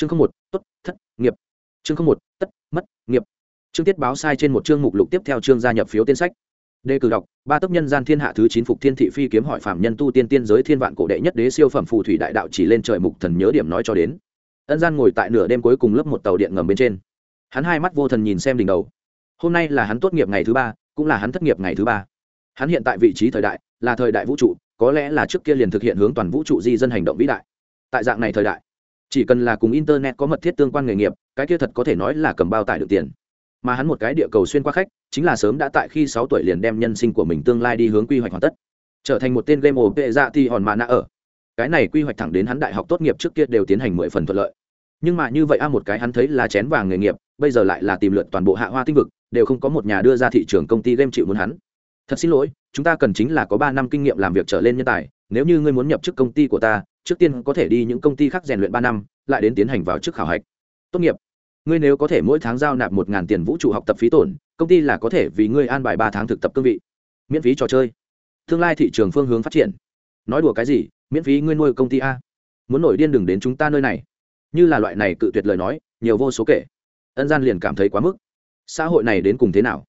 chương không một, tốt, thất, nghiệp. Chương không một, tất, mất, nghiệp. Chương tiết báo sai trên một chương mục lục tiếp theo chương gia nhập phiếu tiên sách. Đề cử đọc, ba tốc nhân gian thiên hạ thứ chín phục thiên thị phi kiếm hỏi phạm nhân tu tiên tiên giới thiên vạn cổ đệ nhất đế siêu phẩm phù thủy đại đạo chỉ lên trời mục thần nhớ điểm nói cho đến. Ân gian ngồi tại nửa đêm cuối cùng lớp một tàu điện ngầm bên trên. Hắn hai mắt vô thần nhìn xem đỉnh đầu. Hôm nay là hắn tốt nghiệp ngày thứ ba, cũng là hắn thất nghiệp ngày thứ ba. Hắn hiện tại vị trí thời đại, là thời đại vũ trụ, có lẽ là trước kia liền thực hiện hướng toàn vũ trụ di dân hành động vĩ đại. Tại dạng này thời đại chỉ cần là cùng internet có mật thiết tương quan nghề nghiệp, cái kia thật có thể nói là cầm bao tải được tiền. Mà hắn một cái địa cầu xuyên qua khách, chính là sớm đã tại khi sáu tuổi liền đem nhân sinh của mình tương lai đi hướng quy hoạch hoàn tất. Trở thành một tên game ổ vệ dạ thì hòn mà nạ ở. Cái này quy hoạch thẳng đến hắn đại học tốt nghiệp trước kia đều tiến hành mười phần thuận lợi. Nhưng mà như vậy a, một cái hắn thấy là chén vàng nghề nghiệp, bây giờ lại là tìm lượt toàn bộ hạ hoa tinh vực, đều không có một nhà đưa ra thị trường công ty game chịu muốn hắn. Thật xin lỗi, chúng ta cần chính là có ba năm kinh nghiệm làm việc trở lên nhân tài, nếu như ngươi muốn nhập chức công ty của ta trước tiên có thể đi những công ty khác rèn luyện ba năm, lại đến tiến hành vào chức khảo hạch. Tốt nghiệp. Ngươi nếu có thể mỗi tháng giao nạp một ngàn tiền vũ trụ học tập phí tổn, công ty là có thể vì ngươi an bài ba tháng thực tập cương vị. Miễn phí trò chơi. Tương lai thị trường phương hướng phát triển. Nói đùa cái gì, miễn phí ngươi nuôi công ty a. Muốn nổi điên đừng đến chúng ta nơi này. Như là loại này cự tuyệt lời nói, nhiều vô số kể. Ân gian liền cảm thấy quá mức. Xã hội này đến cùng thế nào?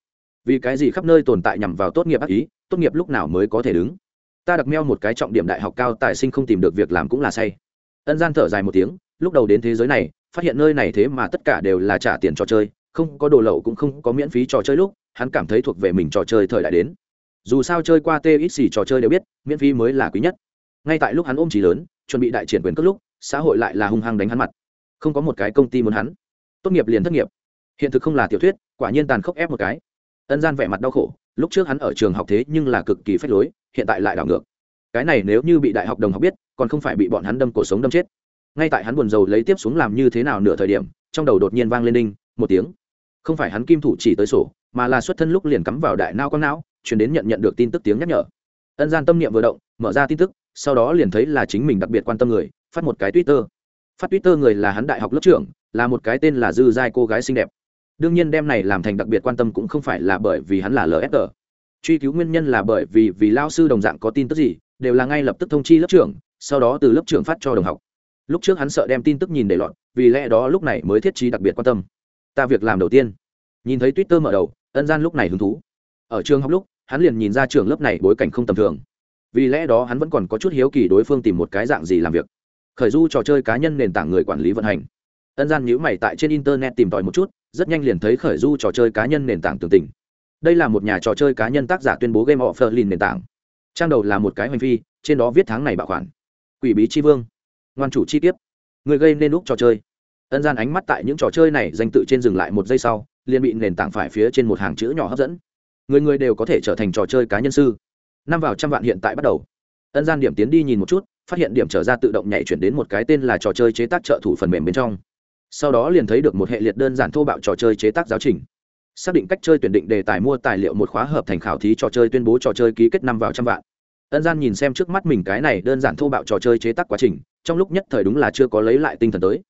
Vì cái gì khắp nơi tồn tại nhằm vào tốt nghiệp ác ý, tốt nghiệp lúc nào mới có thể đứng? Ta đặc meo một cái trọng điểm đại học cao tài sinh không tìm được việc làm cũng là say. Ân gian thở dài một tiếng, lúc đầu đến thế giới này, phát hiện nơi này thế mà tất cả đều là trả tiền trò chơi, không có đồ lậu cũng không có miễn phí trò chơi lúc, hắn cảm thấy thuộc về mình trò chơi thời đại đến. Dù sao chơi qua tê ít xì trò chơi đều biết, miễn phí mới là quý nhất. Ngay tại lúc hắn ôm trí lớn, chuẩn bị đại triển quyền cất lúc, xã hội lại là hung hăng đánh hắn mặt. Không có một cái công ty muốn hắn. Tốt nghiệp liền thất nghiệp. Hiện thực không là tiểu thuyết, quả nhiên tàn khốc ép một cái ân gian vẻ mặt đau khổ, lúc trước hắn ở trường học thế nhưng là cực kỳ phách lối, hiện tại lại đảo ngược. Cái này nếu như bị đại học đồng học biết, còn không phải bị bọn hắn đâm cổ sống đâm chết. Ngay tại hắn buồn rầu lấy tiếp xuống làm như thế nào nửa thời điểm, trong đầu đột nhiên vang lên đinh, một tiếng. Không phải hắn kim thủ chỉ tới sổ, mà là xuất thân lúc liền cắm vào đại nao con não, chuyển đến nhận nhận được tin tức tiếng nhắc nhở. Ân gian tâm niệm vừa động, mở ra tin tức, sau đó liền thấy là chính mình đặc biệt quan tâm người, phát một cái twitter. Phát twitter người là hắn đại học lớp trưởng, là một cái tên là dư giai cô gái xinh đẹp đương nhiên đem này làm thành đặc biệt quan tâm cũng không phải là bởi vì hắn là lsg truy cứu nguyên nhân là bởi vì vì lao sư đồng dạng có tin tức gì, đều là ngay lập tức thông chi lớp trưởng, sau đó từ lớp trưởng phát cho đồng học. Lúc trước hắn sợ đem tin tức nhìn để lọt, vì lẽ đó lúc này mới thiết trí đặc biệt quan tâm. Ta việc làm đầu tiên. Nhìn thấy twitter mở đầu, ân gian lúc này hứng thú. Ở trường học lúc, hắn liền nhìn ra trường lớp này bối cảnh không tầm thường. Vì lẽ đó hắn vẫn còn có chút hiếu kỳ đối phương tìm một cái dạng gì làm việc. Khởi du trò chơi cá nhân nền tảng người quản lý vận hành. Ân gian nhữ mày tại trên internet tìm tòi một chút rất nhanh liền thấy khởi du trò chơi cá nhân nền tảng tường tình. Đây là một nhà trò chơi cá nhân tác giả tuyên bố game offer nền tảng. Trang đầu là một cái hành vi trên đó viết tháng này bảo khoản. Quỷ bí tri vương. Ngoan chủ chi tiết người gây nên lúc trò chơi. Ân gian ánh mắt tại những trò chơi này danh tự trên dừng lại một giây sau, liền bị nền tảng phải phía trên một hàng chữ nhỏ hấp dẫn. Người người đều có thể trở thành trò chơi cá nhân sư. Năm vào trăm vạn hiện tại bắt đầu. Ân gian điểm tiến đi nhìn một chút, phát hiện điểm trở ra tự động nhảy chuyển đến một cái tên là trò chơi chế tác trợ thủ phần mềm bên trong sau đó liền thấy được một hệ liệt đơn giản thô bạo trò chơi chế tác giáo trình. Xác định cách chơi tuyển định đề tài mua tài liệu một khóa hợp thành khảo thí trò chơi tuyên bố trò chơi ký kết năm vào trăm vạn. Ân gian nhìn xem trước mắt mình cái này đơn giản thô bạo trò chơi chế tác quá trình, trong lúc nhất thời đúng là chưa có lấy lại tinh thần tới.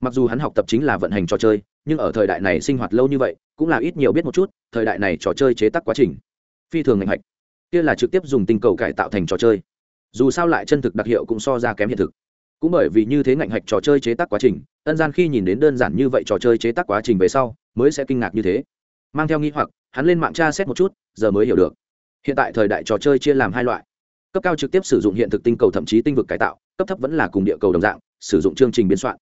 Mặc dù hắn học tập chính là vận hành trò chơi, nhưng ở thời đại này sinh hoạt lâu như vậy, cũng là ít nhiều biết một chút, thời đại này trò chơi chế tác quá trình. Phi thường ngành hạch kia là trực tiếp dùng tinh cầu cải tạo thành trò chơi. Dù sao lại chân thực đặc hiệu cũng so ra kém hiện thực cũng bởi vì như thế ngạnh hạch trò chơi chế tác quá trình, ân gian khi nhìn đến đơn giản như vậy trò chơi chế tác quá trình về sau, mới sẽ kinh ngạc như thế. Mang theo nghi hoặc, hắn lên mạng tra xét một chút, giờ mới hiểu được. Hiện tại thời đại trò chơi chia làm hai loại. Cấp cao trực tiếp sử dụng hiện thực tinh cầu thậm chí tinh vực cải tạo, cấp thấp vẫn là cùng địa cầu đồng dạng, sử dụng chương trình biên soạn.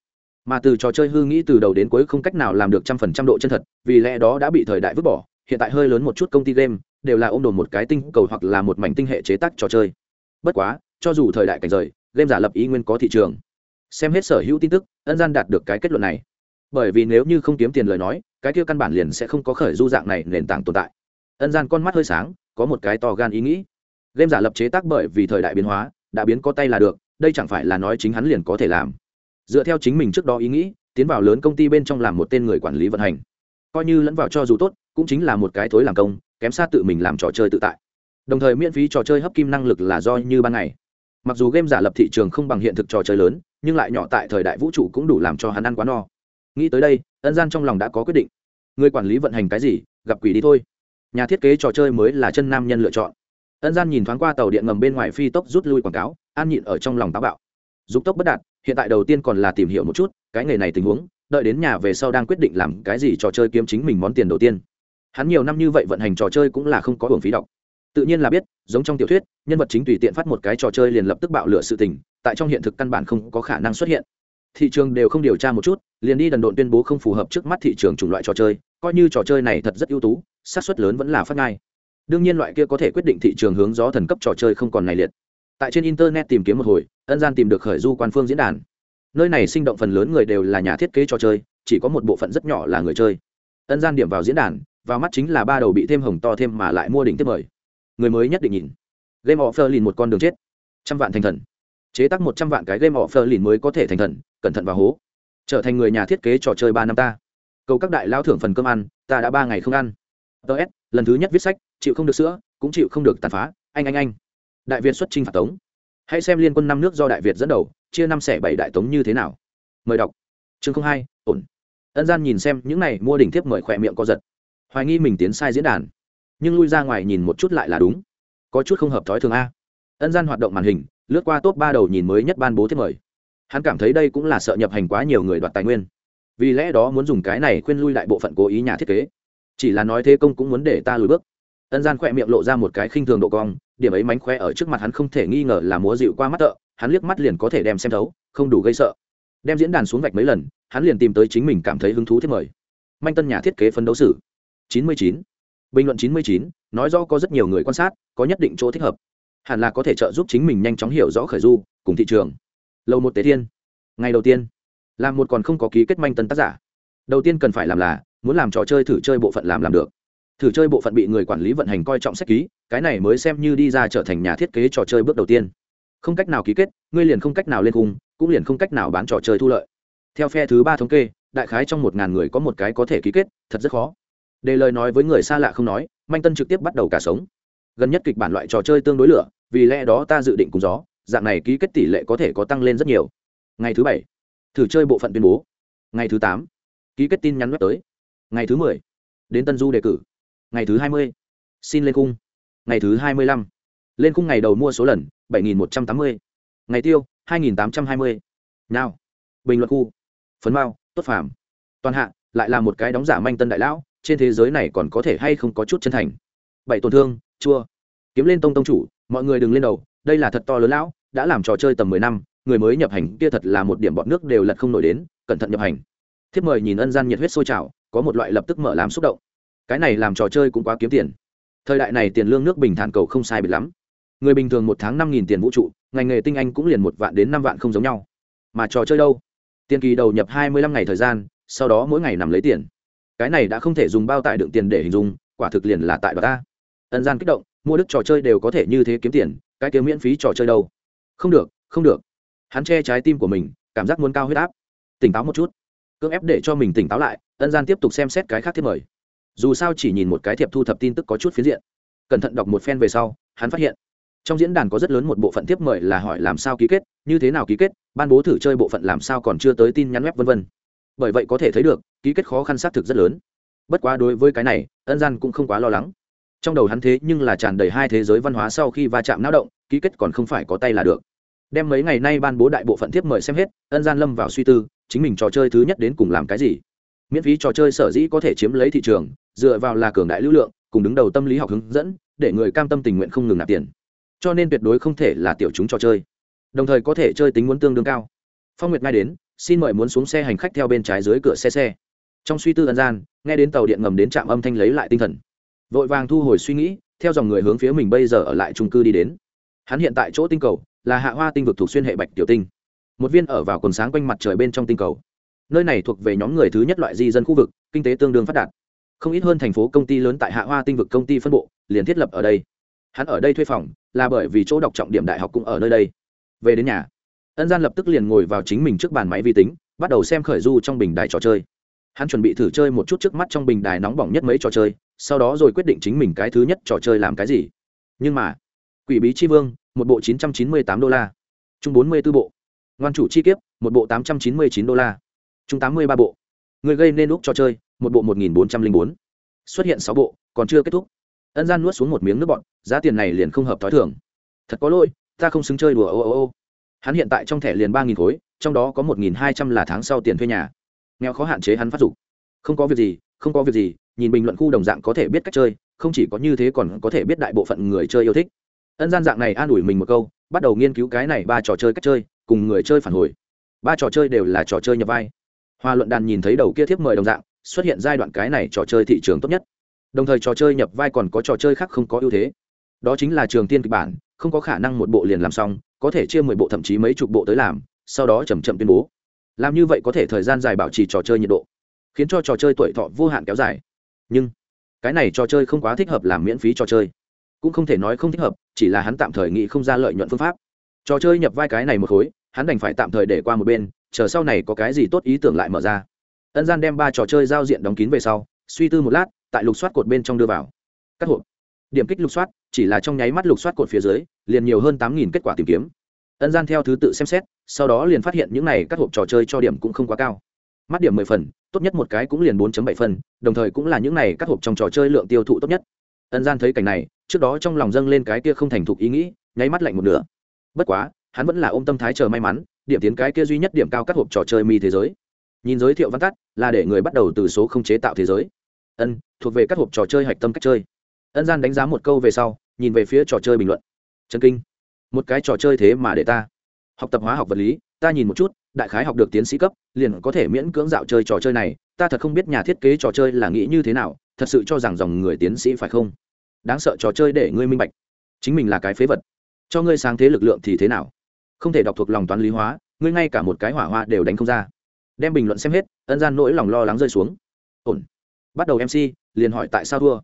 Mà từ trò chơi hư nghĩ từ đầu đến cuối không cách nào làm được trăm phần trăm độ chân thật, vì lẽ đó đã bị thời đại vứt bỏ, hiện tại hơi lớn một chút công ty game, đều là ôm đồn một cái tinh cầu hoặc là một mảnh tinh hệ chế tác trò chơi. Bất quá, cho dù thời đại cảnh rời game giả lập ý nguyên có thị trường. Xem hết sở hữu tin tức, ân gian đạt được cái kết luận này. Bởi vì nếu như không kiếm tiền lời nói, cái kia căn bản liền sẽ không có khởi du dạng này nền tảng tồn tại. Ân gian con mắt hơi sáng, có một cái to gan ý nghĩ. Game giả lập chế tác bởi vì thời đại biến hóa, đã biến có tay là được, đây chẳng phải là nói chính hắn liền có thể làm. Dựa theo chính mình trước đó ý nghĩ, tiến vào lớn công ty bên trong làm một tên người quản lý vận hành. Coi như lẫn vào cho dù tốt, cũng chính là một cái thối làm công, kém xa tự mình làm trò chơi tự tại. Đồng thời miễn phí trò chơi hấp kim năng lực là do như ban ngày mặc dù game giả lập thị trường không bằng hiện thực trò chơi lớn, nhưng lại nhỏ tại thời đại vũ trụ cũng đủ làm cho hắn ăn quá no. Nghĩ tới đây, ân gian trong lòng đã có quyết định. Người quản lý vận hành cái gì, gặp quỷ đi thôi. Nhà thiết kế trò chơi mới là chân nam nhân lựa chọn. Ân gian nhìn thoáng qua tàu điện ngầm bên ngoài phi tốc rút lui quảng cáo, an nhịn ở trong lòng táo bạo. Dục tốc bất đạt, hiện tại đầu tiên còn là tìm hiểu một chút, cái nghề này tình huống, đợi đến nhà về sau đang quyết định làm cái gì trò chơi kiếm chính mình món tiền đầu tiên. Hắn nhiều năm như vậy vận hành trò chơi cũng là không có hưởng phí đọc tự nhiên là biết, giống trong tiểu thuyết, nhân vật chính tùy tiện phát một cái trò chơi liền lập tức bạo lửa sự tình, tại trong hiện thực căn bản không có khả năng xuất hiện. Thị trường đều không điều tra một chút, liền đi đần độn tuyên bố không phù hợp trước mắt thị trường chủng loại trò chơi, coi như trò chơi này thật rất ưu tú, xác suất lớn vẫn là phát ngay. Đương nhiên loại kia có thể quyết định thị trường hướng gió thần cấp trò chơi không còn này liệt. Tại trên internet tìm kiếm một hồi, ân gian tìm được khởi du quan phương diễn đàn. Nơi này sinh động phần lớn người đều là nhà thiết kế trò chơi, chỉ có một bộ phận rất nhỏ là người chơi. Ân gian điểm vào diễn đàn, vào mắt chính là ba đầu bị thêm hồng to thêm mà lại mua đỉnh tiếp mời người mới nhất định nhìn. Game offer lìn một con đường chết. Trăm vạn thành thần. Chế tác một trăm vạn cái game offer lìn mới có thể thành thần, cẩn thận và hố. Trở thành người nhà thiết kế trò chơi ba năm ta. Cầu các đại lao thưởng phần cơm ăn, ta đã ba ngày không ăn. Ts lần thứ nhất viết sách, chịu không được sữa, cũng chịu không được tàn phá. Anh anh anh. Đại việt xuất trinh phạt tống. Hãy xem liên quân năm nước do đại việt dẫn đầu, chia năm xẻ bảy đại tống như thế nào. Mời đọc. Chương hai, ổn. Ân gian nhìn xem, những này mua đỉnh tiếp mời khỏe miệng co giật. Hoài nghi mình tiến sai diễn đàn nhưng lui ra ngoài nhìn một chút lại là đúng. Có chút không hợp thói thường a. Ân gian hoạt động màn hình, lướt qua top ba đầu nhìn mới nhất ban bố thế mời. Hắn cảm thấy đây cũng là sợ nhập hành quá nhiều người đoạt tài nguyên. Vì lẽ đó muốn dùng cái này khuyên lui lại bộ phận cố ý nhà thiết kế. Chỉ là nói thế công cũng muốn để ta lùi bước. Ân gian khỏe miệng lộ ra một cái khinh thường độ cong, điểm ấy mánh khoe ở trước mặt hắn không thể nghi ngờ là múa dịu qua mắt tợ hắn liếc mắt liền có thể đem xem thấu, không đủ gây sợ. Đem diễn đàn xuống vạch mấy lần, hắn liền tìm tới chính mình cảm thấy hứng thú thiết mời. Manh tân nhà thiết kế phấn đấu sử chín mươi chín bình luận chín mươi chín, nói rõ có rất nhiều người quan sát, có nhất định chỗ thích hợp. Hẳn là có thể trợ giúp chính mình nhanh chóng hiểu rõ khởi du, cùng thị trường. Lâu một tế thiên ngày đầu tiên, làm một còn không có ký kết manh tân tác giả. Đầu tiên cần phải làm là, muốn làm trò chơi thử chơi bộ phận làm làm được. Thử chơi bộ phận bị người quản lý vận hành coi trọng sách ký, cái này mới xem như đi ra trở thành nhà thiết kế trò chơi bước đầu tiên. Không cách nào ký kết, ngươi liền không cách nào lên cung cũng liền không cách nào bán trò chơi thu lợi. Theo phe thứ ba thống kê, đại khái trong một ngàn người có một cái có thể ký kết, thật rất khó để lời nói với người xa lạ không nói, manh tân trực tiếp bắt đầu cả sống. Gần nhất kịch bản loại trò chơi tương đối lửa, vì lẽ đó ta dự định cùng gió, dạng này ký kết tỷ lệ có thể có tăng lên rất nhiều. Ngày thứ bảy, thử chơi bộ phận tuyên bố. Ngày thứ tám, ký kết tin nhắn web tới. Ngày thứ mười, đến tân du đề cử. Ngày thứ hai mươi, xin lên khung. Ngày thứ hai mươi lăm, lên khung ngày đầu mua số lần, bảy nghìn một trăm tám mươi. Ngày tiêu, hai nghìn tám trăm hai mươi. Nào, bình luận khu, phấn mao tốt phàm. Toàn hạ, lại là một cái đóng giả manh tân đại lão trên thế giới này còn có thể hay không có chút chân thành. Bảy tổn thương, chua. Kiếm lên tông tông chủ, mọi người đừng lên đầu, đây là thật to lớn lão, đã làm trò chơi tầm mười năm, người mới nhập hành kia thật là một điểm bọn nước đều lật không nổi đến, cẩn thận nhập hành. Thiếp mời nhìn ân gian nhiệt huyết sôi trào, có một loại lập tức mở làm xúc động. Cái này làm trò chơi cũng quá kiếm tiền. Thời đại này tiền lương nước bình thản cầu không sai biệt lắm. Người bình thường một tháng năm nghìn tiền vũ trụ, ngành nghề tinh anh cũng liền một vạn đến năm vạn không giống nhau. Mà trò chơi đâu? Tiền kỳ đầu nhập hai mươi lăm ngày thời gian, sau đó mỗi ngày nằm lấy tiền cái này đã không thể dùng bao tải đựng tiền để hình dung, quả thực liền là tại đó ta. Ân gian kích động, mua đức trò chơi đều có thể như thế kiếm tiền, cái kiếm miễn phí trò chơi đâu? Không được không được. Hắn che trái tim của mình, cảm giác muốn cao huyết áp. Tỉnh táo một chút. Cưỡng ép để cho mình tỉnh táo lại, ân gian tiếp tục xem xét cái khác thiết mời. Dù sao chỉ nhìn một cái thiệp thu thập tin tức có chút phiến diện. Cẩn thận đọc một phen về sau, hắn phát hiện, trong diễn đàn có rất lớn một bộ phận tiếp mời là hỏi làm sao ký kết, như thế nào ký kết, ban bố thử chơi bộ phận làm sao còn chưa tới tin nhắn web vân vân bởi vậy có thể thấy được, ký kết khó khăn xác thực rất lớn. Bất quá đối với cái này, ân gian cũng không quá lo lắng. Trong đầu hắn thế nhưng là tràn đầy hai thế giới văn hóa sau khi va chạm não động, ký kết còn không phải có tay là được. Đem mấy ngày nay ban bố đại bộ phận tiếp mời xem hết, ân gian lâm vào suy tư, chính mình trò chơi thứ nhất đến cùng làm cái gì? Miễn phí trò chơi sở dĩ có thể chiếm lấy thị trường, dựa vào là cường đại lưu lượng, cùng đứng đầu tâm lý học hướng dẫn, để người cam tâm tình nguyện không ngừng nạp tiền. Cho nên tuyệt đối không thể là tiểu chúng trò chơi. Đồng thời có thể chơi tính muốn tương đương cao. Phong nguyệt ngay đến xin mời muốn xuống xe hành khách theo bên trái dưới cửa xe xe. Trong suy tư ân gian, nghe đến tàu điện ngầm đến trạm âm thanh lấy lại tinh thần. Vội vàng thu hồi suy nghĩ, theo dòng người hướng phía mình bây giờ ở lại trung cư đi đến. Hắn hiện tại chỗ tinh cầu là hạ hoa tinh vực thuộc xuyên hệ bạch tiểu tinh. Một viên ở vào quần sáng quanh mặt trời bên trong tinh cầu. Nơi này thuộc về nhóm người thứ nhất loại di dân khu vực, kinh tế tương đương phát đạt. Không ít hơn thành phố công ty lớn tại hạ hoa tinh vực công ty phân bộ, liền thiết lập ở đây. Hắn ở đây thuê phòng, là bởi vì chỗ đọc trọng điểm đại học cũng ở nơi đây. Về đến nhà ân gian lập tức liền ngồi vào chính mình trước bàn máy vi tính, bắt đầu xem khởi du trong bình đài trò chơi. Hắn chuẩn bị thử chơi một chút trước mắt trong bình đài nóng bỏng nhất mấy trò chơi, sau đó rồi quyết định chính mình cái thứ nhất trò chơi làm cái gì. Nhưng mà, quỷ bí chi vương, một bộ chín trăm chín mươi tám đô la. Chung bốn mươi b ố bộ. Ngoan chủ chi kiếp, một bộ tám trăm chín mươi chín đô la. Chung tám mươi ba bộ. Người gây nên lúc trò chơi, một bộ một nghìn bốn trăm linh bốn. Xuất hiện sáu bộ, còn chưa kết thúc. Ân gian nuốt xuống một miếng nước bọn giá tiền này liền không hợp t h ó i thưởng thật có lỗi, ta không xứng chơi đùa, ô ô ô hắn hiện tại trong thẻ liền ba nghìn khối, trong đó có một nghìn hai trăm là tháng sau tiền thuê nhà. Nghèo khó hạn chế hắn phát dục. Không có việc gì, không có việc gì, nhìn bình luận khu đồng dạng có thể biết cách chơi, không chỉ có như thế còn có thể biết đại bộ phận người chơi yêu thích. Ân gian dạng này an ủi mình một câu, bắt đầu nghiên cứu cái này ba trò chơi cách chơi, cùng người chơi phản hồi. Ba trò chơi đều là trò chơi nhập vai. Hoa luận đàn nhìn thấy đầu kia thiếp mời đồng dạng, xuất hiện giai đoạn cái này trò chơi thị trường tốt nhất. Đồng thời trò chơi nhập vai còn có trò chơi khác không có ưu thế. Đó chính là trường tiên kịch bản, không có khả năng một bộ liền làm xong có thể chia mười bộ thậm chí mấy chục bộ tới làm, sau đó chầm chậm tuyên bố. Làm như vậy có thể thời gian dài bảo trì trò chơi nhiệt độ, khiến cho trò chơi tuổi thọ vô hạn kéo dài. Nhưng, cái này trò chơi không quá thích hợp làm miễn phí trò chơi. Cũng không thể nói không thích hợp, chỉ là hắn tạm thời nghĩ không ra lợi nhuận phương pháp. Trò chơi nhập vai cái này một khối, hắn đành phải tạm thời để qua một bên, chờ sau này có cái gì tốt ý tưởng lại mở ra. Ân gian đem ba trò chơi giao diện đóng kín về sau, suy tư một lát, tại lục soát cột bên trong đưa vào. Cắt hộp. Điểm kích lục soát chỉ là trong nháy mắt lục soát cột phía dưới, liền nhiều hơn tám nghìn kết quả tìm kiếm. Ân gian theo thứ tự xem xét, sau đó liền phát hiện những này các hộp trò chơi cho điểm cũng không quá cao. Mắt điểm mười phần, tốt nhất một cái cũng liền bốn bảy phần, đồng thời cũng là những này các hộp trong trò chơi lượng tiêu thụ tốt nhất. Ân gian thấy cảnh này, trước đó trong lòng dâng lên cái kia không thành thục ý nghĩ, nháy mắt lạnh một nửa. Bất quá, hắn vẫn là ôm tâm thái chờ may mắn, điểm tiến cái kia duy nhất điểm cao các hộp trò chơi mi thế giới. Nhìn giới thiệu văn tắt, là để người bắt đầu từ số không chế tạo thế giới. Ân, thuộc về các hộp trò chơi hạch tâm cách chơi ân gian đánh giá một câu về sau, nhìn về phía trò chơi bình luận. Chân kinh. Một cái trò chơi thế mà để ta. Học tập hóa học vật lý, ta nhìn một chút, đại khái học được tiến sĩ cấp, liền có thể miễn cưỡng dạo chơi trò chơi này. Ta thật không biết nhà thiết kế trò chơi là nghĩ như thế nào, thật sự cho rằng dòng người tiến sĩ phải không? Đáng sợ trò chơi để ngươi minh bạch. Chính mình là cái phế vật. Cho ngươi sáng thế lực lượng thì thế nào? Không thể đọc thuộc lòng toán lý hóa, ngươi ngay cả một cái hỏa hoa đều đánh không ra. Đem bình luận xem hết, ân gian nỗi lòng lo lắng rơi xuống. Ổn. Bắt đầu mc liền hỏi tại sao thua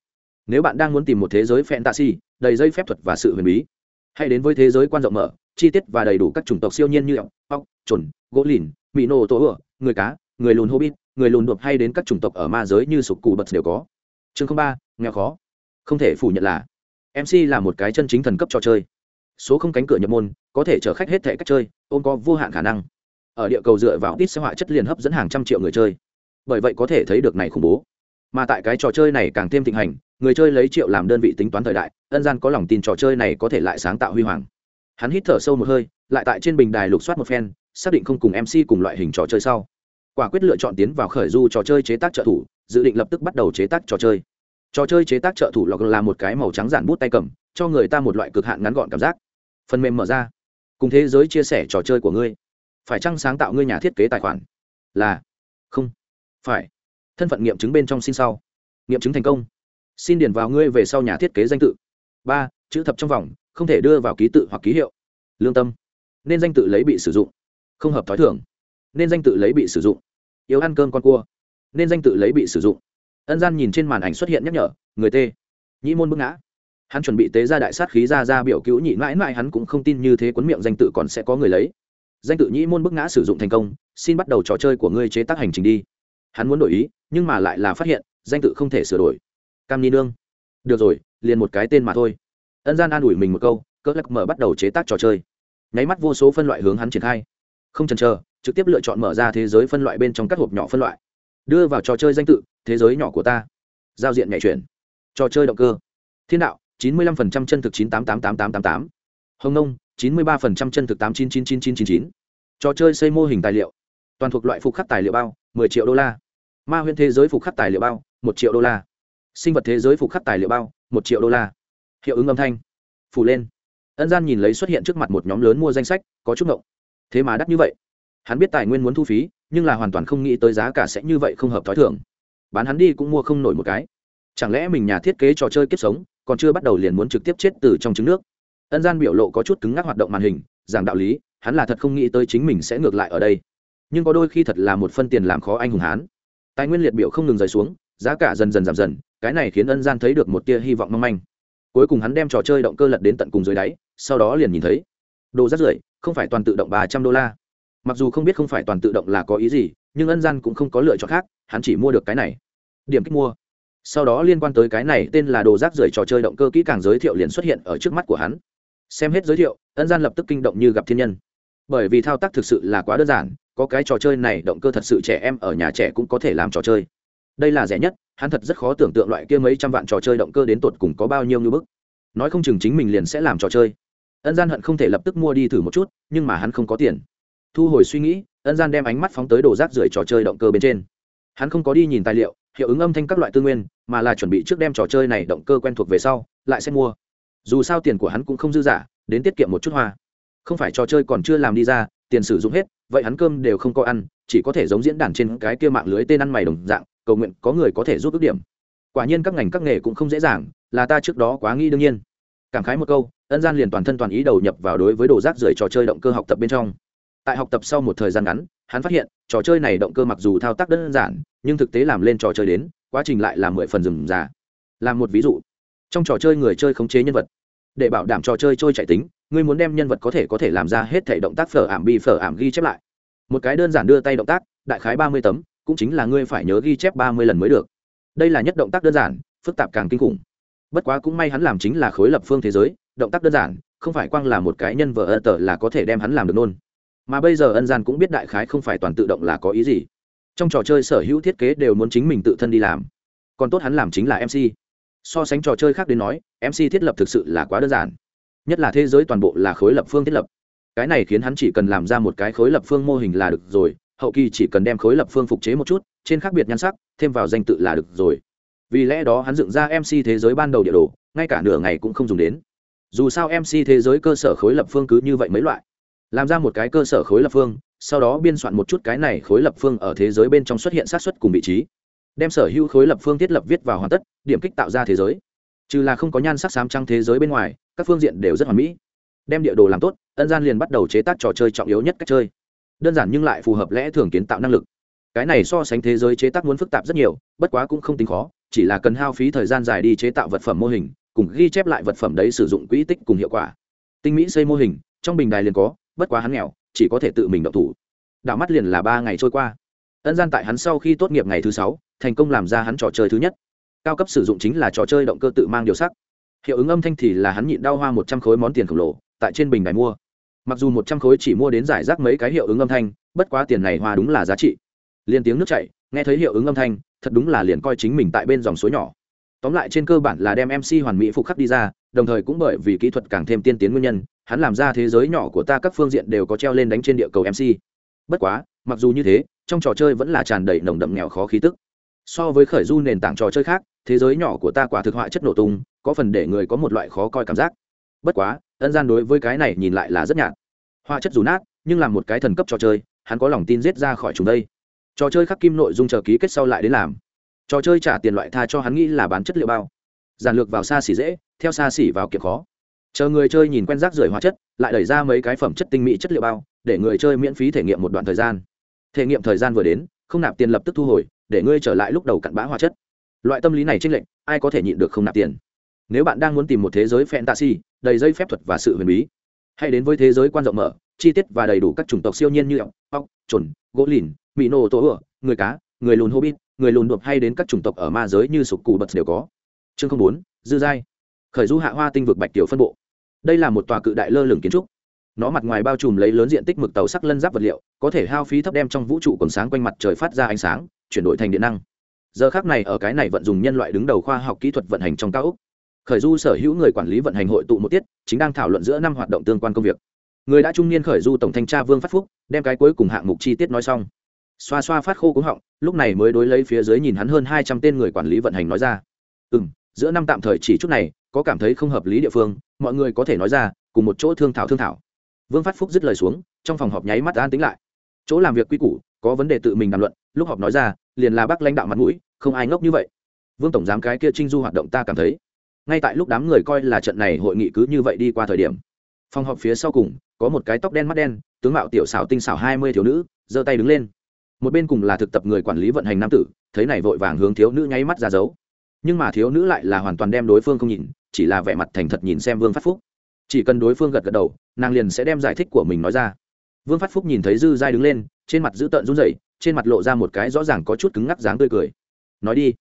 nếu bạn đang muốn tìm một thế giới fantasy, đầy dây phép thuật và sự huyền bí, hãy đến với thế giới quan rộng mở, chi tiết và đầy đủ các chủng tộc siêu nhiên như ọc ọc trồn gỗ lìn mỹ nô tố ửa người cá, người lùn hobbit, người lùn đột hay đến các chủng tộc ở ma giới như sục cù bật đều có. Chương ba, nghèo khó. Không thể phủ nhận là mc là một cái chân chính thần cấp trò chơi. Số không cánh cửa nhập môn, có thể chở khách hết thẻ cách chơi, ôm có vô hạn khả năng. Ở địa cầu dựa vào ít xe họa chất liền hấp dẫn hàng trăm triệu người chơi. Bởi vậy có thể thấy được này khủng bố mà tại cái trò chơi này càng thêm thịnh hành, người chơi lấy triệu làm đơn vị tính toán thời đại, ân gian có lòng tin trò chơi này có thể lại sáng tạo huy hoàng. Hắn hít thở sâu một hơi, lại tại trên bình đài lục soát một phen, xác định không cùng mc cùng loại hình trò chơi sau. Quả quyết lựa chọn tiến vào khởi du trò chơi chế tác trợ thủ, dự định lập tức bắt đầu chế tác trò chơi. Trò chơi chế tác trợ thủ lọc là một cái màu trắng giản bút tay cầm, cho người ta một loại cực hạn ngắn gọn cảm giác. Phần mềm mở ra. Cùng thế giới chia sẻ trò chơi của ngươi. Phải chăng sáng tạo ngươi nhà thiết kế tài khoản? Là. Không. Phải thân phận nghiệm chứng bên trong xin sau. Nghiệm chứng thành công. Xin điền vào ngươi về sau nhà thiết kế danh tự. Ba, chữ thập trong vòng, không thể đưa vào ký tự hoặc ký hiệu. Lương tâm. Nên danh tự lấy bị sử dụng. Không hợp t h ó i thưởng nên danh tự lấy bị sử dụng. Yếu ăn cơm con cua. Nên danh tự lấy bị sử dụng. Ân gian nhìn trên màn ảnh xuất hiện nhắc nhở, người t nhĩ môn bức ngã. Hắn chuẩn bị tế ra đại sát khí ra ra biểu cứu nhị mãi mãi hắn cũng không tin như thế quấn miệng danh tự còn sẽ có người lấy. Danh tự nhĩ môn bức ngã sử dụng thành công, xin bắt đầu trò chơi của ngươi chế tác hành trình đi. Hắn muốn đổi ý nhưng mà lại là phát hiện, danh tự không thể sửa đổi. Cam ni nương. Được rồi, liền một cái tên mà thôi. Ân gian an ủi mình một câu, cỡ lắc mở bắt đầu chế tác trò chơi. Nháy mắt vô số phân loại hướng hắn triển khai. Không chần chờ, trực tiếp lựa chọn mở ra thế giới phân loại bên trong các hộp nhỏ phân loại. Đưa vào trò chơi danh tự, thế giới nhỏ của ta. Giao diện nhạy chuyển. Trò chơi động cơ. Thiên đạo, chín mươi lăm phần trăm chân thực chín tám tám tám tám tám tám hồng nông, chín mươi ba phần trăm chân thực tám chín chín chín chín chín chín. Trò chơi xây mô hình tài liệu. Toàn thuộc loại phục khắc tài liệu bao, mười triệu đô la ma huyễn thế giới phục khắc tài liệu bao, một triệu đô la. Sinh vật thế giới phục khắc tài liệu bao, một triệu đô la. Hiệu ứng âm thanh. Phủ lên. Ân gian nhìn lấy xuất hiện trước mặt một nhóm lớn mua danh sách, có chút ngộng. Thế mà đắt như vậy. Hắn biết tài nguyên muốn thu phí, nhưng là hoàn toàn không nghĩ tới giá cả sẽ như vậy không hợp t h ó i thưởng bán hắn đi cũng mua không nổi một cái. Chẳng lẽ mình nhà thiết kế trò chơi kiếp sống, còn chưa bắt đầu liền muốn trực tiếp chết từ trong trứng nước? Ân gian biểu lộ có chút cứng ngắc hoạt động màn hình, giảng đạo lý, hắn là thật không nghĩ tới chính mình sẽ ngược lại ở đây. Nhưng có đôi khi thật là một phân tiền làm khó anh hùng hán tài nguyên liệt biểu không ngừng rời xuống, giá cả dần dần giảm dần, cái này khiến ân gian thấy được một tia hy vọng mong manh. Cuối cùng hắn đem trò chơi động cơ lật đến tận cùng dưới đáy, sau đó liền nhìn thấy, đồ rắt rưởi, không phải toàn tự động ba trăm đô la. Mặc dù không biết không phải toàn tự động là có ý gì, nhưng ân gian cũng không có lựa chọn khác, hắn chỉ mua được cái này. Điểm kích mua. Sau đó liên quan tới cái này tên là đồ rác rưởi trò chơi động cơ kỹ càng giới thiệu liền xuất hiện ở trước mắt của hắn. Xem hết giới thiệu, ân gian lập tức kinh động như gặp thiên nhân. Bởi vì thao tác thực sự là quá đơn giản có cái trò chơi này, động cơ thật sự trẻ em ở nhà trẻ cũng có thể làm trò chơi. Đây là rẻ nhất, hắn thật rất khó tưởng tượng loại kia mấy trăm vạn trò chơi động cơ đến tột cùng có bao nhiêu như bức. Nói không chừng chính mình liền sẽ làm trò chơi. Ân gian hận không thể lập tức mua đi thử một chút, nhưng mà hắn không có tiền. Thu hồi suy nghĩ, ân gian đem ánh mắt phóng tới đồ rác rưởi trò chơi động cơ bên trên. Hắn không có đi nhìn tài liệu, hiệu ứng âm thanh các loại tư nguyên, mà là chuẩn bị trước đem trò chơi này động cơ quen thuộc về sau, lại sẽ mua. Dù sao tiền của hắn cũng không dư giả đến tiết kiệm một chút hoa. Không phải trò chơi còn chưa làm đi ra, tiền sử dụng hết vậy hắn cơm đều không có ăn, chỉ có thể giống diễn đàn trên cái kia mạng lưới tên ăn mày đồng dạng, cầu nguyện có người có thể giúp ước điểm. Quả nhiên các ngành các nghề cũng không dễ dàng, là ta trước đó quá nghĩ đương nhiên. Cảm khái một câu, ân gian liền toàn thân toàn ý đầu nhập vào đối với đồ rác rưởi trò chơi động cơ học tập bên trong. Tại học tập sau một thời gian ngắn, hắn phát hiện, trò chơi này động cơ mặc dù thao tác đơn giản, nhưng thực tế làm lên trò chơi đến, quá trình lại là mười phần rừng già làm một ví dụ, trong trò chơi người chơi khống chế nhân vật để bảo đảm trò chơi trôi chạy tính, ngươi muốn đem nhân vật có thể có thể làm ra hết thể động tác phở ảm bi phở ảm ghi chép lại. Một cái đơn giản đưa tay động tác, đại khái ba mươi tấm, cũng chính là ngươi phải nhớ ghi chép ba mươi lần mới được. Đây là nhất động tác đơn giản, phức tạp càng kinh khủng. Bất quá cũng may hắn làm chính là khối lập phương thế giới, động tác đơn giản, không phải quang là một cái nhân vợ ơ tờ là có thể đem hắn làm được nôn mà bây giờ ân gian cũng biết đại khái không phải toàn tự động là có ý gì. Trong trò chơi sở hữu thiết kế đều muốn chính mình tự thân đi làm. Còn tốt hắn làm chính là mc so sánh trò chơi khác đến nói mc thiết lập thực sự là quá đơn giản. Nhất là thế giới toàn bộ là khối lập phương thiết lập. Cái này khiến hắn chỉ cần làm ra một cái khối lập phương mô hình là được rồi, hậu kỳ chỉ cần đem khối lập phương phục chế một chút, trên khác biệt nhan sắc, thêm vào danh tự là được rồi. Vì lẽ đó hắn dựng ra mc thế giới ban đầu địa đồ, ngay cả nửa ngày cũng không dùng đến. Dù sao mc thế giới cơ sở khối lập phương cứ như vậy mấy loại. Làm ra một cái cơ sở khối lập phương, sau đó biên soạn một chút cái này khối lập phương ở thế giới bên trong xuất hiện sát xuất cùng vị trí đem sở hữu khối lập phương thiết lập viết vào hoàn tất, điểm kích tạo ra thế giới. Trừ là không có nhan sắc xám trăng thế giới bên ngoài, các phương diện đều rất hoàn mỹ. Đem địa đồ làm tốt, ân gian liền bắt đầu chế tác trò chơi trọng yếu nhất cách chơi. Đơn giản nhưng lại phù hợp lẽ thường kiến tạo năng lực. Cái này so sánh thế giới chế tác muốn phức tạp rất nhiều, bất quá cũng không tính khó, chỉ là cần hao phí thời gian dài đi chế tạo vật phẩm mô hình, cùng ghi chép lại vật phẩm đấy sử dụng quỹ tích cùng hiệu quả. Tinh mỹ xây mô hình, trong bình đài liền có, bất quá hắn nghèo, chỉ có thể tự mình động thủ. Đạo mắt liền là ba ngày trôi qua ân gian tại hắn sau khi tốt nghiệp ngày thứ sáu, thành công làm ra hắn trò chơi thứ nhất. Cao cấp sử dụng chính là trò chơi động cơ tự mang điều sắc. Hiệu ứng âm thanh thì là hắn nhịn đau hoa một trăm khối món tiền khổng lồ, tại trên bình đài mua. Mặc dù một trăm khối chỉ mua đến giải rác mấy cái hiệu ứng âm thanh, bất quá tiền này hoa đúng là giá trị. Liền tiếng nước chảy, nghe thấy hiệu ứng âm thanh, thật đúng là liền coi chính mình tại bên dòng suối nhỏ. Tóm lại trên cơ bản là đem mc hoàn mỹ phục khắc đi ra, đồng thời cũng bởi vì kỹ thuật càng thêm tiên tiến nguyên nhân, hắn làm ra thế giới nhỏ của ta các phương diện đều có treo lên đánh trên địa cầu mc bất quá, mặc dù như thế trong trò chơi vẫn là tràn đầy nồng đậm nghèo khó khí tức. So với khởi du nền tảng trò chơi khác, thế giới nhỏ của ta quả thực họa chất nổ tung, có phần để người có một loại khó coi cảm giác. Bất quá, ân gian đối với cái này nhìn lại là rất nhạt. Họa chất dù nát, nhưng là một cái thần cấp trò chơi, hắn có lòng tin giết ra khỏi chúng đây. Trò chơi khắc kim nội dung chờ ký kết sau lại đến làm. Trò chơi trả tiền loại tha cho hắn nghĩ là bán chất liệu bao. Giản lược vào xa xỉ dễ, theo xa xỉ vào kiệt khó. Chờ người chơi nhìn quen rác rưởi hóa chất, lại đẩy ra mấy cái phẩm chất tinh mỹ chất liệu bao, để người chơi miễn phí thể nghiệm một đoạn thời gian thể nghiệm thời gian vừa đến, không nạp tiền lập tức thu hồi, để ngươi trở lại lúc đầu cặn bã hóa chất. Loại tâm lý này tranh lệnh ai có thể nhịn được không nạp tiền? Nếu bạn đang muốn tìm một thế giới fantasy, đầy dây phép thuật và sự huyền bí, hãy đến với thế giới quan rộng mở, chi tiết và đầy đủ các chủng tộc siêu nhiên như ốc ốc chuẩn gỗ lìn mỹ nô tổ ửa người cá, người lùn hobbit, người lùn đột hay đến các chủng tộc ở ma giới như sục cù bật đều có. Chương không bốn, dư giai. Khởi du hạ hoa tinh vực bạch tiểu phân bộ. Đây là một tòa cự đại lơ lửng kiến trúc nó mặt ngoài bao trùm lấy lớn diện tích mực tàu sắc lân giáp vật liệu, có thể hao phí thấp đem trong vũ trụ còn sáng quanh mặt trời phát ra ánh sáng, chuyển đổi thành điện năng. Giờ khác này ở cái này vận dùng nhân loại đứng đầu khoa học kỹ thuật vận hành trong cao úc khởi du sở hữu người quản lý vận hành hội tụ một tiết, chính đang thảo luận giữa năm hoạt động tương quan công việc. Người đã trung niên khởi du tổng thanh tra vương phát phúc, đem cái cuối cùng hạng mục chi tiết nói xong. Xoa xoa phát khô cúng họng, lúc này mới đối lấy phía dưới nhìn hắn hơn hai trăm tên người quản lý vận hành nói ra. Ừ m giữa năm tạm thời chỉ chút này, có cảm thấy không hợp lý địa phương, mọi người có thể nói ra, cùng một chỗ thương thảo thương thảo vương phát phúc dứt lời xuống trong phòng họp nháy mắt an tính lại. Chỗ làm việc quy củ có vấn đề tự mình đàm luận lúc họp nói ra liền là bác lãnh đạo mặt mũi không ai ngốc như vậy. Vương tổng giám cái kia trinh du hoạt động ta cảm thấy ngay tại lúc đám người coi là trận này hội nghị cứ như vậy đi qua thời điểm phòng họp phía sau cùng có một cái tóc đen mắt đen tướng mạo tiểu xảo tinh xảo hai mươi thiếu nữ giơ tay đứng lên. Một bên cùng là thực tập người quản lý vận hành nam tử thấy này vội vàng hướng thiếu nữ nháy mắt ra giấu, nhưng mà thiếu nữ lại là hoàn toàn đem đối phương không nhìn chỉ là vẻ mặt thành thật nhìn xem vương phát phúc chỉ cần đối phương gật gật đầu, nàng liền sẽ đem giải thích của mình nói ra. Vương phát phúc nhìn thấy dư giai đứng lên, trên mặt dữ tợn run rẩy, trên mặt lộ ra một cái rõ ràng có chút cứng ngắc dáng tươi cười. Nói đi.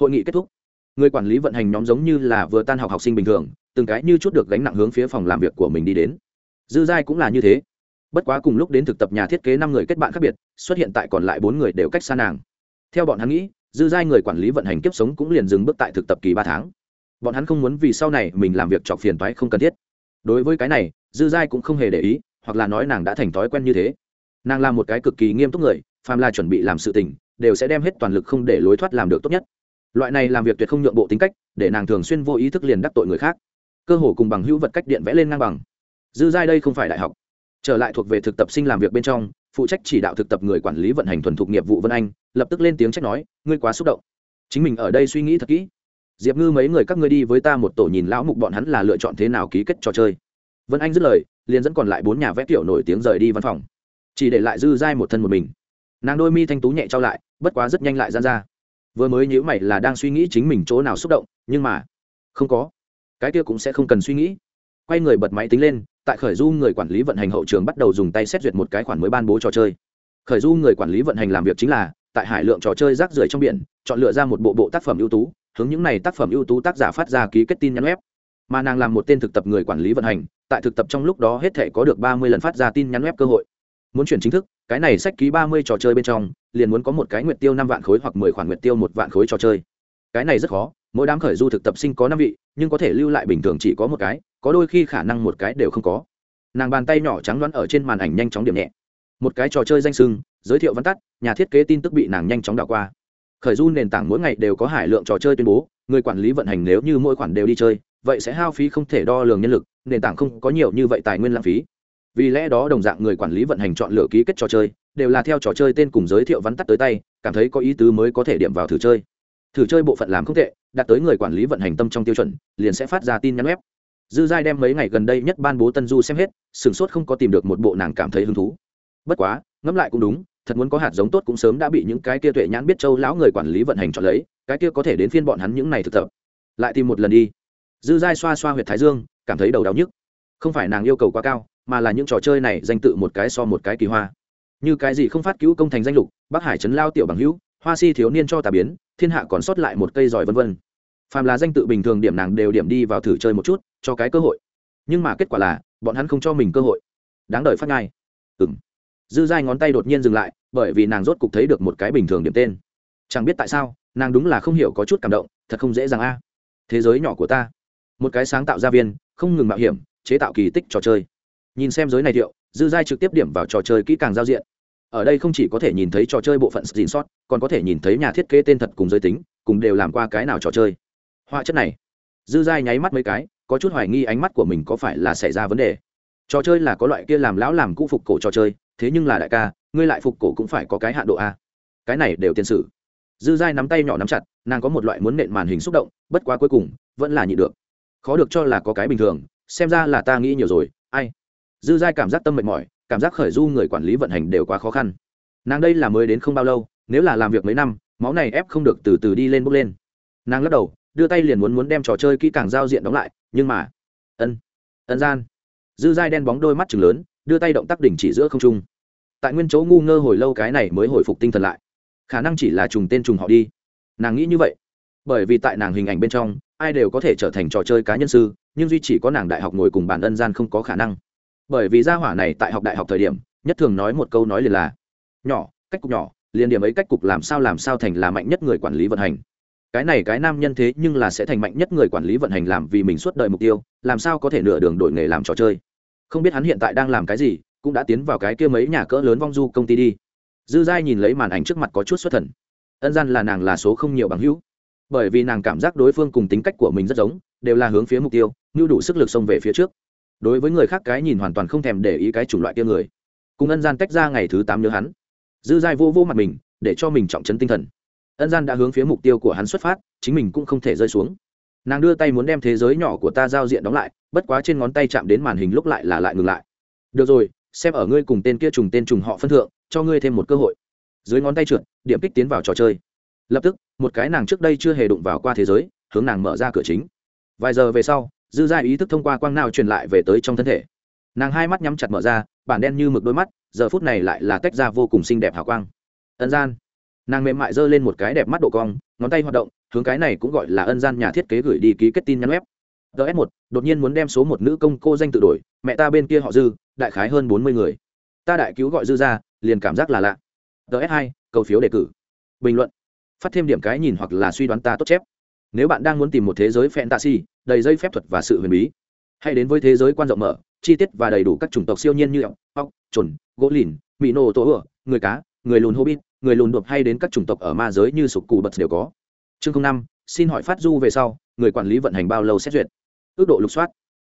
Hội nghị kết thúc. Người quản lý vận hành nhóm giống như là vừa tan học học sinh bình thường, từng cái như chút được gánh nặng hướng phía phòng làm việc của mình đi đến. Dư giai cũng là như thế. Bất quá cùng lúc đến thực tập nhà thiết kế năm người kết bạn khác biệt, xuất hiện tại còn lại bốn người đều cách xa nàng. Theo bọn hắn nghĩ, dư giai người quản lý vận hành kiếp sống cũng liền dừng bước tại thực tập kỳ ba tháng. Bọn hắn không muốn vì sau này mình làm việc chọc phiền toái không cần thiết đối với cái này, dư giai cũng không hề để ý, hoặc là nói nàng đã thành thói quen như thế. Nàng là một cái cực kỳ nghiêm túc người, phàm là chuẩn bị làm sự tình, đều sẽ đem hết toàn lực không để lối thoát làm được tốt nhất. Loại này làm việc tuyệt không nhượng bộ tính cách, để nàng thường xuyên vô ý thức liền đắc tội người khác. Cơ hồ cùng bằng hữu vật cách điện vẽ lên ngang bằng. Dư giai đây không phải đại học. Trở lại thuộc về thực tập sinh làm việc bên trong, phụ trách chỉ đạo thực tập người quản lý vận hành thuần thục nghiệp vụ vân anh, lập tức lên tiếng trách nói, ngươi quá xúc động. Chính mình ở đây suy nghĩ thật kỹ diệp ngư mấy người các ngươi đi với ta một tổ nhìn lão mục bọn hắn là lựa chọn thế nào ký kết trò chơi. Vân anh dứt lời, liền dẫn còn lại bốn nhà vẽ tiểu nổi tiếng rời đi văn phòng. Chỉ để lại dư giai một thân một mình. Nàng đôi mi thanh tú nhẹ trao lại, bất quá rất nhanh lại gian ra. Vừa mới nhữ mày là đang suy nghĩ chính mình chỗ nào xúc động, nhưng mà không có. Cái kia cũng sẽ không cần suy nghĩ. Quay người bật máy tính lên, tại khởi du người quản lý vận hành hậu trường bắt đầu dùng tay xét duyệt một cái khoản mới ban bố trò chơi. Khởi du người quản lý vận hành làm việc chính là, tại hải lượng trò chơi rác rưởi trong biển, chọn lựa ra một bộ bộ tác phẩm ưu tú hướng những này tác phẩm ưu tú tác giả phát ra ký kết tin nhắn web. Mà nàng làm một tên thực tập người quản lý vận hành, tại thực tập trong lúc đó hết thể có được ba mươi lần phát ra tin nhắn web cơ hội. Muốn chuyển chính thức, cái này sách ký ba mươi trò chơi bên trong, liền muốn có một cái nguyệt tiêu năm vạn khối hoặc mười khoản nguyệt tiêu một vạn khối trò chơi. Cái này rất khó, mỗi đám khởi du thực tập sinh có năm vị, nhưng có thể lưu lại bình thường chỉ có một cái, có đôi khi khả năng một cái đều không có. Nàng bàn tay nhỏ trắng đoán ở trên màn ảnh nhanh chóng điểm nhẹ. Một cái trò chơi danh sưng, giới thiệu văn tắt, nhà thiết kế tin tức bị nàng nhanh chóng đảo qua khởi du nền tảng mỗi ngày đều có hải lượng trò chơi tuyên bố, người quản lý vận hành nếu như mỗi khoản đều đi chơi, vậy sẽ hao phí không thể đo lường nhân lực, nền tảng không có nhiều như vậy tài nguyên lãng phí. Vì lẽ đó đồng dạng người quản lý vận hành chọn lựa ký kết trò chơi, đều là theo trò chơi tên cùng giới thiệu vắn tắt tới tay, cảm thấy có ý tứ mới có thể điểm vào thử chơi. Thử chơi bộ phận làm không tệ, đạt tới người quản lý vận hành tâm trong tiêu chuẩn, liền sẽ phát ra tin nhắn web. Dư giai đem mấy ngày gần đây nhất ban bố tân du xem hết, sửng sốt không có tìm được một bộ nàng cảm thấy hứng thú. Bất quá, ngẫm lại cũng đúng thật muốn có hạt giống tốt cũng sớm đã bị những cái kia tuệ nhãn biết châu lão người quản lý vận hành chọn lấy, cái kia có thể đến phiên bọn hắn những này thực tập. Lại tìm một lần đi. Dư giai xoa xoa huyệt thái dương, cảm thấy đầu đau nhức. Không phải nàng yêu cầu quá cao, mà là những trò chơi này danh tự một cái so một cái kỳ hoa. Như cái gì không phát cứu công thành danh lục, bắc hải trấn lao tiểu bằng hữu, hoa si thiếu niên cho tà biến, thiên hạ còn sót lại một cây giỏi vân vân. Phàm là danh tự bình thường điểm nàng đều điểm đi vào thử chơi một chút, cho cái cơ hội. Nhưng mà kết quả là, bọn hắn không cho mình cơ hội. Đáng đời phát ngay. Ừng dư dai ngón tay đột nhiên dừng lại, bởi vì nàng rốt cục thấy được một cái bình thường điểm tên. Chẳng biết tại sao, nàng đúng là không hiểu có chút cảm động, thật không dễ dàng a. Thế giới nhỏ của ta. Một cái sáng tạo gia viên, không ngừng mạo hiểm, chế tạo kỳ tích trò chơi. Nhìn xem giới này thiệu, dư giai trực tiếp điểm vào trò chơi kỹ càng giao diện. Ở đây không chỉ có thể nhìn thấy trò chơi bộ phận xin sót còn có thể nhìn thấy nhà thiết kế tên thật cùng giới tính, cùng đều làm qua cái nào trò chơi. Họa chất này. Dư giai nháy mắt mấy cái, có chút hoài nghi ánh mắt của mình có phải là xảy ra vấn đề trò chơi là có loại kia làm lão làm cũ phục cổ trò chơi, thế nhưng là đại ca, ngươi lại phục cổ cũng phải có cái hạ độ a. Cái này đều tiền sử. Dư giai nắm tay nhỏ nắm chặt, nàng có một loại muốn nện màn hình xúc động, bất quá cuối cùng, vẫn là nhị được. Khó được cho là có cái bình thường, xem ra là ta nghĩ nhiều rồi, ai? Dư giai cảm giác tâm mệt mỏi, cảm giác khởi du người quản lý vận hành đều quá khó khăn. Nàng đây là mới đến không bao lâu, nếu là làm việc mấy năm, máu này ép không được từ từ đi lên bốc lên. Nàng lắc đầu, đưa tay liền muốn muốn đem trò chơi kỹ càng giao diện đóng lại, nhưng mà, ân ân gian dư dai đen bóng đôi mắt chừng lớn, đưa tay động tác đỉnh chỉ giữa không trung. Tại nguyên chỗ ngu ngơ hồi lâu cái này mới hồi phục tinh thần lại. Khả năng chỉ là trùng tên trùng họ đi. Nàng nghĩ như vậy. Bởi vì tại nàng hình ảnh bên trong, ai đều có thể trở thành trò chơi cá nhân sư, nhưng duy chỉ có nàng đại học ngồi cùng bàn ân gian không có khả năng. Bởi vì gia hỏa này tại học đại học thời điểm, nhất thường nói một câu nói liền là, nhỏ, cách cục nhỏ, liền điểm ấy cách cục làm sao làm sao thành là mạnh nhất người quản lý vận hành cái này cái nam nhân thế nhưng là sẽ thành mạnh nhất người quản lý vận hành làm vì mình suốt đời mục tiêu, làm sao có thể nửa đường đổi nghề làm trò chơi? Không biết hắn hiện tại đang làm cái gì, cũng đã tiến vào cái kia mấy nhà cỡ lớn vong du công ty đi. Dư giai nhìn lấy màn ảnh trước mặt có chút xuất thần. Ân gian là nàng là số không nhiều bằng hữu. Bởi vì nàng cảm giác đối phương cùng tính cách của mình rất giống, đều là hướng phía mục tiêu, như đủ sức lực xông về phía trước. Đối với người khác cái nhìn hoàn toàn không thèm để ý cái chủng loại kia người. Cùng ân gian tách ra ngày thứ tám nhớ hắn. Dư giai vô vô mặt mình, để cho mình trọng chấn tinh thần ân gian đã hướng phía mục tiêu của hắn xuất phát, chính mình cũng không thể rơi xuống. Nàng đưa tay muốn đem thế giới nhỏ của ta giao diện đóng lại, bất quá trên ngón tay chạm đến màn hình lúc lại là lại ngừng lại. Được rồi, xem ở ngươi cùng tên kia trùng tên trùng họ phân thượng, cho ngươi thêm một cơ hội. Dưới ngón tay trượt, điểm kích tiến vào trò chơi. Lập tức, một cái nàng trước đây chưa hề đụng vào qua thế giới, hướng nàng mở ra cửa chính. Vài giờ về sau, dư gia ý thức thông qua quang nào truyền lại về tới trong thân thể. Nàng hai mắt nhắm chặt mở ra, bản đen như mực đôi mắt, giờ phút này lại là tách ra vô cùng xinh đẹp hào quang. Ân gian nàng mềm mại giơ lên một cái đẹp mắt độ cong, ngón tay hoạt động, hướng cái này cũng gọi là ân gian nhà thiết kế gửi đi ký kết tin nhắn web. Ts một, đột nhiên muốn đem số một nữ công cô danh tự đổi, mẹ ta bên kia họ dư, đại khái hơn bốn mươi người. Ta đại cứu gọi dư ra, liền cảm giác là lạ. Ts hai, cầu phiếu đề cử. Bình luận. Phát thêm điểm cái nhìn hoặc là suy đoán ta tốt chép. Nếu bạn đang muốn tìm một thế giới fantasy, đầy dây phép thuật và sự huyền bí, hãy đến với thế giới quan rộng mở, chi tiết và đầy đủ các chủng tộc siêu nhiên như ốc ốc trồn gỗ lìn mỹ nô, tổ ửa, người cá, người lùn hobbit người lùn đột hay đến các chủng tộc ở ma giới như sục cụ bật đều có. Chương năm, xin hỏi phát du về sau, người quản lý vận hành bao lâu xét duyệt? Ước độ lục soát.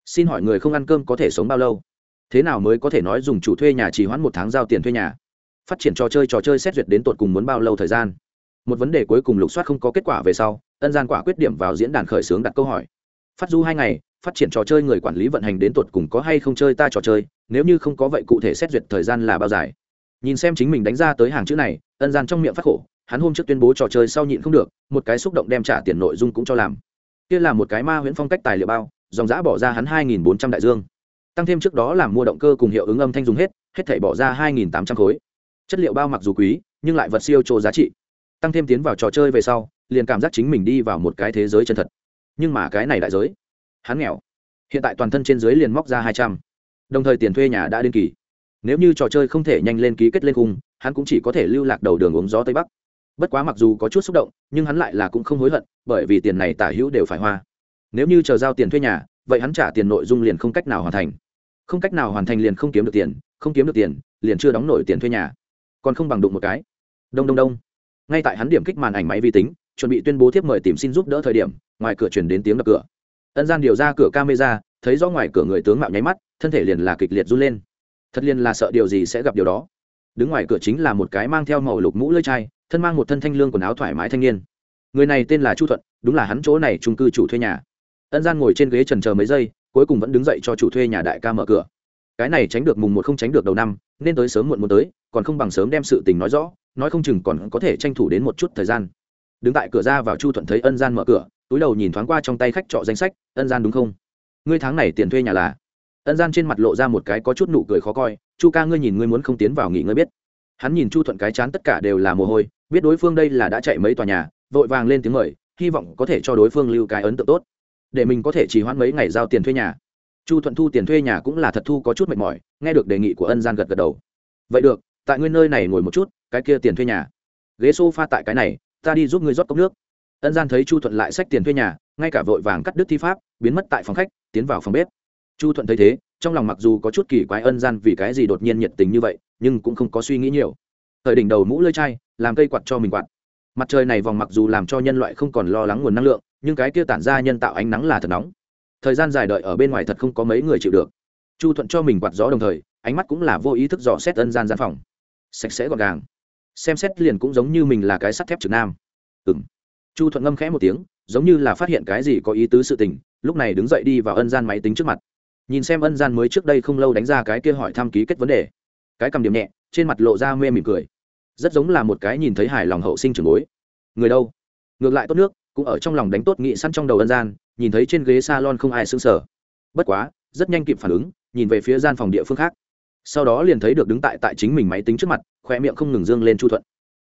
Xin hỏi người không ăn cơm có thể sống bao lâu? Thế nào mới có thể nói dùng chủ thuê nhà chỉ hoãn một tháng giao tiền thuê nhà? Phát triển trò chơi trò chơi xét duyệt đến tột cùng muốn bao lâu thời gian? Một vấn đề cuối cùng lục soát không có kết quả về sau, ân gian quả quyết điểm vào diễn đàn khởi xướng đặt câu hỏi. Phát du hai ngày, phát triển trò chơi người quản lý vận hành đến tột cùng có hay không chơi ta trò chơi? Nếu như không có vậy cụ thể xét duyệt thời gian là bao dài? Nhìn xem chính mình đánh ra tới hàng chữ này ân gian trong miệng phát khổ, hắn hôm trước tuyên bố trò chơi sau nhịn không được, một cái xúc động đem trả tiền nội dung cũng cho làm. Kia là một cái ma huyễn phong cách tài liệu bao, dòng giã bỏ ra hắn hai nghìn bốn trăm đại dương. Tăng thêm trước đó làm mua động cơ cùng hiệu ứng âm thanh dùng hết hết thảy bỏ ra hai nghìn tám trăm khối. Chất liệu bao mặc dù quý, nhưng lại vật siêu trô giá trị. Tăng thêm tiến vào trò chơi về sau, liền cảm giác chính mình đi vào một cái thế giới chân thật. Nhưng mà cái này đại giới, hắn nghèo. Hiện tại toàn thân trên dưới liền móc ra hai trăm. Đồng thời tiền thuê nhà đã đến kỳ. Nếu như trò chơi không thể nhanh lên ký kết lên khung hắn cũng chỉ có thể lưu lạc đầu đường uống gió tây bắc. Bất quá mặc dù có chút xúc động, nhưng hắn lại là cũng không hối hận, bởi vì tiền này tả hữu đều phải hoa. Nếu như chờ giao tiền thuê nhà, vậy hắn trả tiền nội dung liền không cách nào hoàn thành. Không cách nào hoàn thành liền không kiếm được tiền, không kiếm được tiền, liền chưa đóng nổi tiền thuê nhà. Còn không bằng đụng một cái. Đông đông đông. Ngay tại hắn điểm kích màn ảnh máy vi tính, chuẩn bị tuyên bố tiếp mời tìm xin giúp đỡ thời điểm, ngoài cửa chuyển đến tiếng đập cửa. Ân gian điều ra cửa camera, thấy rõ ngoài cửa người tướng mạo nháy mắt, thân thể liền là kịch liệt run lên. Thật liền là sợ điều gì sẽ gặp điều đó đứng ngoài cửa chính là một cái mang theo màu lục mũ lơi chai, thân mang một thân thanh lương quần áo thoải mái thanh niên. Người này tên là chu thuận, đúng là hắn chỗ này trung cư chủ thuê nhà. Ân gian ngồi trên ghế trần chờ mấy giây, cuối cùng vẫn đứng dậy cho chủ thuê nhà đại ca mở cửa. Cái này tránh được mùng một không tránh được đầu năm, nên tới sớm muộn muốn tới, còn không bằng sớm đem sự tình nói rõ, nói không chừng còn có thể tranh thủ đến một chút thời gian. Đứng tại cửa ra vào chu thuận thấy ân gian mở cửa, túi đầu nhìn thoáng qua trong tay khách trọ danh sách, ân gian đúng không? Ngươi tháng này tiền thuê nhà là ân gian trên mặt lộ ra một cái có chút nụ cười khó coi, chu ca ngươi nhìn ngươi muốn không tiến vào nghỉ ngơi biết. Hắn nhìn chu thuận cái chán tất cả đều là mồ hôi, biết đối phương đây là đã chạy mấy tòa nhà, vội vàng lên tiếng mời, hy vọng có thể cho đối phương lưu cái ấn tượng tốt. Để mình có thể chỉ hoãn mấy ngày giao tiền thuê nhà. Chu thuận thu tiền thuê nhà cũng là thật thu có chút mệt mỏi, nghe được đề nghị của ân gian gật gật đầu. Vậy được, tại ngươi nơi này ngồi một chút, cái kia tiền thuê nhà. Ghế s o f a tại cái này, ta đi giúp ngươi rót cốc nước. Ân gian thấy chu thuận lại xách tiền thuê nhà, ngay cả vội vàng cắt đứt thi pháp, biến mất tại phòng khách, tiến vào phòng bếp chu thuận thấy thế, trong lòng mặc dù có chút kỳ quái ân gian vì cái gì đột nhiên nhiệt tình như vậy, nhưng cũng không có suy nghĩ nhiều. Thời đỉnh đầu mũ lơi chai, làm cây quạt cho mình quạt. Mặt trời này vòng mặc dù làm cho nhân loại không còn lo lắng nguồn năng lượng, nhưng cái kia tản ra nhân tạo ánh nắng là thật nóng. Thời gian dài đợi ở bên ngoài thật không có mấy người chịu được. Chu thuận cho mình quạt gió đồng thời, ánh mắt cũng là vô ý thức dò xét ân gian gian phòng. Sạch sẽ gọn gàng. Xem xét liền cũng giống như mình là cái sắt thép trực nam. Ừng chu thuận ngâm khẽ một tiếng, giống như là phát hiện cái gì có ý tứ sự tình, lúc này đứng dậy đi vào ân gian máy tính trước mặt nhìn xem ân gian mới trước đây không lâu đánh ra cái kia hỏi thăm ký kết vấn đề. Cái cầm điểm nhẹ, trên mặt lộ ra mê mỉm cười. Rất giống là một cái nhìn thấy hài lòng hậu sinh trưởng bối. Người đâu? Ngược lại tốt nước, cũng ở trong lòng đánh tốt nghị săn trong đầu ân gian, nhìn thấy trên ghế salon không ai sững sờ. Bất quá, rất nhanh kịp phản ứng, nhìn về phía gian phòng địa phương khác. Sau đó liền thấy được đứng tại tại chính mình máy tính trước mặt khoe miệng không ngừng dương lên chu thuận.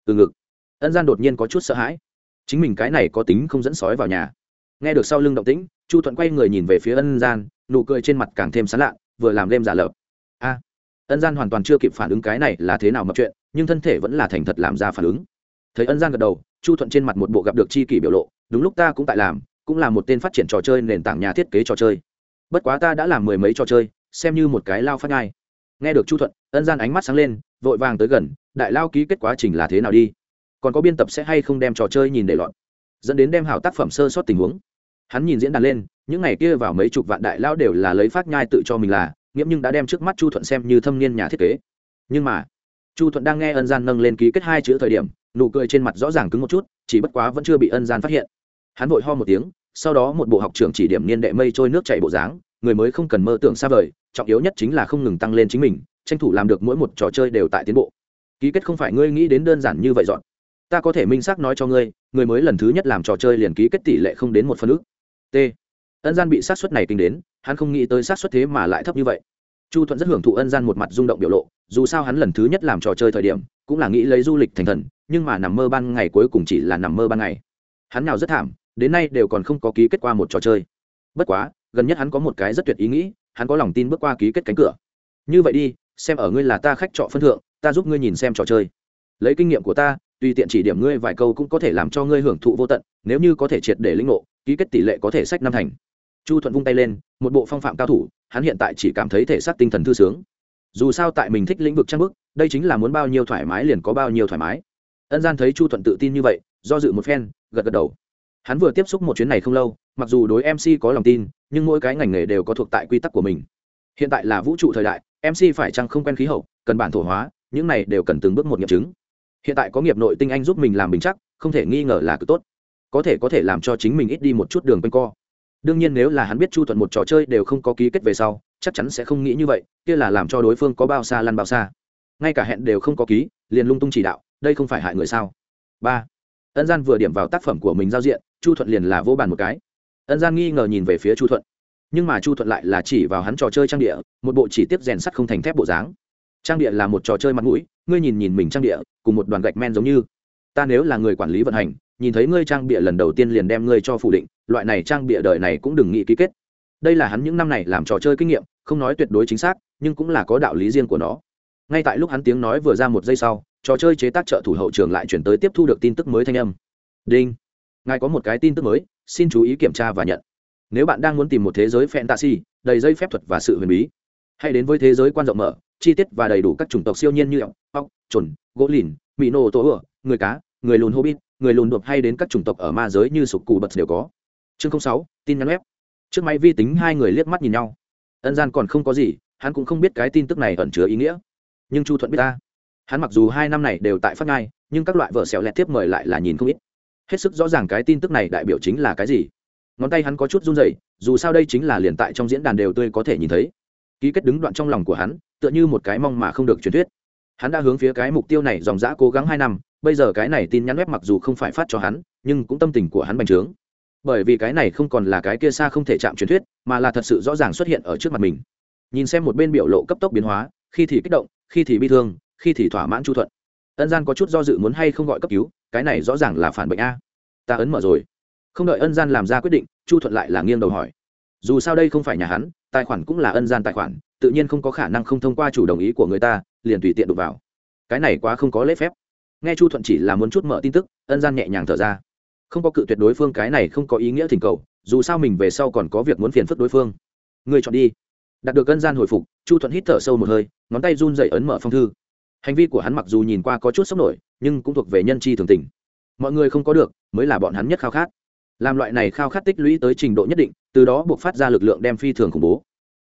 Từ ngực, ân gian đột nhiên có chút sợ hãi. Chính mình cái này có tính không dẫn sói vào nhà. Nghe được sau lưng động tĩnh, chu thuận quay người nhìn về phía ân gian nụ cười trên mặt càng thêm sán lạ vừa làm đêm giả lợp a, ân gian hoàn toàn chưa kịp phản ứng cái này là thế nào mập chuyện, nhưng thân thể vẫn là thành thật làm ra phản ứng. Thấy ân gian gật đầu, chu thuận trên mặt một bộ gặp được chi kỷ biểu lộ, đúng lúc ta cũng tại làm, cũng là một tên phát triển trò chơi nền tảng nhà thiết kế trò chơi. Bất quá ta đã làm mười mấy trò chơi, xem như một cái lao phát ngai nghe được chu thuận, ân gian ánh mắt sáng lên, vội vàng tới gần, đại lao ký kết quá trình là thế nào đi? Còn có biên tập sẽ hay không đem trò chơi nhìn để lọt? Dẫn đến đem hảo tác phẩm sơ sót tình huống. Hắn nhìn diễn đàn lên những ngày kia vào mấy chục vạn đại lao đều là lấy phát nhai tự cho mình là, nghiễm nhưng đã đem trước mắt chu thuận xem như thâm niên nhà thiết kế. Nhưng mà, chu thuận đang nghe ân gian nâng lên ký kết hai chữ thời điểm, nụ cười trên mặt rõ ràng cứng một chút, chỉ bất quá vẫn chưa bị ân gian phát hiện. Hắn vội ho một tiếng, sau đó một bộ học trưởng chỉ điểm niên đệ mây trôi nước chảy bộ dáng, người mới không cần mơ tưởng xa vời, trọng yếu nhất chính là không ngừng tăng lên chính mình, tranh thủ làm được mỗi một trò chơi đều tại tiến bộ. Ký kết không phải ngươi nghĩ đến đơn giản như vậy dọn. Ta có thể minh xác nói cho ngươi, người mới lần thứ nhất làm trò chơi liền ký kết tỷ lệ không đến một phần ước t ân gian bị sát xuất này kinh đến, hắn không nghĩ tới sát xuất thế mà lại thấp như vậy. Chu thuận rất hưởng thụ ân gian một mặt rung động biểu lộ, dù sao hắn lần thứ nhất làm trò chơi thời điểm, cũng là nghĩ lấy du lịch thành thần, nhưng mà nằm mơ ban ngày cuối cùng chỉ là nằm mơ ban ngày. Hắn nào rất thảm, đến nay đều còn không có ký kết qua một trò chơi. Bất quá, gần nhất hắn có một cái rất tuyệt ý nghĩ, hắn có lòng tin bước qua ký kết cánh cửa. Như vậy đi, xem ở ngươi là ta khách trọ phân thượng, ta giúp ngươi nhìn xem trò chơi. Lấy kinh nghiệm của ta, tùy tiện chỉ điểm ngươi vài câu cũng có thể làm cho ngươi hưởng thụ vô tận, nếu như có thể triệt để lĩnh ngộ, ký kết tỷ lệ có thể sách năm thành chu thuận vung tay lên, một bộ phong phạm cao thủ, hắn hiện tại chỉ cảm thấy thể xác tinh thần thư sướng. Dù sao tại mình thích lĩnh vực trang bức, đây chính là muốn bao nhiêu thoải mái liền có bao nhiêu thoải mái. Ân gian thấy chu thuận tự tin như vậy, do dự một phen, gật gật đầu. Hắn vừa tiếp xúc một chuyến này không lâu, mặc dù đối mc có lòng tin, nhưng mỗi cái ngành nghề đều có thuộc tại quy tắc của mình. Hiện tại là vũ trụ thời đại mc phải chăng không quen khí hậu, cần bản thổ hóa, những này đều cần từng bước một nghiệm chứng. Hiện tại có nghiệp nội tinh anh giúp mình làm bình chắc, không thể nghi ngờ là cực tốt. Có thể có thể làm cho chính mình ít đi một chút đường quanh co đương nhiên nếu là hắn biết chu thuận một trò chơi đều không có ký kết về sau, chắc chắn sẽ không nghĩ như vậy, kia là làm cho đối phương có bao xa lăn bao xa. Ngay cả hẹn đều không có ký, liền lung tung chỉ đạo, đây không phải hại người sao? Ba. Ân gian vừa điểm vào tác phẩm của mình giao diện, chu thuận liền là vô bàn một cái. Ân gian nghi ngờ nhìn về phía chu thuận. Nhưng mà chu thuận lại là chỉ vào hắn trò chơi trang địa, một bộ chỉ tiếp rèn sắt không thành thép bộ dáng. Trang địa là một trò chơi mặt mũi, ngươi nhìn nhìn mình trang địa, cùng một đoàn gạch men giống như. Ta nếu là người quản lý vận hành nhìn thấy ngươi trang bịa lần đầu tiên liền đem ngươi cho phủ định, loại này trang bịa đời này cũng đừng nghĩ ký kết. Đây là hắn những năm này làm trò chơi kinh nghiệm, không nói tuyệt đối chính xác, nhưng cũng là có đạo lý riêng của nó. Ngay tại lúc hắn tiếng nói vừa ra một giây sau, trò chơi chế tác trợ thủ hậu trường lại chuyển tới tiếp thu được tin tức mới thanh âm. Đinh! Ngài có một cái tin tức mới, xin chú ý kiểm tra và nhận. Nếu bạn đang muốn tìm một thế giới fantasy, đầy dây phép thuật và sự huyền bí, hãy đến với thế giới quan rộng mở, chi tiết và đầy đủ các chủng tộc siêu nhiên như ốc ốc gỗ lìn mỹ nô tố ửa, người cá người lùn hobbit, người lùn đột hay đến các chủng tộc ở ma giới như sục cù bật đều có. Chương sáu, tin nhắn web. Trước máy vi tính, hai người liếc mắt nhìn nhau. Ân gian còn không có gì, hắn cũng không biết cái tin tức này ẩn chứa ý nghĩa. Nhưng chu thuận biết ta. Hắn mặc dù hai năm này đều tại phát ngai, nhưng các loại vợ xẻo lẹt tiếp mời lại là nhìn không ít. Hết sức rõ ràng cái tin tức này đại biểu chính là cái gì. Ngón tay hắn có chút run rẩy, dù sao đây chính là liền tại trong diễn đàn đều tươi có thể nhìn thấy. Ký kết đứng đoạn trong lòng của hắn, tựa như một cái mong mà không được truyền thuyết. Hắn đã hướng phía cái mục tiêu này dòng dã cố gắng hai năm bây giờ cái này tin nhắn web mặc dù không phải phát cho hắn, nhưng cũng tâm tình của hắn bành trướng. Bởi vì cái này không còn là cái kia xa không thể chạm truyền thuyết, mà là thật sự rõ ràng xuất hiện ở trước mặt mình. Nhìn xem một bên biểu lộ cấp tốc biến hóa, khi thì kích động, khi thì bi thương, khi thì thỏa mãn chu thuận. Ân gian có chút do dự muốn hay không gọi cấp cứu, cái này rõ ràng là phản bệnh a. Ta ấn mở rồi. Không đợi ân gian làm ra quyết định, chu thuận lại là nghiêng đầu hỏi. Dù sao đây không phải nhà hắn, tài khoản cũng là ân gian tài khoản, tự nhiên không có khả năng không thông qua chủ đồng ý của người ta, liền tùy tiện đụng vào. Cái này quá không có lễ phép nghe chu thuận chỉ là muốn chút mở tin tức, ân gian nhẹ nhàng thở ra. Không có cự tuyệt đối phương cái này không có ý nghĩa thỉnh cầu, dù sao mình về sau còn có việc muốn phiền phức đối phương. Người chọn đi. Đạt được ân gian hồi phục, chu thuận hít thở sâu một hơi, ngón tay run dậy ấn mở phong thư. Hành vi của hắn mặc dù nhìn qua có chút sốc nổi, nhưng cũng thuộc về nhân chi thường tình. Mọi người không có được, mới là bọn hắn nhất khao khát. Làm loại này khao khát tích lũy tới trình độ nhất định, từ đó buộc phát ra lực lượng đem phi thường khủng bố.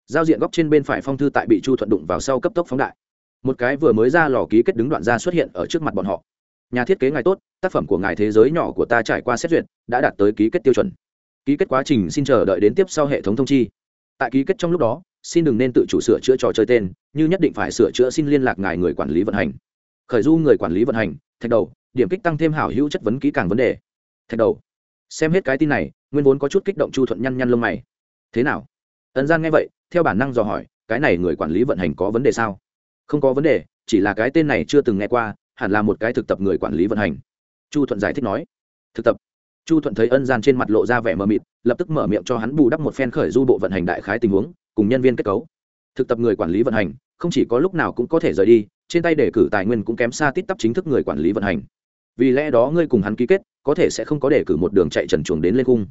Giao diện góc trên bên phải phong thư tại bị chu thuận đụng vào sau cấp tốc phóng đại một cái vừa mới ra lò ký kết đứng đoạn ra xuất hiện ở trước mặt bọn họ. Nhà thiết kế ngài tốt, tác phẩm của ngài thế giới nhỏ của ta trải qua xét duyệt, đã đạt tới ký kết tiêu chuẩn. Ký kết quá trình xin chờ đợi đến tiếp sau hệ thống thông chi. Tại ký kết trong lúc đó, xin đừng nên tự chủ sửa chữa trò chơi tên, như nhất định phải sửa chữa xin liên lạc ngài người quản lý vận hành. Khởi du người quản lý vận hành, thạch đầu, điểm kích tăng thêm hảo hữu chất vấn kỹ càng vấn đề. Thạch đầu, xem hết cái tin này, nguyên vốn có chút kích động chu thuận nhăn nhăn lông mày. Thế nào? Ấn gian nghe vậy, theo bản năng dò hỏi, cái này người quản lý vận hành có vấn đề sao? Không có vấn đề, chỉ là cái tên này chưa từng nghe qua, hẳn là một cái thực tập người quản lý vận hành. Chu thuận giải thích nói. Thực tập. Chu thuận thấy ân gian trên mặt lộ ra vẻ mờ mịt, lập tức mở miệng cho hắn bù đắp một phen khởi du bộ vận hành đại khái tình huống, cùng nhân viên kết cấu. Thực tập người quản lý vận hành, không chỉ có lúc nào cũng có thể rời đi, trên tay đề cử tài nguyên cũng kém xa tít tắp chính thức người quản lý vận hành. Vì lẽ đó ngươi cùng hắn ký kết, có thể sẽ không có đề cử một đường chạy trần chuồng đến lên khung.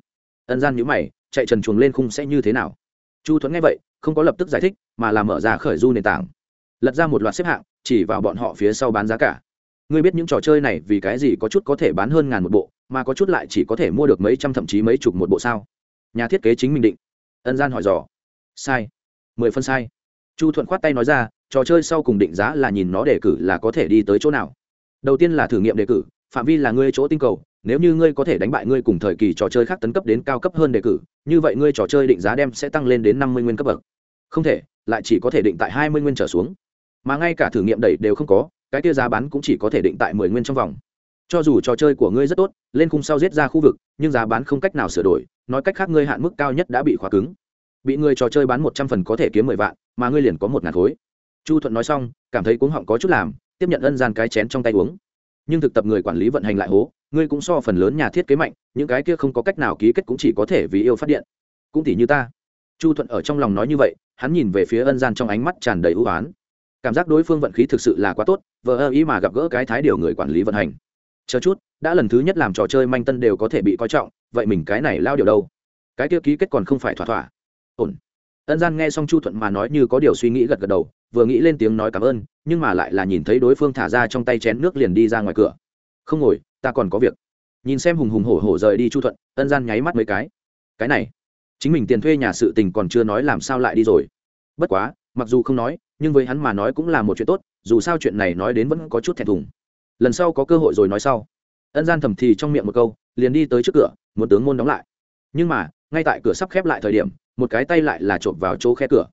Ân gian nhữ mày, chạy trần chuồng lên khung sẽ như thế nào? Chu thuận nghe vậy, không có lập tức giải thích, mà là mở ra khởi du nền tảng lật ra một loạt xếp hạng, chỉ vào bọn họ phía sau bán giá cả. Ngươi biết những trò chơi này vì cái gì có chút có thể bán hơn ngàn một bộ, mà có chút lại chỉ có thể mua được mấy trăm thậm chí mấy chục một bộ sao? Nhà thiết kế chính mình định. Ân gian hỏi dò. Sai. Mười phân sai. Chu thuận khoát tay nói ra, trò chơi sau cùng định giá là nhìn nó đề cử là có thể đi tới chỗ nào. Đầu tiên là thử nghiệm đề cử, phạm vi là ngươi chỗ tinh cầu, nếu như ngươi có thể đánh bại ngươi cùng thời kỳ trò chơi khác tấn cấp đến cao cấp hơn đề cử, như vậy ngươi trò chơi định giá đem sẽ tăng lên đến năm mươi nguyên cấp bậc. Không thể, lại chỉ có thể định tại hai mươi nguyên trở xuống mà ngay cả thử nghiệm đẩy đều không có, cái kia giá bán cũng chỉ có thể định tại mười nguyên trong vòng. Cho dù trò chơi của ngươi rất tốt, lên khung sau giết ra khu vực, nhưng giá bán không cách nào sửa đổi, nói cách khác ngươi hạn mức cao nhất đã bị khóa cứng. Bị người trò chơi bán một trăm phần có thể kiếm mười vạn, mà ngươi liền có một ngàn khối. Chu thuận nói xong, cảm thấy cuống họng có chút làm, tiếp nhận ân gian cái chén trong tay uống. Nhưng thực tập người quản lý vận hành lại hố, ngươi cũng so phần lớn nhà thiết kế mạnh, những cái kia không có cách nào ký kết cũng chỉ có thể vì yêu phát điện. Cũng tỷ như ta. Chu thuận ở trong lòng nói như vậy, hắn nhìn về phía ân gian trong ánh mắt tràn đầy ưu oán cảm giác đối phương vận khí thực sự là quá tốt, vờ ơ ý mà gặp gỡ cái thái điều người quản lý vận hành. Chờ chút, đã lần thứ nhất làm trò chơi manh tân đều có thể bị coi trọng, vậy mình cái này lao điều đâu? Cái kia ký kết còn không phải thỏa thỏa. Ổn. Ân gian nghe xong chu thuận mà nói như có điều suy nghĩ gật gật đầu, vừa nghĩ lên tiếng nói cảm ơn, nhưng mà lại là nhìn thấy đối phương thả ra trong tay chén nước liền đi ra ngoài cửa. Không ngồi, ta còn có việc. Nhìn xem hùng hùng hổ hổ rời đi chu thuận, ân gian nháy mắt mấy cái. Cái này, chính mình tiền thuê nhà sự tình còn chưa nói làm sao lại đi rồi. Bất quá, mặc dù không nói nhưng với hắn mà nói cũng là một chuyện tốt, dù sao chuyện này nói đến vẫn có chút thẹn thùng. Lần sau có cơ hội rồi nói sau. Ân gian thầm thì trong miệng một câu, liền đi tới trước cửa một tướng môn đóng lại. Nhưng mà, ngay tại cửa sắp khép lại thời điểm, một cái tay lại là trộm vào chỗ khe cửa.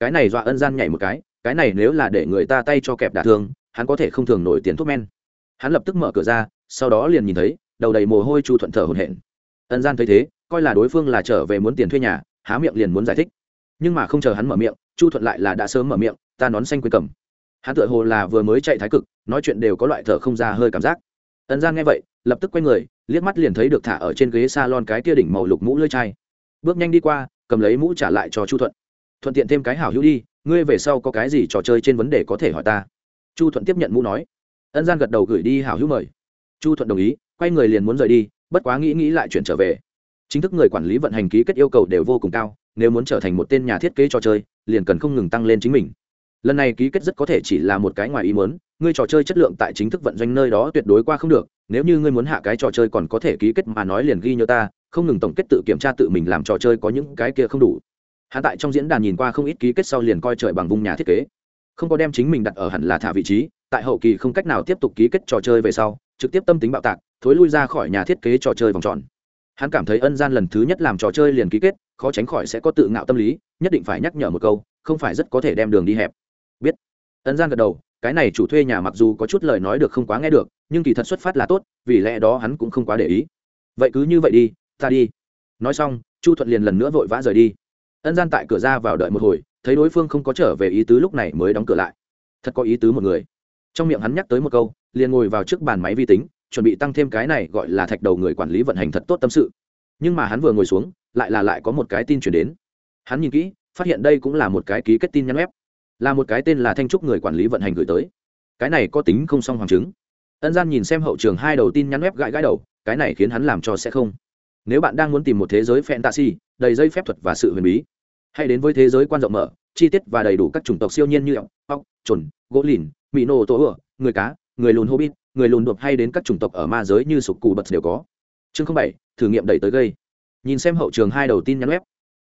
Cái này dọa ân gian nhảy một cái cái này nếu là để người ta tay cho kẹp đả thương, hắn có thể không thường nổi tiền thuốc men. Hắn lập tức mở cửa ra, sau đó liền nhìn thấy, đầu đầy mồ hôi chu thuận thở hổn hển. Ân gian thấy thế, coi là đối phương là trở về muốn tiền thuê nhà, há miệng liền muốn giải thích. Nhưng mà không chờ hắn mở miệng chu thuận lại là đã sớm mở miệng, ta nón xanh quên cầm. Hắn tựa hồ là vừa mới chạy thái cực, nói chuyện đều có loại thở không ra hơi cảm giác. Ân gian nghe vậy, lập tức quay người, liếc mắt liền thấy được thả ở trên ghế s a lon cái tia đỉnh màu lục mũ lưỡi chai. Bước nhanh đi qua, cầm lấy mũ trả lại cho chu thuận. Thuận tiện thêm cái hảo hữu đi, ngươi về sau có cái gì trò chơi trên vấn đề có thể hỏi ta. Chu thuận tiếp nhận mũ nói. Ân gian gật đầu gửi đi hảo hữu mời. Chu thuận đồng ý, quay người liền muốn rời đi, bất quá nghĩ nghĩ lại chuyển trở về. Chính thức người quản lý vận hành ký kết yêu cầu đều vô cùng cao, nếu muốn trở thành một tên nhà thiết kế trò chơi liền cần không ngừng tăng lên chính mình. Lần này ký kết rất có thể chỉ là một cái ngoài ý muốn, ngươi trò chơi chất lượng tại chính thức vận doanh nơi đó tuyệt đối qua không được, nếu như ngươi muốn hạ cái trò chơi còn có thể ký kết mà nói liền ghi nhớ ta, không ngừng tổng kết tự kiểm tra tự mình làm trò chơi có những cái kia không đủ. Hạ tại trong diễn đàn nhìn qua không ít ký kết sau liền coi trời bằng vùng nhà thiết kế. Không có đem chính mình đặt ở hẳn là thả vị trí, tại hậu kỳ không cách nào tiếp tục ký kết trò chơi về sau, trực tiếp tâm tính bạo tạc, thối lui ra khỏi nhà thiết kế trò chơi vòng tròn. Hắn cảm thấy ân gian lần thứ nhất làm trò chơi liền ký kết khó tránh khỏi sẽ có tự ngạo tâm lý, nhất định phải nhắc nhở một câu, không phải rất có thể đem đường đi hẹp. Biết. Ân gian gật đầu, cái này chủ thuê nhà mặc dù có chút lời nói được không quá nghe được, nhưng kỳ thật xuất phát là tốt, vì lẽ đó hắn cũng không quá để ý. Vậy cứ như vậy đi, ta đi. Nói xong, chu thuận liền lần nữa vội vã rời đi. Ân gian tại cửa ra vào đợi một hồi, thấy đối phương không có trở về ý tứ lúc này mới đóng cửa lại. Thật có ý tứ một người. Trong miệng hắn nhắc tới một câu, liền ngồi vào trước bàn máy vi tính, chuẩn bị tăng thêm cái này gọi là thạch đầu người quản lý vận hành thật tốt tâm sự. Nhưng mà hắn vừa ngồi xuống lại là lại có một cái tin chuyển đến. Hắn nhìn kỹ, phát hiện đây cũng là một cái ký kết tin nhắn web. Là một cái tên là thanh trúc người quản lý vận hành gửi tới. Cái này có tính không song hoàng chứng. Ân gian nhìn xem hậu trường hai đầu tin nhắn web gãi gãi đầu, cái này khiến hắn làm cho sẽ không. Nếu bạn đang muốn tìm một thế giới fantasy, đầy dây phép thuật và sự huyền bí, hãy đến với thế giới quan rộng mở, chi tiết và đầy đủ các chủng tộc siêu nhiên như ốc ốc chuẩn gỗ lìn mỹ nô tổ ửa, người cá, người lùn hobbit, người lùn đột hay đến các chủng tộc ở ma giới như sục cù bật đều có. Chương bảy, thử nghiệm đẩy tới gây nhìn xem hậu trường hai đầu tin nhắn web.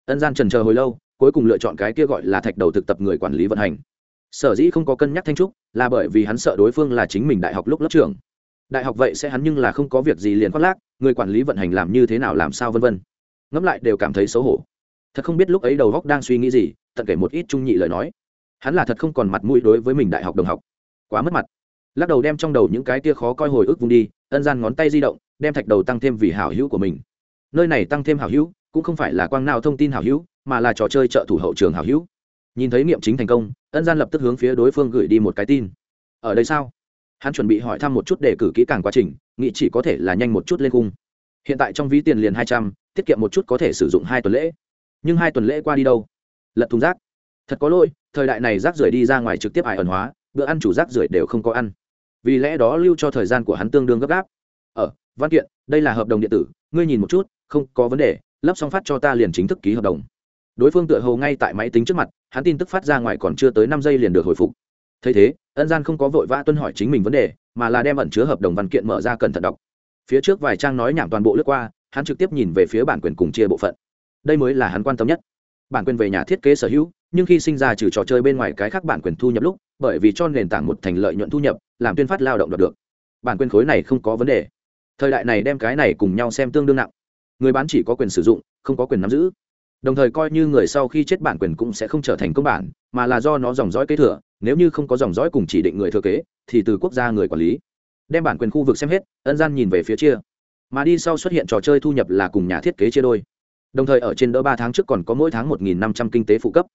Ân gian trần chờ hồi lâu, cuối cùng lựa chọn cái kia gọi là thạch đầu thực tập người quản lý vận hành. Sở dĩ không có cân nhắc thanh trúc, là bởi vì hắn sợ đối phương là chính mình đại học lúc lớp trưởng. Đại học vậy sẽ hắn nhưng là không có việc gì liền khoác lác, người quản lý vận hành làm như thế nào làm sao vân vân. Ngẫm lại đều cảm thấy xấu hổ. Thật không biết lúc ấy đầu góc đang suy nghĩ gì, tận kể một ít trung nhị lời nói. Hắn là thật không còn mặt mũi đối với mình đại học đồng học. Quá mất mặt. Lắc đầu đem trong đầu những cái tia khó coi hồi ức vung đi, ân gian ngón tay di động, đem thạch đầu tăng thêm vì hảo hữu của mình nơi này tăng thêm hảo hữu, cũng không phải là quang nào thông tin hảo hữu, mà là trò chơi trợ thủ hậu trường hảo hữu. Nhìn thấy nghiệm chính thành công, ân gian lập tức hướng phía đối phương gửi đi một cái tin. Ở đây sao? Hắn chuẩn bị hỏi thăm một chút để cử kỹ càng quá trình nghị chỉ có thể là nhanh một chút lên cung hiện tại trong ví tiền liền hai trăm, tiết kiệm một chút có thể sử dụng hai tuần lễ. Nhưng hai tuần lễ qua đi đâu? Lật thùng rác. Thật có lỗi, thời đại này rác rưởi đi ra ngoài trực tiếp ải ẩn hóa, bữa ăn chủ rác rưởi đều không có ăn. Vì lẽ đó lưu cho thời gian của hắn tương đương gấp gáp. Ở, văn kiện, đây là hợp đồng điện tử, ngươi nhìn một chút không có vấn đề, lắp xong phát cho ta liền chính thức ký hợp đồng. Đối phương tựa hồ ngay tại máy tính trước mặt, hắn tin tức phát ra ngoài còn chưa tới năm giây liền được hồi phục. Thấy thế, ân gian không có vội vã tuân hỏi chính mình vấn đề, mà là đem ẩn chứa hợp đồng văn kiện mở ra cẩn thận đọc. Phía trước vài trang nói nhảm toàn bộ lướt qua, hắn trực tiếp nhìn về phía bản quyền cùng chia bộ phận. Đây mới là hắn quan tâm nhất. Bản quyền về nhà thiết kế sở hữu, nhưng khi sinh ra trừ trò chơi bên ngoài cái khác bản quyền thu nhập lúc, bởi vì cho nền tảng một thành lợi nhuận thu nhập, làm tuyên phát lao động đoạt được. Bản quyền khối này không có vấn đề. Thời đại này đem cái này cùng nhau xem tương đương nặng người bán chỉ có quyền sử dụng, không có quyền nắm giữ. Đồng thời coi như người sau khi chết bản quyền cũng sẽ không trở thành công bản, mà là do nó dòng dõi kế thừa, nếu như không có dòng dõi cùng chỉ định người thừa kế, thì từ quốc gia người quản lý. Đem bản quyền khu vực xem hết, ân gian nhìn về phía chia. Mà đi sau xuất hiện trò chơi thu nhập là cùng nhà thiết kế chia đôi. Đồng thời ở trên đỡ ba tháng trước còn có mỗi tháng một nghìn năm trăm kinh tế phụ cấp.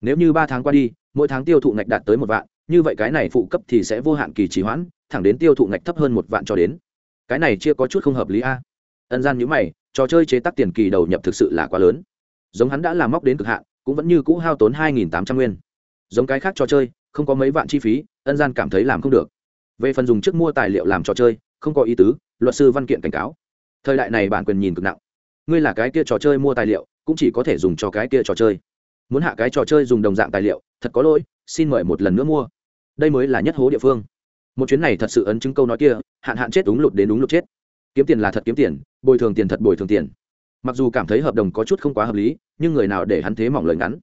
Nếu như ba tháng qua đi, mỗi tháng tiêu thụ ngạch đạt tới một vạn, như vậy cái này phụ cấp thì sẽ vô hạn kỳ trì hoãn, thẳng đến tiêu thụ ngạch thấp hơn một vạn cho đến. Cái này chia có chút không hợp lý a. Ân gian nhữ mày trò chơi chế tác tiền kỳ đầu nhập thực sự là quá lớn. Giống hắn đã làm móc đến cực hạn, cũng vẫn như cũ hao tốn hai nghìn tám trăm nguyên. Giống cái khác trò chơi, không có mấy vạn chi phí, ân gian cảm thấy làm không được. Về phần dùng trước mua tài liệu làm trò chơi, không có ý tứ, luật sư văn kiện cảnh cáo. Thời đại này bản quyền nhìn cực nặng. Ngươi là cái kia trò chơi mua tài liệu, cũng chỉ có thể dùng cho cái kia trò chơi. Muốn hạ cái trò chơi dùng đồng dạng tài liệu, thật có lỗi, xin mời một lần nữa mua. Đây mới là nhất hố địa phương. Một chuyến này thật sự ấn chứng câu nói kia, hạn hạn chết đúng lụt đến đúng lụt chết kiếm tiền là thật kiếm tiền, bồi thường tiền thật bồi thường tiền. Mặc dù cảm thấy hợp đồng có chút không quá hợp lý, nhưng người nào để hắn thế mỏng lời ngắn?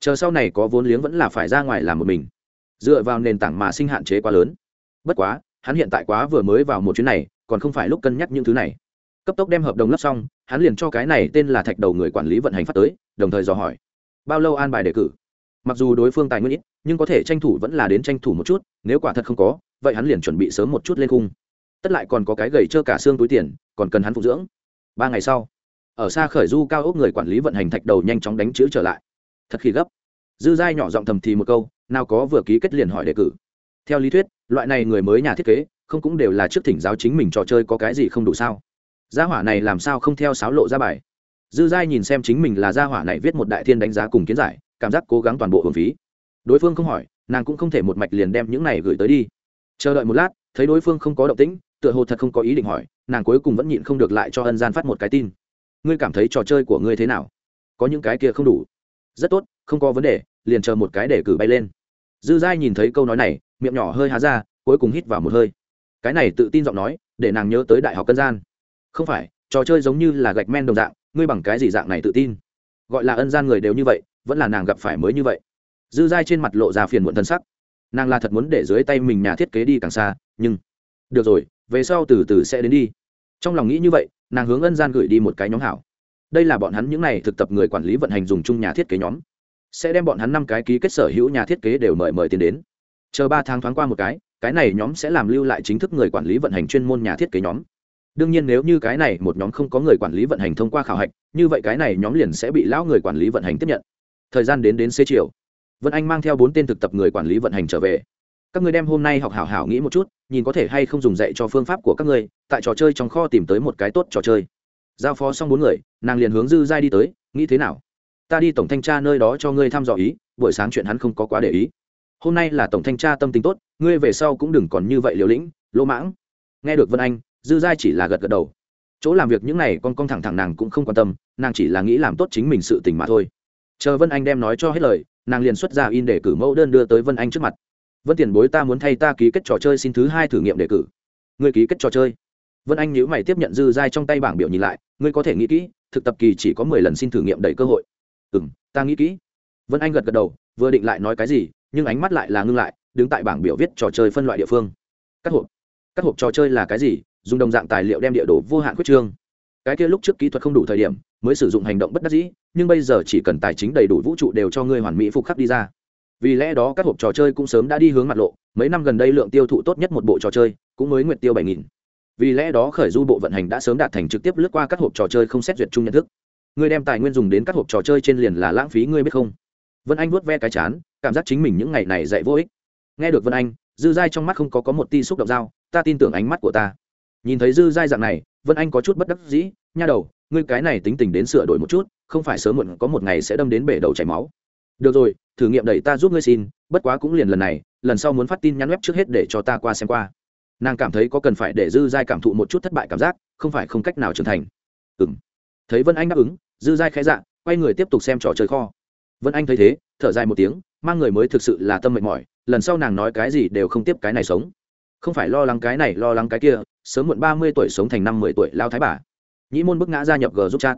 Chờ sau này có vốn liếng vẫn là phải ra ngoài làm một mình. Dựa vào nền tảng mà sinh hạn chế quá lớn. Bất quá, hắn hiện tại quá vừa mới vào một chuyến này, còn không phải lúc cân nhắc những thứ này. Cấp tốc đem hợp đồng lắp xong, hắn liền cho cái này tên là thạch đầu người quản lý vận hành phát tới, đồng thời dò hỏi. Bao lâu an bài đề cử? Mặc dù đối phương tài nguyên ít, nhưng có thể tranh thủ vẫn là đến tranh thủ một chút, nếu quả thật không có, vậy hắn liền chuẩn bị sớm một chút lên khung tất lại còn có cái gầy trơ cả xương túi tiền, còn cần hắn phục dưỡng. Ba ngày sau, ở xa khởi du cao ốc người quản lý vận hành thạch đầu nhanh chóng đánh chữ trở lại. Thật khi gấp. Dư giai nhỏ giọng thầm thì một câu, nào có vừa ký kết liền hỏi đề cử. Theo lý thuyết, loại này người mới nhà thiết kế, không cũng đều là trước thỉnh giáo chính mình trò chơi có cái gì không đủ sao? Gia hỏa này làm sao không theo sáo lộ ra bài? Dư giai nhìn xem chính mình là gia hỏa này viết một đại thiên đánh giá cùng kiến giải, cảm giác cố gắng toàn bộ hưởng phí. Đối phương không hỏi, nàng cũng không thể một mạch liền đem những này gửi tới đi. Chờ đợi một lát, thấy đối phương không có động tĩnh tựa hồ thật không có ý định hỏi, nàng cuối cùng vẫn nhịn không được lại cho ân gian phát một cái tin. Ngươi cảm thấy trò chơi của ngươi thế nào? Có những cái kia không đủ? Rất tốt, không có vấn đề, liền chờ một cái để cử bay lên. Dư giai nhìn thấy câu nói này, miệng nhỏ hơi há ra, cuối cùng hít vào một hơi. Cái này tự tin giọng nói, để nàng nhớ tới đại học cân gian. Không phải, trò chơi giống như là gạch men đồng dạng, ngươi bằng cái gì dạng này tự tin? Gọi là ân gian người đều như vậy, vẫn là nàng gặp phải mới như vậy. Dư giai trên mặt lộ ra phiền muộn thân sắc. Nàng là thật muốn để dưới tay mình nhà thiết kế đi càng xa, nhưng được rồi về sau từ từ sẽ đến đi. Trong lòng nghĩ như vậy, nàng hướng ân gian gửi đi một cái nhóm hảo. Đây là bọn hắn những n à y thực tập người quản lý vận hành dùng chung nhà thiết kế nhóm. Sẽ đem bọn hắn năm cái ký kết sở hữu nhà thiết kế đều mời mời tiền đến. Chờ ba tháng thoáng qua một cái cái này nhóm sẽ làm lưu lại chính thức người quản lý vận hành chuyên môn nhà thiết kế nhóm. Đương nhiên nếu như cái này một nhóm không có người quản lý vận hành thông qua khảo hạch, như vậy cái này nhóm liền sẽ bị lão người quản lý vận hành tiếp nhận. Thời gian đến đến xế chiều. Vân anh mang theo bốn tên thực tập người quản lý vận hành trở về các ngươi đem hôm nay học hảo hảo nghĩ một chút, nhìn có thể hay không dùng dạy cho phương pháp của các ngươi, tại trò chơi trong kho tìm tới một cái tốt trò chơi. Giao phó xong bốn người, nàng liền hướng dư giai đi tới, nghĩ thế nào? Ta đi tổng thanh tra nơi đó cho ngươi thăm dò ý, buổi sáng chuyện hắn không có quá để ý. Hôm nay là tổng thanh tra tâm tính tốt, ngươi về sau cũng đừng còn như vậy liều lĩnh, lỗ mãng. Nghe được vân anh, dư giai chỉ là gật gật đầu. Chỗ làm việc những này, con con thẳng thẳng nàng cũng không quan tâm, nàng chỉ là nghĩ làm tốt chính mình sự tình mà thôi. Chờ vân anh đem nói cho hết lời, nàng liền xuất ra in để cử mẫu đơn đưa tới vân anh trước mặt vân tiền bối ta muốn thay ta ký kết trò chơi xin thứ hai thử nghiệm đề cử. Người ký kết trò chơi? Vân anh nhữ mày tiếp nhận dư giai trong tay bảng biểu nhìn lại, ngươi có thể nghĩ kỹ, thực tập kỳ chỉ có mười lần xin thử nghiệm đầy cơ hội. Ừ m ta nghĩ kỹ. Vân anh gật gật đầu, vừa định lại nói cái gì, nhưng ánh mắt lại là ngưng lại, đứng tại bảng biểu viết trò chơi phân loại địa phương. Các hộp. Các hộp trò chơi là cái gì? Dùng đồng dạng tài liệu đem địa đồ vô hạn quyết trương. Cái kia lúc trước kỹ thuật không đủ thời điểm, mới sử dụng hành động bất đắc dĩ, nhưng bây giờ chỉ cần tài chính đầy đủ vũ trụ đều cho ngươi hoàn mỹ phục khắc đi ra vì lẽ đó các hộp trò chơi cũng sớm đã đi hướng mặt lộ, mấy năm gần đây lượng tiêu thụ tốt nhất một bộ trò chơi, cũng mới nguyện tiêu bảy nghìn. Vì lẽ đó khởi du bộ vận hành đã sớm đạt thành trực tiếp lướt qua các hộp trò chơi không xét duyệt chung nhận thức. Ngươi đem tài nguyên dùng đến các hộp trò chơi trên liền là lãng phí, ngươi biết không? Vân anh vuốt ve cái chán, cảm giác chính mình những ngày này dạy vô ích. Nghe được vân anh, dư dai trong mắt không có có một ti xúc động dao, ta tin tưởng ánh mắt của ta. Nhìn thấy dư dai dạng này, vân anh có chút bất đắc dĩ, nha đầu, ngươi cái này tính tình đến sửa đổi một chút, không phải sớm muộn có một ngày sẽ đâm đến bể đầu chảy máu được rồi, thử nghiệm đẩy ta giúp ngươi xin, bất quá cũng liền lần này, lần sau muốn phát tin nhắn web trước hết để cho ta qua xem qua. Nàng cảm thấy có cần phải để dư giai cảm thụ một chút thất bại cảm giác, không phải không cách nào trưởng thành. Ừ m thấy vân anh đáp ứng, dư giai khẽ dạ quay người tiếp tục xem trò chơi kho. Vân anh thấy thế, thở dài một tiếng, mang người mới thực sự là tâm mệt mỏi, lần sau nàng nói cái gì đều không tiếp cái này sống. Không phải lo lắng cái này, lo lắng cái kia, sớm muộn ba mươi tuổi sống thành năm mười tuổi lao thái bà. Nhĩ môn bức ngã gia nhập g giúp chat.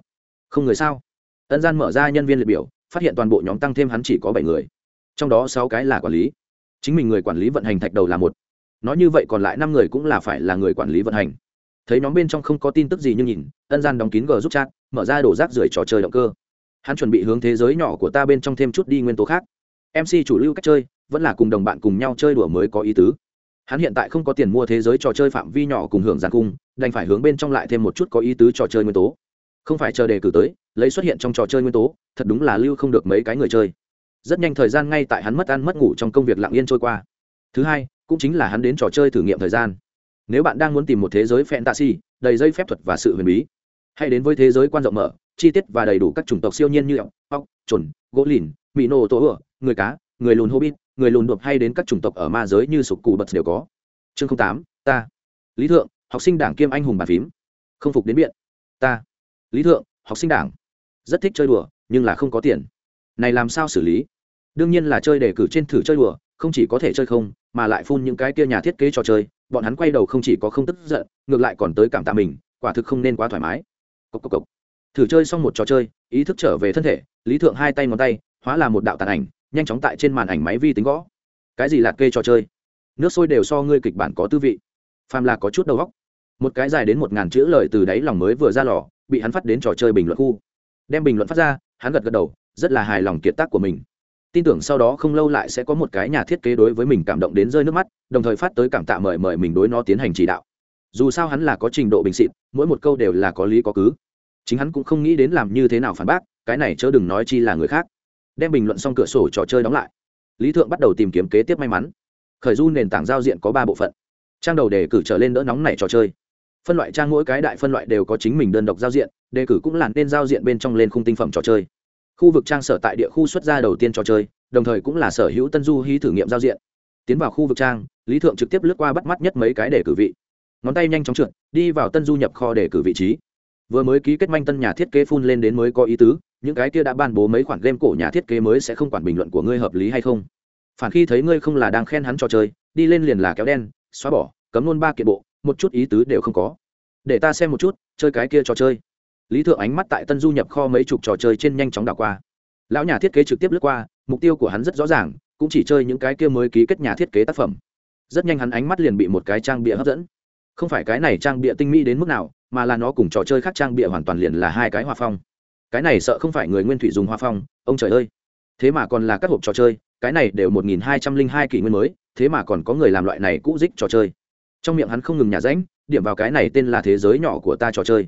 Không người sao? Ân gian mở ra nhân viên liệt biểu phát hiện toàn bộ nhóm tăng thêm hắn chỉ có bảy người. Trong đó sáu cái là quản lý. Chính mình người quản lý vận hành thạch đầu là một. Nói như vậy còn lại năm người cũng là phải là người quản lý vận hành. Thấy nhóm bên trong không có tin tức gì nhưng nhìn ân gian đóng kín g giúp chat, mở ra đổ rác rưởi trò chơi động cơ. Hắn chuẩn bị hướng thế giới nhỏ của ta bên trong thêm chút đi nguyên tố khác. Mc chủ lưu cách chơi, vẫn là cùng đồng bạn cùng nhau chơi đùa mới có ý tứ. Hắn hiện tại không có tiền mua thế giới trò chơi phạm vi nhỏ cùng hưởng giàn cung, đành phải hướng bên trong lại thêm một chút có ý tứ trò chơi nguyên tố không phải chờ đề cử tới, lấy xuất hiện trong trò chơi nguyên tố, thật đúng là lưu không được mấy cái người chơi. Rất nhanh thời gian ngay tại hắn mất ăn mất ngủ trong công việc lặng yên trôi qua. Thứ hai, cũng chính là hắn đến trò chơi thử nghiệm thời gian. Nếu bạn đang muốn tìm một thế giới fantasy, đầy dây phép thuật và sự huyền bí, hãy đến với thế giới quan rộng mở, chi tiết và đầy đủ các chủng tộc siêu nhiên như ốc ốc chuẩn gỗ lìn mỹ nô tố ựa người cá, người lùn hobbit, người lùn đột hay đến các chủng tộc ở ma giới như sục cụ bật đều có. Chương tám, ta. Lý thượng, học sinh đảng kiêm anh hùng bàn phím. Không phục đến biện ta lý thượng, học sinh đảng. Rất thích chơi đùa, nhưng là không có tiền. Này làm sao xử lý? Đương nhiên là chơi đề cử trên thử chơi đùa, không chỉ có thể chơi không, mà lại phun những cái kia nhà thiết kế trò chơi. Bọn hắn quay đầu không chỉ có không tức giận, ngược lại còn tới cảm tạ mình, quả thực không nên quá thoải mái. Cốc cốc cốc. thử chơi xong một trò chơi, ý thức trở về thân thể, lý thượng hai tay ngón tay, hóa là một đạo tàn ảnh, nhanh chóng tại trên màn ảnh máy vi tính gõ. Cái gì là kê trò chơi? Nước sôi đều so ngươi kịch bản có tư vị. Phàm là có chút đầu óc. Một cái dài đến một ngàn chữ lời từ đáy lòng mới vừa ra lò bị hắn phát đến trò chơi bình luận khu. Đem bình luận phát ra, hắn gật gật đầu, rất là hài lòng kiệt tác của mình. Tin tưởng sau đó không lâu lại sẽ có một cái nhà thiết kế đối với mình cảm động đến rơi nước mắt, đồng thời phát tới cảm tạ mời mời mình đối nó tiến hành chỉ đạo. Dù sao hắn là có trình độ bình xịt mỗi một câu đều là có lý có cứ. Chính hắn cũng không nghĩ đến làm như thế nào phản bác, cái này chớ đừng nói chi là người khác. Đem bình luận xong cửa sổ trò chơi đóng lại. Lý thượng bắt đầu tìm kiếm kế tiếp may mắn. Khởi du nền tảng giao diện có ba bộ phận. Trang đầu đề cử trở lên đỡ nóng này trò chơi phân loại trang mỗi cái đại phân loại đều có chính mình đơn độc giao diện, đề cử cũng là nên giao diện bên trong lên khung tinh phẩm trò chơi. Khu vực trang sở tại địa khu xuất ra đầu tiên trò chơi, đồng thời cũng là sở hữu tân du hí thử nghiệm giao diện. Tiến vào khu vực trang, lý thượng trực tiếp lướt qua bắt mắt nhất mấy cái đề cử vị. Ngón tay nhanh chóng trượt, đi vào tân du nhập kho đề cử vị trí. Vừa mới ký kết manh tân nhà thiết kế phun lên đến mới có ý tứ, những cái kia đã ban bố mấy khoản game cổ nhà thiết kế mới sẽ không quản bình luận của ngươi hợp lý hay không. Phản khi thấy ngươi không là đang khen hắn trò chơi, đi lên liền là kéo đen, xóa bỏ, cấm luôn ba kiện bộ một chút ý tứ đều không có. Để ta xem một chút, chơi cái kia trò chơi. Lý thượng ánh mắt tại tân du nhập kho mấy chục trò chơi trên nhanh chóng đảo qua. Lão nhà thiết kế trực tiếp lướt qua, mục tiêu của hắn rất rõ ràng, cũng chỉ chơi những cái kia mới ký kết nhà thiết kế tác phẩm. Rất nhanh hắn ánh mắt liền bị một cái trang bịa hấp dẫn. Không phải cái này trang bịa tinh mỹ đến mức nào, mà là nó cùng trò chơi khác trang bịa hoàn toàn liền là hai cái hòa phong. Cái này sợ không phải người nguyên thủy dùng hoa phong, ông trời ơi. Thế mà còn là các hộp trò chơi, cái này đều một nghìn hai trăm linh hai kỷ nguyên mới, thế mà còn có người làm loại này cũ dích trò chơi trong miệng hắn không ngừng nhả rãnh, điểm vào cái này tên là thế giới nhỏ của ta trò chơi.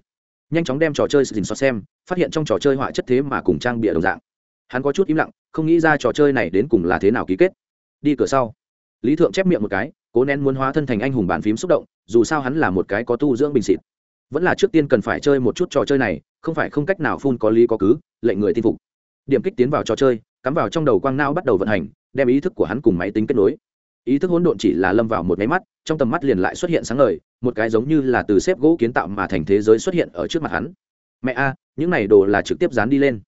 Nhanh chóng đem trò chơi xin xót xem, phát hiện trong trò chơi họa chất thế mà cùng trang bịa đồng dạng. Hắn có chút im lặng, không nghĩ ra trò chơi này đến cùng là thế nào ký kết. Đi cửa sau, lý thượng chép miệng một cái, cố nén muốn hóa thân thành anh hùng bàn phím xúc động, dù sao hắn là một cái có tu dưỡng bình xịt. Vẫn là trước tiên cần phải chơi một chút trò chơi này, không phải không cách nào phun có lý có cứ, lệnh người tin phục. Điểm kích tiến vào trò chơi, cắm vào trong đầu quang não bắt đầu vận hành, đem ý thức của hắn cùng máy tính kết nối ý thức hỗn độn chỉ là lâm vào một máy mắt, trong tầm mắt liền lại xuất hiện sáng ngời, một cái giống như là từ xếp gỗ kiến tạo mà thành thế giới xuất hiện ở trước mặt hắn. Mẹ a, những này đồ là trực tiếp dán đi lên.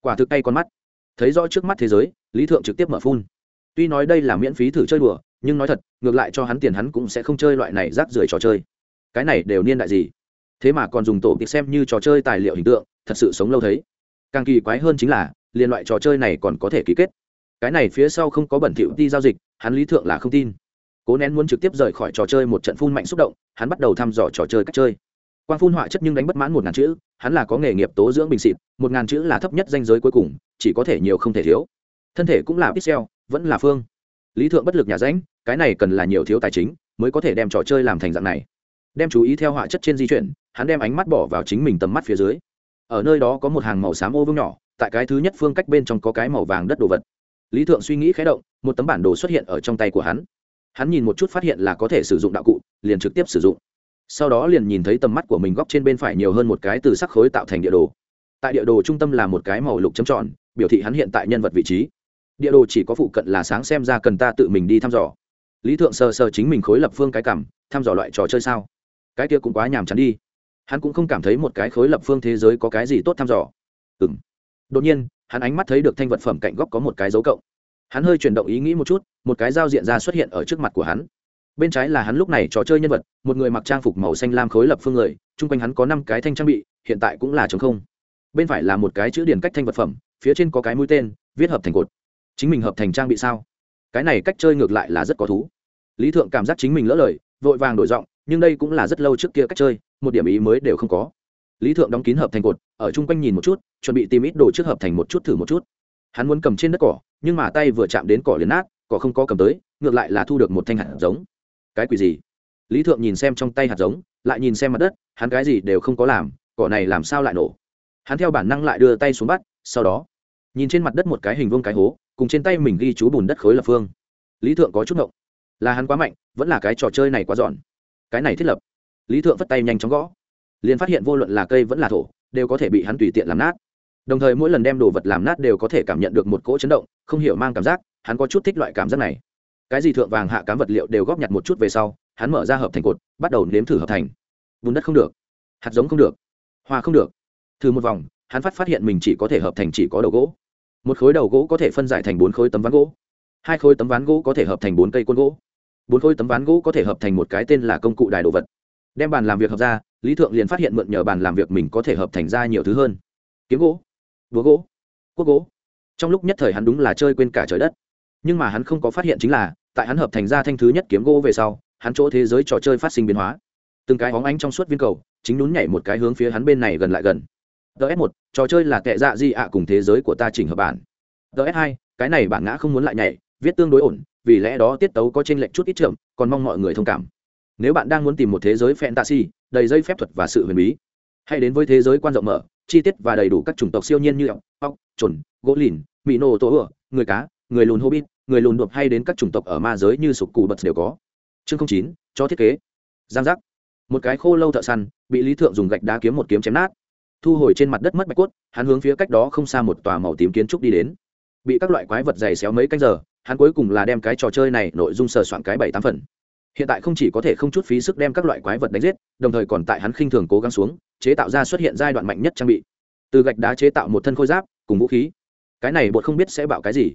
Quả thực tay con mắt. Thấy rõ trước mắt thế giới, lý thượng trực tiếp mở phun. Tuy nói đây là miễn phí thử chơi đùa, nhưng nói thật, ngược lại cho hắn tiền hắn cũng sẽ không chơi loại này rác rưởi trò chơi. Cái này đều niên đại gì? Thế mà còn dùng tổ tiệc xem như trò chơi tài liệu hình tượng, thật sự sống lâu thấy. Càng kỳ quái hơn chính là, liên loại trò chơi này còn có thể ký kết. Cái này phía sau không có bẩn thỉu đi giao dịch hắn lý thượng là không tin. Cố nén muốn trực tiếp rời khỏi trò chơi một trận phun mạnh xúc động, hắn bắt đầu thăm dò trò chơi cách chơi. Quan phun họa chất nhưng đánh bất mãn một ngàn chữ, hắn là có nghề nghiệp tố dưỡng bình xịt, một ngàn chữ là thấp nhất danh giới cuối cùng, chỉ có thể nhiều không thể thiếu. Thân thể cũng là pixel, vẫn là phương. Lý thượng bất lực nhà ránh, cái này cần là nhiều thiếu tài chính mới có thể đem trò chơi làm thành dạng này. Đem chú ý theo họa chất trên di chuyển, hắn đem ánh mắt bỏ vào chính mình tầm mắt phía dưới. Ở nơi đó có một hàng màu xám ô vương nhỏ, tại cái thứ nhất phương cách bên trong có cái màu vàng đất đồ vật lý thượng suy nghĩ khé động, một tấm bản đồ xuất hiện ở trong tay của hắn. Hắn nhìn một chút phát hiện là có thể sử dụng đạo cụ, liền trực tiếp sử dụng. Sau đó liền nhìn thấy tầm mắt của mình góc trên bên phải nhiều hơn một cái từ sắc khối tạo thành địa đồ. Tại địa đồ trung tâm là một cái màu lục chấm tròn, biểu thị hắn hiện tại nhân vật vị trí. Địa đồ chỉ có phụ cận là sáng xem ra cần ta tự mình đi thăm dò. Lý thượng sờ sờ chính mình khối lập phương cái cảm, thăm dò loại trò chơi sao? Cái kia cũng quá nhàm chán đi. Hắn cũng không cảm thấy một cái khối lập phương thế giới có cái gì tốt thăm dò. Ừ m đột nhiên hắn ánh mắt thấy được thanh vật phẩm cạnh góc có một cái dấu cộng. Hắn hơi chuyển động ý nghĩ một chút, một cái giao diện ra xuất hiện ở trước mặt của hắn. Bên trái là hắn lúc này trò chơi nhân vật, một người mặc trang phục màu xanh lam khối lập phương người, chung quanh hắn có năm cái thanh trang bị, hiện tại cũng là chống không. Bên phải là một cái chữ điển cách thanh vật phẩm, phía trên có cái mũi tên, viết hợp thành cột. Chính mình hợp thành trang bị sao? Cái này cách chơi ngược lại là rất có thú. Lý thượng cảm giác chính mình lỡ lời, vội vàng đổi giọng, nhưng đây cũng là rất lâu trước kia cách chơi, một điểm ý mới đều không có. Lý thượng đóng kín hợp thành cột ở chung quanh nhìn một chút, chuẩn bị tìm ít đồ trước hợp thành một chút thử một chút. Hắn muốn cầm trên đất cỏ, nhưng mà tay vừa chạm đến cỏ liền nát, cỏ không có cầm tới, ngược lại là thu được một thanh hạt giống. Cái quỷ gì? Lý thượng nhìn xem trong tay hạt giống, lại nhìn xem mặt đất, hắn cái gì đều không có làm, cỏ này làm sao lại nổ? Hắn theo bản năng lại đưa tay xuống bắt, sau đó, nhìn trên mặt đất một cái hình vuông cái hố, cùng trên tay mình ghi chú bùn đất khối lập phương. Lý thượng có chút ngộng. Là hắn quá mạnh, vẫn là cái trò chơi này quá giòn. Cái này thiết lập. Lý thượng vất tay nhanh chóng gõ. Liền phát hiện vô luận là cây vẫn là thổ đều có thể bị hắn tùy tiện làm nát. Đồng thời mỗi lần đem đồ vật làm nát đều có thể cảm nhận được một cỗ chấn động, không hiểu mang cảm giác, hắn có chút thích loại cảm giác này. Cái gì thượng vàng hạ cám vật liệu đều góp nhặt một chút về sau, hắn mở ra hợp thành cột, bắt đầu nếm thử hợp thành. Bùn đất không được, hạt giống không được, hoa không được. Thử một vòng, hắn phát phát hiện mình chỉ có thể hợp thành chỉ có đầu gỗ. Một khối đầu gỗ có thể phân giải thành bốn khối tấm ván gỗ. Hai khối tấm ván gỗ có thể hợp thành bốn cây côn gỗ. Bốn khối tấm ván gỗ có thể hợp thành một cái tên là công cụ đài đồ vật đem bàn làm việc hợp ra, lý thượng liền phát hiện mượn nhờ bàn làm việc mình có thể hợp thành ra nhiều thứ hơn. Kiếm gỗ, búa gỗ quốc gỗ. Trong lúc nhất thời hắn đúng là chơi quên cả trời đất. Nhưng mà hắn không có phát hiện chính là, tại hắn hợp thành ra thanh thứ nhất kiếm gỗ về sau, hắn chỗ thế giới trò chơi phát sinh biến hóa. Từng cái hóng ánh trong suốt viên cầu, chính nhún nhảy một cái hướng phía hắn bên này gần lại gần. Ts một, trò chơi là kệ dạ di ạ cùng thế giới của ta chỉnh hợp bản. Ts hai, cái này bản ngã không muốn lại nhảy, viết tương đối ổn, vì lẽ đó tiết tấu có trên lệnh chút ít trưởng, còn mong mọi người thông cảm nếu bạn đang muốn tìm một thế giới fantasy, đầy dây phép thuật và sự huyền bí, hãy đến với thế giới quan rộng mở, chi tiết và đầy đủ các chủng tộc siêu nhiên như ốc ốc trồn gỗ lìn mỹ nô tổ ửa người cá, người lùn hobbit, người lùn đột hay đến các chủng tộc ở ma giới như sục cù bật đều có. Chương chín, cho thiết kế. Giang giác. Một cái khô lâu thợ săn, bị lý thượng dùng gạch đá kiếm một kiếm chém nát. Thu hồi trên mặt đất mất bạch cốt, hắn hướng phía cách đó không xa một tòa màu tím kiến trúc đi đến. Bị các loại quái vật dày xéo mấy canh giờ, hắn cuối cùng là đem cái trò chơi này nội dung sờ soạn cái bảy tám phần hiện tại không chỉ có thể không chút phí sức đem các loại quái vật đánh giết, đồng thời còn tại hắn khinh thường cố gắng xuống, chế tạo ra xuất hiện giai đoạn mạnh nhất trang bị. Từ gạch đá chế tạo một thân khôi giáp, cùng vũ khí. Cái này bột không biết sẽ bảo cái gì.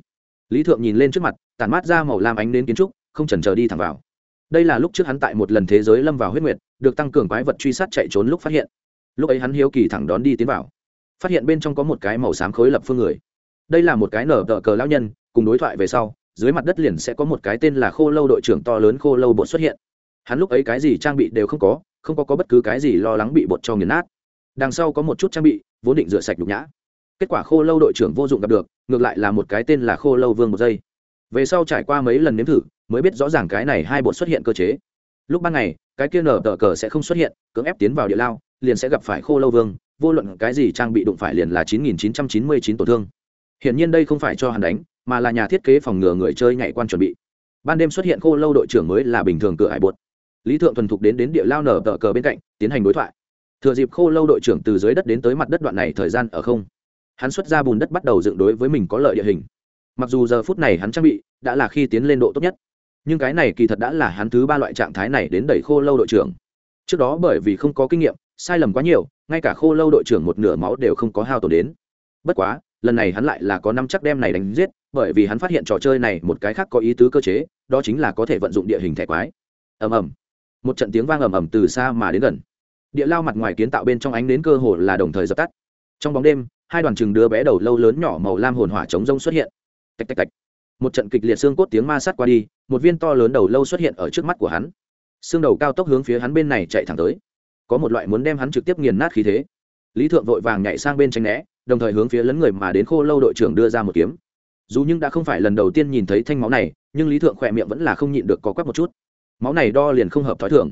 Lý thượng nhìn lên trước mặt, tản mát ra màu lam ánh đến kiến trúc, không chần chờ đi thẳng vào. Đây là lúc trước hắn tại một lần thế giới lâm vào huyết nguyệt, được tăng cường quái vật truy sát chạy trốn lúc phát hiện. Lúc ấy hắn hiếu kỳ thẳng đón đi tiến vào. Phát hiện bên trong có một cái màu xám khối lập phương người. Đây là một cái nở tờ cờ lão nhân, cùng đối thoại về sau dưới mặt đất liền sẽ có một cái tên là khô lâu đội trưởng to lớn khô lâu bột xuất hiện. Hắn lúc ấy cái gì trang bị đều không có không có, có bất cứ cái gì lo lắng bị bột cho nghiền nát. Đằng sau có một chút trang bị vốn định rửa sạch nhục nhã. Kết quả khô lâu đội trưởng vô dụng gặp được ngược lại là một cái tên là khô lâu vương một giây. Về sau trải qua mấy lần nếm thử mới biết rõ ràng cái này hai bột xuất hiện cơ chế. Lúc ban ngày cái kia nở tờ cờ sẽ không xuất hiện cưỡng ép tiến vào địa lao liền sẽ gặp phải khô lâu vương vô luận cái gì trang bị đụng phải liền là chín nghìn chín trăm chín mươi chín tổn thương. Hiển nhiên đây không phải cho hắn đánh mà là nhà thiết kế phòng ngừa người chơi nhạy quan chuẩn bị. Ban đêm xuất hiện khô lâu đội trưởng mới là bình thường cửa hải bột. Lý thượng thuần thục đến đến địa lao nở tờ cờ bên cạnh, tiến hành đối thoại. Thừa dịp khô lâu đội trưởng từ dưới đất đến tới mặt đất đoạn này thời gian ở không, hắn xuất ra bùn đất bắt đầu dựng đối với mình có lợi địa hình. Mặc dù giờ phút này hắn trang bị đã là khi tiến lên độ tốt nhất, nhưng cái này kỳ thật đã là hắn thứ ba loại trạng thái này đến đẩy khô lâu đội trưởng. Trước đó bởi vì không có kinh nghiệm, sai lầm quá nhiều, ngay cả khô lâu đội trưởng một nửa máu đều không có hao tổn đến. Bất quá lần này hắn lại là có năm chắc đem này đánh giết, bởi vì hắn phát hiện trò chơi này một cái khác có ý tứ cơ chế, đó chính là có thể vận dụng địa hình thẻ quái. Ầm ầm. Một trận tiếng vang ầm ầm từ xa mà đến gần. Địa lao mặt ngoài kiến tạo bên trong ánh đến cơ hồ là đồng thời dập tắt. Trong bóng đêm, hai đoàn chừng đứa bé đầu lâu lớn nhỏ màu lam hồn hỏa chống rông xuất hiện. Tạch tạch tạch. Một trận kịch liệt xương cốt tiếng ma sát qua đi, một viên to lớn đầu lâu xuất hiện ở trước mắt của hắn. Xương đầu cao tốc hướng phía hắn bên này chạy thẳng tới. Có một loại muốn đem hắn trực tiếp nghiền nát khí thế. Lý thượng vội vàng nhảy sang bên tranh né đồng thời hướng phía lấn người mà đến khô lâu đội trưởng đưa ra một kiếm. Dù nhưng đã không phải lần đầu tiên nhìn thấy thanh máu này, nhưng lý thượng khỏe miệng vẫn là không nhịn được có quắc một chút. Máu này đo liền không hợp t h ó i thưởng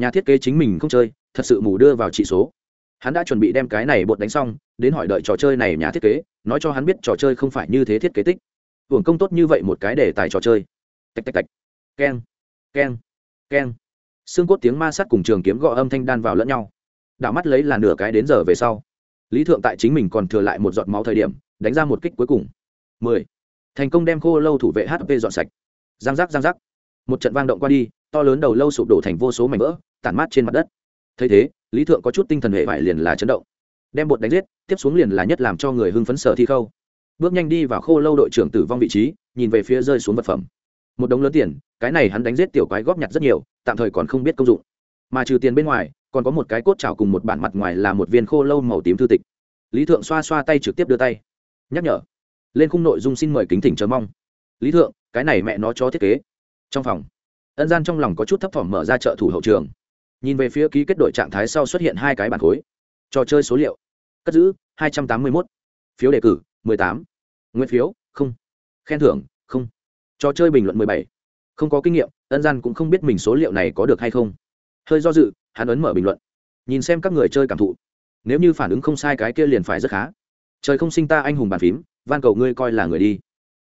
nhà thiết kế chính mình không chơi, thật sự mù đưa vào trị số. Hắn đã chuẩn bị đem cái này bột đánh xong, đến hỏi đợi trò chơi này nhà thiết kế, nói cho hắn biết trò chơi không phải như thế thiết kế tích. Hưởng công tốt như vậy một cái để tài trò chơi. Tạch tạch tạch. Keng. Keng. Keng. Xương cốt tiếng ma sát cùng trường kiếm gõ âm thanh đan vào lẫn nhau. Đạo mắt lấy là nửa cái đến giờ về sau lý thượng tại chính mình còn thừa lại một giọt máu thời điểm, đánh ra một kích cuối cùng. Mười. Thành công đem khô lâu thủ vệ hp dọn sạch. Giang giác giang giác. Một trận vang động qua đi, to lớn đầu lâu sụp đổ thành vô số mảnh vỡ, tản mát trên mặt đất. Thấy thế, lý thượng có chút tinh thần hệ vải liền là chấn động. Đem bột đánh giết, tiếp xuống liền là nhất làm cho người hưng phấn sở thi khâu. Bước nhanh đi vào khô lâu đội trưởng tử vong vị trí, nhìn về phía rơi xuống vật phẩm. Một đống lớn tiền, cái này hắn đánh giết tiểu quái góp nhặt rất nhiều, tạm thời còn không biết công dụng. Mà trừ tiền bên ngoài còn có một cái cốt chảo cùng một bản mặt ngoài là một viên khô lâu màu tím thư tịch. Lý thượng xoa xoa tay trực tiếp đưa tay. Nhắc nhở. Lên khung nội dung xin mời kính thỉnh chờ mong. Lý thượng, cái này mẹ nó cho thiết kế. Trong phòng, ân gian trong lòng có chút thấp thỏm mở ra trợ thủ hậu trường. Nhìn về phía ký kết đội trạng thái sau xuất hiện hai cái bản khối. Trò chơi số liệu. Cất giữ, hai trăm tám mươi mốt. Phiếu đề cử, mười tám. Nguyên phiếu, không. Khen thưởng, không. Trò chơi bình luận mười bảy. Không có kinh nghiệm, ân gian cũng không biết mình số liệu này có được hay không hơi do dự, hắn ấn mở bình luận. Nhìn xem các người chơi cảm thụ. Nếu như phản ứng không sai cái kia liền phải rất khá. Trời không sinh ta anh hùng bàn phím, van cầu ngươi coi là người đi.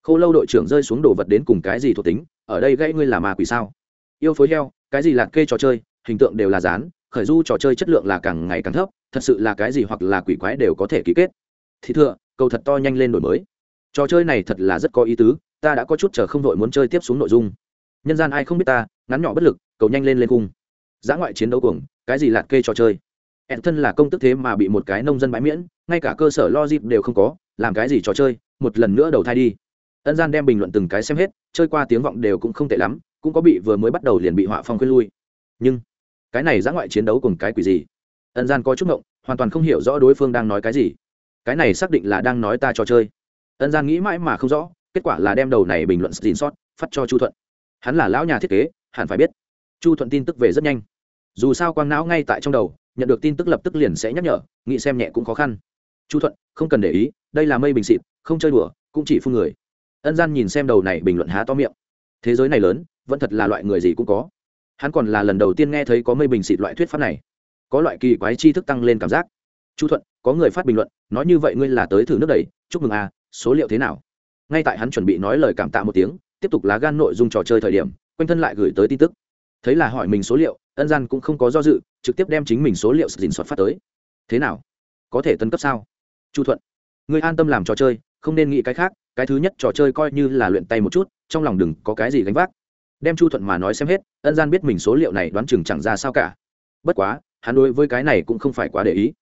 Khâu lâu đội trưởng rơi xuống đồ vật đến cùng cái gì thuộc tính, ở đây gãy ngươi là ma quỷ sao? Yêu phối heo, cái gì lạc kê trò chơi, hình tượng đều là dán, khởi du trò chơi chất lượng là càng ngày càng thấp, thật sự là cái gì hoặc là quỷ quái đều có thể ký kết. Thì thưa, cầu thật to nhanh lên đổi mới. Trò chơi này thật là rất có ý tứ, ta đã có chút chờ không đội muốn chơi tiếp xuống nội dung. Nhân gian ai không biết ta, ngắn nhỏ bất lực, cầu nhanh lên lên cung giã ngoại chiến đấu cuồng cái gì lạt kê trò chơi? Ẹn thân là công tức thế mà bị một cái nông dân bãi miễn, ngay cả cơ sở logic đều không có, làm cái gì trò chơi, một lần nữa đầu thai đi. Ân gian đem bình luận từng cái xem hết, chơi qua tiếng vọng đều cũng không tệ lắm, cũng có bị vừa mới bắt đầu liền bị họa phong khuyên lui. Nhưng, cái này giã ngoại chiến đấu cùng cái quỷ gì? Ân gian có chút ngộng, hoàn toàn không hiểu rõ đối phương đang nói cái gì. Cái này xác định là đang nói ta trò chơi. Ân gian nghĩ mãi mà không rõ, kết quả là đem đầu này bình luận xin sót, phát cho chu thuận. Hắn là lão nhà thiết kế, hẳn phải biết chu thuận tin tức về rất nhanh. Dù sao quang não ngay tại trong đầu, nhận được tin tức lập tức liền sẽ nhắc nhở, nghĩ xem nhẹ cũng khó khăn. Chu thuận, không cần để ý, đây là mây bình xịt, không chơi đùa, cũng chỉ phương người. Ân gian nhìn xem đầu này bình luận há to miệng. Thế giới này lớn, vẫn thật là loại người gì cũng có. Hắn còn là lần đầu tiên nghe thấy có mây bình xịt loại thuyết pháp này. Có loại kỳ quái tri thức tăng lên cảm giác. Chu thuận, có người phát bình luận, nói như vậy ngươi là tới thử nước đầy chúc mừng à số liệu thế nào? Ngay tại hắn chuẩn bị nói lời cảm tạ một tiếng, tiếp tục lá gan nội dung trò chơi thời điểm, quanh thân lại gửi tới tin tức thấy là hỏi mình số liệu, ân gian cũng không có do dự, trực tiếp đem chính mình số liệu dình soạt phát tới. Thế nào? Có thể tấn cấp sao? Chu thuận, ngươi an tâm làm trò chơi, không nên nghĩ cái khác, cái thứ nhất trò chơi coi như là luyện tay một chút, trong lòng đừng có cái gì gánh vác. Đem chu thuận mà nói xem hết, ân gian biết mình số liệu này đoán chừng chẳng ra sao cả. Bất quá, hắn đối với cái này cũng không phải quá để ý.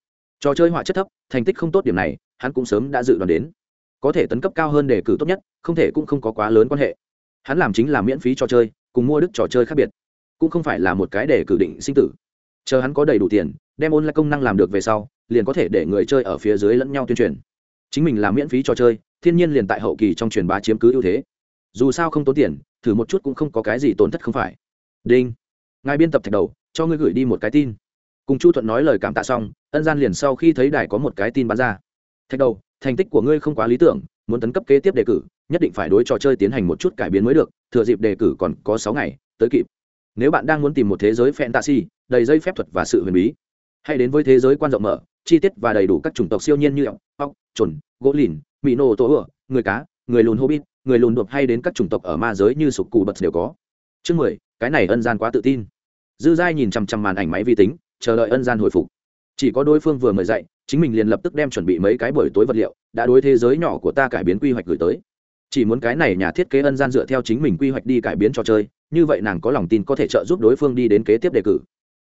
Trò chơi họa chất thấp, thành tích không tốt điểm này, hắn cũng sớm đã dự đoán đến. Có thể tấn cấp cao hơn đề cử tốt nhất, không thể cũng không có quá lớn quan hệ. Hắn làm chính là miễn phí trò chơi, cùng mua đức trò chơi khác biệt cũng không phải là một cái để cử định sinh tử. Chờ hắn có đầy đủ tiền, đem ôn lại công năng làm được về sau, liền có thể để người chơi ở phía dưới lẫn nhau tuyên truyền. Chính mình làm miễn phí trò chơi, thiên nhiên liền tại hậu kỳ trong truyền bá chiếm cứ ưu thế. Dù sao không tốn tiền, thử một chút cũng không có cái gì tổn thất không phải. Đinh. Ngài biên tập thạch đầu, cho ngươi gửi đi một cái tin. Cùng chu thuận nói lời cảm tạ xong, ân gian liền sau khi thấy đài có một cái tin bắn ra. Thạch đầu, thành tích của ngươi không quá lý tưởng, muốn tấn cấp kế tiếp đề cử, nhất định phải đối trò chơi tiến hành một chút cải biến mới được, thừa dịp đề cử còn có sáu ngày, tới kịp nếu bạn đang muốn tìm một thế giới fantasy, đầy dây phép thuật và sự huyền bí, hãy đến với thế giới quan rộng mở, chi tiết và đầy đủ các chủng tộc siêu nhiên như ốc ốc chuẩn gỗ lìn mỹ nô tổ ửa người cá, người lùn hobbit, người lùn đột hay đến các chủng tộc ở ma giới như sục cù bật đều có. Chương mười, cái này ân gian quá tự tin. Dư giai nhìn chằm chằm màn ảnh máy vi tính, chờ đợi ân gian hồi phục. Chỉ có đối phương vừa mời dậy, chính mình liền lập tức đem chuẩn bị mấy cái buổi tối vật liệu, đã đối thế giới nhỏ của ta cải biến quy hoạch gửi tới. Chỉ muốn cái này nhà thiết kế ân gian dựa theo chính mình quy hoạch đi cải biến trò chơi như vậy nàng có lòng tin có thể trợ giúp đối phương đi đến kế tiếp đề cử.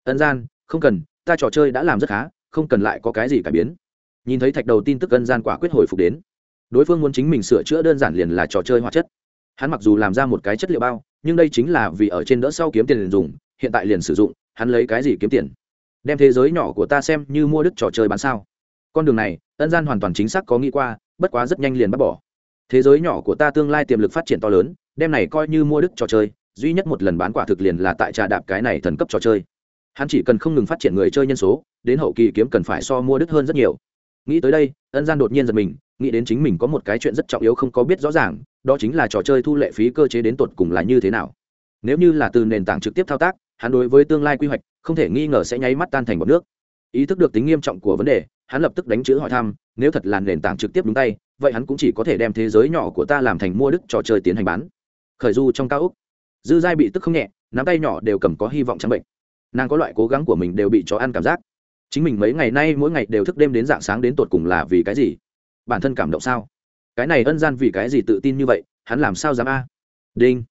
Ân gian, không cần, ta trò chơi đã làm rất khá, không cần lại có cái gì cải biến. Nhìn thấy thạch đầu tin tức ân gian quả quyết hồi phục đến. Đối phương muốn chính mình sửa chữa đơn giản liền là trò chơi hóa chất. Hắn mặc dù làm ra một cái chất liệu bao, nhưng đây chính là vì ở trên đỡ sau kiếm tiền liền dùng, hiện tại liền sử dụng, hắn lấy cái gì kiếm tiền? Đem thế giới nhỏ của ta xem như mua đức trò chơi bán sao? Con đường này, ân gian hoàn toàn chính xác có nghĩ qua, bất quá rất nhanh liền bắt bỏ. Thế giới nhỏ của ta tương lai tiềm lực phát triển to lớn, đem này coi như mua đức trò chơi duy nhất một lần bán quả thực liền là tại trà đạp cái này thần cấp trò chơi. Hắn chỉ cần không ngừng phát triển người chơi nhân số, đến hậu kỳ kiếm cần phải so mua đứt hơn rất nhiều. Nghĩ tới đây, ân gian đột nhiên giật mình, nghĩ đến chính mình có một cái chuyện rất trọng yếu không có biết rõ ràng, đó chính là trò chơi thu lệ phí cơ chế đến tột cùng là như thế nào. Nếu như là từ nền tảng trực tiếp thao tác, hắn đối với tương lai quy hoạch, không thể nghi ngờ sẽ nháy mắt tan thành một nước. Ý thức được tính nghiêm trọng của vấn đề, hắn lập tức đánh chữ hỏi thăm, nếu thật là nền tảng trực tiếp đúng tay, vậy hắn cũng chỉ có thể đem thế giới nhỏ của ta làm thành mua đức trò chơi tiến hành bán. Khởi du trong cao úc dư giai bị tức không nhẹ, nắm tay nhỏ đều cầm có hy vọng trắng bệnh. Nàng có loại cố gắng của mình đều bị chó ăn cảm giác. Chính mình mấy ngày nay mỗi ngày đều thức đêm đến dạng sáng đến tột cùng là vì cái gì? Bản thân cảm động sao? Cái này ân gian vì cái gì tự tin như vậy, hắn làm sao dám a? Đinh.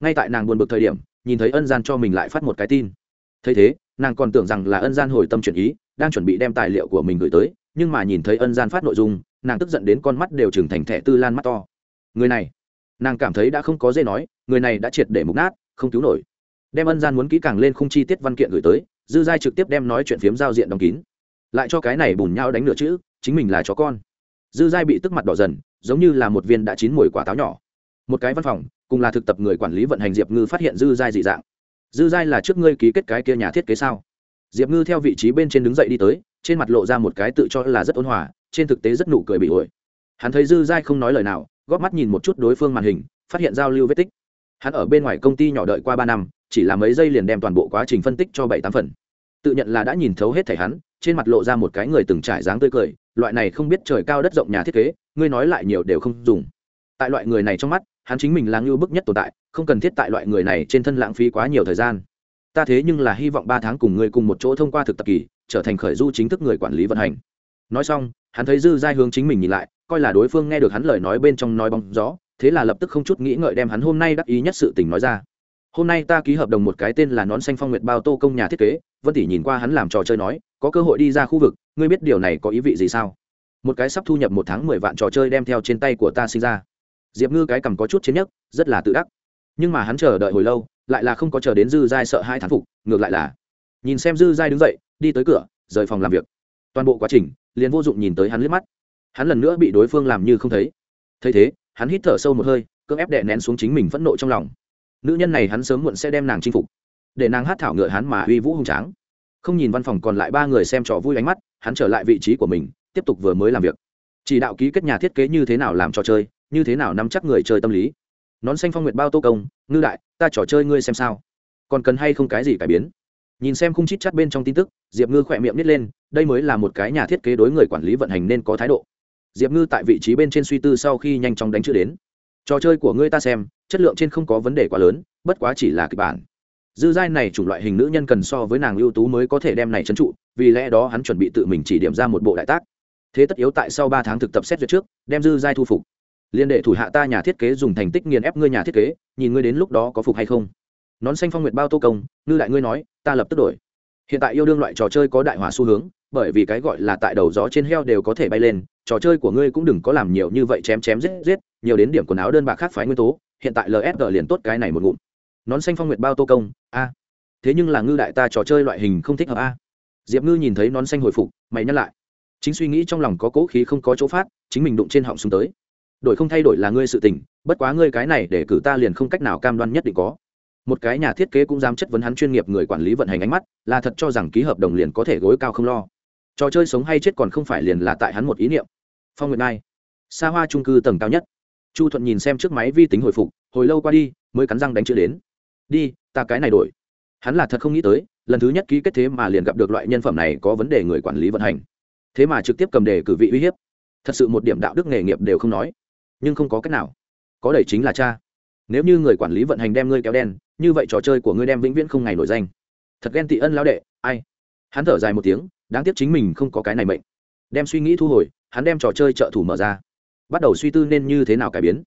Ngay tại nàng buồn bực thời điểm, nhìn thấy ân gian cho mình lại phát một cái tin. Thấy thế, nàng còn tưởng rằng là ân gian hồi tâm chuyển ý, đang chuẩn bị đem tài liệu của mình gửi tới, nhưng mà nhìn thấy ân gian phát nội dung, nàng tức giận đến con mắt đều trừng thành thẻ tư lan mắt to. Người này nàng cảm thấy đã không có dây nói, người này đã triệt để mục nát, không cứu nổi. Đem ân gian muốn kỹ càng lên khung chi tiết văn kiện gửi tới, dư giai trực tiếp đem nói chuyện phiếm giao diện đóng kín. Lại cho cái này bùn nhau đánh nửa chữ, chính mình là chó con. Dư giai bị tức mặt đỏ dần, giống như là một viên đã chín mùi quả táo nhỏ. Một cái văn phòng, cùng là thực tập người quản lý vận hành diệp ngư phát hiện dư giai dị dạng. Dư giai là trước ngươi ký kết cái kia nhà thiết kế sao? Diệp ngư theo vị trí bên trên đứng dậy đi tới, trên mặt lộ ra một cái tự cho là rất ôn hòa, trên thực tế rất nụ cười bị ổi. Hắn thấy dư giai không nói lời nào góp mắt nhìn một chút đối phương màn hình, phát hiện giao lưu vết tích. Hắn ở bên ngoài công ty nhỏ đợi qua ba năm, chỉ là mấy giây liền đem toàn bộ quá trình phân tích cho bảy tám phần. Tự nhận là đã nhìn thấu hết thảy hắn, trên mặt lộ ra một cái người từng trải dáng tươi cười, loại này không biết trời cao đất rộng nhà thiết kế, ngươi nói lại nhiều đều không dùng. Tại loại người này trong mắt, hắn chính mình là ngưu bức nhất tồn tại, không cần thiết tại loại người này trên thân lãng phí quá nhiều thời gian. Ta thế nhưng là hy vọng ba tháng cùng ngươi cùng một chỗ thông qua thực tập kỳ, trở thành khởi du chính thức người quản lý vận hành. Nói xong, hắn thấy dư giai hướng chính mình nhìn lại coi là đối phương nghe được hắn lời nói bên trong nói bóng gió, thế là lập tức không chút nghĩ ngợi đem hắn hôm nay đắc ý nhất sự tình nói ra. Hôm nay ta ký hợp đồng một cái tên là nón xanh phong nguyệt bao tô công nhà thiết kế, vân tỷ nhìn qua hắn làm trò chơi nói, có cơ hội đi ra khu vực, ngươi biết điều này có ý vị gì sao? Một cái sắp thu nhập một tháng mười vạn trò chơi đem theo trên tay của ta sinh ra. Diệp ngư cái cầm có chút chiến nhất rất là tự đắc. Nhưng mà hắn chờ đợi hồi lâu, lại là không có chờ đến dư giai sợ hai thán phục, ngược lại là nhìn xem dư giai đứng dậy, đi tới cửa, rời phòng làm việc. Toàn bộ quá trình, liền vô dụng nhìn tới hắn liếc mắt hắn lần nữa bị đối phương làm như không thấy. Thấy thế, hắn hít thở sâu một hơi, cưỡng ép đè nén xuống chính mình phẫn nộ trong lòng. Nữ nhân này hắn sớm muộn sẽ đem nàng chinh phục. Để nàng hát thảo ngựa hắn mà uy vũ hung tráng. Không nhìn văn phòng còn lại ba người xem trò vui ánh mắt, hắn trở lại vị trí của mình, tiếp tục vừa mới làm việc. Chỉ đạo ký kết nhà thiết kế như thế nào làm trò chơi, như thế nào nắm chắc người chơi tâm lý. Nón xanh phong nguyệt bao tô công, ngư đại, ta trò chơi ngươi xem sao. Còn cần hay không cái gì cải biến? Nhìn xem khung chít chắt bên trong tin tức, diệp ngư khỏe miệng nít lên, đây mới là một cái nhà thiết kế đối người quản lý vận hành nên có thái độ diệp ngư tại vị trí bên trên suy tư sau khi nhanh chóng đánh chữ đến. Trò chơi của ngươi ta xem, chất lượng trên không có vấn đề quá lớn, bất quá chỉ là kịch bản. Dư giai này chủng loại hình nữ nhân cần so với nàng ưu tú mới có thể đem này trấn trụ, vì lẽ đó hắn chuẩn bị tự mình chỉ điểm ra một bộ đại tác. Thế tất yếu tại sau ba tháng thực tập xét duyệt trước, đem dư giai thu phục. Liên đệ thủ hạ ta nhà thiết kế dùng thành tích nghiền ép ngươi nhà thiết kế, nhìn ngươi đến lúc đó có phục hay không. Nón xanh phong nguyệt bao tô công, ngư đại ngươi nói, ta lập tức đổi. Hiện tại yêu đương loại trò chơi có đại hỏa xu hướng bởi vì cái gọi là tại đầu gió trên heo đều có thể bay lên, trò chơi của ngươi cũng đừng có làm nhiều như vậy chém chém giết giết, nhiều đến điểm quần áo đơn bạc khác phái nguyên tố, hiện tại lsg liền tốt cái này một ngụm. Nón xanh phong nguyệt bao tô công, a. Thế nhưng là ngư đại ta trò chơi loại hình không thích hợp, a. Diệp ngư nhìn thấy nón xanh hồi phục, mày nhắc lại. Chính suy nghĩ trong lòng có cố khí không có chỗ phát, chính mình đụng trên họng xuống tới. Đổi không thay đổi là ngươi sự tình, bất quá ngươi cái này để cử ta liền không cách nào cam đoan nhất định có. Một cái nhà thiết kế cũng dám chất vấn hắn chuyên nghiệp người quản lý vận hành ánh mắt, là thật cho rằng ký hợp đồng liền có thể gối cao không lo trò chơi sống hay chết còn không phải liền là tại hắn một ý niệm. Phong nguyệt nai xa hoa trung cư tầng cao nhất. Chu thuận nhìn xem chiếc máy vi tính hồi phục, hồi lâu qua đi, mới cắn răng đánh chữ đến. Đi, ta cái này đổi. Hắn là thật không nghĩ tới, lần thứ nhất ký kết thế mà liền gặp được loại nhân phẩm này có vấn đề người quản lý vận hành. Thế mà trực tiếp cầm đề cử vị uy hiếp. Thật sự một điểm đạo đức nghề nghiệp đều không nói. Nhưng không có cách nào. Có đẩy chính là cha. Nếu như người quản lý vận hành đem ngươi kéo đen, như vậy trò chơi của ngươi đem vĩnh viễn không ngày nổi danh. Thật ghen tị ân lao đệ, ai? Hắn thở dài một tiếng đáng tiếc chính mình không có cái này mệnh. Đem suy nghĩ thu hồi, hắn đem trò chơi trợ thủ mở ra. Bắt đầu suy tư nên như thế nào cải biến.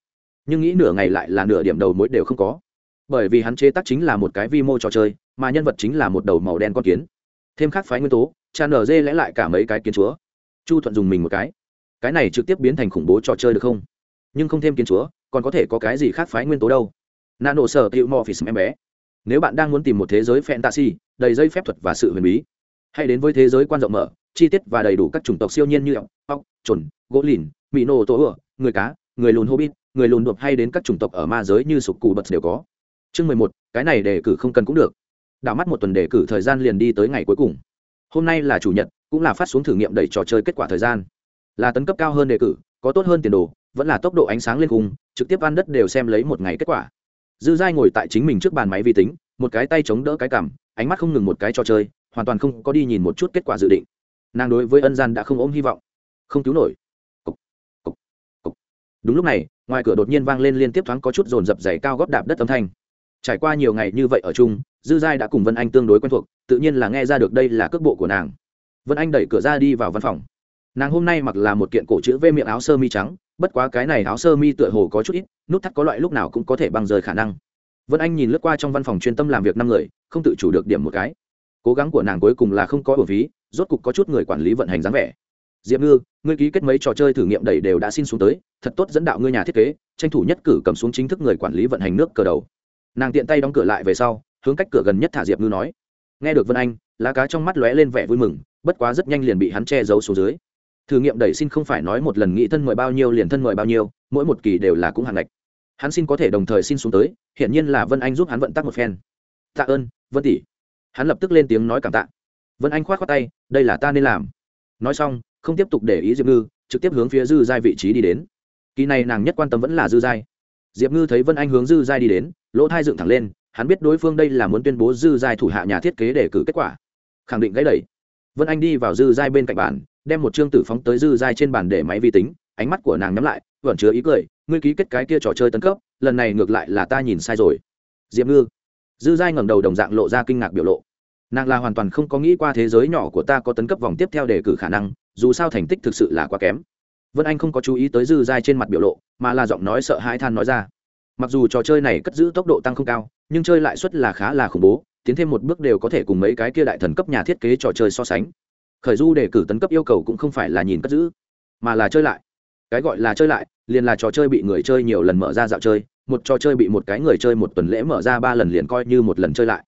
Nhưng nghĩ nửa ngày lại là nửa điểm đầu mối đều không có. Bởi vì hắn chế tác chính là một cái vi mô trò chơi, mà nhân vật chính là một đầu màu đen con kiến. Thêm khác phái nguyên tố cha nở dê lẽ lại cả mấy cái kiến chúa. Chu thuận dùng mình một cái. Cái này trực tiếp biến thành khủng bố trò chơi được không? Nhưng không thêm kiến chúa, còn có thể có cái gì khác phái nguyên tố đâu? Nano sở tiệu morphis em bé. Nếu bạn đang muốn tìm một thế giới fantasy, đầy dây phép thuật và sự huyền bí hãy đến với thế giới quan rộng mở, chi tiết và đầy đủ các chủng tộc siêu nhiên như ốc ốc trồn gỗ lìn mỹ nô tổ ửa, người cá, người lùn hobbit, người lùn đột hay đến các chủng tộc ở ma giới như sục cù bật đều có. Chương mười một, cái này đề cử không cần cũng được. Đảo mắt một tuần đề cử thời gian liền đi tới ngày cuối cùng. Hôm nay là chủ nhật, cũng là phát xuống thử nghiệm đẩy trò chơi kết quả thời gian. Là tấn cấp cao hơn đề cử, có tốt hơn tiền đồ, vẫn là tốc độ ánh sáng lên cùng, trực tiếp ăn đất đều xem lấy một ngày kết quả. Dư giai ngồi tại chính mình trước bàn máy vi tính, một cái tay chống đỡ cái cằm, ánh mắt không ngừng một cái trò chơi hoàn toàn không có đi nhìn một chút kết quả dự định. Nàng đối với ân gian đã không ôm hy vọng. Không cứu nổi. Cục, cục, cục. đúng lúc này ngoài cửa đột nhiên vang lên liên tiếp thoáng có chút dồn dập giày cao góp đạp đất âm thanh. Trải qua nhiều ngày như vậy ở chung dư giai đã cùng vân anh tương đối quen thuộc tự nhiên là nghe ra được đây là cước bộ của nàng. Vân anh đẩy cửa ra đi vào văn phòng. Nàng hôm nay mặc là một kiện cổ chữ v miệng áo sơ mi trắng bất quá cái này áo sơ mi tựa hồ có chút ít nút thắt có loại lúc nào cũng có thể băng rời khả năng. Vân anh nhìn lướt qua trong văn phòng chuyên tâm làm việc năm người không tự chủ được điểm một cái cố gắng của nàng cuối cùng là không có bổ phí, rốt cục có chút người quản lý vận hành dáng vẻ. Diệp ngư, ngươi ký kết mấy trò chơi thử nghiệm đầy đều đã xin xuống tới, thật tốt dẫn đạo ngươi nhà thiết kế, tranh thủ nhất cử cầm xuống chính thức người quản lý vận hành nước cờ đầu. Nàng tiện tay đóng cửa lại về sau, hướng cách cửa gần nhất thả diệp ngư nói. Nghe được vân anh, lá cá trong mắt lóe lên vẻ vui mừng, bất quá rất nhanh liền bị hắn che giấu xuống dưới. Thử nghiệm đẩy xin không phải nói một lần nghĩ thân mời bao nhiêu liền thân mời bao nhiêu, mỗi một kỳ đều là cũng hạn ngạch. Hắn xin có thể đồng thời xin xuống tới hiện nhiên là vân anh giúp hắn vận tắc một phen. Tạ ơn, vân tỷ hắn lập tức lên tiếng nói cảm tạ. Vân anh k h o á t khoác tay, đây là ta nên làm. Nói xong, không tiếp tục để ý diệp ngư, trực tiếp hướng phía dư giai vị trí đi đến. Kỳ này nàng nhất quan tâm vẫn là dư giai. Diệp ngư thấy vân anh hướng dư giai đi đến, lỗ thai dựng thẳng lên, hắn biết đối phương đây là muốn tuyên bố dư giai thủ hạ nhà thiết kế để cử kết quả. Khẳng định gãy đẩy. Vân anh đi vào dư giai bên cạnh bàn, đem một chương tử phóng tới dư giai trên bàn để máy vi tính, ánh mắt của nàng nhắm lại, vẫn chứa ý cười, ngươi ký kết cái kia trò chơi tấn cấp, lần này ngược lại là ta nhìn sai rồi. Diệp ngư dư giai ngẩng đầu đồng dạng lộ ra kinh ngạc biểu lộ. Nàng là hoàn toàn không có nghĩ qua thế giới nhỏ của ta có tấn cấp vòng tiếp theo đề cử khả năng, dù sao thành tích thực sự là quá kém. Vân anh không có chú ý tới dư giai trên mặt biểu lộ, mà là giọng nói sợ hãi than nói ra. Mặc dù trò chơi này cất giữ tốc độ tăng không cao, nhưng chơi lại suất là khá là khủng bố, tiến thêm một bước đều có thể cùng mấy cái kia đại thần cấp nhà thiết kế trò chơi so sánh. Khởi du đề cử tấn cấp yêu cầu cũng không phải là nhìn cất giữ, mà là chơi lại. Cái gọi là chơi lại, liền là trò chơi bị người chơi nhiều lần mở ra dạo chơi một trò chơi bị một cái người chơi một tuần lễ mở ra ba lần liền coi như một lần chơi lại.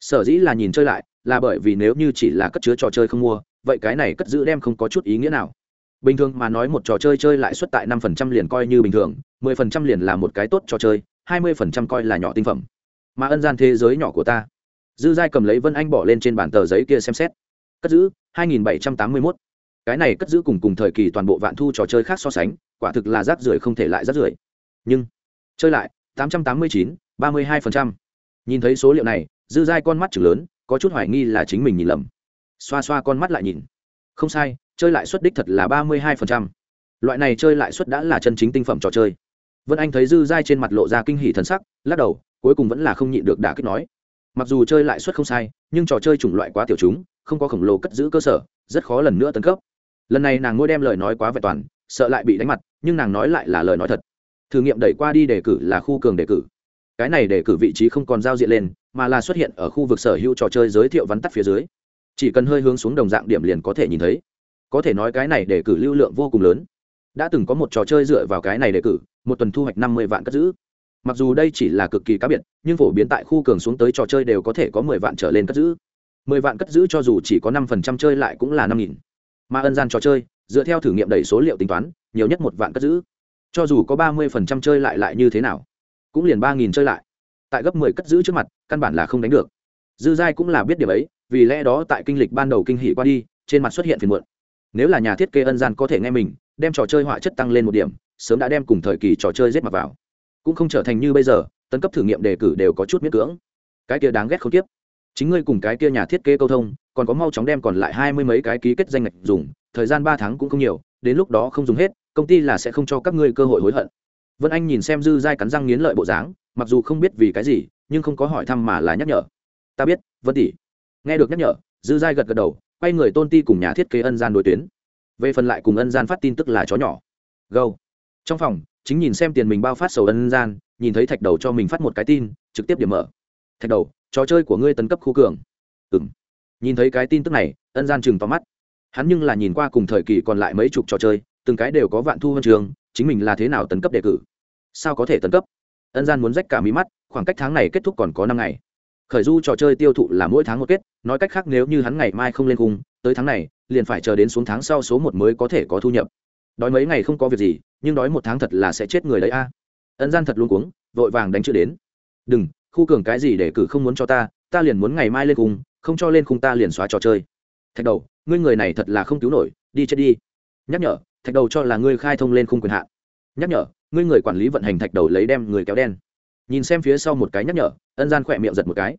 Sở dĩ là nhìn chơi lại, là bởi vì nếu như chỉ là cất chứa trò chơi không mua, vậy cái này cất giữ đem không có chút ý nghĩa nào. Bình thường mà nói một trò chơi chơi lại suất tại năm phần trăm liền coi như bình thường, mười phần trăm liền là một cái tốt trò chơi, hai mươi phần trăm coi là nhỏ tinh phẩm. Mà ân gian thế giới nhỏ của ta. Dư giai cầm lấy vân anh bỏ lên trên bàn tờ giấy kia xem xét. Cất giữ, hai nghìn bảy trăm tám mươi mốt. Cái này cất giữ cùng cùng thời kỳ toàn bộ vạn thu trò chơi khác so sánh, quả thực là rác rưởi không thể lại rác rưởi. Nhưng chơi lại, tám trăm tám mươi chín, ba mươi hai phần trăm. Nhìn thấy số liệu này, dư giai con mắt chừng lớn, có chút hoài nghi là chính mình nhìn lầm. Xoa xoa con mắt lại nhìn. Không sai, chơi lại suất đích thật là ba mươi hai phần trăm. Loại này chơi lại suất đã là chân chính tinh phẩm trò chơi. Vân anh thấy dư giai trên mặt lộ ra kinh hỉ thần sắc, lắc đầu, cuối cùng vẫn là không nhịn được đả kích nói. Mặc dù chơi lại suất không sai, nhưng trò chơi chủng loại quá tiểu chúng, không có khổng lồ cất giữ cơ sở, rất khó lần nữa tấn cấp. Lần này nàng ngôi đem lời nói quá vẹn toàn, sợ lại bị đánh mặt, nhưng nàng nói lại là lời nói thật thử nghiệm đẩy qua đi đề cử là khu cường đề cử. Cái này đề cử vị trí không còn giao diện lên, mà là xuất hiện ở khu vực sở hữu trò chơi giới thiệu vắn tắt phía dưới. Chỉ cần hơi hướng xuống đồng dạng điểm liền có thể nhìn thấy. Có thể nói cái này đề cử lưu lượng vô cùng lớn. Đã từng có một trò chơi dựa vào cái này đề cử, một tuần thu hoạch năm mươi vạn cất giữ. Mặc dù đây chỉ là cực kỳ cá biệt, nhưng phổ biến tại khu cường xuống tới trò chơi đều có thể có mười vạn trở lên cất giữ. mười vạn cất giữ cho dù chỉ có năm phần trăm chơi lại cũng là năm nghìn. Mà ân gian trò chơi, dựa theo thử nghiệm đẩy số liệu tính toán, nhiều nhất một vạn cất giữ cho dù có ba mươi phần trăm chơi lại lại như thế nào, cũng liền ba nghìn chơi lại. Tại gấp mười cất giữ trước mặt, căn bản là không đánh được. Dư giai cũng là biết điểm ấy, vì lẽ đó tại kinh lịch ban đầu kinh hỷ qua đi, trên mặt xuất hiện phiền muộn. Nếu là nhà thiết kế ân gian có thể nghe mình, đem trò chơi họa chất tăng lên một điểm, sớm đã đem cùng thời kỳ trò chơi rết mặt vào. Cũng không trở thành như bây giờ, tấn cấp thử nghiệm đề cử đều có chút miễn cưỡng. Cái kia đáng ghét không tiếp chính ngươi cùng cái kia nhà thiết kế câu thông, còn có mau chóng đem còn lại hai mươi mấy cái ký kết danh ngạch dùng, thời gian ba tháng cũng không nhiều, đến lúc đó không dùng hết công ty là sẽ không cho các ngươi cơ hội hối hận. Vân anh nhìn xem dư giai cắn răng nghiến lợi bộ dáng, mặc dù không biết vì cái gì, nhưng không có hỏi thăm mà là nhắc nhở. Ta biết, vân tỷ. Nghe được nhắc nhở, dư giai gật gật đầu, quay người tôn ti cùng nhà thiết kế ân gian đối tuyến. Về phần lại cùng ân gian phát tin tức là chó nhỏ. Gâu trong phòng, chính nhìn xem tiền mình bao phát sầu ân gian, nhìn thấy thạch đầu cho mình phát một cái tin, trực tiếp điểm mở. Thạch đầu, trò chơi của ngươi tấn cấp khu cường. Ừ m nhìn thấy cái tin tức này, ân gian chừng tóm mắt. Hắn nhưng là nhìn qua cùng thời kỳ còn lại mấy chục trò chơi từng cái đều có vạn thu huân trường, chính mình là thế nào tấn cấp đề cử? Sao có thể tấn cấp? Ân gian muốn rách cả mí mắt, khoảng cách tháng này kết thúc còn có năm ngày. Khởi du trò chơi tiêu thụ là mỗi tháng một kết, nói cách khác nếu như hắn ngày mai không lên cung tới tháng này, liền phải chờ đến xuống tháng sau số một mới có thể có thu nhập. Đói mấy ngày không có việc gì, nhưng đói một tháng thật là sẽ chết người đấy a. Ân gian thật luôn cuống, vội vàng đánh chữ đến. Đừng, khu cường cái gì để cử không muốn cho ta ta liền muốn ngày mai lên cung không cho lên khung ta liền xóa trò chơi. Thạch đầu, ngươi người này thật là không cứu nổi, đi chết đi. Nhắc nhở thạch đầu cho là ngươi khai thông lên khung quyền hạn. Nhắc nhở, ngươi người quản lý vận hành thạch đầu lấy đem người kéo đen. Nhìn xem phía sau một cái nhắc nhở, ân gian khỏe miệng giật một cái.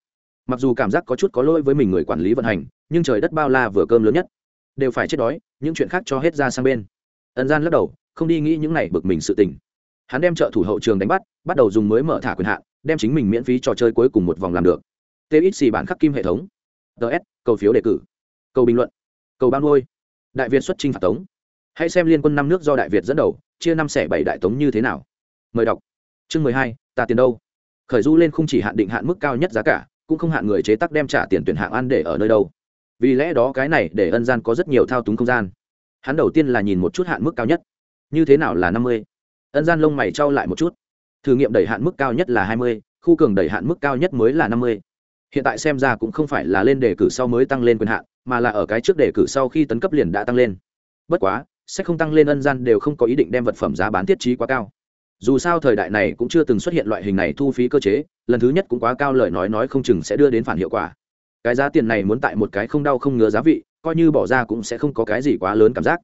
Mặc dù cảm giác có chút có lỗi với mình người quản lý vận hành, nhưng trời đất bao la vừa cơm lớn nhất. Đều phải chết đói, những chuyện khác cho hết ra sang bên. Ân gian lắc đầu, không đi nghĩ những này bực mình sự tình. Hắn đem trợ thủ hậu trường đánh bắt bắt đầu dùng mới mở thả quyền hạn, đem chính mình miễn phí trò chơi cuối cùng một vòng làm được. Txc bản khắc kim hệ thống. Ts cầu phiếu đề cử. Cầu bình luận. Cầu ban ngôi đại việt xuất trinh phạt tống hãy xem liên quân năm nước do đại việt dẫn đầu, chia năm xẻ bảy đại tống như thế nào. Mời đọc. Chương mười hai, ta tiền đâu? Khởi du lên không chỉ hạn định hạn mức cao nhất giá cả, cũng không hạn người chế tác đem trả tiền tuyển hạng ăn để ở nơi đâu. Vì lẽ đó cái này để ân gian có rất nhiều thao túng không gian. Hắn đầu tiên là nhìn một chút hạn mức cao nhất. Như thế nào là năm mươi? Ân gian lông mày trao lại một chút. Thử nghiệm đẩy hạn mức cao nhất là hai mươi, khu cường đẩy hạn mức cao nhất mới là năm mươi. Hiện tại xem ra cũng không phải là lên đề cử sau mới tăng lên quyền hạn, mà là ở cái trước đề cử sau khi tấn cấp liền đã tăng lên. Bất quá sẽ không tăng lên ân gian đều không có ý định đem vật phẩm giá bán thiết trí quá cao. Dù sao thời đại này cũng chưa từng xuất hiện loại hình này thu phí cơ chế, lần thứ nhất cũng quá cao lời nói nói không chừng sẽ đưa đến phản hiệu quả. Cái giá tiền này muốn tại một cái không đau không ngứa giá vị, coi như bỏ ra cũng sẽ không có cái gì quá lớn cảm giác.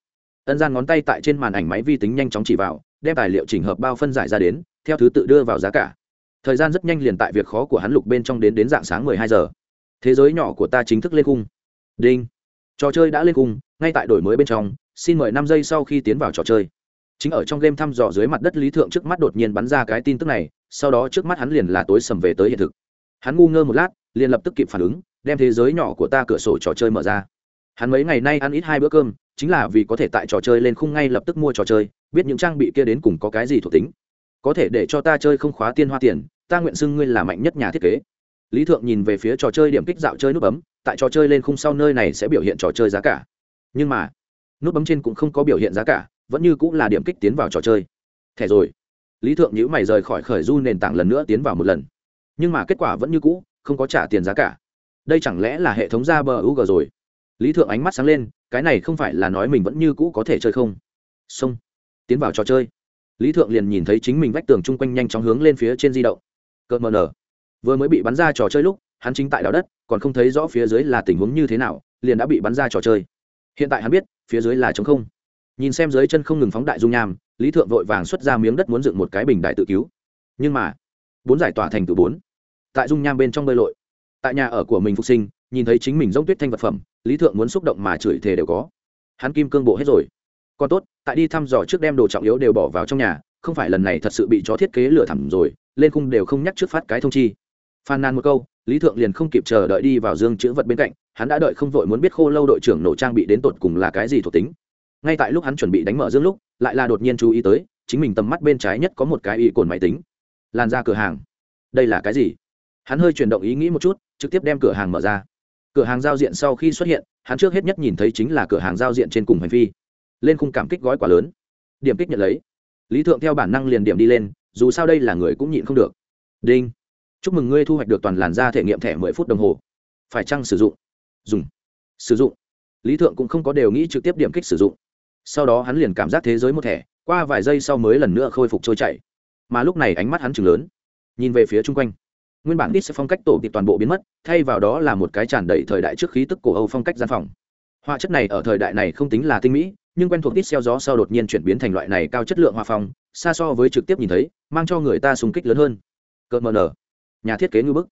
Ân gian ngón tay tại trên màn ảnh máy vi tính nhanh chóng chỉ vào, đem tài liệu chỉnh hợp bao phân giải ra đến, theo thứ tự đưa vào giá cả. Thời gian rất nhanh liền tại việc khó của hắn lục bên trong đến đến dạng sáng mười hai giờ. Thế giới nhỏ của ta chính thức lên cung. Đinh. Trò chơi đã lên cung, ngay tại đổi mới bên trong xin mời năm giây sau khi tiến vào trò chơi. Chính ở trong game thăm dò dưới mặt đất lý thượng trước mắt đột nhiên bắn ra cái tin tức này, sau đó trước mắt hắn liền là tối sầm về tới hiện thực. Hắn ngu ngơ một lát, liền lập tức kịp phản ứng, đem thế giới nhỏ của ta cửa sổ trò chơi mở ra. Hắn mấy ngày nay ăn ít hai bữa cơm, chính là vì có thể tại trò chơi lên khung ngay lập tức mua trò chơi, biết những trang bị kia đến cùng có cái gì thuộc tính. Có thể để cho ta chơi không khóa tiên hoa tiền, ta nguyện xưng ngươi là mạnh nhất nhà thiết kế. Lý thượng nhìn về phía trò chơi điểm kích dạo chơi nút bấm, tại trò chơi lên khung sau nơi này sẽ biểu hiện trò chơi giá cả. Nhưng mà nút bấm trên cũng không có biểu hiện giá cả vẫn như cũng là điểm kích tiến vào trò chơi. Thẻ rồi. Lý thượng nhữ mày rời khỏi khởi du nền tảng lần nữa tiến vào một lần. Nhưng mà kết quả vẫn như cũ không có trả tiền giá cả. Đây chẳng lẽ là hệ thống ra bờ u g rồi? Lý thượng ánh mắt sáng lên cái này không phải là nói mình vẫn như cũ có thể chơi không? Xong, tiến vào trò chơi. Lý thượng liền nhìn thấy chính mình vách tường chung quanh nhanh chóng hướng lên phía trên di động. Cợt mờ nở. Vừa mới bị bắn ra trò chơi lúc hắn chính tại đảo đất còn không thấy rõ phía dưới là tình huống như thế nào liền đã bị bắn ra trò chơi hiện tại hắn biết, phía dưới là trống không. Nhìn xem dưới chân không ngừng phóng đại dung nham, lý thượng vội vàng xuất ra miếng đất muốn dựng một cái bình đại tự cứu. Nhưng mà, bốn giải tỏa thành từ bốn. Tại dung nham bên trong bơi lội. Tại nhà ở của mình phục sinh, nhìn thấy chính mình giống tuyết thanh vật phẩm, lý thượng muốn xúc động mà chửi thề đều có. Hắn kim cương bộ hết rồi. Còn tốt, tại đi thăm dò trước đem đồ trọng yếu đều bỏ vào trong nhà, không phải lần này thật sự bị chó thiết kế lửa thẳm rồi, lên khung đều không nhắc trước phát cái thông chi. Phàn nàn một câu, lý thượng liền không kịp chờ đợi đi vào dương chữ vật bên cạnh hắn đã đợi không vội muốn biết khô lâu đội trưởng nổ trang bị đến tột cùng là cái gì thuộc tính. Ngay tại lúc hắn chuẩn bị đánh mở dương lúc, lại là đột nhiên chú ý tới, chính mình tầm mắt bên trái nhất có một cái ý cồn máy tính. Lan ra cửa hàng. Đây là cái gì? Hắn hơi chuyển động ý nghĩ một chút, trực tiếp đem cửa hàng mở ra. Cửa hàng giao diện sau khi xuất hiện, hắn trước hết nhất nhìn thấy chính là cửa hàng giao diện trên cùng hành vi. Lên khung cảm kích gói quả lớn. Điểm kích nhận lấy. Lý thượng theo bản năng liền điểm đi lên, dù sao đây là người cũng nhịn không được. Đinh. Chúc mừng ngươi thu hoạch được toàn làn da thể nghiệm thẻ mười phút đồng hồ. Phải chăng sử dụng? Dùng, sử dụng. Lý thượng cũng không có đều nghĩ trực tiếp điểm kích sử dụng. Sau đó hắn liền cảm giác thế giới một thẻ, qua vài giây sau mới lần nữa khôi phục trôi chảy. Mà lúc này ánh mắt hắn chừng lớn, nhìn về phía chung quanh. Nguyên bản ít sẽ phong cách tổ tiệp toàn bộ biến mất, thay vào đó là một cái tràn đầy thời đại trước khí tức cổ âu phong cách gian phòng. Họa chất này ở thời đại này không tính là tinh mỹ, nhưng quen thuộc ít xeo gió sau đột nhiên chuyển biến thành loại này cao chất lượng hòa phong, xa so với trực tiếp nhìn thấy, mang cho người ta sung kích lớn hơn. Cợt mờ nở. Nhà thiết kế ngư bức.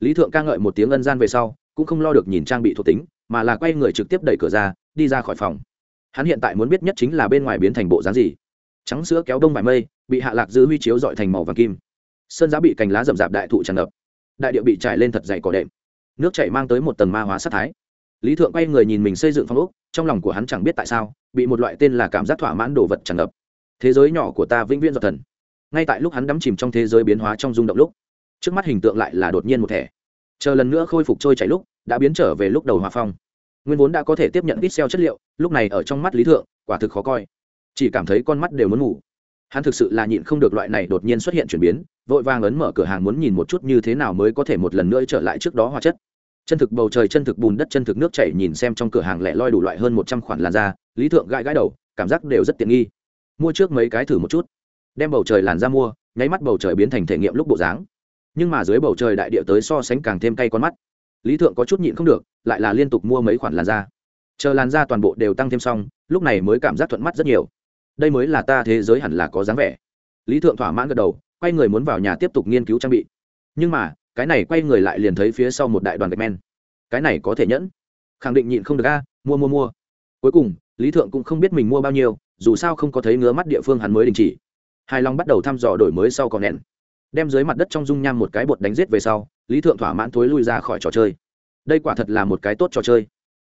Lý thượng ca ngợi một tiếng ân gian về sau cũng không lo được nhìn trang bị thuộc tính, mà là quay người trực tiếp đẩy cửa ra, đi ra khỏi phòng. Hắn hiện tại muốn biết nhất chính là bên ngoài biến thành bộ dáng gì. Trắng sữa kéo đông bài mây, bị hạ lạc giữ huy chiếu dọi thành màu vàng kim. Sơn giá bị cành lá rậm rạp đại thụ tràn ngập. Đại điệu bị trải lên thật dày cỏ đệm. Nước chảy mang tới một tầng ma hóa sát thái. Lý thượng quay người nhìn mình xây dựng phong ốc, trong lòng của hắn chẳng biết tại sao, bị một loại tên là cảm giác thỏa mãn đồ vật tràn ngập. Thế giới nhỏ của ta vĩnh viễn giọt thần. Ngay tại lúc hắn đắm chìm trong thế giới biến hóa trong rung động lúc, trước mắt hình tượng lại là đột nhiên một thẻ chờ lần nữa khôi phục trôi chảy lúc, đã biến trở về lúc đầu hòa phong. Nguyên vốn đã có thể tiếp nhận ít xeo chất liệu, lúc này ở trong mắt lý thượng, quả thực khó coi. Chỉ cảm thấy con mắt đều muốn ngủ. Hắn thực sự là nhịn không được loại này đột nhiên xuất hiện chuyển biến, vội vàng ấn mở cửa hàng muốn nhìn một chút như thế nào mới có thể một lần nữa trở lại trước đó hóa chất. Chân thực bầu trời, chân thực bùn đất, chân thực nước chảy nhìn xem trong cửa hàng lẻ loi đủ loại hơn một trăm khoản làn da, lý thượng gãi gãi đầu, cảm giác đều rất tiện nghi. Mua trước mấy cái thử một chút. Đem bầu trời làn da mua, nháy mắt bầu trời biến thành thể nghiệm lúc bộ dáng nhưng mà dưới bầu trời đại địa tới so sánh càng thêm cay con mắt. Lý thượng có chút nhịn không được, lại là liên tục mua mấy khoản làn da. Chờ làn da toàn bộ đều tăng thêm xong, lúc này mới cảm giác thuận mắt rất nhiều. Đây mới là ta thế giới hẳn là có dáng vẻ. Lý thượng thỏa mãn gật đầu, quay người muốn vào nhà tiếp tục nghiên cứu trang bị. Nhưng mà, cái này quay người lại liền thấy phía sau một đại đoàn gạch men. Cái này có thể nhẫn. Khẳng định nhịn không được a, mua mua mua. Cuối cùng, lý thượng cũng không biết mình mua bao nhiêu, dù sao không có thấy ngứa mắt địa phương hắn mới đình chỉ. Hài long bắt đầu thăm dò đổi mới sau còn nẹn đem dưới mặt đất trong dung nham một cái bột đánh giết về sau, lý thượng thỏa mãn thối lui ra khỏi trò chơi. Đây quả thật là một cái tốt trò chơi.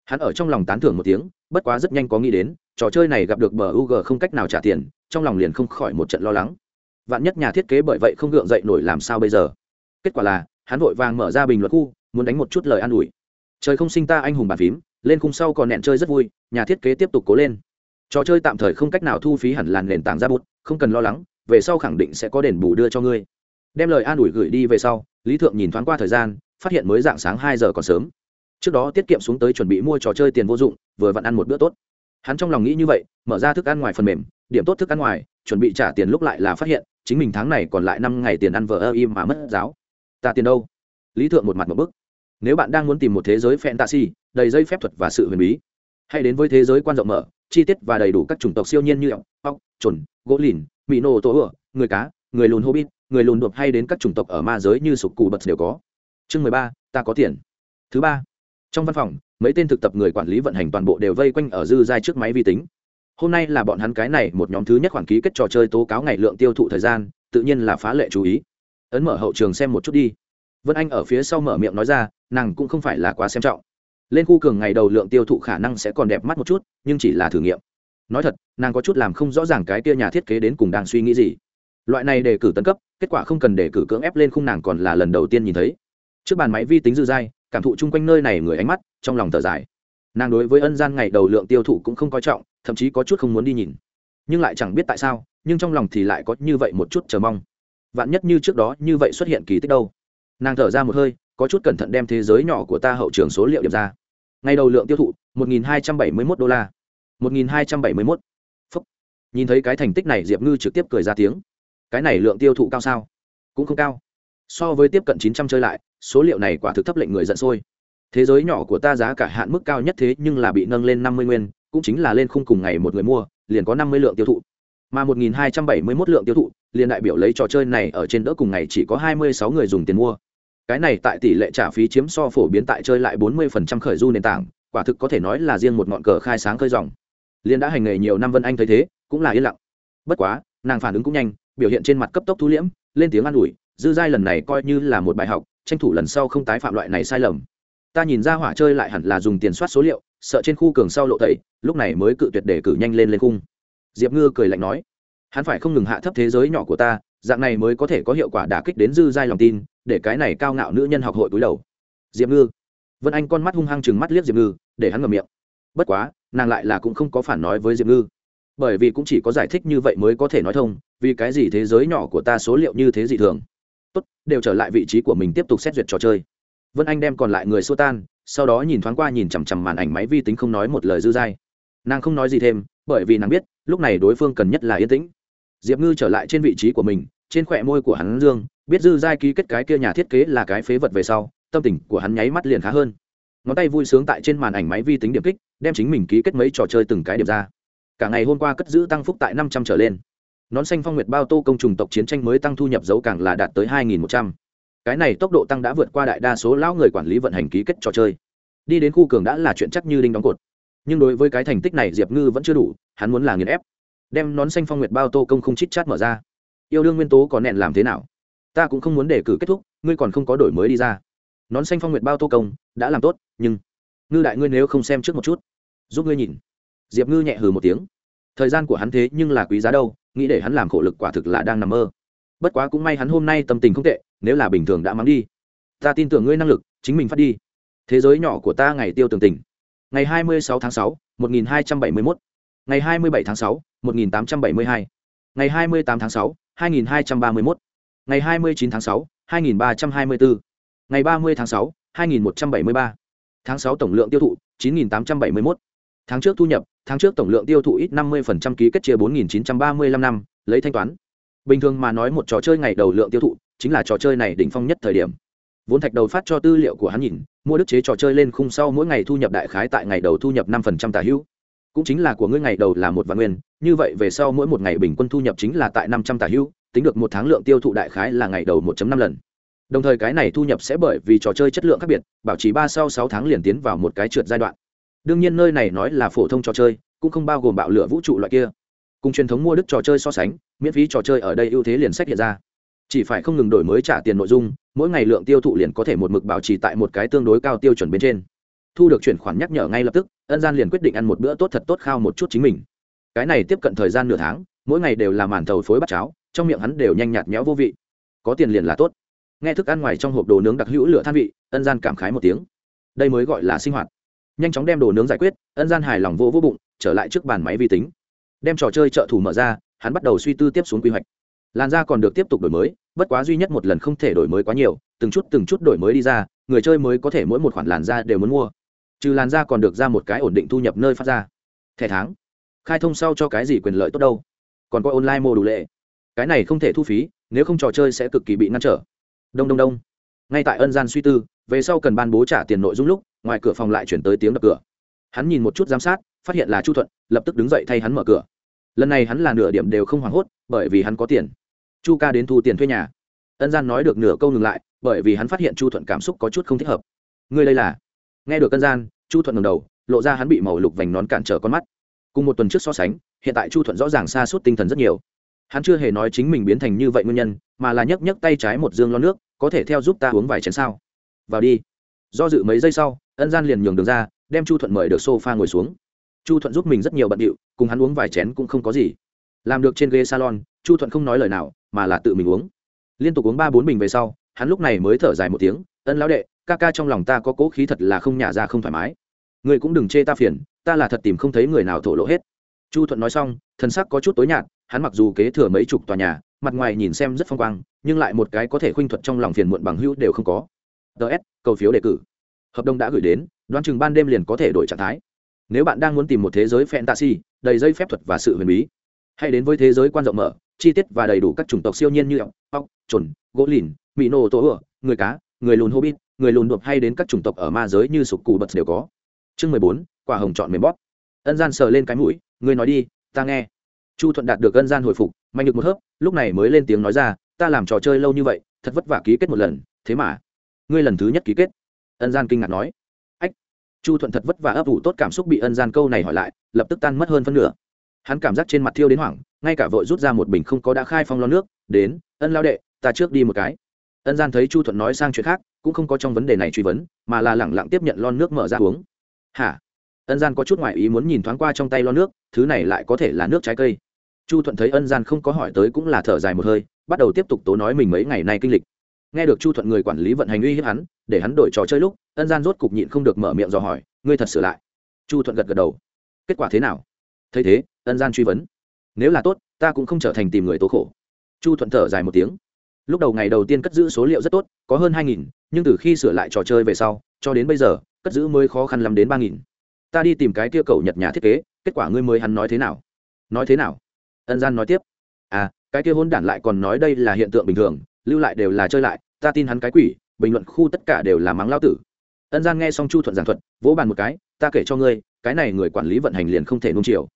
Hắn ở trong lòng tán thưởng một tiếng, bất quá rất nhanh có nghĩ đến, trò chơi này gặp được bờ u g không cách nào trả tiền, trong lòng liền không khỏi một trận lo lắng. Vạn nhất nhà thiết kế bởi vậy không gượng dậy nổi làm sao bây giờ? Kết quả là, hắn vội vàng mở ra bình luận khu, muốn đánh một chút lời an ủi. Trời không sinh ta anh hùng bàn phím, lên khung sau còn nẹn chơi rất vui, nhà thiết kế tiếp tục cố lên. Trò chơi tạm thời không cách nào thu phí hẳn làn nền tảng ra bút, không cần lo lắng, về sau khẳng định sẽ có đền bù đưa cho ngươi đem lời an ủi gửi đi về sau, lý thượng nhìn thoáng qua thời gian, phát hiện mới dạng sáng hai giờ còn sớm. Trước đó tiết kiệm xuống tới chuẩn bị mua trò chơi tiền vô dụng, vừa vặn ăn một bữa tốt. Hắn trong lòng nghĩ như vậy, mở ra thức ăn ngoài phần mềm, điểm tốt thức ăn ngoài, chuẩn bị trả tiền lúc lại là phát hiện, chính mình tháng này còn lại năm ngày tiền ăn vờ ơ im mà mất giáo. Ta tiền đâu? Lý thượng một mặt một bức. Nếu bạn đang muốn tìm một thế giới fantasy, đầy dây phép thuật và sự huyền bí, hãy đến với thế giới quan rộng mở, chi tiết và đầy đủ các chủng tộc siêu nhiên như ốc ốc trồn gỗ lìn mỹ nô tổ ửa, người cá, người lùn hobbit người lùn đột hay đến các chủng tộc ở ma giới như sục cù bật đều có. Chương mười ba, ta có tiền. Thứ ba, trong văn phòng, mấy tên thực tập người quản lý vận hành toàn bộ đều vây quanh ở dư giai trước máy vi tính. Hôm nay là bọn hắn cái này một nhóm thứ nhất khoản ký kết trò chơi tố cáo ngày lượng tiêu thụ thời gian, tự nhiên là phá lệ chú ý. Ấn mở hậu trường xem một chút đi. Vân anh ở phía sau mở miệng nói ra, nàng cũng không phải là quá xem trọng. Lên khu cường ngày đầu lượng tiêu thụ khả năng sẽ còn đẹp mắt một chút, nhưng chỉ là thử nghiệm. Nói thật, nàng có chút làm không rõ ràng cái kia nhà thiết kế đến cùng đang suy nghĩ gì loại này đề cử tấn cấp, kết quả không cần đề cử cưỡng ép lên khung nàng còn là lần đầu tiên nhìn thấy. Trước bàn máy vi tính dư dai, cảm thụ chung quanh nơi này người ánh mắt, trong lòng thở dài. Nàng đối với ân gian ngày đầu lượng tiêu thụ cũng không coi trọng, thậm chí có chút không muốn đi nhìn. Nhưng lại chẳng biết tại sao, nhưng trong lòng thì lại có như vậy một chút chờ mong. Vạn nhất như trước đó như vậy xuất hiện kỳ tích đâu. Nàng thở ra một hơi, có chút cẩn thận đem thế giới nhỏ của ta hậu trường số liệu điểm ra. Ngày đầu lượng tiêu thụ 1.271 đô la. 1.271. Phúc. nhìn thấy cái thành tích này, diệp ngư trực tiếp cười ra tiếng cái này lượng tiêu thụ cao sao? Cũng không cao. So với tiếp cận 900 chơi lại, số liệu này quả thực thấp lệnh người giận sôi. Thế giới nhỏ của ta giá cả hạn mức cao nhất thế nhưng là bị nâng lên 50 nguyên, cũng chính là lên khung cùng ngày một người mua, liền có 50 lượng tiêu thụ. Mà 1271 lượng tiêu thụ, liền đại biểu lấy trò chơi này ở trên đỡ cùng ngày chỉ có 26 người dùng tiền mua. Cái này tại tỷ lệ trả phí chiếm so phổ biến tại chơi lại 40% khởi du nền tảng, quả thực có thể nói là riêng một ngọn cờ khai sáng khơi dòng. Liên đã hành nghề nhiều năm vân anh thấy thế, cũng là yên lặng. Bất quá, nàng phản ứng cũng nhanh biểu hiện trên mặt cấp tốc thu liễm, lên tiếng an ủi, dư giai lần này coi như là một bài học, tranh thủ lần sau không tái phạm loại này sai lầm. Ta nhìn ra hỏa chơi lại hẳn là dùng tiền soát số liệu, sợ trên khu cường sau lộ tẩy, lúc này mới cự tuyệt để cử nhanh lên lên khung. Diệp ngư cười lạnh nói, hắn phải không ngừng hạ thấp thế giới nhỏ của ta, dạng này mới có thể có hiệu quả đả kích đến dư giai lòng tin, để cái này cao ngạo nữ nhân học hội túi đầu. Diệp ngư, vân anh con mắt hung hăng chừng mắt liếc diệp ngư, để hắn ngầm miệng. Bất quá, nàng lại là cũng không có phản nói với diệp ngư bởi vì cũng chỉ có giải thích như vậy mới có thể nói thông, vì cái gì thế giới nhỏ của ta số liệu như thế dị thường. Tốt, đều trở lại vị trí của mình tiếp tục xét duyệt trò chơi. Vân anh đem còn lại người xua tan, sau đó nhìn thoáng qua nhìn chằm chằm màn ảnh máy vi tính không nói một lời dư dai. Nàng không nói gì thêm, bởi vì nàng biết, lúc này đối phương cần nhất là yên tĩnh. Diệp ngư trở lại trên vị trí của mình, trên khỏe môi của hắn dương, biết dư giai ký kết cái kia nhà thiết kế là cái phế vật về sau, tâm tình của hắn nháy mắt liền khá hơn. Ngón tay vui sướng tại trên màn ảnh máy vi tính điểm kích, đem chính mình ký kết mấy trò chơi từng cái điểm ra cả ngày hôm qua cất giữ tăng phúc tại năm trăm trở lên. Nón xanh phong nguyệt bao tô công trùng tộc chiến tranh mới tăng thu nhập dấu càng là đạt tới hai nghìn một trăm. Cái này tốc độ tăng đã vượt qua đại đa số lão người quản lý vận hành ký kết trò chơi. Đi đến khu cường đã là chuyện chắc như đinh đóng cột. Nhưng đối với cái thành tích này diệp ngư vẫn chưa đủ, hắn muốn là nghiền ép. Đem nón xanh phong nguyệt bao tô công không chít chát mở ra. Yêu đương nguyên tố có nẹn làm thế nào? Ta cũng không muốn để cử kết thúc, ngươi còn không có đổi mới đi ra. Nón xanh phong nguyệt bao tô công, đã làm tốt, nhưng ngư đại ngươi nếu không xem trước một chút, giúp ngươi nhìn diệp ngư nhẹ hừ một tiếng thời gian của hắn thế nhưng là quý giá đâu nghĩ để hắn làm khổ lực quả thực là đang nằm mơ bất quá cũng may hắn hôm nay tâm tình không tệ nếu là bình thường đã mắng đi ta tin tưởng ngươi năng lực chính mình phát đi thế giới nhỏ của ta ngày tiêu tường tình ngày 26 tháng 6, 1271. ngày 27 tháng 6, 1872. ngày 28 tháng 6, 2231. ngày 29 tháng 6, 2324. ngày 30 tháng 6, 2173. tháng 6 tổng lượng tiêu thụ 9871. tháng trước thu nhập tháng trước tổng lượng tiêu thụ ít 50% ký kết chia 4935 năm, lấy thanh toán. Bình thường mà nói một trò chơi ngày đầu lượng tiêu thụ chính là trò chơi này đỉnh phong nhất thời điểm. Vốn thạch đầu phát cho tư liệu của hắn nhìn, mua đức chế trò chơi lên khung sau mỗi ngày thu nhập đại khái tại ngày đầu thu nhập năm phần trăm tả hữu. Cũng chính là của ngươi ngày đầu là một vạn nguyên, như vậy về sau mỗi một ngày bình quân thu nhập chính là tại năm trăm tả hữu, tính được một tháng lượng tiêu thụ đại khái là ngày đầu 1 năm lần. Đồng thời cái này thu nhập sẽ bởi vì trò chơi chất lượng khác biệt, bảo trì ba sau sáu tháng liền tiến vào một cái trượt giai đoạn đương nhiên nơi này nói là phổ thông trò chơi, cũng không bao gồm bạo lửa vũ trụ loại kia. Cùng truyền thống mua đức trò chơi so sánh, miễn phí trò chơi ở đây ưu thế liền sách hiện ra. Chỉ phải không ngừng đổi mới trả tiền nội dung, mỗi ngày lượng tiêu thụ liền có thể một mực bảo trì tại một cái tương đối cao tiêu chuẩn bên trên. Thu được chuyển khoản nhắc nhở ngay lập tức, ân gian liền quyết định ăn một bữa tốt thật tốt khao một chút chính mình. Cái này tiếp cận thời gian nửa tháng, mỗi ngày đều là màn thầu phối bắt cháo, trong miệng hắn đều nhanh nhạt nhẽo vô vị. Có tiền liền là tốt. Nghe thức ăn ngoài trong hộp đồ nướng đặc hữu lửa than vị, ân gian cảm khái một tiếng. Đây mới gọi là sinh hoạt nhanh chóng đem đồ nướng giải quyết, ân gian hài lòng vô vô bụng, trở lại trước bàn máy vi tính. Đem trò chơi trợ thủ mở ra, hắn bắt đầu suy tư tiếp xuống quy hoạch. Làn da còn được tiếp tục đổi mới, bất quá duy nhất một lần không thể đổi mới quá nhiều, từng chút từng chút đổi mới đi ra, người chơi mới có thể mỗi một khoản làn da đều muốn mua. Trừ làn da còn được ra một cái ổn định thu nhập nơi phát ra. Thẻ tháng. Khai thông sau cho cái gì quyền lợi tốt đâu? Còn có online mô đủ lệ. Cái này không thể thu phí, nếu không trò chơi sẽ cực kỳ bị ngăn trở. Đông đông đông ngay tại ân gian suy tư, về sau cần ban bố trả tiền nội dung lúc, ngoài cửa phòng lại chuyển tới tiếng đập cửa. Hắn nhìn một chút giám sát, phát hiện là chu thuận, lập tức đứng dậy thay hắn mở cửa. Lần này hắn là nửa điểm đều không hoảng hốt, bởi vì hắn có tiền. Chu ca đến thu tiền thuê nhà. Ân gian nói được nửa câu ngừng lại, bởi vì hắn phát hiện chu thuận cảm xúc có chút không thích hợp. Ngươi đây là? Nghe được ân gian, chu thuận ngầm đầu, lộ ra hắn bị màu lục vành nón cản trở con mắt. Cùng một tuần trước so sánh, hiện tại chu thuận rõ ràng xa suốt tinh thần rất nhiều hắn chưa hề nói chính mình biến thành như vậy nguyên nhân, mà là nhấc nhấc tay trái một dương lo nước, có thể theo giúp ta uống vài chén sao? Vào đi. Do dự mấy giây sau, ân gian liền nhường đường ra, đem chu thuận mời được s o f a ngồi xuống. Chu thuận giúp mình rất nhiều bận điệu, cùng hắn uống vài chén cũng không có gì. Làm được trên ghế salon, chu thuận không nói lời nào, mà là tự mình uống. Liên tục uống ba bốn bình về sau, hắn lúc này mới thở dài một tiếng, ân lão đệ, ca ca trong lòng ta có cố khí thật là không nhả ra không thoải mái. Người cũng đừng chê ta phiền, ta là thật tìm không thấy người nào thổ lộ hết. Chu thuận nói xong thân sắc có chút tối nhạt hắn mặc dù kế thừa mấy chục tòa nhà, mặt ngoài nhìn xem rất phong quang, nhưng lại một cái có thể khuynh thuật trong lòng phiền muộn bằng hữu đều không có. Ts cầu phiếu đề cử. Hợp đồng đã gửi đến, đoán chừng ban đêm liền có thể đổi trạng thái. Nếu bạn đang muốn tìm một thế giới fantasy, đầy dây phép thuật và sự huyền bí, hãy đến với thế giới quan rộng mở, chi tiết và đầy đủ các chủng tộc siêu nhiên như ốc ốc trồn gỗ lìn mỹ nô, tô ựa người cá, người lùn hobbit, người lùn đột hay đến các chủng tộc ở ma giới như sục cù bật đều có. Chương mười bốn, quả hồng chọn mềm bóp. Ân gian sờ lên cái mũi người nói đi, ta nghe chu thuận đạt được ân gian hồi phục, mạnh được một hớp, lúc này mới lên tiếng nói ra, ta làm trò chơi lâu như vậy, thật vất vả ký kết một lần, thế mà, ngươi lần thứ nhất ký kết. Ân gian kinh ngạc nói. Ách, chu thuận thật vất vả ấp ủ tốt cảm xúc bị ân gian câu này hỏi lại, lập tức tan mất hơn phân nửa. Hắn cảm giác trên mặt thiêu đến hoảng, ngay cả vội rút ra một bình không có đã khai phong lo nước, đến, ân lao đệ, ta trước đi một cái. Ân gian thấy chu thuận nói sang chuyện khác, cũng không có trong vấn đề này truy vấn, mà là lẳng lặng tiếp nhận lon nước mở ra uống. Hả? Ân gian có chút ngoại ý muốn nhìn thoáng qua trong tay lon nước, thứ này lại có thể là nước trái cây chu thuận thấy ân gian không có hỏi tới cũng là thở dài một hơi, bắt đầu tiếp tục tố nói mình mấy ngày nay kinh lịch. Nghe được chu thuận người quản lý vận hành uy hiếp hắn, để hắn đổi trò chơi lúc, ân gian rốt cục nhịn không được mở miệng dò hỏi, ngươi thật sửa lại? Chu thuận gật gật đầu. Kết quả thế nào? Thấy thế, ân gian truy vấn. Nếu là tốt, ta cũng không trở thành tìm người tố khổ. Chu thuận thở dài một tiếng. Lúc đầu ngày đầu tiên cất giữ số liệu rất tốt, có hơn hai nghìn, nhưng từ khi sửa lại trò chơi về sau, cho đến bây giờ, cất giữ mới khó khăn lắm đến ba nghìn. Ta đi tìm cái kia cầu nhật nhà thiết kế, kết quả ngươi mới hắn nói thế nào? Nói thế nào? Ân gian nói tiếp à cái kia hôn đản lại còn nói đây là hiện tượng bình thường, lưu lại đều là chơi lại, ta tin hắn cái quỷ, bình luận khu tất cả đều là mắng lao tử. Ân gian nghe xong chu thuận giảng thuật, vỗ bàn một cái, ta kể cho ngươi, cái này người quản lý vận hành liền không thể nung chiều.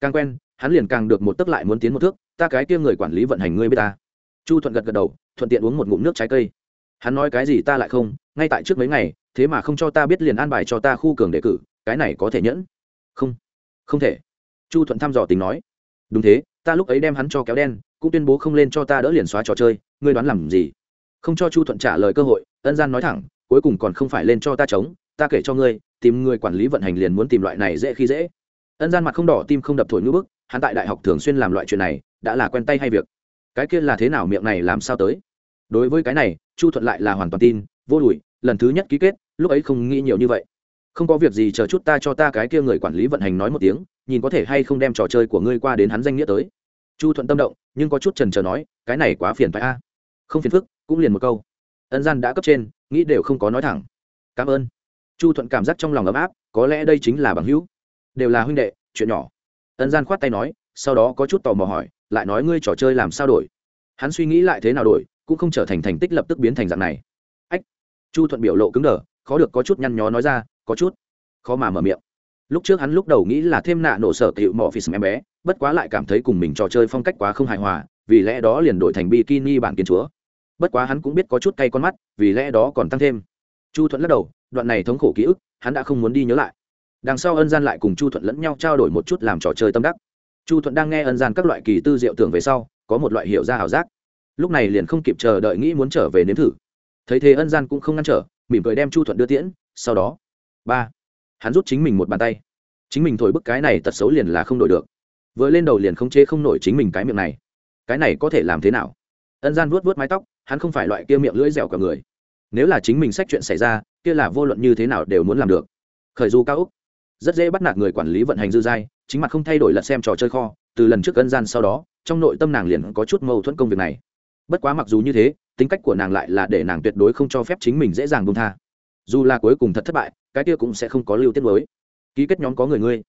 Càng quen, hắn liền càng được một tấc lại muốn tiến một thước, ta cái kia người quản lý vận hành ngươi b ta? Chu thuận gật gật đầu, thuận tiện uống một ngụm nước trái cây. Hắn nói, cái gì ta lại không? Ngay tại trước mấy ngày, thế mà không cho ta biết liền an bài cho ta khu cường đề cử, cái này có thể nhẫn? Không không thể. Chu thuận thăm dò tình nói. Đúng thế ta lúc ấy đem hắn cho kéo đen, cũng tuyên bố không lên cho ta đỡ liền xóa trò chơi, ngươi đoán làm gì? Không cho chu thuận trả lời cơ hội, ân gian nói thẳng, cuối cùng còn không phải lên cho ta chống ta kể cho ngươi, tìm người quản lý vận hành liền muốn tìm loại này dễ khi dễ. Ân gian mặt không đỏ, tim không đập thổi ngữ bức, hắn tại đại học thường xuyên làm loại chuyện này, đã là quen tay hay việc. Cái kia là thế nào miệng này làm sao tới? Đối với cái này, chu thuận lại là hoàn toàn tin, vô đùi, lần thứ nhất ký kết, lúc ấy không nghĩ nhiều như vậy. Không có việc gì chờ chút ta cho ta cái kia người quản lý vận hành nói một tiếng, nhìn có thể hay không đem trò chơi của ngươi qua đến hắn danh nghĩa tới chu thuận tâm động, nhưng có chút trần trờ nói, cái này quá phiền phải a. Không phiền phức, cũng liền một câu. Ân gian đã cấp trên, nghĩ đều không có nói thẳng. Cảm ơn. Chu thuận cảm giác trong lòng ấm áp, có lẽ đây chính là bằng hữu. Đều là huynh đệ, chuyện nhỏ. Ân gian khoát tay nói, sau đó có chút tò mò hỏi, lại nói ngươi trò chơi làm sao đổi? Hắn suy nghĩ lại thế nào đổi, cũng không trở thành thành tích lập tức biến thành dạng này. Ách. Chu thuận biểu lộ cứng đờ, khó được có chút nhăn nhó nói ra, có chút. Khó mà mở miệng. Lúc trước hắn lúc đầu nghĩ là thêm nạ nổ sở cựu mỏ phi em bé bất quá lại cảm thấy cùng mình trò chơi phong cách quá không hài hòa, vì lẽ đó liền đổi thành bikini bản kiến chúa. Bất quá hắn cũng biết có chút cay con mắt, vì lẽ đó còn tăng thêm. Chu thuận lắc đầu, đoạn này thống khổ ký ức, hắn đã không muốn đi nhớ lại. Đằng sau ân gian lại cùng chu thuận lẫn nhau trao đổi một chút làm trò chơi tâm đắc. Chu thuận đang nghe ân gian các loại kỳ tư diệu tưởng về sau, có một loại hiểu ra ảo giác. Lúc này liền không kịp chờ đợi nghĩ muốn trở về nếm thử. Thấy thế ân gian cũng không ngăn trở, mỉm cười đem chu thuận đưa tiễn, sau đó, ba, hắn rút chính mình một bàn tay. Chính mình thổi bức cái này tật xấu liền là không đổi được vừa lên đầu liền không chế không nổi chính mình cái miệng này. Cái này có thể làm thế nào? Ân gian vuốt vuốt mái tóc, hắn không phải loại kia miệng lưỡi dẻo cả người. Nếu là chính mình sách chuyện xảy ra, kia là vô luận như thế nào đều muốn làm được. Khởi du cao úc. Rất dễ bắt nạt người quản lý vận hành dư giai chính mặt không thay đổi lật xem trò chơi kho, từ lần trước ân gian sau đó, trong nội tâm nàng liền có chút mâu thuẫn công việc này. Bất quá mặc dù như thế, tính cách của nàng lại là để nàng tuyệt đối không cho phép chính mình dễ dàng buông tha. Dù là cuối cùng thật thất bại, cái kia cũng sẽ không có lưu tiết mới. Ký kết nhóm có người ngươi.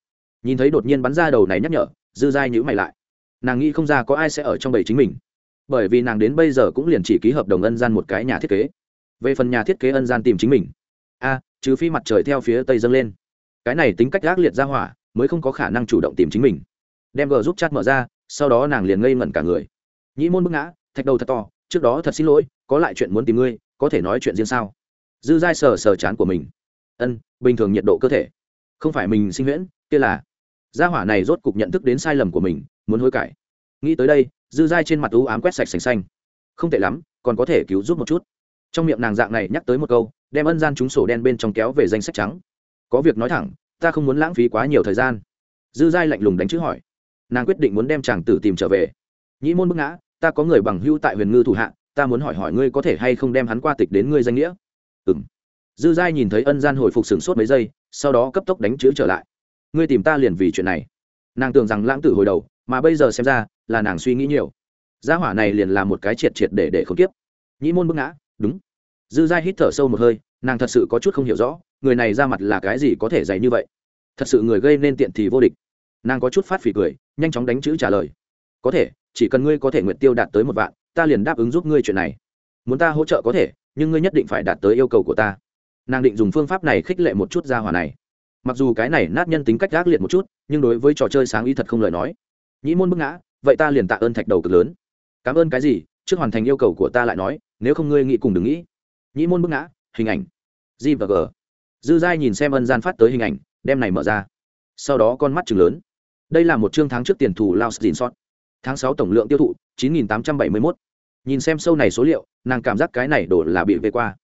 Nhìn thấy đột nhiên bắn ra đầu này nhắc nhở dư giai nhữ mày lại. Nàng nghĩ không ra có ai sẽ ở trong bầy chính mình. Bởi vì nàng đến bây giờ cũng liền chỉ ký hợp đồng ân gian một cái nhà thiết kế. Về phần nhà thiết kế ân gian tìm chính mình. A, trừ phi mặt trời theo phía tây dâng lên. Cái này tính cách gác liệt ra hỏa, mới không có khả năng chủ động tìm chính mình. Đem g giúp chat mở ra, sau đó nàng liền ngây ngẩn cả người. Nhĩ môn bức ngã, thạch đầu thật to, trước đó thật xin lỗi, có lại chuyện muốn tìm ngươi, có thể nói chuyện riêng sao? Dư dai sờ sờ chán của mình. Ân, bình thường nhiệt độ cơ thể. Không phải mình sinh huyễn, kia là gia hỏa này rốt cục nhận thức đến sai lầm của mình, muốn hối cải. Nghĩ tới đây, dư dai trên mặt u ám quét sạch sành xanh. Không tệ lắm, còn có thể cứu giúp một chút. Trong miệng nàng dạng này nhắc tới một câu, đem ân gian chúng sổ đen bên trong kéo về danh sách trắng. Có việc nói thẳng, ta không muốn lãng phí quá nhiều thời gian. Dư dai lạnh lùng đánh chữ hỏi. Nàng quyết định muốn đem chàng tử tìm trở về. Nhĩ môn bức ngã, ta có người bằng hưu tại huyền ngư thủ hạ, ta muốn hỏi hỏi ngươi có thể hay không đem hắn qua tịch đến ngươi danh nghĩa. Ừ m dư giai nhìn thấy ân gian hồi phục sửng sốt mấy giây, sau đó cấp tốc đánh chữ trở lại ngươi tìm ta liền vì chuyện này. Nàng tưởng rằng lãng tử hồi đầu, mà bây giờ xem ra, là nàng suy nghĩ nhiều. Gia hỏa này liền là một cái triệt triệt để để không tiếp nhĩ môn bức ngã, đúng. Dư giai hít thở sâu một hơi, nàng thật sự có chút không hiểu rõ, người này ra mặt là cái gì có thể dày như vậy? Thật sự người gây nên tiện thì vô địch. Nàng có chút phát phỉ cười, nhanh chóng đánh chữ trả lời. Có thể, chỉ cần ngươi có thể nguyện tiêu đạt tới một vạn, ta liền đáp ứng giúp ngươi chuyện này. Muốn ta hỗ trợ có thể, nhưng ngươi nhất định phải đạt tới yêu cầu của ta. Nàng định dùng phương pháp này khích lệ một chút gia hỏa này mặc dù cái này nát nhân tính cách gác liệt một chút, nhưng đối với trò chơi sáng ý thật không lời nói. Nhĩ môn bức ngã, vậy ta liền tạ ơn thạch đầu cực lớn. Cảm ơn cái gì, trước hoàn thành yêu cầu của ta lại nói, nếu không ngươi nghĩ cùng đừng nghĩ. Nhĩ môn bức ngã, hình ảnh. G và g. Dư giai nhìn xem ân gian phát tới hình ảnh, đem này mở ra. Sau đó con mắt chừng lớn. Đây là một chương tháng trước tiền thù lao xin sót tháng sáu tổng lượng tiêu thụ, chín nghìn tám trăm bảy mươi mốt. Nhìn xem sâu này số liệu, nàng cảm giác cái này đổ là bị về qua.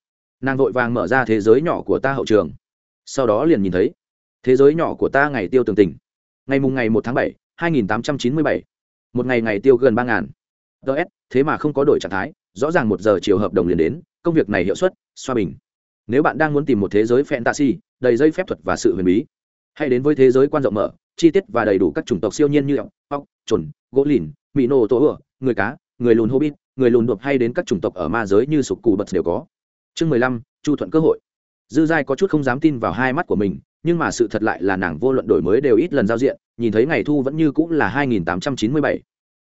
Nàng vội vàng mở ra thế giới nhỏ của ta hậu trường. Sau đó liền nhìn thấy thế giới nhỏ của ta ngày tiêu tường tình. Ngày mùng ngày một tháng bảy, hai nghìn tám trăm chín mươi bảy. Một ngày ngày tiêu gần ba ngàn. Ts thế mà không có đổi trạng thái, rõ ràng một giờ chiều hợp đồng liền đến, công việc này hiệu suất, xoa bình. Nếu bạn đang muốn tìm một thế giới fantasy, đầy dây phép thuật và sự huyền bí, hãy đến với thế giới quan rộng mở, chi tiết và đầy đủ các chủng tộc siêu nhiên như ốc ốc trồn gỗ lìn mỹ nô tổ ựa người cá, người lùn hobbit, người lùn đột hay đến các chủng tộc ở ma giới như sục cù bật đều có. Chương mười lăm, chu thuận cơ hội. Dư giai có chút không dám tin vào hai mắt của mình nhưng mà sự thật lại là nàng vô luận đổi mới đều ít lần giao diện, nhìn thấy ngày thu vẫn như cũng là hai nghìn tám trăm chín mươi bảy.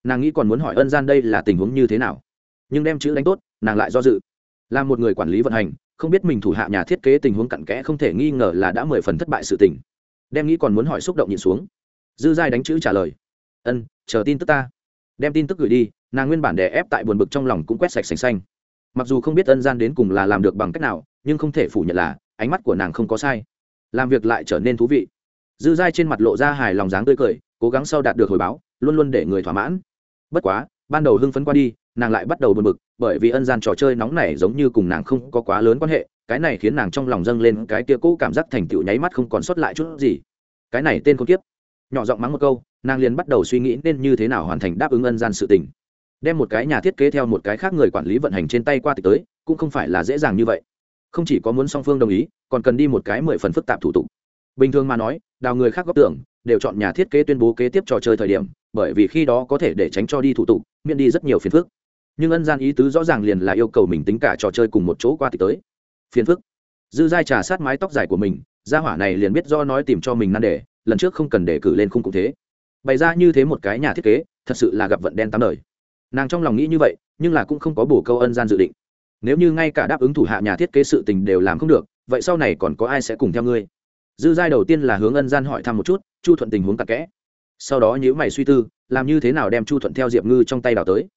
Nàng nghĩ còn muốn hỏi ân gian đây là tình huống như thế nào. Nhưng đem chữ đánh tốt, nàng lại do dự. Là một người quản lý vận hành, không biết mình thủ hạ nhà thiết kế tình huống cặn kẽ không thể nghi ngờ là đã mười phần thất bại sự tình. Đem nghĩ còn muốn hỏi xúc động nhìn xuống. Dư giai đánh chữ trả lời. Ân, chờ tin tức ta. Đem tin tức gửi đi, nàng nguyên bản đè ép tại buồn bực trong lòng cũng quét sạch sành xanh. Mặc dù không biết ân gian đến cùng là làm được bằng cách nào, nhưng không thể phủ nhận là, ánh mắt của nàng không có sai làm việc lại trở nên thú vị. Dư giai trên mặt lộ ra hài lòng dáng tươi cười, cố gắng sau đạt được hồi báo, luôn luôn để người thỏa mãn. Bất quá, ban đầu hưng phấn qua đi, nàng lại bắt đầu buồn bực, bởi vì ân gian trò chơi nóng này giống như cùng nàng không có quá lớn quan hệ, cái này khiến nàng trong lòng dâng lên cái kia cũ cảm giác thành tựu nháy mắt không còn sót lại chút gì. Cái này tên con kiếp. Nhỏ giọng mắng một câu, nàng liền bắt đầu suy nghĩ nên như thế nào hoàn thành đáp ứng ân gian sự tình. Đem một cái nhà thiết kế theo một cái khác người quản lý vận hành trên tay qua tịch tới, cũng không phải là dễ dàng như vậy. Không chỉ có muốn song phương đồng ý còn cần đi một cái mười phần phức tạp thủ tục. Bình thường mà nói, đào người khác góp tưởng, đều chọn nhà thiết kế tuyên bố kế tiếp trò chơi thời điểm, bởi vì khi đó có thể để tránh cho đi thủ tục, miễn đi rất nhiều phiền phức. Nhưng ân gian ý tứ rõ ràng liền là yêu cầu mình tính cả trò chơi cùng một chỗ qua thì tới. Phiền phức. Dư giai trà sát mái tóc dài của mình, gia hỏa này liền biết do nói tìm cho mình nan đề, lần trước không cần để cử lên khung cũng thế. Bày ra như thế một cái nhà thiết kế, thật sự là gặp vận đen tám đời. Nàng trong lòng nghĩ như vậy, nhưng là cũng không có bổ câu ân gian dự định. Nếu như ngay cả đáp ứng thủ hạ nhà thiết kế sự tình đều làm không được vậy sau này còn có ai sẽ cùng theo ngươi? Dư giai đầu tiên là hướng ân gian hỏi thăm một chút, chu thuận tình huống tạc kẽ. Sau đó nhữ mày suy tư, làm như thế nào đem chu thuận theo diệp ngư trong tay đào tới.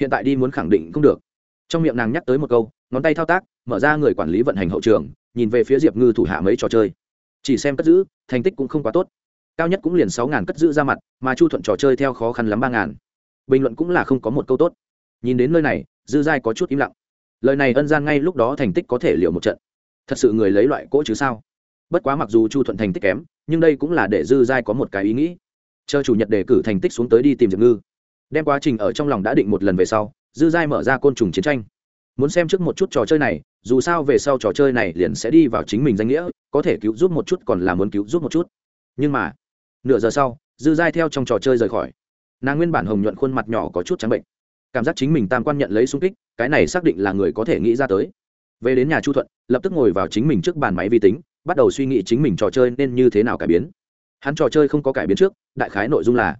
Hiện tại đi muốn khẳng định không được. Trong miệng nàng nhắc tới một câu, ngón tay thao tác, mở ra người quản lý vận hành hậu trường, nhìn về phía diệp ngư thủ hạ mấy trò chơi. Chỉ xem cất giữ, thành tích cũng không quá tốt. Cao nhất cũng liền sáu ngàn cất giữ ra mặt, mà chu thuận trò chơi theo khó khăn lắm ba ngàn. Bình luận cũng là không có một câu tốt. Nhìn đến nơi này, dư giai có chút im lặng. Lời này ân gian ngay lúc đó thành tích có thể liệu một trận thật sự người lấy loại cỗ chứ sao? Bất quá mặc dù chu thuận thành tích kém, nhưng đây cũng là để dư giai có một cái ý nghĩ. Chờ chủ nhật đề cử thành tích xuống tới đi tìm diệp ngư. Đem quá trình ở trong lòng đã định một lần về sau, dư giai mở ra côn trùng chiến tranh. Muốn xem trước một chút trò chơi này, dù sao về sau trò chơi này liền sẽ đi vào chính mình danh nghĩa, có thể cứu giúp một chút còn là muốn cứu giúp một chút. Nhưng mà, nửa giờ sau, dư giai theo trong trò chơi rời khỏi. Nàng nguyên bản hồng nhuận khuôn mặt nhỏ có chút trắng bệnh. Cảm giác chính mình tam quan nhận lấy sung kích, cái này xác định là người có thể nghĩ ra tới về đến nhà chu thuận, lập tức ngồi vào chính mình trước bàn máy vi tính, bắt đầu suy nghĩ chính mình trò chơi nên như thế nào cải biến. Hắn trò chơi không có cải biến trước, đại khái nội dung là,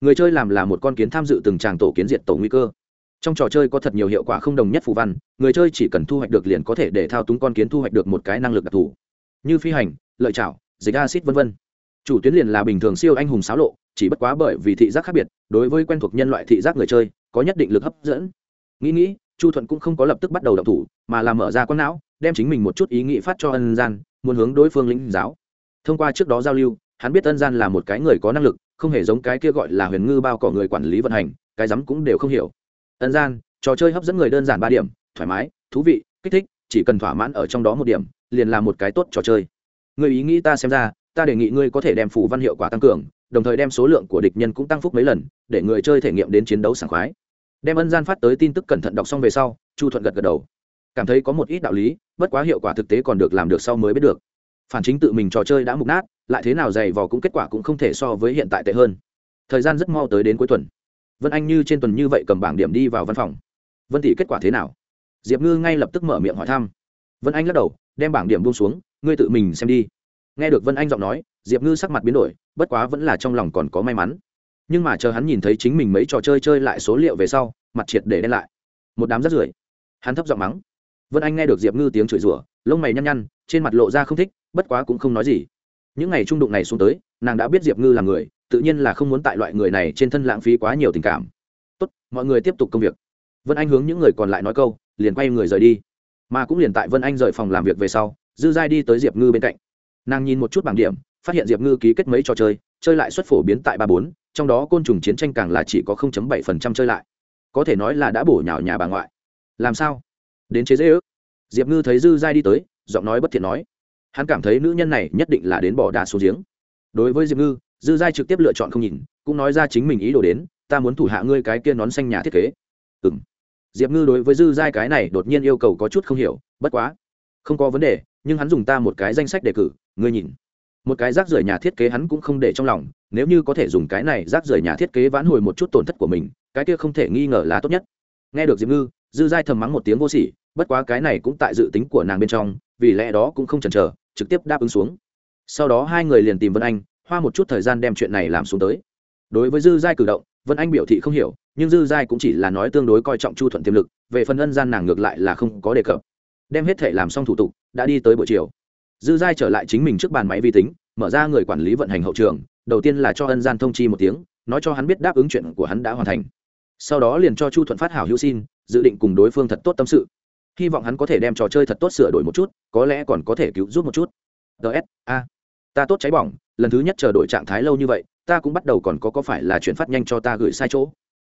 người chơi làm là một con kiến tham dự từng tràng tổ kiến diệt tổ nguy cơ. Trong trò chơi có thật nhiều hiệu quả không đồng nhất phù văn, người chơi chỉ cần thu hoạch được liền có thể để thao túng con kiến thu hoạch được một cái năng lực đặc thù. Như phi hành, lợi chảo dịch acid v v chủ tuyến liền là bình thường siêu anh hùng xáo lộ, chỉ bất quá bởi vì thị giác khác biệt, đối với quen thuộc nhân loại thị giác người chơi, có nhất định lực hấp dẫn. Nghĩ nghĩ chu thuận cũng không có lập tức bắt đầu động thủ, mà là mở ra con não, đem chính mình một chút ý nghĩ phát cho ân gian, muốn hướng đối phương lĩnh giáo. Thông qua trước đó giao lưu, hắn biết ân gian là một cái người có năng lực, không hề giống cái kia gọi là huyền ngư bao cỏ người quản lý vận hành, cái rắm cũng đều không hiểu. Ân gian, trò chơi hấp dẫn người đơn giản ba điểm, thoải mái, thú vị, kích thích, chỉ cần thỏa mãn ở trong đó một điểm, liền là một cái tốt trò chơi. Người ý nghĩ ta xem ra, ta đề nghị ngươi có thể đem phủ văn hiệu quả tăng cường, đồng thời đem số lượng của địch nhân cũng tăng phúc mấy lần, để người chơi thể nghiệm đến chiến đấu sảng khoái đem ân gian phát tới tin tức cẩn thận đọc xong về sau, chu thuận gật gật đầu. Cảm thấy có một ít đạo lý, bất quá hiệu quả thực tế còn được làm được sau mới biết được. Phản chính tự mình trò chơi đã mục nát, lại thế nào dày vò cũng kết quả cũng không thể so với hiện tại tệ hơn. Thời gian rất mau tới đến cuối tuần. Vân anh như trên tuần như vậy cầm bảng điểm đi vào văn phòng. Vân tỷ kết quả thế nào? Diệp ngư ngay lập tức mở miệng hỏi thăm. Vân anh lắc đầu, đem bảng điểm buông xuống, ngươi tự mình xem đi. Nghe được vân anh giọng nói, diệp ngư sắc mặt biến đổi, bất quá vẫn là trong lòng còn có may mắn nhưng mà chờ hắn nhìn thấy chính mình mấy trò chơi chơi lại số liệu về sau, mặt triệt để đen lại. Một đám rắt rưởi. Hắn thấp giọng mắng. Vân anh nghe được diệp ngư tiếng chửi rủa, lông mày nhăn nhăn, trên mặt lộ ra không thích, bất quá cũng không nói gì. Những ngày trung đụng này xuống tới, nàng đã biết diệp ngư là người, tự nhiên là không muốn tại loại người này trên thân lãng phí quá nhiều tình cảm. Tốt, mọi người tiếp tục công việc. Vân anh hướng những người còn lại nói câu, liền quay người rời đi. Mà cũng liền tại vân anh rời phòng làm việc về sau, dư giai đi tới diệp ngư bên cạnh. Nàng nhìn một chút bảng điểm, phát hiện diệp ngư ký kết mấy trò chơi chơi lại xuất phổ biến tại ba bốn trong đó côn trùng chiến tranh càng là chỉ có bảy phần trăm chơi lại. Có thể nói là đã bổ nhào nhà bà ngoại. Làm sao? Đến chế dễ ước. Diệp ngư thấy dư giai đi tới, giọng nói bất thiện nói. Hắn cảm thấy nữ nhân này nhất định là đến bỏ đà xuống giếng. Đối với diệp ngư, dư giai trực tiếp lựa chọn không nhìn, cũng nói ra chính mình ý đồ đến, ta muốn thủ hạ ngươi cái kia nón xanh nhà thiết kế. Ừ m diệp ngư đối với dư giai cái này đột nhiên yêu cầu có chút không hiểu, bất quá. Không có vấn đề, nhưng hắn dùng ta một cái danh sách đề cử, ngươi nhìn. Một cái rác rưởi nhà thiết kế hắn cũng không để trong lòng nếu như có thể dùng cái này rác rưởi nhà thiết kế vãn hồi một chút tổn thất của mình, cái kia không thể nghi ngờ là tốt nhất. Nghe được diệp ngư, dư giai thầm mắng một tiếng vô sỉ, bất quá cái này cũng tại dự tính của nàng bên trong, vì lẽ đó cũng không chần chờ, trực tiếp đáp ứng xuống. Sau đó hai người liền tìm vân anh, hoa một chút thời gian đem chuyện này làm xuống tới. Đối với dư giai cử động, vân anh biểu thị không hiểu, nhưng dư giai cũng chỉ là nói tương đối coi trọng chu thuận tiềm lực, về phần ân gian nàng ngược lại là không có đề cập. Đem hết thể làm xong thủ tục, đã đi tới buổi chiều. Dư giai trở lại chính mình trước bàn máy vi tính, mở ra người quản lý vận hành hậu trường đầu tiên là cho ân gian thông chi một tiếng, nói cho hắn biết đáp ứng chuyện của hắn đã hoàn thành. Sau đó liền cho chu thuận phát hảo hữu xin, dự định cùng đối phương thật tốt tâm sự. Hy vọng hắn có thể đem trò chơi thật tốt sửa đổi một chút, có lẽ còn có thể cứu giúp một chút. Ts a. Ta tốt cháy bỏng, lần thứ nhất chờ đổi trạng thái lâu như vậy, ta cũng bắt đầu còn có có phải là chuyển phát nhanh cho ta gửi sai chỗ.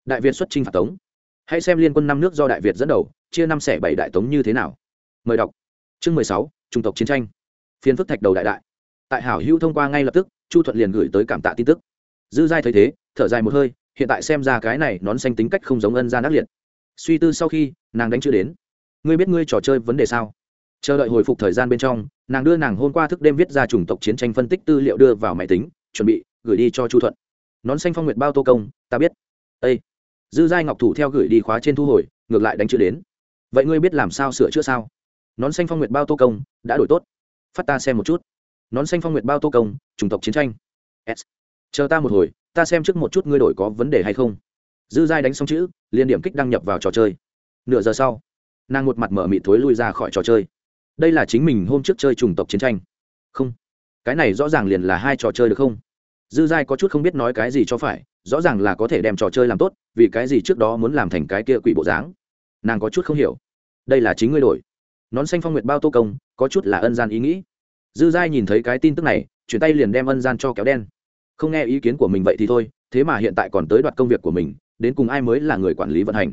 Đại việt xuất trinh phạt tống. Hãy xem liên quân năm nước do đại việt dẫn đầu, chia năm xẻ bảy đại tống như thế nào. Mời đọc. Chương mười sáu trung tộc chiến tranh. Phiên phức thạch đầu đại đại. Tại hảo hữu thông qua ngay lập tức chu thuận liền gửi tới cảm tạ tin tức. Dư giai thấy thế, thở dài một hơi, hiện tại xem ra cái này nón xanh tính cách không giống ân gian ác liệt. Suy tư sau khi, nàng đánh chữ đến. Ngươi biết ngươi trò chơi vấn đề sao? Chờ đợi hồi phục thời gian bên trong, nàng đưa nàng hôm qua thức đêm viết ra chủng tộc chiến tranh phân tích tư liệu đưa vào máy tính, chuẩn bị gửi đi cho chu thuận. Nón xanh phong nguyệt bao tô công, ta biết. Â dư giai ngọc thủ theo gửi đi khóa trên thu hồi, ngược lại đánh chữ đến. Vậy ngươi biết làm sao sửa chữa sao? Nón xanh phong nguyệt bao tô công, đã đổi tốt. Phát ta xem một chút nón xanh phong nguyệt bao tô công, chủng tộc chiến tranh. S. Chờ ta một hồi, ta xem trước một chút ngươi đổi có vấn đề hay không. Dư giai đánh xong chữ, liền điểm kích đăng nhập vào trò chơi. Nửa giờ sau, nàng một mặt mở mịt thối lui ra khỏi trò chơi. Đây là chính mình hôm trước chơi chủng tộc chiến tranh. Không, cái này rõ ràng liền là hai trò chơi được không? Dư giai có chút không biết nói cái gì cho phải, rõ ràng là có thể đem trò chơi làm tốt, vì cái gì trước đó muốn làm thành cái kia quỷ bộ dáng. Nàng có chút không hiểu. Đây là chính ngươi đổi. Nón xanh phong nguyệt bao tô công, có chút là ân gian ý nghĩ dư giai nhìn thấy cái tin tức này, chuyển tay liền đem ân gian cho kéo đen. Không nghe ý kiến của mình vậy thì thôi, thế mà hiện tại còn tới đoạt công việc của mình, đến cùng ai mới là người quản lý vận hành?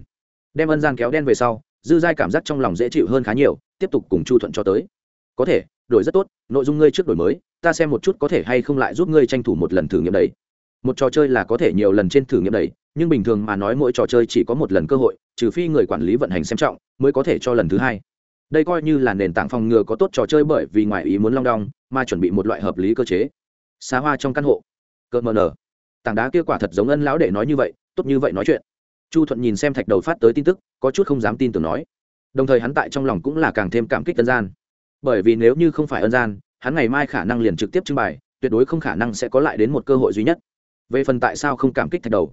Đem ân gian kéo đen về sau, dư giai cảm giác trong lòng dễ chịu hơn khá nhiều, tiếp tục cùng chu thuận cho tới. Có thể, đổi rất tốt, nội dung ngươi trước đổi mới, ta xem một chút có thể hay không lại giúp ngươi tranh thủ một lần thử nghiệm đấy. Một trò chơi là có thể nhiều lần trên thử nghiệm đấy, nhưng bình thường mà nói mỗi trò chơi chỉ có một lần cơ hội, trừ phi người quản lý vận hành xem trọng, mới có thể cho lần thứ hai đây coi như là nền tảng phòng ngừa có tốt trò chơi bởi vì ngoài ý muốn long đong, mà chuẩn bị một loại hợp lý cơ chế. Xa hoa trong căn hộ. Cơ mờ nở. Tảng đá kia quả thật giống ân lão để nói như vậy, tốt như vậy nói chuyện. Chu thuận nhìn xem thạch đầu phát tới tin tức, có chút không dám tin tưởng nói. Đồng thời hắn tại trong lòng cũng là càng thêm cảm kích ân gian. Bởi vì nếu như không phải ân gian, hắn ngày mai khả năng liền trực tiếp trưng bày, tuyệt đối không khả năng sẽ có lại đến một cơ hội duy nhất. Về phần tại sao không cảm kích thạch đầu?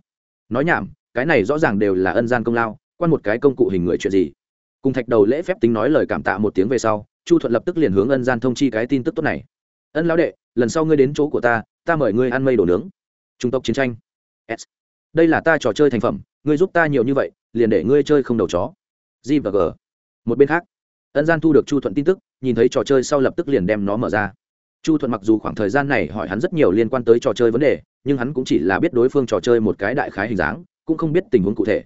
Nói nhảm, cái này rõ ràng đều là ân gian công lao, quan một cái công cụ hình người chuyện gì? Cùng thạch đầu lễ phép tính nói lời cảm tạ một tiếng về sau, chu thuận lập tức liền hướng ân gian thông chi cái tin tức tốt này. Ân lão đệ, lần sau ngươi đến chỗ của ta ta mời ngươi ăn mây đổ nướng. Trung tộc chiến tranh. S đây là ta trò chơi thành phẩm, ngươi giúp ta nhiều như vậy, liền để ngươi chơi không đầu chó. G và g. Một bên khác, ân gian thu được chu thuận tin tức, nhìn thấy trò chơi sau lập tức liền đem nó mở ra. Chu thuận mặc dù khoảng thời gian này hỏi hắn rất nhiều liên quan tới trò chơi vấn đề, nhưng hắn cũng chỉ là biết đối phương trò chơi một cái đại khái hình dáng, cũng không biết tình huống cụ thể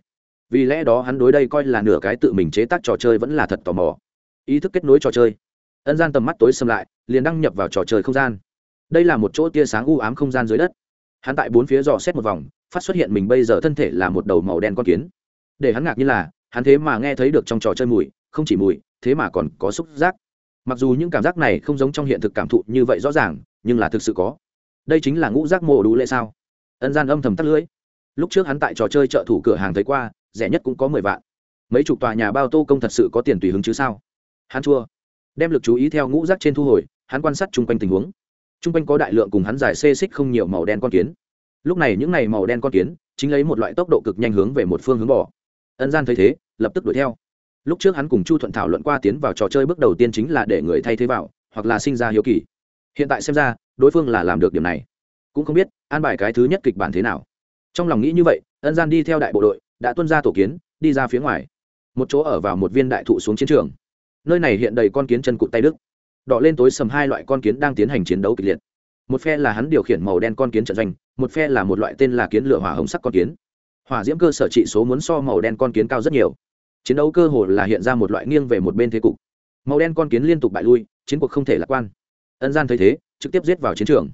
vì lẽ đó hắn đối đây coi là nửa cái tự mình chế tác trò chơi vẫn là thật tò mò. Ý thức kết nối trò chơi. Ân gian tầm mắt tối xâm lại, liền đăng nhập vào trò chơi không gian. Đây là một chỗ tia sáng u ám không gian dưới đất. Hắn tại bốn phía dò xét một vòng, phát xuất hiện mình bây giờ thân thể là một đầu màu đen con kiến. Để hắn ngạc như là, hắn thế mà nghe thấy được trong trò chơi mùi, không chỉ mùi, thế mà còn có xúc giác. Mặc dù những cảm giác này không giống trong hiện thực cảm thụ như vậy rõ ràng, nhưng là thực sự có. Đây chính là ngũ giác mộ đủ lệ sao? Ân gian âm thầm tắt lưỡi lúc trước hắn tại trò chơi trợ thủ cửa hàng thấy qua, rẻ nhất cũng có mười vạn. Mấy chục tòa nhà bao tô công thật sự có tiền tùy hứng chứ sao? Hắn chua đem lực chú ý theo ngũ rác trên thu hồi, hắn quan sát chung quanh tình huống. Chung quanh có đại lượng cùng hắn giải xê xích không nhiều màu đen con kiến. Lúc này những này màu đen con kiến chính lấy một loại tốc độ cực nhanh hướng về một phương hướng bỏ. Ân gian thấy thế, lập tức đuổi theo. Lúc trước hắn cùng chu thuận thảo luận qua tiến vào trò chơi bước đầu tiên chính là để người thay thế vào, hoặc là sinh ra hiếu kỳ. Hiện tại xem ra, đối phương là làm được điểm này. Cũng không biết, an bài cái thứ nhất kịch bản thế nào trong lòng nghĩ như vậy, ân gian đi theo đại bộ đội, đã tuân ra tổ kiến, đi ra phía ngoài. Một chỗ ở vào một viên đại thụ xuống chiến trường. Nơi này hiện đầy con kiến chân cụt tay đức. Đỏ lên tối sầm hai loại con kiến đang tiến hành chiến đấu kịch liệt. Một phe là hắn điều khiển màu đen con kiến trận doanh, một phe là một loại tên là kiến lửa hỏa hồng sắc con kiến. Hỏa diễm cơ sở trị số muốn so màu đen con kiến cao rất nhiều. Chiến đấu cơ hồ là hiện ra một loại nghiêng về một bên thế cục. Màu đen con kiến liên tục bại lui, chiến cuộc không thể lạc quan. Ân gian thấy thế, trực tiếp giết vào chiến trường.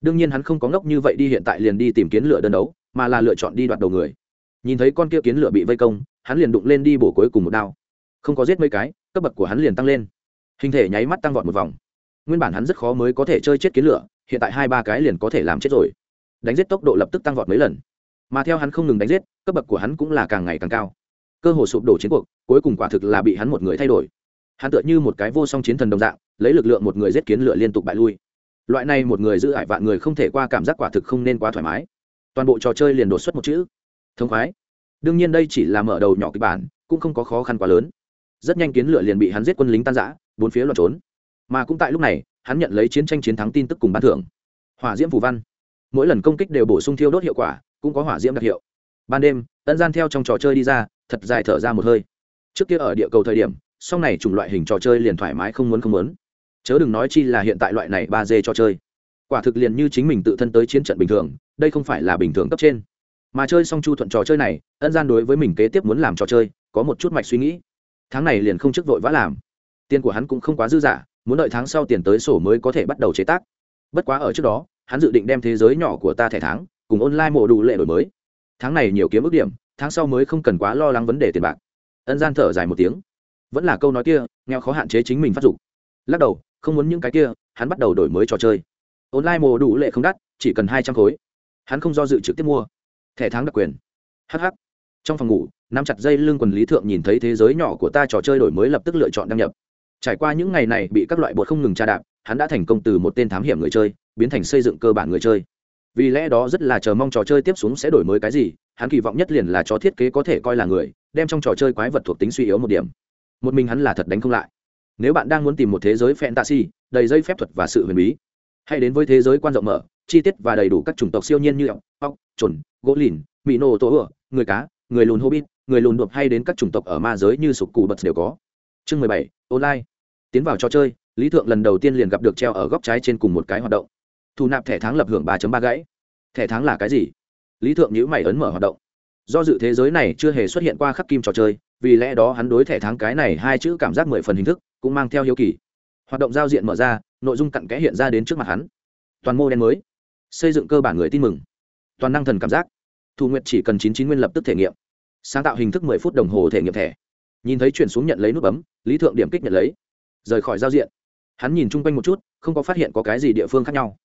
Đương nhiên hắn không có ngốc như vậy đi hiện tại liền đi tìm kiến lửa đơn đấu mà là lựa chọn đi đoạt đầu người. Nhìn thấy con kia kiến lửa bị vây công, hắn liền đụng lên đi bổ cuối cùng một đao. Không có giết mấy cái, cấp bậc của hắn liền tăng lên. Hình thể nháy mắt tăng vọt một vòng. Nguyên bản hắn rất khó mới có thể chơi chết kiến lửa, hiện tại hai ba cái liền có thể làm chết rồi. Đánh giết tốc độ lập tức tăng vọt mấy lần. Mà theo hắn không ngừng đánh giết, cấp bậc của hắn cũng là càng ngày càng cao. Cơ hồ sụp đổ chiến cuộc, cuối cùng quả thực là bị hắn một người thay đổi. Hắn tựa như một cái vô song chiến thần đồng dạng, lấy lực lượng một người giết kiến lửa liên tục bại lui. Loại này một người giữ ải vạn người không thể qua cảm giác quả thực không nên quá thoải mái toàn bộ trò chơi liền đột xuất một chữ. Thông khoái. Đương nhiên đây chỉ là mở đầu nhỏ kịch bản, cũng không có khó khăn quá lớn. Rất nhanh kiến lửa liền bị hắn giết quân lính tan giã bốn phía loạn trốn. Mà cũng tại lúc này, hắn nhận lấy chiến tranh chiến thắng tin tức cùng ban thưởng. Hỏa diễm phù văn. Mỗi lần công kích đều bổ sung thiêu đốt hiệu quả, cũng có hỏa diễm đặc hiệu. Ban đêm tân gian theo trong trò chơi đi ra, thật dài thở ra một hơi. Trước kia ở địa cầu thời điểm sau này chủng loại hình trò chơi liền thoải mái không muốn không muốn. Chớ đừng nói chi là hiện tại loại này ba d trò chơi quả thực liền như chính mình tự thân tới chiến trận bình thường, đây không phải là bình thường cấp trên. Mà chơi xong chu thuận trò chơi này, ân gian đối với mình kế tiếp muốn làm trò chơi, có một chút mạch suy nghĩ. Tháng này liền không chức vội vã làm. Tiền của hắn cũng không quá dư dả, muốn đợi tháng sau tiền tới sổ mới có thể bắt đầu chế tác. Bất quá ở trước đó, hắn dự định đem thế giới nhỏ của ta thẻ tháng, cùng online mổ đủ lệ đổi mới. Tháng này nhiều kiếm ước điểm, tháng sau mới không cần quá lo lắng vấn đề tiền bạc. Ân gian thở dài một tiếng. Vẫn là câu nói kia, nghèo khó hạn chế chính mình phát dục. Lắc đầu, không muốn những cái kia, hắn bắt đầu đổi mới trò chơi online mồ đủ lệ không đắt, chỉ cần hai trăm khối. Hắn không do dự trực tiếp mua. Thẻ tháng đặc quyền. Hh trong phòng ngủ, nắm chặt dây lưng quần lý thượng nhìn thấy thế giới nhỏ của ta trò chơi đổi mới lập tức lựa chọn đăng nhập. Trải qua những ngày này bị các loại bột không ngừng tra đạp, hắn đã thành công từ một tên thám hiểm người chơi, biến thành xây dựng cơ bản người chơi. Vì lẽ đó rất là chờ mong trò chơi tiếp xuống sẽ đổi mới cái gì, hắn kỳ vọng nhất liền là cho thiết kế có thể coi là người, đem trong trò chơi quái vật thuộc tính suy yếu một điểm. Một mình hắn là thật đánh không lại. Nếu bạn đang muốn tìm một thế giới fantasy, đầy dây phép thuật và sự huyền bí hãy đến với thế giới quan rộng mở, chi tiết và đầy đủ các chủng tộc siêu nhiên như ốc ốc chuẩn gỗ lìn mỹ nô tổ ựa, người cá, người lùn hobbit, người lùn đột hay đến các chủng tộc ở ma giới như sục Cù bật đều có. Chương mười bảy, online. Tiến vào trò chơi, lý thượng lần đầu tiên liền gặp được treo ở góc trái trên cùng một cái hoạt động. Thu nạp thẻ tháng lập hưởng ba ba gãy. Thẻ tháng là cái gì? Lý thượng nhữ mày ấn mở hoạt động. Do dự thế giới này chưa hề xuất hiện qua khắc kim trò chơi, vì lẽ đó hắn đối thẻ tháng cái này hai chữ cảm giác mười phần hình thức, cũng mang theo hiếu kỳ. Hoạt động giao diện mở ra nội dung cặn kẽ hiện ra đến trước mặt hắn. Toàn mô đen mới. Xây dựng cơ bản người tin mừng. Toàn năng thần cảm giác. Thu nguyện chỉ cần chín chín nguyên lập tức thể nghiệm. Sáng tạo hình thức mười phút đồng hồ thể nghiệm thẻ. Nhìn thấy chuyển xuống nhận lấy nút bấm, lý thượng điểm kích nhận lấy. Rời khỏi giao diện. Hắn nhìn chung quanh một chút, không có phát hiện có cái gì địa phương khác nhau.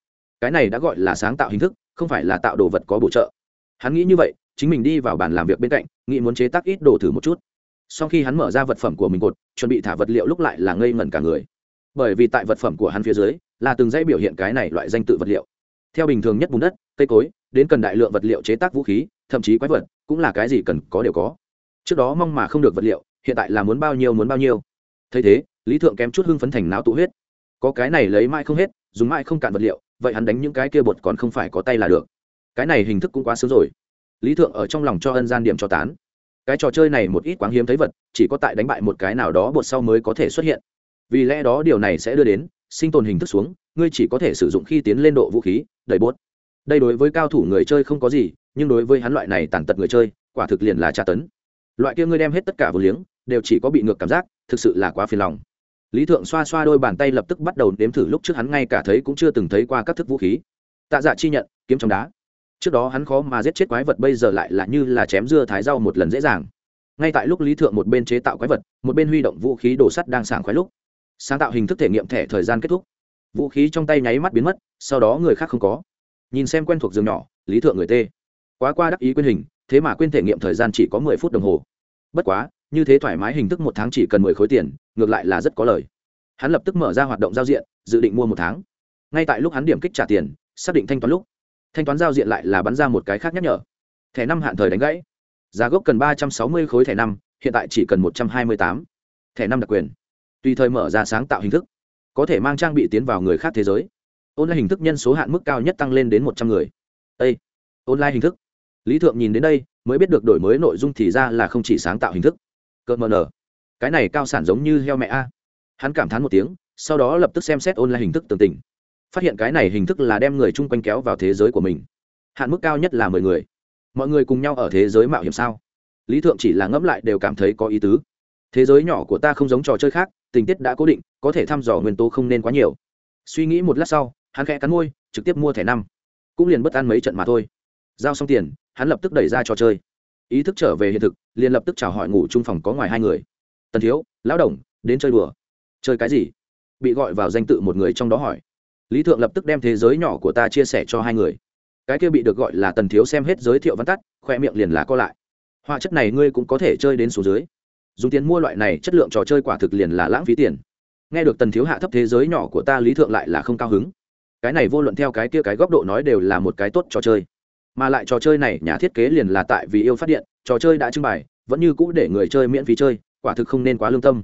Cái này đã gọi là sáng tạo hình thức, không phải là tạo đồ vật có bổ trợ. Hắn nghĩ như vậy, chính mình đi vào bàn làm việc bên cạnh, nghĩ muốn chế tác ít đồ thử một chút. Sau khi hắn mở ra vật phẩm của mình cột, chuẩn bị thả vật liệu lúc lại là ngây ngẩn cả người bởi vì tại vật phẩm của hắn phía dưới là từng dãy biểu hiện cái này loại danh tự vật liệu. Theo bình thường nhất bùn đất, cây cối, đến cần đại lượng vật liệu chế tác vũ khí, thậm chí quái vật, cũng là cái gì cần có đều có. Trước đó mong mà không được vật liệu, hiện tại là muốn bao nhiêu muốn bao nhiêu. Thấy thế, lý thượng kém chút hưng phấn thành não tụ huyết. Có cái này lấy mãi không hết, dùng mãi không cạn vật liệu, vậy hắn đánh những cái kia bột còn không phải có tay là được. Cái này hình thức cũng quá sớm rồi. Lý thượng ở trong lòng cho ân gian điểm cho tán. Cái trò chơi này một ít quáng hiếm thấy vật, chỉ có tại đánh bại một cái nào đó bột sau mới có thể xuất hiện vì lẽ đó điều này sẽ đưa đến sinh tồn hình thức xuống, ngươi chỉ có thể sử dụng khi tiến lên độ vũ khí đẩy bốt. Đây đối với cao thủ người chơi không có gì, nhưng đối với hắn loại này tàn tật người chơi, quả thực liền là tra tấn. Loại kia ngươi đem hết tất cả vô liếng, đều chỉ có bị ngược cảm giác, thực sự là quá phiền lòng. Lý thượng xoa xoa đôi bàn tay lập tức bắt đầu đếm thử lúc trước hắn ngay cả thấy cũng chưa từng thấy qua các thức vũ khí. Tạ dạ chi nhận, kiếm trong đá. Trước đó hắn khó mà giết chết quái vật, bây giờ lại là như là chém dưa thái rau một lần dễ dàng. Ngay tại lúc lý thượng một bên chế tạo quái vật, một bên huy động vũ khí đồ sắt đang sảng khoái lúc sáng tạo hình thức thể nghiệm thẻ thời gian kết thúc. Vũ khí trong tay nháy mắt biến mất, sau đó người khác không có. Nhìn xem quen thuộc giường nhỏ, lý thượng người tê. Quá qua đắc ý quyên hình, thế mà quên thể nghiệm thời gian chỉ có mười phút đồng hồ. Bất quá, như thế thoải mái hình thức một tháng chỉ cần mười khối tiền, ngược lại là rất có lời. Hắn lập tức mở ra hoạt động giao diện, dự định mua một tháng. Ngay tại lúc hắn điểm kích trả tiền, xác định thanh toán lúc, thanh toán giao diện lại là bắn ra một cái khác nhắc nhở. Thẻ năm hạn thời đánh gãy. Giá gốc cần ba trăm sáu mươi khối thẻ năm, hiện tại chỉ cần một trăm hai mươi tám. Thẻ năm đặc quyền tùy thời mở ra sáng tạo hình thức, có thể mang trang bị tiến vào người khác thế giới. Online hình thức nhân số hạn mức cao nhất tăng lên đến một trăm người. Â online hình thức. Lý thượng nhìn đến đây, mới biết được đổi mới nội dung thì ra là không chỉ sáng tạo hình thức. Cợt mờ nở cái này cao sản giống như heo mẹ a. Hắn cảm thán một tiếng, sau đó lập tức xem xét online hình thức tường tình. Phát hiện cái này hình thức là đem người chung quanh kéo vào thế giới của mình. Hạn mức cao nhất là mười người. Mọi người cùng nhau ở thế giới mạo hiểm sao? Lý thượng chỉ là ngẫm lại đều cảm thấy có ý tứ thế giới nhỏ của ta không giống trò chơi khác, tình tiết đã cố định, có thể thăm dò nguyên tố không nên quá nhiều. Suy nghĩ một lát sau, hắn khẽ cắn môi, trực tiếp mua thẻ năm. Cũng liền bất ăn mấy trận mà thôi. Giao xong tiền, hắn lập tức đẩy ra trò chơi. Ý thức trở về hiện thực, liền lập tức chào hỏi ngủ chung phòng có ngoài hai người. Tần thiếu, lão đồng, đến chơi đùa. Chơi cái gì? Bị gọi vào danh tự một người trong đó hỏi. Lý thượng lập tức đem thế giới nhỏ của ta chia sẻ cho hai người. Cái kia bị được gọi là tần thiếu xem hết giới thiệu văn tắt, khoe miệng liền là co lại. Họa chất này ngươi cũng có thể chơi đến số dưới dùng tiền mua loại này chất lượng trò chơi quả thực liền là lãng phí tiền. Nghe được tần thiếu hạ thấp thế giới nhỏ của ta lý thượng lại là không cao hứng. Cái này vô luận theo cái kia cái góc độ nói đều là một cái tốt trò chơi. Mà lại trò chơi này, nhà thiết kế liền là tại vì yêu phát điện, trò chơi đã trưng bày, vẫn như cũ để người chơi miễn phí chơi, quả thực không nên quá lương tâm.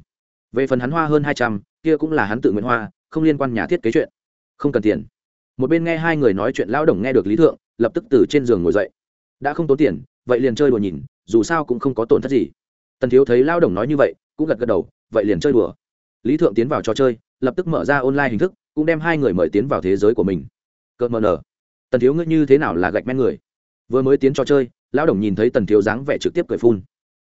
Về phần hắn hoa hơn hai trăm, kia cũng là hắn tự nguyện hoa, không liên quan nhà thiết kế chuyện. Không cần tiền. Một bên nghe hai người nói chuyện, lão đồng nghe được lý thượng, lập tức từ trên giường ngồi dậy. Đã không tốn tiền, vậy liền chơi đùa nhìn, dù sao cũng không có tổn thất gì tần thiếu thấy lao đồng nói như vậy, cũng gật gật đầu, vậy liền chơi đùa. Lý thượng tiến vào trò chơi, lập tức mở ra online hình thức, cũng đem hai người mời tiến vào thế giới của mình. Cợt mờ nở. Tần thiếu ngươi như thế nào là gạch men người? Vừa mới tiến trò chơi lão đồng nhìn thấy tần thiếu dáng vẻ trực tiếp cười phun.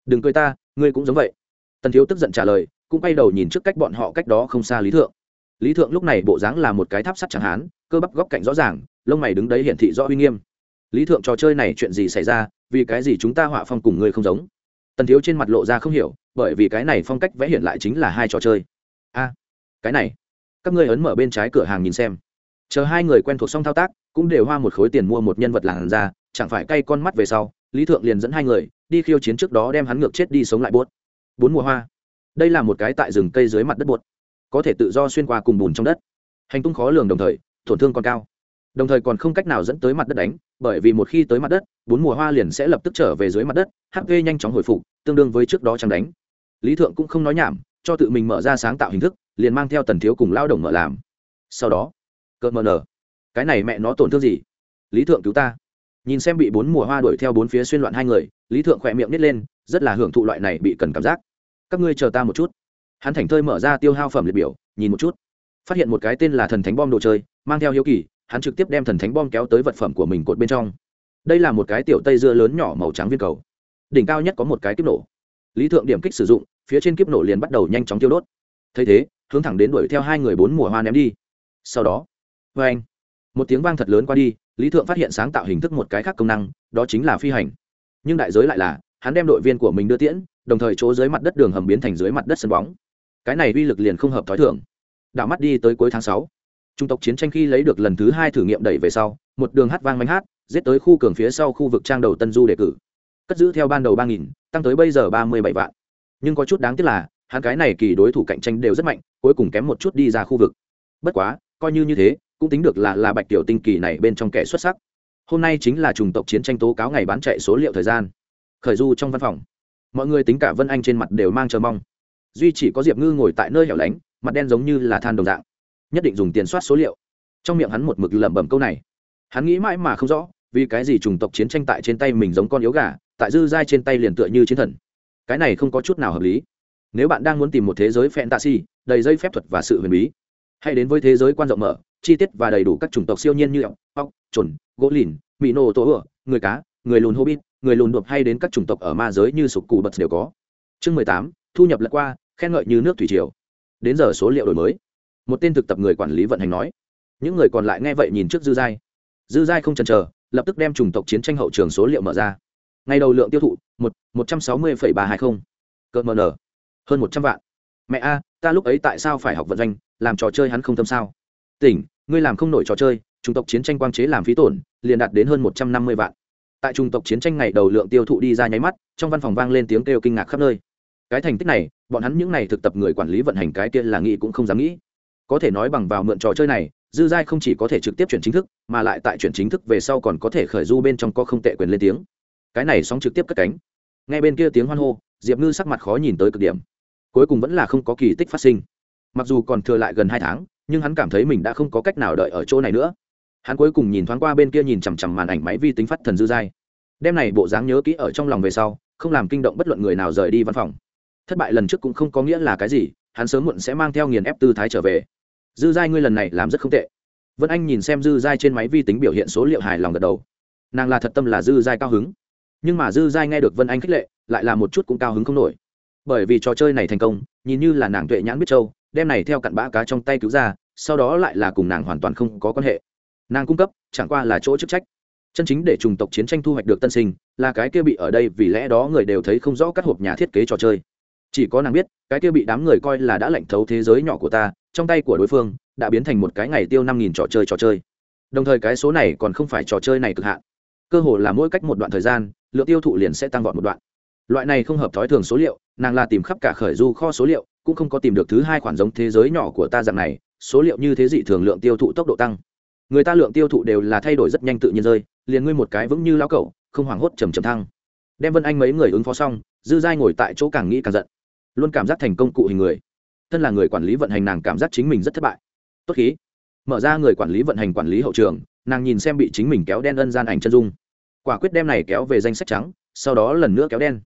Đừng cười ta, ngươi cũng giống vậy. Tần thiếu tức giận trả lời, cũng bay đầu nhìn trước cách bọn họ cách đó không xa lý thượng. Lý thượng lúc này bộ dáng là một cái tháp sắt chẳng hán, cơ bắp góc cạnh rõ ràng, lông mày đứng đấy hiển thị rõ uy nghiêm. Lý thượng trò chơi này chuyện gì xảy ra, vì cái gì chúng ta họa phong cùng ngươi không giống? Tần thiếu trên mặt lộ ra không hiểu, bởi vì cái này phong cách vẽ hiện lại chính là hai trò chơi. A, cái này, các ngươi ấn mở bên trái cửa hàng nhìn xem. Chờ hai người quen thuộc xong thao tác, cũng đều hoa một khối tiền mua một nhân vật làn ra chẳng phải cay con mắt về sau, lý thượng liền dẫn hai người, đi khiêu chiến trước đó đem hắn ngược chết đi sống lại buốt. Bốn mùa hoa. Đây là một cái tại rừng cây dưới mặt đất buốt, có thể tự do xuyên qua cùng bùn trong đất. Hành tung khó lường đồng thời, tổn thương còn cao đồng thời còn không cách nào dẫn tới mặt đất đánh, bởi vì một khi tới mặt đất, bốn mùa hoa liền sẽ lập tức trở về dưới mặt đất hp nhanh chóng hồi phục, tương đương với trước đó chẳng đánh. Lý thượng cũng không nói nhảm, cho tự mình mở ra sáng tạo hình thức, liền mang theo tần thiếu cùng lao động mở làm. Sau đó, cợt mờ nở. Cái này mẹ nó tổn thương gì? Lý thượng cứu ta. Nhìn xem bị bốn mùa hoa đuổi theo bốn phía xuyên loạn hai người, lý thượng khỏe miệng nít lên, rất là hưởng thụ loại này bị cần cảm giác. Các ngươi chờ ta một chút. Hắn thành thơi mở ra tiêu hao phẩm liệt biểu, nhìn một chút. Phát hiện một cái tên là thần thánh bom đồ chơi, mang theo hiếu kỳ hắn trực tiếp đem thần thánh bom kéo tới vật phẩm của mình cột bên trong. Đây là một cái tiểu tây dưa lớn nhỏ màu trắng viên cầu. Đỉnh cao nhất có một cái kiếp nổ. Lý thượng điểm kích sử dụng, phía trên kiếp nổ liền bắt đầu nhanh chóng tiêu đốt. Thấy thế, hướng thẳng đến đuổi theo hai người bốn mùa hoa ném đi. Sau đó vê anh, một tiếng vang thật lớn qua đi, lý thượng phát hiện sáng tạo hình thức một cái khác công năng, đó chính là phi hành. Nhưng đại giới lại là, hắn đem đội viên của mình đưa tiễn, đồng thời chỗ dưới mặt đất đường hầm biến thành dưới mặt đất sân bóng. Cái này uy lực liền không hợp t h ó i thưởng đạo mắt đi tới cuối tháng sáu trung tộc chiến tranh khi lấy được lần thứ hai thử nghiệm đẩy về sau, một đường hát vang manh hát, giết tới khu cường phía sau khu vực trang đầu tân du đề cử. Cất giữ theo ban đầu ba nghìn, tăng tới bây giờ ba mươi bảy vạn. Nhưng có chút đáng tiếc là, hắn cái này kỳ đối thủ cạnh tranh đều rất mạnh, cuối cùng kém một chút đi ra khu vực. Bất quá, coi như như thế, cũng tính được là là bạch tiểu tinh kỳ này bên trong kẻ xuất sắc. Hôm nay chính là chủng tộc chiến tranh tố cáo ngày bán chạy số liệu thời gian. Khởi du trong văn phòng. Mọi người tính cả vân anh trên mặt đều mang chờ mong. Duy chỉ có diệp ngư ngồi tại nơi hẻo lánh, mặt đen giống như là than đồng dạng nhất định dùng tiền soát số liệu. Trong miệng hắn một mực lẩm bẩm câu này. Hắn nghĩ mãi mà không rõ, vì cái gì chủng tộc chiến tranh tại trên tay mình giống con yếu gà, tại dư giai trên tay liền tựa như chiến thần. Cái này không có chút nào hợp lý. Nếu bạn đang muốn tìm một thế giới fantasy, đầy dây phép thuật và sự huyền bí, hãy đến với thế giới quan rộng mở, chi tiết và đầy đủ các chủng tộc siêu nhiên như ốc ốc trồn gỗ lìn mỹ nô tố ựa người cá, người lùn hobbit, người lùn đột hay đến các chủng tộc ở ma giới như sục cù bật đều có. Chương mười tám, thu nhập lật qua, khen ngợi như nước thủy triều. Đến giờ số liệu đổi mới một tên thực tập người quản lý vận hành nói. Những người còn lại nghe vậy nhìn trước dư giai. Dư giai không chần chờ, lập tức đem chủng tộc chiến tranh hậu trường số liệu mở ra. Ngày đầu lượng tiêu thụ, một một trăm sáu mươi ba hai mươi cỡ mờ nở hơn một trăm vạn. Mẹ a, ta lúc ấy tại sao phải học vận doanh, làm trò chơi hắn không tâm sao? Tỉnh, ngươi làm không nổi trò chơi, chủng tộc chiến tranh quang chế làm phí tổn, liền đạt đến hơn một trăm năm mươi vạn. Tại chủng tộc chiến tranh ngày đầu lượng tiêu thụ đi ra nháy mắt, trong văn phòng vang lên tiếng kêu kinh ngạc khắp nơi. Cái thành tích này, bọn hắn những n à y thực tập người quản lý vận hành cái kia là nghĩ cũng không dám nghĩ có thể nói bằng vào mượn trò chơi này, dư giai không chỉ có thể trực tiếp chuyển chính thức, mà lại tại chuyển chính thức về sau còn có thể khởi du bên trong có không tệ quyền lên tiếng. Cái này sóng trực tiếp cất cánh. Ngay bên kia tiếng hoan hô, diệp ngư sắc mặt khó nhìn tới cực điểm. Cuối cùng vẫn là không có kỳ tích phát sinh. Mặc dù còn thừa lại gần hai tháng, nhưng hắn cảm thấy mình đã không có cách nào đợi ở chỗ này nữa. Hắn cuối cùng nhìn thoáng qua bên kia nhìn chằm chằm màn ảnh máy vi tính phát thần dư giai. Đem này bộ dáng nhớ kỹ ở trong lòng về sau, không làm kinh động bất luận người nào rời đi văn phòng. Thất bại lần trước cũng không có nghĩa là cái gì, hắn sớm muộn sẽ mang theo nghiền ép tư thái trở về dư giai ngươi lần này làm rất không tệ. Vân anh nhìn xem dư giai trên máy vi tính biểu hiện số liệu hài lòng gật đầu. Nàng là thật tâm là dư giai cao hứng. Nhưng mà dư giai nghe được vân anh khích lệ, lại là một chút cũng cao hứng không nổi. Bởi vì trò chơi này thành công, nhìn như là nàng tuệ nhãn biết châu, đem này theo cặn bã cá trong tay cứu ra, sau đó lại là cùng nàng hoàn toàn không có quan hệ. Nàng cung cấp, chẳng qua là chỗ chức trách. Chân chính để chủng tộc chiến tranh thu hoạch được tân sinh, là cái kia bị ở đây vì lẽ đó người đều thấy không rõ các hộp nhà thiết kế trò chơi chỉ có nàng biết, cái kia bị đám người coi là đã lệnh thấu thế giới nhỏ của ta, trong tay của đối phương đã biến thành một cái ngày tiêu năm nghìn trò chơi trò chơi. Đồng thời cái số này còn không phải trò chơi này cực hạn. Cơ hồ là mỗi cách một đoạn thời gian, lượng tiêu thụ liền sẽ tăng vọt một đoạn. Loại này không hợp thói thường số liệu, nàng là tìm khắp cả khởi du kho số liệu, cũng không có tìm được thứ hai khoản giống thế giới nhỏ của ta dạng này, số liệu như thế dị thường lượng tiêu thụ tốc độ tăng. Người ta lượng tiêu thụ đều là thay đổi rất nhanh tự nhiên rơi, liền ngươi một cái vững như lao cẩu, không hoảng hốt trầm trầm thăng. Đem vân anh mấy người ứng phó xong, dư giai ngồi tại chỗ càng nghĩ càng giận luôn cảm giác thành công cụ hình người. Thân là người quản lý vận hành, nàng cảm giác chính mình rất thất bại. Tốt khí. Mở ra người quản lý vận hành, quản lý hậu trường, nàng nhìn xem bị chính mình kéo đen ân gian ảnh chân dung. Quả quyết đem này kéo về danh sách trắng, sau đó lần nữa kéo đen.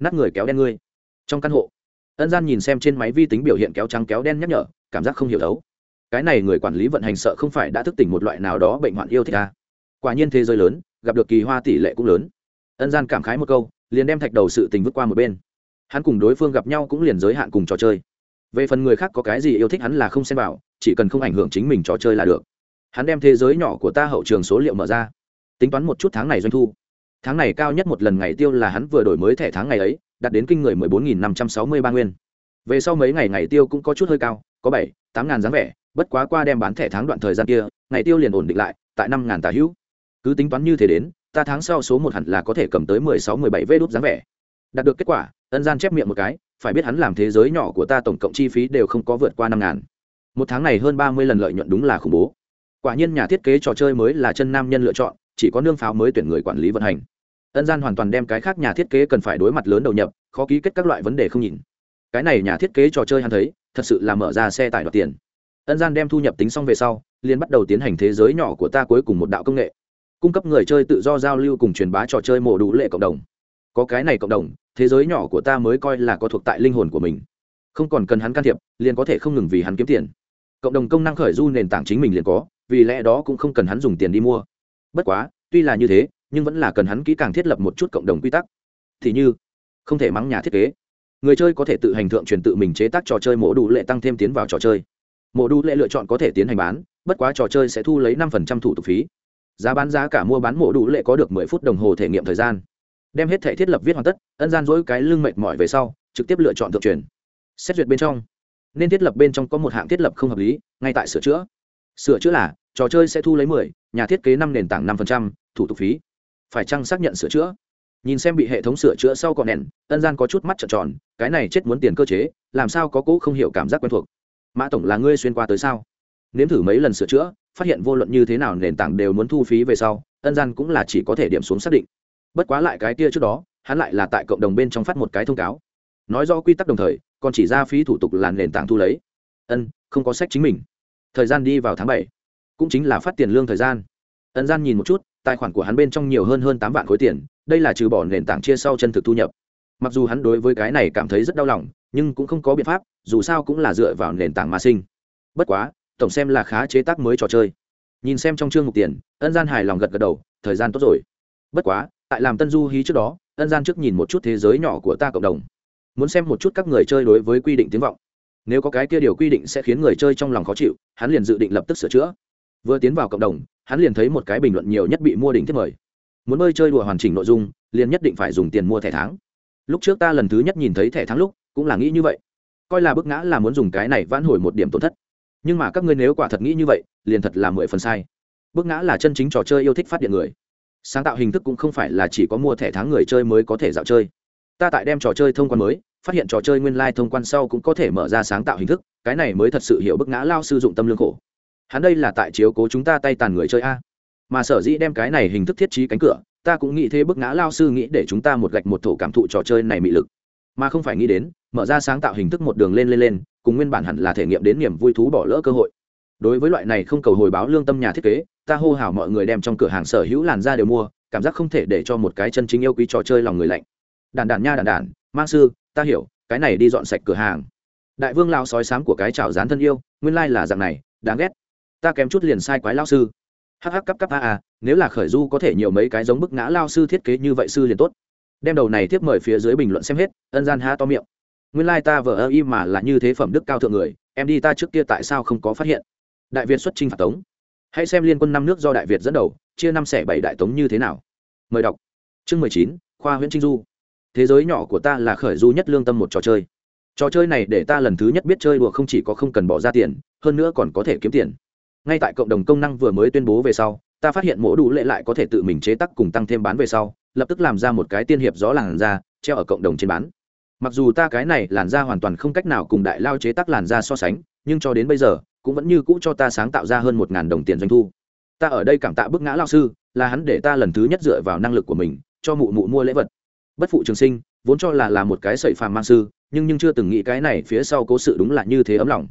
Nát người kéo đen ngươi. Trong căn hộ, ân gian nhìn xem trên máy vi tính biểu hiện kéo trắng kéo đen nhắc nhở, cảm giác không hiểu đấu cái này người quản lý vận hành sợ không phải đã thức tỉnh một loại nào đó bệnh hoạn yêu thích ta quả nhiên thế giới lớn, gặp được kỳ hoa tỷ lệ cũng lớn. Ân gian cảm khái một câu, liền đem thạch đầu sự tình vứt qua một bên hắn cùng đối phương gặp nhau cũng liền giới hạn cùng trò chơi. Về phần người khác có cái gì yêu thích hắn là không xem vào, chỉ cần không ảnh hưởng chính mình trò chơi là được. Hắn đem thế giới nhỏ của ta hậu trường số liệu mở ra. Tính toán một chút tháng này doanh thu. Tháng này cao nhất một lần ngày tiêu là hắn vừa đổi mới thẻ tháng ngày ấy, đạt đến kinh người mười bốn nghìn năm trăm sáu mươi ba nguyên. Về sau mấy ngày ngày tiêu cũng có chút hơi cao, có bảy, tám ngàn dáng vẻ, bất quá qua đem bán thẻ tháng đoạn thời gian kia, ngày tiêu liền ổn định lại, tại năm ngàn tà hữu. Cứ tính toán như thế đến, ta tháng sau số một hẳn là có thể cầm tới mười sáu, mười bảy vê đốt dáng vẻ. Đạt được kết quả ân gian chép miệng một cái, phải biết hắn làm thế giới nhỏ của ta tổng cộng chi phí đều không có vượt qua năm ngàn. Một tháng này hơn ba mươi lần lợi nhuận đúng là khủng bố. Quả nhiên nhà thiết kế trò chơi mới là chân nam nhân lựa chọn, chỉ có nương pháo mới tuyển người quản lý vận hành. Ân gian hoàn toàn đem cái khác nhà thiết kế cần phải đối mặt lớn đầu nhập, khó ký kết các loại vấn đề không nhìn. Cái này nhà thiết kế trò chơi hắn thấy, thật sự là mở ra xe tải đoạt tiền. Ân gian đem thu nhập tính xong về sau, liền bắt đầu tiến hành thế giới nhỏ của ta cuối cùng một đạo công nghệ. Cung cấp người chơi tự do giao lưu cùng truyền bá trò chơi mổ đủ lệ cộng đồng có cái này cộng đồng, thế giới nhỏ của ta mới coi là có thuộc tại linh hồn của mình. Không còn cần hắn can thiệp, liền có thể không ngừng vì hắn kiếm tiền. Cộng đồng công năng khởi du nền tảng chính mình liền có, vì lẽ đó cũng không cần hắn dùng tiền đi mua. Bất quá, tuy là như thế, nhưng vẫn là cần hắn kỹ càng thiết lập một chút cộng đồng quy tắc. Thì như, không thể mắng nhà thiết kế. Người chơi có thể tự hành thượng truyền tự mình chế tác trò chơi mổ đủ lệ tăng thêm tiến vào trò chơi. Mổ đủ lệ lựa chọn có thể tiến hành bán, bất quá trò chơi sẽ thu lấy năm thủ tục phí. Giá bán giá cả mua bán mổ đủ lệ có được mười phút đồng hồ thể nghiệm thời gian đem hết thể thiết lập viết hoàn tất, ân gian dỗi cái lưng mệt mỏi về sau, trực tiếp lựa chọn thượng truyền. Xét duyệt bên trong. Nên thiết lập bên trong có một hạng thiết lập không hợp lý, ngay tại sửa chữa. Sửa chữa là, trò chơi sẽ thu lấy mười, nhà thiết kế năm nền tảng năm thủ tục phí. Phải chăng xác nhận sửa chữa? Nhìn xem bị hệ thống sửa chữa sau còn nền, ân gian có chút mắt trợn tròn, cái này chết muốn tiền cơ chế, làm sao có cũ không hiểu cảm giác quen thuộc. Mã tổng là ngươi xuyên qua tới sao? Nếm thử mấy lần sửa chữa, phát hiện vô luận như thế nào nền tảng đều muốn thu phí về sau, ân gian cũng là chỉ có thể điểm xuống xác định bất quá lại cái kia trước đó, hắn lại là tại cộng đồng bên trong phát một cái thông cáo. Nói rõ quy tắc đồng thời, còn chỉ ra phí thủ tục là nền tảng thu lấy. Ân, không có sách chính mình. Thời gian đi vào tháng bảy, cũng chính là phát tiền lương thời gian. Ân gian nhìn một chút, tài khoản của hắn bên trong nhiều hơn hơn tám vạn khối tiền, đây là trừ bỏ nền tảng chia sau chân thực thu nhập. Mặc dù hắn đối với cái này cảm thấy rất đau lòng, nhưng cũng không có biện pháp, dù sao cũng là dựa vào nền tảng mà sinh. Bất quá, tổng xem là khá chế tác mới trò chơi. Nhìn xem trong chương mục tiền, ân gian hài lòng gật gật đầu, thời gian tốt rồi. Bất quá tại làm tân du hí trước đó, ân gian trước nhìn một chút thế giới nhỏ của ta cộng đồng. Muốn xem một chút các người chơi đối với quy định tiếng vọng. Nếu có cái kia điều quy định sẽ khiến người chơi trong lòng khó chịu, hắn liền dự định lập tức sửa chữa. Vừa tiến vào cộng đồng, hắn liền thấy một cái bình luận nhiều nhất bị mua đỉnh thiết mời. Muốn bơi chơi đùa hoàn chỉnh nội dung, liền nhất định phải dùng tiền mua thẻ tháng. Lúc trước ta lần thứ nhất nhìn thấy thẻ tháng lúc, cũng là nghĩ như vậy. Coi là bức ngã là muốn dùng cái này vãn hồi một điểm tổn thất. Nhưng mà các ngươi nếu quả thật nghĩ như vậy, liền thật là mười phần sai. Bức ngã là chân chính trò chơi yêu thích phát điện người sáng tạo hình thức cũng không phải là chỉ có mua thẻ tháng người chơi mới có thể dạo chơi. Ta tại đem trò chơi thông quan mới, phát hiện trò chơi nguyên lai、like、thông quan sau cũng có thể mở ra sáng tạo hình thức, cái này mới thật sự hiểu bức ngã lao sư dụng tâm lương khổ. Hắn đây là tại chiếu cố chúng ta tay tàn người chơi a. Mà sở dĩ đem cái này hình thức thiết trí cánh cửa, ta cũng nghĩ thế bức ngã lao sư nghĩ để chúng ta một gạch một thổ cảm thụ trò chơi này mị lực. Mà không phải nghĩ đến, mở ra sáng tạo hình thức một đường lên lên lên, cùng nguyên bản hẳn là thể nghiệm đến niềm vui thú bỏ lỡ cơ hội. Đối với loại này không cầu hồi báo lương tâm nhà thiết kế ta hô hào mọi người đem trong cửa hàng sở hữu làn da đều mua, cảm giác không thể để cho một cái chân chính yêu quý trò chơi lòng người lạnh. Đàn đàn nha đàn đàn mang sư, ta hiểu, cái này đi dọn sạch cửa hàng. Đại vương lao sói sám của cái chảo dán thân yêu, nguyên lai là dạng này, đáng ghét. Ta kém chút liền sai quái lao sư. Hắc hắc cấp cấp a a, nếu là khởi du có thể nhiều mấy cái giống bức ngã lao sư thiết kế như vậy sư liền tốt. Đem đầu này tiếp mời phía dưới bình luận xem hết, ân gian ha to miệng. Nguyên lai、like、ta vờ ơ y mà là như thế phẩm đức cao thượng người, em đi ta trước kia tại sao không có phát hiện? Đại việt xuất trinh phạt tống hãy xem liên quân năm nước do đại việt dẫn đầu, chia năm xẻ bảy đại tống như thế nào. Mời đọc. Chương mười chín, khoa huyện trinh du. Thế giới nhỏ của ta là khởi du nhất lương tâm một trò chơi. Trò chơi này để ta lần thứ nhất biết chơi đùa không chỉ có không cần bỏ ra tiền, hơn nữa còn có thể kiếm tiền. Ngay tại cộng đồng công năng vừa mới tuyên bố về sau, ta phát hiện mỗi đủ lệ lại có thể tự mình chế tác cùng tăng thêm bán về sau, lập tức làm ra một cái tiên hiệp gió làn da, treo ở cộng đồng trên bán. Mặc dù ta cái này làn da hoàn toàn không cách nào cùng đại lao chế tác làn da so sánh, nhưng cho đến bây giờ cũng vẫn như cũ cho ta sáng tạo ra hơn một ngàn đồng tiền doanh thu. Ta ở đây cảm tạ bức ngã lao sư, là hắn để ta lần thứ nhất dựa vào năng lực của mình, cho mụ mụ mua lễ vật. Bất phụ trường sinh, vốn cho là là một cái sậy phàm mang sư, nhưng nhưng chưa từng nghĩ cái này phía sau cố sự đúng là như thế ấm lòng.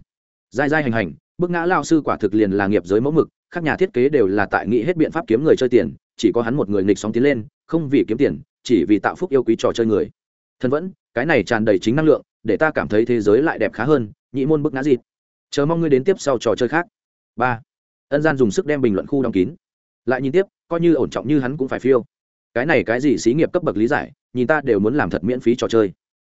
Dai dai hành hành, bức ngã lao sư quả thực liền là nghiệp giới mẫu mực, các nhà thiết kế đều là tại nghĩ hết biện pháp kiếm người chơi tiền, chỉ có hắn một người nghịch sóng tiến lên, không vì kiếm tiền, chỉ vì tạo phúc yêu quý trò chơi người. Thân vẫn, cái này tràn đầy chính năng lượng, để ta cảm thấy thế giới lại đẹp khá hơn, nhị môn bức ngã dịt chờ mong ngươi đến tiếp sau trò chơi khác. Ba. Ân gian dùng sức đem bình luận khu đóng kín. Lại nhìn tiếp, coi như ổn trọng như hắn cũng phải phiêu. Cái này cái gì xí nghiệp cấp bậc lý giải, nhìn ta đều muốn làm thật miễn phí trò chơi.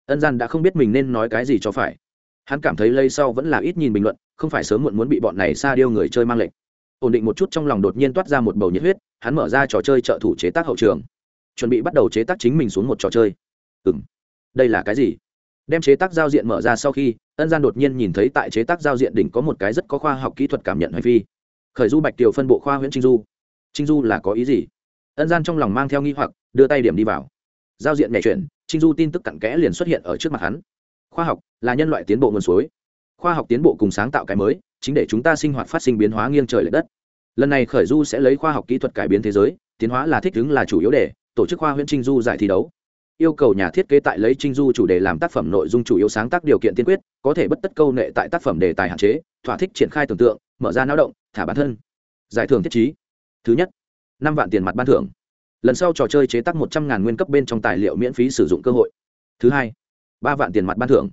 Ân gian đã không biết mình nên nói cái gì cho phải. Hắn cảm thấy lây sau vẫn là ít nhìn bình luận, không phải sớm muộn muốn bị bọn này xa điêu người chơi mang lệnh. Ổn định một chút trong lòng đột nhiên toát ra một bầu nhiệt huyết, hắn mở ra trò chơi trợ thủ chế tác hậu trường. Chuẩn bị bắt đầu chế tác chính mình xuống một trò chơi. Ừ m đây là cái gì? Đem chế tác giao diện mở ra sau khi ân gian đột nhiên nhìn thấy tại chế tác giao diện đỉnh có một cái rất có khoa học kỹ thuật cảm nhận hành vi. Khởi du bạch tiều phân bộ khoa huyện trinh du. Trinh du là có ý gì? Ân gian trong lòng mang theo nghi hoặc, đưa tay điểm đi vào. Giao diện nhảy chuyển, trinh du tin tức cặn kẽ liền xuất hiện ở trước mặt hắn. Khoa học là nhân loại tiến bộ nguồn suối. Khoa học tiến bộ cùng sáng tạo cái mới, chính để chúng ta sinh hoạt phát sinh biến hóa nghiêng trời l ệ đất. Lần này khởi du sẽ lấy khoa học kỹ thuật cải biến thế giới, tiến hóa là thích ứng là chủ yếu để tổ chức khoa huyện trinh du giải thi đấu yêu cầu nhà thiết kế tại lấy trinh du chủ đề làm tác phẩm nội dung chủ yếu sáng tác điều kiện tiên quyết, có thể bất tất câu nệ tại tác phẩm đề tài hạn chế, thỏa thích triển khai tưởng tượng, mở ra lao động, thả bản thân. Giải thưởng thiết chí thứ nhất, năm vạn tiền mặt ban thưởng. Lần sau trò chơi chế tác một trăm ngàn nguyên cấp bên trong tài liệu miễn phí sử dụng cơ hội. Thứ hai, ba vạn tiền mặt ban thưởng.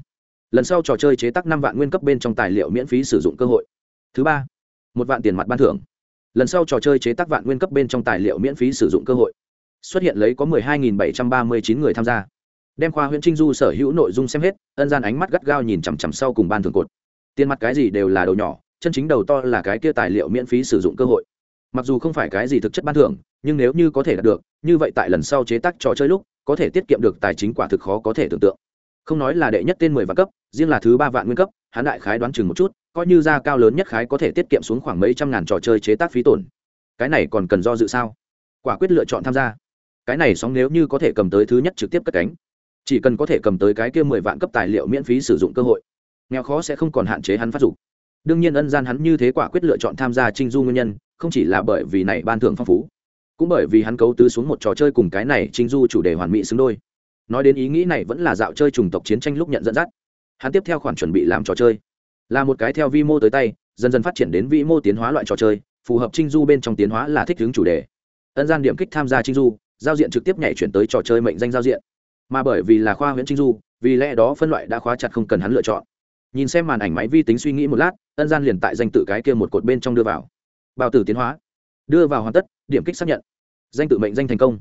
Lần sau trò chơi chế tác năm vạn nguyên cấp bên trong tài liệu miễn phí sử dụng cơ hội. Thứ ba, một vạn tiền mặt ban thưởng. Lần sau trò chơi chế tác vạn nguyên cấp bên trong tài liệu miễn phí sử dụng cơ hội xuất hiện lấy có 12.739 người tham gia. Đem khoa huyện trinh du sở hữu nội dung xem hết, ân gian ánh mắt gắt gao nhìn chằm chằm sau cùng ban thường cột. Tiền mặt cái gì đều là đầu nhỏ, chân chính đầu to là cái kia tài liệu miễn phí sử dụng cơ hội. Mặc dù không phải cái gì thực chất ban thưởng, nhưng nếu như có thể đạt được, như vậy tại lần sau chế tác trò chơi lúc, có thể tiết kiệm được tài chính quả thực khó có thể tưởng tượng. Không nói là đệ nhất tên mười vạn cấp, riêng là thứ ba vạn nguyên cấp, hắn đại khái đoán chừng một chút, coi như ra cao lớn nhất khái có thể tiết kiệm xuống khoảng mấy trăm ngàn trò chơi chế tác phí tổn. Cái này còn cần do dự sao? Quả quyết lựa chọn tham gia cái này sóng nếu như có thể cầm tới thứ nhất trực tiếp cất cánh, chỉ cần có thể cầm tới cái kia mười vạn cấp tài liệu miễn phí sử dụng cơ hội, nghèo khó sẽ không còn hạn chế hắn phát dục. Đương nhiên ân gian hắn như thế quả quyết lựa chọn tham gia trinh du nguyên nhân, không chỉ là bởi vì này ban thưởng phong phú, cũng bởi vì hắn cấu tứ xuống một trò chơi cùng cái này trinh du chủ đề hoàn mỹ xứng đôi. Nói đến ý nghĩ này vẫn là dạo chơi trùng tộc chiến tranh lúc nhận dẫn dắt. Hắn tiếp theo khoản chuẩn bị làm trò chơi, là một cái theo vi mô tới tay, dần dần phát triển đến vi mô tiến hóa loại trò chơi, phù hợp trinh du bên trong tiến hóa là thích hướng chủ đề. Ân gian điểm kích tham gia trinh du giao diện trực tiếp nhảy chuyển tới trò chơi mệnh danh giao diện. Mà bởi vì là khoa huyện trinh du, vì lẽ đó phân loại đã khóa chặt không cần hắn lựa chọn. Nhìn xem màn ảnh máy vi tính suy nghĩ một lát, ân gian liền tại danh tự cái kia một cột bên trong đưa vào. Bào tử tiến hóa. Đưa vào hoàn tất, điểm kích xác nhận. Danh tự mệnh danh thành công.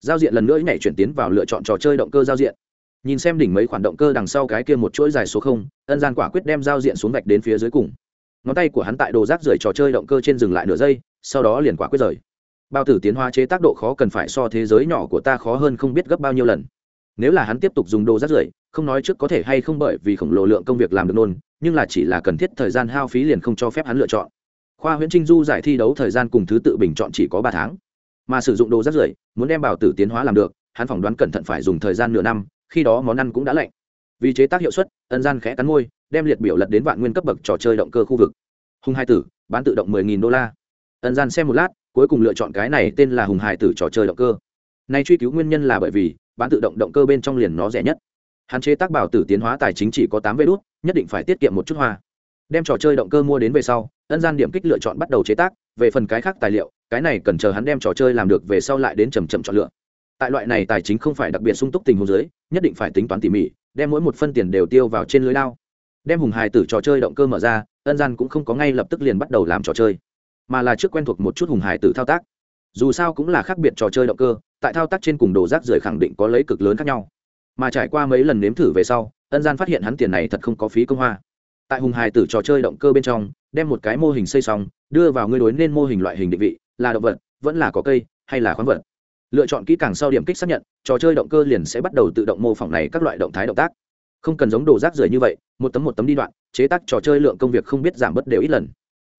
Giao diện lần nữa nhảy chuyển tiến vào lựa chọn trò chơi động cơ giao diện. Nhìn xem đỉnh mấy khoản động cơ đằng sau cái kia một chuỗi dài số không, ân gian quả quyết đem giao diện xuống vạch đến phía dưới cùng. Ngón tay của hắn tại đồ rác rời trò chơi động cơ trên dừng lại nửa giây, sau đó liền quả quyết rời bao tử tiến hóa chế tác độ khó cần phải so thế giới nhỏ của ta khó hơn không biết gấp bao nhiêu lần. Nếu là hắn tiếp tục dùng đồ rác rưởi, không nói trước có thể hay không bởi vì khổng lồ lượng công việc làm được nôn, nhưng là chỉ là cần thiết thời gian hao phí liền không cho phép hắn lựa chọn. Khoa huyễn trinh du giải thi đấu thời gian cùng thứ tự bình chọn chỉ có ba tháng. Mà sử dụng đồ rất rưởi, muốn đem bảo tử tiến hóa làm được, hắn phỏng đoán cẩn thận phải dùng thời gian nửa năm, khi đó món ăn cũng đã lạnh. Vì chế tác hiệu suất, ân gian khẽ cắn môi, đem liệt biểu lật đến vạn nguyên cấp bậc trò chơi động cơ khu vực. Hùng hai tử, bán tự động mười nghìn đô la. Ân gian xem một lát cuối cùng lựa chọn cái này tên là hùng hải tử trò chơi động cơ. Nay truy cứu nguyên nhân là bởi vì, bán tự động động cơ bên trong liền nó rẻ nhất. Hạn chế tác bảo tử tiến hóa tài chính chỉ có tám vê đốt nhất định phải tiết kiệm một chút hoa. Đem trò chơi động cơ mua đến về sau, ân gian điểm kích lựa chọn bắt đầu chế tác, về phần cái khác tài liệu, cái này cần chờ hắn đem trò chơi làm được về sau lại đến chầm chậm chọn lựa. Tại loại này tài chính không phải đặc biệt sung túc tình huống dưới, nhất định phải tính toán tỉ mỉ, đem mỗi một phân tiền đều tiêu vào trên lưới lao. Đem hùng hài tử trò chơi động cơ mở ra, ân gian cũng không có ngay lập tức liền bắt đầu làm trò chơi mà là trước quen thuộc một chút hùng hài tử thao tác. Dù sao cũng là khác biệt trò chơi động cơ, tại thao tác trên cùng đồ rác rưởi khẳng định có lấy cực lớn khác nhau. Mà trải qua mấy lần nếm thử về sau, ân gian phát hiện hắn tiền này thật không có phí công hoa. Tại hùng hài tử trò chơi động cơ bên trong, đem một cái mô hình xây xong, đưa vào ngươi đối nên mô hình loại hình định vị, là động vật, vẫn là có cây, hay là khoáng vật. Lựa chọn kỹ càng sau điểm kích xác nhận, trò chơi động cơ liền sẽ bắt đầu tự động mô phỏng này các loại động thái động tác. Không cần giống đồ rác rưởi như vậy, một tấm một tấm đi đoạn, chế tác trò chơi lượng công việc không biết giảm bớt đều ít lần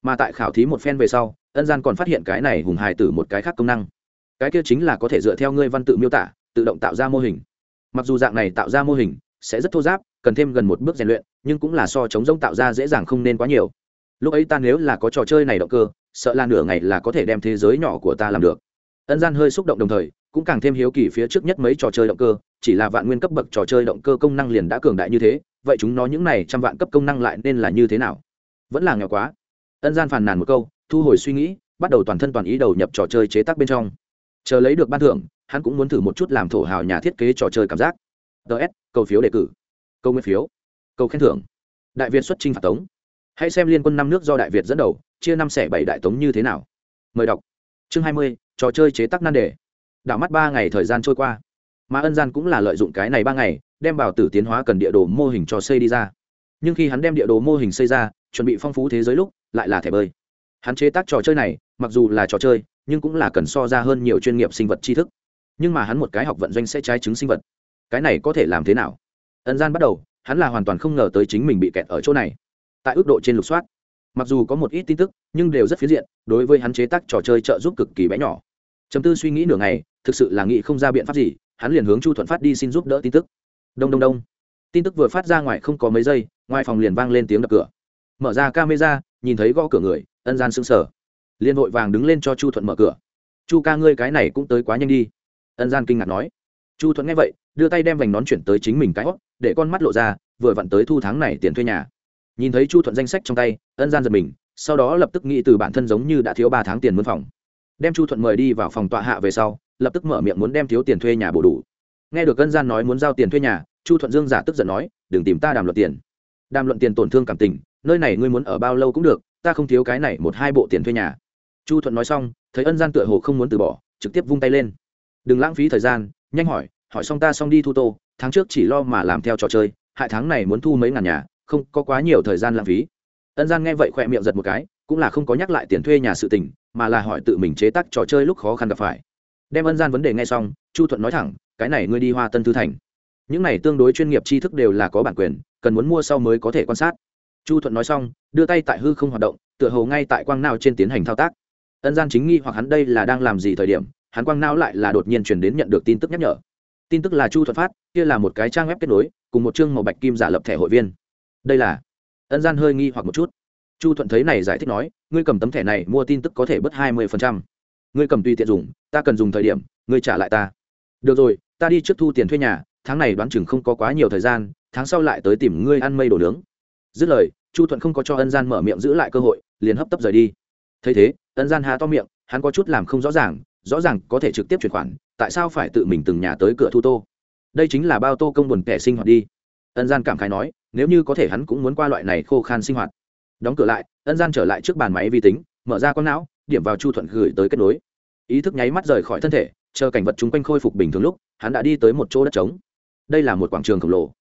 mà tại khảo thí một phen về sau, ân gian còn phát hiện cái này hùng hài tử một cái khác công năng. Cái kia chính là có thể dựa theo ngươi văn tự miêu tả, tự động tạo ra mô hình. Mặc dù dạng này tạo ra mô hình sẽ rất thô giáp, cần thêm gần một bước rèn luyện, nhưng cũng là so chống rông tạo ra dễ dàng không nên quá nhiều. Lúc ấy ta nếu là có trò chơi này động cơ, sợ là nửa ngày là có thể đem thế giới nhỏ của ta làm được. Ân gian hơi xúc động đồng thời, cũng càng thêm hiếu kỳ phía trước nhất mấy trò chơi động cơ, chỉ là vạn nguyên cấp bậc trò chơi động cơ công năng liền đã cường đại như thế, vậy chúng nó những này trăm vạn cấp công năng lại nên là như thế nào? Vẫn là nghèo quá ân gian phàn nàn một câu, thu hồi suy nghĩ, bắt đầu toàn thân toàn ý đầu nhập trò chơi chế tác bên trong. Chờ lấy được ban thưởng, hắn cũng muốn thử một chút làm thổ hào nhà thiết kế trò chơi cảm giác. Ts cầu phiếu đề cử. Câu nguyên phiếu. Câu khen thưởng. Đại việt xuất trình phạt tống. Hãy xem liên quân năm nước do đại việt dẫn đầu, chia năm xẻ bảy đại tống như thế nào. Mời đọc. Chương hai mươi, trò chơi chế tác nan đề. Đảo mắt ba ngày thời gian trôi qua. Mà ân gian cũng là lợi dụng cái này ba ngày, đem bảo tử tiến hóa cần địa đồ mô hình trò xây đi ra. Nhưng khi hắn đem địa đồ mô hình xây ra, chuẩn bị phong phú thế giới lúc lại là thẻ bơi. Hắn chế tác trò chơi này, mặc dù là trò chơi, nhưng cũng là cần so ra hơn nhiều chuyên nghiệp sinh vật tri thức. Nhưng mà hắn một cái học vận doanh sẽ trái chứng sinh vật. Cái này có thể làm thế nào? Ẩn gian bắt đầu, hắn là hoàn toàn không ngờ tới chính mình bị kẹt ở chỗ này. Tại ước độ trên lục soát, mặc dù có một ít tin tức, nhưng đều rất phiến diện, đối với hắn chế tác trò chơi trợ giúp cực kỳ bé nhỏ. Chấm tư suy nghĩ nửa ngày, thực sự là nghĩ không ra biện pháp gì, hắn liền hướng chu thuận phát đi xin giúp đỡ tin tức. Đông đông đông. Tin tức vừa phát ra ngoài không có mấy giây, ngoài phòng liền vang lên tiếng đập cửa. Mở ra camera nhìn thấy gõ cửa người, ân gian sững sờ. Liền vội vàng đứng lên cho chu thuận mở cửa. Chu ca ngươi cái này cũng tới quá nhanh đi. Ân gian kinh ngạc nói. Chu thuận nghe vậy, đưa tay đem vành nón chuyển tới chính mình cái hót để con mắt lộ ra, vừa vặn tới thu tháng này tiền thuê nhà. Nhìn thấy chu thuận danh sách trong tay, ân gian giật mình, sau đó lập tức nghĩ từ bản thân giống như đã thiếu ba tháng tiền mướn phòng. Đem chu thuận mời đi vào phòng tọa hạ về sau, lập tức mở miệng muốn đem thiếu tiền thuê nhà bổ đủ. Nghe được ân gian nói muốn giao tiền thuê nhà, chu thuận dương giả tức giận nói, đừng tìm ta đàm luận tiền. Đàm luận tiền tổn thương cảm tình nơi này ngươi muốn ở bao lâu cũng được, ta không thiếu cái này một hai bộ tiền thuê nhà. Chu thuận nói xong, thấy ân gian tựa hồ không muốn từ bỏ, trực tiếp vung tay lên. Đừng lãng phí thời gian, nhanh hỏi hỏi xong ta xong đi thu tô, tháng trước chỉ lo mà làm theo trò chơi hại tháng này muốn thu mấy ngàn nhà, không có quá nhiều thời gian lãng phí. Ân gian nghe vậy khỏe miệng giật một cái, cũng là không có nhắc lại tiền thuê nhà sự tình, mà là hỏi tự mình chế tác trò chơi lúc khó khăn gặp phải. Đem ân gian vấn đề nghe xong, chu thuận nói thẳng, cái này ngươi đi hoa tân thư thành. Những này tương đối chuyên nghiệp tri thức đều là có bản quyền, cần muốn mua sau mới có thể quan sát chu thuận nói xong, đưa tay tại hư không hoạt động, tựa hồ ngay tại quang nao trên tiến hành thao tác. Ân gian chính nghi hoặc hắn đây là đang làm gì thời điểm, hắn quang nao lại là đột nhiên chuyển đến nhận được tin tức nhắc nhở. Tin tức là chu thuận phát, kia là một cái trang web kết nối, cùng một chương màu bạch kim giả lập thẻ hội viên. Đây là ân gian hơi nghi hoặc một chút. Chu thuận thấy này giải thích nói, ngươi cầm tấm thẻ này mua tin tức có thể bớt hai mươi ngươi cầm tùy tiện dùng, ta cần dùng thời điểm, ngươi trả lại ta. Được rồi, ta đi trước thu tiền thuê nhà, tháng này đoán chừng không có quá nhiều thời gian, tháng sau lại tới tìm ngươi ăn mây đồ nướng. Dứt lời chu thuận không có cho ân gian mở miệng giữ lại cơ hội, liền hấp tấp rời đi. Thấy thế, ân gian há to miệng, hắn có chút làm không rõ ràng rõ ràng có thể trực tiếp chuyển khoản, tại sao phải tự mình từng nhà tới cửa thu tô? Đây chính là bao tô công buồn kẻ sinh hoạt đi. Ân gian cảm khái nói, nếu như có thể hắn cũng muốn qua loại này khô khan sinh hoạt. Đóng cửa lại, ân gian trở lại trước bàn máy vi tính, mở ra con não, điểm vào chu thuận gửi tới kết nối. Ý thức nháy mắt rời khỏi thân thể, chờ cảnh vật chung quanh khôi phục bình thường lúc, hắn đã đi tới một chỗ đất trống. Đây là một quảng trường khổng lồ.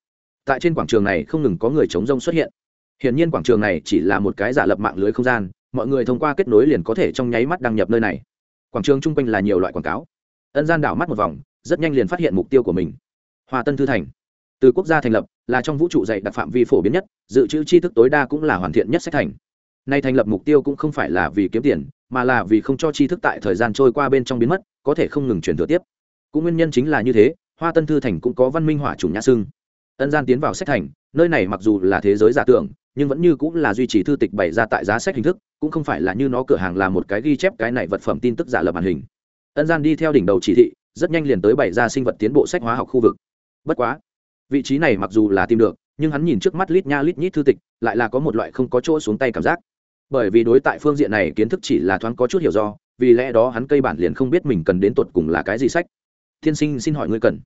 Tại trên quảng trường này không ngừng có người chống rông xuất hiện hiển nhiên quảng trường này chỉ là một cái giả lập mạng lưới không gian, mọi người thông qua kết nối liền có thể trong nháy mắt đăng nhập nơi này. Quảng trường chung quanh là nhiều loại quảng cáo. Ân gian đảo mắt một vòng, rất nhanh liền phát hiện mục tiêu của mình. Hòa tân thư thành. Từ quốc gia thành lập, là trong vũ trụ dày đặc phạm vi phổ biến nhất, dự trữ tri thức tối đa cũng là hoàn thiện nhất sách thành. Nay thành lập mục tiêu cũng không phải là vì kiếm tiền, mà là vì không cho tri thức tại thời gian trôi qua bên trong biến mất, có thể không ngừng truyền thừa tiếp. Cũng nguyên nhân chính là như thế, hoa tân thư thành cũng có văn minh hỏa chủng nhã xưng ân gian tiến vào sách thành, nơi này mặc dù là thế giới giả tưởng nhưng vẫn như cũng là duy trì thư tịch bày ra tại giá sách hình thức, cũng không phải là như nó cửa hàng là một cái ghi chép cái này vật phẩm tin tức giả lập màn hình. Ân gian đi theo đỉnh đầu chỉ thị, rất nhanh liền tới bày ra sinh vật tiến bộ sách hóa học khu vực. Bất quá, vị trí này mặc dù là tìm được, nhưng hắn nhìn trước mắt lít nha lít nhít thư tịch, lại là có một loại không có chỗ xuống tay cảm giác. Bởi vì đối tại phương diện này kiến thức chỉ là thoáng có chút hiểu do, vì lẽ đó hắn cây bản liền không biết mình cần đến tột cùng là cái gì sách. Thiên sinh xin hỏi ngươi cần.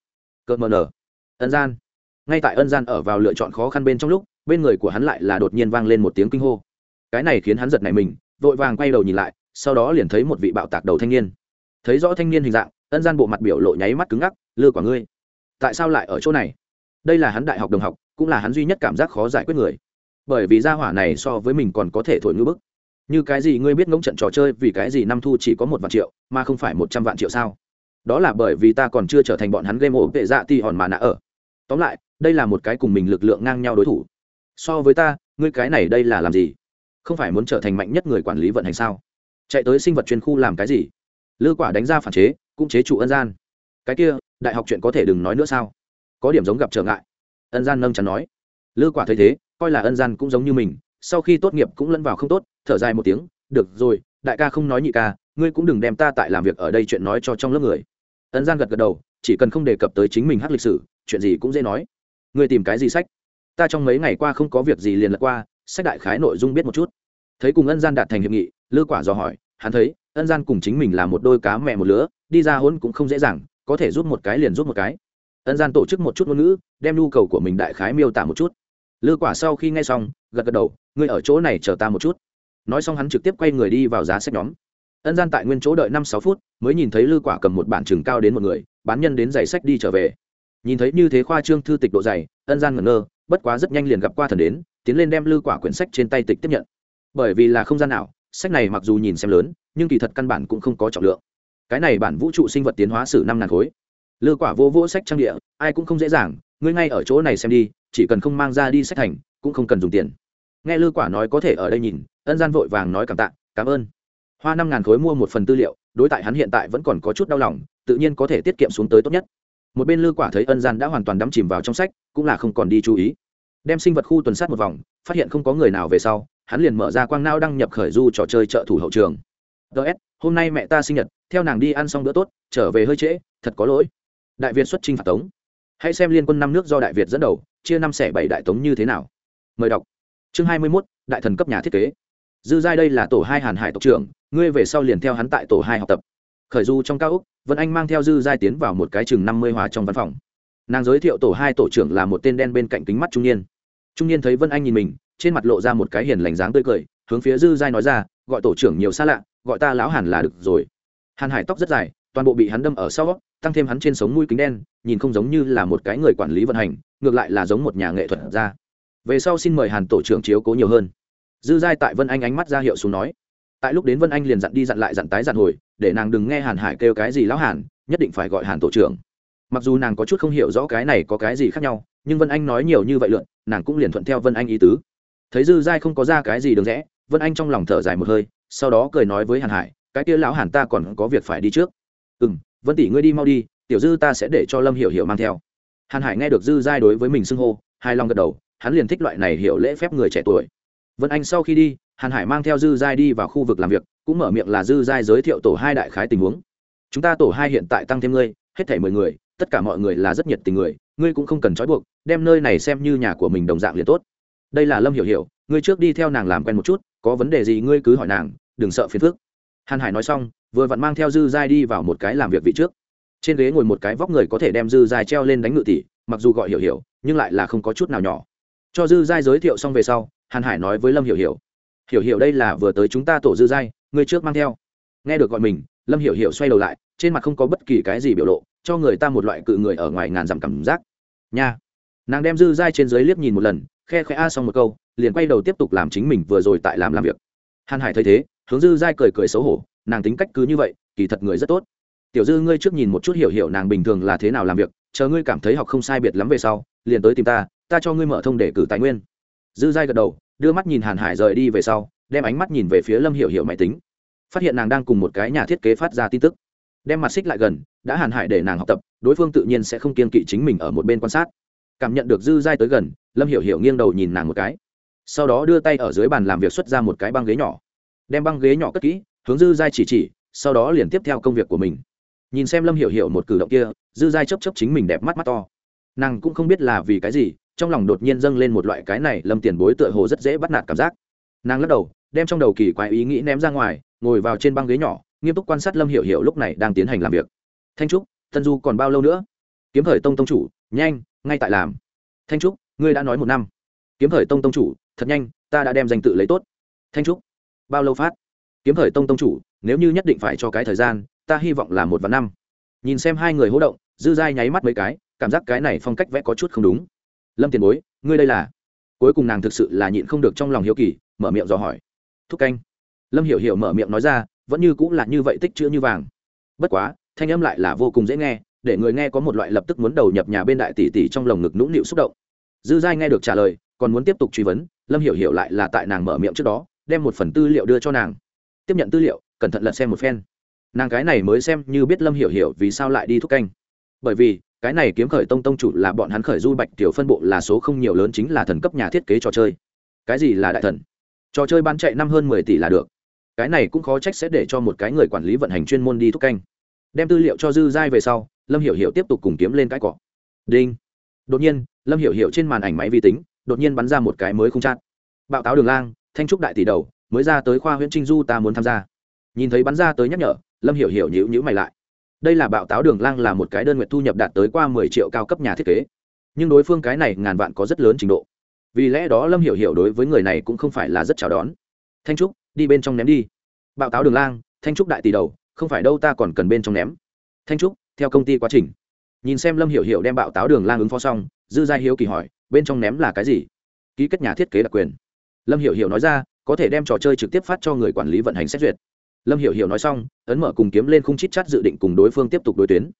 Cợt mờ nở. Ân gian. Ngay tại ân gian ở vào lựa chọn khó khăn bên trong lúc bên người của hắn lại là đột nhiên vang lên một tiếng kinh hô. Cái này khiến hắn giật nảy mình, vội vàng quay đầu nhìn lại, sau đó liền thấy một vị bạo tạc đầu thanh niên. Thấy rõ thanh niên hình dạng, ân gian bộ mặt biểu lộ nháy mắt cứng ngắc lừa quả ngươi, tại sao lại ở chỗ này? Đây là hắn đại học đồng học, cũng là hắn duy nhất cảm giác khó giải quyết người. Bởi vì gia hỏa này so với mình còn có thể thổi ngữ bức. Như cái gì ngươi biết ngỗng trận trò chơi, vì cái gì năm thu chỉ có một vạn triệu, mà không phải một trăm vạn triệu sao? Đó là bởi vì ta còn chưa trở thành bọn hắn game ổ vệ dạ ti hòn mà nạ ở. Tóm lại, đây là một cái cùng mình lực lượng ngang nhau đối thủ so với ta, ngươi cái này đây là làm gì? Không phải muốn trở thành mạnh nhất người quản lý vận hành sao? Chạy tới sinh vật chuyên khu làm cái gì? Lư quả đánh ra phản chế, cũng chế chủ ân gian. Cái kia, đại học chuyện có thể đừng nói nữa sao? Có điểm giống gặp trở ngại. Ân gian nâng chắn nói. Lư quả thấy thế, coi là ân gian cũng giống như mình, sau khi tốt nghiệp cũng lẫn vào không tốt, thở dài một tiếng, được rồi, đại ca không nói nhị ca, ngươi cũng đừng đem ta tại làm việc ở đây chuyện nói cho trong lớp người. Ân gian gật gật đầu, chỉ cần không đề cập tới chính mình hát lịch sử, chuyện gì cũng dễ nói. Ngươi tìm cái gì sách? Ta trong mấy ngày qua không có việc gì liền lật qua, sách đại khái nội dung biết một chút. Thấy cùng ân gian đạt thành hiệp nghị, lư quả dò hỏi, hắn thấy, ân gian cùng chính mình là một đôi cá mẹ một lứa, đi ra hôn cũng không dễ dàng, có thể giúp một cái liền giúp một cái. Ân gian tổ chức một chút ngôn ngữ, đem nhu cầu của mình đại khái miêu tả một chút. Lư quả sau khi nghe xong, gật gật đầu, ngươi ở chỗ này chờ ta một chút. Nói xong hắn trực tiếp quay người đi vào giá sách nhóm. Ân gian tại nguyên chỗ đợi năm sáu phút, mới nhìn thấy lư quả cầm một bản chừng cao đến một người, bán nhân đến giày sách đi trở về. Nhìn thấy như thế khoa trương thư tịch độ dày, ân gian ngẩn ngơ bất quá rất nhanh liền gặp qua thần đến, tiến lên đem lư quả quyển sách trên tay tịch tiếp nhận. Bởi vì là không gian nào, sách này mặc dù nhìn xem lớn, nhưng kỳ thật căn bản cũng không có trọng lượng. Cái này bản vũ trụ sinh vật tiến hóa sử năm ngàn khối. Lư quả vô vỗ sách trang địa, ai cũng không dễ dàng, ngươi ngay ở chỗ này xem đi, chỉ cần không mang ra đi sách thành, cũng không cần dùng tiền. Nghe lư quả nói có thể ở đây nhìn, ân gian vội vàng nói cảm tạ, cảm ơn. Hoa năm ngàn khối mua một phần tư liệu, đối tại hắn hiện tại vẫn còn có chút đau lòng, tự nhiên có thể tiết kiệm xuống tới tốt nhất. Một bên lư quả thấy ân gian đã hoàn toàn đắm chìm vào trong sách, cũng là không còn đi chú ý đem sinh vật khu tuần sát một vòng, phát hiện không có người nào về sau, hắn liền mở ra quang nao đăng nhập khởi du trò chơi trợ thủ hậu trường. Ts hôm nay mẹ ta sinh nhật, theo nàng đi ăn xong bữa tốt, trở về hơi trễ, thật có lỗi. Đại việt xuất trinh phạt tống. Hãy xem liên quân năm nước do đại việt dẫn đầu, chia năm xẻ bảy đại tống như thế nào. Mời đọc. Chương hai mươi mốt, đại thần cấp nhà thiết kế. Dư giai đây là tổ hai hàn hải tộc trưởng, ngươi về sau liền theo hắn tại tổ hai học tập. Khởi du trong cao úc vân anh mang theo dư giai tiến vào một cái chừng năm mươi hòa trong văn phòng. Nàng giới thiệu tổ hai tổ trưởng là một tên đen bên cạnh kính mắt trung niên trung niên thấy vân anh nhìn mình, trên mặt lộ ra một cái hiền lành dáng tươi cười, hướng phía dư giai nói ra, gọi tổ trưởng nhiều xa lạ, gọi ta lão hàn là được rồi. Hàn hải tóc rất dài, toàn bộ bị hắn đâm ở sau tăng thêm hắn trên sống mũi kính đen, nhìn không giống như là một cái người quản lý vận hành, ngược lại là giống một nhà nghệ thuật ra về sau xin mời hàn tổ trưởng chiếu cố nhiều hơn. Dư giai tại vân anh ánh mắt ra hiệu xuống nói, tại lúc đến vân anh liền dặn đi dặn lại dặn tái dặn hồi, để nàng đừng nghe hàn hải kêu cái gì lão hàn, nhất định phải gọi hàn tổ trưởng. Mặc dù nàng có chút không hiểu rõ cái này có cái gì khác nhau, nhưng vân anh nói nhiều như vậy lượn nàng cũng liền thuận theo vân anh ý tứ. Thấy dư giai không có ra cái gì đường rẽ, vân anh trong lòng thở dài một hơi, sau đó cười nói với hàn hải, cái kia lão hàn ta còn có việc phải đi trước. Ừ m vân tỷ ngươi đi mau đi, tiểu dư ta sẽ để cho lâm hiểu hiểu mang theo. Hàn hải nghe được dư giai đối với mình xưng hô hai lòng gật đầu, hắn liền thích loại này hiểu lễ phép người trẻ tuổi. Vân anh sau khi đi, hàn hải mang theo dư giai đi vào khu vực làm việc, cũng mở miệng là dư giai giới thiệu tổ hai đại khái tình huống. Chúng ta tổ hai hiện tại tăng thêm ngươi, hết thảy mười người, tất cả mọi người là rất nhiệt tình người ngươi cũng không cần trói buộc, đem nơi này xem như nhà của mình đồng dạng liền tốt. Đây là lâm hiểu hiểu, ngươi trước đi theo nàng làm quen một chút, có vấn đề gì ngươi cứ hỏi nàng, đừng sợ phiền phức. Hàn hải nói xong, vừa vặn mang theo dư giai đi vào một cái làm việc vị trước. Trên ghế ngồi một cái vóc người có thể đem dư giai treo lên đánh ngự tỷ, mặc dù gọi hiểu hiểu, nhưng lại là không có chút nào nhỏ. Cho dư giai giới thiệu xong về sau, hàn hải nói với lâm hiểu hiểu hiểu hiểu đây là vừa tới chúng ta tổ dư giai, ngươi trước mang theo. Nghe được gọi mình, lâm hiểu hiểu xoay đầu lại, trên mặt không có bất kỳ cái gì biểu lộ cho người ta một loại cự người ở ngoài ngàn dặm cảm giác. Nha. Nàng đem dư giai trên dưới liếc nhìn một lần, khe khẽ a xong một câu, liền quay đầu tiếp tục làm chính mình vừa rồi tại làm làm việc. Hàn hải thấy thế, hướng dư giai cười cười xấu hổ, nàng tính cách cứ như vậy, kỳ thật người rất tốt. Tiểu dư ngươi trước nhìn một chút hiểu hiểu nàng bình thường là thế nào làm việc, chờ ngươi cảm thấy học không sai biệt lắm về sau, liền tới tìm ta ta cho ngươi mở thông để cử tài nguyên. Dư giai gật đầu, đưa mắt nhìn hàn hải rời đi về sau, đem ánh mắt nhìn về phía lâm hiểu hiểu máy tính. Phát hiện nàng đang cùng một cái nhà thiết kế phát ra tin tức. Đem mặt xích lại gần đã hàn hại để nàng học tập, đối phương tự nhiên sẽ không kiên kỵ chính mình ở một bên quan sát. Cảm nhận được dư giai tới gần, lâm hiểu hiểu nghiêng đầu nhìn nàng một cái. Sau đó đưa tay ở dưới bàn làm việc xuất ra một cái băng ghế nhỏ. Đem băng ghế nhỏ cất kỹ, hướng dư giai chỉ chỉ, sau đó liền tiếp theo công việc của mình. Nhìn xem lâm hiểu hiểu một cử động kia, dư giai chấp chấp chính mình đẹp mắt mắt to. Nàng cũng không biết là vì cái gì, trong lòng đột nhiên dâng lên một loại cái này lâm tiền bối tựa hồ rất dễ bắt nạt cảm giác. Nàng lắc đầu, đem trong đầu kỳ quái ý nghĩ ném ra ngoài, ngồi vào trên băng ghế nhỏ, nghiêm túc quan sát lâm hiểu hiểu lúc này đang tiến hành làm việc thanh trúc, tân du còn bao lâu nữa? Kiếm khởi tông tông chủ, nhanh, ngay tại làm. Thanh trúc, ngươi đã nói một năm. Kiếm khởi tông tông chủ, thật nhanh, ta đã đem danh tự lấy tốt. Thanh trúc, bao lâu phát? Kiếm khởi tông tông chủ, nếu như nhất định phải cho cái thời gian, ta hy vọng là một và năm. Nhìn xem hai người hỗ động, dư dai nháy mắt mấy cái, cảm giác cái này phong cách vẽ có chút không đúng. Lâm tiền bối, ngươi đây là? Cuối cùng nàng thực sự là nhịn không được trong lòng hiếu kỳ, mở miệng dò hỏi. Thúc canh. Lâm hiểu hiểu mở miệng nói ra, vẫn như cũng là như vậy tích chữ như vàng. Bất quá thanh âm lại là vô cùng dễ nghe, để người nghe có một loại lập tức muốn đầu nhập nhà bên đại tỷ tỷ trong lồng ngực nũng nịu xúc động. Dư giai nghe được trả lời, còn muốn tiếp tục truy vấn, lâm hiểu hiểu lại là tại nàng mở miệng trước đó, đem một phần tư liệu đưa cho nàng. Tiếp nhận tư liệu, cẩn thận lật xem một phen. Nàng cái này mới xem như biết lâm hiểu hiểu vì sao lại đi thúc canh. Bởi vì, cái này kiếm khởi tông tông chủ là bọn hắn khởi du bạch tiểu phân bộ là số không nhiều lớn chính là thần cấp nhà thiết kế trò chơi. Cái gì là đại thần? Trò chơi bán chạy năm hơn mười tỷ là được. Cái này cũng khó trách sẽ để cho một cái người quản lý vận hành chuyên môn đi thúc canh đem tư liệu cho dư giai về sau, lâm hiểu hiểu tiếp tục cùng kiếm lên cái cọ đinh. Đột nhiên, lâm hiểu hiểu trên màn ảnh máy vi tính, đột nhiên bắn ra một cái mới không chát. Bạo táo đường lang, thanh trúc đại tỷ đầu, mới ra tới khoa huyện trinh du ta muốn tham gia. Nhìn thấy bắn ra tới nhắc nhở, lâm hiểu hiểu nhữ nhữ mày lại. Đây là bạo táo đường lang là một cái đơn nguyện thu nhập đạt tới qua mười triệu cao cấp nhà thiết kế. Nhưng đối phương cái này ngàn vạn có rất lớn trình độ. Vì lẽ đó lâm hiểu hiểu đối với người này cũng không phải là rất chào đón. Thanh trúc, đi bên trong ném đi. Bạo táo đường lang, thanh trúc đại tỷ đầu không phải đâu ta còn cần bên trong ném. Thanh trúc, theo công ty quá trình. Nhìn xem lâm hiểu hiểu đem bạo táo đường lang ứng phó xong, dư gia hiếu kỳ hỏi, bên trong ném là cái gì? Ký kết nhà thiết kế đặc quyền. Lâm hiểu hiểu nói ra, có thể đem trò chơi trực tiếp phát cho người quản lý vận hành xét duyệt. Lâm hiểu hiểu nói xong, ấn mở cùng kiếm lên khung chít chắt dự định cùng đối phương tiếp tục đối tuyến.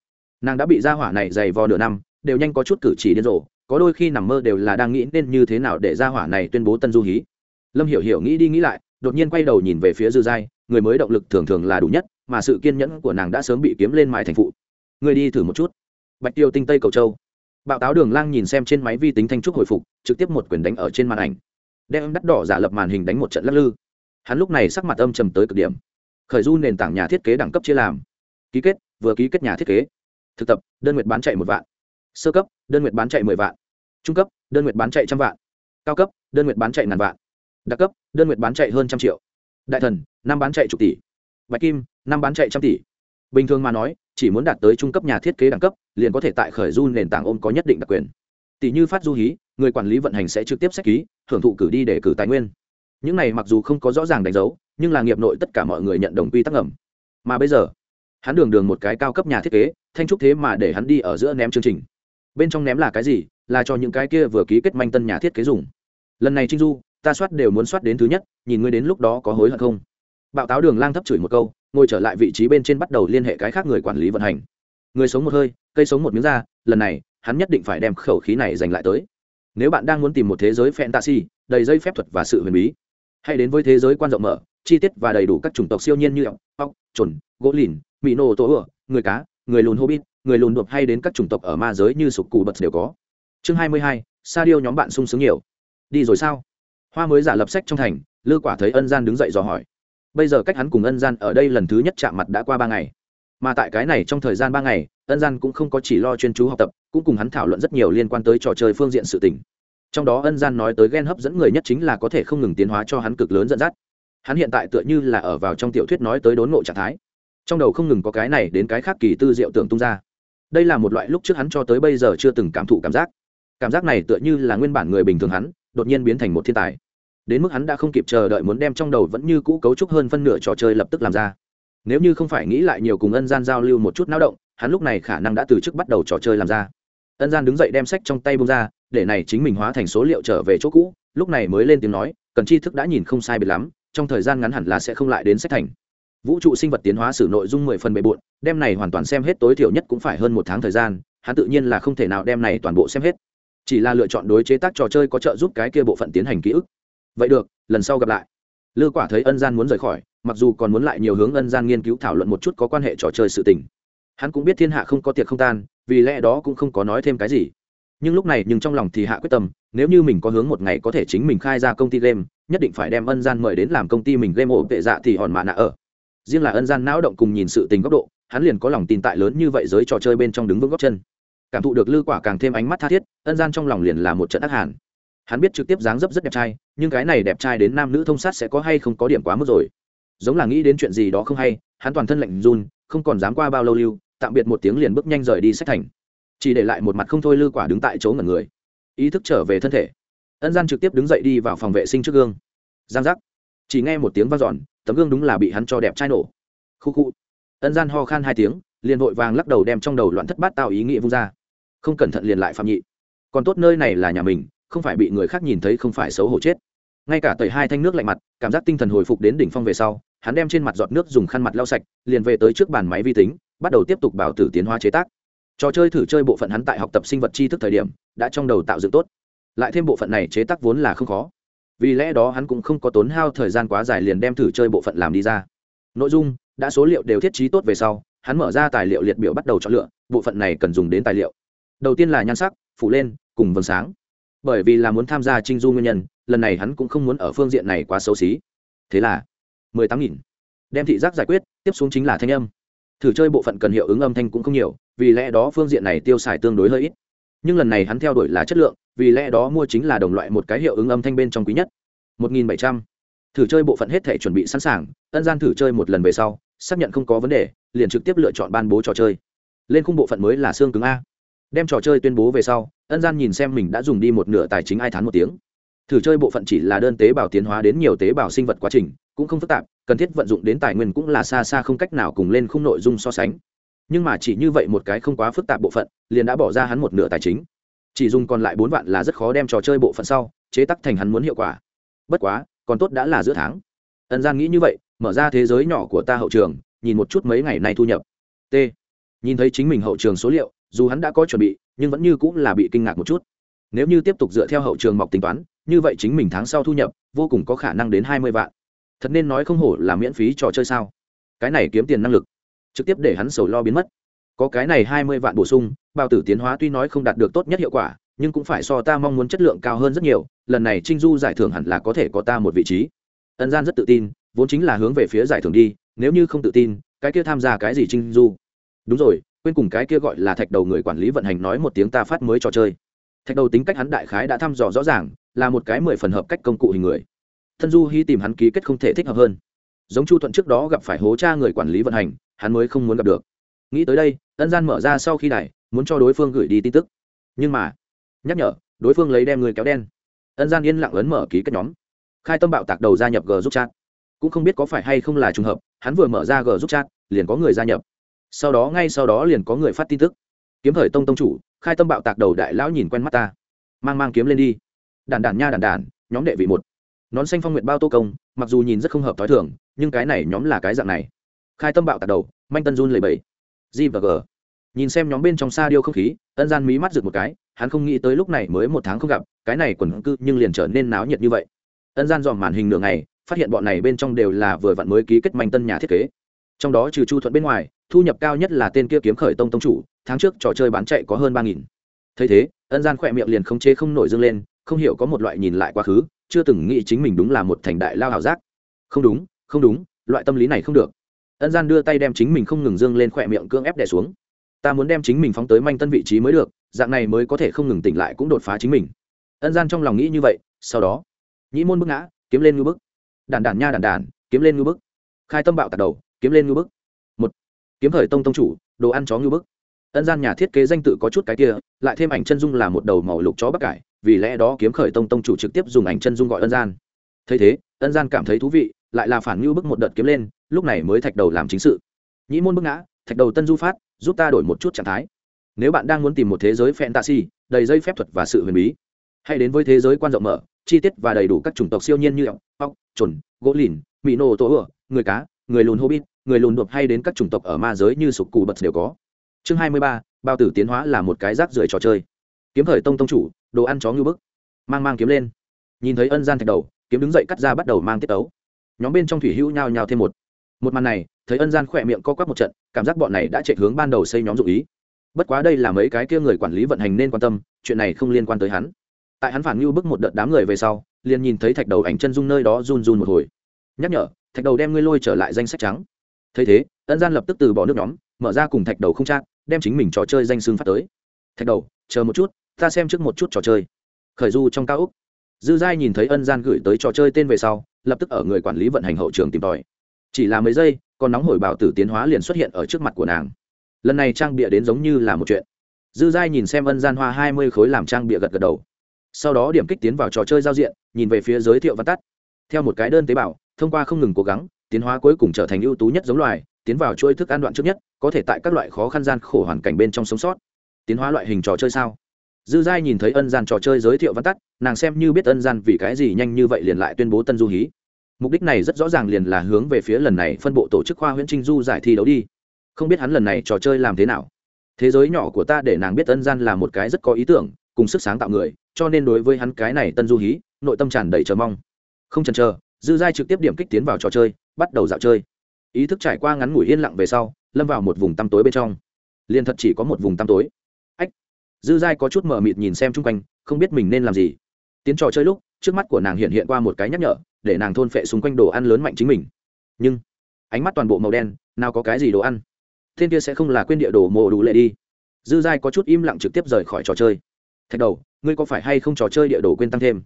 Nàng đã bị gia hỏa này dày vò nửa năm, đều nhanh có chút cử chỉ điên rồ, có đôi khi nằm mơ đều là đang nghĩ nên như thế nào để gia hỏa này tuyên bố tân du hí. Lâm hiểu hiểu nghĩ đi nghĩ lại, đột nhiên quay đầu nhìn về phía dư giai người mới động lực thường thường là đủ nhất mà sự kiên nhẫn của nàng đã sớm bị kiếm lên mái thành phụ. Người đi thử một chút. Bạch tiêu tinh tây cầu châu. Bạo táo đường lang nhìn xem trên máy vi tính thanh trúc hồi phục, trực tiếp một quyền đánh ở trên màn ảnh. Đem đắt đỏ giả lập màn hình đánh một trận lắc lư. Hắn lúc này sắc mặt âm trầm tới cực điểm. Khởi du nền tảng nhà thiết kế đẳng cấp chia làm. Ký kết, vừa ký kết nhà thiết kế. Thực tập, đơn nguyện bán chạy một vạn. Sơ cấp, đơn nguyện bán chạy mười vạn. Trung cấp, đơn nguyện bán chạy trăm vạn. Cao cấp, đơn nguyện bán chạy ngàn vạn. Đặc cấp, đơn nguyện bán chạy hơn trăm triệu. Đại thần, năm bán chạy chục tỷ. Bạch kim năm bán chạy trăm tỷ. Bình thường mà nói, chỉ muốn đạt tới trung cấp nhà thiết kế đẳng cấp, liền có thể tại khởi du nền tảng ôm có nhất định đặc quyền. Tỷ như phát du hí, người quản lý vận hành sẽ trực tiếp xét ký, hưởng thụ cử đi để cử tài nguyên. Những này mặc dù không có rõ ràng đánh dấu, nhưng là nghiệp nội tất cả mọi người nhận đồng quy tắc ngầm. Mà bây giờ, hắn đường đường một cái cao cấp nhà thiết kế, thanh trúc thế mà để hắn đi ở giữa ném chương trình. Bên trong ném là cái gì? Là cho những cái kia vừa ký kết manh tân nhà thiết kế dùng. Lần này trinh du, ta soát đều muốn soát đến thứ nhất, nhìn ngươi đến lúc đó có hối hận không? Bạo táo đường lang thấp chửi một câu ngồi trở lại vị trí bên trên bắt đầu liên hệ cái khác người quản lý vận hành. Người sống một hơi, cây sống một miếng da lần này, hắn nhất định phải đem khẩu khí này giành lại tới. Nếu bạn đang muốn tìm một thế giới fantasy, đầy dây phép thuật và sự huyền bí, hãy đến với thế giới quan rộng mở, chi tiết và đầy đủ các chủng tộc siêu nhiên như ốc ốc trồn gỗ lìn mỹ nô tổ ựa, người cá, người lùn hobbit, người lùn đột hay đến các chủng tộc ở ma giới như sục cù bật đều có. Chương hai mươi hai sa điêu nhóm bạn sung sướng nhiều. Đi rồi sao? Hoa mới giả lập sách trong thành, lư quả thấy ân gian đứng dậy dò hỏi bây giờ cách hắn cùng ân gian ở đây lần thứ nhất chạm mặt đã qua ba ngày. Mà tại cái này trong thời gian ba ngày, ân gian cũng không có chỉ lo chuyên chú học tập, cũng cùng hắn thảo luận rất nhiều liên quan tới trò chơi phương diện sự tình. Trong đó ân gian nói tới ghen hấp dẫn người nhất chính là có thể không ngừng tiến hóa cho hắn cực lớn dẫn dắt. Hắn hiện tại tựa như là ở vào trong tiểu thuyết nói tới đốn ngộ trạng thái. Trong đầu không ngừng có cái này đến cái khác kỳ tư diệu tưởng tung ra. Đây là một loại lúc trước hắn cho tới bây giờ chưa từng cảm thụ cảm giác. Cảm giác này tựa như là nguyên bản người bình thường hắn, đột nhiên biến thành một thiên tài đến mức hắn đã không kịp chờ đợi muốn đem trong đầu vẫn như cũ cấu trúc hơn phân nửa trò chơi lập tức làm ra. Nếu như không phải nghĩ lại nhiều cùng ân gian giao lưu một chút náo động, hắn lúc này khả năng đã từ chức bắt đầu trò chơi làm ra. Ân gian đứng dậy đem sách trong tay bông ra, để này chính mình hóa thành số liệu trở về chỗ cũ, lúc này mới lên tiếng nói, cần tri thức đã nhìn không sai biệt lắm, trong thời gian ngắn hẳn là sẽ không lại đến sách thành. Vũ trụ sinh vật tiến hóa sử nội dung mười phần bề bộn, đem này hoàn toàn xem hết tối thiểu nhất cũng phải hơn một tháng thời gian, hắn tự nhiên là không thể nào đem này toàn bộ xem hết. Chỉ là lựa chọn đối chế tác trò chơi có trợ giúp cái kia bộ phận tiến hành ký ức vậy được, lần sau gặp lại. Lư quả thấy ân gian muốn rời khỏi, mặc dù còn muốn lại nhiều hướng ân gian nghiên cứu thảo luận một chút có quan hệ trò chơi sự tình. Hắn cũng biết thiên hạ không có tiệc không tan, vì lẽ đó cũng không có nói thêm cái gì. Nhưng lúc này, nhưng trong lòng thì hạ quyết tâm, nếu như mình có hướng một ngày có thể chính mình khai ra công ty game, nhất định phải đem ân gian mời đến làm công ty mình game ổ tệ dạ thì hòn mạ nạ ở. Riêng là ân gian não động cùng nhìn sự tình góc độ, hắn liền có lòng tin tại lớn như vậy giới trò chơi bên trong đứng vững góc chân. Cảm thụ được lư quả càng thêm ánh mắt tha thiết, ân gian trong lòng liền là một trận ác hàn hắn biết trực tiếp dáng dấp rất đẹp trai, nhưng cái này đẹp trai đến nam nữ thông sát sẽ có hay không có điểm quá mức rồi. Giống là nghĩ đến chuyện gì đó không hay, hắn toàn thân lạnh run, không còn dám qua bao lâu lưu, tạm biệt một tiếng liền bước nhanh rời đi sách thành. Chỉ để lại một mặt không thôi lư quả đứng tại chỗ ngẩn người. Ý thức trở về thân thể. Ân gian trực tiếp đứng dậy đi vào phòng vệ sinh trước gương. Giang giác. Chỉ nghe một tiếng v a n giòn tấm gương đúng là bị hắn cho đẹp trai nổ. Khu khu. Ân gian ho khan hai tiếng, liền vội vàng lắc đầu đem trong đầu loạn thất bát tạo ý nghĩa vung ra. Không cẩn thận liền lại phạm nhị. Còn tốt nơi này là nhà mình không phải bị người khác nhìn thấy không phải xấu hổ chết. Ngay cả tẩy hai thanh nước lạnh mặt, cảm giác tinh thần hồi phục đến đỉnh phong về sau, hắn đem trên mặt giọt nước dùng khăn mặt lau sạch, liền về tới trước bàn máy vi tính, bắt đầu tiếp tục bảo tử tiến hóa chế tác. Trò chơi thử chơi bộ phận hắn tại học tập sinh vật tri thức thời điểm, đã trong đầu tạo dựng tốt. Lại thêm bộ phận này chế tác vốn là không khó. Vì lẽ đó hắn cũng không có tốn hao thời gian quá dài liền đem thử chơi bộ phận làm đi ra. Nội dung, đã số liệu đều thiết trí tốt về sau, hắn mở ra tài liệu liệt biểu bắt đầu chọn lựa, bộ phận này cần dùng đến tài liệu. Đầu tiên là nhan sắc, phủ lên, cùng vầng sáng bởi vì là muốn tham gia trinh du nguyên nhân, lần này hắn cũng không muốn ở phương diện này quá xấu xí. Thế là, mười tám nghìn. Đem thị giác giải quyết, tiếp xuống chính là thanh âm. Thử chơi bộ phận cần hiệu ứng âm thanh cũng không nhiều, vì lẽ đó phương diện này tiêu xài tương đối hơi ít. Nhưng lần này hắn theo đuổi là chất lượng, vì lẽ đó mua chính là đồng loại một cái hiệu ứng âm thanh bên trong quý nhất. một nghìn bảy trăm. Thử chơi bộ phận hết thể chuẩn bị sẵn sàng, ân gian thử chơi một lần về sau, xác nhận không có vấn đề, liền trực tiếp lựa chọn ban bố trò chơi. Lên khung bộ phận mới là xương cứng a đem trò chơi tuyên bố về sau, ân gian nhìn xem mình đã dùng đi một nửa tài chính ai thán một tiếng. Thử chơi bộ phận chỉ là đơn tế bào tiến hóa đến nhiều tế bào sinh vật quá trình, cũng không phức tạp, cần thiết vận dụng đến tài nguyên cũng là xa xa không cách nào cùng lên khung nội dung so sánh. Nhưng mà chỉ như vậy một cái không quá phức tạp bộ phận, liền đã bỏ ra hắn một nửa tài chính. Chỉ dùng còn lại bốn vạn là rất khó đem trò chơi bộ phận sau, chế tắc thành hắn muốn hiệu quả. Bất quá, còn tốt đã là giữa tháng. Ân gian nghĩ như vậy, mở ra thế giới nhỏ của ta hậu trường, nhìn một chút mấy ngày nay thu nhập. T. Nhìn thấy chính mình hậu trường số liệu dù hắn đã có chuẩn bị, nhưng vẫn như cũng là bị kinh ngạc một chút. Nếu như tiếp tục dựa theo hậu trường mọc tính toán, như vậy chính mình tháng sau thu nhập, vô cùng có khả năng đến hai mươi vạn. Thật nên nói không hổ là miễn phí trò chơi sao? Cái này kiếm tiền năng lực, trực tiếp để hắn sầu lo biến mất. Có cái này hai mươi vạn bổ sung bao tử tiến hóa tuy nói không đạt được tốt nhất hiệu quả, nhưng cũng phải so ta mong muốn chất lượng cao hơn rất nhiều, lần này trinh du giải thưởng hẳn là có thể có ta một vị trí. Ân gian rất tự tin, vốn chính là hướng về phía giải thưởng đi, nếu như không tự tin, cái kia tham gia cái gì trinh du? Đúng rồi quên cùng cái kia gọi là thạch đầu người quản lý vận hành nói một tiếng ta phát mới trò chơi. Thạch đầu tính cách hắn đại khái đã thăm dò rõ ràng, là một cái mười phần hợp cách công cụ hình người. Thân du hy tìm hắn ký kết không thể thích hợp hơn. Giống chu thuận trước đó gặp phải hố cha người quản lý vận hành, hắn mới không muốn gặp được. Nghĩ tới đây, ân gian mở ra sau khi đài, muốn cho đối phương gửi đi tin tức. Nhưng mà, nhắc nhở, đối phương lấy đem người kéo đen. Ân gian yên lặng ấn mở ký kết nhóm. Khai tâm bạo tạc đầu gia nhập g giúp chat. Cũng không biết có phải hay không là trùng hợp, hắn vừa mở ra g giúp chat, liền có người gia nhập sau đó ngay sau đó liền có người phát tin tức. Kiếm thời tông tông chủ, khai tâm bạo tạc đầu đại lão nhìn quen mắt ta. Mang mang kiếm lên đi. Đàn đàn nha đàn đàn nhóm đệ vị một. Nón xanh phong nguyện bao tô công, mặc dù nhìn rất không hợp t h ó i thường, nhưng cái này nhóm là cái dạng này. Khai tâm bạo tạc đầu, manh tân run lầy bầy g và g. Nhìn xem nhóm bên trong xa điêu không khí, ân gian mí mắt rực một cái, hắn không nghĩ tới lúc này mới một tháng không gặp, cái này quần cư nhưng liền trở nên náo nhiệt như vậy. Ân gian dòm màn hình nửa ngày, phát hiện bọn này bên trong đều là vừa vặn mới ký kết manh tân nhà thiết kế. Trong đó trừ chu thuận bên ngoài thu nhập cao nhất là tên kia kiếm khởi tông tông chủ, tháng trước trò chơi bán chạy có hơn ba nghìn. Thấy thế, ân gian khỏe miệng liền không chế không nổi dâng lên, không hiểu có một loại nhìn lại quá khứ, chưa từng nghĩ chính mình đúng là một thành đại lao hảo giác. Không đúng không đúng, loại tâm lý này không được. Ân gian đưa tay đem chính mình không ngừng dâng lên khỏe miệng cưỡng ép đè xuống. Ta muốn đem chính mình phóng tới manh tân vị trí mới được, dạng này mới có thể không ngừng tỉnh lại cũng đột phá chính mình. Ân gian trong lòng nghĩ như vậy, sau đó, nhĩ môn bức ngã, kiếm lên ngư bức. Đàn đàn nha đàn đàn kiếm lên ngư bức. Khai tâm bạo tạt đầu, kiếm lên ngư bức kiếm thời tông tông chủ, đồ ăn chó ngư bức. Ân gian nhà thiết kế danh tự có chút cái kia, lại thêm ảnh chân dung là một đầu màu lục chó bắc cải, vì lẽ đó kiếm khởi tông tông chủ trực tiếp dùng ảnh chân dung gọi ân gian. Thấy thế, ân gian cảm thấy thú vị, lại là phản ngưu bức một đợt kiếm lên, lúc này mới thạch đầu làm chính sự. Nhĩ môn bức ngã, thạch đầu tân du phát, giúp ta đổi một chút trạng thái. Nếu bạn đang muốn tìm một thế giới fantasy, đầy dây phép thuật và sự huyền bí, hãy đến với thế giới quan rộng mở, chi tiết và đầy đủ các chủng tộc siêu nhiên như ốc ốc trồn gỗ lìn mỹ nô tổ ửa, người cá, người lùn hobbit người lùn đột hay đến các chủng tộc ở ma giới như sục cù bật đều có. Chương hai mươi ba, bao tử tiến hóa là một cái rác rưởi trò chơi. Kiếm thời tông tông chủ, đồ ăn chó ngư bức. Mang mang kiếm lên. Nhìn thấy ân gian thạch đầu, kiếm đứng dậy cắt ra bắt đầu mang tiết tấu. Nhóm bên trong thủy hữu nhao nhao thêm một. Một màn này, thấy ân gian khỏe miệng co quắp một trận, cảm giác bọn này đã chạy hướng ban đầu xây nhóm dụ ý. Bất quá đây là mấy cái kia người quản lý vận hành nên quan tâm, chuyện này không liên quan tới hắn. Tại hắn phản ngưu bức một đợt đám người về sau, liền nhìn thấy thạch đầu ảnh chân dung nơi đó run run một hồi. Nhắc nhở, thạch đầu đem ngươi lôi trở lại danh sách trắng thấy thế, ân gian lập tức từ bỏ nước nhóm, mở ra cùng thạch đầu không chát, đem chính mình trò chơi danh xương phát tới. Thạch đầu, chờ một chút, ta xem trước một chút trò chơi. Khởi du trong cao úc. Dư giai nhìn thấy ân gian gửi tới trò chơi tên về sau, lập tức ở người quản lý vận hành hậu trường tìm tòi. Chỉ là mấy giây còn nóng hổi bảo tử tiến hóa liền xuất hiện ở trước mặt của nàng. Lần này trang bịa đến giống như là một chuyện. Dư giai nhìn xem ân gian hoa hai mươi khối làm trang bịa gật gật đầu. Sau đó điểm kích tiến vào trò chơi giao diện, nhìn về phía giới thiệu văn tắt. Theo một cái đơn tế bào, thông qua không ngừng cố gắng tiến hóa cuối cùng trở thành ưu tú nhất giống loài, tiến vào chuỗi thức ăn đoạn trước nhất, có thể tại các loại khó khăn gian khổ hoàn cảnh bên trong sống sót. Tiến hóa loại hình trò chơi sao? Dư giai nhìn thấy ân gian trò chơi giới thiệu văn tắt, nàng xem như biết ân gian vì cái gì nhanh như vậy liền lại tuyên bố tân du hí. Mục đích này rất rõ ràng liền là hướng về phía lần này phân bộ tổ chức khoa huyễn trinh du giải thi đấu đi. Không biết hắn lần này trò chơi làm thế nào. Thế giới nhỏ của ta để nàng biết ân gian là một cái rất có ý tưởng, cùng sức sáng tạo người, cho nên đối với hắn cái này tân du hí, nội tâm tràn đầy chờ mong. Không chần chờ, dư giai trực tiếp điểm kích tiến vào trò chơi bắt đầu dạo chơi. Ý thức trải qua ngắn ngủi yên lặng về sau, lâm vào một vùng tăm tối bên trong. Liền thật chỉ có một vùng tăm tối. Ách! Dư giai có chút mờ mịt nhìn xem chung quanh, không biết mình nên làm gì. Tiến trò chơi lúc, trước mắt của nàng hiện hiện qua một cái nhắc nhở, để nàng thôn phệ xung quanh đồ ăn lớn mạnh chính mình. Nhưng, ánh mắt toàn bộ màu đen, nào có cái gì đồ ăn? Thiên kia sẽ không là quên địa đồ mộ đủ lệ đi. Dư giai có chút im lặng trực tiếp rời khỏi trò chơi. Thạch đầu, ngươi có phải hay không trò chơi địa đồ quên tăng thêm?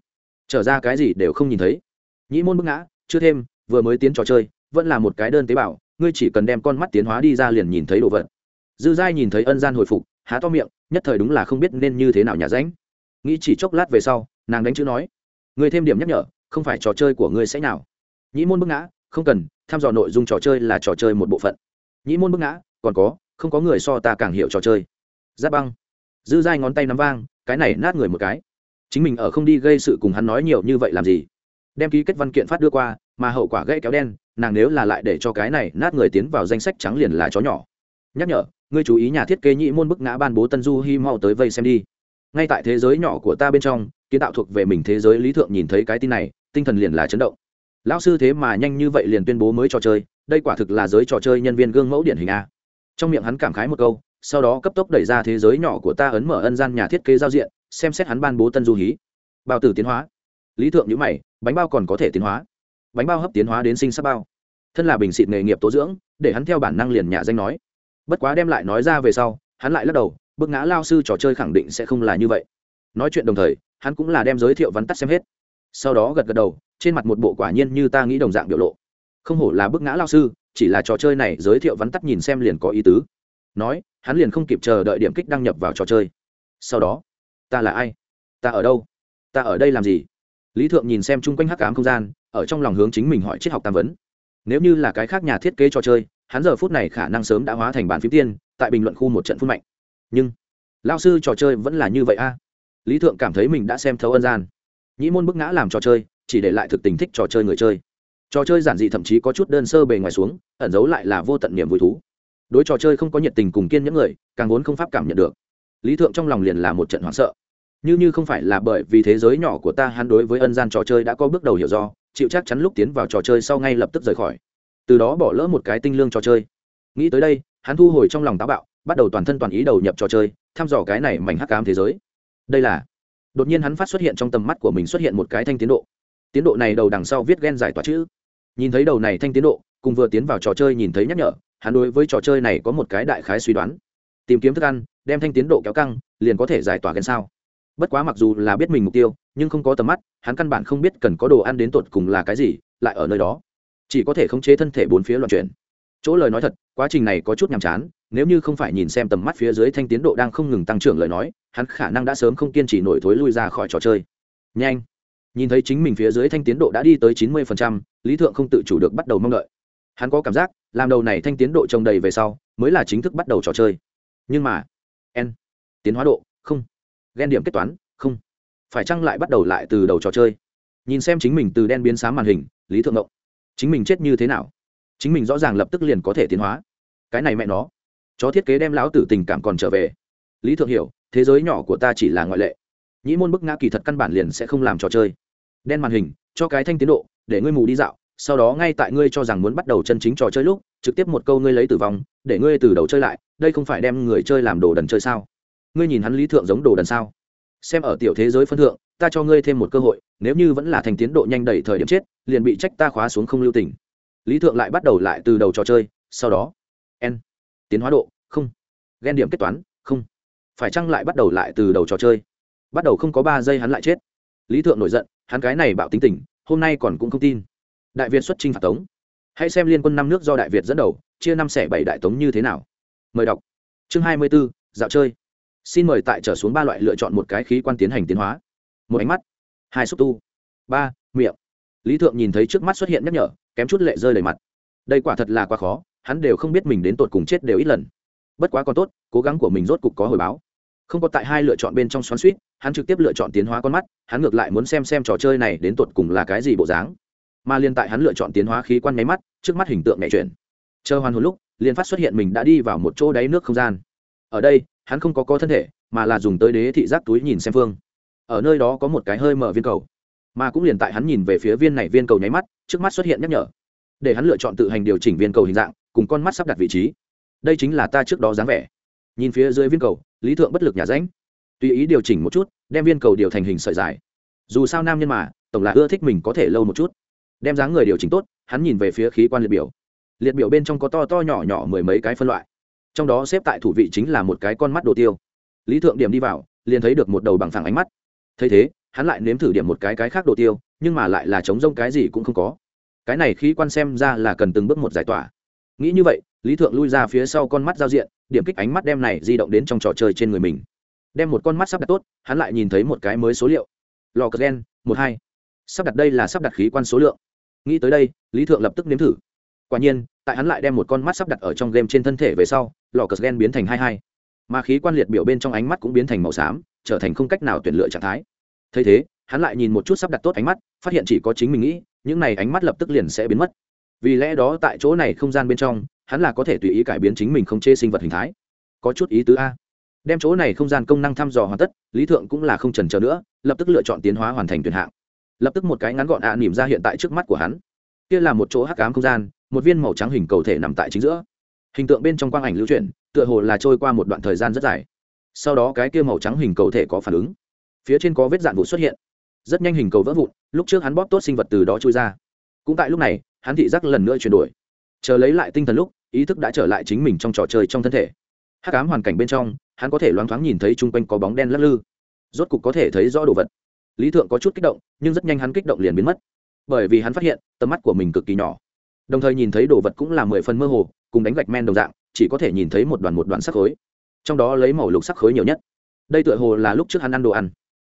Trở ra cái gì đều không nhìn thấy. Nhĩ môn bức ngã, chưa thêm vừa mới tiến trò chơi, vẫn là một cái đơn tế bào, ngươi chỉ cần đem con mắt tiến hóa đi ra liền nhìn thấy đồ vật. Dư giai nhìn thấy ân gian hồi phục, há to miệng, nhất thời đúng là không biết nên như thế nào nhà ránh. Nghĩ chỉ chốc lát về sau, nàng đánh chữ nói, ngươi thêm điểm nhắc nhở, không phải trò chơi của ngươi sẽ nào nhĩ môn bức ngã, không cần, tham dò nội dung trò chơi là trò chơi một bộ phận. Nhĩ môn bức ngã, còn có, không có người so ta càng hiểu trò chơi. Giáp băng. Dư dai ngón tay nắm vang, cái này nát người một cái. Chính mình ở không đi gây sự cùng hắn nói nhiều như vậy làm gì? Đem ký kết văn kiện phát đưa qua mà hậu quả gãy kéo đen, nàng nếu là lại để cho cái này nát người tiến vào danh sách trắng liền là chó nhỏ. Nhắc nhở, ngươi chú ý nhà thiết kế nhị môn bức ngã ban bố tân du hi mau tới vây xem đi. Ngay tại thế giới nhỏ của ta bên trong, kiến tạo thuộc về mình thế giới lý thượng nhìn thấy cái tin này, tinh thần liền là chấn động. Lão sư thế mà nhanh như vậy liền tuyên bố mới trò chơi, đây quả thực là giới trò chơi nhân viên gương mẫu điển hình a. Trong miệng hắn cảm khái một câu, sau đó cấp tốc đẩy ra thế giới nhỏ của ta ấn mở ân gian nhà thiết kế giao diện, xem xét hắn ban bố tân du hí bao tử tiến hóa. Lý thượng nhữ mày, bánh bao còn có thể tiến hóa bánh bao hấp tiến hóa đến sinh sắc bao. Thân là bình xịt nghề nghiệp tố dưỡng, để hắn theo bản năng liền nhà danh nói. Bất quá đem lại nói ra về sau, hắn lại lắc đầu bước ngã lao sư trò chơi khẳng định sẽ không là như vậy. Nói chuyện đồng thời, hắn cũng là đem giới thiệu vắn tắt xem hết. Sau đó gật gật đầu, trên mặt một bộ quả nhiên như ta nghĩ đồng dạng biểu lộ. Không hổ là bước ngã lao sư, chỉ là trò chơi này giới thiệu vắn tắt nhìn xem liền có ý tứ. Nói, hắn liền không kịp chờ đợi điểm kích đăng nhập vào trò chơi. Sau đó, ta là ai? Ta ở đâu? Ta ở đây làm gì? Lý thượng nhìn xem chung quanh hắc cám không gian ở trong lòng hướng chính mình hỏi triết học tam vấn. Nếu như là cái khác nhà thiết kế trò chơi, hắn giờ phút này khả năng sớm đã hóa thành bàn phím tiên, tại bình luận khu một trận phút mạnh. Nhưng lao sư trò chơi vẫn là như vậy a. À? Lý thượng cảm thấy mình đã xem thấu ân gian. Nhĩ môn bức ngã làm trò chơi, chỉ để lại thực tình thích trò chơi người chơi. Trò chơi giản dị thậm chí có chút đơn sơ bề ngoài xuống, ẩn giấu lại là vô tận niềm vui thú. Đối trò chơi không có nhiệt tình cùng kiên những người, càng vốn không pháp cảm nhận được. Lý thượng trong lòng liền là một trận hoảng sợ. Như như không phải là bởi vì thế giới nhỏ của ta, hắn đối với ân gian trò chơi đã có bước đầu hiểu do chịu chắc chắn lúc tiến vào trò chơi sau ngay lập tức rời khỏi. Từ đó bỏ lỡ một cái tinh lương trò chơi. Nghĩ tới đây, hắn thu hồi trong lòng táo bạo, bắt đầu toàn thân toàn ý đầu nhập trò chơi, thăm dò cái này mảnh hắc cám thế giới. Đây là, đột nhiên hắn phát xuất hiện trong tầm mắt của mình xuất hiện một cái thanh tiến độ. Tiến độ này đầu đằng sau viết ghen giải tỏa chữ. Nhìn thấy đầu này thanh tiến độ, cùng vừa tiến vào trò chơi nhìn thấy nhắc nhở, hắn đối với trò chơi này có một cái đại khái suy đoán. Tìm kiếm thức ăn, đem thanh tiến độ kéo căng, liền có thể giải tỏa ghen sao. Bất quá mặc dù là biết mình mục tiêu nhưng không có tầm mắt hắn căn bản không biết cần có đồ ăn đến tột cùng là cái gì lại ở nơi đó. Chỉ có thể khống chế thân thể bốn phía loạn chuyển. Chỗ lời nói thật quá trình này có chút nhàm chán nếu như không phải nhìn xem tầm mắt phía dưới thanh tiến độ đang không ngừng tăng trưởng lời nói hắn khả năng đã sớm không kiên trì nổi thối lui ra khỏi trò chơi. Nhanh! Nhìn thấy chính mình phía dưới thanh tiến độ đã đi tới chín mươi phần trăm, lý thượng không tự chủ được bắt đầu mong đợi. Hắn có cảm giác làm đầu này thanh tiến độ trồng đầy về sau mới là chính thức bắt đầu trò chơi. Nhưng mà n. Tiến hóa độ không. Ghen điểm kết toán không phải chăng lại bắt đầu lại từ đầu trò chơi? Nhìn xem chính mình từ đen biến sáng màn hình, lý thượng động chính mình chết như thế nào? Chính mình rõ ràng lập tức liền có thể tiến hóa. Cái này mẹ nó. Chó thiết kế đem lão tử tình cảm còn trở về. Lý thượng hiểu, thế giới nhỏ của ta chỉ là ngoại lệ. Nhĩ môn bức ngã kỳ thật căn bản liền sẽ không làm trò chơi. Đen màn hình, cho cái thanh tiến độ, để ngươi mù đi dạo, sau đó ngay tại ngươi cho rằng muốn bắt đầu chân chính trò chơi lúc, trực tiếp một câu ngươi lấy tử vong, để ngươi từ đầu chơi lại, đây không phải đem người chơi làm đồ đần chơi sao? Ngươi nhìn hắn lý thượng giống đồ đần sao? Xem ở tiểu thế giới phân thượng, ta cho ngươi thêm một cơ hội, nếu như vẫn là thành tiến độ nhanh đẩy thời điểm chết, liền bị trách ta khóa xuống không lưu tình. Lý thượng lại bắt đầu lại từ đầu trò chơi, sau đó, n, tiến hóa độ, không. Ghen điểm kết toán, không. Phải chăng lại bắt đầu lại từ đầu trò chơi? Bắt đầu không có ba giây hắn lại chết. Lý thượng nổi giận, hắn cái này bạo tính tình, hôm nay còn cũng không tin. Đại việt xuất chinh phạt tống. Hãy xem liên quân năm nước do đại việt dẫn đầu, chia năm xẻ bảy đại tống như thế nào. Mời đọc. Chương hai mươi b ố dạo chơi xin mời tại trở xuống ba loại lựa chọn một cái khí quan tiến hành tiến hóa. Một ánh mắt, hai xúc tu, ba, miệng. Lý thượng nhìn thấy trước mắt xuất hiện nhắc nhở, kém chút lệ rơi đầy mặt. Đây quả thật là quá khó, hắn đều không biết mình đến tột cùng chết đều ít lần. Bất quá còn tốt, cố gắng của mình rốt cục có hồi báo. Không có tại hai lựa chọn bên trong xoắn suýt hắn trực tiếp lựa chọn tiến hóa con mắt, hắn ngược lại muốn xem xem trò chơi này đến tột cùng là cái gì bộ dáng. Mà liên tại hắn lựa chọn tiến hóa khí quan nháy mắt, trước mắt hình tượng mẹ chuyển. Chờ hoàn hồn lúc liên phát xuất hiện mình đã đi vào một chỗ đáy nước không gian ở đây, hắn không có có thân thể, mà là dùng tới đế thị giác túi nhìn xem phương. Ở nơi đó có một cái hơi mở viên cầu. Mà cũng liền tại hắn nhìn về phía viên này viên cầu nháy mắt, trước mắt xuất hiện nhắc nhở. Để hắn lựa chọn tự hành điều chỉnh viên cầu hình dạng, cùng con mắt sắp đặt vị trí. Đây chính là ta trước đó dáng vẻ. Nhìn phía dưới viên cầu, lý thượng bất lực nhà ránh tùy ý điều chỉnh một chút, đem viên cầu điều thành hình sợi dài. Dù sao nam nhân mà, tổng là ưa thích mình có thể lâu một chút. Đem dáng người điều chỉnh tốt, hắn nhìn về phía khí quan liệt biểu. Liệt biểu bên trong có to to nhỏ nhỏ mười mấy cái phân loại trong đó xếp tại thủ vị chính là một cái con mắt đồ tiêu. Lý thượng điểm đi vào, liền thấy được một đầu bằng phẳng ánh mắt. Thấy thế, hắn lại nếm thử điểm một cái cái khác đồ tiêu, nhưng mà lại là chống rông cái gì cũng không có. Cái này khí quan xem ra là cần từng bước một giải tỏa. Nghĩ như vậy, lý thượng lui ra phía sau con mắt giao diện, điểm kích ánh mắt đem này di động đến trong trò chơi trên người mình. Đem một con mắt sắp đặt tốt, hắn lại nhìn thấy một cái mới số liệu. Lò cờ gen, một hai. Sắp đặt đây là sắp đặt khí quan số lượng. Nghĩ tới đây, lý thượng lập tức nếm thử. Quả nhiên, tại hắn lại đem một con mắt sắp đặt ở trong game trên thân thể về sau lò cờ gen biến thành hai hai. Mà khí quan liệt biểu bên trong ánh mắt cũng biến thành màu xám, trở thành không cách nào tuyển lựa trạng thái. Thấy thế, hắn lại nhìn một chút sắp đặt tốt ánh mắt, phát hiện chỉ có chính mình nghĩ, những này ánh mắt lập tức liền sẽ biến mất. Vì lẽ đó tại chỗ này không gian bên trong, hắn là có thể tùy ý cải biến chính mình không chê sinh vật hình thái. Có chút ý tứ a. Đem chỗ này không gian công năng thăm dò hoàn tất, lý thượng cũng là không trần trờ nữa, lập tức lựa chọn tiến hóa hoàn thành tuyển hạng. Lập tức một cái ngắn gọn ạ à nỉm ra hiện tại trước mắt của hắn. Kia là một chỗ hắc ám không gian, một viên màu trắng hình cầu thể nằm tại chính giữa hình tượng bên trong quang ảnh lưu chuyển, tựa hồ là trôi qua một đoạn thời gian rất dài. Sau đó cái kia màu trắng hình cầu thể có phản ứng. Phía trên có vết dạn vụ xuất hiện. Rất nhanh hình cầu vỡ vụn, lúc trước hắn bóp tốt sinh vật từ đó trôi ra. Cũng tại lúc này, hắn thị giác lần nữa chuyển đổi. Chờ lấy lại tinh thần lúc, ý thức đã trở lại chính mình trong trò chơi trong thân thể. Hát cám hoàn cảnh bên trong, hắn có thể loáng thoáng nhìn thấy chung quanh có bóng đen lắc lư. Rốt cục có thể thấy rõ đồ vật. Lý thượng có chút kích động, nhưng rất nhanh hắn kích động liền biến mất. Bởi vì hắn phát hiện, tầm mắt của mình cực kỳ nhỏ. Đồng thời nhìn thấy đồ vật cũng là mười phần mơ hồ cùng đánh gạch men đồng dạng, chỉ có thể nhìn thấy một đoàn một đoàn sắc khối. Trong đó lấy màu lục sắc khối nhiều nhất. Đây tựa hồ là lúc trước hắn ăn đồ ăn.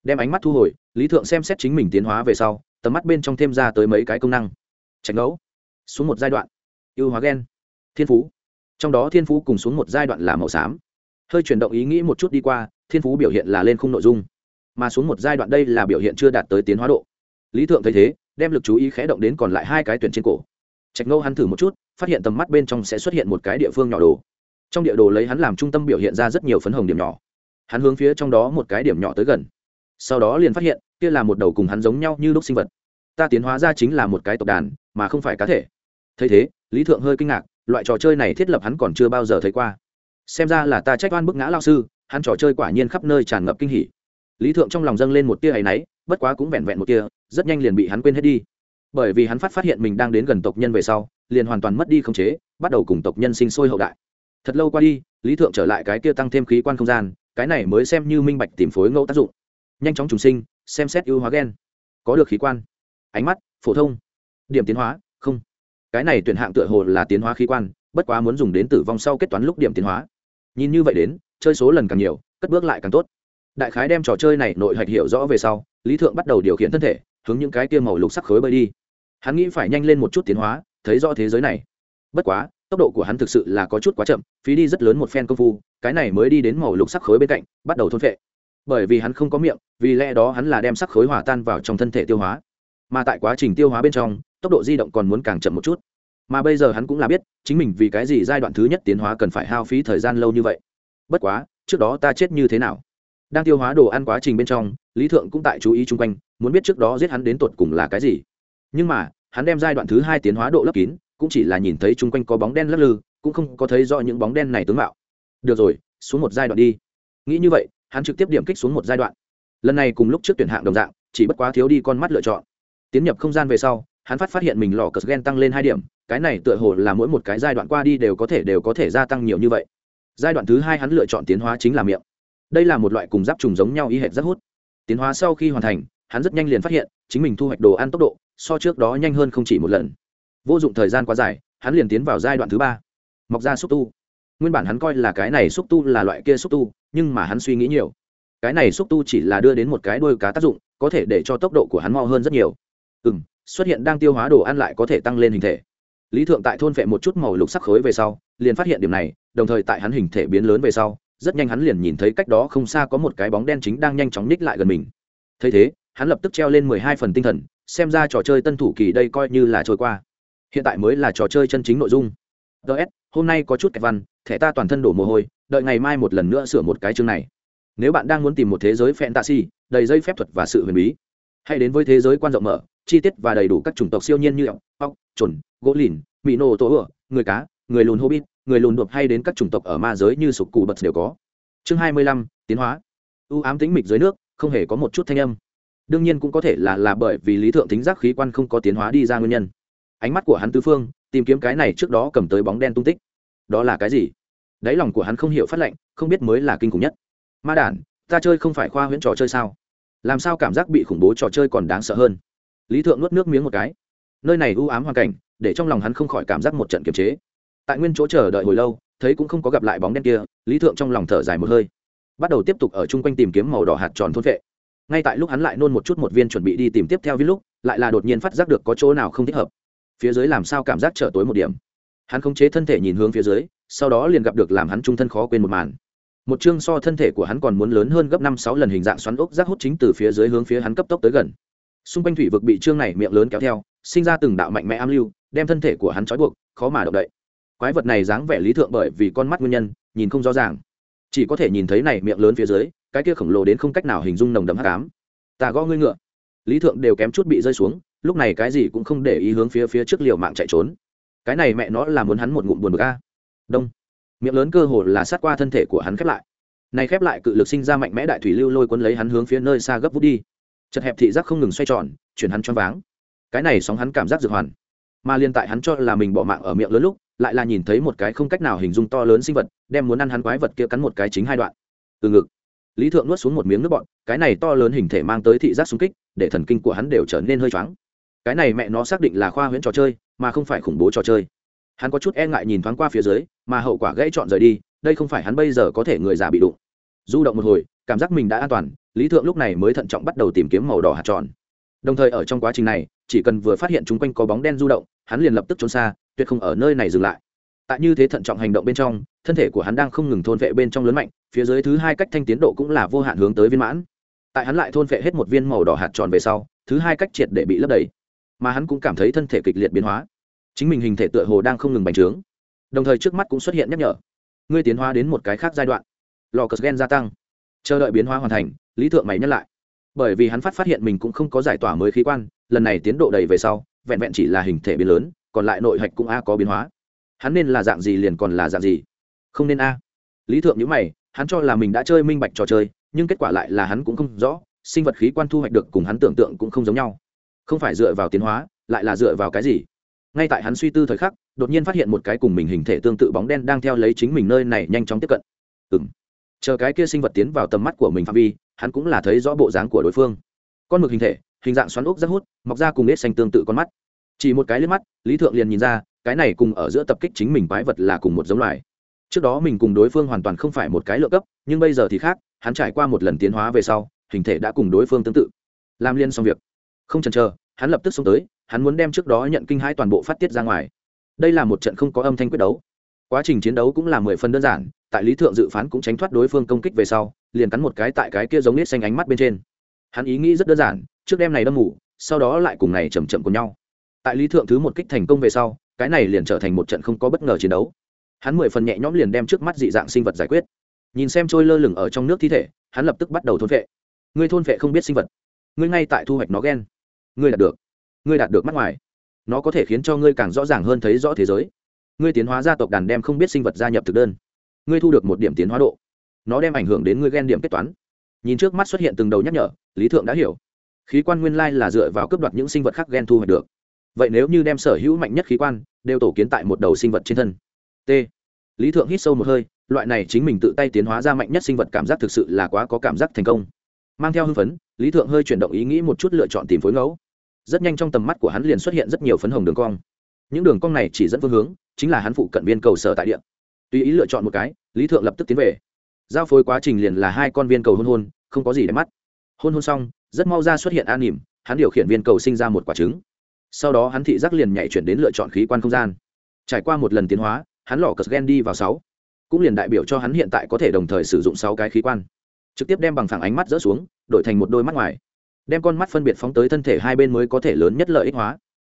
Đem ánh mắt thu hồi, lý thượng xem xét chính mình tiến hóa về sau, tầm mắt bên trong thêm ra tới mấy cái công năng. Tránh ngẫu. Xuống một giai đoạn. Ưu hóa gen. Thiên phú. Trong đó thiên phú cùng xuống một giai đoạn là màu xám. Hơi chuyển động ý nghĩ một chút đi qua, thiên phú biểu hiện là lên khung nội dung. Mà xuống một giai đoạn đây là biểu hiện chưa đạt tới tiến hóa độ. Lý thượng thấy thế, đem lực chú ý khẽ động đến còn lại hai cái tuyển trên cổ. Trạch ngâu hắn thử một chút phát hiện tầm mắt bên trong sẽ xuất hiện một cái địa phương nhỏ đồ. Trong địa đồ lấy hắn làm trung tâm biểu hiện ra rất nhiều phấn hồng điểm nhỏ. Hắn hướng phía trong đó một cái điểm nhỏ tới gần. Sau đó liền phát hiện, kia là một đầu cùng hắn giống nhau như lúc sinh vật. Ta tiến hóa ra chính là một cái tộc đàn, mà không phải cá thể. Thấy thế, lý thượng hơi kinh ngạc, loại trò chơi này thiết lập hắn còn chưa bao giờ thấy qua. Xem ra là ta trách oan bức ngã lao sư, hắn trò chơi quả nhiên khắp nơi tràn ngập kinh hỉ. Lý thượng trong lòng dâng lên một tia áy náy, bất quá cũng vẹn vẹn một tia, rất nhanh liền bị hắn quên hết đi. Bởi vì hắn phát phát hiện mình đang đến gần tộc nhân về sau liền hoàn toàn mất đi khống chế, bắt đầu cùng tộc nhân sinh sôi hậu đại. Thật lâu qua đi, lý thượng trở lại cái kia tăng thêm khí quan không gian, cái này mới xem như minh bạch tìm phối ngẫu tác dụng. Nhanh chóng trùng sinh, xem xét ưu hóa gen. Có được khí quan. Ánh mắt, phổ thông. Điểm tiến hóa, không. Cái này tuyển hạng tựa hồ là tiến hóa khí quan, bất quá muốn dùng đến tử vong sau kết toán lúc điểm tiến hóa. Nhìn như vậy đến, chơi số lần càng nhiều, cất bước lại càng tốt. Đại khái đem trò chơi này nội hạch hiểu rõ về sau, lý thượng bắt đầu điều khiển thân thể, hướng những cái kia màu lục sắc khối bơi đi. Hắn nghĩ phải nhanh lên một chút tiến hóa thấy rõ thế giới này. Bất quá, tốc độ của hắn thực sự là có chút quá chậm, phí đi rất lớn một phen công phu, cái này mới đi đến màu lục sắc khối bên cạnh, bắt đầu thôn phệ. Bởi vì hắn không có miệng, vì lẽ đó hắn là đem sắc khối hòa tan vào trong thân thể tiêu hóa. Mà tại quá trình tiêu hóa bên trong, tốc độ di động còn muốn càng chậm một chút. Mà bây giờ hắn cũng là biết, chính mình vì cái gì giai đoạn thứ nhất tiến hóa cần phải hao phí thời gian lâu như vậy. Bất quá, trước đó ta chết như thế nào? Đang tiêu hóa đồ ăn quá trình bên trong, lý thượng cũng tại chú ý chung quanh, muốn biết trước đó giết hắn đến tột cùng là cái gì. Nhưng mà hắn đem giai đoạn thứ hai tiến hóa độ lấp kín, cũng chỉ là nhìn thấy chung quanh có bóng đen lắc lư, cũng không có thấy rõ những bóng đen này tướng mạo. Được rồi, xuống một giai đoạn đi. Nghĩ như vậy, hắn trực tiếp điểm kích xuống một giai đoạn. Lần này cùng lúc trước tuyển hạng đồng dạng, chỉ bất quá thiếu đi con mắt lựa chọn. Tiến nhập không gian về sau, hắn phát phát hiện mình lò cờ gen tăng lên hai điểm, cái này tựa hồ là mỗi một cái giai đoạn qua đi đều có thể đều có thể gia tăng nhiều như vậy. Giai đoạn thứ hai hắn lựa chọn tiến hóa chính là miệng. Đây là một loại cùng giáp trùng giống nhau y hệt rất hút. Tiến hóa sau khi hoàn thành hắn rất nhanh liền phát hiện, chính mình thu hoạch đồ ăn tốc độ, so trước đó nhanh hơn không chỉ một lần. Vô dụng thời gian quá dài, hắn liền tiến vào giai đoạn thứ ba. Mọc ra xúc tu. Nguyên bản hắn coi là cái này xúc tu là loại kia xúc tu, nhưng mà hắn suy nghĩ nhiều. Cái này xúc tu chỉ là đưa đến một cái đôi cá tác dụng, có thể để cho tốc độ của hắn mo hơn rất nhiều. Ừ m xuất hiện đang tiêu hóa đồ ăn lại có thể tăng lên hình thể. Lý thượng tại thôn vệ một chút màu lục sắc khối về sau, liền phát hiện điểm này, đồng thời tại hắn hình thể biến lớn về sau, rất nhanh hắn liền nhìn thấy cách đó không xa có một cái bóng đen chính đang nhanh chóng ních lại gần mình. Thấy thế hắn lập tức treo lên mười hai phần tinh thần, xem ra trò chơi tân thủ kỳ đây coi như là trôi qua. Hiện tại mới là trò chơi chân chính nội dung. Ts hôm nay có chút kẹt văn, thẻ ta toàn thân đổ mồ hôi, đợi ngày mai một lần nữa sửa một cái chương này. Nếu bạn đang muốn tìm một thế giới fantasy, đầy dây phép thuật và sự huyền bí, hãy đến với thế giới quan rộng mở, chi tiết và đầy đủ các chủng tộc siêu nhiên như ốc ốc chuẩn gỗ lìn mỹ nô tổ ựa người cá, người lùn hobbit, người lùn đột hay đến các chủng tộc ở ma giới như sục cụ bật đều có. Chương hai mươi lăm, tiến hóa. Ưu ám tính mịch dưới nước, không hề có một chút thanh âm đương nhiên cũng có thể là là bởi vì lý thượng tính giác khí quan không có tiến hóa đi ra nguyên nhân. Ánh mắt của hắn tư phương, tìm kiếm cái này trước đó cầm tới bóng đen tung tích. Đó là cái gì? Đáy lòng của hắn không hiểu phát lệnh, không biết mới là kinh khủng nhất. Ma đản, ta chơi không phải khoa huyễn trò chơi sao? Làm sao cảm giác bị khủng bố trò chơi còn đáng sợ hơn? Lý thượng nuốt nước miếng một cái. Nơi này u ám hoàn cảnh, để trong lòng hắn không khỏi cảm giác một trận kiềm chế. Tại nguyên chỗ chờ đợi hồi lâu, thấy cũng không có gặp lại bóng đen kia, lý thượng trong lòng thở dài một hơi. Bắt đầu tiếp tục ở chung quanh tìm kiếm màu đỏ hạt tròn thôn vệ ngay tại lúc hắn lại nôn một chút một viên chuẩn bị đi tìm tiếp theo viên lúc, lại là đột nhiên phát giác được có chỗ nào không thích hợp. Phía dưới làm sao cảm giác trở tối một điểm? Hắn khống chế thân thể nhìn hướng phía dưới, sau đó liền gặp được làm hắn trung thân khó quên một màn. Một chương so thân thể của hắn còn muốn lớn hơn gấp năm sáu lần hình dạng xoắn ốc rác hút chính từ phía dưới hướng phía hắn cấp tốc tới gần. Xung quanh thủy vực bị chương này miệng lớn kéo theo, sinh ra từng đạo mạnh mẽ am lưu, đem thân thể của hắn trói buộc, khó mà động đậy. Quái vật này dáng vẻ lý thượng bởi vì con mắt nguyên nhân, nhìn không rõ ràng. Chỉ có thể nhìn thấy này miệng lớn phía dưới cái kia khổng lồ đến không cách nào hình dung nồng đậm hắc ám. Ta gõ ngươi ngựa. Lý thượng đều kém chút bị rơi xuống, lúc này cái gì cũng không để ý hướng phía phía trước liều mạng chạy trốn. Cái này mẹ nó là muốn hắn một ngụm buồn bực a. Đông. Miệng lớn cơ hồ là sát qua thân thể của hắn khép lại. Này khép lại cự lực sinh ra mạnh mẽ đại thủy lưu lôi cuốn lấy hắn hướng phía nơi xa gấp vút đi. Chật hẹp thị giác không ngừng xoay tròn, chuyển hắn choáng váng. Cái này sóng hắn cảm giác dược hoàn. Mà liên tại hắn cho là mình bỏ mạng ở miệng lớn lúc, lại là nhìn thấy một cái không cách nào hình dung to lớn sinh vật, đem muốn ăn hắn quái vật kia cắn một cái chính hai đoạn. Từ ngực lý thượng nuốt xuống một miếng nước bọn cái này to lớn hình thể mang tới thị giác xung kích, để thần kinh của hắn đều trở nên hơi choáng. Cái này mẹ nó xác định là khoa huyễn trò chơi, mà không phải khủng bố trò chơi. Hắn có chút e ngại nhìn thoáng qua phía dưới, mà hậu quả gãy trọn rời đi, đây không phải hắn bây giờ có thể người già bị đụng. Du động một hồi, cảm giác mình đã an toàn, lý thượng lúc này mới thận trọng bắt đầu tìm kiếm màu đỏ hạt tròn. Đồng thời ở trong quá trình này, chỉ cần vừa phát hiện chung quanh có bóng đen du động, hắn liền lập tức trốn xa, tuyệt không ở nơi này dừng lại. Tại như thế thận trọng hành động bên trong, thân thể của hắn đang không ngừng thôn vệ bên trong lớn mạnh phía dưới thứ hai cách thanh tiến độ cũng là vô hạn hướng tới viên mãn. Tại hắn lại thôn vệ hết một viên màu đỏ hạt tròn về sau, thứ hai cách triệt để bị lấp đầy. Mà hắn cũng cảm thấy thân thể kịch liệt biến hóa. Chính mình hình thể tựa hồ đang không ngừng bành trướng. Đồng thời trước mắt cũng xuất hiện nhắc nhở. Ngươi tiến hóa đến một cái khác giai đoạn. Lò cờ gen gia tăng. Chờ đợi biến hóa hoàn thành, lý thượng mày nhắc lại. Bởi vì hắn phát phát hiện mình cũng không có giải tỏa mới khí quan, lần này tiến độ đầy về sau, vẹn vẹn chỉ là hình thể biến lớn, còn lại nội hạch cũng a có biến hóa. Hắn nên là dạng gì liền còn là dạng gì. Không nên a. Lý thượng nhữ mày hắn cho là mình đã chơi minh bạch trò chơi, nhưng kết quả lại là hắn cũng không rõ, sinh vật khí quan thu hoạch được cùng hắn tưởng tượng cũng không giống nhau. Không phải dựa vào tiến hóa, lại là dựa vào cái gì? Ngay tại hắn suy tư thời khắc, đột nhiên phát hiện một cái cùng mình hình thể tương tự bóng đen đang theo lấy chính mình nơi này nhanh chóng tiếp cận. Ừ m chờ cái kia sinh vật tiến vào tầm mắt của mình phạm vi, hắn cũng là thấy rõ bộ dáng của đối phương. Con mực hình thể, hình dạng xoắn ốc rất hút, mọc ra cùng nết xanh tương tự con mắt. Chỉ một cái liếc mắt, lý thượng liền nhìn ra, cái này cùng ở giữa tập kích chính mình quái vật là cùng một giống loài trước đó mình cùng đối phương hoàn toàn không phải một cái lựa cấp, nhưng bây giờ thì khác, hắn trải qua một lần tiến hóa về sau, hình thể đã cùng đối phương tương tự. Làm liên xong việc. Không chần chờ, hắn lập tức xông tới, hắn muốn đem trước đó nhận kinh hãi toàn bộ phát tiết ra ngoài. Đây là một trận không có âm thanh quyết đấu. Quá trình chiến đấu cũng là mười phần đơn giản, tại lý thượng dự phán cũng tránh thoát đối phương công kích về sau, liền cắn một cái tại cái kia giống nết xanh ánh mắt bên trên. Hắn ý nghĩ rất đơn giản, trước đêm này đâm ngủ, sau đó lại cùng này chầm chậm cùng nhau. Tại lý thượng thứ một kích thành công về sau, cái này liền trở thành một trận không có bất ngờ chiến đấu hắn mười phần nhẹ nhõm liền đem trước mắt dị dạng sinh vật giải quyết. Nhìn xem trôi lơ lửng ở trong nước thi thể, hắn lập tức bắt đầu thôn vệ. Ngươi thôn vệ không biết sinh vật. Ngươi ngay tại thu hoạch nó ghen ngươi đạt được. Ngươi đạt được mắt ngoài. Nó có thể khiến cho ngươi càng rõ ràng hơn thấy rõ thế giới. Ngươi tiến hóa gia tộc đàn đem không biết sinh vật gia nhập thực đơn. Ngươi thu được một điểm tiến hóa độ. Nó đem ảnh hưởng đến ngươi ghen điểm kết toán. Nhìn trước mắt xuất hiện từng đầu nhắc nhở, lý thượng đã hiểu. Khí quan nguyên lai là dựa vào cấp đoạt những sinh vật khác ghen thu hoạch được. Vậy nếu như đem sở hữu mạnh nhất khí quan đều tổ kiến tại một đầu sinh vật trên thân t. Lý thượng hít sâu một hơi, loại này chính mình tự tay tiến hóa ra mạnh nhất sinh vật cảm giác thực sự là quá có cảm giác thành công. Mang theo hưng phấn, lý thượng hơi chuyển động ý nghĩ một chút lựa chọn tìm phối ngẫu. Rất nhanh trong tầm mắt của hắn liền xuất hiện rất nhiều phấn hồng đường cong. Những đường cong này chỉ dẫn phương hướng, chính là hắn phụ cận viên cầu sở tại địa. Tùy ý lựa chọn một cái, lý thượng lập tức tiến về. Giao phối quá trình liền là hai con viên cầu hôn hôn, không có gì để mắt. Hôn hôn xong, rất mau ra xuất hiện an nỉm, hắn điều khiển viên cầu sinh ra một quả trứng. Sau đó hắn thị giác liền nhảy chuyển đến lựa chọn khí quan không gian. Trải qua một lần tiến hóa hắn lò cất gen đi vào sáu. Cũng liền đại biểu cho hắn hiện tại có thể đồng thời sử dụng sáu cái khí quan. Trực tiếp đem bằng phẳng ánh mắt rỡ xuống, đổi thành một đôi mắt ngoài. Đem con mắt phân biệt phóng tới thân thể hai bên mới có thể lớn nhất lợi ích hóa.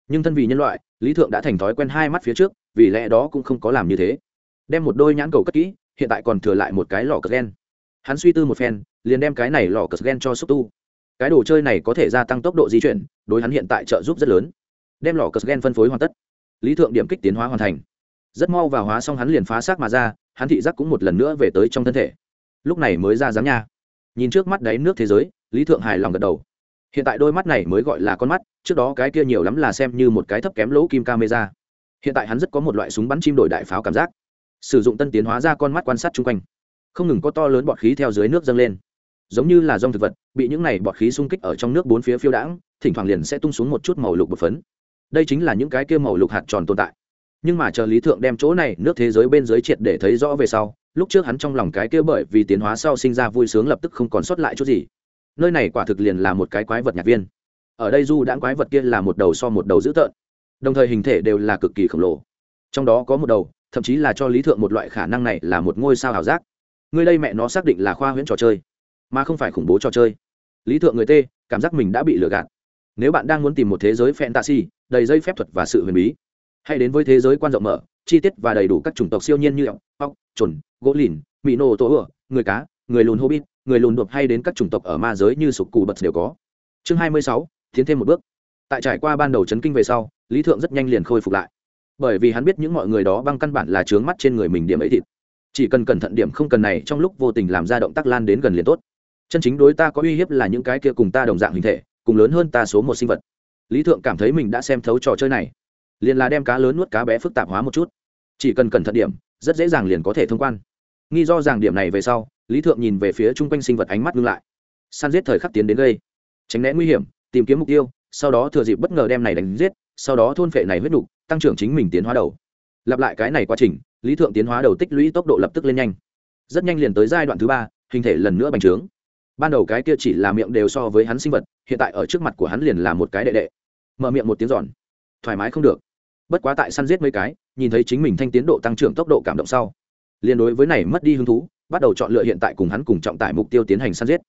Nhưng thân vì nhân loại, lý thượng đã thành thói quen hai mắt phía trước, vì lẽ đó cũng không có làm như thế. Đem một đôi nhãn cầu cất kỹ, hiện tại còn thừa lại một cái lò cất gen. Hắn suy tư một phen, liền đem cái này lò cất gen cho xúc tu. Cái đồ chơi này có thể gia tăng tốc độ di chuyển, đối hắn hiện tại trợ giúp rất lớn. Đem lò cất gen phân phối hoàn tất. Lý thượng điểm kích tiến hóa hoàn thành rất mau vào hóa xong hắn liền phá xác mà ra, hắn thị giác cũng một lần nữa về tới trong thân thể. Lúc này mới ra dáng nha. Nhìn trước mắt đáy nước thế giới, lý thượng hài lòng gật đầu. Hiện tại đôi mắt này mới gọi là con mắt, trước đó cái kia nhiều lắm là xem như một cái thấp kém lỗ kim camera. Hiện tại hắn rất có một loại súng bắn chim đổi đại pháo cảm giác. Sử dụng tân tiến hóa ra con mắt quan sát chung quanh. Không ngừng có to lớn bọt khí theo dưới nước dâng lên. Giống như là dòng thực vật, bị những này bọt khí xung kích ở trong nước bốn phía phiêu đãng, thỉnh thoảng liền sẽ tung xuống một chút màu lục bột phấn. Đây chính là những cái kia màu lục hạt tròn tồn tại nhưng mà chờ lý thượng đem chỗ này nước thế giới bên dưới triệt để thấy rõ về sau, lúc trước hắn trong lòng cái kia bởi vì tiến hóa sau sinh ra vui sướng lập tức không còn sót lại chút gì. Nơi này quả thực liền là một cái quái vật nhạc viên. Ở đây du đãng quái vật kia là một đầu so một đầu dữ tợn. Đồng thời hình thể đều là cực kỳ khổng lồ. Trong đó có một đầu, thậm chí là cho lý thượng một loại khả năng này là một ngôi sao ảo giác. Người đây mẹ nó xác định là khoa huyễn trò chơi, mà không phải khủng bố trò chơi. Lý thượng người tê, cảm giác mình đã bị lừa gạt. Nếu bạn đang muốn tìm một thế giới fantasy, đầy dây phép thuật và sự huyền bí hãy đến với thế giới quan rộng mở, chi tiết và đầy đủ các chủng tộc siêu nhiên như ọc ọc gỗ lìn mỹ nô tổ ửa, người cá, người lùn hobbit, người lùn đột hay đến các chủng tộc ở ma giới như sục cù bật đều có. Chương hai mươi sáu, tiến thêm một bước. Tại trải qua ban đầu chấn kinh về sau, lý thượng rất nhanh liền khôi phục lại. Bởi vì hắn biết những mọi người đó băng căn bản là trướng mắt trên người mình điểm ấy thịt. Chỉ cần cẩn thận điểm không cần này, trong lúc vô tình làm ra động tác lan đến gần liền tốt. Chân chính đối ta có uy hiếp là những cái kia cùng ta đồng dạng hình thể, cùng lớn hơn ta số một sinh vật. Lý thượng cảm thấy mình đã xem thấu trò chơi này liền là đem cá lớn nuốt cá bé phức tạp hóa một chút. Chỉ cần cẩn thận điểm, rất dễ dàng liền có thể thông quan. Nghi do rằng điểm này về sau, lý thượng nhìn về phía chung quanh sinh vật ánh mắt ngưng lại. Săn giết thời khắc tiến đến gây. Tránh né nguy hiểm, tìm kiếm mục tiêu, sau đó thừa dịp bất ngờ đem này đánh giết, sau đó thôn phệ này huyết đục tăng trưởng chính mình tiến hóa đầu. Lặp lại cái này quá trình, lý thượng tiến hóa đầu tích lũy tốc độ lập tức lên nhanh. Rất nhanh liền tới giai đoạn thứ ba, hình thể lần nữa bành trướng. Ban đầu cái kia chỉ là miệng đều so với hắn sinh vật, hiện tại ở trước mặt của hắn liền là một cái đệ đệ. Mở miệng một tiếng giòn. Thoải mái không được bất quá tại săn giết mấy cái, nhìn thấy chính mình thanh tiến độ tăng trưởng tốc độ cảm động sau liên đối với này mất đi hứng thú, bắt đầu chọn lựa hiện tại cùng hắn cùng trọng tải mục tiêu tiến hành săn giết.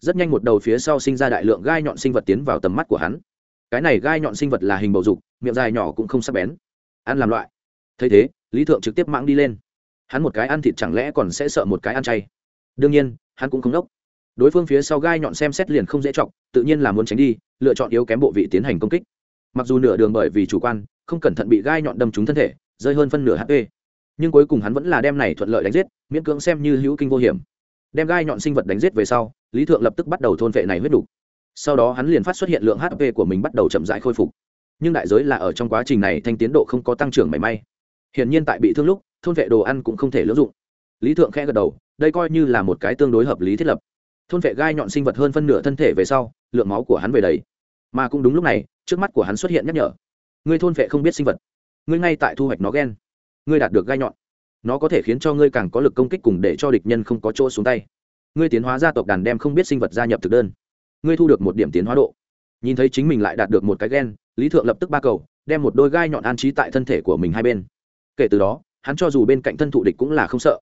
Rất nhanh một đầu phía sau sinh ra đại lượng gai nhọn sinh vật tiến vào tầm mắt của hắn. Cái này gai nhọn sinh vật là hình bầu dục, miệng dài nhỏ cũng không sắc bén. Ăn làm loại. Thấy thế, lý thượng trực tiếp mãng đi lên. Hắn một cái ăn thịt chẳng lẽ còn sẽ sợ một cái ăn chay? Đương nhiên, hắn cũng không đốc. Đối phương phía sau gai nhọn xem xét liền không dễ chọc, tự nhiên là muốn tránh đi, lựa chọn yếu kém bộ vị tiến hành công kích. Mặc dù nửa đường bởi vì chủ quan không cẩn thận bị gai nhọn đâm trúng thân thể, rơi hơn phân nửa hp nhưng cuối cùng hắn vẫn là đem này thuận lợi đánh giết, miễn cưỡng xem như hữu kinh vô hiểm. Đem gai nhọn sinh vật đánh giết về sau, lý thượng lập tức bắt đầu thôn vệ này huyết đủ. sau đó hắn liền phát xuất hiện lượng hp của mình bắt đầu chậm rãi khôi phục. Nhưng đại giới là ở trong quá trình này thanh tiến độ không có tăng trưởng mảy may. Hiển nhiên tại bị thương lúc, thôn vệ đồ ăn cũng không thể lưỡng dụng. Lý thượng khẽ gật đầu, đây coi như là một cái tương đối hợp lý thiết lập. Thôn vệ gai nhọn sinh vật hơn phân nửa thân thể về sau, lượng máu của hắn về đầy. Mà cũng đúng lúc này, trước mắt của hắn xuất hiện nhắc nhở ngươi thôn vệ không biết sinh vật. Ngươi ngay tại thu hoạch nó ghen ngươi đạt được gai nhọn. Nó có thể khiến cho ngươi càng có lực công kích cùng để cho địch nhân không có chỗ xuống tay. Ngươi tiến hóa gia tộc đàn đem không biết sinh vật gia nhập thực đơn. Ngươi thu được một điểm tiến hóa độ. Nhìn thấy chính mình lại đạt được một cái ghen, lý thượng lập tức ba cầu đem một đôi gai nhọn an trí tại thân thể của mình hai bên. Kể từ đó hắn cho dù bên cạnh thân thụ địch cũng là không sợ.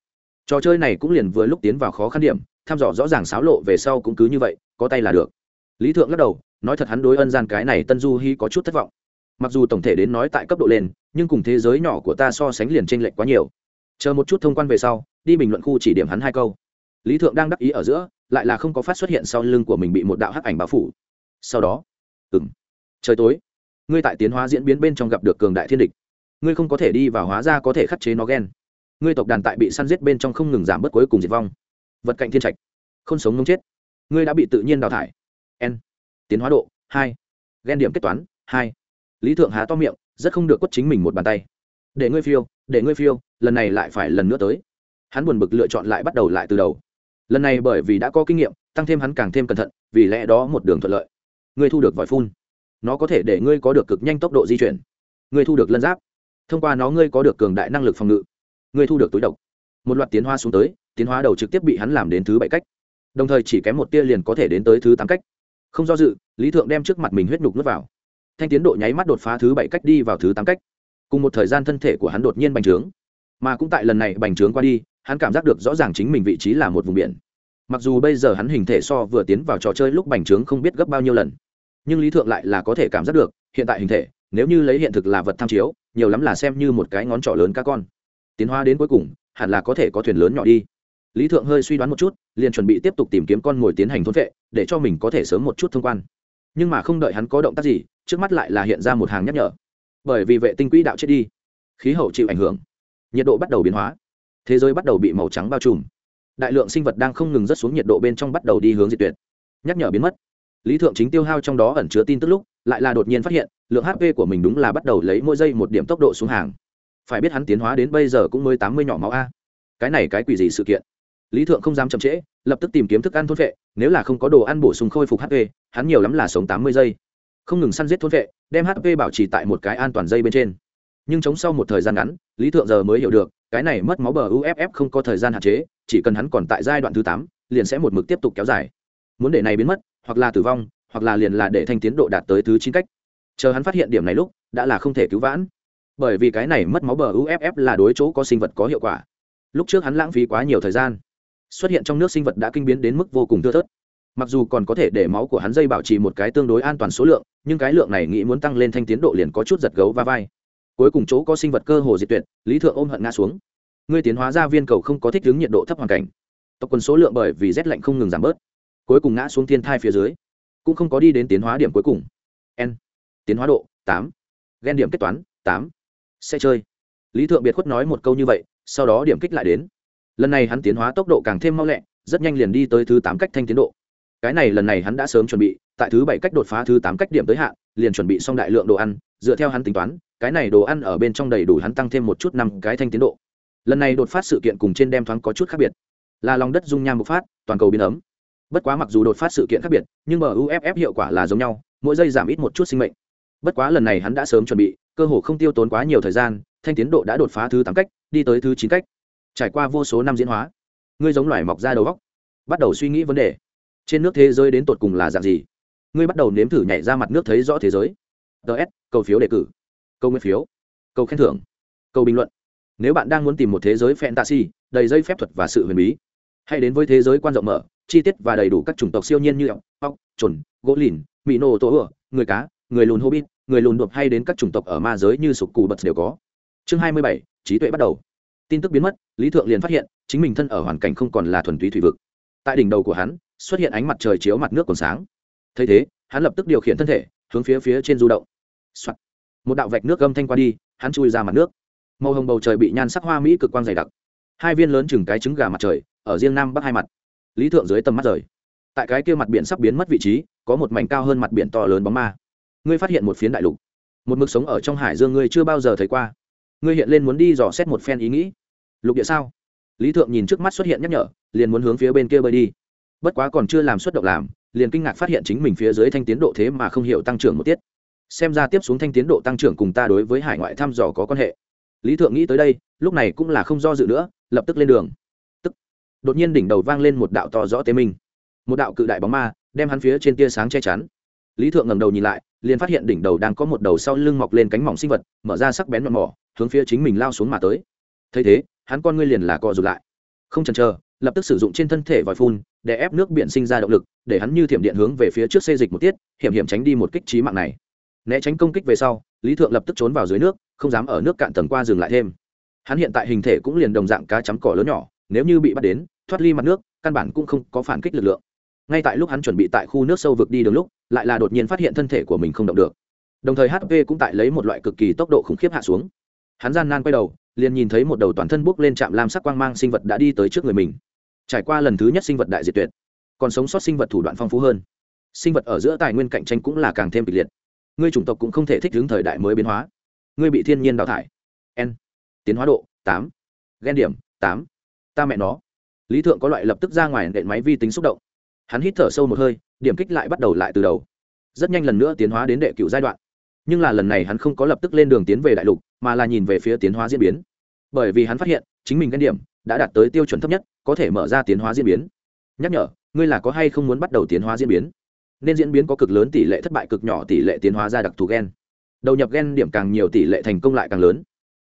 Trò chơi này cũng liền vừa lúc tiến vào khó khăn điểm thăm dò rõ ràng xáo lộ về sau cũng cứ như vậy có tay là được. Lý thượng lắc đầu nói thật hắn đối ân gian cái này tân du hy có chút thất vọng mặc dù tổng thể đến nói tại cấp độ lên, nhưng cùng thế giới nhỏ của ta so sánh liền t r ê n lệch quá nhiều. Chờ một chút thông quan về sau, đi bình luận khu chỉ điểm hắn hai câu. Lý thượng đang đắc ý ở giữa, lại là không có phát xuất hiện sau lưng của mình bị một đạo hắc ảnh bao phủ. Sau đó ừng trời tối. Ngươi tại tiến hóa diễn biến bên trong gặp được cường đại thiên địch. Ngươi không có thể đi vào hóa ra có thể khắc chế nó ghen ngươi tộc đàn tại bị săn giết bên trong không ngừng giảm bớt cuối cùng diệt vong. Vật cạnh thiên trạch. Không sống ngống chết. Ngươi đã bị tự nhiên đào thải. N. Tiến hóa độ, hai. Ghen điểm kết toán, hai lý thượng há to miệng, rất không được quất chính mình một bàn tay. Để ngươi phiêu, để ngươi phiêu, lần này lại phải lần nữa tới. Hắn buồn bực lựa chọn lại bắt đầu lại từ đầu. Lần này bởi vì đã có kinh nghiệm, tăng thêm hắn càng thêm cẩn thận, vì lẽ đó một đường thuận lợi. Ngươi thu được vòi phun. Nó có thể để ngươi có được cực nhanh tốc độ di chuyển. Ngươi thu được lân giáp. Thông qua nó ngươi có được cường đại năng lực phòng ngự. Ngươi thu được túi độc. Một loạt tiến hóa xuống tới, tiến hóa đầu trực tiếp bị hắn làm đến thứ bảy cách. Đồng thời chỉ kém một tia liền có thể đến tới thứ tám cách. Không do dự, lý thượng đem trước mặt mình huyết nhục nuốt vào thanh tiến độ nháy mắt đột phá thứ bảy cách đi vào thứ tám cách. Cùng một thời gian thân thể của hắn đột nhiên bành trướng. Mà cũng tại lần này bành trướng qua đi, hắn cảm giác được rõ ràng chính mình vị trí là một vùng biển. Mặc dù bây giờ hắn hình thể so vừa tiến vào trò chơi lúc bành trướng không biết gấp bao nhiêu lần, nhưng lý thượng lại là có thể cảm giác được, hiện tại hình thể, nếu như lấy hiện thực là vật tham chiếu, nhiều lắm là xem như một cái ngón trỏ lớn cá con. Tiến hóa đến cuối cùng, hẳn là có thể có thuyền lớn nhỏ đi. Lý thượng hơi suy đoán một chút, liền chuẩn bị tiếp tục tìm kiếm con mồi tiến hành thôn vệ, để cho mình có thể sớm một chút thông quan. Nhưng mà không đợi hắn có động tác gì trước mắt lại là hiện ra một hàng nhắc nhở. Bởi vì vệ tinh quỹ đạo chết đi, khí hậu chịu ảnh hưởng, nhiệt độ bắt đầu biến hóa, thế giới bắt đầu bị màu trắng bao trùm. Đại lượng sinh vật đang không ngừng rớt xuống nhiệt độ bên trong bắt đầu đi hướng diệt tuyệt. Nhắc nhở biến mất. Lý thượng chính tiêu hao trong đó ẩn chứa tin tức lúc, lại là đột nhiên phát hiện, lượng hp của mình đúng là bắt đầu lấy mỗi giây một điểm tốc độ xuống hàng. Phải biết hắn tiến hóa đến bây giờ cũng mới tám mươi nhỏ máu a. Cái này cái quỷ gì sự kiện? Lý thượng không dám chậm trễ, lập tức tìm kiếm thức ăn thôn vệ nếu là không có đồ ăn bổ sung khôi phục hp hắn nhiều lắm là sống tám mươi giây không ngừng săn giết thôn vệ, đem hp bảo trì tại một cái an toàn dây bên trên. Nhưng chống sau một thời gian ngắn, lý thượng giờ mới hiểu được, cái này mất máu bờ uff không có thời gian hạn chế, chỉ cần hắn còn tại giai đoạn thứ tám, liền sẽ một mực tiếp tục kéo dài. Muốn để này biến mất, hoặc là tử vong, hoặc là liền là để thanh tiến độ đạt tới thứ chín cách. Chờ hắn phát hiện điểm này lúc, đã là không thể cứu vãn. Bởi vì cái này mất máu bờ uff là đối chỗ có sinh vật có hiệu quả. Lúc trước hắn lãng phí quá nhiều thời gian. Xuất hiện trong nước sinh vật đã kinh biến đến mức vô cùng thưa thớt mặc dù còn có thể để máu của hắn dây bảo trì một cái tương đối an toàn số lượng, nhưng cái lượng này nghĩ muốn tăng lên thanh tiến độ liền có chút giật gấu va vai. Cuối cùng chỗ có sinh vật cơ hồ diệt tuyệt, lý thượng ôm hận ngã xuống. Ngươi tiến hóa ra viên cầu không có thích ứng nhiệt độ thấp hoàn cảnh. Tộc quần số lượng bởi vì rét lạnh không ngừng giảm bớt. Cuối cùng ngã xuống thiên thai phía dưới. Cũng không có đi đến tiến hóa điểm cuối cùng. N. Tiến hóa độ, tám. Ghen điểm kết toán, tám. Xe chơi. Lý thượng biệt khuất nói một câu như vậy, sau đó điểm kích lại đến. Lần này hắn tiến hóa tốc độ càng thêm mau lẹ, rất nhanh liền đi tới thứ tám cách thanh tiến độ cái này lần này hắn đã sớm chuẩn bị, tại thứ bảy cách đột phá thứ tám cách điểm tới hạn, liền chuẩn bị xong đại lượng đồ ăn, dựa theo hắn tính toán, cái này đồ ăn ở bên trong đầy đủ hắn tăng thêm một chút năm cái thanh tiến độ. Lần này đột phát sự kiện cùng trên đem thoáng có chút khác biệt. Là lòng đất dung nham bộc phát, toàn cầu biến ấm. Bất quá mặc dù đột phát sự kiện khác biệt, nhưng muff hiệu quả là giống nhau, mỗi giây giảm ít một chút sinh mệnh. Bất quá lần này hắn đã sớm chuẩn bị, cơ hồ không tiêu tốn quá nhiều thời gian, thanh tiến độ đã đột phá thứ tám cách, đi tới thứ chín cách. Trải qua vô số năm diễn hóa, ngươi giống loài mọc ra đầu góc bắt đầu suy nghĩ vấn đề trên nước thế giới đến tột cùng là dạng gì? Ngươi bắt đầu nếm thử nhảy ra mặt nước thấy rõ thế giới. Ts cầu phiếu đề cử. Câu nguyên phiếu. Câu khen thưởng. Câu bình luận. Nếu bạn đang muốn tìm một thế giới fantasy, đầy dây phép thuật và sự huyền bí, hãy đến với thế giới quan rộng mở, chi tiết và đầy đủ các chủng tộc siêu nhiên như ốc trồn gỗ lìn mỹ nô, tổ ửa người cá, người lùn hobbit, người lùn đột hay đến các chủng tộc ở ma giới như sục cù bật đều có. Chương hai mươi bảy, trí tuệ bắt đầu. Tin tức biến mất, lý thượng liền phát hiện, chính mình thân ở hoàn cảnh không còn là thuần túy thủy vực. Tại đỉnh đầu của hắn xuất hiện ánh mặt trời chiếu mặt nước còn sáng. Thấy thế, hắn lập tức điều khiển thân thể, hướng phía phía trên du động、Soạn. một đạo vạch nước gâm thanh qua đi, hắn chui ra mặt nước. Màu hồng bầu trời bị nhan sắc hoa mỹ cực quang dày đặc. Hai viên lớn chừng cái trứng gà mặt trời, ở riêng nam bắc hai mặt. Lý thượng dưới tầm mắt rời. Tại cái kia mặt biển sắp biến mất vị trí, có một mảnh cao hơn mặt biển to lớn bóng ma. Ngươi phát hiện một phiến đại lục. Một mực sống ở trong hải dương ngươi chưa bao giờ thấy qua. Ngươi hiện lên muốn đi dò xét một phen ý nghĩ. Lục địa sao? Lý thượng nhìn trước mắt xuất hiện nhắc nhở, liền muốn hướng phía bên kia bơi đi bất quá còn chưa làm xuất động làm, liền kinh ngạc phát hiện chính mình phía dưới thanh tiến độ thế mà không hiểu tăng trưởng một tiết. Xem ra tiếp xuống thanh tiến độ tăng trưởng cùng ta đối với hải ngoại thăm dò có quan hệ. Lý thượng nghĩ tới đây, lúc này cũng là không do dự nữa, lập tức lên đường. Tức, đột nhiên đỉnh đầu vang lên một đạo to rõ tế minh. Một đạo cự đại bóng ma, đem hắn phía trên tia sáng che chắn. Lý thượng ngầm đầu nhìn lại, liền phát hiện đỉnh đầu đang có một đầu sau lưng mọc lên cánh mỏng sinh vật, mở ra sắc bén mọt mỏ, hướng phía chính mình lao xuống mà tới. Thấy thế, hắn con ngươi liền là co rụt lại. Không chần chờ, lập tức sử dụng trên thân thể vòi phun để ép nước biển sinh ra động lực, để hắn như thiểm điện hướng về phía trước xê dịch một tiết, hiểm hiểm tránh đi một kích trí mạng này. Né tránh công kích về sau, lý thượng lập tức trốn vào dưới nước, không dám ở nước cạn tầng qua dừng lại thêm. Hắn hiện tại hình thể cũng liền đồng dạng cá chấm cỏ lớn nhỏ, nếu như bị bắt đến, thoát ly mặt nước, căn bản cũng không có phản kích lực lượng. Ngay tại lúc hắn chuẩn bị tại khu nước sâu vực đi đường lúc, lại là đột nhiên phát hiện thân thể của mình không động được. Đồng thời hp cũng tại lấy một loại cực kỳ tốc độ khủng khiếp hạ xuống. Hắn gian nan quay đầu, liền nhìn thấy một đầu toàn thân bốc lên trạm lam sắc quang mang sinh vật đã đi tới trước người mình trải qua lần thứ nhất sinh vật đại diệt tuyệt, còn sống sót sinh vật thủ đoạn phong phú hơn. Sinh vật ở giữa tài nguyên cạnh tranh cũng là càng thêm kịch liệt. Ngươi chủng tộc cũng không thể thích ứng thời đại mới biến hóa. Ngươi bị thiên nhiên đào thải. N. Tiến hóa độ, tám. Ghen điểm, tám. Ta mẹ nó. Lý thượng có loại lập tức ra ngoài nện máy vi tính xúc động. Hắn hít thở sâu một hơi, điểm kích lại bắt đầu lại từ đầu. Rất nhanh lần nữa tiến hóa đến đệ cựu giai đoạn. Nhưng là lần này hắn không có lập tức lên đường tiến về đại lục, mà là nhìn về phía tiến hóa diễn biến. Bởi vì hắn phát hiện, chính mình ghen điểm đã đạt tới tiêu chuẩn thấp nhất, có thể mở ra tiến hóa diễn biến. Nhắc nhở, ngươi là có hay không muốn bắt đầu tiến hóa diễn biến? Nên diễn biến có cực lớn tỷ lệ thất bại, cực nhỏ tỷ lệ tiến hóa ra đặc thù gen. Đầu nhập gen điểm càng nhiều tỷ lệ thành công lại càng lớn.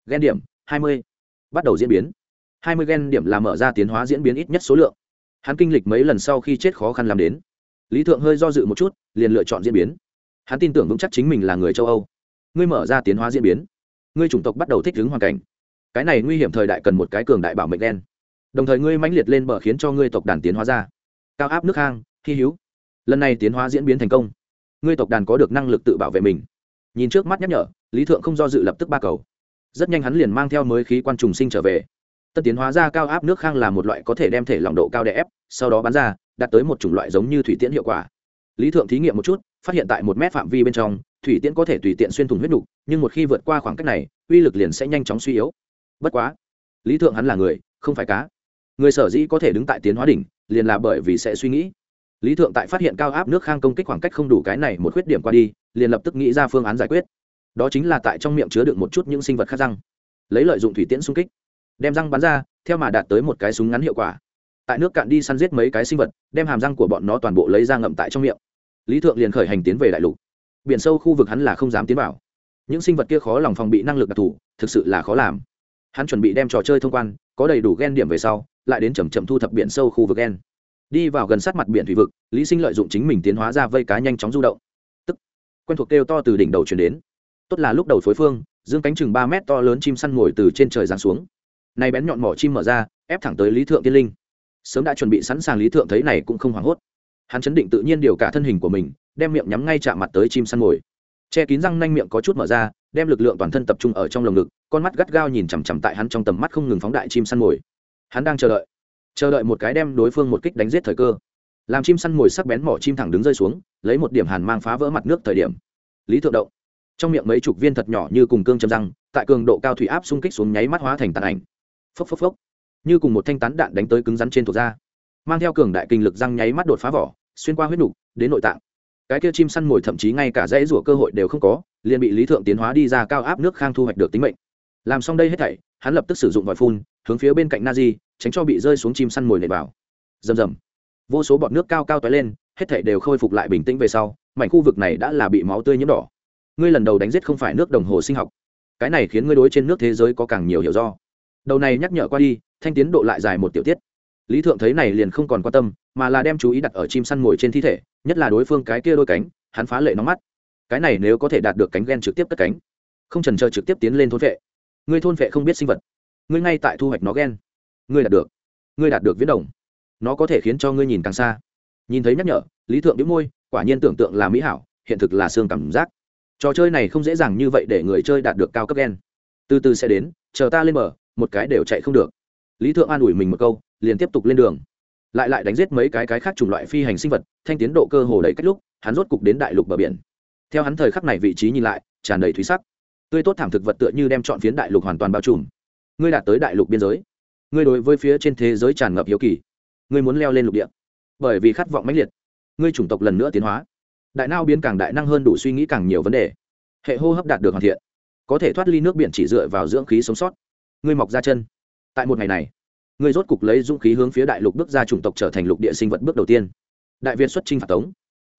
Gen điểm, hai mươi. Bắt đầu diễn biến. hai mươi gen điểm là mở ra tiến hóa diễn biến ít nhất số lượng. Hắn kinh lịch mấy lần sau khi chết khó khăn làm đến. Lý thượng hơi do dự một chút, liền lựa chọn diễn biến. Hắn tin tưởng vững chắc chính mình là người châu âu. Ngươi mở ra tiến hóa diễn biến. Ngươi chủng tộc bắt đầu thích ứng hoàn cảnh cái này nguy hiểm thời đại cần một cái cường đại bảo mệnh đen. Đồng thời ngươi mãnh liệt lên bờ khiến cho ngươi tộc đàn tiến hóa ra. Cao áp nước hang hy hữu. Lần này tiến hóa diễn biến thành công. Ngươi tộc đàn có được năng lực tự bảo vệ mình. Nhìn trước mắt nhắc nhở lý thượng không do dự lập tức ba cầu. Rất nhanh hắn liền mang theo mới khí quan trùng sinh trở về. Tân tiến hóa ra cao áp nước khang là một loại có thể đem thể lỏng độ cao đè ép sau đó bắn ra đạt tới một chủng loại giống như thủy tiễn hiệu quả. Lý thượng thí nghiệm một chút phát hiện tại một mét phạm vi bên trong thủy tiễn có thể tùy tiện xuyên thủng huyết đủ, nhưng một khi vượt qua khoảng cách này uy lực liền sẽ nhanh chóng suy yếu bất quá, lý thượng hắn là người, không phải cá. Người sở dĩ có thể đứng tại tiến hóa đỉnh, liền là bởi vì sẽ suy nghĩ. Lý thượng tại phát hiện cao áp nước khang công kích khoảng cách không đủ cái này một khuyết điểm qua đi, liền lập tức nghĩ ra phương án giải quyết. Đó chính là tại trong miệng chứa đựng một chút những sinh vật khác răng. Lấy lợi dụng thủy tiễn xung kích, đem răng bắn ra, theo mà đạt tới một cái súng ngắn hiệu quả. Tại nước cạn đi săn giết mấy cái sinh vật, đem hàm răng của bọn nó toàn bộ lấy ra ngậm tại trong miệng. Lý thượng liền khởi hành tiến về đại lục. Biển sâu khu vực hắn là không dám tiến vào. Những sinh vật kia khó lòng phòng bị năng lực đặc thù, thực sự là khó làm hắn chuẩn bị đem trò chơi thông quan, có đầy đủ g e n điểm về sau, lại đến chầm chậm thu thập biển sâu khu vực g e n đi vào gần sát mặt biển thủy vực, lý sinh lợi dụng chính mình tiến hóa ra vây cá nhanh chóng du động. Tức, quen thuộc kêu to từ đỉnh đầu chuyển đến. Tốt là lúc đầu phối phương, dương cánh chừng ba mét to lớn chim săn ngồi từ trên trời giáng xuống. Nay bén nhọn mỏ chim mở ra, ép thẳng tới lý thượng tiên linh. Sớm đã chuẩn bị sẵn sàng lý thượng thấy này cũng không hoảng hốt. Hắn chấn định tự nhiên điều cả thân hình của mình, đem miệng nhắm ngay chạm mặt tới chim săn mồi che kín răng nanh miệng có chút mở ra, đem lực lượng toàn thân tập trung ở trong lồng ngực, con mắt gắt gao nhìn chằm chằm tại hắn trong tầm mắt không ngừng phóng đại chim săn mồi. Hắn đang chờ đợi chờ đợi một cái đem đối phương một kích đánh giết thời cơ. Làm chim săn mồi sắc bén mỏ chim thẳng đứng rơi xuống, lấy một điểm hàn mang phá vỡ mặt nước thời điểm. Lý thượng động, trong miệng mấy chục viên thật nhỏ như cùng cương châm răng, tại cường độ cao thủy áp xung kích xuống nháy mắt hóa thành tàn ảnh. Phốc phốc phốc, như cùng một thanh tán đạn đánh tới cứng rắn trên thuộc da mang theo cường đại kinh lực răng nháy mắt đột phá vỏ, xuyên qua huyết nục, đến nội tạng cái kia chim săn mồi thậm chí ngay cả dãy rủa cơ hội đều không có, liền bị lý thượng tiến hóa đi ra cao áp nước khang thu hoạch được tính mệnh. Làm xong đây hết thảy, hắn lập tức sử dụng vòi phun, hướng phía bên cạnh na di, tránh cho bị rơi xuống chim săn mồi nệ vào. Rầm rầm. Vô số bọt nước cao cao tói lên, hết thảy đều khôi phục lại bình tĩnh về sau, mảnh khu vực này đã là bị máu tươi nhiễm đỏ. Ngươi lần đầu đánh giết không phải nước đồng hồ sinh học. Cái này khiến ngươi đối trên nước thế giới có càng nhiều hiểu do. Đầu này nhắc nhở qua đi, thanh tiến độ lại dài một tiểu tiết. Lý thượng thấy này liền không còn quan tâm mà là đem chú ý đặt ở chim săn ngồi trên thi thể, nhất là đối phương cái kia đôi cánh, hắn phá lệ nóng mắt. Cái này nếu có thể đạt được cánh ghen trực tiếp cất cánh, không trần chờ trực tiếp tiến lên thôn vệ. Người thôn vệ không biết sinh vật. Ngươi ngay tại thu hoạch nó ghen ngươi đạt được. Ngươi đạt được viễn đồng. Nó có thể khiến cho ngươi nhìn càng xa. Nhìn thấy nhắc nhở, lý thượng đĩu môi, quả nhiên tưởng tượng là mỹ hảo, hiện thực là xương cảm giác. Trò chơi này không dễ dàng như vậy để người chơi đạt được cao cấp ghen từ từ sẽ đến, chờ ta lên bờ, một cái đều chạy không được. Lý thượng an ủi mình một câu, liền tiếp tục lên đường lại lại đánh giết mấy cái cái khác chủng loại phi hành sinh vật, thanh tiến độ cơ hồ đầy cách lúc, hắn rốt cục đến đại lục bờ biển. Theo hắn thời khắc này vị trí nhìn lại, tràn đầy thúy sắc. Tươi tốt thảm thực vật tựa như đem chọn phiến đại lục hoàn toàn bao trùm. Ngươi đạt tới đại lục biên giới. Ngươi đối với phía trên thế giới tràn ngập hiếu kỳ. Ngươi muốn leo lên lục địa. Bởi vì khát vọng mãnh liệt. Ngươi chủng tộc lần nữa tiến hóa. Đại nao biến càng đại năng hơn đủ suy nghĩ càng nhiều vấn đề. Hệ hô hấp đạt được hoàn thiện. Có thể thoát ly nước biển chỉ dựa vào dưỡng khí sống sót. Ngươi mọc ra chân. Tại một ngày này ngươi rốt cục lấy dũng khí hướng phía đại lục bước ra chủng tộc trở thành lục địa sinh vật bước đầu tiên. Đại việt xuất chinh phạt tống.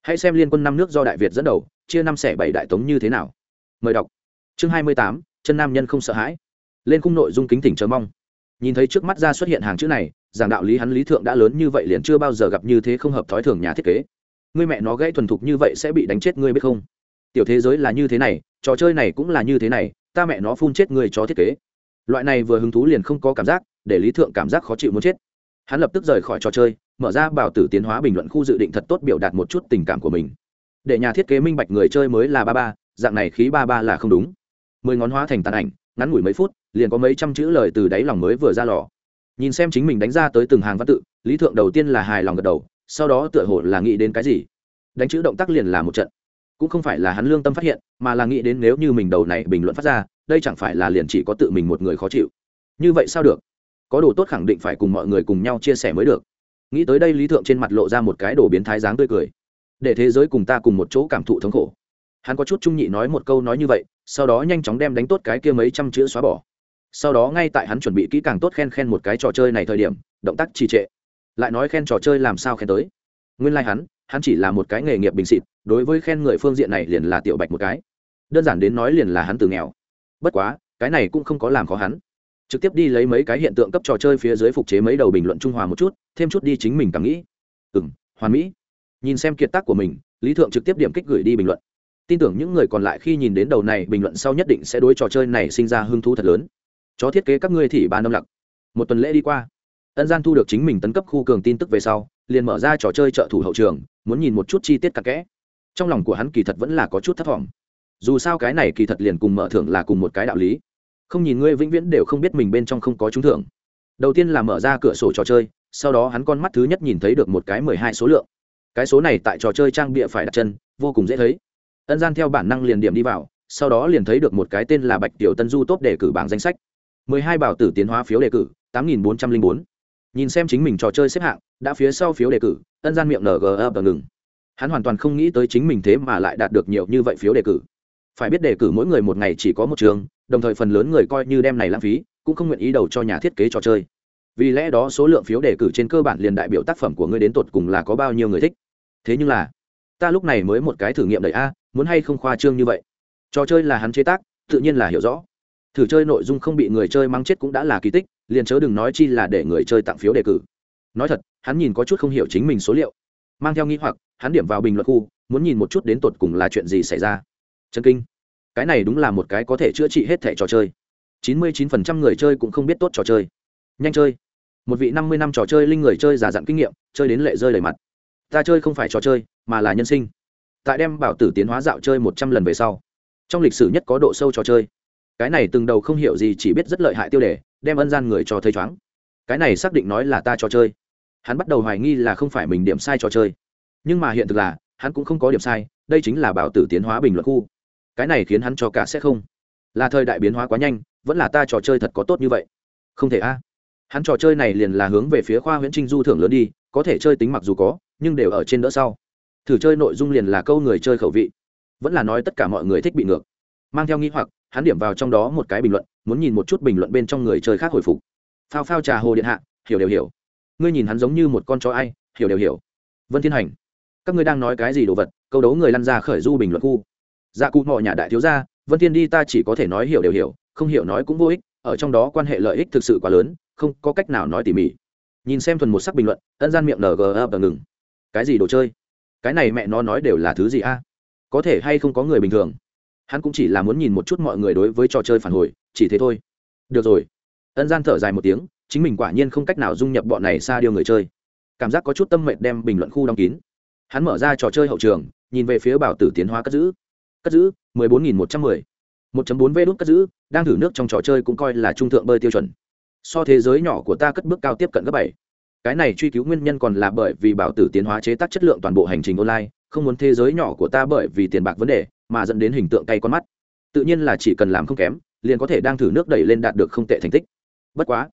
Hãy xem liên quân năm nước do đại việt dẫn đầu, chia năm xẻ bảy đại tống như thế nào. Mời đọc. Chương hai mươi tám, chân nam nhân không sợ hãi. Lên khung nội dung kính tỉnh chờ mong. Nhìn thấy trước mắt ra xuất hiện hàng chữ này, giảng đạo lý hắn lý thượng đã lớn như vậy liền chưa bao giờ gặp như thế không hợp thói thường nhà thiết kế. Ngươi mẹ nó gãy thuần thục như vậy sẽ bị đánh chết ngươi biết không? Tiểu thế giới là như thế này, trò chơi này cũng là như thế này, ta mẹ nó phun chết người chó thiết kế. Loại này vừa hứng thú liền không có cảm giác để lý thượng cảm giác khó chịu muốn chết. Hắn lập tức rời khỏi trò chơi, mở ra bảo tử tiến hóa bình luận khu dự định thật tốt biểu đạt một chút tình cảm của mình. Để nhà thiết kế minh bạch người chơi mới là ba ba, dạng này khí ba ba là không đúng. Mười ngón hóa thành tàn ảnh, ngắn ngủi mấy phút, liền có mấy trăm chữ lời từ đáy lòng mới vừa ra lò. Nhìn xem chính mình đánh ra tới từng hàng văn tự, lý thượng đầu tiên là hài lòng gật đầu, sau đó tựa hồ là nghĩ đến cái gì. Đánh chữ động tác liền là một trận. Cũng không phải là hắn lương tâm phát hiện, mà là nghĩ đến nếu như mình đầu này bình luận phát ra, đây chẳng phải là liền chỉ có tự mình một người khó chịu. Như vậy sao được? Có đồ tốt khẳng định phải cùng mọi người cùng nhau chia sẻ mới được. Nghĩ tới đây lý thượng trên mặt lộ ra một cái đồ biến thái dáng tươi cười. Để thế giới cùng ta cùng một chỗ cảm thụ thống khổ. Hắn có chút trung nhị nói một câu nói như vậy, sau đó nhanh chóng đem đánh tốt cái kia mấy trăm chữ xóa bỏ. Sau đó ngay tại hắn chuẩn bị kỹ càng tốt khen khen một cái trò chơi này thời điểm, động tác trì trệ. Lại nói khen trò chơi làm sao khen tới. Nguyên lai、like、hắn hắn chỉ là một cái nghề nghiệp bình xịt đối với khen người phương diện này liền là tiểu bạch một cái. Đơn giản đến nói liền là hắn từ nghèo. Bất quá, cái này cũng không có làm khó hắn trực tiếp đi lấy mấy cái hiện tượng cấp trò chơi phía dưới phục chế mấy đầu bình luận trung hòa một chút, thêm chút đi chính mình cảm nghĩ. Ừ m hoàn mỹ. Nhìn xem kiệt tác của mình, lý thượng trực tiếp điểm kích gửi đi bình luận. Tin tưởng những người còn lại khi nhìn đến đầu này bình luận sau nhất định sẽ đối trò chơi này sinh ra hứng thú thật lớn. Chó thiết kế các ngươi thì ba năm lặc. Một tuần lễ đi qua. Ân gian thu được chính mình tấn cấp khu cường tin tức về sau, liền mở ra trò chơi trợ thủ hậu trường, muốn nhìn một chút chi tiết cặp kẽ. Trong lòng của hắn kỳ thật vẫn là có chút thất vọng. Dù sao cái này kỳ thật liền cùng mở thưởng là cùng một cái đạo lý không nhìn ngươi vĩnh viễn đều không biết mình bên trong không có trúng thưởng. Đầu tiên là mở ra cửa sổ trò chơi, sau đó hắn con mắt thứ nhất nhìn thấy được một cái mười hai số lượng. Cái số này tại trò chơi trang bịa phải đặt chân, vô cùng dễ thấy. Ân gian theo bản năng liền điểm đi vào, sau đó liền thấy được một cái tên là bạch tiểu tân du tốt đề cử bảng danh sách. mười hai bảo tử tiến hóa phiếu đề cử, tám nghìn bốn trăm linh bốn. Nhìn xem chính mình trò chơi xếp hạng, đã phía sau phiếu đề cử, ân gian miệng ng ngừng. Hắn hoàn toàn không nghĩ tới chính mình thế mà lại đạt được nhiều như vậy phiếu đề cử phải biết đề cử mỗi người một ngày chỉ có một trường, đồng thời phần lớn người coi như đem này lãng phí, cũng không nguyện ý đầu cho nhà thiết kế trò chơi. Vì lẽ đó số lượng phiếu đề cử trên cơ bản liền đại biểu tác phẩm của ngươi đến tột cùng là có bao nhiêu người thích. Thế nhưng là, ta lúc này mới một cái thử nghiệm đầy a, muốn hay không khoa trương như vậy? Trò chơi là hắn chế tác, tự nhiên là hiểu rõ. Thử chơi nội dung không bị người chơi mang chết cũng đã là kỳ tích, liền chớ đừng nói chi là để người chơi tặng phiếu đề cử. Nói thật, hắn nhìn có chút không hiểu chính mình số liệu. Mang theo nghĩ hoặc, hắn điểm vào bình luận khu, muốn nhìn một chút đến tột cùng là chuyện gì xảy ra chân kinh. Cái này đúng là một cái có thể chữa trị hết thẻ trò chơi. Chín mươi chín phần trăm người chơi cũng không biết tốt trò chơi. Nhanh chơi. Một vị năm mươi năm trò chơi linh người chơi giả dặn kinh nghiệm, chơi đến lệ rơi đầy mặt. Ta chơi không phải trò chơi, mà là nhân sinh. Tại đem bảo tử tiến hóa dạo chơi một trăm lần về sau, trong lịch sử nhất có độ sâu trò chơi. Cái này từng đầu không hiểu gì chỉ biết rất lợi hại tiêu đề, đem ân gian người cho thấy chóng cái này xác định nói là ta trò chơi. Hắn bắt đầu hoài nghi là không phải mình điểm sai trò chơi. Nhưng mà hiện thực là, hắn cũng không có điểm sai, đây chính là bảo tử tiến hóa bình luận khu cái này khiến hắn cho cả sẽ không. Là thời đại biến hóa quá nhanh, vẫn là ta trò chơi thật có tốt như vậy. Không thể a. Hắn trò chơi này liền là hướng về phía khoa nguyễn trinh du thưởng lớn đi, có thể chơi tính mặc dù có, nhưng đều ở trên đỡ sau. Thử chơi nội dung liền là câu người chơi khẩu vị. Vẫn là nói tất cả mọi người thích bị ngược. Mang theo nghĩ hoặc, hắn điểm vào trong đó một cái bình luận, muốn nhìn một chút bình luận bên trong người chơi khác hồi phục. Phao phao trà hồ điện hạ, hiểu đều hiểu. Ngươi nhìn hắn giống như một con chó ai, hiểu đều hiểu. Vân thiên hành, các ngươi đang nói cái gì đồ vật, câu đấu người lăn ra khởi du bình luận khu dạ cụ mọi nhà đại thiếu gia, vân thiên đi ta chỉ có thể nói hiểu đều hiểu, không hiểu nói cũng vô ích, ở trong đó quan hệ lợi ích thực sự quá lớn, không có cách nào nói tỉ mỉ. Nhìn xem thuần một sắc bình luận, ân gian miệng ng ngừng. Cái gì đồ chơi? Cái này mẹ nó nói đều là thứ gì a? Có thể hay không có người bình thường? Hắn cũng chỉ là muốn nhìn một chút mọi người đối với trò chơi phản hồi, chỉ thế thôi. Được rồi. Ân gian thở dài một tiếng, chính mình quả nhiên không cách nào dung nhập bọn này xa điêu người chơi. Cảm giác có chút tâm mệnh đem bình luận khu đóng kín. Hắn mở ra trò chơi hậu trường, nhìn về phía bảo tử tiến hóa cất giữ cất giữ mười bốn nghìn một trăm mười. một bốn v cất giữ, đang thử nước trong trò chơi cũng coi là trung thượng bơi tiêu chuẩn. So thế giới nhỏ của ta cất bước cao tiếp cận cấp bảy. Cái này truy cứu nguyên nhân còn là bởi vì bảo tử tiến hóa chế tác chất lượng toàn bộ hành trình online, không muốn thế giới nhỏ của ta bởi vì tiền bạc vấn đề mà dẫn đến hình tượng cay con mắt. Tự nhiên là chỉ cần làm không kém, liền có thể đang thử nước đẩy lên đạt được không tệ thành tích. Bất quá,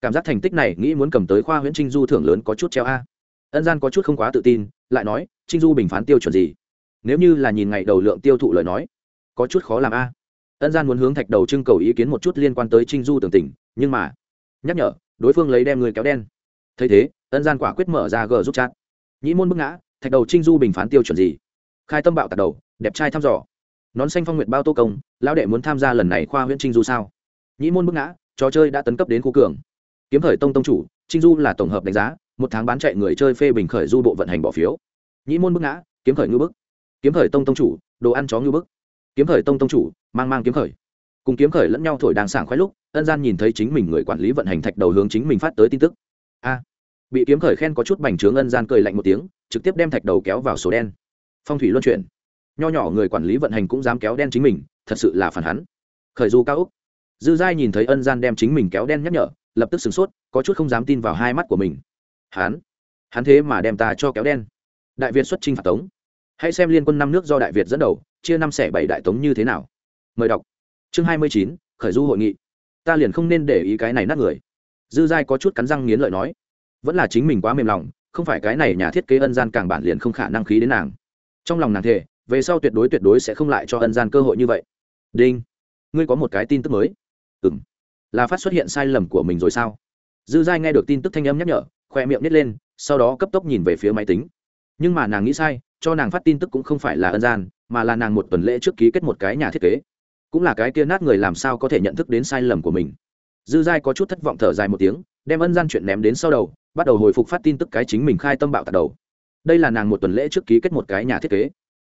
cảm giác thành tích này nghĩ muốn cầm tới khoa huyễn trinh du thưởng lớn có chút treo a. Ân gian có chút không quá tự tin, lại nói, trinh du bình phán tiêu chuẩn gì? Nếu như là nhìn ngày đầu lượng tiêu thụ lời nói, có chút khó làm a. Ân gian muốn hướng thạch đầu trưng cầu ý kiến một chút liên quan tới trinh du tưởng tình, nhưng mà, nhắc nhở, đối phương lấy đem người kéo đen. Thấy thế, ân gian quả quyết mở ra g giúp chat. Nhĩ môn bức ngã, thạch đầu trinh du bình phán tiêu chuẩn gì? Khai tâm bạo tạc đầu, đẹp trai thăm dò. Nón xanh phong nguyệt bao tô công, lão đệ muốn tham gia lần này khoa huyện trinh du sao? Nhĩ môn bức ngã, trò chơi đã tấn cấp đến khu cường. Kiếm khởi tông tông chủ, trinh du là tổng hợp đánh giá, một tháng bán chạy người chơi phê bình khởi du bộ vận hành bỏ phiếu. Nhĩ môn bức ngã, kiếm khởi ngư bức kiếm khởi tông tông chủ, đồ ăn chó ngưu bức. Kiếm khởi tông tông chủ, mang mang kiếm khởi. Cùng kiếm khởi lẫn nhau thổi đang sảng khoái lúc, ân gian nhìn thấy chính mình người quản lý vận hành thạch đầu hướng chính mình phát tới tin tức. A! Bị kiếm khởi khen có chút bành trướng ân gian cười lạnh một tiếng, trực tiếp đem thạch đầu kéo vào số đen. Phong thủy luân chuyển. Nho nhỏ người quản lý vận hành cũng dám kéo đen chính mình, thật sự là phản hắn. Khởi du cao úc. Dư giai nhìn thấy ân gian đem chính mình kéo đen nhắc nhở, lập tức sửng sốt, có chút không dám tin vào hai mắt của mình. Hắn? Hắn thế mà đem ta cho kéo đen. Đại việt xuất trinh phạt tống hãy xem liên quân năm nước do đại việt dẫn đầu, chia năm xẻ bảy đại tống như thế nào. Mời đọc. Chương hai mươi chín, khởi du hội nghị. Ta liền không nên để ý cái này nát người. Dư giai có chút cắn răng nghiến lợi nói. Vẫn là chính mình quá mềm lòng, không phải cái này nhà thiết kế ân gian càng bản liền không khả năng khí đến nàng. Trong lòng nàng thề, về sau tuyệt đối tuyệt đối sẽ không lại cho ân gian cơ hội như vậy. Đinh. Ngươi có một cái tin tức mới. Ừ m là phát xuất hiện sai lầm của mình rồi sao? Dư giai nghe được tin tức thanh âm nhắc nhở, khoe miệng nít lên, sau đó cấp tốc nhìn về phía máy tính. Nhưng mà nàng nghĩ sai cho nàng phát tin tức cũng không phải là ân gian, mà là nàng một tuần lễ trước ký kết một cái nhà thiết kế. Cũng là cái kia nát người làm sao có thể nhận thức đến sai lầm của mình. Dư giai có chút thất vọng thở dài một tiếng, đem ân gian chuyện ném đến sau đầu, bắt đầu hồi phục phát tin tức cái chính mình khai tâm bạo tạt đầu. Đây là nàng một tuần lễ trước ký kết một cái nhà thiết kế.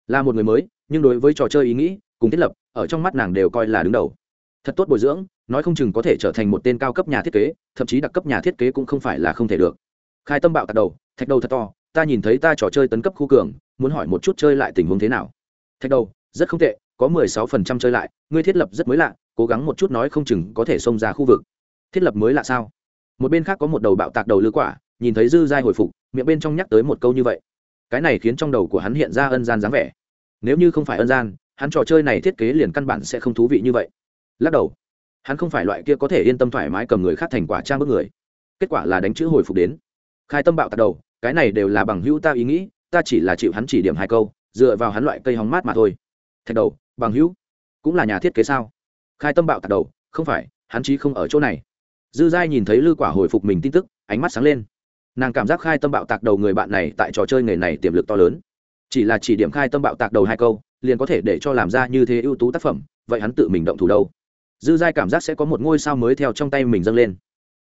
Là một người mới, nhưng đối với trò chơi ý nghĩ, cùng thiết lập, ở trong mắt nàng đều coi là đứng đầu. Thật tốt bồi dưỡng, nói không chừng có thể trở thành một tên cao cấp nhà thiết kế, thậm chí đặc cấp nhà thiết kế cũng không phải là không thể được. Khai tâm bạo tạt đầu, thạch đầu thật to ta nhìn thấy ta trò chơi tấn cấp khu cường, muốn hỏi một chút chơi lại tình huống thế nào. Thạch đầu, rất không tệ, có mười sáu phần trăm chơi lại, ngươi thiết lập rất mới lạ, cố gắng một chút nói không chừng có thể xông ra khu vực. Thiết lập mới lạ sao? Một bên khác có một đầu bạo tạc đầu lư quả, nhìn thấy dư giai hồi phục, miệng bên trong nhắc tới một câu như vậy. Cái này khiến trong đầu của hắn hiện ra ân gian dáng vẻ. Nếu như không phải ân gian, hắn trò chơi này thiết kế liền căn bản sẽ không thú vị như vậy. Lắc đầu. Hắn không phải loại kia có thể yên tâm thoải mái cầm người khác thành quả trang bức người. Kết quả là đánh chữ hồi phục đến. Khai tâm bạo tạc đầu cái này đều là bằng hữu ta ý nghĩ, ta chỉ là chịu hắn chỉ điểm hai câu, dựa vào hắn loại cây hóng mát mà thôi. Thạch đầu, bằng hữu, cũng là nhà thiết kế sao? Khai tâm bạo tạc đầu, không phải, hắn chí không ở chỗ này. Dư giai nhìn thấy lư quả hồi phục mình tin tức, ánh mắt sáng lên. Nàng cảm giác khai tâm bạo tạc đầu người bạn này tại trò chơi nghề này tiềm lực to lớn. Chỉ là chỉ điểm khai tâm bạo tạc đầu hai câu, liền có thể để cho làm ra như thế ưu tú tác phẩm, vậy hắn tự mình động thủ đâu? Dư giai cảm giác sẽ có một ngôi sao mới theo trong tay mình dâng lên.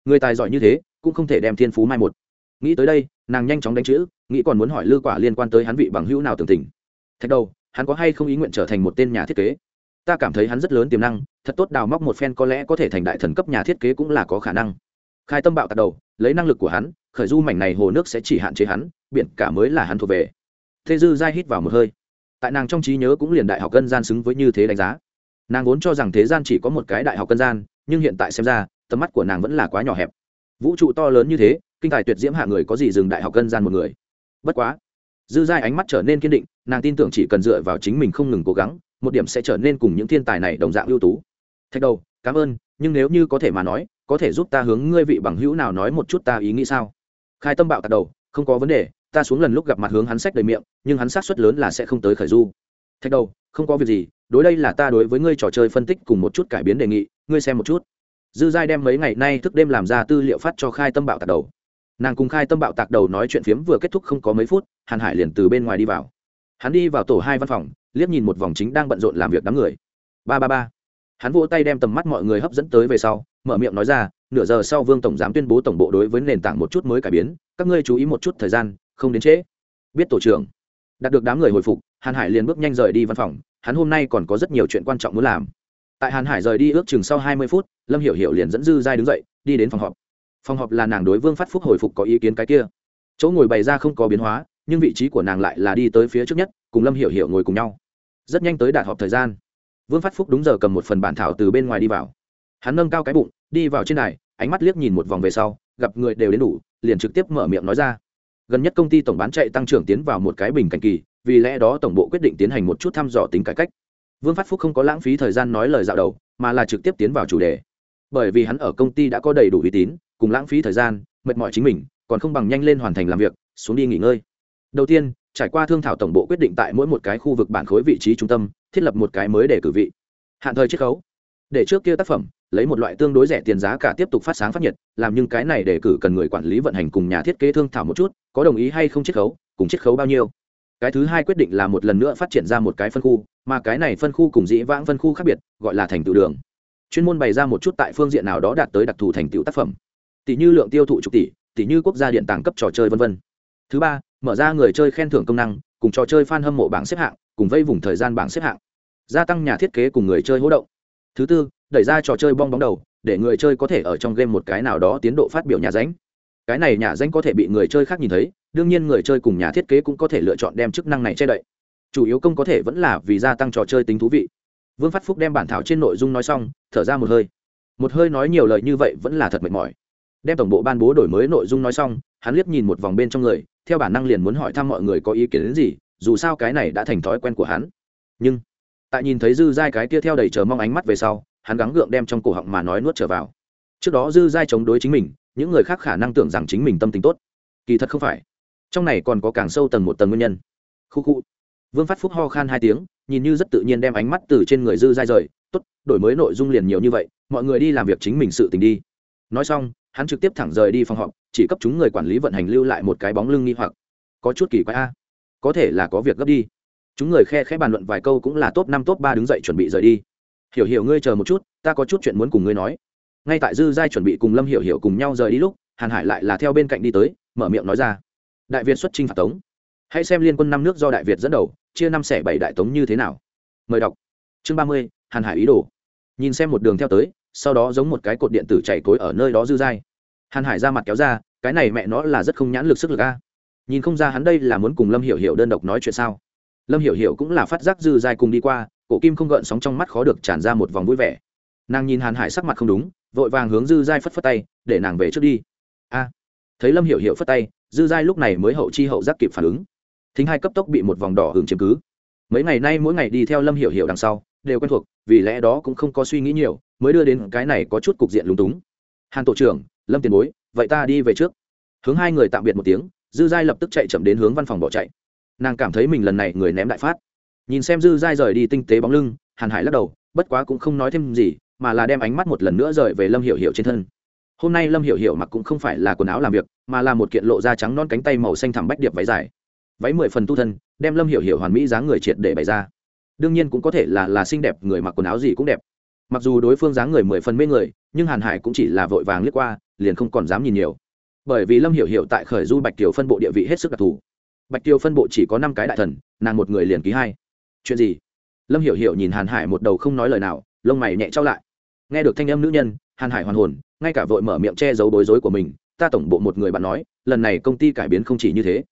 Người tài giỏi như thế, cũng không thể đem thiên phú mai một nghĩ tới đây, nàng nhanh chóng đánh chữ, nghĩ còn muốn hỏi lư quả liên quan tới hắn vị bằng hữu nào tưởng tình. Thạch đầu, hắn có hay không ý nguyện trở thành một tên nhà thiết kế? Ta cảm thấy hắn rất lớn tiềm năng, thật tốt đào móc một phen có lẽ có thể thành đại thần cấp nhà thiết kế cũng là có khả năng. Khai tâm bạo tạt đầu, lấy năng lực của hắn, khởi du mảnh này hồ nước sẽ chỉ hạn chế hắn, biển cả mới là hắn thuộc về. Thế dư dai hít vào một hơi. Tại nàng trong trí nhớ cũng liền đại học cân gian xứng với như thế đánh giá. Nàng vốn cho rằng thế gian chỉ có một cái đại học cân gian, nhưng hiện tại xem ra, tầm mắt của nàng vẫn là quá nhỏ hẹp. Vũ trụ to lớn như thế kinh tài tuyệt diễm hạ người có gì dừng đại học cân gian một người. Bất quá, dư giai ánh mắt trở nên kiên định, nàng tin tưởng chỉ cần dựa vào chính mình không ngừng cố gắng, một điểm sẽ trở nên cùng những thiên tài này đồng dạng ưu tú. Thạch đầu, cảm ơn, nhưng nếu như có thể mà nói, có thể giúp ta hướng ngươi vị bằng hữu nào nói một chút ta ý nghĩ sao? Khai tâm bạo tạt đầu, không có vấn đề, ta xuống lần lúc gặp mặt hướng hắn sách đầy miệng, nhưng hắn sát suất lớn là sẽ không tới khởi du. Thạch đầu, không có việc gì, đối đây là ta đối với ngươi trò chơi phân tích cùng một chút cải biến đề nghị, ngươi xem một chút. Dư giai đem mấy ngày nay thức đêm làm ra tư liệu phát cho khai tâm bạo tạc đầu nàng cùng khai tâm bạo tạc đầu nói chuyện phiếm vừa kết thúc không có mấy phút, hàn hải liền từ bên ngoài đi vào. Hắn đi vào tổ hai văn phòng, liếc nhìn một vòng chính đang bận rộn làm việc đám người. Ba ba ba. Hắn vỗ tay đem tầm mắt mọi người hấp dẫn tới về sau, mở miệng nói ra, nửa giờ sau vương tổng giám tuyên bố tổng bộ đối với nền tảng một chút mới cải biến, các ngươi chú ý một chút thời gian, không đến trễ. Biết tổ trưởng. Đạt được đám người hồi phục, hàn hải liền bước nhanh rời đi văn phòng, hắn hôm nay còn có rất nhiều chuyện quan trọng muốn làm. Tại hàn hải rời đi ước chừng sau hai mươi phút, lâm hiểu hiểu liền dẫn dư giai đứng dậy, đi đến phòng họp phòng họp là nàng đối vương phát phúc hồi phục có ý kiến cái kia. Chỗ ngồi bày ra không có biến hóa, nhưng vị trí của nàng lại là đi tới phía trước nhất, cùng lâm hiểu hiểu ngồi cùng nhau. Rất nhanh tới đạt họp thời gian. Vương phát phúc đúng giờ cầm một phần bản thảo từ bên ngoài đi vào. Hắn nâng cao cái bụng, đi vào trên này, ánh mắt liếc nhìn một vòng về sau, gặp người đều đến đủ, liền trực tiếp mở miệng nói ra. Gần nhất công ty tổng bán chạy tăng trưởng tiến vào một cái bình cảnh kỳ, vì lẽ đó tổng bộ quyết định tiến hành một chút thăm dò tính cải cách. Vương phát phúc không có lãng phí thời gian nói lời dạo đầu, mà là trực tiếp tiến vào chủ đề. Bởi vì hắn ở công ty đã có đầy đủ uy tín cùng lãng phí thời gian, mệt mỏi chính mình, còn không bằng nhanh lên hoàn thành làm việc, xuống đi nghỉ ngơi. Đầu tiên, trải qua thương thảo tổng bộ quyết định tại mỗi một cái khu vực bản khối vị trí trung tâm, thiết lập một cái mới để cử vị. Hạn thời chiết khấu. Để trước kia tác phẩm, lấy một loại tương đối rẻ tiền giá cả tiếp tục phát sáng phát nhiệt, làm nhưng cái này để cử cần người quản lý vận hành cùng nhà thiết kế thương thảo một chút, có đồng ý hay không chiết khấu, cùng chiết khấu bao nhiêu. Cái thứ hai quyết định là một lần nữa phát triển ra một cái phân khu, mà cái này phân khu cùng dĩ vãng phân khu khác biệt, gọi là thành tựu đường. Chuyên môn bày ra một chút tại phương diện nào đó đạt tới đặc thù thành tựu tác phẩm tỷ như lượng tiêu thụ chục tỷ tỷ như quốc gia điện tàng cấp trò chơi v v thứ ba, mở ra người chơi khen thưởng công năng, cùng trò chơi f a n hâm mộ bảng xếp hạng, cùng vây vùng thời gian bảng xếp hạng. Gia tăng nhà thiết kế cùng người chơi hỗ động. Thứ tư, đẩy ra trò chơi bong bóng đầu, để người chơi có thể ở trong game một cái nào đó tiến độ phát biểu nhà ránh. Cái này nhà danh có thể bị người chơi khác nhìn thấy, đương nhiên người chơi cùng nhà thiết kế cũng có thể lựa chọn đem chức năng này che đậy. Chủ yếu công có thể vẫn là vì gia tăng trò chơi tính thú vị. Vương phát phúc đem bản thảo trên nội dung nói xong, thở ra một hơi. Một hơi nói nhiều lời như vậy vẫn là thật mệt mỏi đem tổng bộ ban bố đổi mới nội dung nói xong, hắn liếc nhìn một vòng bên trong người, theo bản năng liền muốn hỏi thăm mọi người có ý kiến đến gì, dù sao cái này đã thành thói quen của hắn. Nhưng, tại nhìn thấy dư giai cái kia theo đầy chờ mong ánh mắt về sau, hắn gắng gượng đem trong cổ họng mà nói nuốt trở vào. Trước đó dư giai chống đối chính mình, những người khác khả năng tưởng rằng chính mình tâm tính tốt. Kỳ thật không phải. Trong này còn có càng sâu tầng một tầng nguyên nhân. Khu khu. Vương phát phúc ho khan hai tiếng, nhìn như rất tự nhiên đem ánh mắt từ trên người dư giai rời. Tốt, đổi mới nội dung liền nhiều như vậy, mọi người đi làm việc chính mình sự tình đi. Nói xong hắn trực tiếp thẳng rời đi phòng họp, chỉ cấp chúng người quản lý vận hành lưu lại một cái bóng lưng nghi hoặc. Có chút kỳ quái a. Có thể là có việc gấp đi. Chúng người khe khẽ bàn luận vài câu cũng là top năm, top ba đứng dậy chuẩn bị rời đi. Hiểu hiểu ngươi chờ một chút, ta có chút chuyện muốn cùng ngươi nói. Ngay tại dư giai chuẩn bị cùng lâm hiểu hiểu cùng nhau rời đi lúc, hàn hải lại là theo bên cạnh đi tới, mở miệng nói ra. Đại việt xuất trinh phạt tống. Hãy xem liên quân năm nước do đại việt dẫn đầu, chia năm xẻ bảy đại tống như thế nào. Mời đọc. Chương ba mươi, hàn hải ý đồ. Nhìn xem một đường theo tới sau đó giống một cái cột điện tử chảy cối ở nơi đó dư dai. Hàn hải ra mặt kéo ra, cái này mẹ nó là rất không nhãn lực sức lực a. Nhìn không ra hắn đây là muốn cùng lâm hiểu hiểu đơn độc nói chuyện sao? Lâm hiểu hiểu cũng là phát giác dư dai cùng đi qua, cổ kim không gợn sóng trong mắt khó được tràn ra một vòng vui vẻ. Nàng nhìn hàn hải sắc mặt không đúng, vội vàng hướng dư dai phất phất tay, để nàng về trước đi. A. Thấy lâm hiểu hiểu phất tay, dư dai lúc này mới hậu chi hậu giác kịp phản ứng. Thính hai cấp tốc bị một vòng đỏ hưởng chiếm cứ mấy ngày nay mỗi ngày đi theo lâm hiểu hiểu đằng sau, đều quen thuộc, vì lẽ đó cũng không có suy nghĩ nhiều, mới đưa đến cái này có chút cục diện lúng túng. Hàn tổ trưởng, lâm tiền bối, vậy ta đi về trước. Hướng hai người tạm biệt một tiếng, dư giai lập tức chạy chậm đến hướng văn phòng bỏ chạy. Nàng cảm thấy mình lần này người ném đại phát. Nhìn xem dư giai rời đi tinh tế bóng lưng, hàn hải lắc đầu, bất quá cũng không nói thêm gì, mà là đem ánh mắt một lần nữa rời về lâm hiểu hiểu trên thân. Hôm nay lâm hiểu hiểu mặc cũng không phải là quần áo làm việc, mà là một kiện lộ da trắng non cánh tay màu xanh thẳm bách điệp váy dài váy mười phần tu thân, đem lâm hiểu hiểu hoàn mỹ dáng người triệt để bày ra. Đương nhiên cũng có thể là là xinh đẹp, người mặc quần áo gì cũng đẹp. Mặc dù đối phương dáng người mười phần mê người, nhưng hàn hải cũng chỉ là vội vàng liếc qua, liền không còn dám nhìn nhiều. Bởi vì lâm hiểu hiểu tại khởi du bạch kiều phân bộ địa vị hết sức đặc thù. Bạch kiều phân bộ chỉ có năm cái đại thần, nàng một người liền ký hai. Chuyện gì? Lâm hiểu hiểu nhìn hàn hải một đầu không nói lời nào, lông mày nhẹ trao lại. Nghe được thanh âm nữ nhân, hàn hải hoàn hồn, ngay cả vội mở miệng che giấu bối rối của mình, ta tổng bộ một người bạn nói, lần này công ty cải biến không chỉ như thế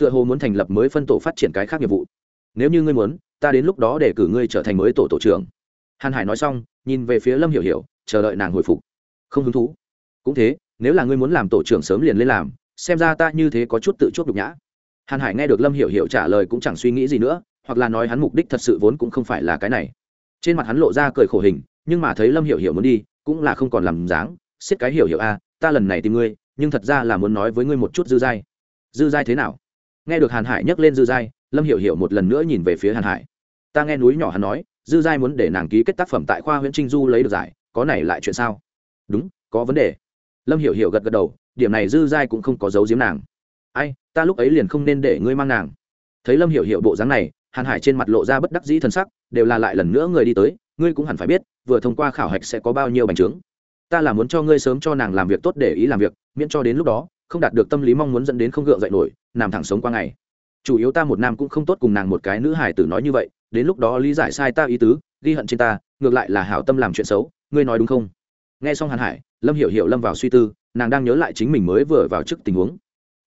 tựa hồ muốn thành lập mới phân tổ phát triển cái khác nghiệp vụ. Nếu như ngươi muốn, ta đến lúc đó để cử ngươi trở thành mới tổ tổ trưởng. Hàn hải nói xong, nhìn về phía lâm hiểu hiểu, chờ đợi nàng hồi phục. Không hứng thú. Cũng thế, nếu là ngươi muốn làm tổ trưởng sớm liền lên làm, xem ra ta như thế có chút tự chuốc nhục nhã. Hàn hải nghe được lâm hiểu hiểu trả lời cũng chẳng suy nghĩ gì nữa, hoặc là nói hắn mục đích thật sự vốn cũng không phải là cái này. Trên mặt hắn lộ ra cười khổ hình, nhưng mà thấy lâm hiểu hiểu muốn đi, cũng là không còn làm dáng, xiết cái hiểu hiểu a, ta lần này tìm ngươi, nhưng thật ra là muốn nói với ngươi một chút dư dai. Dư dai thế nào? Nghe được hàn hải nhắc lên dư giai, lâm hiểu hiểu một lần nữa nhìn về phía hàn hải. Ta nghe núi nhỏ hắn nói, dư giai muốn để nàng ký kết tác phẩm tại khoa huyện trinh du lấy được giải, có này lại chuyện sao? Đúng, có vấn đề. Lâm hiểu hiểu gật gật đầu, điểm này dư giai cũng không có giấu giếm nàng. Ai, ta lúc ấy liền không nên để ngươi mang nàng. Thấy lâm hiểu hiểu bộ dáng này, hàn hải trên mặt lộ ra bất đắc dĩ thân sắc, đều là lại lần nữa người đi tới, ngươi cũng hẳn phải biết, vừa thông qua khảo hạch sẽ có bao nhiêu bành trướng. Ta là muốn cho ngươi sớm cho nàng làm việc tốt để ý làm việc, miễn cho đến lúc đó, không đạt được tâm lý mong muốn dẫn đến không gượng dậy nổi nằm thẳng sống qua ngày. Chủ yếu ta một nam cũng không tốt cùng nàng một cái nữ hải tử nói như vậy, đến lúc đó lý giải sai ta ý tứ, ghi hận trên ta, ngược lại là hảo tâm làm chuyện xấu, ngươi nói đúng không? Nghe xong hàn hải, lâm hiểu hiểu lâm vào suy tư, nàng đang nhớ lại chính mình mới vừa vào trước tình huống.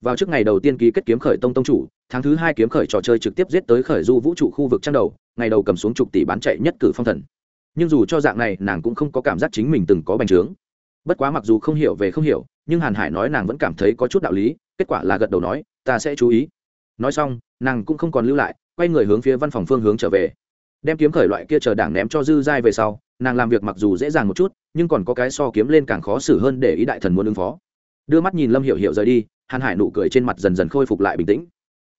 Vào trước ngày đầu tiên ký kết kiếm khởi tông tông chủ, tháng thứ hai kiếm khởi trò chơi trực tiếp giết tới khởi du vũ trụ khu vực trang đầu, ngày đầu cầm xuống chục tỷ bán chạy nhất cử phong thần. Nhưng dù cho dạng này, nàng cũng không có cảm giác chính mình từng có bành trướng. Bất quá mặc dù không hiểu về không hiểu, nhưng hàn hải nói nàng vẫn cảm thấy có chút đạo lý kết quả là gật đầu nói, ta sẽ chú ý. Nói xong, nàng cũng không còn lưu lại, quay người hướng phía văn phòng phương hướng trở về. Đem kiếm khởi loại kia chờ đảng ném cho dư giai về sau, nàng làm việc mặc dù dễ dàng một chút, nhưng còn có cái so kiếm lên càng khó xử hơn để ý đại thần muốn ứng phó. Đưa mắt nhìn lâm hiểu hiểu rời đi, hàn hải nụ cười trên mặt dần dần khôi phục lại bình tĩnh.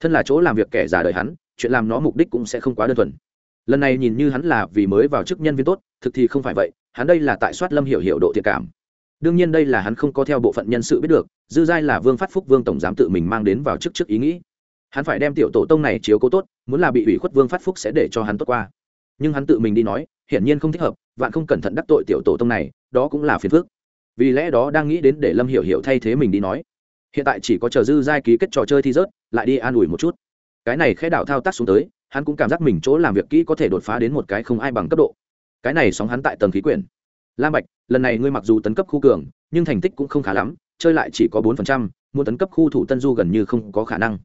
Thân là chỗ làm việc kẻ già đời hắn, chuyện làm nó mục đích cũng sẽ không quá đơn thuần. Lần này nhìn như hắn là vì mới vào chức nhân viên tốt, thực thì không phải vậy, hắn đây là tại soát lâm hiểu hiểu độ thiệt cảm đương nhiên đây là hắn không có theo bộ phận nhân sự biết được, dư giai là vương phát phúc vương tổng giám tự mình mang đến vào chức trước ý nghĩ. Hắn phải đem tiểu tổ tông này chiếu cố tốt, muốn là bị ủy khuất vương phát phúc sẽ để cho hắn tốt qua. Nhưng hắn tự mình đi nói, hiển nhiên không thích hợp, vạn không cẩn thận đắc tội tiểu tổ tông này, đó cũng là phiền phức. Vì lẽ đó đang nghĩ đến để lâm hiểu hiểu thay thế mình đi nói. Hiện tại chỉ có chờ dư giai ký kết trò chơi thi rớt, lại đi an ủi một chút. Cái này khẽ đảo thao tác xuống tới, hắn cũng cảm giác mình chỗ làm việc kỹ có thể đột phá đến một cái không ai bằng cấp độ. Cái này sóng hắn tại tầng khí quyển lam bạch, lần này ngươi mặc dù tấn cấp khu cường, nhưng thành tích cũng không khá lắm, chơi lại chỉ có bốn phần trăm, muốn tấn cấp khu thủ tân du gần như không có khả năng.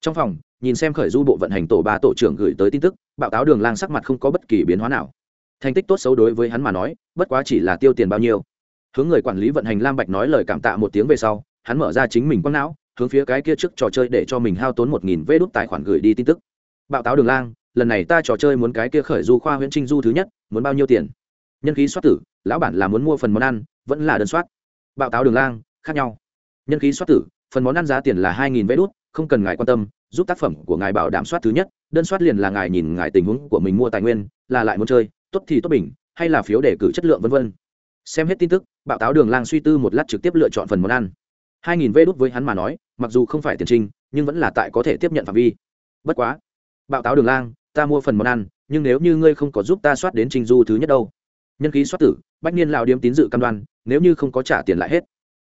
Trong phòng, nhìn xem khởi du bộ vận hành tổ ba tổ trưởng gửi tới tin tức, bạo táo đường lang sắc mặt không có bất kỳ biến hóa nào. Thành tích tốt xấu đối với hắn mà nói, bất quá chỉ là tiêu tiền bao nhiêu. Hướng người quản lý vận hành lam bạch nói lời cảm tạ một tiếng về sau, hắn mở ra chính mình quăng não, hướng phía cái kia trước trò chơi để cho mình hao tốn một nghìn vê đút tài khoản gửi đi tin tức. Bạo táo đường lang, lần này ta trò chơi muốn cái kia khởi du khoa huyện trinh du thứ nhất, muốn bao nhiêu tiền? Nhân khí xuất tử lão bản là muốn mua phần món ăn, vẫn là đơn soát. Bạo táo đường lang, khác nhau. Nhân khí soát tử, phần món ăn giá tiền là hai nghìn vé đốt không cần ngài quan tâm, giúp tác phẩm của ngài bảo đảm soát thứ nhất, đơn soát liền là ngài nhìn ngài tình huống của mình mua tài nguyên, là lại muốn chơi, tốt thì tốt bình, hay là phiếu đề cử chất lượng vân vân. Xem hết tin tức, bạo táo đường lang suy tư một lát trực tiếp lựa chọn phần món ăn. Hai nghìn vé đốt với hắn mà nói, mặc dù không phải tiền trinh, nhưng vẫn là tại có thể tiếp nhận phạm vi. Bất quá, bạo táo đường lang, ta mua phần món ăn, nhưng nếu như ngươi không có giúp ta soát đến trình du thứ nhất đâu nhân khí xuất tử, bách niên lào điếm tín dự cam đoan, nếu như không có trả tiền lại hết.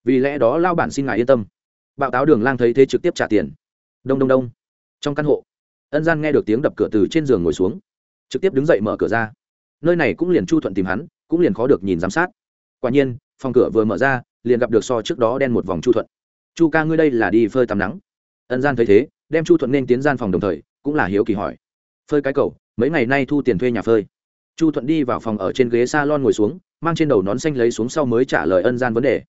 Vì lẽ đó lao bản xin ngài yên tâm. Bạo táo đường lang thấy thế trực tiếp trả tiền. Đông đông đông. Trong căn hộ, ân gian nghe được tiếng đập cửa từ trên giường ngồi xuống. Trực tiếp đứng dậy mở cửa ra. Nơi này cũng liền chu thuận tìm hắn, cũng liền khó được nhìn giám sát. Quả nhiên, phòng cửa vừa mở ra, liền gặp được so trước đó đen một vòng chu thuận. Chu ca ngươi đây là đi phơi tắm nắng. Ân gian thấy thế, đem chu thuận nên tiến gian phòng đồng thời, cũng là hiếu kỳ hỏi. Phơi cái cầu, mấy ngày nay thu tiền thuê nhà phơi? Chu thuận đi vào phòng ở trên ghế s a lon ngồi xuống, mang trên đầu nón xanh lấy xuống sau mới trả lời ân gian vấn đề.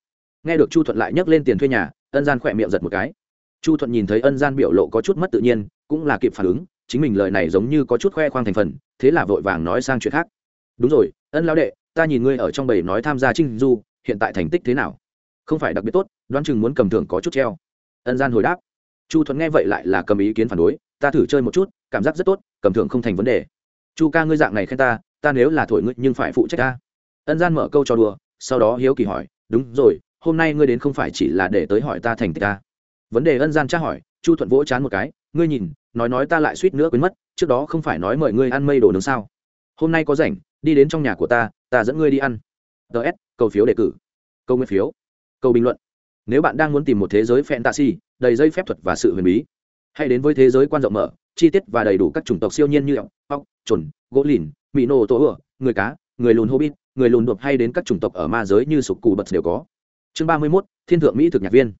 Nghe được chu thuận lại nhắc lên tiền thuê nhà, ân gian khỏe miệng giật một cái. Chu thuận nhìn thấy ân gian biểu lộ có chút mất tự nhiên, cũng là kịp phản ứng, chính mình lời này giống như có chút khoe khoang thành phần, thế là vội vàng nói sang chuyện khác. Đúng rồi, ân lao đệ, ta nhìn ngươi ở trong bầy nói tham gia trinh du, hiện tại thành tích thế nào? Không phải đặc biệt tốt, đoán chừng muốn cầm thưởng có chút treo. Ân gian hồi đáp. Chu thuận nghe vậy lại là cầm ý kiến phản đối, ta thử chơi một chút, cảm giác rất tốt, cầm thưởng không thành vấn đề. Chu ca ngươi dạng này khen ta ta nếu là thổi ngươi nhưng phải phụ trách ta. Ân gian mở câu cho đùa sau đó hiếu kỳ hỏi đúng rồi hôm nay ngươi đến không phải chỉ là để tới hỏi ta thành tích ta? Vấn đề ân gian tra hỏi chu thuận vỗ chán một cái ngươi nhìn nói nói ta lại suýt nữa quên mất trước đó không phải nói mời ngươi ăn mây đồ nướng sao? Hôm nay có rảnh đi đến trong nhà của ta ta dẫn ngươi đi ăn. Ts cầu phiếu đề cử. Câu nguyên phiếu. Câu bình luận. Nếu bạn đang muốn tìm một thế giới fantasy đầy dây phép thuật và sự huyền bí hãy đến với thế giới quan rộng mở chi tiết và đầy đủ các chủng tộc siêu nhiên như ốc, ọc trồn gỗ lìn mỹ nổ tổ ửa, người cá, người lùn hobbit, người lùn đột hay đến các chủng tộc ở ma giới như sục cù bật đều có. Chương ba mươi mốt, thiên thượng mỹ thực nhạc viên.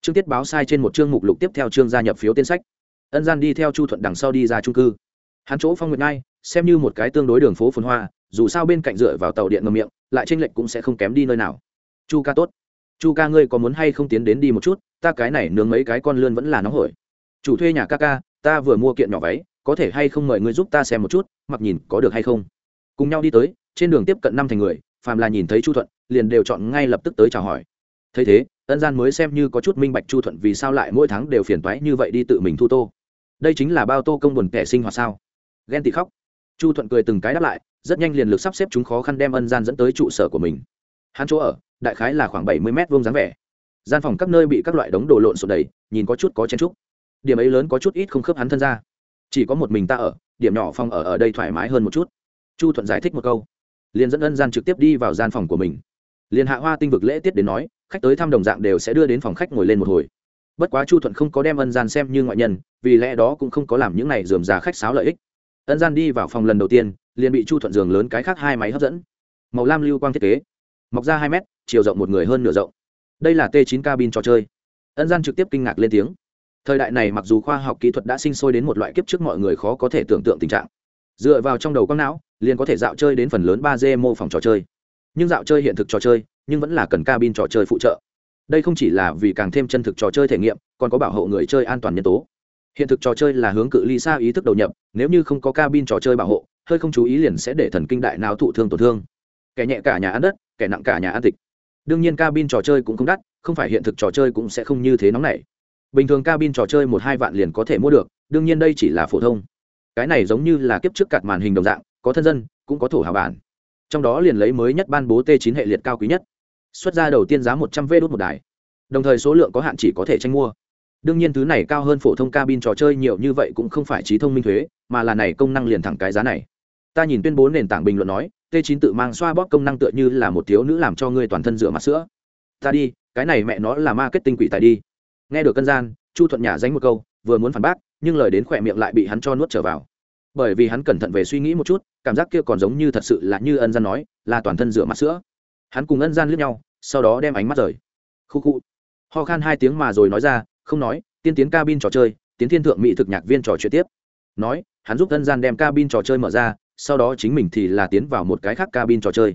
Chương tiết báo sai trên một chương mục lục tiếp theo chương gia nhập phiếu tên sách. Ân gian đi theo chu thuận đằng sau đi ra trung cư. Hắn chỗ phong nguyệt ngai, xem như một cái tương đối đường phố phồn hoa, dù sao bên cạnh dựa vào tàu điện ngầm miệng, lại tranh lệch cũng sẽ không kém đi nơi nào. Chu ca tốt. Chu ca ngươi có muốn hay không tiến đến đi một chút, ta cái này nướng mấy cái con lươn vẫn là nóng hổi. Chủ thuê nhà ca ca, ta vừa mua kiện nhỏ váy có thể hay không mời ngươi giúp ta xem một chút, mặc nhìn có được hay không. Cùng nhau đi tới, trên đường tiếp cận năm thành người, phàm là nhìn thấy chu thuận, liền đều chọn ngay lập tức tới chào hỏi. Thấy thế, ân gian mới xem như có chút minh bạch chu thuận vì sao lại mỗi tháng đều phiền toái như vậy đi tự mình thu tô. Đây chính là bao tô công buồn kẻ sinh hoạt sao? Ghen tị khóc. Chu thuận cười từng cái đáp lại, rất nhanh liền lực sắp xếp chúng khó khăn đem ân gian dẫn tới trụ sở của mình. Hắn chỗ ở, đại khái là khoảng bảy mươi mét vuông dáng vẻ. Gian phòng các nơi bị các loại đống đồ lộn xộn đầy nhìn có chút có chen trúc điểm ấy lớn có chút ít không khớp hắn thân ra chỉ có một mình ta ở, điểm nhỏ phòng ở ở đây thoải mái hơn một chút. Chu thuận giải thích một câu, liền dẫn ân gian trực tiếp đi vào gian phòng của mình. Liền hạ hoa tinh vực lễ tiết đến nói, khách tới thăm đồng dạng đều sẽ đưa đến phòng khách ngồi lên một hồi. Bất quá chu thuận không có đem ân gian xem như ngoại nhân, vì lẽ đó cũng không có làm những này dườm già khách sáo lợi ích. Ân gian đi vào phòng lần đầu tiên, liền bị chu thuận giường lớn cái khác hai máy hấp dẫn. Màu lam lưu quang thiết kế, mọc ra hai mét, chiều rộng một người hơn nửa rộng. Đây là t 9 cabin trò chơi. Ân gian trực tiếp kinh ngạc lên tiếng thời đại này mặc dù khoa học kỹ thuật đã sinh sôi đến một loại kiếp trước mọi người khó có thể tưởng tượng tình trạng. Dựa vào trong đầu con não, liền có thể dạo chơi đến phần lớn ba d mô phỏng trò chơi. Nhưng dạo chơi hiện thực trò chơi, nhưng vẫn là cần cabin trò chơi phụ trợ. Đây không chỉ là vì càng thêm chân thực trò chơi thể nghiệm, còn có bảo hộ người chơi an toàn nhân tố. Hiện thực trò chơi là hướng cự ly xa ý thức đầu nhập, nếu như không có cabin trò chơi bảo hộ, hơi không chú ý liền sẽ để thần kinh đại não thụ thương tổn thương. Kẻ nhẹ cả nhà ăn đất, kẻ nặng cả nhà ăn tịch đương nhiên cabin trò chơi cũng không đắt, không phải hiện thực trò chơi cũng sẽ không như thế nóng này bình thường cabin trò chơi một hai vạn liền có thể mua được, đương nhiên đây chỉ là phổ thông. Cái này giống như là kiếp trước cạt màn hình đồng dạng, có thân dân, cũng có thổ hào bản. Trong đó liền lấy mới nhất ban bố t 9 hệ liệt cao quý nhất, xuất ra đầu tiên giá một trăm v đốt một đài. Đồng thời số lượng có hạn chỉ có thể tranh mua. Đương nhiên thứ này cao hơn phổ thông cabin trò chơi nhiều như vậy cũng không phải trí thông minh thuế, mà là này công năng liền thẳng cái giá này. Ta nhìn tuyên bố nền tảng bình luận nói, t 9 tự mang xoa bóp công năng tựa như là một thiếu nữ làm cho ngươi toàn thân rửa mặt sữa. Ta đi, cái này mẹ nó là marketing quỷ tài đi nghe được cân gian, chu thuận nhả danh một câu, vừa muốn phản bác, nhưng lời đến khỏe miệng lại bị hắn cho nuốt trở vào. Bởi vì hắn cẩn thận về suy nghĩ một chút, cảm giác kia còn giống như thật sự là như ân gian nói, là toàn thân rửa mặt sữa. Hắn cùng ân gian lướt nhau, sau đó đem ánh mắt rời. Khu khu. Ho khan hai tiếng mà rồi nói ra, không nói, tiên tiến cabin trò chơi, tiến thiên thượng mỹ thực nhạc viên trò chuyện tiếp. Nói, hắn giúp ân gian đem cabin trò chơi mở ra, sau đó chính mình thì là tiến vào một cái khác cabin trò chơi.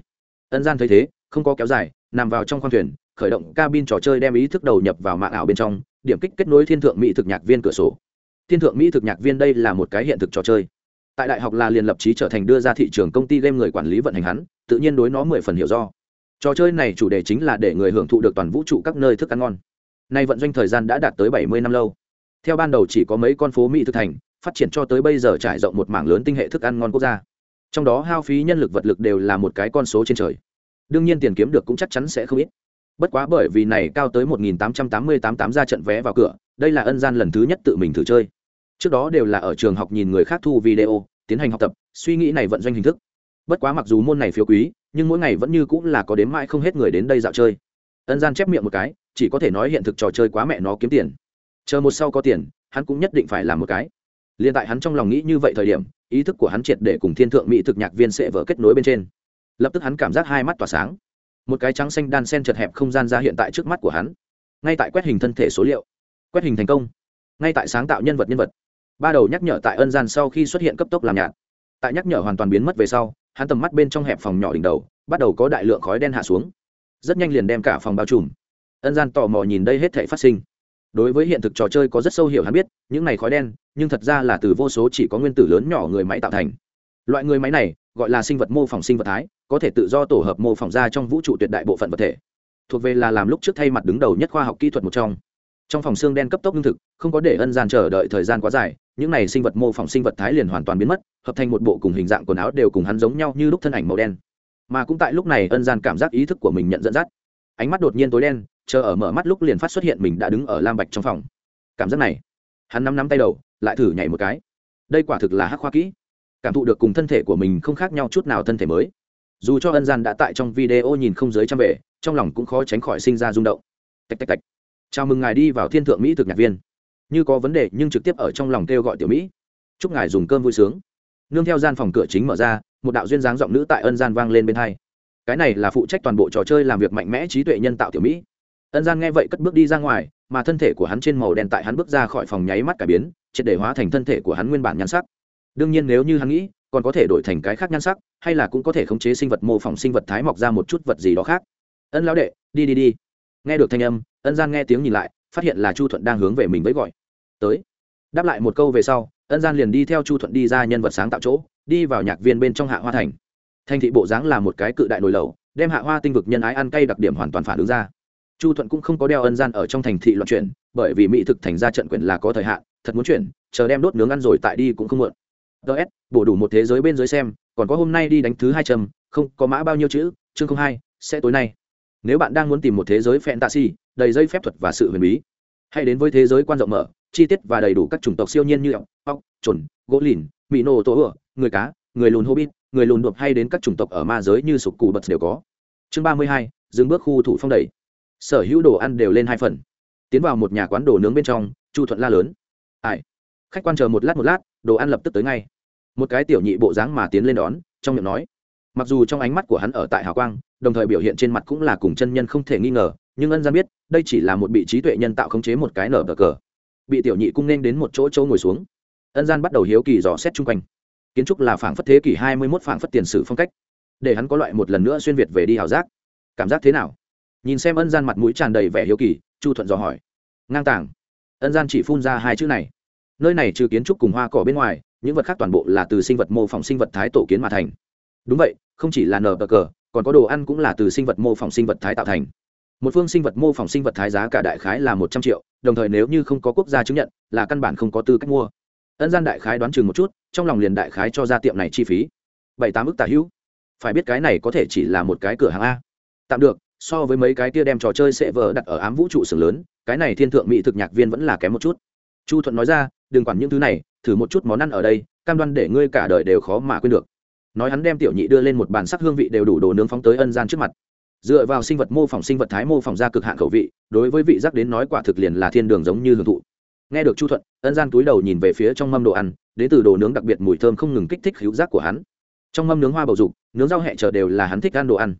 Ân gian thấy thế, không có kéo dài, nằm vào trong khoang thuyền khởi động cabin trò chơi đem ý thức đầu nhập vào mạng ảo bên trong, điểm kích kết nối thiên thượng mỹ thực nhạc viên cửa sổ. Thiên thượng mỹ thực nhạc viên đây là một cái hiện thực trò chơi. Tại đại học là liền lập trí trở thành đưa ra thị trường công ty game người quản lý vận hành hắn, tự nhiên đối nó mười phần hiểu do. Trò chơi này chủ đề chính là để người hưởng thụ được toàn vũ trụ các nơi thức ăn ngon. Nay vận doanh thời gian đã đạt tới bảy mươi năm lâu. Theo ban đầu chỉ có mấy con phố mỹ thực thành, phát triển cho tới bây giờ trải rộng một mảng lớn tinh hệ thức ăn ngon quốc gia. Trong đó hao phí nhân lực vật lực đều là một cái con số trên trời. Đương nhiên tiền kiếm được cũng chắc chắn sẽ không ít bất quá bởi vì này cao tới một nghìn tám trăm tám mươi tám tám ra trận vé vào cửa, đây là ân gian lần thứ nhất tự mình thử chơi. Trước đó đều là ở trường học nhìn người khác thu video, tiến hành học tập, suy nghĩ này vận doanh hình thức. Bất quá mặc dù môn này phiếu quý, nhưng mỗi ngày vẫn như cũng là có đến mãi không hết người đến đây dạo chơi. Ân gian chép miệng một cái, chỉ có thể nói hiện thực trò chơi quá mẹ nó kiếm tiền. Chờ một sau có tiền, hắn cũng nhất định phải làm một cái. Liền tại hắn trong lòng nghĩ như vậy thời điểm, ý thức của hắn triệt để cùng thiên thượng mỹ thực nhạc viên sẽ vỡ kết nối bên trên. Lập tức hắn cảm giác hai mắt tỏa sáng một cái trắng xanh đan sen chật hẹp không gian ra hiện tại trước mắt của hắn. Ngay tại quét hình thân thể số liệu, quét hình thành công. Ngay tại sáng tạo nhân vật nhân vật. Ba đầu nhắc nhở tại ân gian sau khi xuất hiện cấp tốc làm nhạt. Tại nhắc nhở hoàn toàn biến mất về sau, hắn tầm mắt bên trong hẹp phòng nhỏ đỉnh đầu, bắt đầu có đại lượng khói đen hạ xuống. Rất nhanh liền đem cả phòng bao trùm. Ân gian tò mò nhìn đây hết thể phát sinh. Đối với hiện thực trò chơi có rất sâu hiểu hắn biết, những này khói đen, nhưng thật ra là từ vô số chỉ có nguyên tử lớn nhỏ người máy tạo thành. Loại người máy này gọi là sinh vật mô phỏng sinh vật thái, có thể tự do tổ hợp mô phỏng ra trong vũ trụ tuyệt đại bộ phận vật thể. Thuộc về là làm lúc trước thay mặt đứng đầu nhất khoa học kỹ thuật một trong. Trong phòng xương đen cấp tốc lương thực, không có để ân gian chờ đợi thời gian quá dài, những này sinh vật mô phỏng sinh vật thái liền hoàn toàn biến mất, hợp thành một bộ cùng hình dạng quần áo đều cùng hắn giống nhau như lúc thân ảnh màu đen. Mà cũng tại lúc này ân gian cảm giác ý thức của mình nhận dẫn dắt. Ánh mắt đột nhiên tối đen, chờ ở mở mắt lúc liền phát xuất hiện mình đã đứng ở lam bạch trong phòng. Cảm giác này, hắn nắm nắm tay đầu, lại thử nhảy một cái. Đây quả thực là hắc khoa kỹ cảm thụ được cùng thân thể của mình không khác nhau chút nào thân thể mới. Dù cho ân gian đã tại trong video nhìn không giới trăm bề trong lòng cũng khó tránh khỏi sinh ra rung động. Tạch tạch tạch. Chào mừng ngài đi vào thiên thượng mỹ thực nhạc viên. Như có vấn đề nhưng trực tiếp ở trong lòng kêu gọi tiểu mỹ. Chúc ngài dùng cơm vui sướng. Nương theo gian phòng cửa chính mở ra, một đạo duyên dáng giọng nữ tại ân gian vang lên bên hai. Cái này là phụ trách toàn bộ trò chơi làm việc mạnh mẽ trí tuệ nhân tạo tiểu mỹ. Ân gian nghe vậy cất bước đi ra ngoài, mà thân thể của hắn trên màu đen tại hắn bước ra khỏi phòng nháy mắt cải biến, triệt để hóa thành thân thể của hắn nguyên bản nhan sắc đương nhiên nếu như hắn nghĩ, còn có thể đổi thành cái khác nhan sắc, hay là cũng có thể khống chế sinh vật mô phỏng sinh vật thái mọc ra một chút vật gì đó khác. Ân lão đệ, đi đi đi. Nghe được thanh âm, ân gian nghe tiếng nhìn lại, phát hiện là chu thuận đang hướng về mình với gọi. Tới. Đáp lại một câu về sau, ân gian liền đi theo chu thuận đi ra nhân vật sáng tạo chỗ, đi vào nhạc viên bên trong hạ hoa thành. Thành thị bộ dáng là một cái cự đại nồi lẩu, đem hạ hoa tinh vực nhân ái ăn cay đặc điểm hoàn toàn phản ứng ra. Chu thuận cũng không có đeo ân gian ở trong thành thị loạn chuyển, bởi vì mỹ thực thành ra trận quyền là có thời hạn, thật muốn chuyển, chờ đem đốt nướng ăn rồi tại đi cũng không muộn ts bổ đủ một thế giới bên dưới xem, còn có hôm nay đi đánh thứ hai trầm không có mã bao nhiêu chữ, chương không hai, sẽ tối nay. Nếu bạn đang muốn tìm một thế giới fantasy, đầy dây phép thuật và sự huyền bí, hãy đến với thế giới quan rộng mở, chi tiết và đầy đủ các chủng tộc siêu nhiên như ốc ốc trồn gỗ lìn mỹ nô tổ ựa người cá, người lùn hobbit, người lùn đột hay đến các chủng tộc ở ma giới như sục cù bật đều có. Chương ba mươi hai, dừng bước khu thủ phong đầy sở hữu đồ ăn đều lên hai phần. Tiến vào một nhà quán đồ nướng bên trong, chu thuận la lớn. Ai? Khách quan chờ một lát một lát, đồ ăn lập tức tới ngay. Một cái tiểu nhị bộ dáng mà tiến lên đón, trong miệng nói. Mặc dù trong ánh mắt của hắn ở tại hào quang, đồng thời biểu hiện trên mặt cũng là cùng chân nhân không thể nghi ngờ, nhưng ân gian biết, đây chỉ là một bị trí tuệ nhân tạo khống chế một cái nở bờ cờ. Bị tiểu nhị cung nên đến một chỗ chỗ ngồi xuống. Ân gian bắt đầu hiếu kỳ dò xét chung quanh. Kiến trúc là phảng phất thế kỷ hai mươi mốt phảng phất tiền sử phong cách. Để hắn có loại một lần nữa xuyên việt về đi hào giác. Cảm giác thế nào? Nhìn xem ân gian mặt mũi tràn đầy vẻ hiếu kỳ, chu thuận dò hỏi. Ngang tàng. Ân gian chỉ phun ra hai chữ này nơi này trừ kiến trúc cùng hoa cỏ bên ngoài, những vật khác toàn bộ là từ sinh vật mô phỏng sinh vật thái tổ kiến mà thành. Đúng vậy, không chỉ là nờ bờ cờ, còn có đồ ăn cũng là từ sinh vật mô phỏng sinh vật thái tạo thành. Một phương sinh vật mô phỏng sinh vật thái giá cả đại khái là một trăm triệu, đồng thời nếu như không có quốc gia chứng nhận, là căn bản không có tư cách mua. Ân gian đại khái đoán chừng một chút, trong lòng liền đại khái cho ra tiệm này chi phí. Bảy tám ức tả hữu. Phải biết cái này có thể chỉ là một cái cửa hàng a. Tạm được, so với mấy cái kia đem trò chơi sẽ vờ đặt ở ám vũ trụ sừng lớn, cái này thiên thượng mỹ thực nhạc viên vẫn là kém một chút. Chu thuận nói ra đừng quản những thứ này, thử một chút món ăn ở đây, cam đoan để ngươi cả đời đều khó mà quên được. Nói hắn đem tiểu nhị đưa lên một bàn sắc hương vị đều đủ đồ nướng phóng tới ân gian trước mặt. Dựa vào sinh vật mô phỏng sinh vật thái mô phỏng ra cực hạn khẩu vị, đối với vị giác đến nói quả thực liền là thiên đường giống như hưởng thụ. Nghe được chu thuận, ân gian túi đầu nhìn về phía trong mâm đồ ăn đến từ đồ nướng đặc biệt mùi thơm không ngừng kích thích hữu giác của hắn. Trong mâm nướng hoa bầu dục, nướng rau hẹ chờ đều là hắn thích ăn đồ ăn.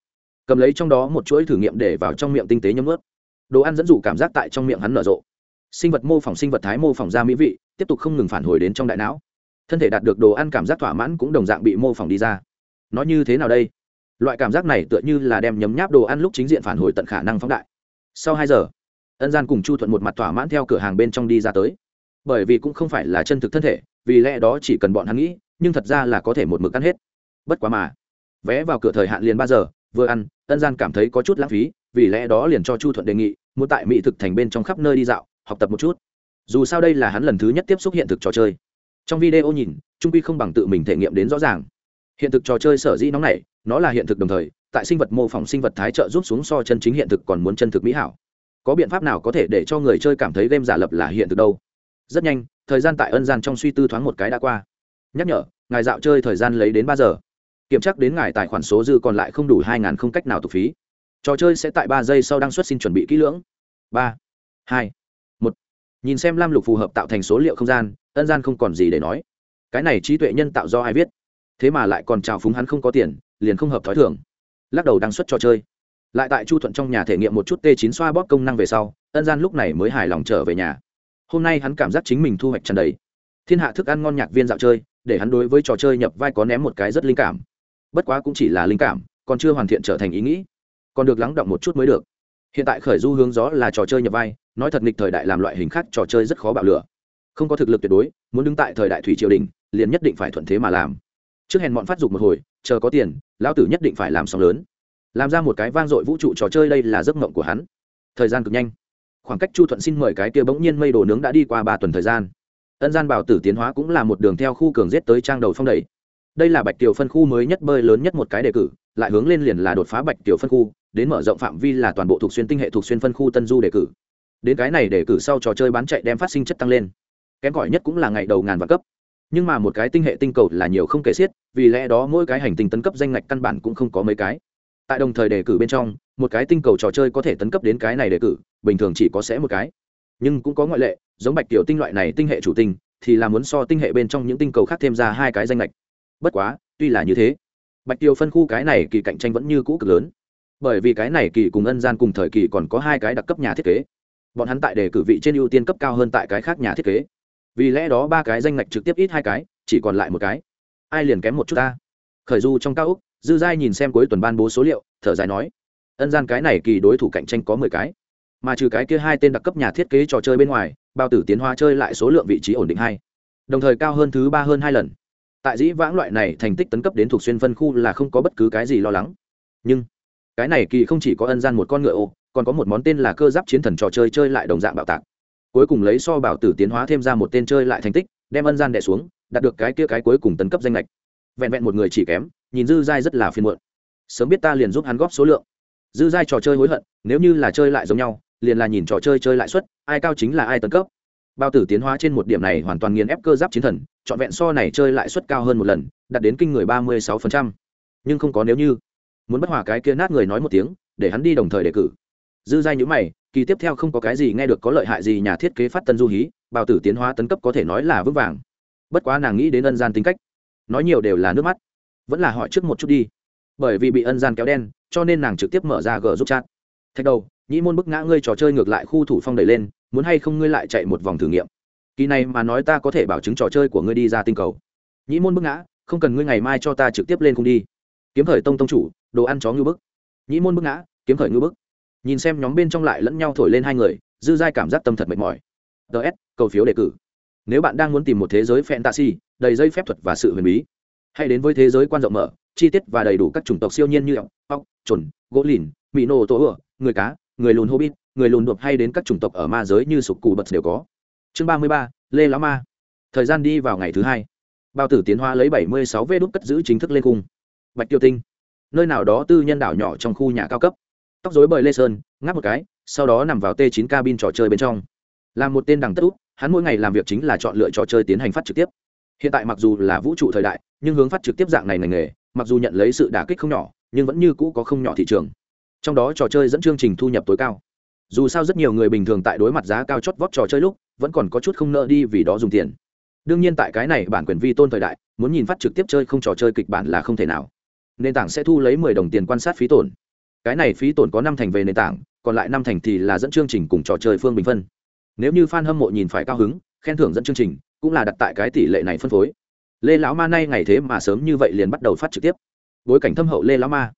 Cầm lấy trong đó một chuỗi thử nghiệm để vào trong miệng tinh tế nhấm ướt. Đồ ăn dẫn dụ cảm giác tại trong miệng hắn nở rộ. Sinh vật mô phỏng sinh vật thái mô phỏng ra mỹ vị tiếp tục không ngừng phản hồi đến trong đại não. Thân thể đạt được đồ ăn cảm giác thỏa mãn cũng đồng dạng bị mô phỏng đi ra. Nó như thế nào đây? Loại cảm giác này tựa như là đem nhấm nháp đồ ăn lúc chính diện phản hồi tận khả năng phóng đại. Sau hai giờ, ân gian cùng chu thuận một mặt thỏa mãn theo cửa hàng bên trong đi ra tới. Bởi vì cũng không phải là chân thực thân thể, vì lẽ đó chỉ cần bọn hắn nghĩ, nhưng thật ra là có thể một mực ăn hết. Bất quá mà, vé vào cửa thời hạn liền ba giờ, vừa ăn, ân gian cảm thấy có chút lãng phí, vì lẽ đó liền cho chu thuận đề nghị, muốn tại mỹ thực thành bên trong khắp nơi đi dạo, học tập một chút dù sao đây là hắn lần thứ nhất tiếp xúc hiện thực trò chơi. Trong video nhìn, trung quy không bằng tự mình thể nghiệm đến rõ ràng. Hiện thực trò chơi sở dĩ nóng này nó là hiện thực đồng thời, tại sinh vật mô phỏng sinh vật thái trợ giúp xuống so chân chính hiện thực còn muốn chân thực mỹ hảo. Có biện pháp nào có thể để cho người chơi cảm thấy game giả lập là hiện thực đâu? Rất nhanh, thời gian tại ân gian trong suy tư thoáng một cái đã qua. Nhắc nhở, ngài dạo chơi thời gian lấy đến ba giờ. Kiểm tra đến ngài tài khoản số dư còn lại không đủ hai ngàn không cách nào tục phí. Trò chơi sẽ tại ba giây sau đăng xuất xin chuẩn bị kỹ lưỡng. Ba, hai nhìn xem lam lục phù hợp tạo thành số liệu không gian, ân gian không còn gì để nói. Cái này trí tuệ nhân tạo do ai viết? Thế mà lại còn trào phúng hắn không có tiền, liền không hợp thói thường. Lắc đầu đăng xuất trò chơi. Lại tại chu thuận trong nhà thể nghiệm một chút t 9 xoa bóp công năng về sau, ân gian lúc này mới hài lòng trở về nhà. Hôm nay hắn cảm giác chính mình thu hoạch tràn đầy. Thiên hạ thức ăn ngon nhạc viên dạo chơi, để hắn đối với trò chơi nhập vai có ném một cái rất linh cảm. Bất quá cũng chỉ là linh cảm, còn chưa hoàn thiện trở thành ý nghĩ. Còn được lắng động một chút mới được. Hiện tại khởi du hướng gió là trò chơi nhập vai nói thật nghịch thời đại làm loại hình khác trò chơi rất khó bạo lửa. Không có thực lực tuyệt đối, muốn đứng tại thời đại thủy triều đình liền nhất định phải thuận thế mà làm. Trước hèn bọn phát dục một hồi, chờ có tiền, lão tử nhất định phải làm sóng lớn. Làm ra một cái vang dội vũ trụ trò chơi đây là giấc mộng của hắn. Thời gian cực nhanh. Khoảng cách chu thuận xin mời cái kia bỗng nhiên mây đồ nướng đã đi qua ba tuần thời gian. Ân gian bảo tử tiến hóa cũng là một đường theo khu cường giết tới trang đầu phong đầy đây là bạch tiểu phân khu mới nhất bơi lớn nhất một cái đề cử, lại hướng lên liền là đột phá bạch tiểu phân khu, đến mở rộng phạm vi là toàn bộ thuộc xuyên tinh hệ thuộc xuyên phân khu tân du đề cử đến cái này để cử sau trò chơi bán chạy đem phát sinh chất tăng lên. Kém cỏi nhất cũng là ngày đầu ngàn và cấp. Nhưng mà một cái tinh hệ tinh cầu là nhiều không kể xiết, vì lẽ đó mỗi cái hành tinh tấn cấp danh ngạch căn bản cũng không có mấy cái. Tại đồng thời đề cử bên trong, một cái tinh cầu trò chơi có thể tấn cấp đến cái này đề cử, bình thường chỉ có sẽ một cái. Nhưng cũng có ngoại lệ, giống bạch tiểu tinh loại này tinh hệ chủ tinh, thì là muốn so tinh hệ bên trong những tinh cầu khác thêm ra hai cái danh lệch bất quá, tuy là như thế, bạch tiêu phân khu cái này kỳ cạnh tranh vẫn như cũ cực lớn. Bởi vì cái này kỳ cùng ân gian cùng thời kỳ còn có hai cái đặc cấp nhà thiết kế bọn hắn tại đề cử vị trên ưu tiên cấp cao hơn tại cái khác nhà thiết kế. Vì lẽ đó ba cái danh ngạch trực tiếp ít hai cái, chỉ còn lại một cái. Ai liền kém một chút ta? Khởi du trong cao úc, dư giai nhìn xem cuối tuần ban bố số liệu, thở dài nói, ân gian cái này kỳ đối thủ cạnh tranh có mười cái. Mà trừ cái kia hai tên đặc cấp nhà thiết kế trò chơi bên ngoài, bao tử tiến hóa chơi lại số lượng vị trí ổn định hai. Đồng thời cao hơn thứ ba hơn hai lần. Tại dĩ vãng loại này thành tích tấn cấp đến thuộc xuyên phân khu là không có bất cứ cái gì lo lắng. Nhưng, cái này kỳ không chỉ có ân gian một con ngựa ô còn có một món tên là cơ giáp chiến thần trò chơi chơi lại đồng dạng bạo tạc. Cuối cùng lấy so bảo tử tiến hóa thêm ra một tên chơi lại thành tích, đem ân gian đẻ xuống, đạt được cái kia cái cuối cùng tấn cấp danh lệch vẹn vẹn một người chỉ kém, nhìn dư giai rất là phiền muộn. Sớm biết ta liền giúp hắn góp số lượng. Dư giai trò chơi hối hận, nếu như là chơi lại giống nhau, liền là nhìn trò chơi chơi lại suất, ai cao chính là ai tấn cấp. Bao tử tiến hóa trên một điểm này hoàn toàn nghiền ép cơ giáp chiến thần, trọn vẹn so này chơi lại suất cao hơn một lần, đạt đến kinh người ba mươi sáu phần trăm. Nhưng không có nếu như. Muốn bất hòa cái kia nát người nói một tiếng, để hắn đi đồng thời đề cử dư giai nhữ mày, kỳ tiếp theo không có cái gì nghe được có lợi hại gì nhà thiết kế phát tân du hí, bào tử tiến hóa tấn cấp có thể nói là vững vàng. Bất quá nàng nghĩ đến ân gian tính cách. Nói nhiều đều là nước mắt. Vẫn là hỏi trước một chút đi. Bởi vì bị ân gian kéo đen, cho nên nàng trực tiếp mở ra gờ giúp chat. Thạch đầu, nhĩ môn bức ngã ngươi trò chơi ngược lại khu thủ phong đẩy lên, muốn hay không ngươi lại chạy một vòng thử nghiệm? Kỳ này mà nói ta có thể bảo chứng trò chơi của ngươi đi ra tinh cầu. Nhĩ môn bức ngã, không cần ngươi ngày mai cho ta trực tiếp lên cùng đi. Kiếm khởi tông tông chủ, đồ ăn chó ngư bức. Nhĩ môn bức ngã, kiếm khởi ngư bức nhìn xem nhóm bên trong lại lẫn nhau thổi lên hai người, dư dai cảm giác tâm thật mệt mỏi. Ts cầu phiếu đề cử. Nếu bạn đang muốn tìm một thế giới fantasy, đầy dây phép thuật và sự huyền bí, hãy đến với thế giới quan rộng mở, chi tiết và đầy đủ các chủng tộc siêu nhiên như ốc ốc chuẩn gỗ lìn mỹ nô tổ ửa người cá, người lùn hobbit, người lùn đột hay đến các chủng tộc ở ma giới như sục cù bật đều có. Chương ba mươi ba, lê lão ma. Thời gian đi vào ngày thứ hai. Bao tử tiến hóa lấy bảy mươi sáu vê đúc cất giữ chính thức lên cung. Bạch tiêu tinh. Nơi nào đó tư nhân đảo nhỏ trong khu nhà cao cấp tóc dối bời lê sơn, ngáp một cái, sau đó nằm vào t 9 cabin trò chơi bên trong. Là một tên đằng tất út, hắn mỗi ngày làm việc chính là chọn lựa trò chơi tiến hành phát trực tiếp. Hiện tại mặc dù là vũ trụ thời đại, nhưng hướng phát trực tiếp dạng này ngành nghề, mặc dù nhận lấy sự đả kích không nhỏ, nhưng vẫn như cũ có không nhỏ thị trường. Trong đó trò chơi dẫn chương trình thu nhập tối cao. Dù sao rất nhiều người bình thường tại đối mặt giá cao chót vót trò chơi lúc, vẫn còn có chút không nợ đi vì đó dùng tiền. Đương nhiên tại cái này bản quyền vi tôn thời đại, muốn nhìn phát trực tiếp chơi không trò chơi kịch bản là không thể nào. Nền tảng sẽ thu lấy mười đồng tiền quan sát phí tổn cái này phí tổn có năm thành về nền tảng, còn lại năm thành thì là dẫn chương trình cùng trò chơi phương bình phân. Nếu như f a n hâm mộ nhìn phải cao hứng, khen thưởng dẫn chương trình, cũng là đặt tại cái tỷ lệ này phân phối. Lê lão ma nay ngày thế mà sớm như vậy liền bắt đầu phát trực tiếp. Bối cảnh thâm hậu lê lão ma.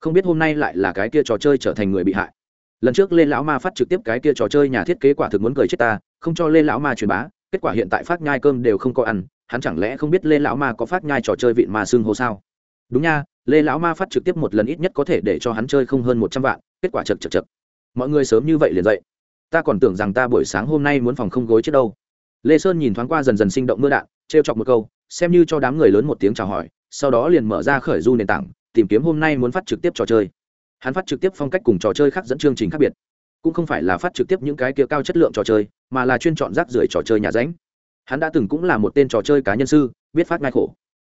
Không biết hôm nay lại là cái kia trò chơi trở thành người bị hại. Lần trước lê lão ma phát trực tiếp cái kia trò chơi nhà thiết kế quả thực muốn cười chết ta, không cho lê lão ma truyền bá, kết quả hiện tại phát nhai cơm đều không có ăn, hắn chẳng lẽ không biết lê lão ma có phát nhai trò chơi vịn ma xương hô sao? Đúng nha lê lão ma phát trực tiếp một lần ít nhất có thể để cho hắn chơi không hơn một trăm vạn, kết quả chật chật chật mọi người sớm như vậy liền dậy. Ta còn tưởng rằng ta buổi sáng hôm nay muốn phòng không gối chết đâu. Lê sơn nhìn thoáng qua dần dần sinh động mưa đạn t r e o chọc một câu, xem như cho đám người lớn một tiếng chào hỏi, sau đó liền mở ra khởi du nền tảng, tìm kiếm hôm nay muốn phát trực tiếp trò chơi. Hắn phát trực tiếp phong cách cùng trò chơi khác dẫn chương trình khác biệt. Cũng không phải là phát trực tiếp những cái kia cao chất lượng trò chơi, mà là chuyên chọn rác rưởi trò chơi nhà ránh. Hắn đã từng cũng là một tên trò chơi cá nhân sư, biết phát ngai khổ.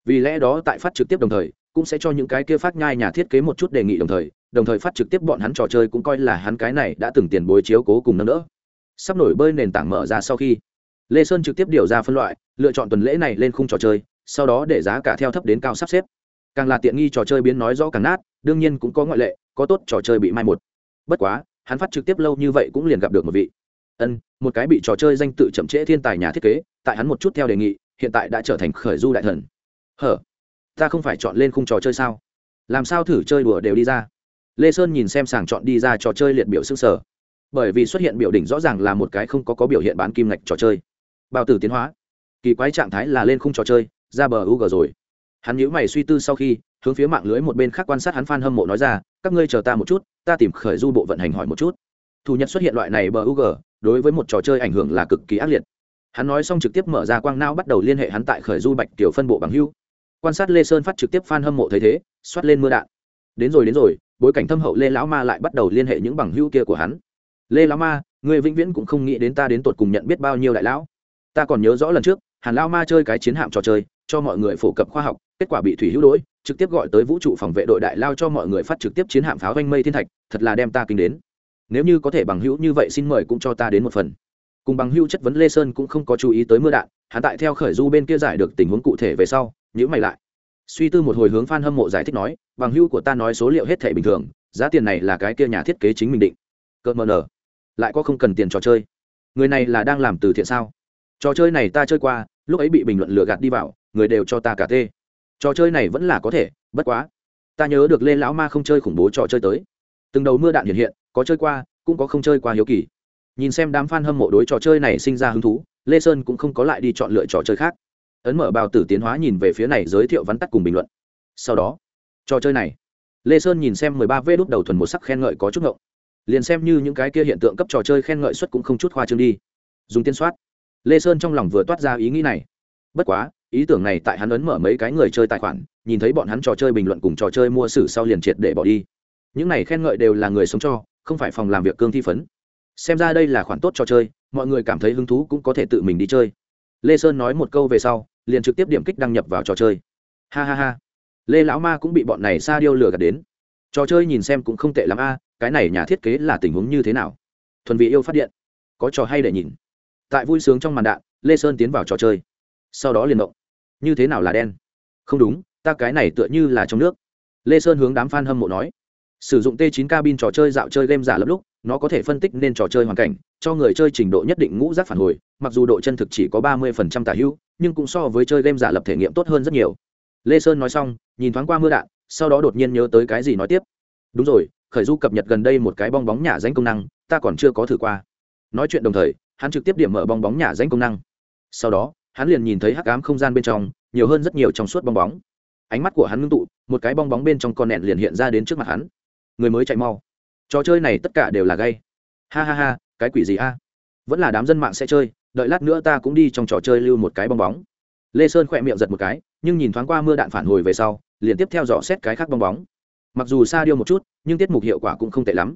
Vì lẽ đó tại phát trực tiếp đồng thời cũng sẽ cho những cái kia phát nhai nhà thiết kế một chút đề nghị đồng thời đồng thời phát trực tiếp bọn hắn trò chơi cũng coi là hắn cái này đã từng tiền bối chiếu cố cùng nâng đỡ. Sắp nổi bơi nền tảng mở ra sau khi, lê sơn trực tiếp điều ra phân loại, lựa chọn tuần lễ này lên khung trò chơi, sau đó để giá cả theo thấp đến cao sắp xếp. Càng là tiện nghi trò chơi biến nói rõ càng nát, đương nhiên cũng có ngoại lệ, có tốt trò chơi bị mai một. Bất quá, hắn phát trực tiếp lâu như vậy cũng liền gặp được một vị. Ân, một cái bị trò chơi danh tự chậm trễ thiên tài nhà thiết kế, tại hắn một chút theo đề nghị, hiện tại đã trở thành khởi du đại thần. Hở? Ta không phải chọn lên khung trò chơi sao? Làm sao thử chơi đùa đều đi ra? Lê sơn nhìn xem sàng chọn đi ra trò chơi liệt biểu xương sở bởi vì xuất hiện biểu đỉnh rõ ràng là một cái không có có biểu hiện bán kim ngạch trò chơi. Bao tử tiến hóa. Kỳ quái trạng thái là lên khung trò chơi, ra bờ u g rồi. Hắn nhữ mày suy tư sau khi, hướng phía mạng lưới một bên khác quan sát hắn phan hâm mộ nói ra, các ngươi chờ ta một chút, ta tìm khởi du bộ vận hành hỏi một chút. Thu nhật xuất hiện loại này bờ u g đối với một trò chơi ảnh hưởng là cực kỳ ác liệt. Hắn nói xong trực tiếp mở ra quang não bắt đầu liên hệ hắn tại khởi du bạch tiểu phân bộ bằng hưu quan sát lê sơn phát trực tiếp f hâm mộ thấy thế, xoát lên mưa đạn. Đến rồi đến rồi, bối cảnh thâm hậu lê lão ma lại bắt đầu liên hệ những bằng hưu kia của hắn. Lê lão ma, người vĩnh viễn cũng không nghĩ đến ta đến tột cùng nhận biết bao nhiêu đại lão. Ta còn nhớ rõ lần trước, hàn lão ma chơi cái chiến hạm trò chơi, cho mọi người phổ cập khoa học, kết quả bị thủy hữu đỗi trực tiếp gọi tới vũ trụ phòng vệ đội đại lao cho mọi người phát trực tiếp chiến hạm pháo doanh mây thiên thạch, thật là đem ta kinh đến. Nếu như có thể bằng hữu như vậy xin mời cũng cho ta đến một phần. Cùng bằng hữu chất vấn lê sơn cũng không có chú ý tới mưa đạn, hắn tại theo khởi du bên kia giải được tình huống cụ thể về sau nhữ mày lại. Suy tư một hồi hướng f a n hâm mộ giải thích nói, bằng hữu của ta nói số liệu hết thể bình thường, giá tiền này là cái kia nhà thiết kế chính mình định. Cợt mờ nở lại có không cần tiền trò chơi. Người này là đang làm từ thiện sao? Trò chơi này ta chơi qua, lúc ấy bị bình luận lừa gạt đi vào, người đều cho ta cả tê trò chơi này vẫn là có thể, bất quá. Ta nhớ được lê lão ma không chơi khủng bố trò chơi tới. Từng đầu mưa đạn hiện hiện, có chơi qua, cũng có không chơi qua hiếu kỳ. Nhìn xem đám f a n hâm mộ đối trò chơi này sinh ra hứng thú, lê sơn cũng không có lại đi chọn lựa trò chơi khác ấn mở bào tử tiến hóa nhìn về phía này giới thiệu vắn tắt cùng bình luận. Sau đó, trò chơi này, lê sơn nhìn xem mười ba vê đút đầu thuần một sắc khen ngợi có chút ngộng. Liền xem như những cái kia hiện tượng cấp trò chơi khen ngợi suất cũng không chút hoa trương đi. Dùng tiên soát. Lê sơn trong lòng vừa toát ra ý nghĩ này. Bất quá, ý tưởng này tại hắn ấn mở mấy cái người chơi tài khoản, nhìn thấy bọn hắn trò chơi bình luận cùng trò chơi mua sử sau liền triệt để bỏ đi. Những này khen ngợi đều là người sống cho, không phải phòng làm việc cương thi phấn. Xem ra đây là khoản tốt trò chơi, mọi người cảm thấy hứng thú cũng có thể tự mình đi chơi. Lê sơn nói một câu về sau liền trực tiếp điểm kích đăng nhập vào trò chơi. Ha ha ha. Lê lão ma cũng bị bọn này xa điêu lừa gạt đến. Trò chơi nhìn xem cũng không tệ lắm a, cái này nhà thiết kế là tình huống như thế nào? Thuần vị yêu phát điện. Có trò hay để nhìn. Tại vui sướng trong màn đạn, lê sơn tiến vào trò chơi. Sau đó liền động. Như thế nào là đen? Không đúng, ta cái này tựa như là trong nước. Lê sơn hướng đám f a n hâm mộ nói. Sử dụng t 9 cabin trò chơi dạo chơi game giả lấp lúc, nó có thể phân tích nên trò chơi hoàn cảnh, cho người chơi trình độ nhất định ngũ giác phản hồi, mặc dù độ chân thực chỉ có ba mươi phần trăm tả hữu nhưng cũng so với chơi game giả lập thể nghiệm tốt hơn rất nhiều. Lê sơn nói xong, nhìn thoáng qua mưa đạn, sau đó đột nhiên nhớ tới cái gì nói tiếp. Đúng rồi, khởi du cập nhật gần đây một cái bong bóng nhà danh công năng, ta còn chưa có thử qua. Nói chuyện đồng thời, hắn trực tiếp điểm mở bong bóng nhà danh công năng. Sau đó, hắn liền nhìn thấy hắc ám không gian bên trong, nhiều hơn rất nhiều trong suốt bong bóng. Ánh mắt của hắn ngưng tụ, một cái bong bóng bên trong con nẹn liền hiện ra đến trước mặt hắn. Người mới chạy mau. Trò chơi này tất cả đều là gay. Ha ha ha, cái quỷ gì a? Vẫn là đám dân mạng sẽ chơi đợi lát nữa ta cũng đi trong trò chơi lưu một cái bong bóng. Lê sơn khỏe miệng giật một cái, nhưng nhìn thoáng qua mưa đạn phản hồi về sau, liền tiếp theo dò xét cái khác bong bóng. Mặc dù xa điêu một chút, nhưng tiết mục hiệu quả cũng không tệ lắm.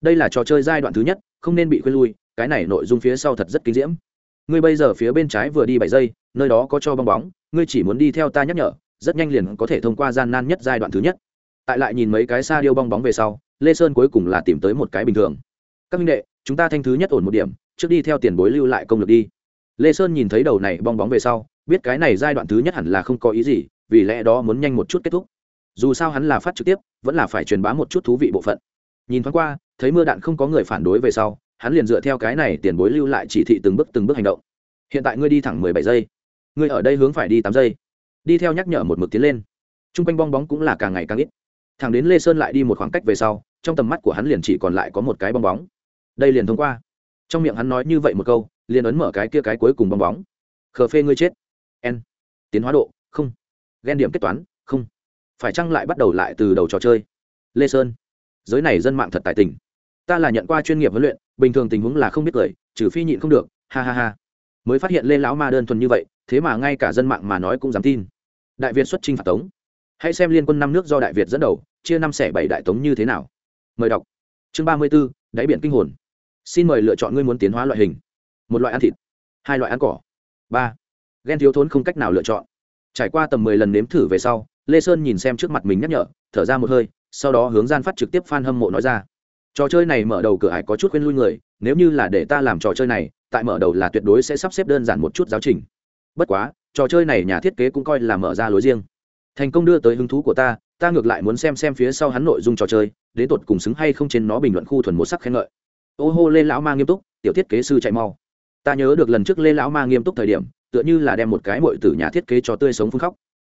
Đây là trò chơi giai đoạn thứ nhất, không nên bị khuyên lui, cái này nội dung phía sau thật rất kinh diễm. Ngươi bây giờ phía bên trái vừa đi bảy giây, nơi đó có cho bong bóng, ngươi chỉ muốn đi theo ta nhắc nhở, rất nhanh liền có thể thông qua gian nan nhất giai đoạn thứ nhất. Tại lại nhìn mấy cái xa điêu bong bóng về sau, lê sơn cuối cùng là tìm tới một cái bình thường. Các minh đệ, chúng ta thanh thứ nhất ổn một điểm trước đi theo tiền bối lưu lại công lực đi. Lê sơn nhìn thấy đầu này bong bóng về sau, biết cái này giai đoạn thứ nhất hẳn là không có ý gì, vì lẽ đó muốn nhanh một chút kết thúc. Dù sao hắn là phát trực tiếp, vẫn là phải truyền bá một chút thú vị bộ phận. Nhìn thoáng qua, thấy mưa đạn không có người phản đối về sau, hắn liền dựa theo cái này tiền bối lưu lại chỉ thị từng bước từng bước hành động. Hiện tại ngươi đi thẳng mười bảy giây. Ngươi ở đây hướng phải đi tám giây. Đi theo nhắc nhở một mực tiến lên. T r u n g quanh bong bóng cũng là càng ngày càng ít. Thằng đến lê sơn lại đi một khoảng cách về sau, trong tầm mắt của hắn liền chỉ còn lại có một cái bong bóng. Đây liền thông qua trong miệng hắn nói như vậy một câu, liền ấn mở cái kia cái cuối cùng bong bóng. Khờ phê ngươi chết. N. Tiến hóa độ, không. Ghen điểm kết toán, không. Phải chăng lại bắt đầu lại từ đầu trò chơi? Lê sơn. Giới này dân mạng thật tài tình. Ta là nhận qua chuyên nghiệp huấn luyện, bình thường tình huống là không biết cười, trừ phi nhịn không được, ha ha ha. Mới phát hiện lê lão ma đơn thuần như vậy, thế mà ngay cả dân mạng mà nói cũng dám tin. Đại việt xuất chinh phạt tống. Hãy xem liên quân năm nước do đại việt dẫn đầu, chia năm xẻ bảy đại tống như thế nào. Mời đọc. Chương ba mươi b ố đáy biển kinh hồn xin mời lựa chọn ngươi muốn tiến hóa loại hình. Một loại ăn thịt, hai loại ăn cỏ, ba. Ghen thiếu thốn không cách nào lựa chọn. Trải qua tầm mười lần nếm thử về sau, lê sơn nhìn xem trước mặt mình nhắc nhở, thở ra một hơi, sau đó hướng gian phát trực tiếp f a n hâm mộ nói ra. Trò chơi này mở đầu cửa ải có chút khuyên lui người, nếu như là để ta làm trò chơi này, tại mở đầu là tuyệt đối sẽ sắp xếp đơn giản một chút giáo trình. Bất quá, trò chơi này nhà thiết kế cũng coi là mở ra lối riêng. Thành công đưa tới hứng thú của ta ta ngược lại muốn xem xem phía sau hắn nội dung trò chơi, đến tột cùng xứng hay không trên nó bình luận khu thuần một sắc khen ngợi ô hô lê lão ma nghiêm túc, tiểu thiết kế sư chạy mau. Ta nhớ được lần trước lê lão ma nghiêm túc thời điểm, tựa như là đem một cái mội từ nhà thiết kế trò tươi sống phun khóc.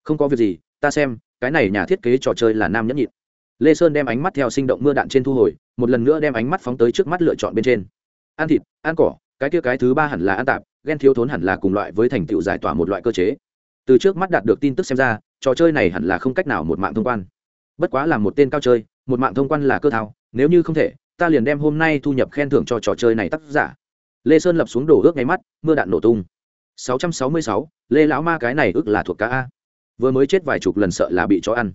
Không có việc gì, ta xem, cái này nhà thiết kế trò chơi là nam nhẫn nhịn. Lê sơn đem ánh mắt theo sinh động mưa đạn trên thu hồi, một lần nữa đem ánh mắt phóng tới trước mắt lựa chọn bên trên. Ăn thịt, ăn cỏ, cái kia cái thứ ba hẳn là ăn tạp ghen thiếu thốn hẳn là cùng loại với thành tựu giải tỏa một loại cơ chế. Từ trước mắt đạt được tin tức xem ra, trò chơi này hẳn là không cách nào một mạng thông quan. Bất quá là một tên cao chơi, một mạng thông quan là cơ thao, nếu như không thể ta liền đem hôm nay thu nhập khen thưởng cho trò chơi này tác giả. Lê sơn lập xuống đổ ước ngay mắt mưa đạn nổ tung. 666, lê lão ma cái này ước là thuộc cá a. Vừa mới chết vài chục lần sợ là bị chó ăn.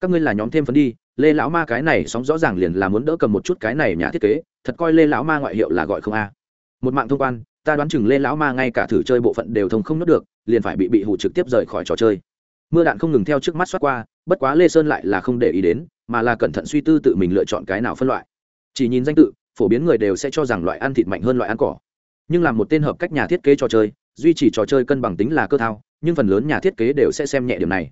Các ngươi là nhóm thêm phấn đi lê lão ma cái này sóng rõ ràng liền là muốn đỡ cầm một chút cái này nhà thiết kế thật coi lê lão ma ngoại hiệu là gọi không a. Một mạng thông quan ta đoán chừng lê lão ma ngay cả thử chơi bộ phận đều thông không nốt được liền phải bị bị hụ trực tiếp rời khỏi trò chơi. Mưa đạn không ngừng theo trước mắt xoát qua bất quá lê sơn lại là không để ý đến mà là cẩn thận suy tư tự mình lựa chọn cái nào phân loại chỉ nhìn danh tự phổ biến người đều sẽ cho rằng loại ăn thịt mạnh hơn loại ăn cỏ. Nhưng làm một tên hợp cách nhà thiết kế trò chơi duy trì trò chơi cân bằng tính là cơ thao nhưng phần lớn nhà thiết kế đều sẽ xem nhẹ điểm này.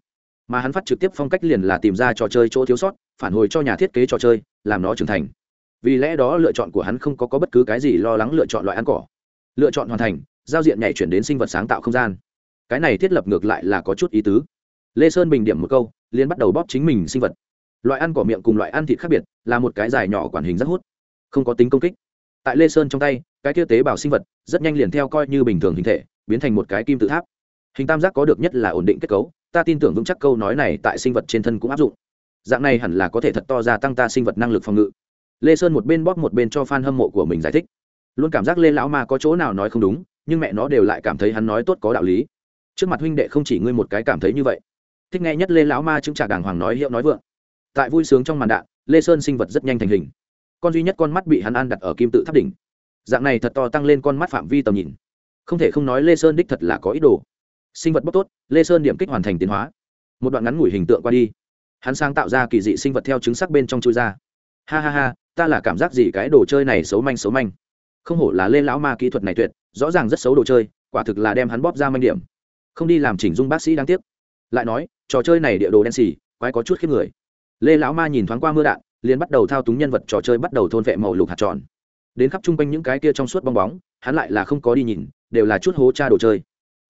Mà hắn phát trực tiếp phong cách liền là tìm ra trò chơi chỗ thiếu sót phản hồi cho nhà thiết kế trò chơi làm nó trưởng thành. Vì lẽ đó lựa chọn của hắn không có, có bất cứ cái gì lo lắng lựa chọn loại ăn cỏ. Lựa chọn hoàn thành giao diện nhảy chuyển đến sinh vật sáng tạo không gian. Cái này thiết lập ngược lại là có chút ý tứ. Lê sơn bình điểm một câu liên bắt đầu bóp chính mình sinh vật loại ăn cỏ miệng cùng loại ăn thịt khác biệt là một cái dài nhỏ quản hình rất hút, không có tính công kích. Tại lê sơn trong tay, cái kia tế bào sinh vật rất nhanh liền theo coi như bình thường hình thể biến thành một cái kim tự tháp. Hình tam giác có được nhất là ổn định kết cấu, ta tin tưởng vững chắc câu nói này tại sinh vật trên thân cũng áp dụng. Dạng này hẳn là có thể thật to gia tăng ta sinh vật năng lực phòng ngự. Lê sơn một bên bóp một bên cho f a n hâm mộ của mình giải thích. Luôn cảm giác lê lão ma có chỗ nào nói không đúng, nhưng mẹ nó đều lại cảm thấy hắn nói tốt có đạo lý. Trước mặt huynh đệ không chỉ ngươi một cái cảm thấy như vậy. Thích nghe nhất lê lão ma chứng trả đàng hoàng nói hiệu nói vượng tại vui sướng trong màn đạn, lê sơn sinh vật rất nhanh thành hình. Con duy nhất con mắt bị hắn ăn đặt ở kim tự tháp đỉnh. Dạng này thật to tăng lên con mắt phạm vi tầm nhìn. Không thể không nói lê sơn đích thật là có ý đồ. Sinh vật bóc tốt, lê sơn điểm kích hoàn thành tiến hóa. Một đoạn ngắn ngủi hình tượng qua đi. Hắn sáng tạo ra kỳ dị sinh vật theo chứng sắc bên trong chui ra. Ha ha ha, ta là cảm giác gì cái đồ chơi này xấu manh xấu manh. Không hổ là lê lão ma kỹ thuật này tuyệt, rõ ràng rất xấu đồ chơi, quả thực là đem hắn bóp ra manh điểm. Không đi làm chỉnh dung bác sĩ đáng tiếc. Lại nói, trò chơi này địa đồ đen xì, quái có chút khiếp người lê lão ma nhìn thoáng qua mưa đạn liền bắt đầu thao túng nhân vật trò chơi bắt đầu thôn vệ màu lục hạt tròn đến khắp chung quanh những cái kia trong suốt bong bóng hắn lại là không có đi nhìn đều là chút hố cha đồ chơi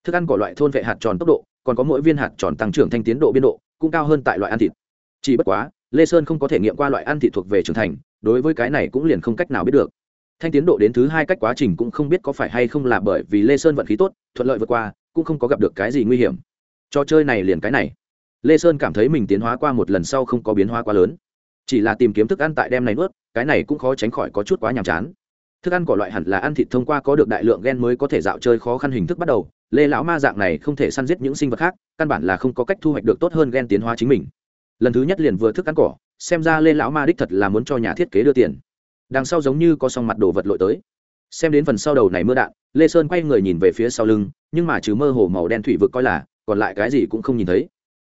thức ăn của loại thôn vệ hạt tròn tốc độ còn có mỗi viên hạt tròn tăng trưởng thanh tiến độ biên độ cũng cao hơn tại loại ăn thịt chỉ bất quá lê sơn không có thể nghiệm qua loại ăn thịt thuộc về trưởng thành đối với cái này cũng liền không cách nào biết được thanh tiến độ đến thứ hai cách quá trình cũng không biết có phải hay không là bởi vì lê sơn vận khí tốt thuận lợi vượt qua cũng không có gặp được cái gì nguy hiểm trò chơi này liền cái này lê sơn cảm thấy mình tiến hóa qua một lần sau không có biến hóa quá lớn. Chỉ là tìm kiếm thức ăn tại đem này nuốt, cái này cũng khó tránh khỏi có chút quá nhàm chán. Thức ăn của loại hẳn là ăn thịt thông qua có được đại lượng gen mới có thể dạo chơi khó khăn hình thức bắt đầu. Lê lão ma dạng này không thể săn giết những sinh vật khác, căn bản là không có cách thu hoạch được tốt hơn gen tiến hóa chính mình. Lần thứ nhất liền vừa thức ăn cỏ, xem ra lê lão ma đích thật là muốn cho nhà thiết kế đưa tiền. Đằng sau giống như có song mặt đồ vật lội tới. Xem đến phần sau đầu này mưa đạn, lê sơn quay người nhìn về phía sau lưng, nhưng mà trừ mơ hồ màu đen thủy vực coi là, còn lại cái gì cũng không nhìn thấy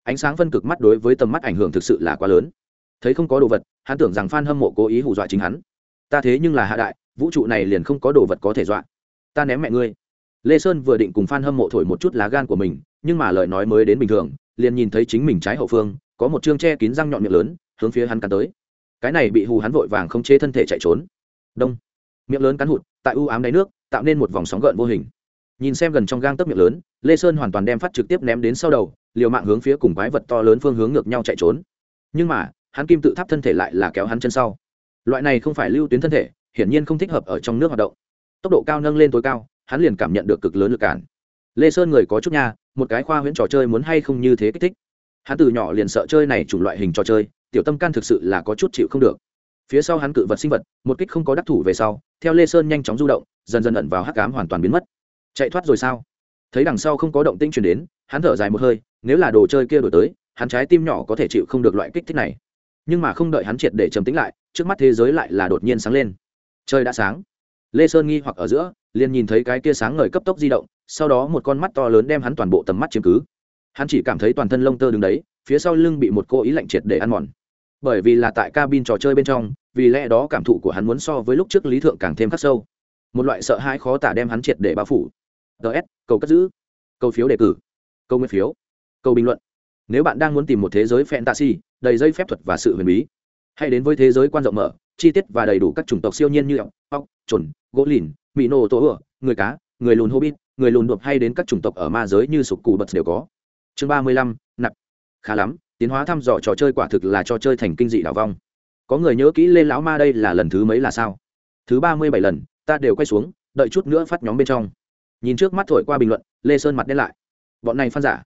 ánh sáng phân cực mắt đối với tầm mắt ảnh hưởng thực sự là quá lớn. Thấy không có đồ vật, hắn tưởng rằng f a n hâm mộ cố ý hù dọa chính hắn. Ta thế nhưng là hạ đại, vũ trụ này liền không có đồ vật có thể dọa. Ta ném mẹ ngươi. Lê sơn vừa định cùng f a n hâm mộ thổi một chút lá gan của mình, nhưng mà lời nói mới đến bình thường, liền nhìn thấy chính mình trái hậu phương, có một chương che kín răng nhọn miệng lớn, hướng phía hắn cắn tới. Cái này bị hù hắn vội vàng không chế thân thể chạy trốn. Đông. Miệng lớn cắn hụt, tại u ám đáy nước, tạo nên một vòng sóng gợn vô hình. Nhìn xem gần trong gang tấc miệng lớn, lê sơn hoàn toàn đem phát trực tiếp ném đến sau đầu liều mạng hướng phía cùng quái vật to lớn phương hướng ngược nhau chạy trốn. Nhưng mà, hắn kim tự tháp thân thể lại là kéo hắn chân sau. Loại này không phải lưu tuyến thân thể, hiển nhiên không thích hợp ở trong nước hoạt động. Tốc độ cao nâng lên tối cao, hắn liền cảm nhận được cực lớn lực cản. Lê sơn người có chút nha, một cái khoa huyễn trò chơi muốn hay không như thế kích thích. Hắn từ nhỏ liền sợ chơi này chủng loại hình trò chơi, tiểu tâm can thực sự là có chút chịu không được. Phía sau hắn cự vật sinh vật, một kích không có đắc thủ về sau, theo lê sơn nhanh chóng du động, dần dần ẩn vào hắc cám hoàn toàn biến mất. Chạy thoát rồi sao? Thấy đằng sau không có động tinh chuyển đến, hắn thở dài một hơi nếu là đồ chơi kia đổi tới, hắn trái tim nhỏ có thể chịu không được loại kích thích này. Nhưng mà không đợi hắn triệt để trầm tính lại, trước mắt thế giới lại là đột nhiên sáng lên. Trời đã sáng. Lê sơn nghi hoặc ở giữa, liền nhìn thấy cái kia sáng ngời cấp tốc di động, sau đó một con mắt to lớn đem hắn toàn bộ tầm mắt chiếm cứ. Hắn chỉ cảm thấy toàn thân lông tơ đứng đấy, phía sau lưng bị một cô ý lạnh triệt để ăn mòn. Bởi vì là tại cabin trò chơi bên trong, vì lẽ đó cảm thụ của hắn muốn so với lúc trước lý thượng càng thêm khắc sâu. Một loại sợ hãi khó tả đem hắn triệt để bao phủ. Ts cầu cất giữ. Cầu phiếu đề cử. Câu nguyên phiếu câu bình luận. Nếu bạn đang muốn tìm một thế giới fantasy, đầy dây phép thuật và sự huyền bí, hãy đến với thế giới quan rộng mở, chi tiết và đầy đủ các chủng tộc siêu nhiên như ốc ốc trồn gỗ lìn mỹ nô tổ ựa, người cá, người lùn hobbit, người lùn đột hay đến các chủng tộc ở ma giới như sục cù bật đều có. Chương ba mươi lăm nặng khá lắm, tiến hóa thăm dò trò chơi quả thực là trò chơi thành kinh dị đảo vong. Có người nhớ kỹ lên lão ma đây là lần thứ mấy là sao? Thứ ba mươi bảy lần, ta đều quay xuống, đợi chút nữa phát nhóm bên trong. Nhìn trước mắt thổi qua bình luận, lê sơn mặt đen lại. Bọn này phan giả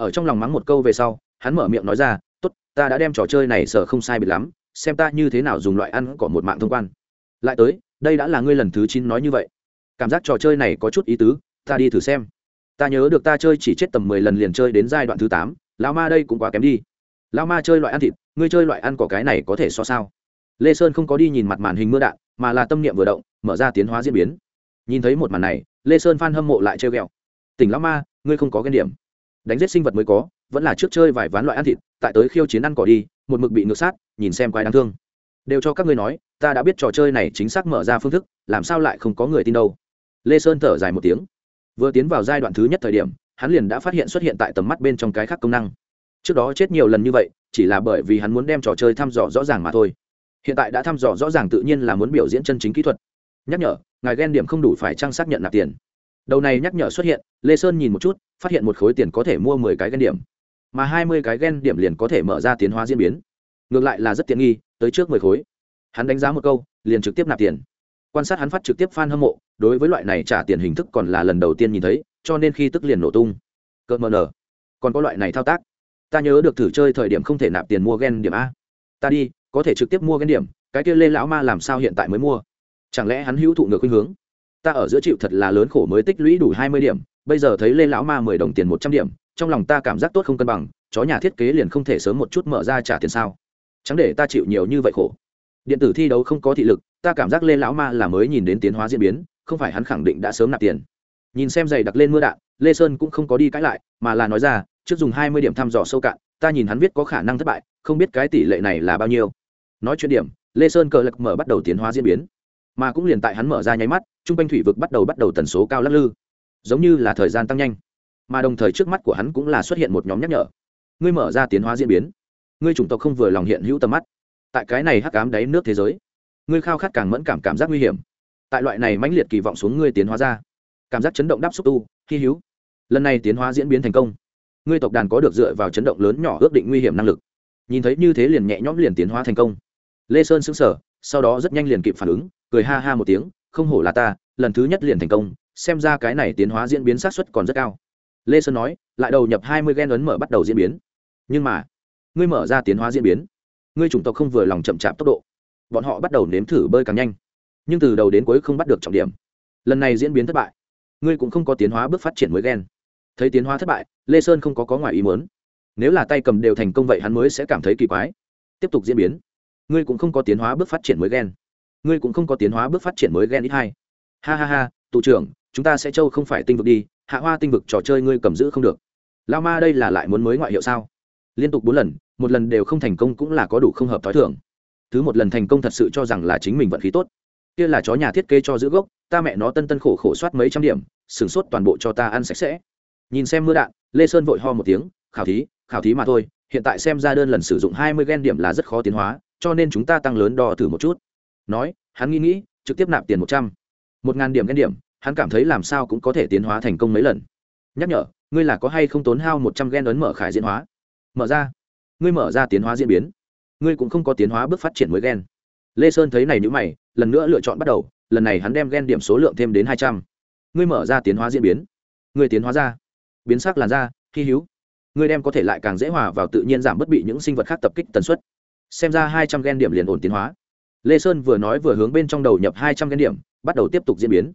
ở trong lòng mắng một câu về sau, hắn mở miệng nói ra, tốt, ta đã đem trò chơi này sở không sai biệt lắm, xem ta như thế nào dùng loại ăn cỏ một mạng thông quan. Lại tới, đây đã là ngươi lần thứ chín nói như vậy. Cảm giác trò chơi này có chút ý tứ, ta đi thử xem. Ta nhớ được ta chơi chỉ chết tầm mười lần liền chơi đến giai đoạn thứ tám, lão ma đây cũng quá kém đi. Lão ma chơi loại ăn thịt, ngươi chơi loại ăn cỏ cái này có thể so sao? Lê sơn không có đi nhìn mặt màn hình mưa đạn, mà là tâm niệm vừa động, mở ra tiến hóa diễn biến. Nhìn thấy một màn này, lê sơn phan hâm mộ lại chơi o tỉnh lão ma, ngươi không có ghen điểm đánh giết sinh vật mới có, vẫn là trước chơi vài ván loại ăn thịt, tại tới khiêu chiến ăn cỏ đi, một mực bị ngược sát, nhìn xem quái đáng thương. Đều cho các ngươi nói, ta đã biết trò chơi này chính xác mở ra phương thức, làm sao lại không có người tin đâu. Lê sơn thở dài một tiếng. Vừa tiến vào giai đoạn thứ nhất thời điểm, hắn liền đã phát hiện xuất hiện tại tầm mắt bên trong cái khác công năng. Trước đó chết nhiều lần như vậy, chỉ là bởi vì hắn muốn đem trò chơi thăm dò rõ ràng mà thôi. Hiện tại đã thăm dò rõ ràng tự nhiên là muốn biểu diễn chân chính kỹ thuật. Nhắc nhở, ngài ghen điểm không đủ phải trang xác nhận nạp tiền đầu này nhắc nhở xuất hiện, lê sơn nhìn một chút, phát hiện một khối tiền có thể mua mười cái ghen điểm. Mà hai mươi cái ghen điểm liền có thể mở ra tiến hóa diễn biến. Ngược lại là rất tiện nghi, tới trước mười khối. Hắn đánh giá một câu, liền trực tiếp nạp tiền. Quan sát hắn phát trực tiếp f a n hâm mộ, đối với loại này trả tiền hình thức còn là lần đầu tiên nhìn thấy, cho nên khi tức liền nổ tung. Cợt mờ nở. Còn có loại này thao tác. Ta nhớ được thử chơi thời điểm không thể nạp tiền mua ghen điểm a. Ta đi, có thể trực tiếp mua ghen điểm, cái kia lê lão ma làm sao hiện tại mới mua? Chẳng lẽ hắn hữu thụ ngược khuynh hướng? Ta ở giữa chịu thật là lớn khổ mới tích lũy đủ hai mươi điểm, bây giờ thấy lê lão ma mười đồng tiền một trăm điểm, trong lòng ta cảm giác tốt không cân bằng, chó nhà thiết kế liền không thể sớm một chút mở ra trả tiền sao? Chẳng để ta chịu nhiều như vậy khổ. Điện tử thi đấu không có thị lực, ta cảm giác lê lão ma là mới nhìn đến tiến hóa diễn biến, không phải hắn khẳng định đã sớm nạp tiền. Nhìn xem giày đặc lên mưa đạn, lê sơn cũng không có đi cãi lại, mà là nói ra, trước dùng hai mươi điểm thăm dò sâu cạn, ta nhìn hắn viết có khả năng thất bại, không biết cái tỷ lệ này là bao nhiêu. Nói chuyện điểm, lê sơn cờ lực mở bắt đầu tiến hóa diễn biến mà cũng liền tại hắn mở ra nháy mắt t r u n g quanh thủy vực bắt đầu bắt đầu tần số cao lắc lư, giống như là thời gian tăng nhanh. Mà đồng thời trước mắt của hắn cũng là xuất hiện một nhóm nhắc nhở. Ngươi mở ra tiến hóa diễn biến. Ngươi chủng tộc không vừa lòng hiện hữu tầm mắt. Tại cái này hắc cám đáy nước thế giới, ngươi khao khát càng mẫn cảm cảm giác nguy hiểm. Tại loại này mãnh liệt kỳ vọng xuống ngươi tiến hóa ra. Cảm giác chấn động đáp xúc tu, hy hữu. Lần này tiến hóa diễn biến thành công. Ngươi tộc đàn có được dựa vào chấn động lớn nhỏ ước định nguy hiểm năng lực. Nhìn thấy như thế liền nhẹ nhõm liền tiến hóa thành công. Lê sơn xứng sở sau đó rất nhanh liền kịp phản ứng cười ha ha một tiếng, không hổ là ta, lần thứ nhất liền thành công, xem ra cái này tiến hóa diễn biến sát xuất còn rất cao. Lê sơn nói, lại đầu nhập hai mươi gen ấn mở bắt đầu diễn biến. Nhưng mà, ngươi mở ra tiến hóa diễn biến, ngươi chủng tộc không vừa lòng chậm chạp tốc độ, bọn họ bắt đầu nếm thử bơi càng nhanh, nhưng từ đầu đến cuối không bắt được trọng điểm. Lần này diễn biến thất bại, ngươi cũng không có tiến hóa bước phát triển mới ghen thấy tiến hóa thất bại, lê sơn không có có ngoài ý muốn. Nếu là tay cầm đều thành công vậy hắn mới sẽ cảm thấy kỳ quái. Tiếp tục diễn biến, ngươi cũng không có tiến hóa bước phát triển mới ghen ngươi cũng không có tiến hóa bước phát triển mới gen ít hai. Ha ha ha tụ trưởng, chúng ta sẽ châu không phải tinh vực đi, hạ hoa tinh vực trò chơi ngươi cầm giữ không được. Lao ma đây là lại muốn mới ngoại hiệu sao? Liên tục bốn lần, một lần đều không thành công cũng là có đủ không hợp t h ó i thưởng thứ một lần thành công thật sự cho rằng là chính mình vận khí tốt. Kia là chó nhà thiết kế cho giữ gốc, ta mẹ nó tân tân khổ khổ soát mấy trăm điểm, sửng sốt toàn bộ cho ta ăn sạch sẽ. Nhìn xem mưa đạn, lê sơn vội ho một tiếng, khảo thí khảo thí mà thôi, hiện tại xem ra đơn lần sử dụng hai mươi gen điểm là rất khó tiến hóa, cho nên chúng ta tăng lớn đo thử một chút nói, hắn nghĩ nghĩ, trực tiếp nạp tiền một trăm. Một ngàn điểm gen điểm, hắn cảm thấy làm sao cũng có thể tiến hóa thành công mấy lần. Nhắc nhở, ngươi là có hay không tốn hao một trăm gen ấn mở khải diễn hóa? Mở ra. Ngươi mở ra tiến hóa diễn biến. Ngươi cũng không có tiến hóa bước phát triển mới gen lê sơn thấy này nhữ mày, lần nữa lựa chọn bắt đầu, lần này hắn đem gen điểm số lượng thêm đến hai trăm. Ngươi mở ra tiến hóa diễn biến. Ngươi tiến hóa ra. Biến sắc làn da, hy hữu. Ngươi đem có thể lại càng dễ hòa vào tự nhiên giảm bất bị những sinh vật khác tập kích tần suất. Xem ra hai trăm gen điểm liền ổn tiến hóa lê sơn vừa nói vừa hướng bên trong đầu nhập hai trăm gen điểm, bắt đầu tiếp tục diễn biến.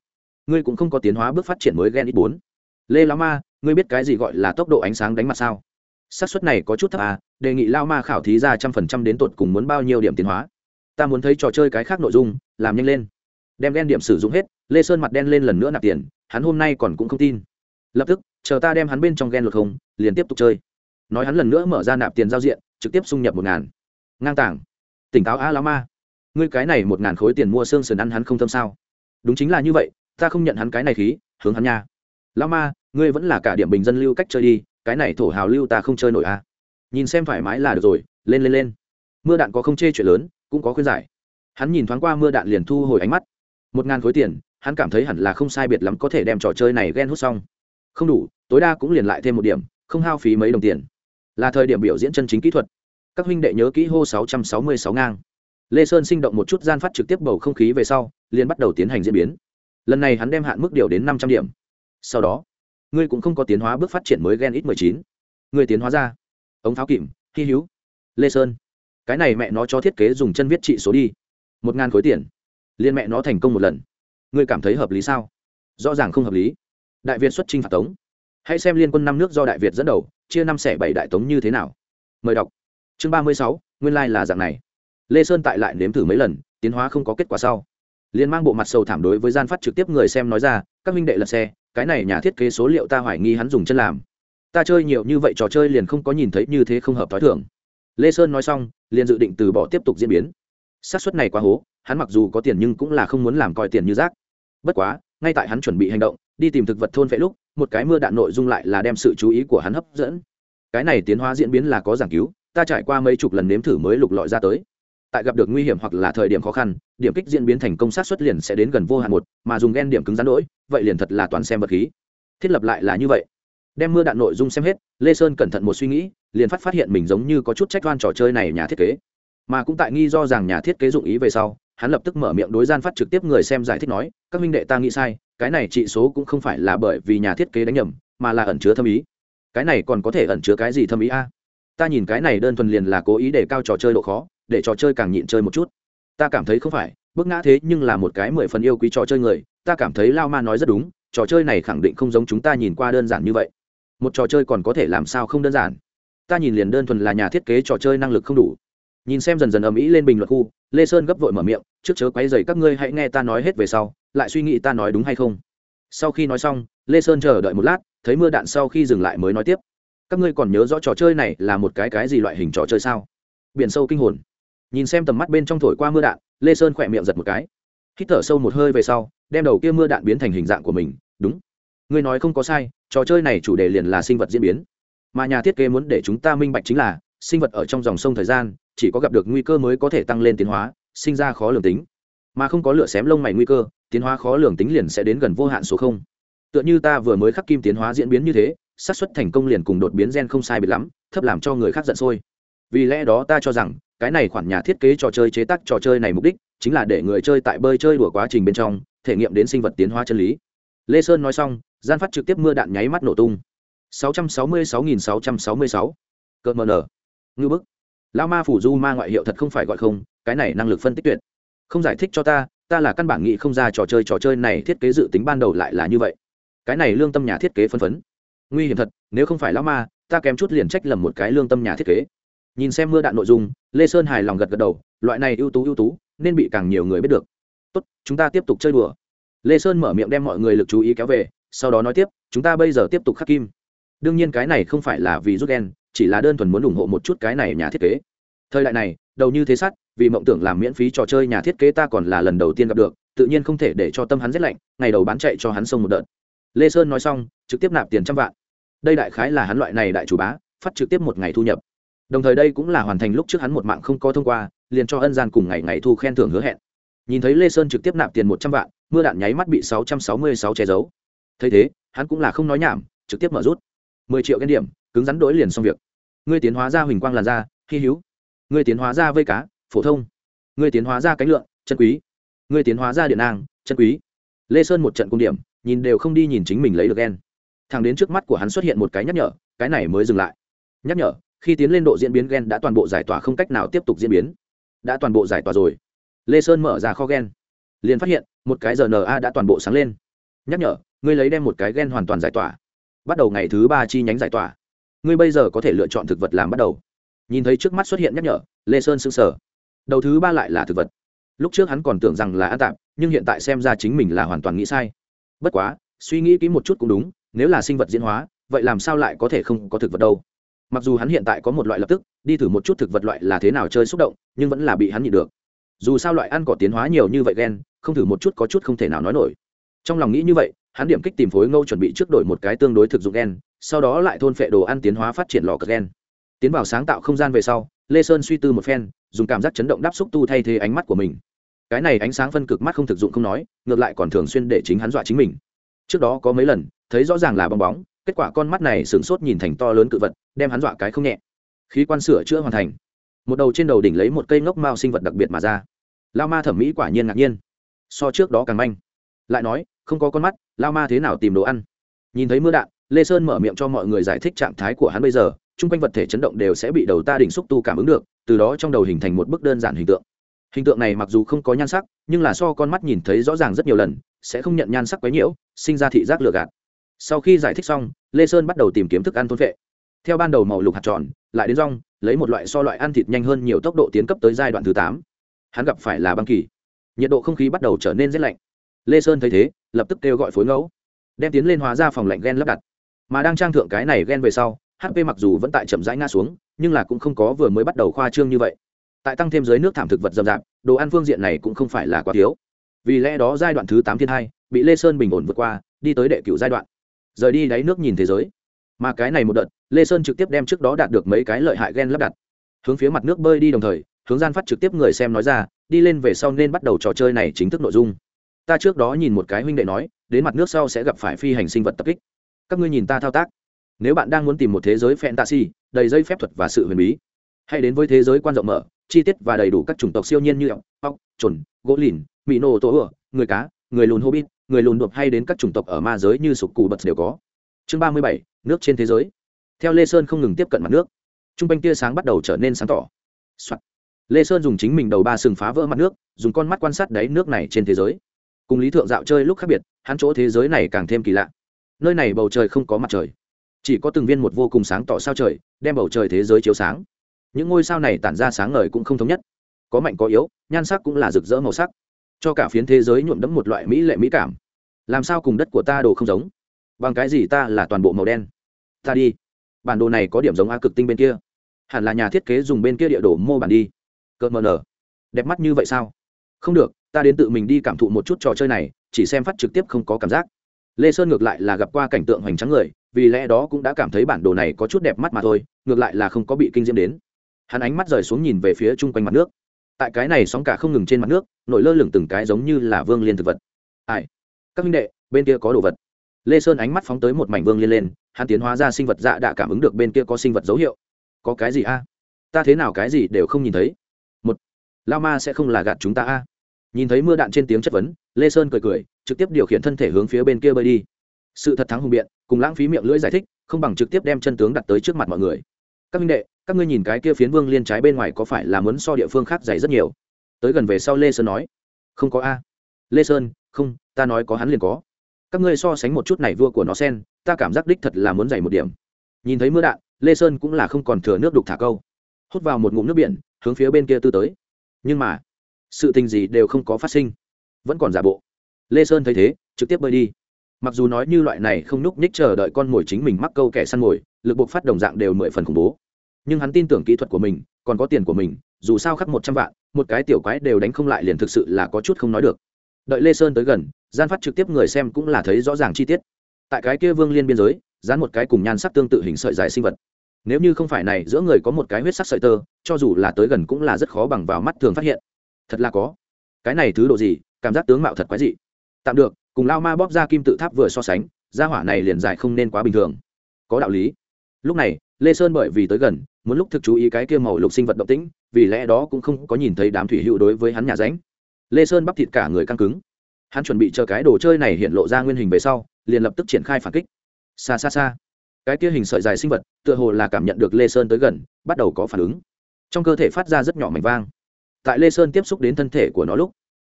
Ngươi cũng không có tiến hóa bước phát triển mới gen ít bốn. Lê lão ma, ngươi biết cái gì gọi là tốc độ ánh sáng đánh mặt sao? Xác suất này có chút thấp à đề nghị lao ma khảo thí ra trăm phần trăm đến tột cùng muốn bao nhiêu điểm tiến hóa. Ta muốn thấy trò chơi cái khác nội dung, làm nhanh lên. Đem gen điểm sử dụng hết, lê sơn mặt đen lên lần nữa nạp tiền, hắn hôm nay còn cũng không tin. Lập tức, chờ ta đem hắn bên trong gen luật không, liền tiếp tục chơi. Nói hắn lần nữa mở ra nạp tiền giao diện, trực tiếp xung nhập một ngàn. Ngang tảng tỉnh táo a lão ma ngươi cái này một ngàn khối tiền mua xương sườn ăn hắn không thâm sao? Đúng chính là như vậy, ta không nhận hắn cái này khí, hướng hắn nha. Lão ma, ngươi vẫn là cả điểm bình dân lưu cách chơi đi, cái này thổ hào lưu ta không chơi nổi à? nhìn xem thoải mái là được rồi, lên lên lên. Mưa đạn có không chê chuyện lớn, cũng có khuyên giải. Hắn nhìn thoáng qua mưa đạn liền thu hồi ánh mắt. Một ngàn khối tiền, hắn cảm thấy hẳn là không sai biệt lắm có thể đem trò chơi này ghen hút xong. Không đủ, tối đa cũng liền lại thêm một điểm, không hao phí mấy đồng tiền. Là thời điểm biểu diễn chân chính kỹ thuật. Các huynh đệ nhớ kỹ hô sáu trăm sáu mươi sáu ngang lê sơn sinh động một chút gian phát trực tiếp bầu không khí về sau, liền bắt đầu tiến hành diễn biến. Lần này hắn đem hạn mức điều đến năm trăm điểm. Sau đó, ngươi cũng không có tiến hóa bước phát triển mới gen ít mười chín. Ngươi tiến hóa ra. Ống pháo kìm, hy hữu. Lê sơn. Cái này mẹ nó cho thiết kế dùng chân viết trị số đi. Một ngàn khối tiền. Liên mẹ nó thành công một lần. Ngươi cảm thấy hợp lý sao? Rõ ràng không hợp lý. Đại việt xuất trinh phạt tống. Hãy xem liên quân năm nước do đại việt dẫn đầu, chia năm xẻ bảy đại tống như thế nào. Mời đọc. Chương ba mươi sáu, nguyên lai、like、là dạng này lê sơn tại lại nếm thử mấy lần, tiến hóa không có kết quả sau. Liền mang bộ mặt sầu thảm đối với gian phát trực tiếp người xem nói ra, các minh đệ lật xe, cái này nhà thiết kế số liệu ta hoài nghi hắn dùng chân làm. Ta chơi nhiều như vậy trò chơi liền không có nhìn thấy như thế không hợp thói thường. Lê sơn nói xong, liền dự định từ bỏ tiếp tục diễn biến. Xác suất này quá hố, hắn mặc dù có tiền nhưng cũng là không muốn làm coi tiền như rác. Bất quá, ngay tại hắn chuẩn bị hành động, đi tìm thực vật thôn vệ lúc, một cái mưa đạn nội dung lại là đem sự chú ý của hắn hấp dẫn. Cái này tiến hóa diễn biến là có giảng cứu, ta trải qua mấy chục lần nếm thử mới lục lọi ra tới tại gặp được nguy hiểm hoặc là thời điểm khó khăn, điểm kích diễn biến thành công sát xuất liền sẽ đến gần vô hạn một, mà dùng ghen điểm cứng rắn đỗi, vậy liền thật là toán xem vật khí. Thiết lập lại là như vậy. Đem mưa đạn nội dung xem hết, lê sơn cẩn thận một suy nghĩ, liền phát phát hiện mình giống như có chút trách toan trò chơi này nhà thiết kế. Mà cũng tại nghi do rằng nhà thiết kế dụng ý về sau, hắn lập tức mở miệng đối gian phát trực tiếp người xem giải thích nói, các minh đệ ta nghĩ sai, cái này trị số cũng không phải là bởi vì nhà thiết kế đánh nhầm, mà là ẩn chứa thâm ý. Cái này còn có thể ẩn chứa cái gì thâm ý a? Ta nhìn cái này đơn thuần liền là cố ý để cao trò chơi độ khó để trò chơi càng nhịn chơi một chút. Ta cảm thấy không phải, bước ngã thế nhưng là một cái mười phần yêu quý trò chơi người, ta cảm thấy lao ma nói rất đúng, trò chơi này khẳng định không giống chúng ta nhìn qua đơn giản như vậy. Một trò chơi còn có thể làm sao không đơn giản? Ta nhìn liền đơn thuần là nhà thiết kế trò chơi năng lực không đủ. Nhìn xem dần dần ầm ĩ lên bình luận khu, lê sơn gấp vội mở miệng, trước chớ quấy dày các ngươi hãy nghe ta nói hết về sau, lại suy nghĩ ta nói đúng hay không. Sau khi nói xong, lê sơn chờ đợi một lát, thấy mưa đạn sau khi dừng lại mới nói tiếp. Các ngươi còn nhớ rõ trò chơi này là một cái cái gì loại hình trò chơi sao? Biển sâu kinh hồn nhìn xem tầm mắt bên trong thổi qua mưa đạn, lê sơn khỏe miệng giật một cái. Hít thở sâu một hơi về sau, đem đầu kia mưa đạn biến thành hình dạng của mình, đúng. Ngươi nói không có sai, trò chơi này chủ đề liền là sinh vật diễn biến. Mà nhà thiết kế muốn để chúng ta minh bạch chính là, sinh vật ở trong dòng sông thời gian, chỉ có gặp được nguy cơ mới có thể tăng lên tiến hóa, sinh ra khó lường tính. Mà không có lựa xém lông mày nguy cơ, tiến hóa khó lường tính liền sẽ đến gần vô hạn số không. Tựa như ta vừa mới khắc kim tiến hóa diễn biến như thế, xác suất thành công liền cùng đột biến gen không sai biệt lắm, thấp làm cho người khác giận sôi. Vì lẽ đó ta cho rằng cái này khoản nhà thiết kế trò chơi chế tác trò chơi này mục đích chính là để người chơi tại bơi chơi đùa quá trình bên trong, thể nghiệm đến sinh vật tiến hóa chân lý. Lê sơn nói xong, gian phát trực tiếp mưa đạn nháy mắt nổ tung. 666.666 cơn mờ nở. Ngư bức. Lao ma phủ du ma ngoại hiệu thật không phải gọi không, cái này năng lực phân tích tuyệt. Không giải thích cho ta ta là căn bản nghĩ không ra trò chơi trò chơi này thiết kế dự tính ban đầu lại là như vậy. Cái này lương tâm nhà thiết kế phân phấn. Nguy hiểm thật, nếu không phải lao ma, ta kém chút liền trách lầm một cái lương tâm nhà thiết kế nhìn xem mưa đạn nội dung, lê sơn hài lòng gật gật đầu, loại này ưu tú ưu tú, nên bị càng nhiều người biết được. Tốt, chúng ta tiếp tục chơi đùa. Lê sơn mở miệng đem mọi người lực chú ý kéo về, sau đó nói tiếp, chúng ta bây giờ tiếp tục khắc kim. Đương nhiên cái này không phải là vì rút đen, chỉ là đơn thuần muốn ủng hộ một chút cái này nhà thiết kế. Thời đại này, đầu như thế sắt, vì mộng tưởng làm miễn phí trò chơi nhà thiết kế ta còn là lần đầu tiên gặp được, tự nhiên không thể để cho tâm hắn rét lạnh, ngày đầu bán chạy cho hắn sông một đợt. Lê sơn nói xong, trực tiếp nạp tiền trăm vạn. Đây đại khái là hắn loại này đại chủ bá, phát trực tiếp một ngày thu nhập đồng thời đây cũng là hoàn thành lúc trước hắn một mạng không có thông qua, liền cho ân gian cùng ngày ngày thu khen thưởng hứa hẹn. Nhìn thấy lê sơn trực tiếp nạp tiền một trăm vạn, mưa đạn nháy mắt bị 666 che giấu. Thấy thế, hắn cũng là không nói nhảm, trực tiếp mở rút. 10 triệu ghen điểm, cứng rắn đổi liền xong việc. Ngươi tiến hóa ra huỳnh quang làn da hy hữu. Ngươi tiến hóa ra vây cá, phổ thông. Ngươi tiến hóa ra cánh lượn, chân quý. Ngươi tiến hóa ra điện năng chân quý. Lê sơn một trận cung điểm, nhìn đều không đi nhìn chính mình lấy được gen thằng đến trước mắt của hắn xuất hiện một cái nhắc nhở, cái này mới dừng lại. Nhắc nhở khi tiến lên độ diễn biến gen đã toàn bộ giải tỏa không cách nào tiếp tục diễn biến. Đã toàn bộ giải tỏa rồi. Lê sơn mở ra kho gen. Liền phát hiện, một cái rna đã toàn bộ sáng lên. Nhắc nhở, ngươi lấy đem một cái gen hoàn toàn giải tỏa. Bắt đầu ngày thứ ba chi nhánh giải tỏa. Ngươi bây giờ có thể lựa chọn thực vật làm bắt đầu. Nhìn thấy trước mắt xuất hiện nhắc nhở, lê sơn sững sờ. Đầu thứ ba lại là thực vật. Lúc trước hắn còn tưởng rằng là an tạm nhưng hiện tại xem ra chính mình là hoàn toàn nghĩ sai. Bất quá, suy nghĩ kỹ một chút cũng đúng, nếu là sinh vật diễn hóa, vậy làm sao lại có thể không có thực vật đâu? Mặc dù hắn hiện tại có một loại lập tức, đi thử một chút thực vật loại là thế nào chơi xúc động, nhưng vẫn là bị hắn nhịn được. Dù sao loại ăn cỏ tiến hóa nhiều như vậy ghen, không thử một chút có chút không thể nào nói nổi. Trong lòng nghĩ như vậy, hắn điểm kích tìm phối ngâu chuẩn bị trước đổi một cái tương đối thực dụng ghen, sau đó lại thôn phệ đồ ăn tiến hóa phát triển lò cờ ghen. Tiến vào sáng tạo không gian về sau, lê sơn suy tư một phen, dùng cảm giác chấn động đáp xúc tu thay thế ánh mắt của mình. Cái này ánh sáng phân cực mắt không thực dụng không nói, ngược lại còn thường xuyên để chính hắn dọa chính mình. Trước đó có mấy lần, thấy rõ ràng là bong bóng kết quả con mắt này sửng sốt nhìn thành to lớn cự vật, đem hắn dọa cái không nhẹ. Khí quan sửa chữa hoàn thành. Một đầu trên đầu đỉnh lấy một cây ngốc mao sinh vật đặc biệt mà ra. Lao ma thẩm mỹ quả nhiên ngạc nhiên. So trước đó càng manh. Lại nói, không có con mắt, lao ma thế nào tìm đồ ăn? Nhìn thấy mưa đạn, lê sơn mở miệng cho mọi người giải thích trạng thái của hắn bây giờ, chung quanh vật thể chấn động đều sẽ bị đầu ta đỉnh xúc tu cảm ứng được, từ đó trong đầu hình thành một bức đơn giản hình tượng. Hình tượng này mặc dù không có nhan sắc, nhưng là so con mắt nhìn thấy rõ ràng rất nhiều lần, sẽ không nhận nhan sắc quấy nhiễu, sinh ra thị giác lừa gạt sau khi giải thích xong lê sơn bắt đầu tìm kiếm thức ăn thôn vệ. Theo ban đầu màu lục hạt tròn lại đến rong lấy một loại so loại ăn thịt nhanh hơn nhiều tốc độ tiến cấp tới giai đoạn thứ tám. Hắn gặp phải là băng kỳ. Nhiệt độ không khí bắt đầu trở nên rét lạnh. Lê sơn thấy thế lập tức kêu gọi phối ngẫu. Đem tiến lên hóa ra phòng lạnh gen lắp đặt. Mà đang trang thượng cái này gen về sau hp mặc dù vẫn tại chậm rãi ngã xuống nhưng là cũng không có vừa mới bắt đầu khoa trương như vậy. Tại tăng thêm dưới nước thảm thực vật rậm rạp, đồ ăn phương diện này cũng không phải là quá thiếu. Vì lẽ đó giai đoạn thứ tám thiên hai bị lê sơn bình ổn vượt qua đi tới đệ cựu giai đoạn rời đi đáy nước nhìn thế giới. Mà cái này một đợt, lê sơn trực tiếp đem trước đó đạt được mấy cái lợi hại ghen lắp đặt. Hướng phía mặt nước bơi đi đồng thời, hướng gian phát trực tiếp người xem nói ra, đi lên về sau nên bắt đầu trò chơi này chính thức nội dung. Ta trước đó nhìn một cái huynh đệ nói, đến mặt nước sau sẽ gặp phải phi hành sinh vật tập kích. Các ngươi nhìn ta thao tác. Nếu bạn đang muốn tìm một thế giới fantasy, đầy dây phép thuật và sự huyền bí, hãy đến với thế giới quan rộng mở, chi tiết và đầy đủ các chủng tộc siêu nhiên như ốc ốc trồn gỗ lìn mỹ nô tố ửa người cá người lùn hobbit, người lùn đột hay đến các chủng tộc ở ma giới như sục cù bật đều có. Chương ba mươi bảy, nước trên thế giới. Theo lê sơn không ngừng tiếp cận mặt nước t r u n g quanh tia sáng bắt đầu trở nên sáng tỏ、Soạn. lê sơn dùng chính mình đầu ba sừng phá vỡ mặt nước, dùng con mắt quan sát đáy nước này trên thế giới. Cùng lý thượng dạo chơi lúc khác biệt, hắn chỗ thế giới này càng thêm kỳ lạ. Nơi này bầu trời không có mặt trời, chỉ có từng viên một vô cùng sáng tỏ sao trời, đem bầu trời thế giới chiếu sáng. Những ngôi sao này tản ra sáng ngời cũng không thống nhất, có mạnh có yếu, nhan sắc cũng là rực rỡ màu sắc cho cả phiến thế giới nhuộm đẫm một loại mỹ lệ mỹ cảm. Làm sao cùng đất của ta đồ không giống? Bằng cái gì ta là toàn bộ màu đen? Ta đi. Bản đồ này có điểm giống a cực tinh bên kia. Hẳn là nhà thiết kế dùng bên kia địa đồ mô bản đi. Cợt mờ nở. Đẹp mắt như vậy sao? Không được, ta đến tự mình đi cảm thụ một chút trò chơi này, chỉ xem phát trực tiếp không có cảm giác. Lê sơn ngược lại là gặp qua cảnh tượng hoành tráng người, vì lẽ đó cũng đã cảm thấy bản đồ này có chút đẹp mắt mà thôi, ngược lại là không có bị kinh diễm đến. Hắn ánh mắt rời xuống nhìn về phía chung quanh mặt nước tại cái này sóng cả không ngừng trên mặt nước, nổi lơ lửng từng cái giống như là vương liên thực vật. Ai? Các minh đệ, bên kia có đồ vật. Lê sơn ánh mắt phóng tới một mảnh vương liên lên, hắn tiến hóa ra sinh vật dạ đã cảm ứng được bên kia có sinh vật dấu hiệu. Có cái gì a? Ta thế nào cái gì đều không nhìn thấy. Một, lao ma sẽ không là gạt chúng ta a. Nhìn thấy mưa đạn trên tiếng chất vấn, lê sơn cười cười, trực tiếp điều khiển thân thể hướng phía bên kia bơi đi. Sự thật thắng hùng biện, cùng lãng phí miệng lưỡi giải thích, không bằng trực tiếp đem chân tướng đặt tới trước mặt mọi người các minh đệ, các ngươi nhìn cái kia phiến vương liên trái bên ngoài có phải là muốn so địa phương khác dày rất nhiều? Tới gần về sau lê sơn nói. Không có a. Lê sơn, không, ta nói có hắn liền có. Các ngươi so sánh một chút này vua của nó sen, ta cảm giác đích thật là muốn dày một điểm. Nhìn thấy mưa đạn, lê sơn cũng là không còn thừa nước đục thả câu. Hút vào một ngụm nước biển, hướng phía bên kia tư tới. Nhưng mà, sự tình gì đều không có phát sinh. Vẫn còn giả bộ. Lê sơn thấy thế, trực tiếp bơi đi. Mặc dù nói như loại này không núp ních chờ đợi con mồi chính mình mắc câu kẻ săn mồi, lực buộc phát đồng dạng đều mười phần khủng bố nhưng hắn tin tưởng kỹ thuật của mình, còn có tiền của mình, dù sao khắc một trăm vạn, một cái tiểu quái đều đánh không lại liền thực sự là có chút không nói được. Đợi lê sơn tới gần, gian phát trực tiếp người xem cũng là thấy rõ ràng chi tiết. Tại cái kia vương liên biên giới, dán một cái cùng nhan sắc tương tự hình sợi dài sinh vật. Nếu như không phải này, giữa người có một cái huyết sắc sợi tơ, cho dù là tới gần cũng là rất khó bằng vào mắt thường phát hiện. Thật là có. Cái này thứ độ gì, cảm giác tướng mạo thật quái dị. Tạm được, cùng lao ma bóp ra kim tự tháp vừa so sánh ra hỏa này liền dài không nên quá bình thường. Có đạo lý lúc này, lê sơn bởi vì tới gần, muốn lúc thực chú ý cái kia màu lục sinh vật động tĩnh, vì lẽ đó cũng không có nhìn thấy đám thủy hữu đối với hắn nhà ránh. Lê sơn bắp thịt cả người căng cứng. Hắn chuẩn bị chờ cái đồ chơi này hiện lộ ra nguyên hình về sau, liền lập tức triển khai phản kích. Xa xa xa. Cái kia hình sợi dài sinh vật, tựa hồ là cảm nhận được lê sơn tới gần, bắt đầu có phản ứng. Trong cơ thể phát ra rất nhỏ mảnh vang. Tại lê sơn tiếp xúc đến thân thể của nó lúc,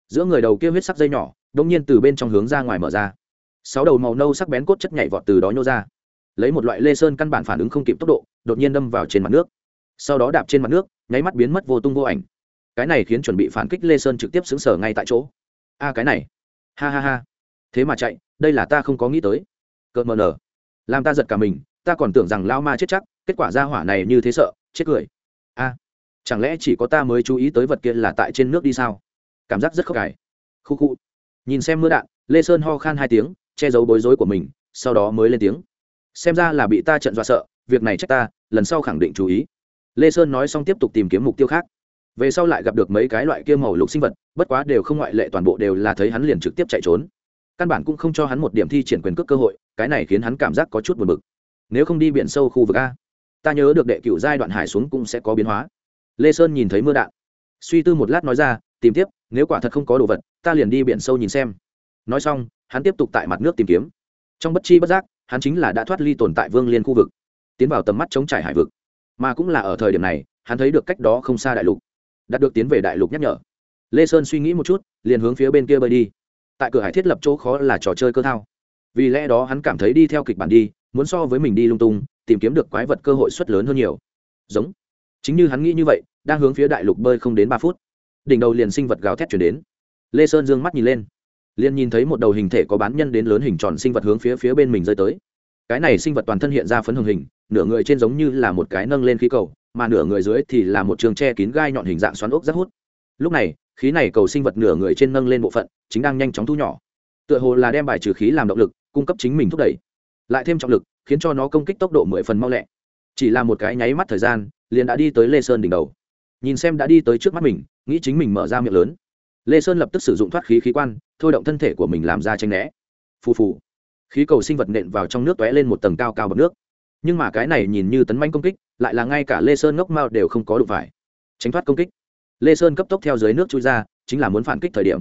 giữa người đầu kia huyết sắc dây nhỏ đông nhiên từ bên trong hướng ra ngoài mở ra. Sáu đầu màu nâu sắc bén cốt chất nhảy vọt từ đó nhô ra lấy một loại lê sơn căn bản phản ứng không kịp tốc độ, đột nhiên đâm vào trên mặt nước. Sau đó đạp trên mặt nước, nháy mắt biến mất vô tung vô ảnh. Cái này khiến chuẩn bị phản kích lê sơn trực tiếp xứng sở ngay tại chỗ. A, cái này. Ha ha ha. Thế mà chạy, đây là ta không có nghĩ tới. Cợt mờ nở. Làm ta giật cả mình, ta còn tưởng rằng lao ma chết chắc, kết quả ra hỏa này như thế sợ, chết cười. A, chẳng lẽ chỉ có ta mới chú ý tới vật kia là tại trên nước đi sao? Cảm giác rất khóc cải khu khu. Nhìn xem mưa đạn, lê sơn ho khan hai tiếng, che giấu bối rối của mình, sau đó mới lên tiếng xem ra là bị ta trận dọa sợ, việc này trách ta, lần sau khẳng định chú ý. Lê sơn nói xong tiếp tục tìm kiếm mục tiêu khác. Về sau lại gặp được mấy cái loại kia màu lục sinh vật, bất quá đều không ngoại lệ toàn bộ đều là thấy hắn liền trực tiếp chạy trốn. Căn bản cũng không cho hắn một điểm thi triển quyền cước cơ hội, cái này khiến hắn cảm giác có chút buồn bực. Nếu không đi biển sâu khu vực a, ta nhớ được đệ cựu giai đoạn hải xuống cũng sẽ có biến hóa. Lê sơn nhìn thấy mưa đạn, suy tư một lát nói ra, tìm tiếp, nếu quả thật không có đồ vật, ta liền đi biển sâu nhìn xem. Nói xong, hắn tiếp tục tại mặt nước tìm kiếm. Trong bất chi bất giác hắn chính là đã thoát ly tồn tại vương liên khu vực, tiến vào tầm mắt chống trải hải vực. Mà cũng là ở thời điểm này, hắn thấy được cách đó không xa đại lục. Đạt được tiến về đại lục nhắc nhở. Lê sơn suy nghĩ một chút, liền hướng phía bên kia bơi đi. Tại cửa hải thiết lập chỗ khó là trò chơi cơ thao. Vì lẽ đó hắn cảm thấy đi theo kịch bản đi, muốn so với mình đi lung tung, tìm kiếm được quái vật cơ hội suất lớn hơn nhiều. Giống. Chính như hắn nghĩ như vậy, đang hướng phía đại lục bơi không đến ba phút. Đỉnh đầu liền sinh vật gào thét chuyển đến. Lê sơn dương mắt nhìn lên liền nhìn thấy một đầu hình thể có bán nhân đến lớn hình tròn sinh vật hướng phía phía bên mình rơi tới. Cái này sinh vật toàn thân hiện ra phấn hồng hình, nửa người trên giống như là một cái nâng lên khí cầu, mà nửa người dưới thì là một trường tre kín gai nhọn hình dạng xoắn ốc rất hút. Lúc này, khí này cầu sinh vật nửa người trên nâng lên bộ phận, chính đang nhanh chóng thu nhỏ. Tựa hồ là đem bài trừ khí làm động lực, cung cấp chính mình thúc đẩy. Lại thêm trọng lực, khiến cho nó công kích tốc độ mười phần mau lẹ. Chỉ là một cái nháy mắt thời gian, liền đã đi tới lê sơn đỉnh đầu. Nhìn xem đã đi tới trước mắt mình, nghĩ chính mình mở ra miệng lớn. Lê sơn lập tức sử dụng thoát khí khí quan thôi động thân thể của mình làm ra tranh né. Phù phù. Khí cầu sinh vật nện vào trong nước t ó é lên một tầng cao cao bậc nước. Nhưng mà cái này nhìn như tấn manh công kích, lại là ngay cả lê sơn ngốc mao đều không có đụng phải. Tránh thoát công kích. Lê sơn cấp tốc theo dưới nước chui ra, chính là muốn phản kích thời điểm.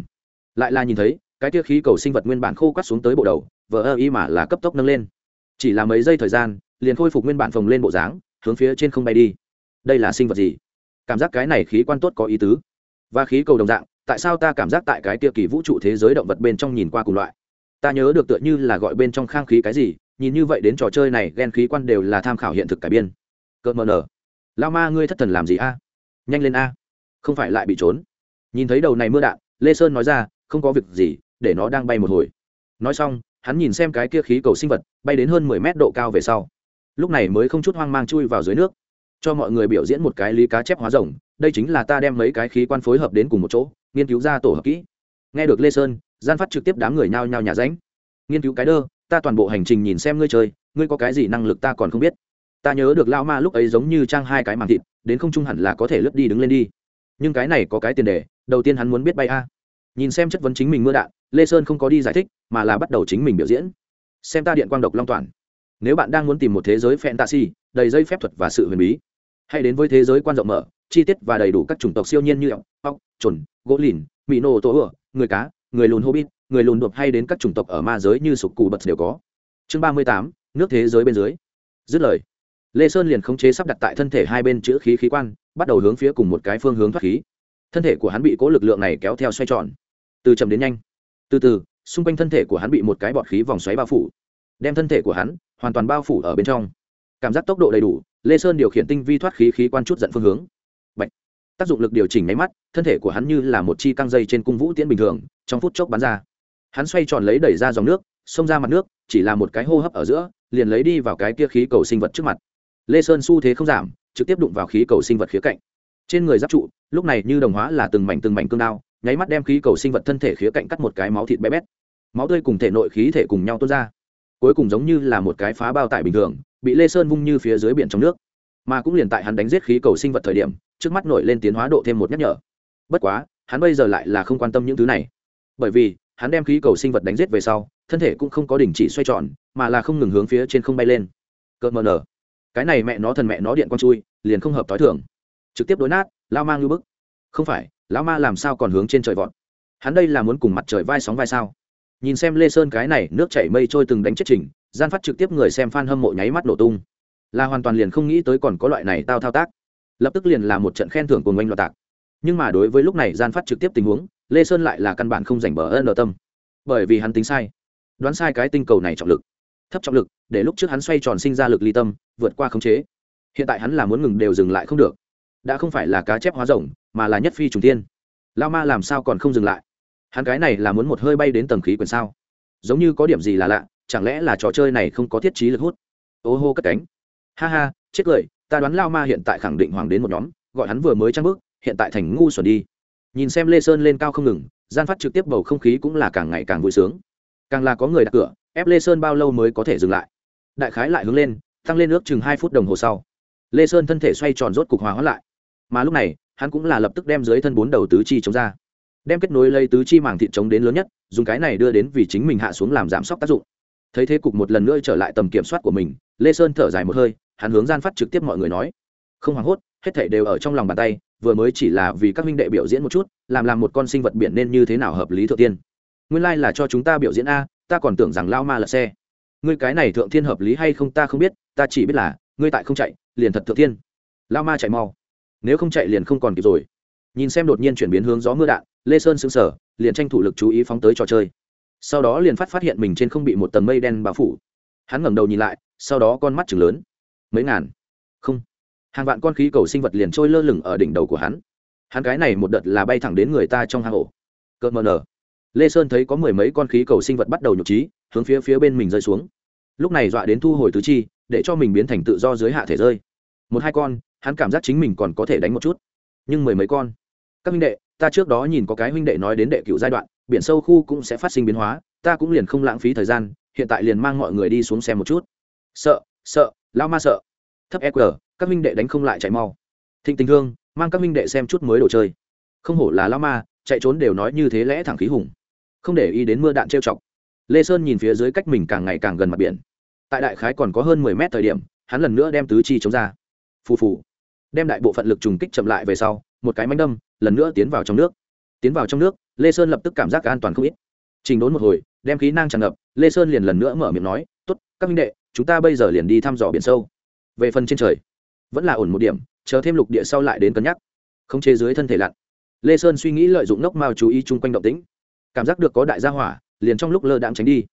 Lại là nhìn thấy, cái tia khí cầu sinh vật nguyên bản khô quắt xuống tới bộ đầu vỡ ơ y mà là cấp tốc nâng lên. Chỉ là mấy giây thời gian, liền khôi phục nguyên bản phồng lên bộ dáng, hướng phía trên không bay đi. Đây là sinh vật gì? Cảm giác cái này khí quan tốt có ý tứ. Và khí cầu đồng dạng tại sao ta cảm giác tại cái kia kỳ vũ trụ thế giới động vật bên trong nhìn qua cùng loại? Ta nhớ được tựa như là gọi bên trong khang khí cái gì, nhìn như vậy đến trò chơi này ghen khí quan đều là tham khảo hiện thực cải biên. Cợt mờ nở. Lao ma ngươi thất thần làm gì a? Nhanh lên a. Không phải lại bị trốn. Nhìn thấy đầu này mưa đạn, lê sơn nói ra, không có việc gì, để nó đang bay một hồi. Nói xong, hắn nhìn xem cái kia khí cầu sinh vật, bay đến hơn mười mét độ cao về sau. Lúc này mới không chút hoang mang chui vào dưới nước. Cho mọi người biểu diễn một cái lý cá chép hóa rồng đây chính là ta đem mấy cái khí quan phối hợp đến cùng một chỗ, nghiên cứu ra tổ hợp kỹ. Nghe được lê sơn, gian phát trực tiếp đám người nhao nhao nhà ránh. Nghiên cứu cái đơ, ta toàn bộ hành trình nhìn xem ngươi chơi, ngươi có cái gì năng lực ta còn không biết. Ta nhớ được lao ma lúc ấy giống như trang hai cái màng thịt, đến không trung hẳn là có thể lướt đi đứng lên đi. Nhưng cái này có cái tiền đề, đầu tiên hắn muốn biết bay a. Nhìn xem chất vấn chính mình mưa đạn, lê sơn không có đi giải thích, mà là bắt đầu chính mình biểu diễn. Xem ta điện quang độc long toàn. Nếu bạn đang muốn tìm một thế giới fantasy, đầy dây phép thuật và sự huyền bí, hãy đến với thế giới quan rộng mở chi tiết và đầy đủ các chủng tộc siêu nhiên như ọc ọc chuẩn gỗ lìn, mì nổ tổ ửa, người cá, người lùn hobbit, người lùn đột hay đến các chủng tộc ở ma giới như sục cù bật đều có. Chương ba mươi tám, nước thế giới bên dưới. Dứt lời, lê sơn liền khống chế sắp đặt tại thân thể hai bên chữ khí khí quan, bắt đầu hướng phía cùng một cái phương hướng thoát khí. Thân thể của hắn bị cố lực lượng này kéo theo xoay tròn. Từ chậm đến nhanh. Từ từ, xung quanh thân thể của hắn bị một cái bọt khí vòng xoáy bao phủ. Đem thân thể của hắn hoàn toàn bao phủ ở bên trong. Cảm giác tốc độ đầy đủ, lê sơn điều khiển tinh vi thoát khí khí quan chút giận phương hướng tác dụng lực điều chỉnh máy mắt, thân thể của hắn như là một chi căng dây trên cung vũ tiễn bình thường, trong phút chốc bắn ra. Hắn xoay tròn lấy đẩy ra dòng nước, xông ra mặt nước, chỉ là một cái hô hấp ở giữa, liền lấy đi vào cái kia khí cầu sinh vật trước mặt. Lê sơn xu thế không giảm, trực tiếp đụng vào khí cầu sinh vật khía cạnh. Trên người giáp trụ, lúc này như đồng hóa là từng mảnh từng mảnh cương đao, nháy mắt đem khí cầu sinh vật thân thể khía cạnh cắt một cái máu thịt bé bét. Máu tươi cùng thể nội khí thể cùng nhau tuôn ra. Cuối cùng giống như là một cái phá bao tải bình thường, bị lê sơn vung như phía dưới biển trong nước. Mà cũng liền tại hắn đánh giết khí cầu sinh vật thời điểm trước mắt nổi lên tiến hóa độ thêm một nhắc nhở. Bất quá, hắn bây giờ lại là không quan tâm những thứ này. Bởi vì, hắn đem khí cầu sinh vật đánh giết về sau, thân thể cũng không có đình chỉ xoay tròn, mà là không ngừng hướng phía trên không bay lên. Cợt mờ nở cái này mẹ nó thần mẹ nó điện con chui, liền không hợp t h i thường. Trực tiếp đối nát, lao mang như bức. Không phải lão ma làm sao còn hướng trên trời vọt? Hắn đây là muốn cùng mặt trời vai sóng vai sao? Nhìn xem lê sơn cái này, nước chảy mây trôi từng đánh chết trình, gian phát trực tiếp người xem f a n hâm mộ nháy mắt nổ tung. Là hoàn toàn liền không nghĩ tới còn có loại này tao thao tác lập tức liền là một trận khen thưởng của ngoanh loạt tạc. Nhưng mà đối với lúc này gian phát trực tiếp tình huống, lê sơn lại là căn bản không giành bờ ân ở tâm. Bởi vì hắn tính sai. Đoán sai cái tinh cầu này trọng lực. Thấp trọng lực, để lúc trước hắn xoay tròn sinh ra lực ly tâm, vượt qua khống chế. Hiện tại hắn là muốn ngừng đều dừng lại không được. Đã không phải là cá chép hóa rồng, mà là nhất phi trùng tiên. Lao ma làm sao còn không dừng lại? Hắn cái này là muốn một hơi bay đến tầng khí quyển sao? Giống như có điểm gì là lạ, chẳng lẽ là trò chơi này không có thiết trí lực hút? Ô hô cất cánh. Ha ha, chết cười ta đoán lao ma hiện tại khẳng định hoàng đến một nhóm, gọi hắn vừa mới trang bước, hiện tại thành ngu xuẩn đi. Nhìn xem lê sơn lên cao không ngừng, gian phát trực tiếp bầu không khí cũng là càng ngày càng vui sướng. Càng là có người đặt cửa, ép lê sơn bao lâu mới có thể dừng lại? Đại khái lại hướng lên, tăng lên ước chừng hai phút đồng hồ sau. Lê sơn thân thể xoay tròn rốt cục hòa hóa lại. Mà lúc này, hắn cũng là lập tức đem dưới thân bốn đầu tứ chi chống ra. Đem kết nối lấy tứ chi màng thịt chống đến lớn nhất, dùng cái này đưa đến vì chính mình hạ xuống làm giảm sốc tác dụng. Thấy thế cục một lần nữa trở lại tầm kiểm soát của mình, lê sơn thở dài một hơi hắn hướng gian phát trực tiếp mọi người nói. Không hoảng hốt, hết thảy đều ở trong lòng bàn tay, vừa mới chỉ là vì các minh đệ biểu diễn một chút, làm làm một con sinh vật biển nên như thế nào hợp lý thượng tiên. Nguyên lai là cho chúng ta biểu diễn a, ta còn tưởng rằng lao ma là xe. Ngươi cái này thượng thiên hợp lý hay không ta không biết, ta chỉ biết là, ngươi tại không chạy, liền thật thượng thiên. Lao ma chạy mau. Nếu không chạy liền không còn kịp rồi. Nhìn xem đột nhiên chuyển biến hướng gió mưa đạn, lê sơn xứng sở liền tranh thủ lực chú ý phóng tới trò chơi. Sau đó liền phát phát hiện mình trên không bị một tầng mây đen bao phủ. Hắn ngẩng đầu nhìn lại, sau đó con mắt chừng lớn mấy ngàn. Không. Hàng vạn con khí cầu sinh vật liền trôi lơ lửng ở đỉnh đầu của hắn. Hắn cái này một đợt là bay thẳng đến người ta trong hang ổ. Cợt mờ nở lê sơn thấy có mười mấy con khí cầu sinh vật bắt đầu nhục trí, hướng phía phía bên mình rơi xuống. Lúc này dọa đến thu hồi tứ chi, để cho mình biến thành tự do dưới hạ thể rơi. Một hai con, hắn cảm giác chính mình còn có thể đánh một chút. Nhưng mười mấy con. Các huynh đệ, ta trước đó nhìn có cái huynh đệ nói đến đệ cựu giai đoạn, biển sâu khu cũng sẽ phát sinh biến hóa, ta cũng liền không lãng phí thời gian, hiện tại liền mang mọi người đi xuống xem một chút. Sợ sợ lao ma sợ. Thấp eq các minh đệ đánh không lại chạy mau. Thịnh tình thương, mang các minh đệ xem chút mới đồ chơi. Không hổ là lao ma, chạy trốn đều nói như thế lẽ thẳng khí hùng. Không để ý đến mưa đạn trêu chọc. Lê sơn nhìn phía dưới cách mình càng ngày càng gần mặt biển. Tại đại khái còn có hơn mười mét thời điểm, hắn lần nữa đem tứ chi chống ra. Phù phù. Đem đại bộ phận lực trùng kích chậm lại về sau, một cái mánh đâm, lần nữa tiến vào trong nước. Tiến vào trong nước, lê sơn lập tức cảm giác an toàn không ít. Trình đốn một hồi, đem khí năng tràn ngập, lê sơn liền lần nữa mở miệng nói t ố t các minh đệ chúng ta bây giờ liền đi thăm dò biển sâu. Về phần trên trời, vẫn là ổn một điểm, chờ thêm lục địa sau lại đến cân nhắc. Không chế dưới thân thể lặn. Lê sơn suy nghĩ lợi dụng nốc mao chú ý chung quanh động tĩnh. Cảm giác được có đại gia hỏa, liền trong lúc lơ đạm tránh đi.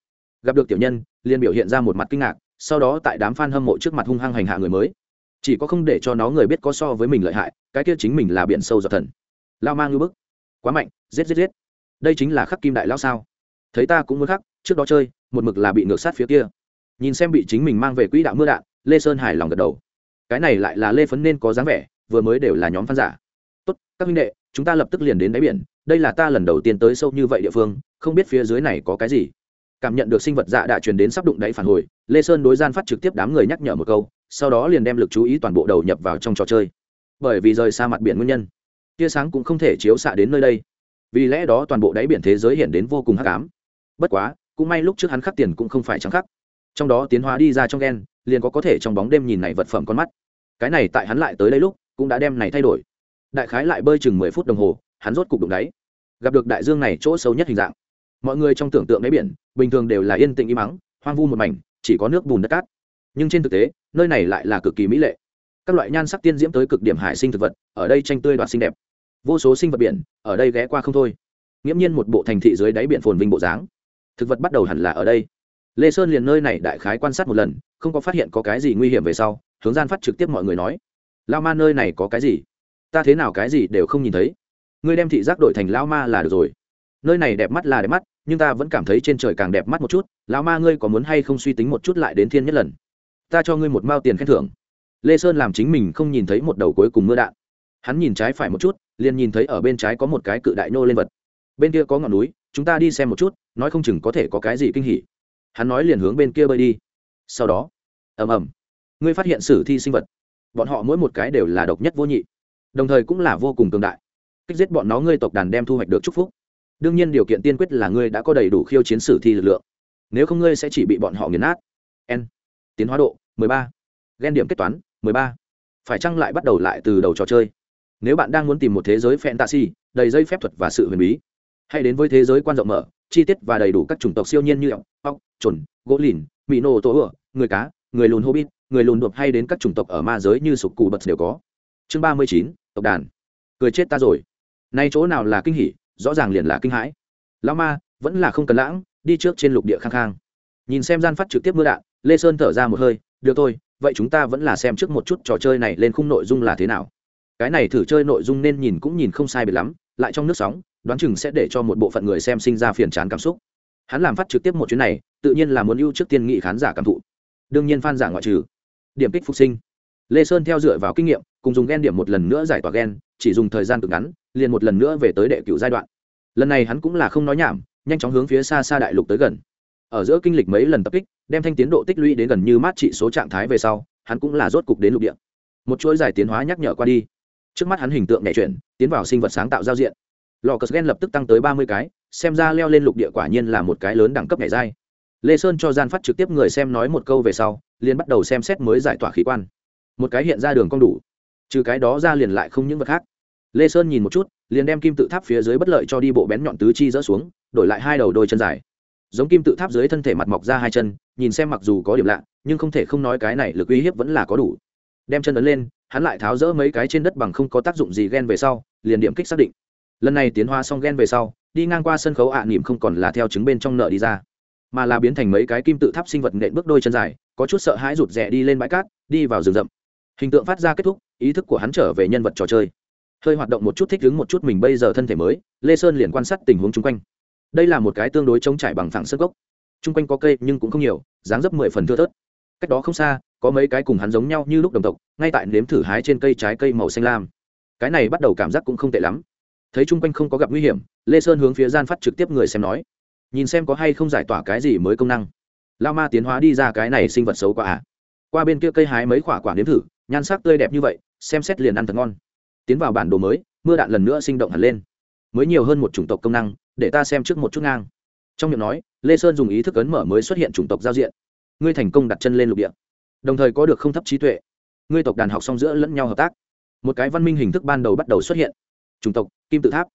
Gặp được tiểu nhân, liền biểu hiện ra một mặt kinh ngạc, sau đó tại đám f a n hâm mộ trước mặt hung hăng hành hạ người mới. Chỉ có không để cho nó người biết có so với mình lợi hại, cái kia chính mình là biển sâu giọt thần. Lao mang ngư bức. Quá mạnh, giết giết giết. Đây chính là khắc kim đại lao sao? Thấy ta cũng muốn khắc, trước đó chơi, một mực là bị ngược sát phía kia nhìn xem bị chính mình mang về quỹ đạo mưa đạn, lê sơn hài lòng gật đầu. Cái này lại là lê phấn nên có dáng vẻ, vừa mới đều là nhóm phan giả. Tốt, các huynh đệ, chúng ta lập tức liền đến đáy biển, đây là ta lần đầu tiên tới sâu như vậy địa phương, không biết phía dưới này có cái gì. Cảm nhận được sinh vật dạ đã truyền đến sắp đụng đáy phản hồi, lê sơn đối gian phát trực tiếp đám người nhắc nhở một câu, sau đó liền đem lực chú ý toàn bộ đầu nhập vào trong trò chơi. Bởi vì rời xa mặt biển nguyên nhân, tia sáng cũng không thể chiếu xạ đến nơi đây. Vì lẽ đó toàn bộ đáy biển thế giới hiện đến vô cùng hắc ám. Bất quá, cũng may lúc trước hắn khắc tiền cũng không phải trắng khắc trong đó tiến hóa đi ra trong gen, liền có có thể trong bóng đêm nhìn này vật phẩm con mắt. Cái này tại hắn lại tới đây lúc, cũng đã đem này thay đổi. Đại khái lại bơi chừng mười phút đồng hồ, hắn rốt cục đụng đáy. Gặp được đại dương này chỗ sâu nhất hình dạng. Mọi người trong tưởng tượng đáy biển, bình thường đều là yên tĩnh im mắng hoang vu một mảnh, chỉ có nước bùn đất cát. Nhưng trên thực tế, nơi này lại là cực kỳ mỹ lệ. Các loại nhan sắc tiên diễm tới cực điểm hải sinh thực vật, ở đây tranh tươi đoạt xinh đẹp. Vô số sinh vật biển, ở đây ghé qua không thôi. Nghiễm nhiên một bộ thành thị dưới đáy biển phồn vinh bộ dáng. Thực vật bắt đầu hẳn là ở đây lê sơn liền nơi này đại khái quan sát một lần, không có phát hiện có cái gì nguy hiểm về sau, hướng gian phát trực tiếp mọi người nói lao ma nơi này có cái gì? Ta thế nào cái gì đều không nhìn thấy. Ngươi đem thị giác đổi thành lao ma là được rồi. Nơi này đẹp mắt là đẹp mắt, nhưng ta vẫn cảm thấy trên trời càng đẹp mắt một chút. Lao ma ngươi có muốn hay không suy tính một chút lại đến thiên nhất lần? Ta cho ngươi một mao tiền khen thưởng. Lê sơn làm chính mình không nhìn thấy một đầu cuối cùng mưa đạn. Hắn nhìn trái phải một chút, liền nhìn thấy ở bên trái có một cái cự đại nô lên vật. Bên kia có ngọn núi, chúng ta đi xem một chút, nói không chừng có thể có cái gì kinh hỉ hắn nói liền hướng bên kia bơi đi. Sau đó, ầm ầm, ngươi phát hiện sử thi sinh vật, bọn họ mỗi một cái đều là độc nhất vô nhị, đồng thời cũng là vô cùng cường đại. Cách giết bọn nó, ngươi tộc đàn đem thu hoạch được chúc phúc. Đương nhiên điều kiện tiên quyết là ngươi đã có đầy đủ khiêu chiến sử thi lực lượng. Nếu không ngươi sẽ chỉ bị bọn họ nghiền nát. N. Tiến hóa độ 13. ghen điểm kết toán 13. phải chăng lại bắt đầu lại từ đầu trò chơi? Nếu bạn đang muốn tìm một thế giới fantasy, đầy dây phép thuật và sự huyền bí, hãy đến với thế giới quan rộng mở chi tiết và đầy đủ các chủng tộc siêu nhiên như ốc ốc, trồn, gỗ lìn mỹ nổ tổ ựa, người cá, người lùn hobbit, người lùn đột hay đến các chủng tộc ở ma giới như sục cù bật đều có. Chương ba mươi chín, tộc đàn. Cười chết ta rồi. Nay chỗ nào là kinh hỉ, rõ ràng liền là kinh hãi. Lão ma, vẫn là không cần lãng, đi trước trên lục địa khang khang. Nhìn xem gian phát trực tiếp mưa đạn, lê sơn thở ra một hơi, được thôi, vậy chúng ta vẫn là xem trước một chút trò chơi này lên khung nội dung là thế nào. Cái này thử chơi nội dung nên nhìn cũng nhìn không sai biệt lắm, lại trong nước sóng đoán chừng sẽ để cho một bộ phận người xem sinh ra phiền chán cảm xúc. Hắn làm phát trực tiếp một chuyến này, tự nhiên là muốn ưu trước tiên nghị khán giả cảm thụ. Đương nhiên phan giả ngoại trừ. Điểm kích phục sinh. Lê sơn theo dựa vào kinh nghiệm, cùng dùng ghen điểm một lần nữa giải tỏa ghen chỉ dùng thời gian cực ngắn, liền một lần nữa về tới đệ cựu giai đoạn. Lần này hắn cũng là không nói nhảm, nhanh chóng hướng phía xa xa đại lục tới gần. Ở giữa kinh lịch mấy lần tập kích, đem thanh tiến độ tích lũy đến gần như mát trị số trạng thái về sau, hắn cũng là rốt cục đến lục địa. Một chuỗi giải tiến hóa nhắc nhở qua đi. Trước mắt hắn hình tượng nhảy chuyển, tiến vào sinh vật sáng tạo giao diện lò cờ gen lập tức tăng tới ba mươi cái, xem ra leo lên lục địa quả nhiên là một cái lớn đẳng cấp nhảy dai. Lê sơn cho gian phát trực tiếp người xem nói một câu về sau, liền bắt đầu xem xét mới giải tỏa khí quan. Một cái hiện ra đường cong đủ. Trừ cái đó ra liền lại không những vật khác. Lê sơn nhìn một chút, liền đem kim tự tháp phía dưới bất lợi cho đi bộ bén nhọn tứ chi rỡ xuống, đổi lại hai đầu đôi chân dài. Giống kim tự tháp dưới thân thể mặt mọc ra hai chân, nhìn xem mặc dù có điểm lạ, nhưng không thể không nói cái này lực uy hiếp vẫn là có đủ. Đem chân ấn lên, hắn lại tháo rỡ mấy cái trên đất bằng không có tác dụng gì ghen về sau, liền điểm kích xác định lần này tiến hóa xong ghen về sau đi ngang qua sân khấu ạ à, nỉm không còn là theo chứng bên trong nợ đi ra mà là biến thành mấy cái kim tự tháp sinh vật nện bước đôi chân dài có chút sợ hãi rụt rè đi lên bãi cát đi vào rừng rậm. Hình tượng phát ra kết thúc ý thức của hắn trở về nhân vật trò chơi. Hơi hoạt động một chút thích ứng một chút mình bây giờ thân thể mới lê sơn liền quan sát tình huống chung quanh. Đây là một cái tương đối trống trải bằng thẳng sân gốc. Chung quanh có cây nhưng cũng không nhiều dáng dấp mười phần thưa thớt. Cách đó không xa có mấy cái cùng hắn giống nhau như lúc đồng tộc ngay tại nếm thử hái trên cây trái cây màu xanh lam. Cái này bắt đầu cảm giác cũng không tệ lắm thấy chung quanh không có gặp nguy hiểm, lê sơn hướng phía gian phát trực tiếp người xem nói, nhìn xem có hay không giải tỏa cái gì mới công năng. Lao ma tiến hóa đi ra cái này sinh vật xấu quá à. Qua bên kia cây hái mấy quả quả nếm thử, nhan sắc tươi đẹp như vậy, xem xét liền ăn thật ngon. Tiến vào bản đồ mới, mưa đạn lần nữa sinh động hẳn lên. Mới nhiều hơn một chủng tộc công năng, để ta xem trước một chút ngang. Trong miệng nói, lê sơn dùng ý thức ấn mở mới xuất hiện chủng tộc giao diện. Ngươi thành công đặt chân lên lục địa, đồng thời có được không thấp trí tuệ. Ngươi tộc đàn học song giữa lẫn nhau hợp tác. Một cái văn minh hình thức ban đầu bắt đầu xuất hiện chủng tộc, kim tự tháp.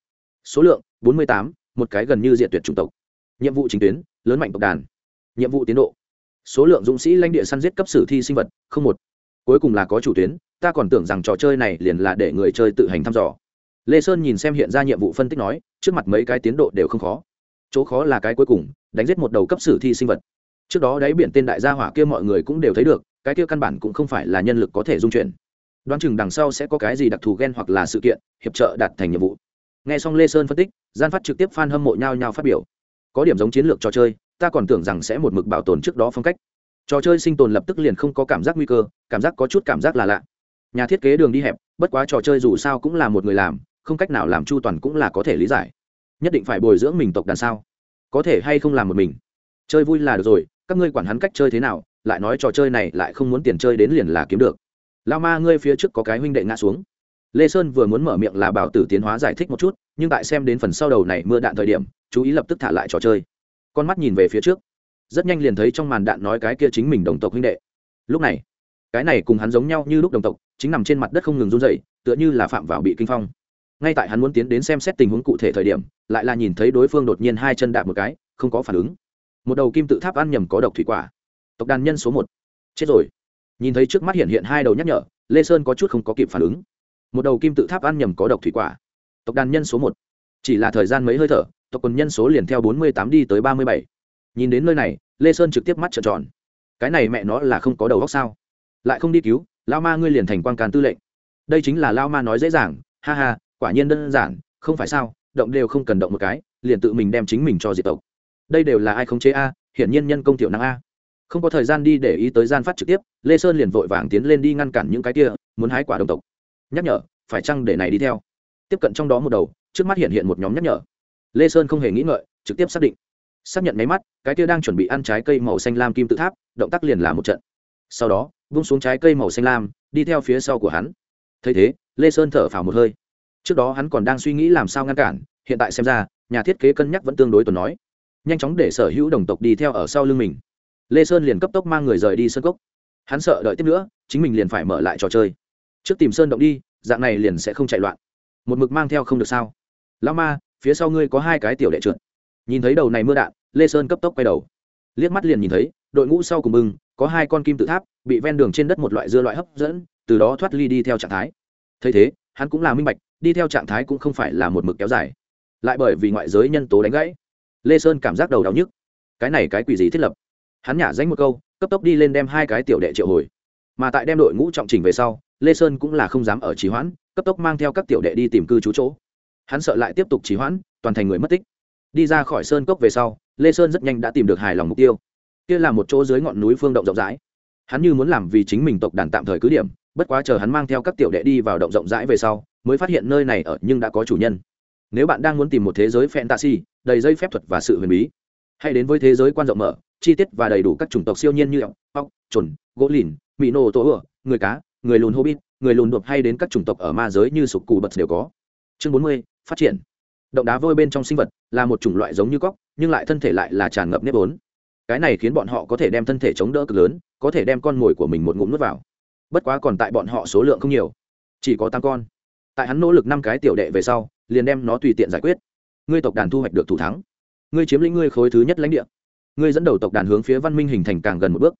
Số lượng, bốn mươi tám, một cái gần như diện tuyệt chủng tộc. Nhiệm vụ chính tuyến, lớn mạnh tộc đàn. Nhiệm vụ tiến độ. Số lượng dũng sĩ lãnh địa săn giết cấp sử thi sinh vật, không một. Cuối cùng là có chủ tuyến, ta còn tưởng rằng trò chơi này liền là để người chơi tự hành thăm dò. Lê sơn nhìn xem hiện ra nhiệm vụ phân tích nói, trước mặt mấy cái tiến độ đều không khó. Chỗ khó là cái cuối cùng, đánh giết một đầu cấp sử thi sinh vật. Trước đó đáy biển tên đại gia hỏa kia mọi người cũng đều thấy được, cái kia căn bản cũng không phải là nhân lực có thể dung chuyển đoán chừng đằng sau sẽ có cái gì đặc thù ghen hoặc là sự kiện, hiệp trợ đạt thành nhiệm vụ. Nghe xong lê sơn phân tích, gian phát trực tiếp f a n hâm mộ nhau nhau phát biểu. Có điểm giống chiến lược trò chơi, ta còn tưởng rằng sẽ một mực bảo tồn trước đó phong cách. Trò chơi sinh tồn lập tức liền không có cảm giác nguy cơ, cảm giác có chút cảm giác là lạ. Nhà thiết kế đường đi hẹp, bất quá trò chơi dù sao cũng là một người làm, không cách nào làm chu toàn cũng là có thể lý giải. Nhất định phải bồi dưỡng mình tộc đàn sao? Có thể hay không làm một mình? Chơi vui là được rồi, các ngươi quản hắn cách chơi thế nào, lại nói trò chơi này lại không muốn tiền chơi đến liền là kiếm được lao ma ngươi phía trước có cái huynh đệ ngã xuống. Lê sơn vừa muốn mở miệng là bảo tử tiến hóa giải thích một chút, nhưng tại xem đến phần sau đầu này mưa đạn thời điểm, chú ý lập tức thả lại trò chơi. Con mắt nhìn về phía trước. Rất nhanh liền thấy trong màn đạn nói cái kia chính mình đồng tộc huynh đệ. Lúc này, cái này cùng hắn giống nhau như lúc đồng tộc, chính nằm trên mặt đất không ngừng run dậy tựa như là phạm vào bị kinh phong. Ngay tại hắn muốn tiến đến xem xét tình huống cụ thể thời điểm, lại là nhìn thấy đối phương đột nhiên hai chân đạp một cái, không có phản ứng. Một đầu kim tự tháp ăn nhầm có độc thủy quả. Tộc đàn nhân số một. Chết rồi nhìn thấy trước mắt hiện hiện hai đầu nhắc nhở, lê sơn có chút không có kịp phản ứng. Một đầu kim tự tháp ăn nhầm có độc thủy quả. Tộc đàn nhân số một. Chỉ là thời gian mấy hơi thở, tộc quần nhân số liền theo bốn mươi tám đi tới ba mươi bảy. Nhìn đến nơi này, lê sơn trực tiếp mắt trợn tròn. Cái này mẹ nó là không có đầu góc sao? Lại không đi cứu, lao ma ngươi liền thành quan càn tư lệnh. Đây chính là lao ma nói dễ dàng, ha ha, quả nhiên đơn giản, không phải sao, động đều không cần động một cái, liền tự mình đem chính mình cho diệt tộc. Đây đều là ai khống chế a, hiển nhiên nhân công tiểu năng a không có thời gian đi để ý tới gian phát trực tiếp, lê sơn liền vội vàng tiến lên đi ngăn cản những cái kia, muốn hái quả đồng tộc. Nhắc nhở, phải chăng để này đi theo? Tiếp cận trong đó một đầu, trước mắt hiện hiện một nhóm nhắc nhở. Lê sơn không hề nghĩ ngợi, trực tiếp xác định. Xác nhận máy mắt, cái kia đang chuẩn bị ăn trái cây màu xanh lam kim tự tháp, động tác liền là một trận. Sau đó bung xuống trái cây màu xanh lam, đi theo phía sau của hắn. Thấy thế, lê sơn thở phào một hơi. Trước đó hắn còn đang suy nghĩ làm sao ngăn cản, hiện tại xem ra, nhà thiết kế cân nhắc vẫn tương đối tuần nói. Nhanh chóng để sở hữu đồng tộc đi theo ở sau lưng mình lê sơn liền cấp tốc mang người rời đi sân cốc. Hắn sợ đợi tiếp nữa, chính mình liền phải mở lại trò chơi. Trước tìm sơn động đi, dạng này liền sẽ không chạy loạn. Một mực mang theo không được sao? Lao ma, phía sau ngươi có hai cái tiểu đệ trượt. Nhìn thấy đầu này mưa đạn, lê sơn cấp tốc quay đầu. Liếc mắt liền nhìn thấy, đội ngũ sau cùng bưng, có hai con kim tự tháp, bị ven đường trên đất một loại dưa loại hấp dẫn, từ đó thoát ly đi theo trạng thái. Thấy thế, hắn cũng là minh bạch, đi theo trạng thái cũng không phải là một mực kéo dài. Lại bởi vì ngoại giới nhân tố đánh gãy, lê sơn cảm giác đầu đau nhức. Cái này cái quỷ gì thiết lập? Hắn nhả danh một câu, cấp tốc đi lên đem hai cái tiểu đệ triệu hồi. Mà tại đem đội ngũ trọng trình về sau, lê sơn cũng là không dám ở trì hoãn, cấp tốc mang theo các tiểu đệ đi tìm cư trú chỗ. Hắn sợ lại tiếp tục trì hoãn, toàn thành người mất tích. Đi ra khỏi sơn cốc về sau, lê sơn rất nhanh đã tìm được hài lòng mục tiêu. Kia là một chỗ dưới ngọn núi phương động rộng rãi. Hắn như muốn làm vì chính mình tộc đàn tạm thời cứ điểm, bất quá chờ hắn mang theo các tiểu đệ đi vào động rộng rãi về sau, mới phát hiện nơi này ở nhưng đã có chủ nhân. Nếu bạn đang muốn tìm một thế giới fantasy, đầy dây phép thuật và sự huyền bí, hãy đến với thế giới quan rộng mở chi tiết và đầy đủ các chủng tộc siêu nhiên như ọc ọc chuẩn gỗ lìn mỹ nổ tổ ửa, người cá, người lùn hobbit, người lùn đột hay đến các chủng tộc ở ma giới như sục cù bật đều có. Chương bốn mươi, phát triển. Động đá vôi bên trong sinh vật là một chủng loại giống như cóc, nhưng lại thân thể lại là tràn ngập nếp vốn. Cái này khiến bọn họ có thể đem thân thể chống đỡ cực lớn, có thể đem con mồi của mình một ngụm nuốt vào. Bất quá còn tại bọn họ số lượng không nhiều, chỉ có tám con. Tại hắn nỗ lực năm cái tiểu đệ về sau, liền đem nó tùy tiện giải quyết. Ngươi tộc đàn thu hoạch được thủ thắng. Ngươi chiếm lĩnh ngươi khối thứ nhất lãnh địa ngươi dẫn đầu tộc đàn hướng phía văn minh hình thành càng gần một bước.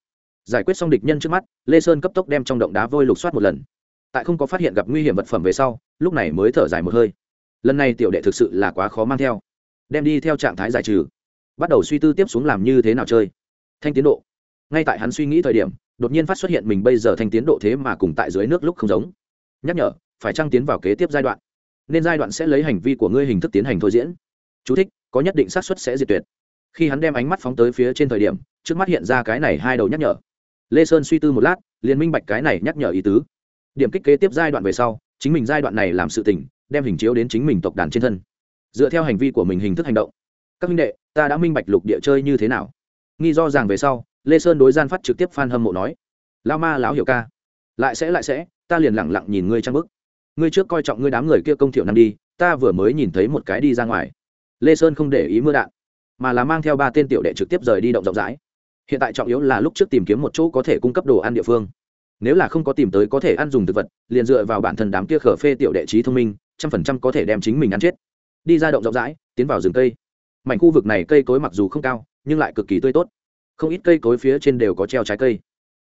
Giải quyết xong địch nhân trước mắt lê sơn cấp tốc đem trong động đá vôi lục soát một lần. Tại không có phát hiện gặp nguy hiểm vật phẩm về sau lúc này mới thở dài một hơi. Lần này tiểu đệ thực sự là quá khó mang theo. Đem đi theo trạng thái giải trừ. Bắt đầu suy tư tiếp xuống làm như thế nào chơi. Thanh tiến độ. Ngay tại hắn suy nghĩ thời điểm đột nhiên phát xuất hiện mình bây giờ thanh tiến độ thế mà cùng tại dưới nước lúc không giống. Nhắc nhở phải trăng tiến vào kế tiếp giai đoạn. Nên giai đoạn sẽ lấy hành vi của ngươi hình thức tiến hành thôi diễn. Chú thích, có nhất định xác suất sẽ diệt tuyệt khi hắn đem ánh mắt phóng tới phía trên thời điểm, trước mắt hiện ra cái này hai đầu nhắc nhở. Lê sơn suy tư một lát, liền minh bạch cái này nhắc nhở ý tứ. Điểm kích kế tiếp giai đoạn về sau, chính mình giai đoạn này làm sự tình, đem hình chiếu đến chính mình tộc đàn trên thân. Dựa theo hành vi của mình hình thức hành động. Các minh đệ, ta đã minh bạch lục địa chơi như thế nào. Nghi do rằng về sau, lê sơn đối gian phát trực tiếp phan hâm mộ nói lao ma, lão hiểu ca. Lại sẽ lại sẽ, ta liền lẳng lặng nhìn ngươi trang bức. Ngươi trước coi trọng ngươi đám người kia công thiệu năm đi, ta vừa mới nhìn thấy một cái đi ra ngoài. Lê sơn không để ý mưa đạn mà là mang theo ba tên tiểu đệ trực tiếp rời đi động rộng rãi. Hiện tại trọng yếu là lúc trước tìm kiếm một chỗ có thể cung cấp đồ ăn địa phương. Nếu là không có tìm tới có thể ăn dùng thực vật, liền dựa vào bản thân đám kia khở phê tiểu đệ trí thông minh, trăm phần trăm có thể đem chính mình ăn chết. Đi ra động rộng rãi, tiến vào rừng cây. Mảnh khu vực này cây cối mặc dù không cao, nhưng lại cực kỳ tươi tốt. Không ít cây cối phía trên đều có treo trái cây.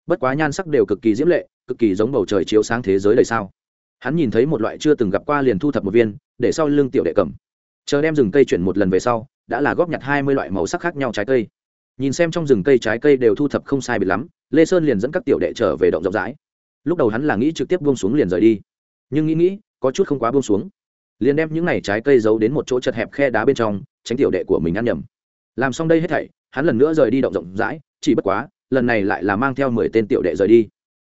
Bất quá nhan sắc đều cực kỳ diễm lệ, cực kỳ giống bầu trời chiếu sáng thế giới đời sao. Hắn nhìn thấy một loại chưa từng gặp qua liền thu thập một viên, để sau lưng tiểu đệ cầm. Chờ đem rừng cây chuyển một lần về sau đã là góp nhặt hai mươi loại màu sắc khác nhau trái cây. Nhìn xem trong rừng cây trái cây đều thu thập không sai biệt lắm, lê sơn liền dẫn các tiểu đệ trở về động rộng rãi. Lúc đầu hắn là nghĩ trực tiếp buông xuống liền rời đi, nhưng nghĩ nghĩ, có chút không quá buông xuống. Liền đem những n à y trái cây giấu đến một chỗ chật hẹp khe đá bên trong, tránh tiểu đệ của mình ăn nhầm. Làm xong đây hết thảy, hắn lần nữa rời đi động rộng rãi, chỉ bất quá, lần này lại là mang theo mười tên tiểu đệ rời đi.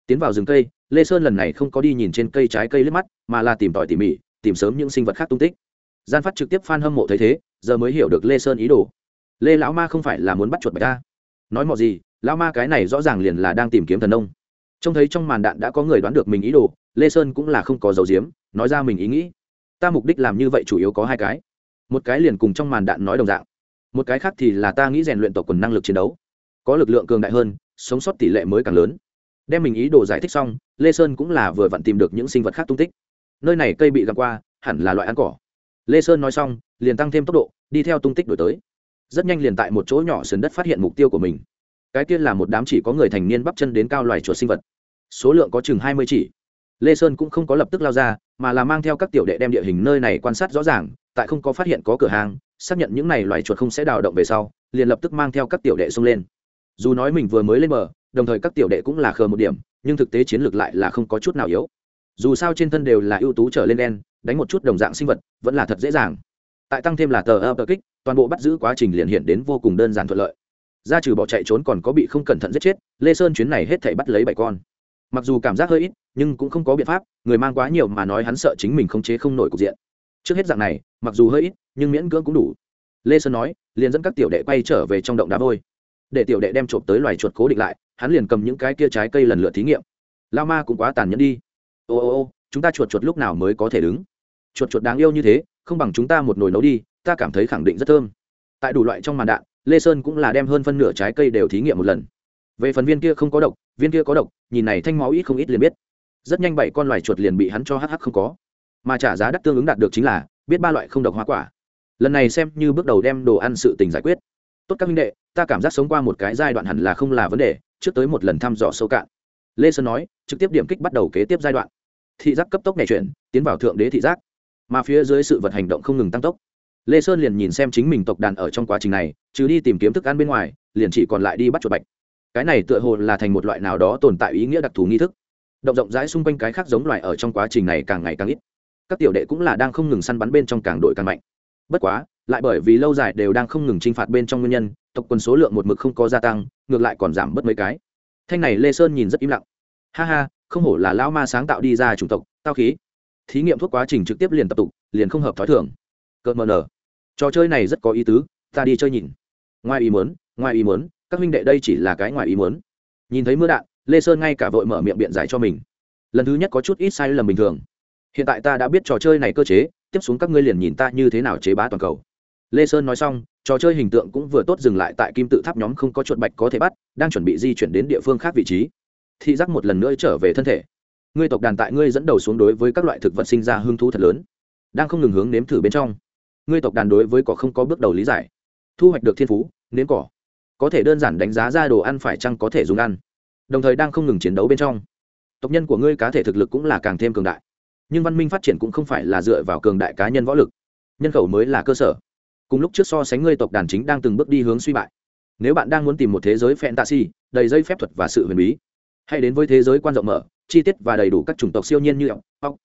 Tiến vào rừng cây, lê sơn lần này không có đi nhìn trên cây trái cây lướt mắt, mà là tìm tòi tỉ mỉ, tìm sớm những sinh vật khác tung tích gian phát trực tiếp fan hâm mộ thấy thế, giờ mới hiểu được lê sơn ý đồ. Lê lão ma không phải là muốn bắt chuột bạch ta. Nói mọi gì, lão ma cái này rõ ràng liền là đang tìm kiếm thần nông. Trông thấy trong màn đạn đã có người đoán được mình ý đồ, lê sơn cũng là không có dấu diếm nói ra mình ý nghĩ. Ta mục đích làm như vậy chủ yếu có hai cái. Một cái liền cùng trong màn đạn nói đồng dạng. Một cái khác thì là ta nghĩ rèn luyện tộc quần năng lực chiến đấu. Có lực lượng cường đại hơn, sống sót tỷ lệ mới càng lớn. Đem mình ý đồ giải thích xong, lê sơn cũng là vừa vặn tìm được những sinh vật khác tung tích. Nơi này cây bị gặp qua, hẳn là loại ăn cỏ lê sơn nói xong, liền tăng thêm tốc độ, đi theo tung tích đổi tới. Rất nhanh liền tại một chỗ nhỏ sườn đất phát hiện mục tiêu của mình. Cái tiên là một đám chỉ có người thành niên bắp chân đến cao loài chuột sinh vật. Số lượng có chừng hai mươi chỉ. Lê sơn cũng không có lập tức lao ra, mà là mang theo các tiểu đệ đem địa hình nơi này quan sát rõ ràng, tại không có phát hiện có cửa hàng, xác nhận những này loài chuột không sẽ đào động về sau, liền lập tức mang theo các tiểu đệ xông lên. Dù nói mình vừa mới lên bờ, đồng thời các tiểu đệ cũng là khờ một điểm, nhưng thực tế chiến lược lại là không có chút nào yếu. Dù sao trên thân đều là ưu tú trở lên đen đánh một chút đồng dạng sinh vật, vẫn là thật dễ dàng. Tại tăng thêm là tờ ập kích, toàn bộ bắt giữ quá trình liền hiện đến vô cùng đơn giản thuận lợi. Ra trừ bỏ chạy trốn còn có bị không cẩn thận giết chết, lê sơn chuyến này hết thảy bắt lấy bảy con. Mặc dù cảm giác hơi ít, nhưng cũng không có biện pháp, người mang quá nhiều mà nói hắn sợ chính mình không chế không nổi cục diện. Trước hết dạng này, mặc dù hơi ít, nhưng miễn cưỡng cũng đủ. Lê sơn nói, liền dẫn các tiểu đệ quay trở về trong động đá vôi. Để tiểu đệ đem trộm tới loài chuột cố định lại, hắn liền cầm những cái kia trái cây lần lượt thí nghiệm. Lao ma cũng quá tàn nhẫn đi. Ô ô ô chúng ta chuột chuột lúc nào mới có thể đứng? Chuột chuột đáng yêu như thế, không bằng chúng ta một nồi nấu đi, ta cảm thấy khẳng định rất thơm. Tại đủ loại trong màn đạn, lê sơn cũng là đem hơn phân nửa trái cây đều thí nghiệm một lần. Về phần viên kia không có độc, viên kia có độc, nhìn này thanh máu ít không ít liền biết. Rất nhanh bảy con loài chuột liền bị hắn cho hh không có. Mà trả giá đắt tương ứng đạt được chính là, biết ba loại không độc hoa quả. Lần này xem như bước đầu đem đồ ăn sự tình giải quyết. Tốt các minh đệ, ta cảm giác sống qua một cái giai đoạn hẳn là không là vấn đề, trước tới một lần thăm dò sâu cạn. Lê sơn nói, trực tiếp điểm kích bắt đầu kế tiếp giai đoạn thị giác cấp tốc nhảy chuyển, tiến vào thượng đế thị giác. Mà phía dưới sự vật hành động không ngừng tăng tốc. Lê sơn liền nhìn xem chính mình tộc đàn ở trong quá trình này, trừ đi tìm kiếm thức ăn bên ngoài, liền chỉ còn lại đi bắt chuột bạch. Cái này tựa hồ là thành một loại nào đó tồn tại ý nghĩa đặc thù nghi thức. Động rộng rãi xung quanh cái khác giống loài ở trong quá trình này càng ngày càng ít. Các tiểu đệ cũng là đang không ngừng săn bắn bên trong càng đội càng mạnh. Bất quá, lại bởi vì lâu dài đều đang không ngừng t r i n h phạt bên trong nguyên nhân, tộc quân số lượng một mực không có gia tăng, ngược lại còn giảm bớt mấy cái. Thanh này lê sơn nhìn rất im lặng. Ha ha không hổ là lão ma sáng tạo đi ra chủng tộc, tao khí. Thí nghiệm thuốc quá trình trực tiếp liền tập tục, liền không hợp t h ó i thường. Cợt mờ nở trò chơi này rất có ý tứ, ta đi chơi nhìn. Ngoài ý muốn, ngoài ý muốn, các huynh đệ đây chỉ là cái ngoài ý muốn. Nhìn thấy mưa đạn, lê sơn ngay cả vội mở miệng biện giải cho mình. Lần thứ nhất có chút ít sai lầm bình thường. Hiện tại ta đã biết trò chơi này cơ chế, tiếp xuống các ngươi liền nhìn ta như thế nào chế bá toàn cầu. Lê sơn nói xong, trò chơi hình tượng cũng vừa tốt dừng lại tại kim tự tháp nhóm không có chuột bạch có thể bắt, đang chuẩn bị di chuyển đến địa phương khác vị trí thị giác một lần nữa trở về thân thể. Ngươi tộc đàn tại ngươi dẫn đầu xuống đối với các loại thực vật sinh ra hứng thú thật lớn, đang không ngừng hướng nếm thử bên trong. Ngươi tộc đàn đối với cỏ không có bước đầu lý giải, thu hoạch được thiên phú, nếm cỏ, có thể đơn giản đánh giá ra đồ ăn phải chăng có thể dùng ăn, đồng thời đang không ngừng chiến đấu bên trong. Tộc nhân của ngươi cá thể thực lực cũng là càng thêm cường đại, nhưng văn minh phát triển cũng không phải là dựa vào cường đại cá nhân võ lực, nhân khẩu mới là cơ sở. Cùng lúc trước so sánh ngươi tộc đàn chính đang từng bước đi hướng suy bại. Nếu bạn đang muốn tìm một thế giới fantasy, đầy dây phép thuật và sự huyền bí hãy đến với thế giới quan rộng mở chi tiết và đầy đủ các chủng tộc siêu nhiên như ốc ốc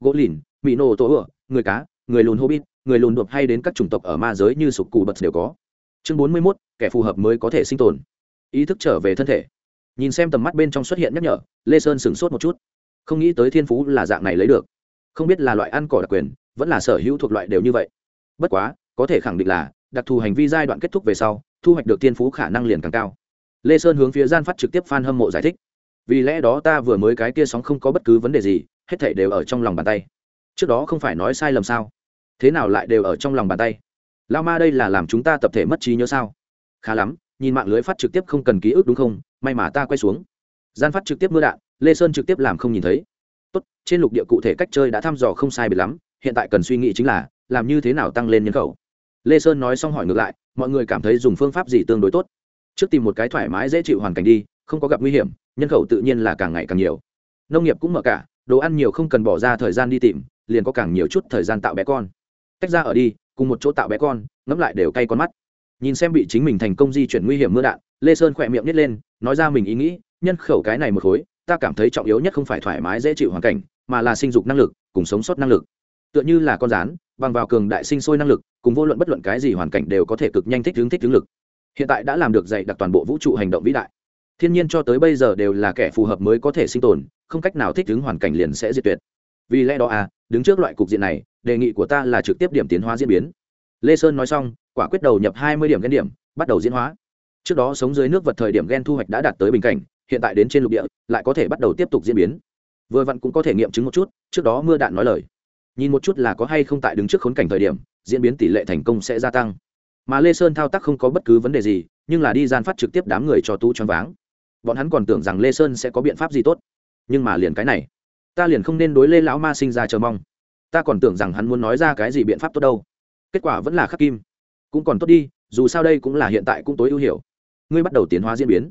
gỗ lìn mỹ nô tố ửa người cá người lùn hobbit người lùn đột hay đến các chủng tộc ở ma giới như sục cù bật đều có. Chương bốn mươi 41, kẻ phù hợp mới có thể sinh tồn. Ý thức trở về thân thể. Nhìn xem tầm mắt bên trong xuất hiện nhắc nhở lê sơn sửng sốt một chút. Không nghĩ tới thiên phú là dạng này lấy được. Không biết là loại ăn cỏ đặc quyền vẫn là sở hữu thuộc loại đều như vậy. Bất quá có thể khẳng định là đặc thù hành vi giai đoạn kết thúc về sau thu hoạch được thiên phú khả năng liền càng cao. Lê sơn hướng phía gian phát trực tiếp f a n hâm mộ giải thích vì lẽ đó ta vừa mới cái kia sóng không có bất cứ vấn đề gì, hết thảy đều ở trong lòng bàn tay. Trước đó không phải nói sai lầm sao? Thế nào lại đều ở trong lòng bàn tay? Lao ma đây là làm chúng ta tập thể mất trí nhớ sao? Khá lắm, nhìn mạng lưới phát trực tiếp không cần ký ức đúng không? May mà ta quay xuống. Gian phát trực tiếp mưa đạn, lê sơn trực tiếp làm không nhìn thấy. Tốt, trên lục địa cụ thể cách chơi đã thăm dò không sai biệt lắm, hiện tại cần suy nghĩ chính là, làm như thế nào tăng lên nhân khẩu. Lê sơn nói xong hỏi ngược lại, mọi người cảm thấy dùng phương pháp gì tương đối tốt. Trước tìm một cái thoải mái dễ chịu hoàn cảnh đi không có gặp nguy hiểm, nhân khẩu tự nhiên là càng ngày càng nhiều. Nông nghiệp cũng mở cả, đồ ăn nhiều không cần bỏ ra thời gian đi tìm, liền có càng nhiều chút thời gian tạo bé con. Tách ra ở đi, cùng một chỗ tạo bé con, ngẫm lại đều cay con mắt. Nhìn xem bị chính mình thành công di chuyển nguy hiểm mưa đạn, lê sơn khỏe miệng nhét lên, nói ra mình ý nghĩ, nhân khẩu cái này một khối, ta cảm thấy trọng yếu nhất không phải thoải mái dễ chịu hoàn cảnh, mà là sinh dục năng lực, cùng sống sót năng lực. Tựa như là con rán, bằng vào cường đại sinh sôi năng lực, cùng vô luận bất luận cái gì hoàn cảnh đều có thể cực nhanh thích hướng thích hướng lực. Hiện tại đã làm được dạy đặc toàn bộ vũ trụ hành động vĩ đại thiên nhiên cho tới bây giờ đều là kẻ phù hợp mới có thể sinh tồn, không cách nào thích ứng hoàn cảnh liền sẽ diệt tuyệt. Vì lẽ đó à đứng trước loại cục diện này, đề nghị của ta là trực tiếp điểm tiến hóa diễn biến. Lê sơn nói xong, quả quyết đầu nhập hai mươi điểm ghen điểm, bắt đầu diễn hóa. Trước đó sống dưới nước vật thời điểm ghen thu hoạch đã đạt tới bình cảnh, hiện tại đến trên lục địa, lại có thể bắt đầu tiếp tục diễn biến. Vừa vặn cũng có thể nghiệm chứng một chút, trước đó mưa đạn nói lời. Nhìn một chút là có hay không tại đứng trước khốn cảnh thời điểm, diễn biến tỷ lệ thành công sẽ gia tăng. Mà lê sơn thao tác không có bất cứ vấn đề gì, nhưng là đi gian phát trực tiếp đám người cho tu choáng váng bọn hắn còn tưởng rằng lê sơn sẽ có biện pháp gì tốt. Nhưng mà liền cái này, ta liền không nên đối lê lão ma sinh ra chờ mong. Ta còn tưởng rằng hắn muốn nói ra cái gì biện pháp tốt đâu. Kết quả vẫn là khắc kim. Cũng còn tốt đi, dù sao đây cũng là hiện tại cũng tối ưu hiểu. Ngươi bắt đầu tiến hóa diễn biến.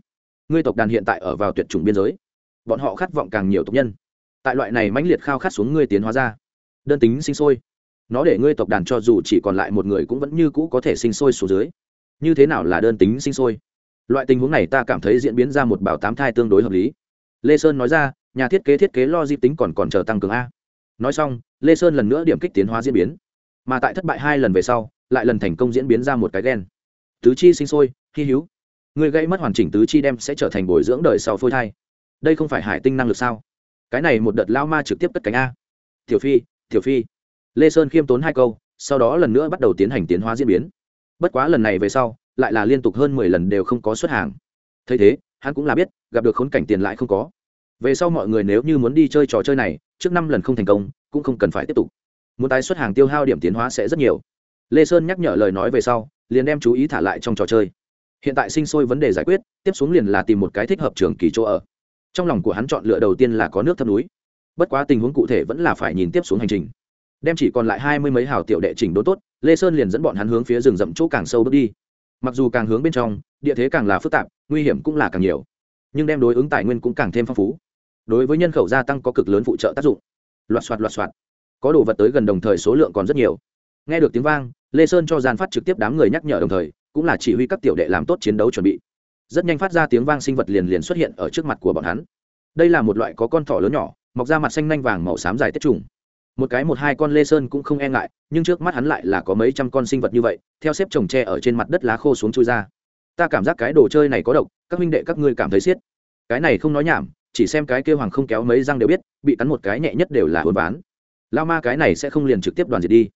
Ngươi tộc đàn hiện tại ở vào tuyệt chủng biên giới. Bọn họ khát vọng càng nhiều tộc nhân. Tại loại này mãnh liệt khao khát xuống ngươi tiến hóa ra. Đơn tính sinh sôi. Nó để ngươi tộc đàn cho dù chỉ còn lại một người cũng vẫn như cũ có thể sinh sôi xuống dưới. Như thế nào là đơn tính sinh sôi? Loại tình huống này ta cảm thấy diễn biến ra một bảo tám thai tương đối hợp lý. Lê sơn nói ra, nhà thiết kế thiết kế lo di tính còn còn chờ tăng cường a. Nói xong, lê sơn lần nữa điểm kích tiến hóa diễn biến. Mà tại thất bại hai lần về sau, lại lần thành công diễn biến ra một cái gen. Tứ chi sinh sôi hy hữu. Người gây mất hoàn chỉnh tứ chi đem sẽ trở thành bồi dưỡng đời sau phôi thai. Đây không phải hải tinh năng lực sao? Cái này một đợt lao ma trực tiếp cất cánh a. Tiểu phi tiểu phi. Lê sơn khiêm tốn hai câu, sau đó lần nữa bắt đầu tiến hành tiến hóa diễn biến. Bất quá lần này về sau lại là liên tục hơn mười lần đều không có xuất hàng. Thấy thế, hắn cũng là biết, gặp được khốn cảnh tiền lại không có. Về sau mọi người nếu như muốn đi chơi trò chơi này, trước năm lần không thành công, cũng không cần phải tiếp tục. Muốn tái xuất hàng tiêu hao điểm tiến hóa sẽ rất nhiều. Lê sơn nhắc nhở lời nói về sau, liền đem chú ý thả lại trong trò chơi. Hiện tại sinh sôi vấn đề giải quyết, tiếp xuống liền là tìm một cái thích hợp trường kỳ chỗ ở. Trong lòng của hắn chọn lựa đầu tiên là có nước thâm núi. Bất quá tình huống cụ thể vẫn là phải nhìn tiếp xuống hành trình. Đem chỉ còn lại hai mươi mấy hào tiểu đệ chỉnh đốn tốt, lê sơn liền dẫn bọn hắn hướng phía rừng rậm chỗ càng sâu bước đi mặc dù càng hướng bên trong, địa thế càng là phức tạp, nguy hiểm cũng là càng nhiều. Nhưng đem đối ứng tài nguyên cũng càng thêm phong phú. Đối với nhân khẩu gia tăng có cực lớn phụ trợ tác dụng. Loạt soạt loạt soạt. Có đồ vật tới gần đồng thời số lượng còn rất nhiều. Nghe được tiếng vang, lê sơn cho gian phát trực tiếp đám người nhắc nhở đồng thời, cũng là chỉ huy các tiểu đệ làm tốt chiến đấu chuẩn bị. Rất nhanh phát ra tiếng vang sinh vật liền liền xuất hiện ở trước mặt của bọn hắn. Đây là một loại có con thỏ lớn nhỏ, mọc ra mặt xanh nanh vàng màu xám dài tiết trùng một cái một hai con lê sơn cũng không e ngại, nhưng trước mắt hắn lại là có mấy trăm con sinh vật như vậy, theo xếp trồng tre ở trên mặt đất lá khô xuống chui ra. Ta cảm giác cái đồ chơi này có độc, các huynh đệ các ngươi cảm thấy xiết. cái này không nói nhảm, chỉ xem cái kêu hoàng không kéo mấy răng đều biết, bị cắn một cái nhẹ nhất đều là hồn ván. Lao ma cái này sẽ không liền trực tiếp đoàn diệt đi.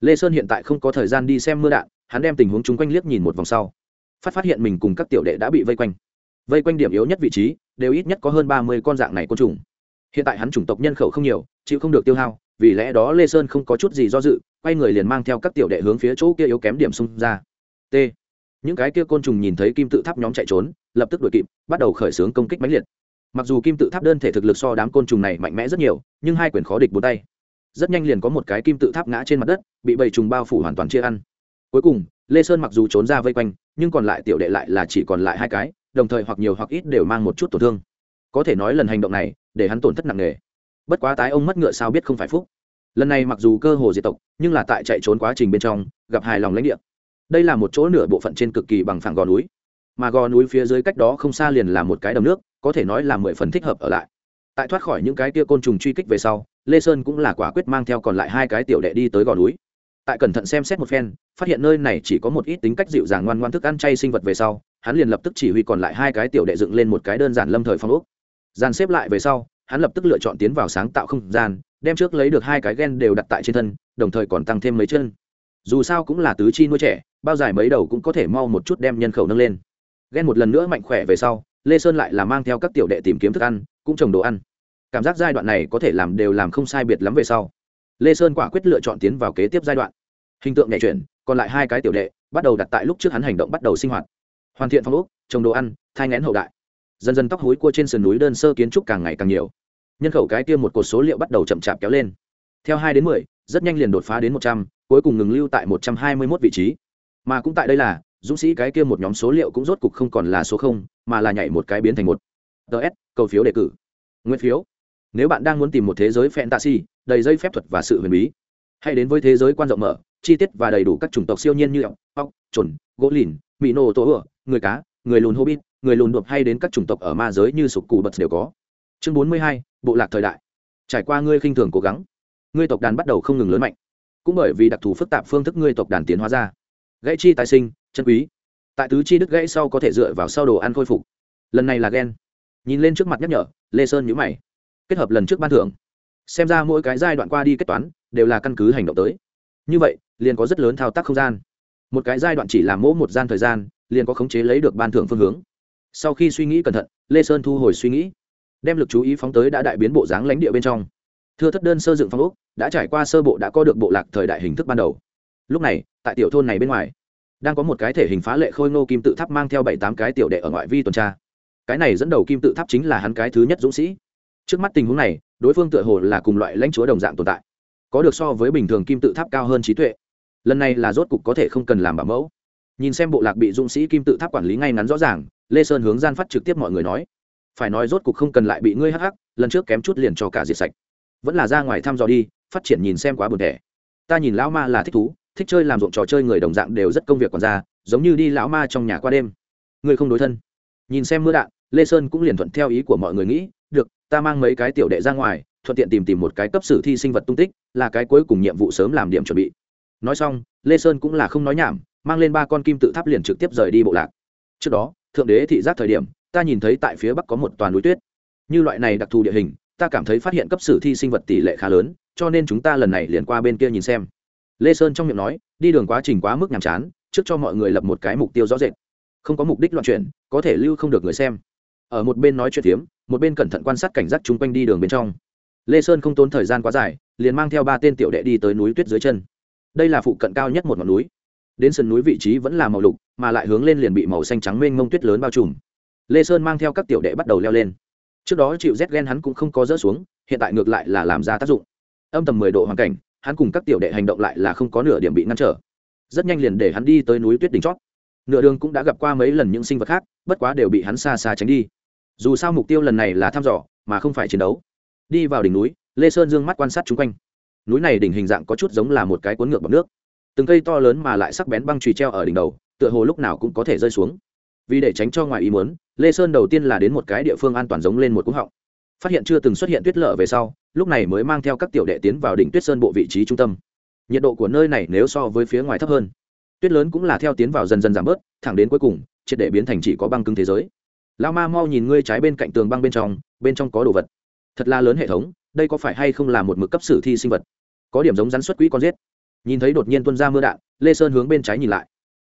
Lê sơn hiện tại không có thời gian đi xem mưa đạn, hắn đem tình huống chung quanh liếc nhìn một vòng sau. Phát phát hiện mình cùng các tiểu đệ đã bị vây quanh. Vây quanh điểm yếu nhất vị trí, đều ít nhất có hơn ba mươi con dạng này côn trùng. Hiện tại hắn chủng tộc nhân khẩu không nhiều, chịu không được tiêu hao vì lẽ đó lê sơn không có chút gì do dự, quay người liền mang theo các tiểu đệ hướng phía chỗ kia yếu kém điểm xung ra. T. Những cái kia côn trùng nhìn thấy kim tự tháp nhóm chạy trốn, lập tức đuổi kịp, bắt đầu khởi xướng công kích mãnh liệt. Mặc dù kim tự tháp đơn thể thực lực so đám côn trùng này mạnh mẽ rất nhiều, nhưng hai quyền khó địch bốn tay. Rất nhanh liền có một cái kim tự tháp ngã trên mặt đất, bị bầy trùng bao phủ hoàn toàn chia ăn. Cuối cùng, lê sơn mặc dù trốn ra vây quanh, nhưng còn lại tiểu đệ lại là chỉ còn lại hai cái, đồng thời hoặc nhiều hoặc ít đều mang một chút tổn thương. Có thể nói lần hành động này, để hắn tổn thất nặng nề bất quá tái ông mất ngựa sao biết không phải phúc. Lần này mặc dù cơ hồ diệt tộc, nhưng là tại chạy trốn quá trình bên trong, gặp hài lòng lãnh địa. Đây là một chỗ nửa bộ phận trên cực kỳ bằng phẳng gò núi. Mà gò núi phía dưới cách đó không xa liền là một cái đầm nước, có thể nói là mười phần thích hợp ở lại. Tại thoát khỏi những cái tia côn trùng truy kích về sau, lê sơn cũng là quả quyết mang theo còn lại hai cái tiểu đệ đi tới gò núi. Tại cẩn thận xem xét một phen, phát hiện nơi này chỉ có một ít tính cách dịu dàng ngoan ngoan thức ăn chay sinh vật về sau, hắn liền lập tức chỉ huy còn lại hai cái tiểu đệ dựng lên một cái đơn giản lâm thời phong ốc. Dàn xếp lại về sau hắn lập tức lựa chọn tiến vào sáng tạo không gian, đem trước lấy được hai cái gen đều đặt tại trên thân, đồng thời còn tăng thêm mấy chân. Dù sao cũng là tứ chi nuôi trẻ, bao dài mấy đầu cũng có thể mau một chút đem nhân khẩu nâng lên. Gen một lần nữa mạnh khỏe về sau, lê sơn lại là mang theo các tiểu đệ tìm kiếm thức ăn, cũng trồng đồ ăn. Cảm giác giai đoạn này có thể làm đều làm không sai biệt lắm về sau. Lê sơn quả quyết lựa chọn tiến vào kế tiếp giai đoạn. Hình tượng nhẹ chuyển, còn lại hai cái tiểu đệ bắt đầu đặt tại lúc trước hắn hành động bắt đầu sinh hoạt. Hoàn thiện phong ốc, trồng đồ ăn, thai ngén hậu đại dần dần tóc hối cua trên sườn núi đơn sơ kiến trúc càng ngày càng nhiều. Nhân khẩu cái kia một cột số liệu bắt đầu chậm chạp kéo lên. Theo hai đến mười, rất nhanh liền đột phá đến một trăm, cuối cùng ngừng lưu tại một trăm hai mươi mốt vị trí. Mà cũng tại đây là, dũng sĩ cái kia một nhóm số liệu cũng rốt cục không còn là số không, mà là nhảy một cái biến thành một. Ts cầu phiếu đề cử. Nguyên phiếu. Nếu bạn đang muốn tìm một thế giới fantasy, đầy dây phép thuật và sự huyền bí, hãy đến với thế giới quan rộng mở, chi tiết và đầy đủ các chủng tộc siêu nhiên như ốc ốc trồn gỗ lìn mỹ nô tổ ửa người cá, người lùn hobbit người lùn đột hay đến các chủng tộc ở ma giới như sục cù bật đều có. Chương bốn mươi hai, bộ lạc thời đại. Trải qua ngươi khinh thường cố gắng, ngươi tộc đàn bắt đầu không ngừng lớn mạnh. Cũng bởi vì đặc thù phức tạp phương thức ngươi tộc đàn tiến hóa ra. Gãy chi tái sinh, chân quý. Tại tứ chi đứt gãy sau có thể dựa vào sau đồ ăn khôi phục. Lần này là ghen. Nhìn lên trước mặt nhắc nhở, lê sơn nhữ mày. Kết hợp lần trước ban thưởng. Xem ra mỗi cái giai đoạn qua đi kết toán, đều là căn cứ hành động tới. Như vậy, liền có rất lớn thao tác không gian. Một cái giai đoạn chỉ làm mỗi một gian thời gian, liền có khống chế lấy được ban thưởng phương hướng sau khi suy nghĩ cẩn thận, lê sơn thu hồi suy nghĩ, đem lực chú ý phóng tới đã đại biến bộ dáng lãnh địa bên trong. Thưa thất đơn sơ dựng phong úc đã trải qua sơ bộ đã có được bộ lạc thời đại hình thức ban đầu. Lúc này, tại tiểu thôn này bên ngoài, đang có một cái thể hình phá lệ khôi ngô kim tự tháp mang theo bảy tám cái tiểu đệ ở ngoại vi tuần tra. Cái này dẫn đầu kim tự tháp chính là hắn cái thứ nhất dũng sĩ. Trước mắt tình huống này, đối phương tựa hồ là cùng loại lãnh chúa đồng dạng tồn tại, có được so với bình thường kim tự tháp cao hơn trí tuệ. Lần này là rốt cục có thể không cần làm bảo mẫu. Nhìn xem bộ lạc bị dũng sĩ kim tự tháp quản lý ngay ngắn rõ ràng lê sơn hướng gian phát trực tiếp mọi người nói, phải nói rốt cục không cần lại bị ngươi hắc hắc, lần trước kém chút liền cho cả diệt sạch. Vẫn là ra ngoài thăm dò đi, phát triển nhìn xem quá buồn thẻ. Ta nhìn lão ma là thích thú, thích chơi làm ruộng trò chơi người đồng dạng đều rất công việc còn ra, giống như đi lão ma trong nhà qua đêm. Ngươi không đối thân. Nhìn xem mưa đạn, lê sơn cũng liền thuận theo ý của mọi người nghĩ, được, ta mang mấy cái tiểu đệ ra ngoài, thuận tiện tìm tìm một cái cấp sử thi sinh vật tung tích, là cái cuối cùng nhiệm vụ sớm làm điểm chuẩn bị. Nói xong, lê sơn cũng là không nói nhảm, mang lên ba con kim tự tháp liền trực tiếp rời đi bộ lạc. Trước đó thượng đế thị giác thời điểm ta nhìn thấy tại phía bắc có một toàn núi tuyết. Như loại này đặc thù địa hình ta cảm thấy phát hiện cấp sử thi sinh vật tỷ lệ khá lớn cho nên chúng ta lần này liền qua bên kia nhìn xem. Lê sơn trong miệng nói đi đường quá trình quá mức nhàm chán trước cho mọi người lập một cái mục tiêu rõ rệt. Không có mục đích loạn chuyển có thể lưu không được người xem. Ở một bên nói chuyện tiếm, một bên cẩn thận quan sát cảnh giác chung quanh đi đường bên trong. Lê sơn không tốn thời gian quá dài liền mang theo ba tên tiểu đệ đi tới núi tuyết dưới chân. Đây là phụ cận cao nhất một ngọn núi đến sườn núi vị trí vẫn là màu lục, mà lại hướng lên liền bị màu xanh trắng mênh mông tuyết lớn bao trùm. Lê sơn mang theo các tiểu đệ bắt đầu leo lên. Trước đó chịu rét ghen hắn cũng không có rỡ xuống, hiện tại ngược lại là làm ra tác dụng. Âm tầm mười độ hoàn cảnh, hắn cùng các tiểu đệ hành động lại là không có nửa điểm bị ngăn trở. Rất nhanh liền để hắn đi tới núi tuyết đỉnh chót. Nửa đường cũng đã gặp qua mấy lần những sinh vật khác, bất quá đều bị hắn xa xa tránh đi. Dù sao mục tiêu lần này là thăm dò, mà không phải chiến đấu. Đi vào đỉnh núi, lê sơn dương mắt quan sát chung quanh. Núi này đỉnh hình dạng có chút giống là một cái cuốn ngược bằng nước từng cây to lớn mà lại sắc bén băng chùy treo ở đỉnh đầu, tựa hồ lúc nào cũng có thể rơi xuống. Vì để tránh cho ngoài ý muốn, lê sơn đầu tiên là đến một cái địa phương an toàn giống lên một cúng họng. Phát hiện chưa từng xuất hiện tuyết lở về sau, lúc này mới mang theo các tiểu đệ tiến vào đỉnh tuyết sơn bộ vị trí trung tâm. Nhiệt độ của nơi này nếu so với phía ngoài thấp hơn, tuyết lớn cũng là theo tiến vào dần dần giảm bớt, thẳng đến cuối cùng, triệt để biến thành chỉ có băng cứng thế giới. Lao ma mau nhìn ngươi trái bên cạnh tường băng bên trong bên trong có đồ vật. Thật là lớn hệ thống, đây có phải hay không là một mực cấp sử thi sinh vật? Có điểm giống rắn xuất quỹ con rết nhìn thấy đột nhiên tuân ra mưa đạn, lê sơn hướng bên trái nhìn lại.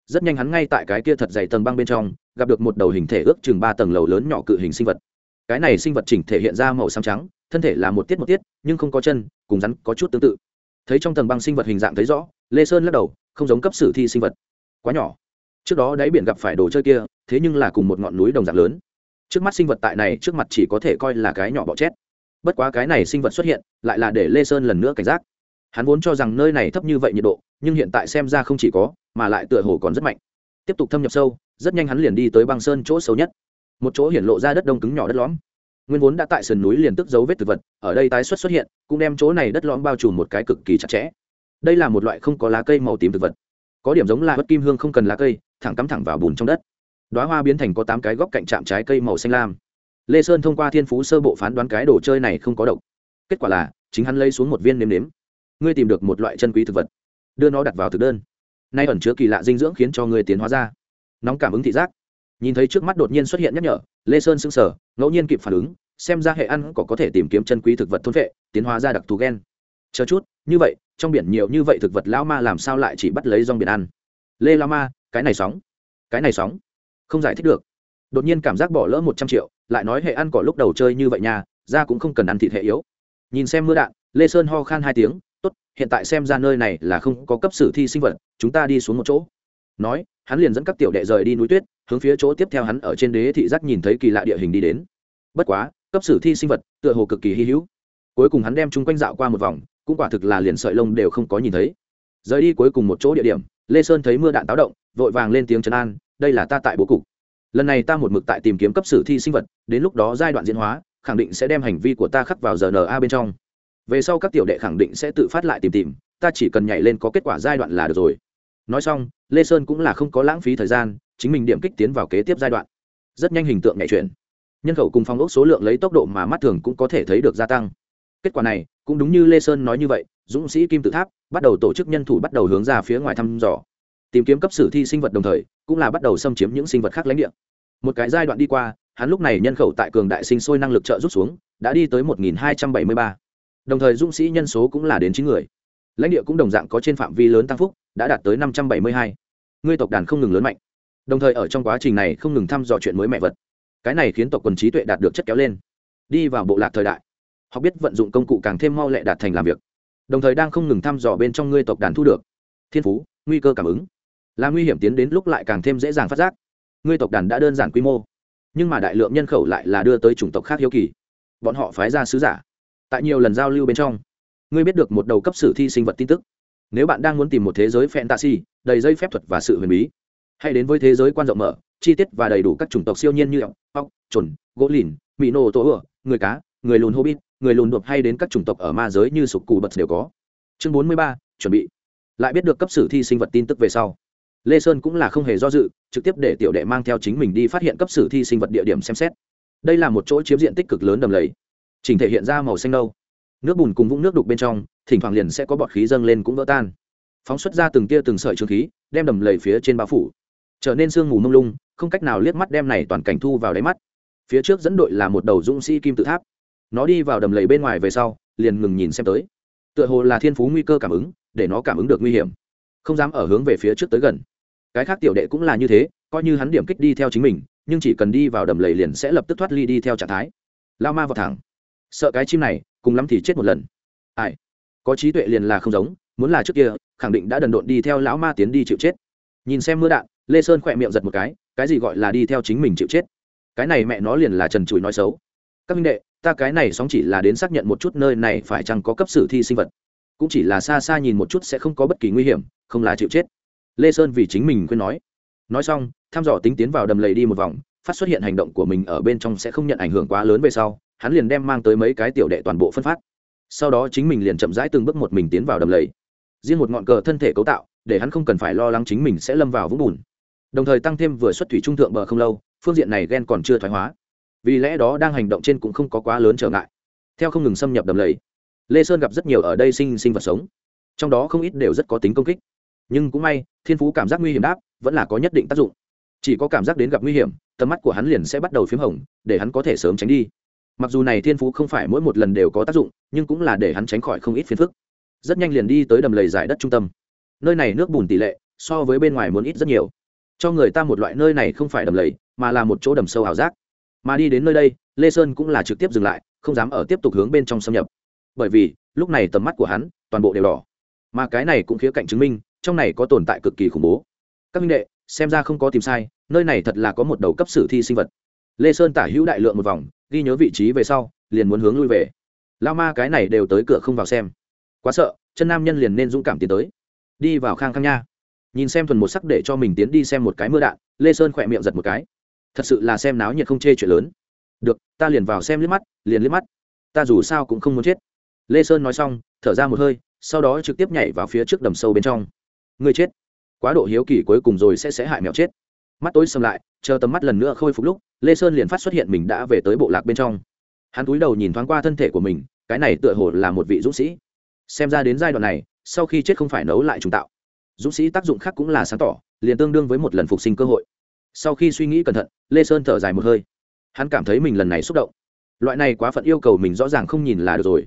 Rất nhanh hắn ngay tại cái kia thật dày tầng băng bên trong, gặp được một đầu hình thể ước chừng ba tầng lầu lớn nhỏ cự hình sinh vật. Cái này sinh vật chỉnh thể hiện ra màu xám trắng, thân thể là một tiết một tiết, nhưng không có chân, cùng rắn có chút tương tự. Thấy trong tầng băng sinh vật hình dạng thấy rõ, lê sơn lắc đầu, không giống cấp sử thi sinh vật. Quá nhỏ. Trước đó đáy biển gặp phải đồ chơi kia, thế nhưng là cùng một ngọn núi đồng dạng lớn. Trước mắt sinh vật tại này trước mặt chỉ có thể coi là cái nhỏ bọ chét. Bất quá cái này sinh vật xuất hiện, lại là để lê sơn lần nữa cảnh giác hắn vốn cho rằng nơi này thấp như vậy nhiệt độ, nhưng hiện tại xem ra không chỉ có, mà lại tựa hồ còn rất mạnh. Tiếp tục thâm nhập sâu, rất nhanh hắn liền đi tới băng sơn chỗ sâu nhất. Một chỗ hiển lộ ra đất đông cứng nhỏ đất lõm. Nguyên vốn đã tại sườn núi liền tức dấu vết thực vật, ở đây tái xuất xuất hiện, cũng đem chỗ này đất lõm bao trùm một cái cực kỳ chặt chẽ. Đây là một loại không có lá cây màu tím thực vật. Có điểm giống là bất kim hương không cần lá cây, thẳng cắm thẳng vào bùn trong đất. Đoá hoa biến thành có tám cái góc cạnh chạm trái cây màu xanh lam. Lê sơn thông qua thiên phú sơ bộ phán đoán cái đồ chơi này không có độc. Kết quả là, chính hắn lấy xuống một viên nếm nếm ngươi tìm được một loại chân quý thực vật, đưa nó đặt vào thực đơn. Nay ẩn chứa kỳ lạ dinh dưỡng khiến cho ngươi tiến hóa ra. Nóng cảm ứng thị giác. Nhìn thấy trước mắt đột nhiên xuất hiện nhắc nhở, lê sơn sững sờ, ngẫu nhiên kịp phản ứng, xem ra hệ ăn có có thể tìm kiếm chân quý thực vật thôn vệ, tiến hóa ra đặc thù gen. Chờ chút, như vậy, trong biển nhiều như vậy thực vật lão ma làm sao lại chỉ bắt lấy rong biển ăn? Lê lao ma, cái này sóng. Cái này sóng. Không giải thích được. Đột nhiên cảm giác bỏ lỡ một trăm triệu, lại nói hệ ăn cỏ lúc đầu chơi như vậy nha ra cũng không cần ăn thịt hệ yếu. Nhìn xem mưa đạn, lê sơn ho khan hai tiếng hiện tại xem ra nơi này là không có cấp sử thi sinh vật, chúng ta đi xuống một chỗ. Nói, hắn liền dẫn các tiểu đệ rời đi núi tuyết, hướng phía chỗ tiếp theo hắn ở trên đế thị giác nhìn thấy kỳ lạ địa hình đi đến. Bất quá, cấp sử thi sinh vật tựa hồ cực kỳ hy hữu. Cuối cùng hắn đem chung quanh dạo qua một vòng, cũng quả thực là liền sợi lông đều không có nhìn thấy. Rời đi cuối cùng một chỗ địa điểm, lê sơn thấy mưa đạn táo động, vội vàng lên tiếng trấn an, đây là ta tại bố cục. Lần này ta một mực tại tìm kiếm cấp sử thi sinh vật, đến lúc đó giai đoạn diễn hóa, khẳng định sẽ đem hành vi của ta khắc vào rna bên trong về sau các tiểu đệ khẳng định sẽ tự phát lại tìm tìm, ta chỉ cần nhảy lên có kết quả giai đoạn là được rồi. Nói xong, lê sơn cũng là không có lãng phí thời gian, chính mình điểm kích tiến vào kế tiếp giai đoạn. Rất nhanh hình tượng nhảy chuyển. Nhân khẩu cùng phong ốc số lượng lấy tốc độ mà mắt thường cũng có thể thấy được gia tăng. Kết quả này, cũng đúng như lê sơn nói như vậy, dũng sĩ kim tự tháp bắt đầu tổ chức nhân thủ bắt đầu hướng ra phía ngoài thăm dò. Tìm kiếm cấp sử thi sinh vật đồng thời, cũng là bắt đầu xâm chiếm những sinh vật khác lãnh địa. Một cái giai đoạn đi qua, hắn lúc này nhân khẩu tại cường đại sinh sôi năng lực trợ rút xuống, đã đi tới 1273 đồng thời dũng sĩ nhân số cũng là đến chín người. Lãnh địa cũng đồng dạng có trên phạm vi lớn tăng phúc, đã đạt tới năm trăm bảy mươi hai. Ngươi tộc đàn không ngừng lớn mạnh. Đồng thời ở trong quá trình này không ngừng thăm dò chuyện mới mẹ vật. Cái này khiến tộc quần trí tuệ đạt được chất kéo lên. Đi vào bộ lạc thời đại họ biết vận dụng công cụ càng thêm mau lẹ đạt thành làm việc. Đồng thời đang không ngừng thăm dò bên trong ngươi tộc đàn thu được. Thiên phú, nguy cơ cảm ứng. Là nguy hiểm tiến đến lúc lại càng thêm dễ dàng phát giác. Ngươi tộc đàn đã đơn giản quy mô, nhưng mà đại lượng nhân khẩu lại là đưa tới chủng tộc khác hiếu kỳ. Bọn họ phái ra sứ giả tại nhiều lần giao lưu bên trong. Ngươi biết được một đầu cấp sử thi sinh vật tin tức. Nếu bạn đang muốn tìm một thế giới fantasy, đầy dây phép thuật và sự huyền bí, hãy đến với thế giới quan rộng mở, chi tiết và đầy đủ các chủng tộc siêu nhiên như ốc ốc trồn gỗ lìn mỹ nô tổ ửa người cá, người lùn hobbit, người lùn đột hay đến các chủng tộc ở ma giới như sục cù bật đều có. Chương bốn mươi ba, chuẩn bị. Lại biết được cấp sử thi sinh vật tin tức về sau. Lê sơn cũng là không hề do dự, trực tiếp để tiểu đệ mang theo chính mình đi phát hiện cấp sử thi sinh vật địa điểm xem xét. Đây là một chỗ chiếm diện tích cực lớn đầm lầy chỉnh thể hiện ra màu xanh nâu. Nước bùn cùng vũng nước đục bên trong, thỉnh thoảng liền sẽ có bọt khí dâng lên cũng vỡ tan. Phóng xuất ra từng tia từng sợi trường khí, đem đầm lầy phía trên bao phủ. Trở nên sương mù mông lung, không cách nào liếc mắt đem này toàn cảnh thu vào đáy mắt. Phía trước dẫn đội là một đầu dũng sĩ kim tự tháp. Nó đi vào đầm lầy bên ngoài về sau, liền ngừng nhìn xem tới. Tựa hồ là thiên phú nguy cơ cảm ứng, để nó cảm ứng được nguy hiểm. Không dám ở hướng về phía trước tới gần. Cái khác tiểu đệ cũng là như thế, coi như hắn điểm kích đi theo chính mình, nhưng chỉ cần đi vào đầm lầy liền sẽ lập tức thoát ly đi theo trạng thái. Lao ma vào thẳng sợ cái chim này, cùng lắm thì chết một lần. Ai? Có trí tuệ liền là không giống, muốn là trước kia, khẳng định đã đần độn đi theo lão ma tiến đi chịu chết. Nhìn xem mưa đạn, lê sơn khỏe miệng giật một cái cái gì gọi là đi theo chính mình chịu chết? Cái này mẹ nó liền là trần trụi nói xấu. Các minh đệ, ta cái này sóng chỉ là đến xác nhận một chút nơi này phải chăng có cấp sử thi sinh vật. Cũng chỉ là xa xa nhìn một chút sẽ không có bất kỳ nguy hiểm, không là chịu chết. Lê sơn vì chính mình khuyên nói. Nói xong, thăm dò tính tiến vào đầm lầy đi một vòng, phát xuất hiện hành động của mình ở bên trong sẽ không nhận ảnh hưởng quá lớn về sau hắn liền đem mang tới mấy cái tiểu đệ toàn bộ phân phát. Sau đó chính mình liền chậm rãi từng bước một mình tiến vào đầm lầy. Riêng một ngọn cờ thân thể cấu tạo, để hắn không cần phải lo lắng chính mình sẽ lâm vào vũng bùn. Đồng thời tăng thêm vừa xuất thủy trung thượng bờ không lâu, phương diện này ghen còn chưa thoái hóa. Vì lẽ đó đang hành động trên cũng không có quá lớn trở ngại. Theo không ngừng xâm nhập đầm lầy, lê sơn gặp rất nhiều ở đây sinh sinh vật sống. Trong đó không ít đều rất có tính công kích. Nhưng cũng may, thiên phú cảm giác nguy hiểm đáp, vẫn là có nhất định tác dụng. Chỉ có cảm giác đến gặp nguy hiểm, tầm mắt của hắn liền sẽ bắt đầu p h í m hồng, để hắn có thể sớm tránh đi mặc dù này thiên phú không phải mỗi một lần đều có tác dụng, nhưng cũng là để hắn tránh khỏi không ít phiền phức. Rất nhanh liền đi tới đầm lầy giải đất trung tâm. Nơi này nước bùn tỷ lệ so với bên ngoài muốn ít rất nhiều. Cho người ta một loại nơi này không phải đầm lầy, mà là một chỗ đầm sâu ảo giác. Mà đi đến nơi đây, lê sơn cũng là trực tiếp dừng lại, không dám ở tiếp tục hướng bên trong xâm nhập. Bởi vì, lúc này tầm mắt của hắn toàn bộ đều đỏ. Mà cái này cũng khía cạnh chứng minh, trong này có tồn tại cực kỳ khủng bố. Các minh đệ, xem ra không có tìm sai, nơi này thật là có một đầu cấp sử thi sinh vật. Lê sơn tả hữu đại lượng một vòng ghi nhớ vị trí về sau, liền muốn hướng lui về. Lao ma cái này đều tới cửa không vào xem. Quá sợ, chân nam nhân liền nên dũng cảm tiến tới. Đi vào khang khang nha. Nhìn xem thuần một sắc để cho mình tiến đi xem một cái mưa đạn, lê sơn khỏe miệng giật một cái. Thật sự là xem náo nhiệt không chê chuyện lớn. Được, ta liền vào xem liếc mắt, liền liếc mắt. Ta dù sao cũng không muốn chết. Lê sơn nói xong, thở ra một hơi, sau đó trực tiếp nhảy vào phía trước đầm sâu bên trong. Người chết. Quá độ hiếu kỳ cuối cùng rồi sẽ sẽ hại mèo chết mắt tối sầm lại, chờ tầm mắt lần nữa khôi phục lúc, lê sơn liền phát xuất hiện mình đã về tới bộ lạc bên trong. Hắn cúi đầu nhìn thoáng qua thân thể của mình, cái này tựa hồ là một vị dũng sĩ. Xem ra đến giai đoạn này, sau khi chết không phải nấu lại trùng tạo. Dũng sĩ tác dụng khác cũng là sáng tỏ, liền tương đương với một lần phục sinh cơ hội. Sau khi suy nghĩ cẩn thận, lê sơn thở dài một hơi. Hắn cảm thấy mình lần này xúc động. Loại này quá phận yêu cầu mình rõ ràng không nhìn là được rồi.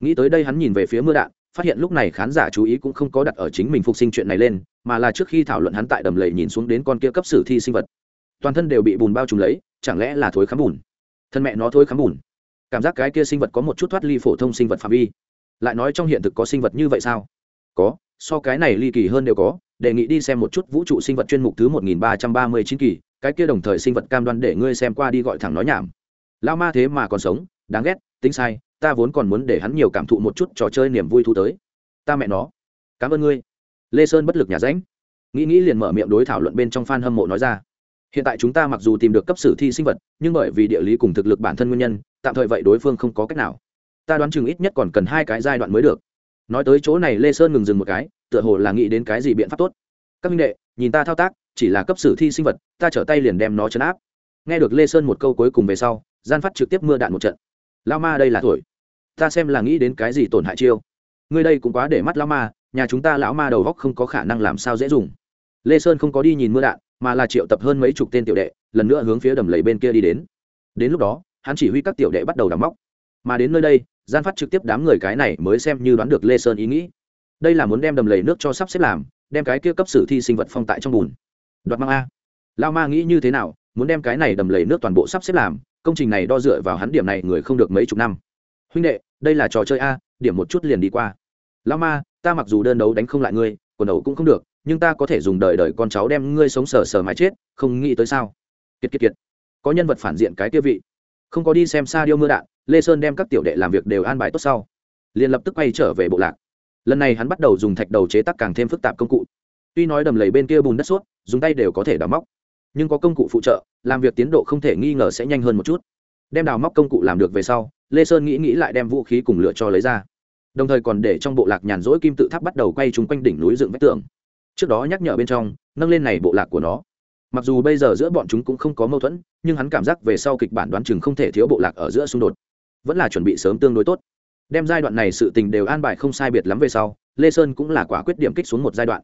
Nghĩ tới đây hắn nhìn về phía mưa đạn phát hiện lúc này khán giả chú ý cũng không có đặt ở chính mình phục sinh chuyện này lên, mà là trước khi thảo luận hắn tại đầm lầy nhìn xuống đến con kia cấp sử thi sinh vật. Toàn thân đều bị bùn bao trùm lấy, chẳng lẽ là thối khắm bùn? Thân mẹ nó thối khắm bùn. Cảm giác cái kia sinh vật có một chút thoát ly phổ thông sinh vật phạm vi. Lại nói trong hiện thực có sinh vật như vậy sao? Có, so cái này ly kỳ hơn đều có, đề nghị đi xem một chút vũ trụ sinh vật chuyên mục thứ một nghìn ba trăm ba mươi chín kỳ, cái kia đồng thời sinh vật cam đoan để ngươi xem qua đi gọi thẳng nói nhảm. Lao ma thế mà còn sống, đáng ghét, tính sai ta vốn còn muốn để hắn nhiều cảm thụ một chút trò chơi niềm vui thu tới. Ta mẹ nó. Cảm ơn ngươi. Lê sơn bất lực nhà ránh. Nghĩ nghĩ liền mở miệng đối thảo luận bên trong f a n hâm mộ nói ra. Hiện tại chúng ta mặc dù tìm được cấp sử thi sinh vật, nhưng bởi vì địa lý cùng thực lực bản thân nguyên nhân, tạm thời vậy đối phương không có cách nào. Ta đoán chừng ít nhất còn cần hai cái giai đoạn mới được. Nói tới chỗ này lê sơn ngừng dừng một cái, tựa hồ là nghĩ đến cái gì biện pháp tốt. Các minh đệ, nhìn ta thao tác, chỉ là cấp sử thi sinh vật, ta trở tay liền đem nó chấn áp. Nghe được lê sơn một câu cuối cùng về sau, gian phát trực tiếp mưa đạn một trận. Lao ma đây là thổi ta xem là nghĩ đến cái gì tổn hại chiêu. Ngươi đây cũng quá để mắt lão ma, nhà chúng ta lão ma đầu góc không có khả năng làm sao dễ dùng. Lê sơn không có đi nhìn mưa đạn, mà là triệu tập hơn mấy chục tên tiểu đệ, lần nữa hướng phía đầm lầy bên kia đi đến. Đến lúc đó, hắn chỉ huy các tiểu đệ bắt đầu đắm móc. Mà đến nơi đây, gian phát trực tiếp đám người cái này mới xem như đoán được lê sơn ý nghĩ. Đây là muốn đem đầm lầy nước cho sắp xếp làm, đem cái kia cấp sử thi sinh vật phong tại trong bùn. Đoạt mang a. Lao ma nghĩ như thế nào, muốn đem cái này đầm lầy nước toàn bộ sắp xếp làm, công trình này đo dựa vào hắn điểm này người không được mấy chục năm huynh đệ, đây là trò chơi a, điểm một chút liền đi qua. Lao ma, ta mặc dù đơn đấu đánh không lại ngươi, quần đầu cũng không được, nhưng ta có thể dùng đời đời con cháu đem ngươi sống sờ sờ mãi chết, không nghĩ tới sao? Kiệt kiệt kiệt. Có nhân vật phản diện cái kia vị. Không có đi xem xa điêu mưa đạn, lê sơn đem các tiểu đệ làm việc đều an bài tốt sau. Liền lập tức quay trở về bộ lạc. Lần này hắn bắt đầu dùng thạch đầu chế tác càng thêm phức tạp công cụ. Tuy nói đầm lầy bên kia bùn đất suốt, dùng tay đều có thể đào móc, nhưng có công cụ phụ trợ, làm việc tiến độ không thể nghi ngờ sẽ nhanh hơn một chút. Đem đào móc công cụ làm được về sau lê sơn nghĩ nghĩ lại đem vũ khí cùng lựa cho lấy ra đồng thời còn để trong bộ lạc nhàn rỗi kim tự tháp bắt đầu quay chung quanh đỉnh núi dựng vách tường trước đó nhắc nhở bên trong nâng lên này bộ lạc của nó mặc dù bây giờ giữa bọn chúng cũng không có mâu thuẫn nhưng hắn cảm giác về sau kịch bản đoán chừng không thể thiếu bộ lạc ở giữa xung đột vẫn là chuẩn bị sớm tương đối tốt đem giai đoạn này sự tình đều an bài không sai biệt lắm về sau lê sơn cũng là quả quyết điểm kích xuống một giai đoạn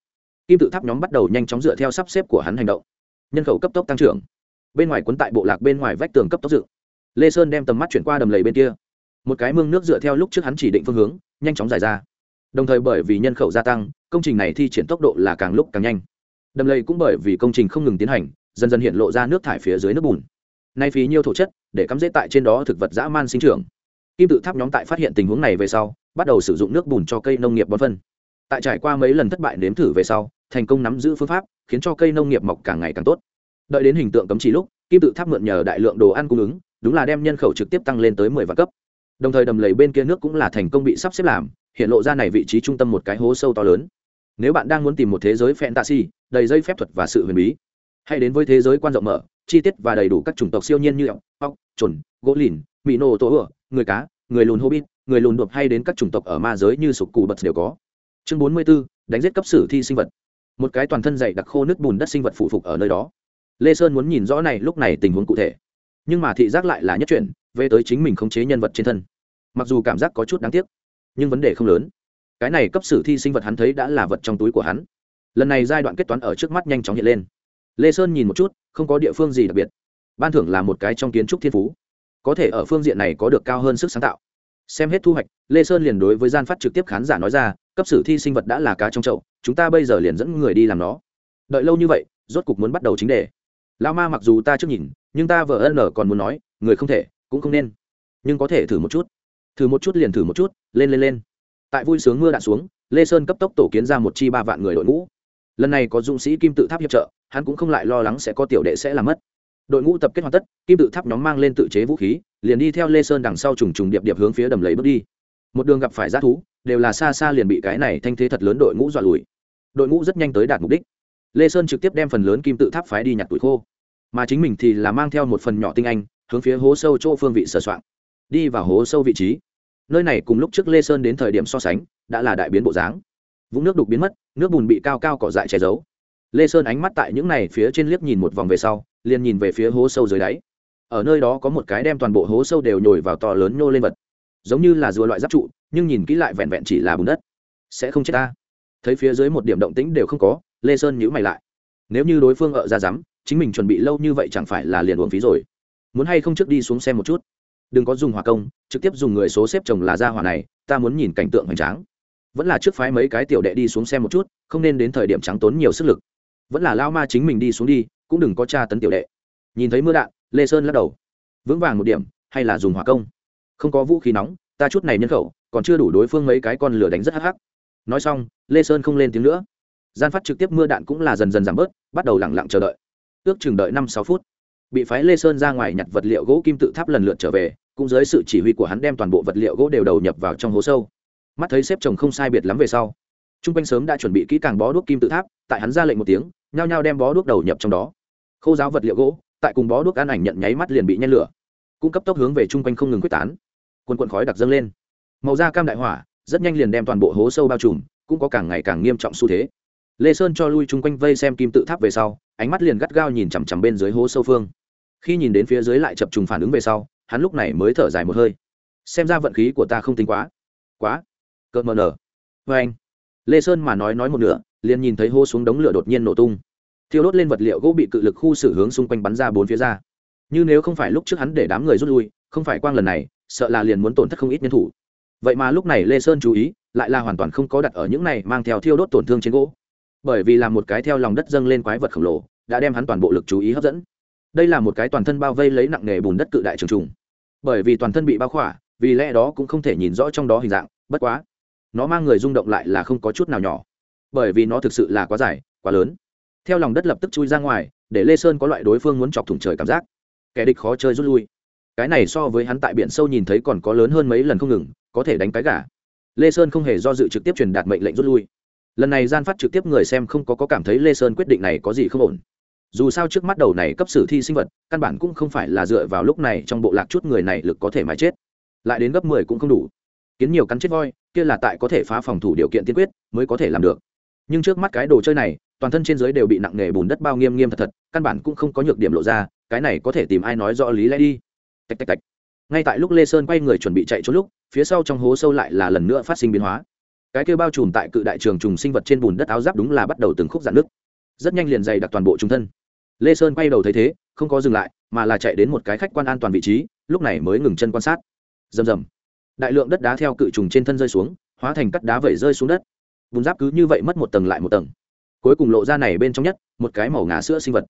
kim tự tháp nhóm bắt đầu nhanh chóng dựa theo sắp xếp của hắn hành động nhân khẩu cấp tốc tăng trưởng bên ngoài quấn tại bộ lạc bên ngoài vách tường cấp tốc dựng lê sơn đem tầm mắt chuyển qua đầm lầy bên kia. Một cái mương nước dựa theo lúc trước hắn chỉ định phương hướng, nhanh chóng dài ra. Đồng thời bởi vì nhân khẩu gia tăng, công trình này thi triển tốc độ là càng lúc càng nhanh. Đầm lầy cũng bởi vì công trình không ngừng tiến hành, dần dần hiện lộ ra nước thải phía dưới nước bùn. Nay phí nhiều thổ chất, để cắm dễ tại trên đó thực vật dã man sinh trưởng. Kim tự tháp nhóm tại phát hiện tình huống này về sau, bắt đầu sử dụng nước bùn cho cây nông nghiệp bón phân. Tại trải qua mấy lần thất bại nếm thử về sau, thành công nắm giữ phương pháp, khiến cho cây nông nghiệp mọc càng ngày càng tốt. Đợi đến hình tượng cấm chỉ lúc, kim tự tháp mượn nhờ đại lượng đồ ăn cung ứng đúng là đem nhân khẩu trực tiếp tăng lên tới mười vạn cấp. Đồng thời đầm lầy bên kia nước cũng là thành công bị sắp xếp làm hiện lộ ra này vị trí trung tâm một cái hố sâu to lớn. Nếu bạn đang muốn tìm một thế giới fantasy đầy dây phép thuật và sự huyền bí hãy đến với thế giới quan rộng mở chi tiết và đầy đủ các chủng tộc siêu nhiên như ốc ốc chuẩn gỗ lìn mỹ nô tổ ửa người cá người lùn hobbit người lùn đột hay đến các chủng tộc ở ma giới như sục cù bật đều có. Chương bốn mươi 44, đánh giết cấp sử thi sinh vật. Một cái toàn thân dày đặc khô nước bùn đất sinh vật phụ phục ở nơi đó. Lê sơn muốn nhìn rõ này lúc này tình huống cụ thể nhưng mà thị giác lại là nhất chuyển, về tới chính mình khống chế nhân vật trên thân. Mặc dù cảm giác có chút đáng tiếc, nhưng vấn đề không lớn. Cái này cấp sử thi sinh vật hắn thấy đã là vật trong túi của hắn. Lần này giai đoạn kết toán ở trước mắt nhanh chóng hiện lên. Lê sơn nhìn một chút, không có địa phương gì đặc biệt. Ban thưởng là một cái trong kiến trúc thiên phú. Có thể ở phương diện này có được cao hơn sức sáng tạo. Xem hết thu hoạch, lê sơn liền đối với gian phát trực tiếp khán giả nói ra, cấp sử thi sinh vật đã là cá trong chậu, chúng ta bây giờ liền dẫn người đi làm nó. Đợi lâu như vậy, rốt cục muốn bắt đầu chính đề lao ma mặc dù ta trước nhìn, nhưng ta vợ ân còn muốn nói, người không thể, cũng không nên. Nhưng có thể thử một chút. Thử một chút liền thử một chút, lên lên lên. Tại vui sướng mưa đạn xuống, lê sơn cấp tốc tổ kiến ra một chi ba vạn người đội ngũ. Lần này có dũng sĩ kim tự tháp hiệp trợ, hắn cũng không lại lo lắng sẽ có tiểu đệ sẽ làm mất. Đội ngũ tập kết hoàn tất, kim tự tháp nhóm mang lên tự chế vũ khí, liền đi theo lê sơn đằng sau trùng trùng điệp điệp hướng phía đầm lầy bước đi. Một đường gặp phải g thú, đều là xa xa liền bị cái này thanh thế thật lớn đội ngũ dọa lùi. Đội ngũ rất nhanh tới đạt mục đích. Lê sơn trực tiếp đem phần lớn kim tự tháp phái đi nhặt tuổi khô mà chính mình thì là mang theo một phần nhỏ tinh anh, hướng phía hố sâu chỗ phương vị sửa soạn đi vào hố sâu vị trí. Nơi này cùng lúc trước lê sơn đến thời điểm so sánh, đã là đại biến bộ dáng. Vũng nước đục biến mất, nước bùn bị cao cao cỏ dại che giấu. Lê sơn ánh mắt tại những này phía trên liếc nhìn một vòng về sau, liền nhìn về phía hố sâu dưới đáy. Ở nơi đó có một cái đem toàn bộ hố sâu đều nhồi vào to lớn nhô lên vật. Giống như là rùa loại giáp trụ, nhưng nhìn kỹ lại vẹn vẹn chỉ là bùn đất. Sẽ không chết ta. Thấy phía dưới một điểm động tĩnh đều không có, lê sơn nhữ mày lại. Nếu như đối phương ở ra rắm chính mình chuẩn bị lâu như vậy chẳng phải là liền uống phí rồi. Muốn hay không trước đi xuống xem một chút? Đừng có dùng hỏa công, trực tiếp dùng người số xếp chồng là ra hỏa này, ta muốn nhìn cảnh tượng hoành tráng. Vẫn là trước phái mấy cái tiểu đệ đi xuống xem một chút, không nên đến thời điểm trắng tốn nhiều sức lực. Vẫn là lao ma chính mình đi xuống đi, cũng đừng có tra tấn tiểu đệ. Nhìn thấy mưa đạn, lê sơn lắc đầu. Vững vàng một điểm, hay là dùng hỏa công? Không có vũ khí nóng, ta chút này nhân khẩu, còn chưa đủ đối phương mấy cái con lửa đánh rất hắc hắc. Nói xong, lê sơn không lên tiếng nữa. Gian phát trực tiếp mưa đạn cũng là dần dần giảm bớt, bắt đầu lẳng lặng chờ đợi ước chừng đợi năm sáu phút. Bị phái lê sơn ra ngoài nhặt vật liệu gỗ kim tự tháp lần lượt trở về, cũng dưới sự chỉ huy của hắn đem toàn bộ vật liệu gỗ đều đầu nhập vào trong hố sâu. Mắt thấy xếp chồng không sai biệt lắm về sau t r u n g quanh sớm đã chuẩn bị kỹ càng bó đuốc kim tự tháp, tại hắn ra lệnh một tiếng, nhao nhao đem bó đuốc đầu nhập trong đó. Khâu giáo vật liệu gỗ, tại cùng bó đuốc ăn ảnh nhận nháy mắt liền bị nhen lửa cũng cấp tốc hướng về chung quanh không ngừng quyết tán. Quần quần khói đặc dâng lên. Màu da cam đại hỏa, rất nhanh liền đem toàn bộ hố sâu bao trùm, cũng có càng ngày càng nghiêm trọng xu thế lê sơn cho lui chung quanh vây xem kim tự tháp về sau, ánh mắt liền gắt gao nhìn chằm chằm bên dưới hố sâu phương. Khi nhìn đến phía dưới lại chập trùng phản ứng về sau, hắn lúc này mới thở dài một hơi. Xem ra vận khí của ta không tính quá. Quá. Cợt mờ nở. Vê anh. Lê sơn mà nói nói một nửa, liền nhìn thấy hô xuống đống lửa đột nhiên nổ tung. Thiêu đốt lên vật liệu gỗ bị cự lực khu xử hướng xung quanh bắn ra bốn phía ra. Như nếu không phải lúc trước hắn để đám người rút lui, không phải quang lần này, sợ là liền muốn tổn thất không ít nhân thủ. Vậy mà lúc này lê sơn chú ý, lại là hoàn toàn không có đặt ở những này mang theo thiêu đốt tổn thương trên gỗ bởi vì là một cái theo lòng đất dâng lên quái vật khổng lồ, đã đem hắn toàn bộ lực chú ý hấp dẫn. Đây là một cái toàn thân bao vây lấy nặng nghề bùn đất cự đại trường trùng. Bởi vì toàn thân bị bao khỏa, vì lẽ đó cũng không thể nhìn rõ trong đó hình dạng, bất quá, nó mang người rung động lại là không có chút nào nhỏ. Bởi vì nó thực sự là quá dài, quá lớn. Theo lòng đất lập tức chui ra ngoài, để lê sơn có loại đối phương muốn chọc thủng trời cảm giác. Kẻ địch khó chơi rút lui. Cái này so với hắn tại biển sâu nhìn thấy còn có lớn hơn mấy lần không ngừng, có thể đánh cái gà. Lê sơn không hề do dự trực tiếp truyền đạt mệnh lệnh rút lui lần này gian phát trực tiếp người xem không có, có cảm thấy lê sơn quyết định này có gì không ổn. Dù sao trước mắt đầu này cấp sử thi sinh vật căn bản cũng không phải là dựa vào lúc này trong bộ lạc chút người này lực có thể mà chết. Lại đến gấp mười cũng không đủ. Kiến nhiều cắn chết voi kia là tại có thể phá phòng thủ điều kiện tiên quyết mới có thể làm được. Nhưng trước mắt cái đồ chơi này toàn thân trên dưới đều bị nặng nghề bùn đất bao nghiêm nghiêm thật thật căn bản cũng không có nhược điểm lộ ra cái này có thể tìm ai nói rõ lý lẽ đi. Tạch tạch tạch. Ngay tại lúc lê sơn quay người chuẩn bị chạy trốn lúc phía sau trong hố sâu lại là lần nữa phát sinh biến hóa cái kêu bao trùm tại cự đại trường trùng sinh vật trên bùn đất áo giáp đúng là bắt đầu từng khúc dạn nước rất nhanh liền dày đặt toàn bộ trung thân. Lê sơn quay đầu thấy thế, không có dừng lại, mà là chạy đến một cái khách quan an toàn vị trí, lúc này mới ngừng chân quan sát. Rầm rầm. Đại lượng đất đá theo cự trùng trên thân rơi xuống, hóa thành cắt đá vẩy rơi xuống đất. Bùn giáp cứ như vậy mất một tầng lại một tầng. Cuối cùng lộ ra này bên trong nhất, một cái màu ngà sữa sinh vật.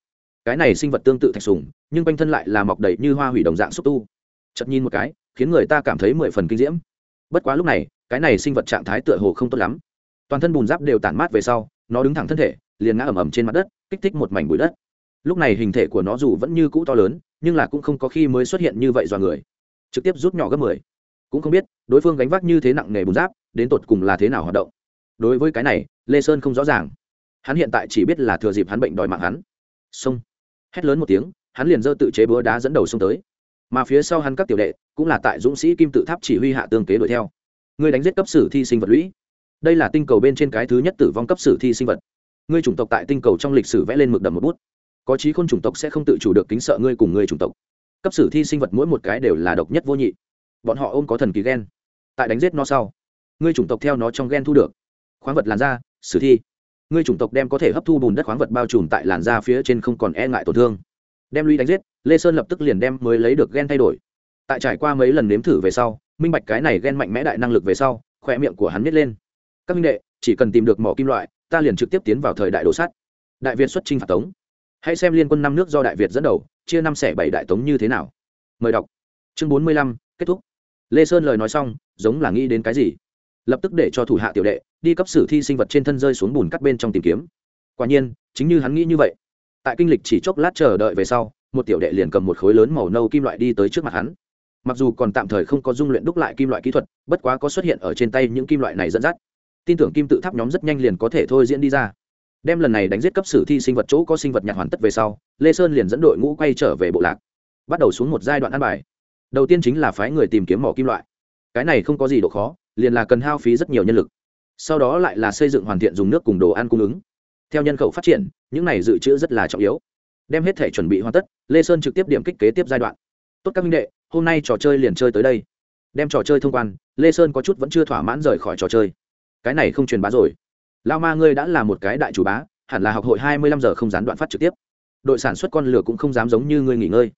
Cái này sinh vật tương tự thạch sùng, nhưng quanh thân lại là mọc đầy như hoa hủy đồng dạng xúc tu. Chật nhìn một cái, khiến người ta cảm thấy mười phần kinh diễm. Bất quá lúc này cái này sinh vật trạng thái tựa hồ không tốt lắm. Toàn thân bùn giáp đều tản mát về sau, nó đứng thẳng thân thể, liền ngã ầm ầm trên mặt đất, kích thích một mảnh bụi đất. Lúc này hình thể của nó dù vẫn như cũ to lớn, nhưng là cũng không có khi mới xuất hiện như vậy dọa người. Trực tiếp rút nhỏ gấp mười. Cũng không biết, đối phương gánh vác như thế nặng nề bùn giáp đến tột cùng là thế nào hoạt động. Đối với cái này, lê sơn không rõ ràng. Hắn hiện tại chỉ biết là thừa dịp hắn bệnh đòi mạng hắn. Xông hét lớn một tiếng, hắn liền dơ tự chế búa đá dẫn đầu xông tới. Mà phía sau hắn các tiểu đệ, cũng là tại dũng sĩ kim tự tháp chỉ huy hạ tương kế đuổi theo ngươi đánh giết cấp sử thi sinh vật lũy. Đây là tinh cầu bên trên cái thứ nhất tử vong cấp sử thi sinh vật. Ngươi chủng tộc tại tinh cầu trong lịch sử vẽ lên mực đầm một bút. Có trí khôn chủng tộc sẽ không tự chủ được kính sợ ngươi cùng ngươi chủng tộc. Cấp sử thi sinh vật mỗi một cái đều là độc nhất vô nhị. Bọn họ ôm có thần kỳ ghen tại đánh giết nó sau, ngươi chủng tộc theo nó trong ghen thu được khoáng vật làn da, sử thi. Ngươi chủng tộc đem có thể hấp thu bùn đất khoáng vật bao trùm tại làn da phía trên không còn e ngại tổn thương. Đem lũy đánh giết, lê sơn lập tức liền đem mới lấy được ghen thay đổi. Tại trải qua mấy lần nếm thử về sau minh bạch cái này ghen mạnh mẽ đại năng lực về sau, khoe miệng của hắn nhét lên. Các minh đệ, chỉ cần tìm được mỏ kim loại, ta liền trực tiếp tiến vào thời đại đồ sắt. Đại việt xuất chinh phạt tống. Hãy xem liên quân năm nước do đại việt dẫn đầu, chia năm xẻ bảy đại tống như thế nào. Mời đọc. Chương bốn mươi lăm, kết thúc. Lê sơn lời nói xong, giống là nghĩ đến cái gì? Lập tức để cho thủ hạ tiểu đệ, đi cấp sử thi sinh vật trên thân rơi xuống bùn cắt bên trong tìm kiếm. Quả nhiên, chính như hắn nghĩ như vậy. Tại kinh lịch chỉ chốc lát chờ đợi về sau, một tiểu đệ liền cầm một khối lớn màu nâu kim loại đi tới trước mặt hắn mặc dù còn tạm thời không có dung luyện đúc lại kim loại kỹ thuật, bất quá có xuất hiện ở trên tay những kim loại này dẫn dắt. Tin tưởng kim tự tháp nhóm rất nhanh liền có thể thôi diễn đi ra. Đem lần này đánh giết cấp sử thi sinh vật chỗ có sinh vật nhặt hoàn tất về sau, lê sơn liền dẫn đội ngũ quay trở về bộ lạc. Bắt đầu xuống một giai đoạn ăn bài. Đầu tiên chính là phái người tìm kiếm mỏ kim loại. Cái này không có gì độ khó, liền là cần hao phí rất nhiều nhân lực. Sau đó lại là xây dựng hoàn thiện dùng nước cùng đồ ăn cung ứng. Theo nhân khẩu phát triển, những này dự trữ rất là trọng yếu. Đem hết thể chuẩn bị hoàn tất, lê sơn trực tiếp điểm kích kế tiếp giai đoạn. Tốt các minh đệ hôm nay trò chơi liền chơi tới đây. Đem trò chơi thông quan, lê sơn có chút vẫn chưa thỏa mãn rời khỏi trò chơi. Cái này không truyền bá rồi. Lao ma ngươi đã là một cái đại chủ bá, hẳn là học hội hai mươi lăm giờ không gián đoạn phát trực tiếp. Đội sản xuất con lửa cũng không dám giống như ngươi nghỉ ngơi.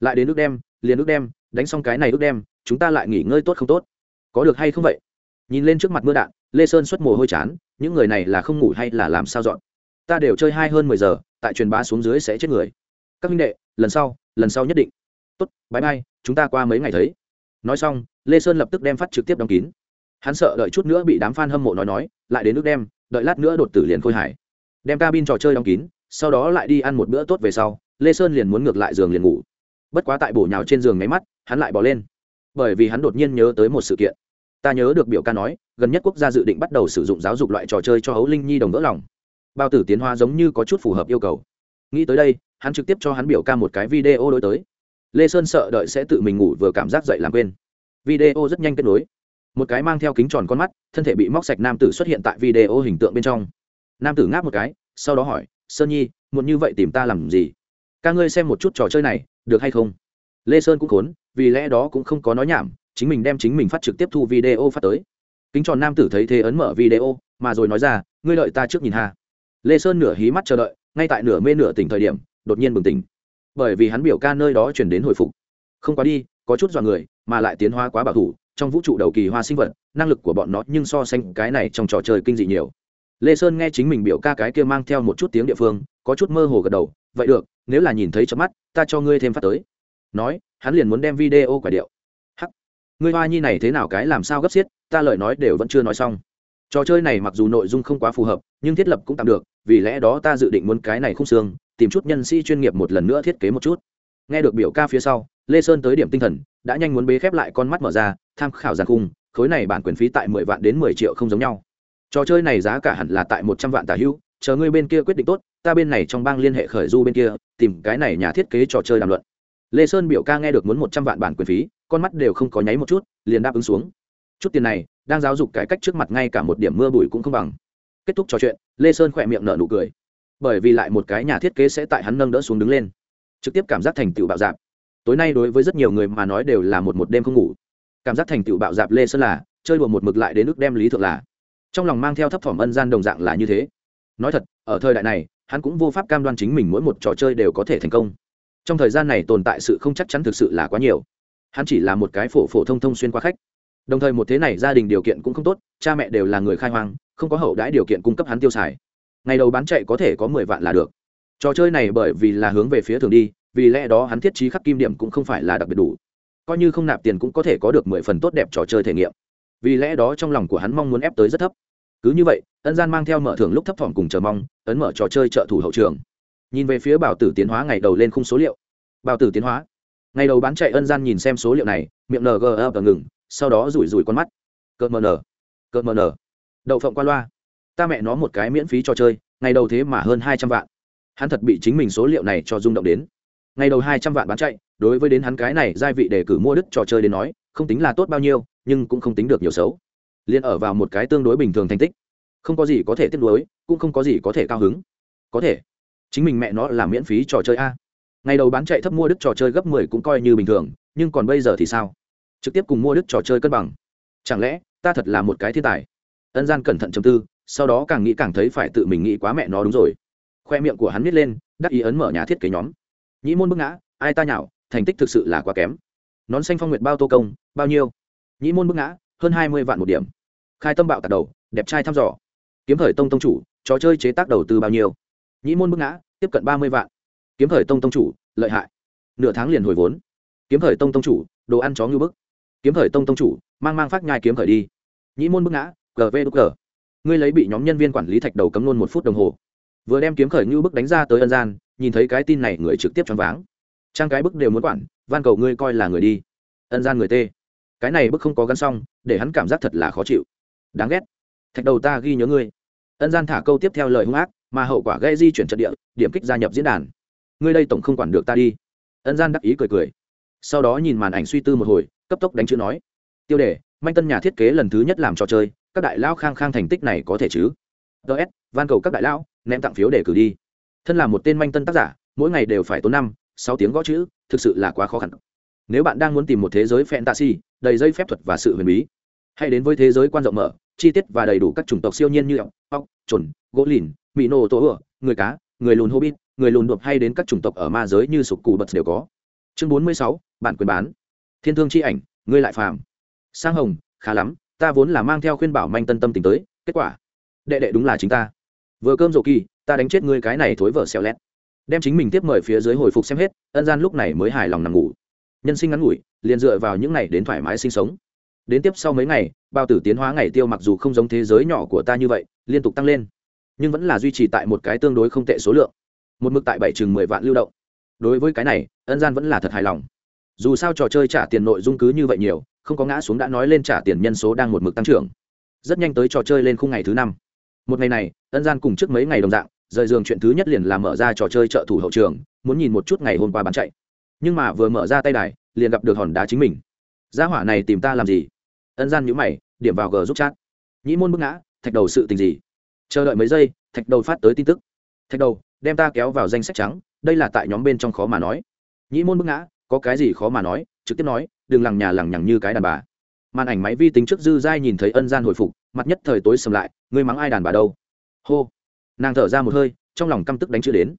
Lại đến nước đem, liền nước đem, đánh xong cái này nước đem, chúng ta lại nghỉ ngơi tốt không tốt? Có được hay không vậy? Nhìn lên trước mặt mưa đạn, lê sơn xuất mồ hôi chán, những người này là không ngủ hay là làm sao dọn? Ta đều chơi hai hơn mười giờ, tại truyền bá xuống dưới sẽ chết người. Các minh đệ, lần sau lần sau nhất định. Tốt bãi bay chúng ta qua mấy ngày thấy. Nói xong, lê sơn lập tức đem phát trực tiếp đóng kín. Hắn sợ đợi chút nữa bị đám f a n hâm mộ nói nói, lại đến nước đem, đợi lát nữa đột tử liền khôi hải đem cabin trò chơi đóng kín, sau đó lại đi ăn một bữa tốt về sau, lê sơn liền muốn ngược lại giường liền ngủ. Bất quá tại bổ nhào trên giường máy mắt, hắn lại bỏ lên. Bởi vì hắn đột nhiên nhớ tới một sự kiện. Ta nhớ được biểu ca nói, gần nhất quốc gia dự định bắt đầu sử dụng giáo dục loại trò chơi cho hấu linh nhi đồng vỡ lòng. Bao tử tiến hóa giống như có chút phù hợp yêu cầu. Nghĩ tới đây, hắn trực tiếp cho hắn biểu ca một cái video đối tới lê sơn sợ đợi sẽ tự mình ngủ vừa cảm giác dậy làm quên. Video rất nhanh kết nối. Một cái mang theo kính tròn con mắt, thân thể bị móc sạch nam tử xuất hiện tại video hình tượng bên trong. Nam tử ngáp một cái, sau đó hỏi, sơn nhi muốn như vậy tìm ta làm gì? Ca ngươi xem một chút trò chơi này, được hay không? Lê sơn cũng khốn, vì lẽ đó cũng không có nói nhảm, chính mình đem chính mình phát trực tiếp thu video phát tới. Kính tròn nam tử thấy thế ấn mở video, mà rồi nói ra, ngươi đợi ta trước nhìn ha. Lê sơn nửa hí mắt chờ đợi, ngay tại nửa mê nửa tỉnh thời điểm, đột nhiên bừng tỉnh bởi vì hắn biểu ca nơi đó chuyển đến hồi phục. Không quá đi, có chút dọa người, mà lại tiến hóa quá bảo thủ, trong vũ trụ đầu kỳ hoa sinh vật, năng lực của bọn nó nhưng so sánh cái này trong trò chơi kinh dị nhiều. Lê sơn nghe chính mình biểu ca cái kia mang theo một chút tiếng địa phương, có chút mơ hồ gật đầu, vậy được, nếu là nhìn thấy chớp mắt, ta cho ngươi thêm phát tới. Nói, hắn liền muốn đem video quả điệu. Hắc, ngươi hoa nhi này thế nào cái làm sao gấp xiết, ta lời nói đều vẫn chưa nói xong. Trò chơi này mặc dù nội dung không quá phù hợp, nhưng thiết lập cũng tạm được, vì lẽ đó ta dự định muốn cái này không xương tìm chút nhân sĩ chuyên nghiệp một lần nữa thiết kế một chút. Nghe được biểu ca phía sau, lê sơn tới điểm tinh thần, đã nhanh muốn bế khép lại con mắt mở ra, tham khảo giàn khung, khối này bản quyền phí tại mười vạn đến mười triệu không giống nhau. Trò chơi này giá cả hẳn là tại một trăm vạn tả hữu, chờ ngươi bên kia quyết định tốt, ta bên này trong bang liên hệ khởi du bên kia, tìm cái này nhà thiết kế trò chơi đàm luận. Lê sơn biểu ca nghe được muốn một trăm vạn bản quyền phí, con mắt đều không có nháy một chút, liền đáp ứng xuống. Chút tiền này, đang giáo dục cải cách trước mặt ngay cả một điểm mưa bụi cũng không bằng. Kết thúc trò chuyện, lê sơn khỏe miệng nở nụ cười bởi vì lại một cái nhà thiết kế sẽ tại hắn nâng đỡ xuống đứng lên. Trực tiếp cảm giác thành tựu bạo dạp. Tối nay đối với rất nhiều người mà nói đều là một một đêm không ngủ. Cảm giác thành tựu bạo dạp lê sơn là, chơi đùa một mực lại đến nước đem lý thượng là. Trong lòng mang theo thấp thỏm ân gian đồng dạng là như thế. Nói thật, ở thời đại này, hắn cũng vô pháp cam đoan chính mình mỗi một trò chơi đều có thể thành công. Trong thời gian này tồn tại sự không chắc chắn thực sự là quá nhiều. Hắn chỉ là một cái phổ phổ thông thông xuyên qua khách. Đồng thời một thế này gia đình điều kiện cũng không tốt, cha mẹ đều là người khai hoang, không có hậu đãi điều kiện cung cấp hắn tiêu xài ngày đầu bán chạy có thể có mười vạn là được. Trò chơi này bởi vì là hướng về phía thường đi, vì lẽ đó hắn thiết trí khắc kim điểm cũng không phải là đặc biệt đủ. Coi như không nạp tiền cũng có thể có được mười phần tốt đẹp trò chơi thể nghiệm. Vì lẽ đó trong lòng của hắn mong muốn ép tới rất thấp. Cứ như vậy, ân gian mang theo mở thưởng lúc thấp thỏm cùng chờ mong, ấn mở trò chơi trợ thủ hậu trường. Nhìn về phía bảo tử tiến hóa ngày đầu lên khung số liệu. Bảo tử tiến hóa. Ngày đầu bán chạy ân gian nhìn xem số liệu này, miệng ng ập ngừng, sau đó rủi rủi con mắt. Cợt mờ nở. Cợt mờ nở. Đậu phộng qua loa ta mẹ nó một cái miễn phí trò chơi, ngày đầu thế mà hơn hai trăm vạn. Hắn thật bị chính mình số liệu này cho rung động đến. Ngày đầu hai trăm vạn bán chạy, đối với đến hắn cái này giai vị để cử mua đức trò chơi đến nói, không tính là tốt bao nhiêu, nhưng cũng không tính được nhiều xấu. Liên ở vào một cái tương đối bình thường thành tích. Không có gì có thể tiếp nối cũng không có gì có thể cao hứng. Có thể. Chính mình mẹ nó là miễn phí trò chơi a. Ngày đầu bán chạy thấp mua đức trò chơi gấp mười cũng coi như bình thường, nhưng còn bây giờ thì sao? Trực tiếp cùng mua đức trò chơi cân bằng. Chẳng lẽ, ta thật là một cái thiên tài? Ân gian cẩn thận chầm tư sau đó càng nghĩ càng thấy phải tự mình nghĩ quá mẹ nó đúng rồi. Khoe miệng của hắn nít lên, đắc ý ấn mở nhà thiết kế nhóm. Nhĩ môn bức ngã, ai ta nhảo, thành tích thực sự là quá kém. Nón xanh phong nguyệt bao tô công, bao nhiêu? Nhĩ môn bức ngã, hơn hai mươi vạn một điểm. Khai tâm bạo tạt đầu, đẹp trai thăm dò. Kiếm khởi tông tông chủ, trò chơi chế tác đầu tư bao nhiêu? Nhĩ môn bức ngã, tiếp cận ba mươi vạn. Kiếm khởi tông tông chủ, lợi hại. Nửa tháng liền hồi vốn. Kiếm khởi tông tông chủ, đồ ăn chó ngư bức. Kiếm khởi tông tông chủ, mang mang phát nhai kiếm khởi đi. Nhĩ môn bức ngã gv đúc g ngươi lấy bị nhóm nhân viên quản lý thạch đầu cấm nôn một phút đồng hồ. Vừa đem kiếm khởi như bức đánh ra tới ân gian, nhìn thấy cái tin này người trực tiếp choáng váng. Trang cái bức đều muốn quản, van cầu ngươi coi là người đi. Ân gian người tê. Cái này bức không có gắn xong, để hắn cảm giác thật là khó chịu. Đáng ghét. Thạch đầu ta ghi nhớ ngươi. Ân gian thả câu tiếp theo lời hung ác, mà hậu quả gây di chuyển trận địa, điểm kích gia nhập diễn đàn. Ngươi đây tổng không quản được ta đi. Ân gian đắc ý cười cười. Sau đó nhìn màn ảnh suy tư một hồi, cấp tốc đánh chữ nói. Tiêu đề, manh tân nhà thiết kế lần thứ nhất làm trò chơi các đại lao khang khang thành tích này có thể chứ? Ts van cầu các đại lao ném tặng phiếu để cử đi. Thân là một tên manh tân tác giả, mỗi ngày đều phải tốn năm, sáu tiếng gõ chữ, thực sự là quá khó khăn. Nếu bạn đang muốn tìm một thế giới fantasy, đầy dây phép thuật và sự huyền bí, hãy đến với thế giới quan rộng mở, chi tiết và đầy đủ các chủng tộc siêu nhiên như ốc ốc chuẩn gỗ lìn mỹ nô tổ ựa, người cá, người lùn hobbit, người lùn đột hay đến các chủng tộc ở ma giới như sục cù bật đều có. Chương bốn mươi sáu, bản quyền bán. Thiên thương chi ảnh, ngươi lại phàm. Sang hồng, khá lắm ta vốn là mang theo khuyên bảo manh tân tâm tình tới, kết quả, đệ đệ đúng là chính ta. Vừa cơm rộ kỳ, ta đánh chết ngươi cái này thối vở xeo lét đem chính mình tiếp mời phía dưới hồi phục xem hết, ân gian lúc này mới hài lòng nằm ngủ. Nhân sinh ngắn ngủi, liền dựa vào những ngày đến thoải mái sinh sống. Đến tiếp sau mấy ngày, bao tử tiến hóa ngày tiêu mặc dù không giống thế giới nhỏ của ta như vậy, liên tục tăng lên. Nhưng vẫn là duy trì tại một cái tương đối không tệ số lượng. Một mực tại bảy chừng mười vạn lưu động. Đối với cái này, ân gian vẫn là thật hài lòng. Dù sao trò chơi trả tiền nội dung cứ như vậy nhiều không có ngã xuống đã nói lên trả tiền nhân số đang một mực tăng trưởng. Rất nhanh tới trò chơi lên khung ngày thứ năm. Một ngày này, ân gian cùng trước mấy ngày đồng dạng, rời giường chuyện thứ nhất liền là mở ra trò chơi trợ thủ hậu trường, muốn nhìn một chút ngày hôm qua bán chạy. Nhưng mà vừa mở ra tay đài, liền gặp được hòn đá chính mình. Gia hỏa này tìm ta làm gì? Ân gian nhữ mày, điểm vào g giúp chat. Nhĩ môn bức ngã, thạch đầu sự tình gì? Chờ đợi mấy giây, thạch đầu phát tới tin tức. Thạch đầu, đem ta kéo vào danh sách trắng, đây là tại nhóm bên trong khó mà nói. Nhĩ môn bức ngã, có cái gì khó mà nói, trực tiếp nói đừng lằng nhà lằng nhằng như cái đàn bà. Màn ảnh máy vi tính trước dư dai nhìn thấy ân gian hồi phục, mặt nhất thời tối sầm lại, ngươi mắng ai đàn bà đâu? Hô. Nàng thở ra một hơi, trong lòng căm tức đánh chữ đến.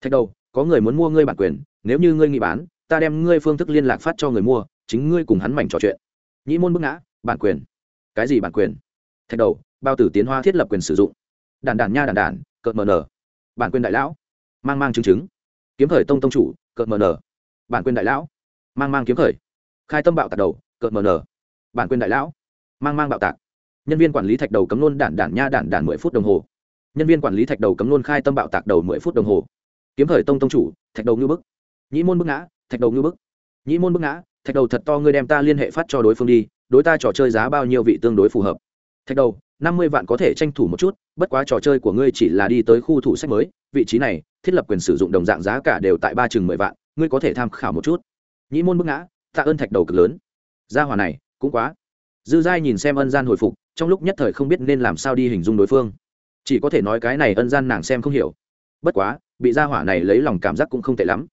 Thạch đầu, có người muốn mua ngươi bản quyền, nếu như ngươi nghĩ bán, ta đem ngươi phương thức liên lạc phát cho người mua, chính ngươi cùng hắn mảnh trò chuyện. Nhĩ môn bức ngã, bản quyền. Cái gì bản quyền? Thạch đầu, bao tử tiến hoa thiết lập quyền sử dụng. Đàn đàn nha đàn đàn, cợt mờ nở. Bản quyền đại lão. Mang mang chứng chứng. Kiếm khởi tông tông chủ, cợt mờ nở. Bản quyền đại lão. Mang mang kiếm khởi khai tâm bạo tạc đầu, cợt mờ nở. Bản quyền đại lão, mang mang bạo tạc. Nhân viên quản lý thạch đầu cấm nôn đản đản nha đản đản mười phút đồng hồ. Nhân viên quản lý thạch đầu cấm nôn khai tâm bạo tạc đầu mười phút đồng hồ. Kiếm thời tông tông chủ, thạch đầu ngư bức. Nhĩ môn bức ngã, thạch đầu ngư bức. Nhĩ môn bức ngã, thạch đầu thật to ngươi đem ta liên hệ phát cho đối phương đi, đối ta trò chơi giá bao nhiêu vị tương đối phù hợp. Thạch đầu, năm mươi vạn có thể tranh thủ một chút, bất quá trò chơi của ngươi chỉ là đi tới khu thủ sách mới, vị trí này, thiết lập quyền sử dụng đồng dạng giá cả đều tại ba chừng mười vạn, ngươi có thể tham khảo một chút. Nhĩ môn bức ngã tạ ơn thạch đầu cực lớn. Gia hòa này, cũng quá. Dư giai nhìn xem ân gian hồi phục, trong lúc nhất thời không biết nên làm sao đi hình dung đối phương. Chỉ có thể nói cái này ân gian nàng xem không hiểu. Bất quá, bị gia hỏa này lấy lòng cảm giác cũng không tệ lắm.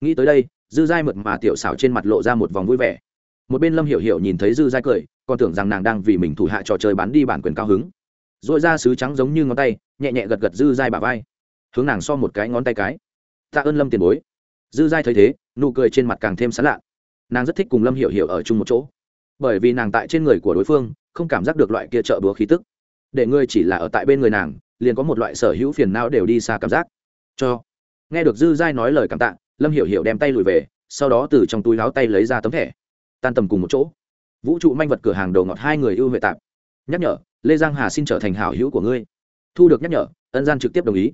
Nghĩ tới đây, dư giai mượt mà tiểu xảo trên mặt lộ ra một vòng vui vẻ. Một bên lâm hiểu hiểu nhìn thấy dư giai cười, còn tưởng rằng nàng đang vì mình thủ hạ trò chơi bán đi bản quyền cao hứng. R ồ i ra sứ trắng giống như ngón tay, nhẹ nhẹ gật gật dư giai bà vai. Hướng nàng so một cái ngón tay cái. Tạ ơn lâm tiền bối. Dư giai thấy thế, nụ cười trên mặt càng thêm sán lạ nàng rất thích cùng lâm hiểu hiểu ở chung một chỗ bởi vì nàng tại trên người của đối phương không cảm giác được loại kia trợ búa khí tức để ngươi chỉ là ở tại bên người nàng liền có một loại sở hữu phiền não đều đi xa cảm giác cho nghe được dư giai nói lời cảm tạ lâm hiểu hiểu đem tay lùi về sau đó từ trong túi láo tay lấy ra tấm thẻ tan tầm cùng một chỗ vũ trụ manh vật cửa hàng đầu ngọt hai người ưu huệ tạp nhắc nhở lê giang hà xin trở thành hảo hữu của ngươi thu được nhắc nhở ân gian trực tiếp đồng ý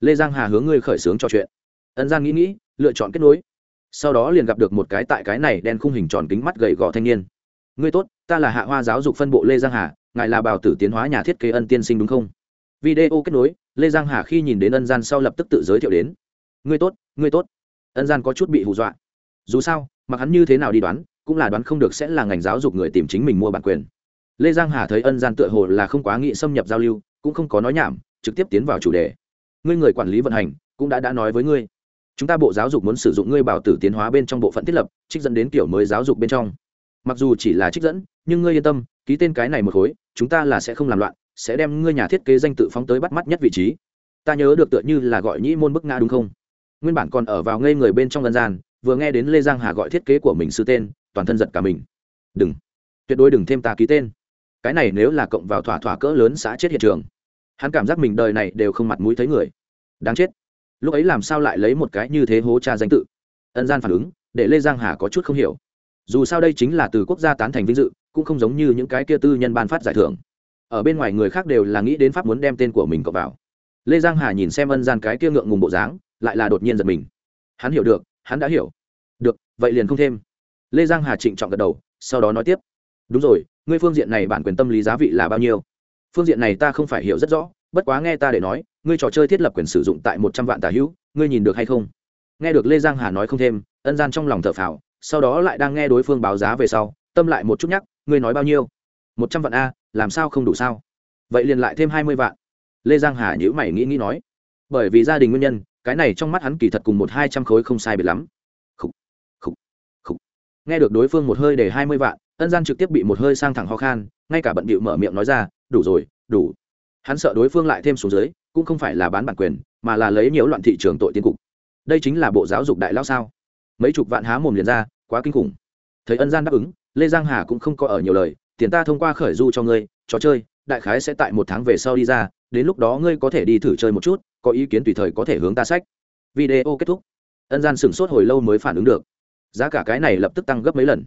lê giang hà hướng ngươi khởi xướng trò chuyện ân gian nghĩ nghĩ lựa chọn kết nối sau đó liền gặp được một cái tại cái này đen khung hình tròn kính mắt gầy gò thanh niên. Ngươi tốt, ta là hạ hoa giáo dục phân bộ lê giang hà, ngài là bào tử tiến hóa nhà thiết kế ân tiên sinh đúng không? Video kết nối, lê giang hà khi nhìn đến ân gian sau lập tức tự giới thiệu đến. Ngươi tốt ngươi tốt. Ân gian có chút bị hù dọa. Dù sao, mặc hắn như thế nào đi đoán, cũng là đoán không được sẽ là ngành giáo dục người tìm chính mình mua bản quyền. Lê giang hà thấy ân gian tựa hồ là không quá nghị xâm nhập giao lưu, cũng không có nói nhảm, trực tiếp tiến vào chủ đề. Ngươi người quản lý vận hành, cũng đã đã nói với ngươi chúng ta bộ giáo dục muốn sử dụng ngươi bảo tử tiến hóa bên trong bộ phận thiết lập, trích dẫn đến kiểu mới giáo dục bên trong. Mặc dù chỉ là trích dẫn, nhưng ngươi yên tâm, ký tên cái này một khối, chúng ta là sẽ không làm loạn, sẽ đem ngươi nhà thiết kế danh tự phóng tới bắt mắt nhất vị trí. Ta nhớ được tựa như là gọi nhĩ môn bức ngã đúng không? Nguyên bản còn ở vào ngây người bên trong dân gian, vừa nghe đến lê giang hà gọi thiết kế của mình sư tên, toàn thân giật cả mình. Đừng. Tuyệt đối đừng thêm ta ký tên. Cái này nếu là cộng vào thỏa thỏa cỡ lớn xã chết hiện trường. Hắn cảm giác mình đời này đều không mặt mũi thấy người. Đáng chết lúc ấy làm sao lại lấy một cái như thế hố cha danh tự? Ân gian phản ứng, để lê giang hà có chút không hiểu. Dù sao đây chính là từ quốc gia tán thành vinh dự, cũng không giống như những cái kia tư nhân ban phát giải thưởng. Ở bên ngoài người khác đều là nghĩ đến pháp muốn đem tên của mình cộng vào. Lê giang hà nhìn xem ân gian cái kia ngượng ngùng bộ dáng, lại là đột nhiên giật mình. Hắn hiểu được, hắn đã hiểu. Được, vậy liền không thêm. Lê giang hà trịnh trọng gật đầu, sau đó nói tiếp. Đúng rồi, ngươi phương diện này bản quyền tâm lý giá vị là bao nhiêu? Phương diện này ta không phải hiểu rất rõ, bất quá nghe ta để nói ngươi trò chơi thiết lập quyền sử dụng tại một trăm vạn tà hữu ngươi nhìn được hay không? Nghe được lê giang hà nói không thêm ân gian trong lòng thở phào sau đó lại đang nghe đối phương báo giá về sau tâm lại một chút nhắc ngươi nói bao nhiêu? Một trăm vạn a làm sao không đủ sao? Vậy liền lại thêm hai mươi vạn. Lê giang hà nhữ mày nghĩ nghĩ nói. Bởi vì gia đình nguyên nhân cái này trong mắt hắn kỳ thật cùng một hai trăm khối không sai biệt lắm. Khủ, khủ, khủ. nghe được đối phương một hơi để hai mươi vạn ân gian trực tiếp bị một hơi sang thẳng ho khan ngay cả bận bịu mở miệng nói ra đủ rồi đủ. Hắn sợ đối phương lại thêm xuống dưới cũng không phải là bán bản quyền, mà là lấy nhiều loạn thị trường tội tiên cục. Đây chính là bộ giáo dục đại lao sao? Mấy chục vạn há mồm liền ra, quá kinh khủng. Thấy ân gian đáp ứng, lê giang hà cũng không có ở nhiều lời, tiền ta thông qua khởi du cho ngươi, trò chơi, đại khái sẽ tại một tháng về sau đi ra, đến lúc đó ngươi có thể đi thử chơi một chút, có ý kiến tùy thời có thể hướng ta sách. Video kết thúc. Ân gian sửng sốt hồi lâu mới phản ứng được. Giá cả cái này lập tức tăng gấp mấy lần.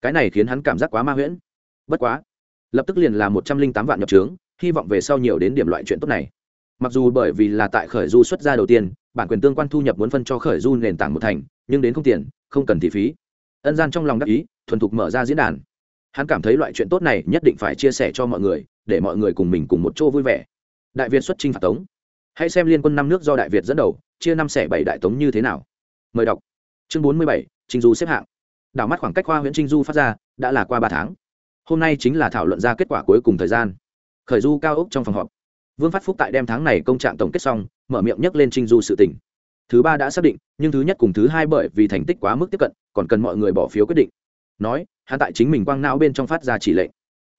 Cái này khiến hắn cảm giác quá ma huyễn. Bất quá, lập tức liền là một trăm linh tám vạn nhập trướng, hy vọng về sau nhiều đến điểm loại chuyện tốt này mặc dù bởi vì là tại khởi du xuất ra đầu tiên, bản quyền tương quan thu nhập muốn phân cho khởi du nền tảng một thành, nhưng đến không tiền, không cần thị phí. Ân gian trong lòng đắc ý, thuần thục mở ra diễn đàn. Hắn cảm thấy loại chuyện tốt này nhất định phải chia sẻ cho mọi người, để mọi người cùng mình cùng một chỗ vui vẻ. Đại việt xuất trinh phạt tống. Hãy xem liên quân năm nước do đại việt dẫn đầu, chia năm xẻ bảy đại tống như thế nào. Mời đọc. Chương bốn mươi bảy, trinh du xếp hạng. Đảo mắt khoảng cách khoa huyện trinh du phát ra, đã là qua ba tháng. Hôm nay chính là thảo luận ra kết quả cuối cùng thời gian. Khởi du cao ốc trong phòng họp vương phát phúc tại đem tháng này công trạng tổng kết xong, mở miệng nhắc lên trinh du sự tỉnh thứ ba đã xác định, nhưng thứ nhất cùng thứ hai bởi vì thành tích quá mức tiếp cận, còn cần mọi người bỏ phiếu quyết định. Nói, hắn tại chính mình quang não bên trong phát ra chỉ lệnh.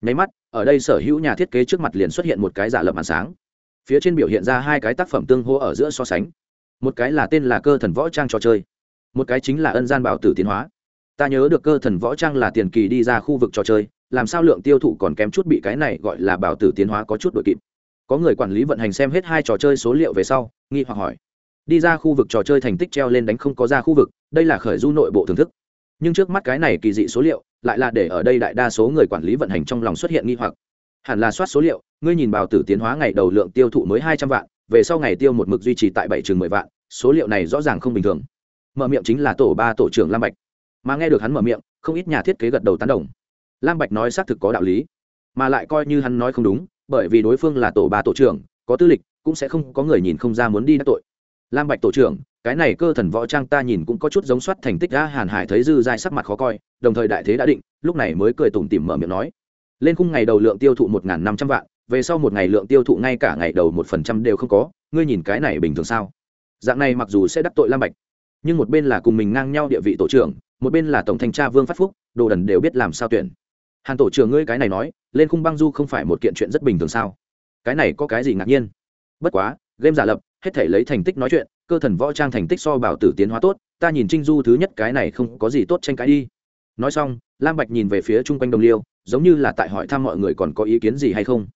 Nháy mắt, ở đây sở hữu nhà thiết kế trước mặt liền xuất hiện một cái giả lập màn sáng. Phía trên biểu hiện ra hai cái tác phẩm tương hô ở giữa so sánh. Một cái là tên là cơ thần võ trang trò chơi, một cái chính là ân gian bảo tử tiến hóa. Ta nhớ được cơ thần võ trang là tiền kỳ đi ra khu vực trò chơi, làm sao lượng tiêu thụ còn kém chút bị cái này gọi là bảo tử tiến hóa có chút đội kịp có người quản lý vận hành xem hết hai trò chơi số liệu về sau, nghi hoặc hỏi. Đi ra khu vực trò chơi thành tích treo lên đánh không có ra khu vực, đây là khởi du nội bộ thưởng thức. Nhưng trước mắt cái này kỳ dị số liệu, lại là để ở đây đại đa số người quản lý vận hành trong lòng xuất hiện nghi hoặc. Hẳn là soát số liệu, ngươi nhìn bảo tử tiến hóa ngày đầu lượng tiêu thụ mới hai trăm vạn, về sau ngày tiêu một mực duy trì tại bảy chừng mười vạn, số liệu này rõ ràng không bình thường. Mở miệng chính là tổ ba tổ trưởng lam bạch. Mà nghe được hắn mở miệng, không ít nhà thiết kế gật đầu tán đồng. Lam bạch nói xác thực có đạo lý, mà lại coi như hắn nói không đúng bởi vì đối phương là tổ ba tổ trưởng, có tư lịch, cũng sẽ không có người nhìn không ra muốn đi đắc tội. Lam bạch tổ trưởng, cái này cơ thần võ trang ta nhìn cũng có chút giống soát thành tích đã hàn hải thấy dư dai sắc mặt khó coi, đồng thời đại thế đã định, lúc này mới cười tủm tỉm mở miệng nói. Lên khung ngày đầu lượng tiêu thụ một năm trăm vạn, về sau một ngày lượng tiêu thụ ngay cả ngày đầu một phần trăm đều không có, ngươi nhìn cái này bình thường sao? Dạng này mặc dù sẽ đắc tội lam bạch, nhưng một bên là cùng mình ngang nhau địa vị tổ trưởng, một bên là tổng thanh tra vương phát phúc, đồ đần đều biết làm sao tuyển hàn tổ trưởng ngươi cái này nói, lên khung băng du không phải một kiện chuyện rất bình thường sao? Cái này có cái gì ngạc nhiên? Bất quá, game giả lập, hết thể lấy thành tích nói chuyện, cơ thần võ trang thành tích so bảo tử tiến hóa tốt, ta nhìn trinh du thứ nhất cái này không có gì tốt tranh cãi đi. Nói xong, lam bạch nhìn về phía chung quanh đồng liêu, giống như là tại hỏi thăm mọi người còn có ý kiến gì hay không.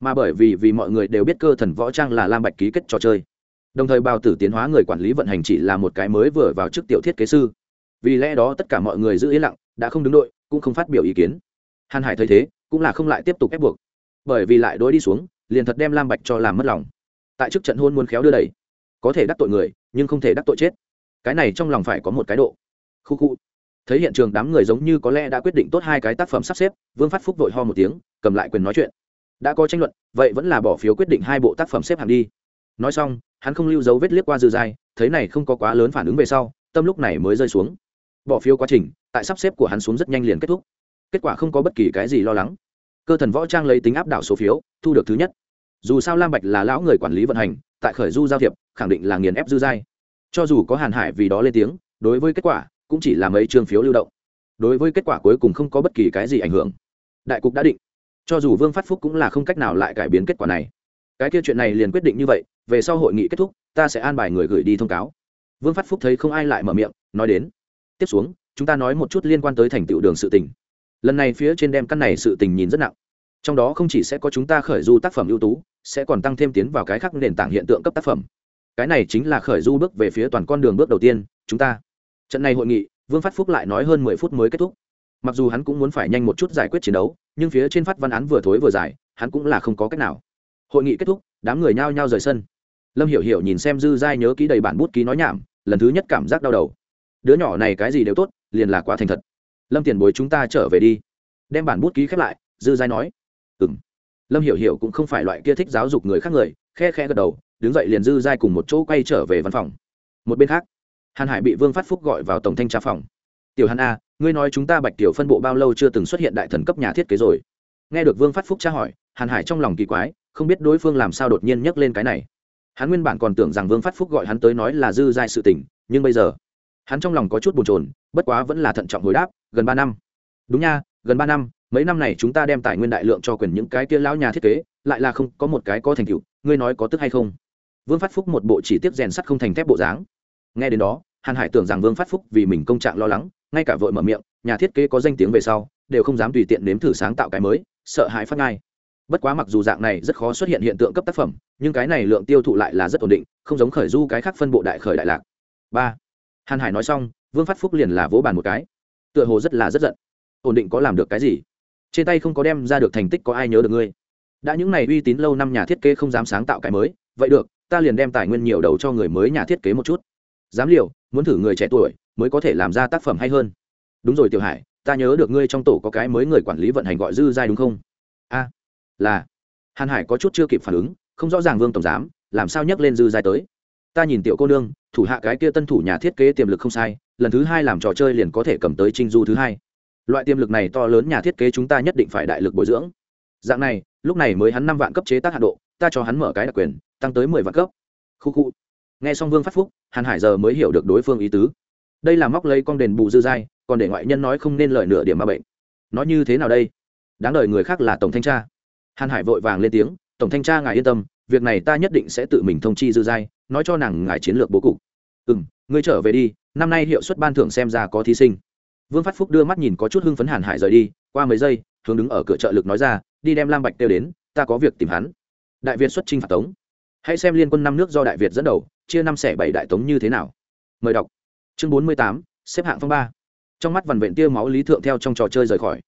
Mà bởi vì vì mọi người đều biết cơ thần võ trang là lam bạch ký kết trò chơi. Đồng thời bào tử tiến hóa người quản lý vận hành chỉ là một cái mới vừa vào chức tiểu thiết kế sư. Vì lẽ đó tất cả mọi người giữ yên lặng, đã không đứng đội, cũng không phát biểu ý kiến hàn hải thấy thế, cũng là không lại tiếp tục ép buộc. Bởi vì lại đối đi xuống, liền thật đem lam bạch cho làm mất lòng. Tại trước trận hôn muốn khéo đưa đẩy, có thể đắc tội người, nhưng không thể đắc tội chết. Cái này trong lòng phải có một cái độ. Khu khu. Thấy hiện trường đám người giống như có lẽ đã quyết định tốt hai cái tác phẩm sắp xếp, vương phát phúc vội ho một tiếng, cầm lại quyền nói chuyện. Đã có tranh luận, vậy vẫn là bỏ phiếu quyết định hai bộ tác phẩm xếp hàng đi. Nói xong, hắn không lưu dấu vết liếc qua dư dài thấy này không có quá lớn phản ứng về sau, tâm lúc này mới rơi xuống. Bỏ phiếu quá trình, tại sắp xếp của hắn xuống rất nhanh liền kết thúc kết quả không có bất kỳ cái gì lo lắng. Cơ thần võ trang lấy tính áp đảo số phiếu, thu được thứ nhất. Dù sao lam bạch là lão người quản lý vận hành, tại khởi du giao thiệp, khẳng định là nghiền ép dư giai. Cho dù có hàn hải vì đó lên tiếng, đối với kết quả, cũng chỉ là mấy chương phiếu lưu động. Đối với kết quả cuối cùng không có bất kỳ cái gì ảnh hưởng. Đại cục đã định. Cho dù vương phát phúc cũng là không cách nào lại cải biến kết quả này. Cái kia chuyện này liền quyết định như vậy, về sau hội nghị kết thúc, ta sẽ an bài người gửi đi thông cáo. Vương phát phúc thấy không ai lại mở miệng, nói đến. Tiếp xuống, chúng ta nói một chút liên quan tới thành tựu đường sự tình lần này phía trên đem căn này sự tình nhìn rất nặng. Trong đó không chỉ sẽ có chúng ta khởi du tác phẩm ưu tú, sẽ còn tăng thêm tiến vào cái khác nền tảng hiện tượng cấp tác phẩm. Cái này chính là khởi du bước về phía toàn con đường bước đầu tiên, chúng ta. Trận này hội nghị, vương phát phúc lại nói hơn mười phút mới kết thúc. Mặc dù hắn cũng muốn phải nhanh một chút giải quyết chiến đấu, nhưng phía trên phát văn án vừa thối vừa dài hắn cũng là không có cách nào. Hội nghị kết thúc, đám người nhao nhao rời sân. Lâm hiểu hiểu nhìn xem dư giai nhớ ký đầy bản bút ký nói nhảm, lần thứ nhất cảm giác đau đầu. Đứa nhỏ này cái gì đều tốt, liền là quá thành thật lâm tiền bối chúng ta trở về đi. Đem bản bút ký khép lại, dư giai nói. Ừ m lâm hiểu hiểu cũng không phải loại kia thích giáo dục người khác người, khe khe gật đầu, đứng dậy liền dư giai cùng một chỗ quay trở về văn phòng. Một bên khác, hàn hải bị vương phát phúc gọi vào tổng thanh tra phòng. Tiểu hàn a, ngươi nói chúng ta bạch tiểu phân bộ bao lâu chưa từng xuất hiện đại thần cấp nhà thiết kế rồi? Nghe được vương phát phúc tra hỏi, hàn hải trong lòng kỳ quái, không biết đối phương làm sao đột nhiên nhắc lên cái này. Hắn nguyên bản còn tưởng rằng vương phát phúc gọi hắn tới nói là dư giai sự tình, nhưng bây giờ hắn trong lòng có chút bồn chồn, bất quá vẫn là thận trọng hồi đáp, gần ba năm. Đúng nha, gần ba năm, mấy năm này chúng ta đem tài nguyên đại lượng cho quyền những cái kia lão nhà thiết kế, lại là không, có một cái có thành tựu, ngươi nói có tức hay không? Vương phát phúc một bộ chỉ tiết rèn sắt không thành thép bộ dáng. Nghe đến đó, hàn hải tưởng rằng vương phát phúc vì mình công trạng lo lắng, ngay cả vội mở miệng, nhà thiết kế có danh tiếng về sau, đều không dám tùy tiện nếm thử sáng tạo cái mới, sợ hãi phát ngay. Bất quá mặc dù dạng này rất khó xuất hiện hiện tượng cấp tác phẩm, nhưng cái này lượng tiêu thụ lại là rất ổn định, không giống khởi du cái khác phân bộ đại khởi đại lạc. Ba hàn hải nói xong, vương phát phúc liền là vỗ bàn một cái. Tựa hồ rất là rất giận. Ổn định có làm được cái gì? Trên tay không có đem ra được thành tích có ai nhớ được ngươi? Đã những này uy tín lâu năm nhà thiết kế không dám sáng tạo cái mới, vậy được, ta liền đem tài nguyên nhiều đầu cho người mới nhà thiết kế một chút. Dám liều, muốn thử người trẻ tuổi, mới có thể làm ra tác phẩm hay hơn. Đúng rồi tiểu hải, ta nhớ được ngươi trong tổ có cái mới người quản lý vận hành gọi dư giai đúng không? A, là. Hàn hải có chút chưa kịp phản ứng, không rõ ràng vương tổng giám, làm sao nhắc lên dư giai tới? Ta nhìn tiểu cô nương thủ hạ cái kia tân thủ nhà thiết kế tiềm lực không sai, lần thứ hai làm trò chơi liền có thể cầm tới trinh du thứ hai. Loại tiềm lực này to lớn nhà thiết kế chúng ta nhất định phải đại lực bồi dưỡng. Dạng này, lúc này mới hắn năm vạn cấp chế tác hạ độ, ta cho hắn mở cái đặc quyền, tăng tới mười vạn cấp. Khu khu. Nghe xong vương phát phúc, hàn hải giờ mới hiểu được đối phương ý tứ. Đây là móc lấy con đền bù dư dai, còn để ngoại nhân nói không nên lời nửa điểm mà bệnh. Nói như thế nào đây? Đáng đời người khác là tổng thanh tra. Hàn hải vội vàng lên tiếng, tổng thanh tra ngài yên tâm việc này ta nhất định sẽ tự mình thông chi dư giai, nói cho nàng ngài chiến lược bố cục. Ừ m ngươi trở về đi, năm nay hiệu suất ban thưởng xem ra có thí sinh. Vương phát phúc đưa mắt nhìn có chút hưng phấn hàn hải rời đi, qua mấy giây, hướng đứng ở cửa trợ lực nói ra, đi đem lam bạch kêu đến, ta có việc tìm hắn. Đại việt xuất trinh phạt tống. Hãy xem liên quân năm nước do đại việt dẫn đầu, chia năm xẻ bảy đại tống như thế nào. Mời đọc. Chương bốn mươi tám, xếp hạng phong ba. Trong mắt vằn vện tia máu lý thượng theo trong trò chơi rời khỏi.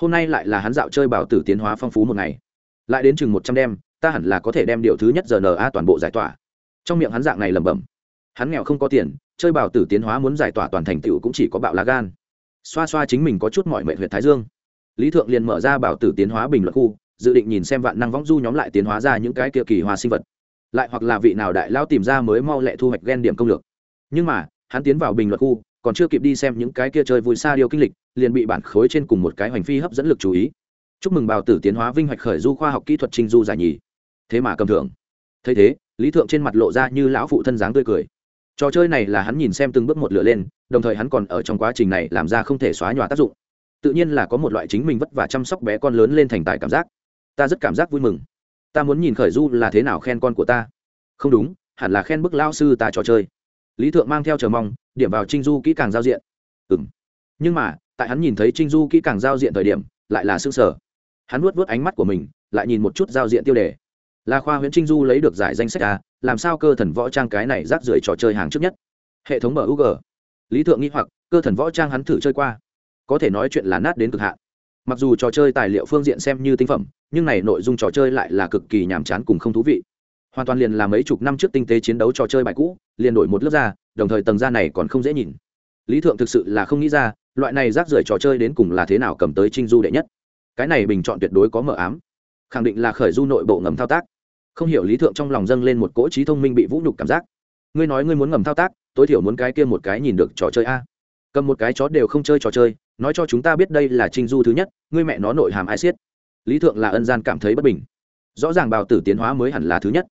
Hôm nay lại là hắn dạo chơi bảo tử tiến hóa phong phú một ngày. Lại đến chừng một trăm đêm ta hẳn là có thể đem điều thứ nhất giờ na toàn bộ giải tỏa. Trong miệng hắn dạng này lẩm bẩm. Hắn nghèo không có tiền, chơi bảo tử tiến hóa muốn giải tỏa toàn thành tựu cũng chỉ có bạo lá gan. Xoa xoa chính mình có chút mọi mệnh huyện thái dương. Lý thượng liền mở ra bảo tử tiến hóa bình luận khu, dự định nhìn xem vạn năng võng du nhóm lại tiến hóa ra những cái kia kỳ hoa sinh vật. Lại hoặc là vị nào đại lao tìm ra mới mau lẹ thu hoạch ghen điểm công lược. Nhưng mà, hắn tiến vào bình luận khu, còn chưa kịp đi xem những cái kia chơi vui xa điều kinh lịch, liền bị bản khối trên cùng một cái hoành phi hấp dẫn lực chú ý. Chúc mừng bào tử tiến hóa vinh hoạch khởi du khoa học kỹ thuật trinh du giải nhì thế mà cầm thưởng. Thấy thế, lý thượng trên mặt lộ ra như lão phụ thân dáng tươi cười. Trò chơi này là hắn nhìn xem từng bước một lửa lên, đồng thời hắn còn ở trong quá trình này làm ra không thể xóa nhòa tác dụng. Tự nhiên là có một loại chính mình vất vả chăm sóc bé con lớn lên thành tài cảm giác. Ta rất cảm giác vui mừng. Ta muốn nhìn khởi du là thế nào khen con của ta. Không đúng, hẳn là khen bức lao sư ta trò chơi. Lý thượng mang theo chờ mong, điểm vào trinh du kỹ càng giao diện. Ừ m nhưng mà, tại hắn nhìn thấy trinh du kỹ càng giao diện thời điểm, lại là s ư ơ n g sở hắn nuốt vớt ánh mắt của mình, lại nhìn một chút giao diện tiêu đề là khoa huyện trinh du lấy được giải danh sách a làm sao cơ thần võ trang cái này rác rưởi trò chơi hàng trước nhất? Hệ thống mug lý thượng nghĩ hoặc cơ thần võ trang hắn thử chơi qua. Có thể nói chuyện là nát đến cực hạn. Mặc dù trò chơi tài liệu phương diện xem như tinh phẩm nhưng này nội dung trò chơi lại là cực kỳ nhàm chán cùng không thú vị. Hoàn toàn liền là mấy chục năm trước tinh tế chiến đấu trò chơi bài cũ liền đổi một lớp da, đồng thời tầng da này còn không dễ nhìn. Lý thượng thực sự là không nghĩ ra loại này rác rưởi trò chơi đến cùng là thế nào cầm tới trinh du đệ nhất. Cái này bình chọn tuyệt đối có mở ám. Khẳng định là khởi du nội bộ ngầm thao tác không hiểu lý thượng trong lòng dâng lên một cỗ trí thông minh bị vũ nhục cảm giác. Ngươi nói ngươi muốn ngầm thao tác, tối thiểu muốn cái kia một cái nhìn được trò chơi a. Cầm một cái chó đều không chơi trò chơi, nói cho chúng ta biết đây là trinh du thứ nhất, ngươi mẹ nó nội hàm ai siết lý thượng là ân gian cảm thấy bất bình. Rõ ràng bào tử tiến hóa mới hẳn là thứ nhất.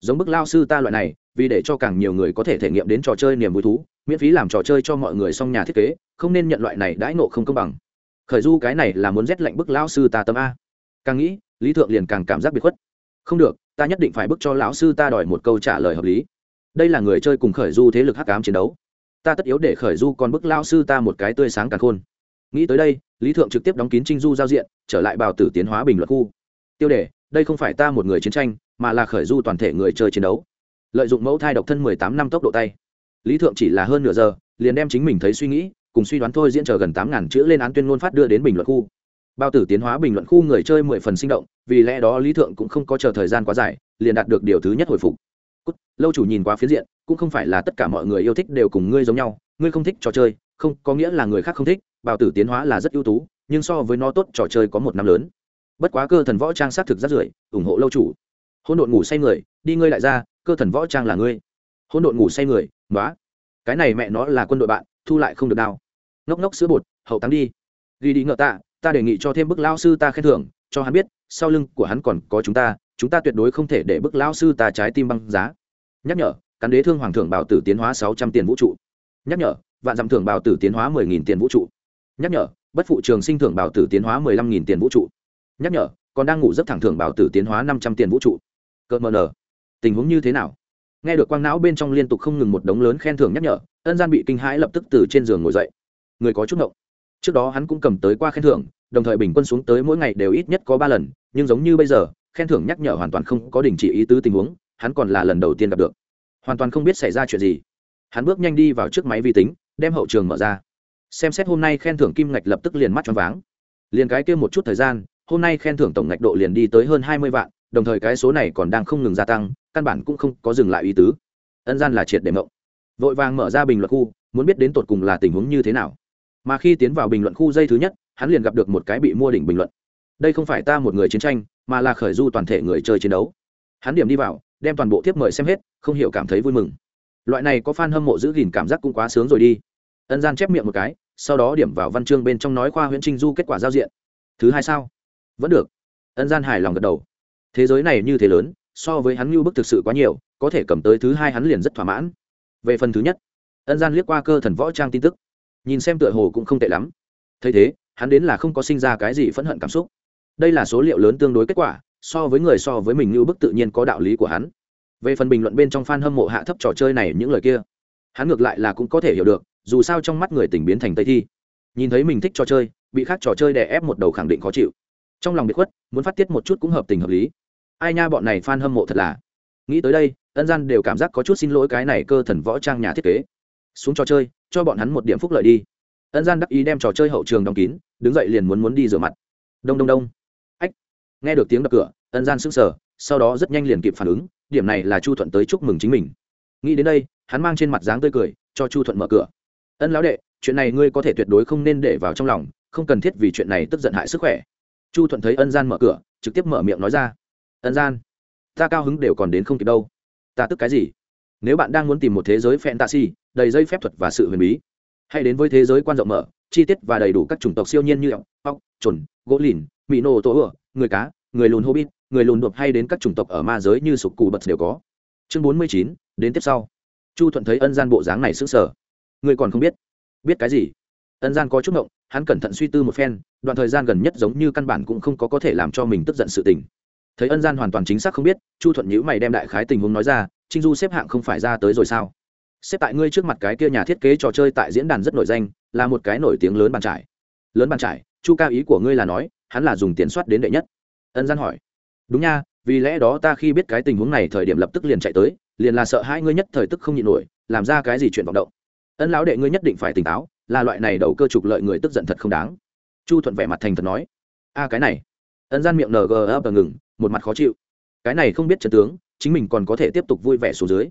Giống bức lao sư ta loại này, vì để cho càng nhiều người có thể thể nghiệm đến trò chơi niềm vui thú, miễn phí làm trò chơi cho mọi người xong nhà thiết kế, không nên nhận loại này đãi nộ không công bằng. Khởi du cái này là muốn rét lạnh bức lao sư ta tâm a. Càng nghĩ, lý thượng liền càng cảm giác biệt khuất. Không được ta nhất định phải bức cho lão sư ta đòi một câu trả lời hợp lý. Đây là người chơi cùng khởi du thế lực hắc ám chiến đấu. Ta tất yếu để khởi du còn bức lão sư ta một cái tươi sáng càng khôn. Nghĩ tới đây, lý thượng trực tiếp đóng kín trinh du giao diện, trở lại bào tử tiến hóa bình luận khu. Tiêu đề, đây không phải ta một người chiến tranh, mà là khởi du toàn thể người chơi chiến đấu. Lợi dụng mẫu thai độc thân mười tám năm tốc độ tay. Lý thượng chỉ là hơn nửa giờ, liền đem chính mình thấy suy nghĩ, cùng suy đoán thôi diễn chờ gần tám ngàn chữ lên án tuyên ngôn phát đưa đến bình luận khu bao tử tiến hóa bình luận khu người chơi mười phần sinh động vì lẽ đó lý thượng cũng không có chờ thời gian quá dài liền đạt được điều thứ nhất hồi phục. Cút, lâu chủ nhìn qua phía diện cũng không phải là tất cả mọi người yêu thích đều cùng ngươi giống nhau ngươi không thích trò chơi không có nghĩa là người khác không thích Bao tử tiến hóa là rất ưu tú nhưng so với nó tốt trò chơi có một năm lớn. Bất quá cơ thần võ trang xác thực rất rưởi ủng hộ lâu chủ. Hôn độn ngủ say người đi ngươi lại ra cơ thần võ trang là ngươi. Hôn độn ngủ say người nói cái này mẹ nó là quân đội bạn thu lại không được nào. ngốc ngốc sữa bột hậu tăng đi. Ghi đi ngợ tạ ta đề nghị cho thêm bức lao sư ta khen thưởng, cho hắn biết, sau lưng của hắn còn có chúng ta chúng ta tuyệt đối không thể để bức lao sư ta trái tim băng giá. Nhắc nhở cắn đế thương hoàng thưởng bảo tử tiến hóa sáu trăm tiền vũ trụ. Nhắc nhở, vạn dặm thưởng bảo tử tiến hóa mười nghìn tiền vũ trụ. Nhắc nhở, bất phụ trường sinh thưởng bảo tử tiến hóa mười lăm nghìn tiền vũ trụ. Nhắc nhở, còn đang ngủ rất thẳng thưởng bảo tử tiến hóa năm trăm tiền vũ trụ. Cợt mờ nở tình huống như thế nào? Nghe được quang não bên trong liên tục không ngừng một đống lớn khen thưởng nhắc nhở, ân gian bị kinh hãi lập tức từ trên giường ngồi dậy. Người có chút ngộng trước đó hắn cũng cầm tới qua khen thưởng, đồng thời bình quân xuống tới mỗi ngày đều ít nhất có ba lần, nhưng giống như bây giờ, khen thưởng nhắc nhở hoàn toàn không có đình chỉ ý tứ tình huống, hắn còn là lần đầu tiên gặp được. Hoàn toàn không biết xảy ra chuyện gì. Hắn bước nhanh đi vào trước máy vi tính, đem hậu trường mở ra. Xem xét hôm nay khen thưởng kim ngạch lập tức liền mắt cho váng. Liền cái kia một chút thời gian, hôm nay khen thưởng tổng ngạch độ liền đi tới hơn hai mươi vạn, đồng thời cái số này còn đang không ngừng gia tăng, căn bản cũng không có dừng lại ý tứ. Ân gian là triệt để mộng. Vội vàng mở ra bình luận khu, muốn biết đến tột cùng là tình huống như thế nào mà khi tiến vào bình luận khu dây thứ nhất, hắn liền gặp được một cái bị mua đỉnh bình luận. Đây không phải ta một người chiến tranh, mà là khởi du toàn thể người chơi chiến đấu. Hắn điểm đi vào, đem toàn bộ thiếp mời xem hết, không hiểu cảm thấy vui mừng. Loại này có f a n hâm mộ giữ gìn cảm giác cũng quá sướng rồi đi. Ân gian chép miệng một cái, sau đó điểm vào văn chương bên trong nói khoa huyện trinh du kết quả giao diện. Thứ hai sao? Vẫn được. Ân gian hài lòng gật đầu. Thế giới này như thế lớn, so với hắn mưu bức thực sự quá nhiều, có thể cầm tới thứ hai hắn liền rất thỏa mãn. Về phần thứ nhất, ân gian liếc qua cơ thần võ trang tin tức nhìn xem tựa hồ cũng không tệ lắm. Thấy thế, hắn đến là không có sinh ra cái gì phẫn hận cảm xúc. Đây là số liệu lớn tương đối kết quả, so với người so với mình như bức tự nhiên có đạo lý của hắn. Về phần bình luận bên trong f a n hâm mộ hạ thấp trò chơi này những lời kia, hắn ngược lại là cũng có thể hiểu được, dù sao trong mắt người tình biến thành tây thi. Nhìn thấy mình thích trò chơi, bị khác trò chơi đè ép một đầu khẳng định khó chịu. Trong lòng bị khuất, muốn phát tiết một chút cũng hợp tình hợp lý. Ai nha bọn này f a n hâm mộ thật là. Nghĩ tới đây, ân gian đều cảm giác có chút xin lỗi cái này cơ thần võ trang nhà thiết kế xuống trò chơi, cho bọn hắn một điểm phúc lợi đi. Ân gian đắc ý đem trò chơi hậu trường đóng kín, đứng dậy liền muốn muốn đi rửa mặt. Đông đông đông. Ách. Nghe được tiếng đập cửa, ân gian sững sờ, sau đó rất nhanh liền kịp phản ứng, điểm này là chu thuận tới chúc mừng chính mình. Nghĩ đến đây, hắn mang trên mặt dáng tươi cười, cho chu thuận mở cửa. Ân lão đệ, chuyện này ngươi có thể tuyệt đối không nên để vào trong lòng, không cần thiết vì chuyện này tức giận hại sức khỏe. Chu thuận thấy ân gian mở cửa, trực tiếp mở miệng nói ra. Ân gian, ta cao hứng đều còn đến không kịp đâu. Ta tức cái gì? Nếu bạn đang muốn tìm một thế giới fantasy, đầy dây phép thuật và sự huyền bí, hãy đến với thế giới quan rộng mở, chi tiết và đầy đủ các chủng tộc siêu nhiên như ọc ọc chuẩn gỗ lìn mỹ nô tổ ửa người cá, người lùn hobbit, người lùn đột hay đến các chủng tộc ở ma giới như sục cù bật đều có. Chương bốn mươi chín, đến tiếp sau. Chu thuận thấy ân gian bộ dáng này sững sờ. Người còn không biết. Biết cái gì? Ân gian có chút ngộng, hắn cẩn thận suy tư một phen, đoạn thời gian gần nhất giống như căn bản cũng không có có thể làm cho mình tức giận sự tình. Thấy ân gian hoàn toàn chính xác không biết, chu thuận nhữ mày đem đại khái tình huống nói ra trinh du xếp hạng không phải ra tới rồi sao? Xếp tại ngươi trước mặt cái kia nhà thiết kế trò chơi tại diễn đàn rất nổi danh, là một cái nổi tiếng lớn bàn trải. Lớn bàn trải, chu ca ý của ngươi là nói, hắn là dùng tiền soát đến đệ nhất. Ân gian hỏi. Đúng nha, vì lẽ đó ta khi biết cái tình huống này thời điểm lập tức liền chạy tới, liền là sợ hai ngươi nhất thời tức không nhịn nổi, làm ra cái gì chuyện vọng động. Ân lão đệ ngươi nhất định phải tỉnh táo, là loại này đầu cơ trục lợi người tức giận thật không đáng. Chu thuận vẻ mặt thành thật nói. A, cái này. Ân gian miệng ng ấp ngừng, một mặt khó chịu. Cái này không biết trần tướng chính mình còn có thể tiếp tục vui vẻ xuống dưới.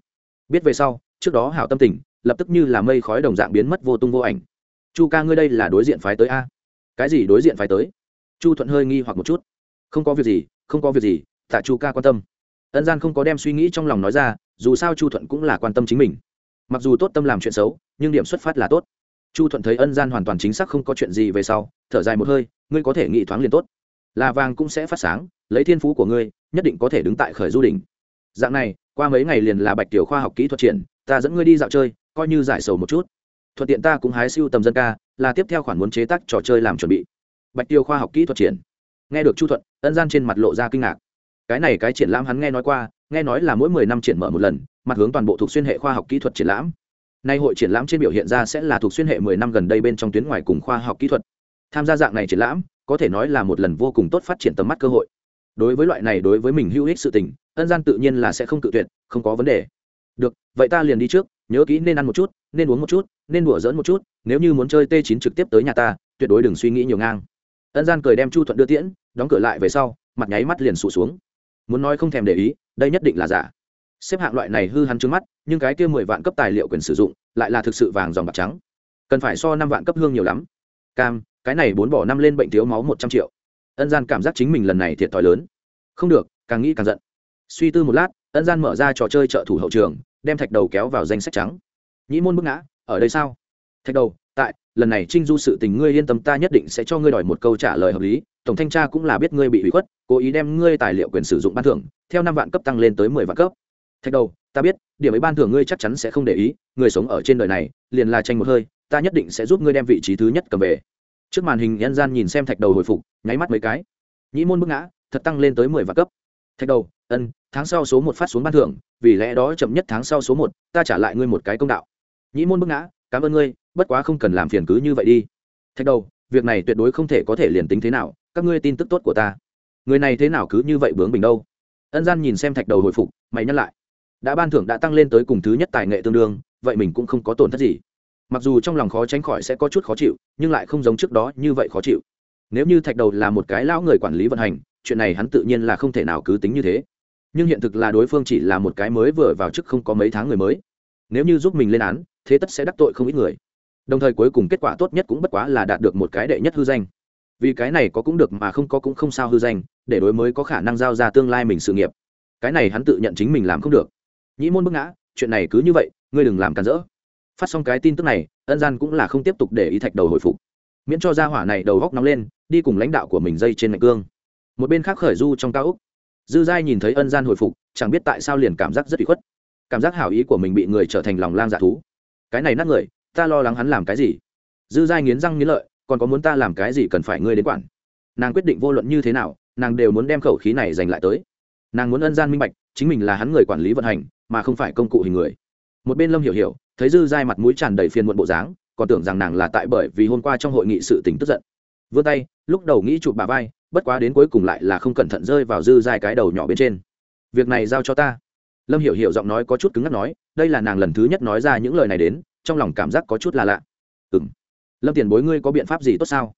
Biết về sau, trước đó hảo tâm tình, lập tức như là mây khói đồng dạng biến mất vô tung vô ảnh. Chu ca ngươi đây là đối diện phái tới a? Cái gì đối diện phái tới? Chu thuận hơi nghi hoặc một chút. Không có việc gì, không có việc gì, tạ chu ca quan tâm. Ân gian không có đem suy nghĩ trong lòng nói ra, dù sao chu thuận cũng là quan tâm chính mình. Mặc dù tốt tâm làm chuyện xấu, nhưng điểm xuất phát là tốt. Chu thuận thấy ân gian hoàn toàn chính xác không có chuyện gì về sau, thở dài một hơi, ngươi có thể nghĩ thoáng liền tốt. Là vàng cũng sẽ phát sáng, lấy thiên phú của ngươi, nhất định có thể đứng tại khởi du đỉnh dạng này, qua mấy ngày liền là bạch tiểu khoa học kỹ thuật triển, ta dẫn ngươi đi dạo chơi, coi như giải sầu một chút. Thuận tiện ta cũng hái siêu tầm dân ca, là tiếp theo khoản muốn chế tác trò chơi làm chuẩn bị. Bạch tiêu khoa học kỹ thuật triển. Nghe được chu thuận, ân gian trên mặt lộ ra kinh ngạc. Cái này cái triển lãm hắn nghe nói qua, nghe nói là mỗi mười năm triển mở một lần, mặt hướng toàn bộ thuộc xuyên hệ khoa học kỹ thuật triển lãm. Nay hội triển lãm trên biểu hiện ra sẽ là thuộc xuyên hệ mười năm gần đây bên trong tuyến ngoài cùng khoa học kỹ thuật. Tham gia dạng này triển lãm, có thể nói là một lần vô cùng tốt phát triển tầm mắt cơ hội đối với loại này đối với mình hữu ích sự tình, ân gian tự nhiên là sẽ không tự tuyệt, không có vấn đề. Được, vậy ta liền đi trước, nhớ kỹ nên ăn một chút, nên uống một chút, nên đùa dỡn một chút, nếu như muốn chơi t 9 trực tiếp tới nhà ta, tuyệt đối đừng suy nghĩ nhiều ngang. Ân gian cười đem chu thuận đưa tiễn, đóng cửa lại về sau, mặt nháy mắt liền sụt xuống. Muốn nói không thèm để ý, đây nhất định là giả. Xếp hạng loại này hư hắn trước mắt, nhưng cái kia mười vạn cấp tài liệu quyền sử dụng, lại là thực sự vàng dòng bạc trắng. Cần phải so năm vạn cấp hương nhiều lắm. Cam, cái này bốn bỏ năm lên bệnh thiếu máu một trăm triệu ân gian cảm giác chính mình lần này thiệt thòi lớn. Không được, càng nghĩ càng giận. Suy tư một lát, ân gian mở ra trò chơi trợ thủ hậu trường, đem thạch đầu kéo vào danh sách trắng. Nhĩ môn bức ngã, ở đây sao? Thạch đầu, tại, lần này trinh du sự tình ngươi yên tâm, ta nhất định sẽ cho ngươi đòi một câu trả lời hợp lý, tổng thanh tra cũng là biết ngươi bị hủy khuất, cố ý đem ngươi tài liệu quyền sử dụng ban thưởng, theo năm vạn cấp tăng lên tới mười vạn cấp. Thạch đầu, ta biết, điểm ấy ban thưởng ngươi chắc chắn sẽ không để ý, người sống ở trên đời này, liền là tranh một hơi, ta nhất định sẽ giúp ngươi đem vị trí thứ nhất cầm về trước màn hình nhân gian nhìn xem thạch đầu hồi phục, nháy mắt mấy cái. Nhĩ môn bức ngã, thật tăng lên tới mười và cấp. Thạch đầu, ân, tháng sau số một phát xuống ban thưởng, vì lẽ đó chậm nhất tháng sau số một, ta trả lại ngươi một cái công đạo. Nhĩ môn bức ngã, cảm ơn ngươi, bất quá không cần làm phiền cứ như vậy đi. Thạch đầu, việc này tuyệt đối không thể có thể liền tính thế nào, các ngươi tin tức tốt của ta. Người này thế nào cứ như vậy bướng bình đâu? Ân gian nhìn xem thạch đầu hồi phục, mày nhắc lại. Đã ban thưởng đã tăng lên tới cùng thứ nhất tài nghệ tương đương, vậy mình cũng không có tổn thất gì mặc dù trong lòng khó tránh khỏi sẽ có chút khó chịu, nhưng lại không giống trước đó như vậy khó chịu. Nếu như thạch đầu là một cái lão người quản lý vận hành, chuyện này hắn tự nhiên là không thể nào cứ tính như thế. Nhưng hiện thực là đối phương chỉ là một cái mới vừa vào chức không có mấy tháng người mới. Nếu như giúp mình lên án, thế tất sẽ đắc tội không ít người. Đồng thời cuối cùng kết quả tốt nhất cũng bất quá là đạt được một cái đệ nhất hư danh. Vì cái này có cũng được mà không có cũng không sao hư danh, để đối mới có khả năng giao ra tương lai mình sự nghiệp. Cái này hắn tự nhận chính mình làm không được. Nhĩ môn bức ngã, chuyện này cứ như vậy, ngươi đừng làm cản rỡ phát xong cái tin tức này, ân gian cũng là không tiếp tục để ý thạch đầu hồi phục. Miễn cho gia hỏa này đầu góc nóng lên, đi cùng lãnh đạo của mình dây trên ngạch cương. Một bên khác khởi du trong cao úc, dư giai nhìn thấy ân gian hồi phục, chẳng biết tại sao liền cảm giác rất bị khuất. Cảm giác hảo ý của mình bị người trở thành lòng lang dạ thú. Cái này nát người, ta lo lắng hắn làm cái gì? Dư giai nghiến răng nghiến lợi, còn có muốn ta làm cái gì cần phải ngươi đến quản? Nàng quyết định vô luận như thế nào, nàng đều muốn đem khẩu khí này giành lại tới. Nàng muốn ân gian minh bạch, chính mình là hắn người quản lý vận hành, mà không phải công cụ hình người. Một bên lâm hiểu hiểu thấy dư giai mặt mũi tràn đầy phiền muộn bộ dáng, còn tưởng rằng nàng là tại bởi vì hôm qua trong hội nghị sự tình tức giận. Vươn tay, lúc đầu nghĩ chụp bà vai, bất quá đến cuối cùng lại là không cẩn thận rơi vào dư giai cái đầu nhỏ bên trên. Việc này giao cho ta. Lâm hiểu hiểu giọng nói có chút cứng ngắc nói, đây là nàng lần thứ nhất nói ra những lời này đến, trong lòng cảm giác có chút là lạ. Ừ m lâm tiền bối ngươi có biện pháp gì tốt sao?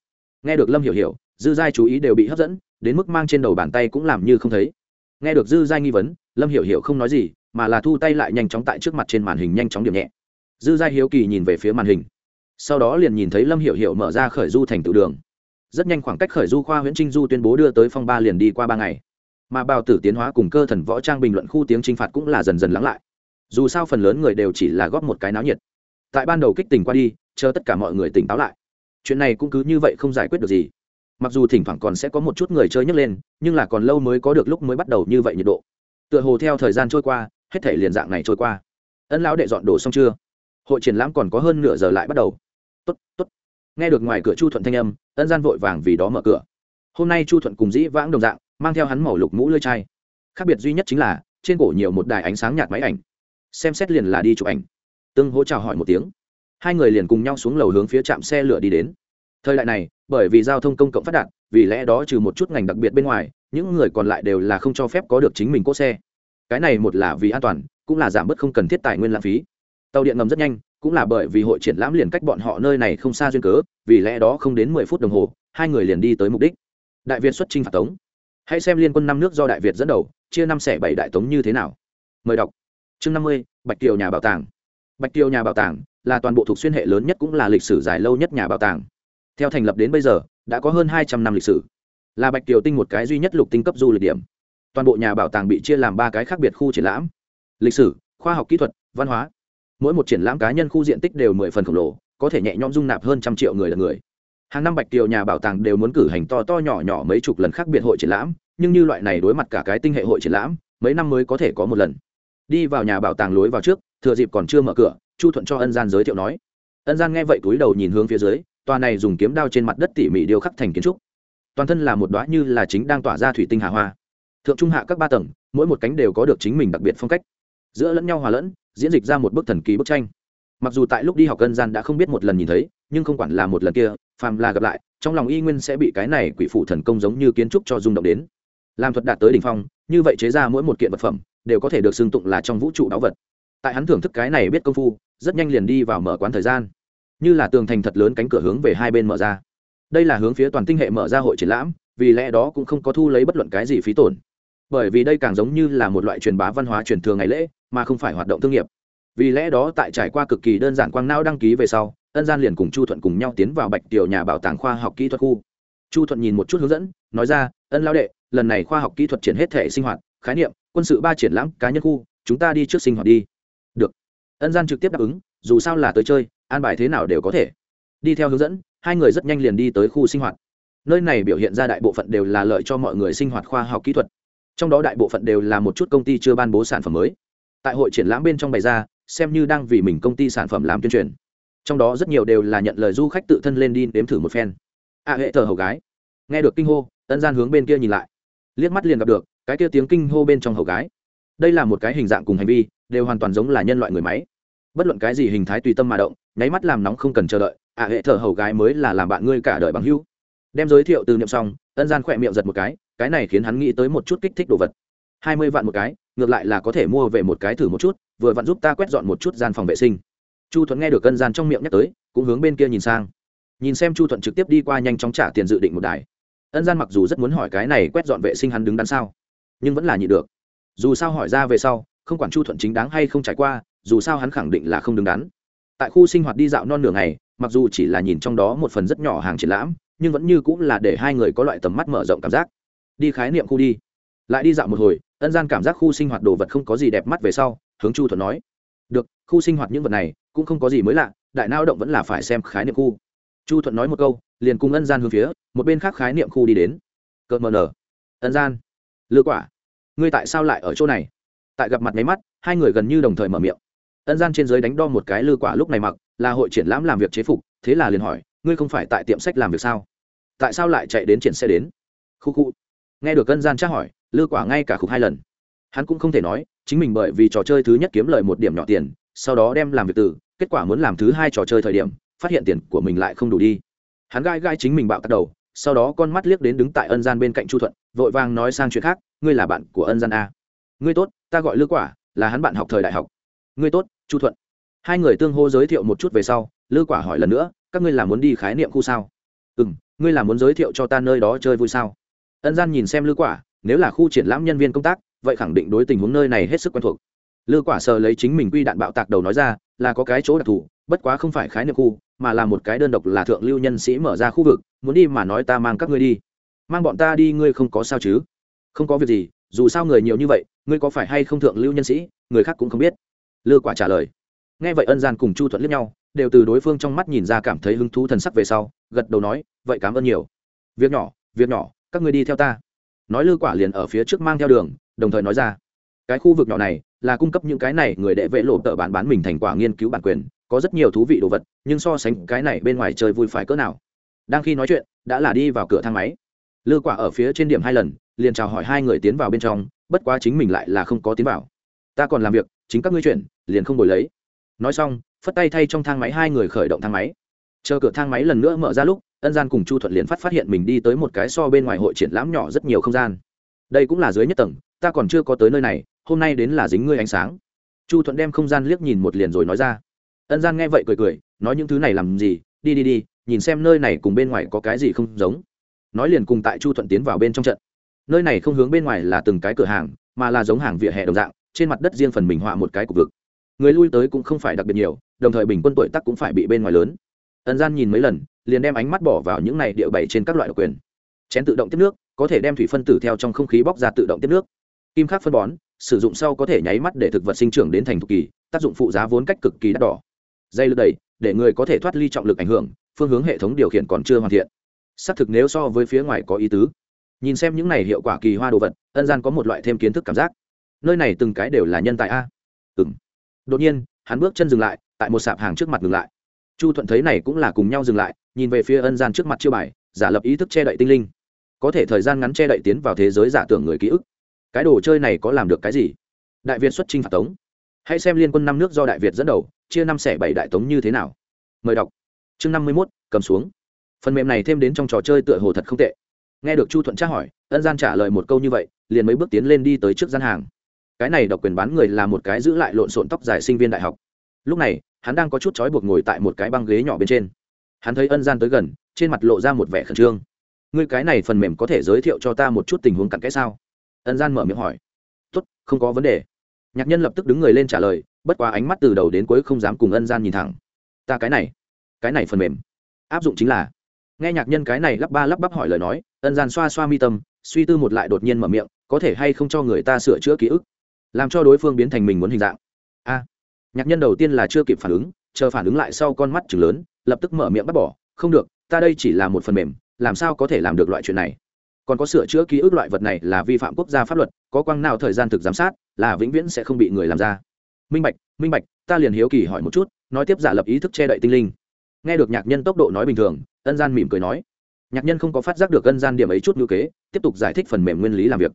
Nghe được lâm hiểu hiểu, dư giai chú ý đều bị hấp dẫn, đến mức mang trên đầu bàn tay cũng làm như không thấy. Nghe được dư giai nghi vấn, lâm hiểu hiểu không nói gì, mà là thu tay lại nhanh chóng tại trước mặt trên màn hình nhanh chóng điểm nhẹ dư gia hiếu kỳ nhìn về phía màn hình. Sau đó liền nhìn thấy lâm hiểu hiểu mở ra khởi du thành tự đường. Rất nhanh khoảng cách khởi du khoa nguyễn trinh du tuyên bố đưa tới phong ba liền đi qua ba ngày. Mà bào tử tiến hóa cùng cơ thần võ trang bình luận khu tiếng chinh phạt cũng là dần dần lắng lại. Dù sao phần lớn người đều chỉ là góp một cái náo nhiệt. Tại ban đầu kích tình qua đi, chờ tất cả mọi người tỉnh táo lại. Chuyện này cũng cứ như vậy không giải quyết được gì. Mặc dù thỉnh thoảng còn sẽ có một chút người chơi nhấc lên, nhưng là còn lâu mới có được lúc mới bắt đầu như vậy nhiệt độ. Tựa hồ theo thời gian trôi qua, hết thể liền dạng này trôi qua. Ân lão đệ dọn đồ xong chưa? Hội triển lãm còn có hơn nửa giờ lại bắt đầu. Tốt tốt. Nghe được ngoài cửa chu thuận thanh âm, ân gian vội vàng vì đó mở cửa. Hôm nay chu thuận cùng dĩ vãng đồng dạng, mang theo hắn màu lục mũ lơi chai. Khác biệt duy nhất chính là, trên cổ nhiều một đài ánh sáng nhạt máy ảnh. Xem xét liền là đi chụp ảnh. Tương hỗ chào hỏi một tiếng. Hai người liền cùng nhau xuống lầu hướng phía trạm xe lửa đi đến. Thời đại này, bởi vì giao thông công cộng phát đạt, vì lẽ đó trừ một chút ngành đặc biệt bên ngoài, những người còn lại đều là không cho phép có được chính mình cỗ xe. Cái này một là vì an toàn, cũng là giảm bớt không cần thiết tài nguyên lãng phí tàu điện ngầm rất nhanh, cũng là bởi vì hội triển lãm liền cách bọn họ nơi này không xa duyên cớ, vì lẽ đó không đến mười phút đồng hồ, hai người liền đi tới mục đích. Đại việt xuất chinh phạt tống. Hãy xem liên quân năm nước do đại việt dẫn đầu, chia năm xẻ bảy đại tống như thế nào. Mời đọc. Chương năm mươi, bạch kiều nhà bảo tàng. Bạch kiều nhà bảo tàng là toàn bộ thuộc xuyên hệ lớn nhất cũng là lịch sử dài lâu nhất nhà bảo tàng. Theo thành lập đến bây giờ, đã có hơn hai trăm năm lịch sử. Là bạch kiều tinh một cái duy nhất lục tinh cấp du lịch điểm. Toàn bộ nhà bảo tàng bị chia làm ba cái khác biệt khu triển lãm. Lịch sử, khoa học kỹ thuật, văn hóa mỗi một triển lãm cá nhân khu diện tích đều mười phần khổng lồ, có thể nhẹ nhõm dung nạp hơn trăm triệu người là người. Hàng năm bạch kiều nhà bảo tàng đều muốn cử hành to to nhỏ nhỏ mấy chục lần khác biệt hội triển lãm, nhưng như loại này đối mặt cả cái tinh hệ hội triển lãm, mấy năm mới có thể có một lần. Đi vào nhà bảo tàng lối vào trước, thừa dịp còn chưa mở cửa, chu thuận cho ân gian giới thiệu nói. Ân gian nghe vậy túi đầu nhìn hướng phía dưới, tòa này dùng kiếm đao trên mặt đất tỉ mỉ điêu khắc thành kiến trúc. Toàn thân là một đoá như là chính đang tỏa ra thủy tinh hà hoa. Thượng trung hạ các ba tầng, mỗi một cánh đều có được chính mình đặc biệt phong cách. Giữa lẫn nhau hòa lẫn diễn dịch ra một bức thần kỳ bức tranh. Mặc dù tại lúc đi học cân gian đã không biết một lần nhìn thấy, nhưng không quản là một lần kia, phàm là gặp lại, trong lòng y nguyên sẽ bị cái này quỷ phụ thần công giống như kiến trúc cho rung động đến. Làm thuật đạt tới đỉnh phong, như vậy chế ra mỗi một kiện vật phẩm, đều có thể được xưng tụng là trong vũ trụ đáo vật. Tại hắn thưởng thức cái này biết công phu, rất nhanh liền đi vào mở quán thời gian. Như là tường thành thật lớn cánh cửa hướng về hai bên mở ra. Đây là hướng phía toàn tinh hệ mở ra hội triển lãm, vì lẽ đó cũng không có thu lấy bất luận cái gì phí tổn. Bởi vì đây càng giống như là một loại truyền bá văn hóa truyền thường ngày lễ mà không phải hoạt động thương nghiệp. Vì lẽ đó tại trải qua cực kỳ đơn giản quang não đăng ký về sau, ân gian liền cùng chu thuận cùng nhau tiến vào bạch tiểu nhà bảo tàng khoa học kỹ thuật khu. Chu thuận nhìn một chút hướng dẫn, nói ra, ân lao đệ, lần này khoa học kỹ thuật triển hết thể sinh hoạt, khái niệm, quân sự ba triển lãm, cá nhân khu, chúng ta đi trước sinh hoạt đi. Được. Ân gian trực tiếp đáp ứng, dù sao là tới chơi, an bài thế nào đều có thể. Đi theo hướng dẫn, hai người rất nhanh liền đi tới khu sinh hoạt. Nơi này biểu hiện ra đại bộ phận đều là lợi cho mọi người sinh hoạt khoa học kỹ thuật. Trong đó đại bộ phận đều là một chút công ty chưa ban bố sản phẩm mới tại hội triển lãm bên trong bày ra, xem như đang vì mình công ty sản phẩm làm tuyên truyền. Trong đó rất nhiều đều là nhận lời du khách tự thân lên đi đếm thử một phen. A hệ thờ hầu gái. Nghe được kinh hô, ân gian hướng bên kia nhìn lại. Liếc mắt liền gặp được, cái kia tiếng kinh hô bên trong hầu gái. Đây là một cái hình dạng cùng hành vi, đều hoàn toàn giống là nhân loại người máy. Bất luận cái gì hình thái tùy tâm mà động, nháy mắt làm nóng không cần chờ đợi a hệ thờ hầu gái mới là làm bạn ngươi cả đời bằng hữu. Đem giới thiệu từ niệm xong, ân gian khỏe miệng giật một cái cái này khiến hắn nghĩ tới một chút kích thích đồ vật hai mươi vạn một cái, ngược lại là có thể mua về một cái thử một chút, vừa vặn giúp ta quét dọn một chút gian phòng vệ sinh. Chu thuận nghe được cân gian trong miệng nhắc tới, cũng hướng bên kia nhìn sang. Nhìn xem chu thuận trực tiếp đi qua nhanh chóng trả tiền dự định một đài. Ân gian mặc dù rất muốn hỏi cái này quét dọn vệ sinh hắn đứng đắn sao, nhưng vẫn là nhị được. Dù sao hỏi ra về sau, không quản chu thuận chính đáng hay không trải qua, dù sao hắn khẳng định là không đứng đắn. Tại khu sinh hoạt đi dạo non nửa ngày, mặc dù chỉ là nhìn trong đó một phần rất nhỏ hàng triển lãm, nhưng vẫn như cũng là để hai người có loại tầm mắt mở rộng cảm giác. Đi khái niệm khu đi. Lại đi dạo một hồi ân gian cảm giác khu sinh hoạt đồ vật không có gì đẹp mắt về sau, hướng chu thuận nói, được, khu sinh hoạt những vật này cũng không có gì mới lạ, đại nao động vẫn là phải xem khái niệm khu. Chu thuận nói một câu, liền cùng ân gian hướng phía một bên khác khái niệm khu đi đến. Cợt mờ nở. Ân gian, lư quả, ngươi tại sao lại ở chỗ này? Tại gặp mặt máy mắt, hai người gần như đồng thời mở miệng. Ân gian trên giới đánh đo một cái lư quả lúc này mặc, là hội triển lãm làm việc chế phục, thế là liền hỏi, ngươi không phải tại tiệm sách làm việc sao? Tại sao lại chạy đến triển xe đến? Khu khu nghe được ân gian tra hỏi, lư quả ngay cả khục hai lần. Hắn cũng không thể nói, chính mình bởi vì trò chơi thứ nhất kiếm lời một điểm nhỏ tiền, sau đó đem làm việc từ kết quả muốn làm thứ hai trò chơi thời điểm, phát hiện tiền của mình lại không đủ đi. Hắn gai gai chính mình bạo tắt đầu, sau đó con mắt liếc đến đứng tại ân gian bên cạnh chu thuận, vội vàng nói sang chuyện khác, ngươi là bạn của ân gian a. Ngươi tốt, ta gọi lư quả, là hắn bạn học thời đại học. Ngươi tốt, chu thuận. Hai người tương hô giới thiệu một chút về sau, lư quả hỏi lần nữa, các ngươi là muốn đi khái niệm khu sao? Ừ m ngươi là muốn giới thiệu cho ta nơi đó chơi vui sao? Ân gian nhìn xem lư quả, nếu là khu triển lãm nhân viên công tác, vậy khẳng định đối tình huống nơi này hết sức quen thuộc. Lư quả sờ lấy chính mình quy đạn bạo tạc đầu nói ra, là có cái chỗ đặc thù, bất quá không phải khái niệm khu, mà là một cái đơn độc là thượng lưu nhân sĩ mở ra khu vực, muốn đi mà nói ta mang các ngươi đi. Mang bọn ta đi ngươi không có sao chứ? Không có việc gì, dù sao người nhiều như vậy, ngươi có phải hay không thượng lưu nhân sĩ, người khác cũng không biết. Lư quả trả lời. Nghe vậy ân gian cùng chu thuận liếc nhau, đều từ đối phương trong mắt nhìn ra cảm thấy hứng thú thần sắc về sau, gật đầu nói, vậy cảm ơn nhiều. Việc nhỏ việc nhỏ các ngươi đi theo ta. Nói lư quả liền ở phía trước mang theo đường, đồng thời nói ra. Cái khu vực nhỏ này là cung cấp những cái này người đệ vệ lộ tợ bản bán mình thành quả nghiên cứu bản quyền, có rất nhiều thú vị đồ vật, nhưng so sánh cái này bên ngoài chơi vui phải cỡ nào. Đang khi nói chuyện, đã là đi vào cửa thang máy. Lư quả ở phía trên điểm hai lần, liền chào hỏi hai người tiến vào bên trong, bất quá chính mình lại là không có tiến vào. Ta còn làm việc, chính các ngươi chuyển liền không đổi lấy. Nói xong, phất tay thay trong thang máy hai người khởi động thang máy. Chờ cửa thang máy lần nữa mở ra lúc ân gian cùng chu thuận liền phát phát hiện mình đi tới một cái so bên ngoài hội triển lãm nhỏ rất nhiều không gian. Đây cũng là dưới nhất tầng, ta còn chưa có tới nơi này, hôm nay đến là dính ngươi ánh sáng. Chu thuận đem không gian liếc nhìn một liền rồi nói ra. Ân gian nghe vậy cười cười, nói những thứ này làm gì, đi đi đi, nhìn xem nơi này cùng bên ngoài có cái gì không giống. Nói liền cùng tại chu thuận tiến vào bên trong trận. Nơi này không hướng bên ngoài là từng cái cửa hàng, mà là giống hàng vỉa hè đồng dạng, trên mặt đất riêng phần mình họa một cái cục vực. Người lui tới cũng không phải đặc biệt nhiều, đồng thời bình quân tuổi tắc cũng phải bị bên ngoài lớn. Ân gian nhìn mấy lần liền đem ánh mắt bỏ vào những này địa bày trên các loại độc quyền. Chén tự động tiếp nước, có thể đem thủy phân tử theo trong không khí bóc ra tự động tiếp nước. Kim khắc phân bón, sử dụng sau có thể nháy mắt để thực vật sinh trưởng đến thành thục kỳ, tác dụng phụ giá vốn cách cực kỳ đắt đỏ. Dây lực đẩy, để người có thể thoát ly trọng lực ảnh hưởng, phương hướng hệ thống điều khiển còn chưa hoàn thiện. Xác thực nếu so với phía ngoài có ý tứ. Nhìn xem những này hiệu quả kỳ hoa đồ vật, ân gian có một loại thêm kiến thức cảm giác. Nơi này từng cái đều là nhân tài a. Ừ m đột nhiên, hắn bước chân dừng lại, tại một sạp hàng trước mặt ngừng lại. Chu thuận thấy này cũng là cùng nhau dừng lại nhìn về phía ân gian trước mặt chiêu bài, giả lập ý thức che đậy tinh linh. Có thể thời gian ngắn che đậy tiến vào thế giới giả tưởng người ký ức. Cái đồ chơi này có làm được cái gì? Đại việt xuất chinh phạt tống. Hãy xem liên quân năm nước do đại việt dẫn đầu, chia năm xẻ bảy đại tống như thế nào. Mời đọc. Chương năm mươi mốt, cầm xuống. Phần mềm này thêm đến trong trò chơi tựa hồ thật không tệ. Nghe được chu thuận tra hỏi, ân gian trả lời một câu như vậy, liền mấy bước tiến lên đi tới trước gian hàng. Cái này độc quyền bán người là một cái giữ lại lộn xộn tóc dài sinh viên đại học. Lúc này, hắn đang có chút trói buộc ngồi tại một cái băng ghế nhỏ bên trên hắn thấy ân gian tới gần, trên mặt lộ ra một vẻ khẩn trương. Ngươi cái này phần mềm có thể giới thiệu cho ta một chút tình huống cặn kẽ sao? Ân gian mở miệng hỏi. Tốt, không có vấn đề. Nhạc nhân lập tức đứng người lên trả lời, bất quá ánh mắt từ đầu đến cuối không dám cùng ân gian nhìn thẳng. Ta cái này cái này phần mềm, áp dụng chính là. Nghe nhạc nhân cái này lắp ba lắp bắp hỏi lời nói, ân gian xoa xoa mi tâm, suy tư một lại đột nhiên mở miệng, có thể hay không cho người ta sửa chữa ký ức? Làm cho đối phương biến thành mình muốn hình dạng. A. Nhạc nhân đầu tiên là chưa kịp phản ứng chờ phản ứng lại sau con mắt chừng lớn, lập tức mở miệng bắt bỏ, không được, ta đây chỉ là một phần mềm, làm sao có thể làm được loại chuyện này? Còn có sửa chữa ký ức loại vật này là vi phạm quốc gia pháp luật, có quang nào thời gian thực giám sát, là vĩnh viễn sẽ không bị người làm ra. Minh bạch minh bạch, ta liền hiếu kỳ hỏi một chút, nói tiếp giả lập ý thức che đậy tinh linh. Nghe được nhạc nhân tốc độ nói bình thường, ân gian mỉm cười nói. Nhạc nhân không có phát giác được ân gian điểm ấy chút ngữ kế, tiếp tục giải thích phần mềm nguyên lý làm việc.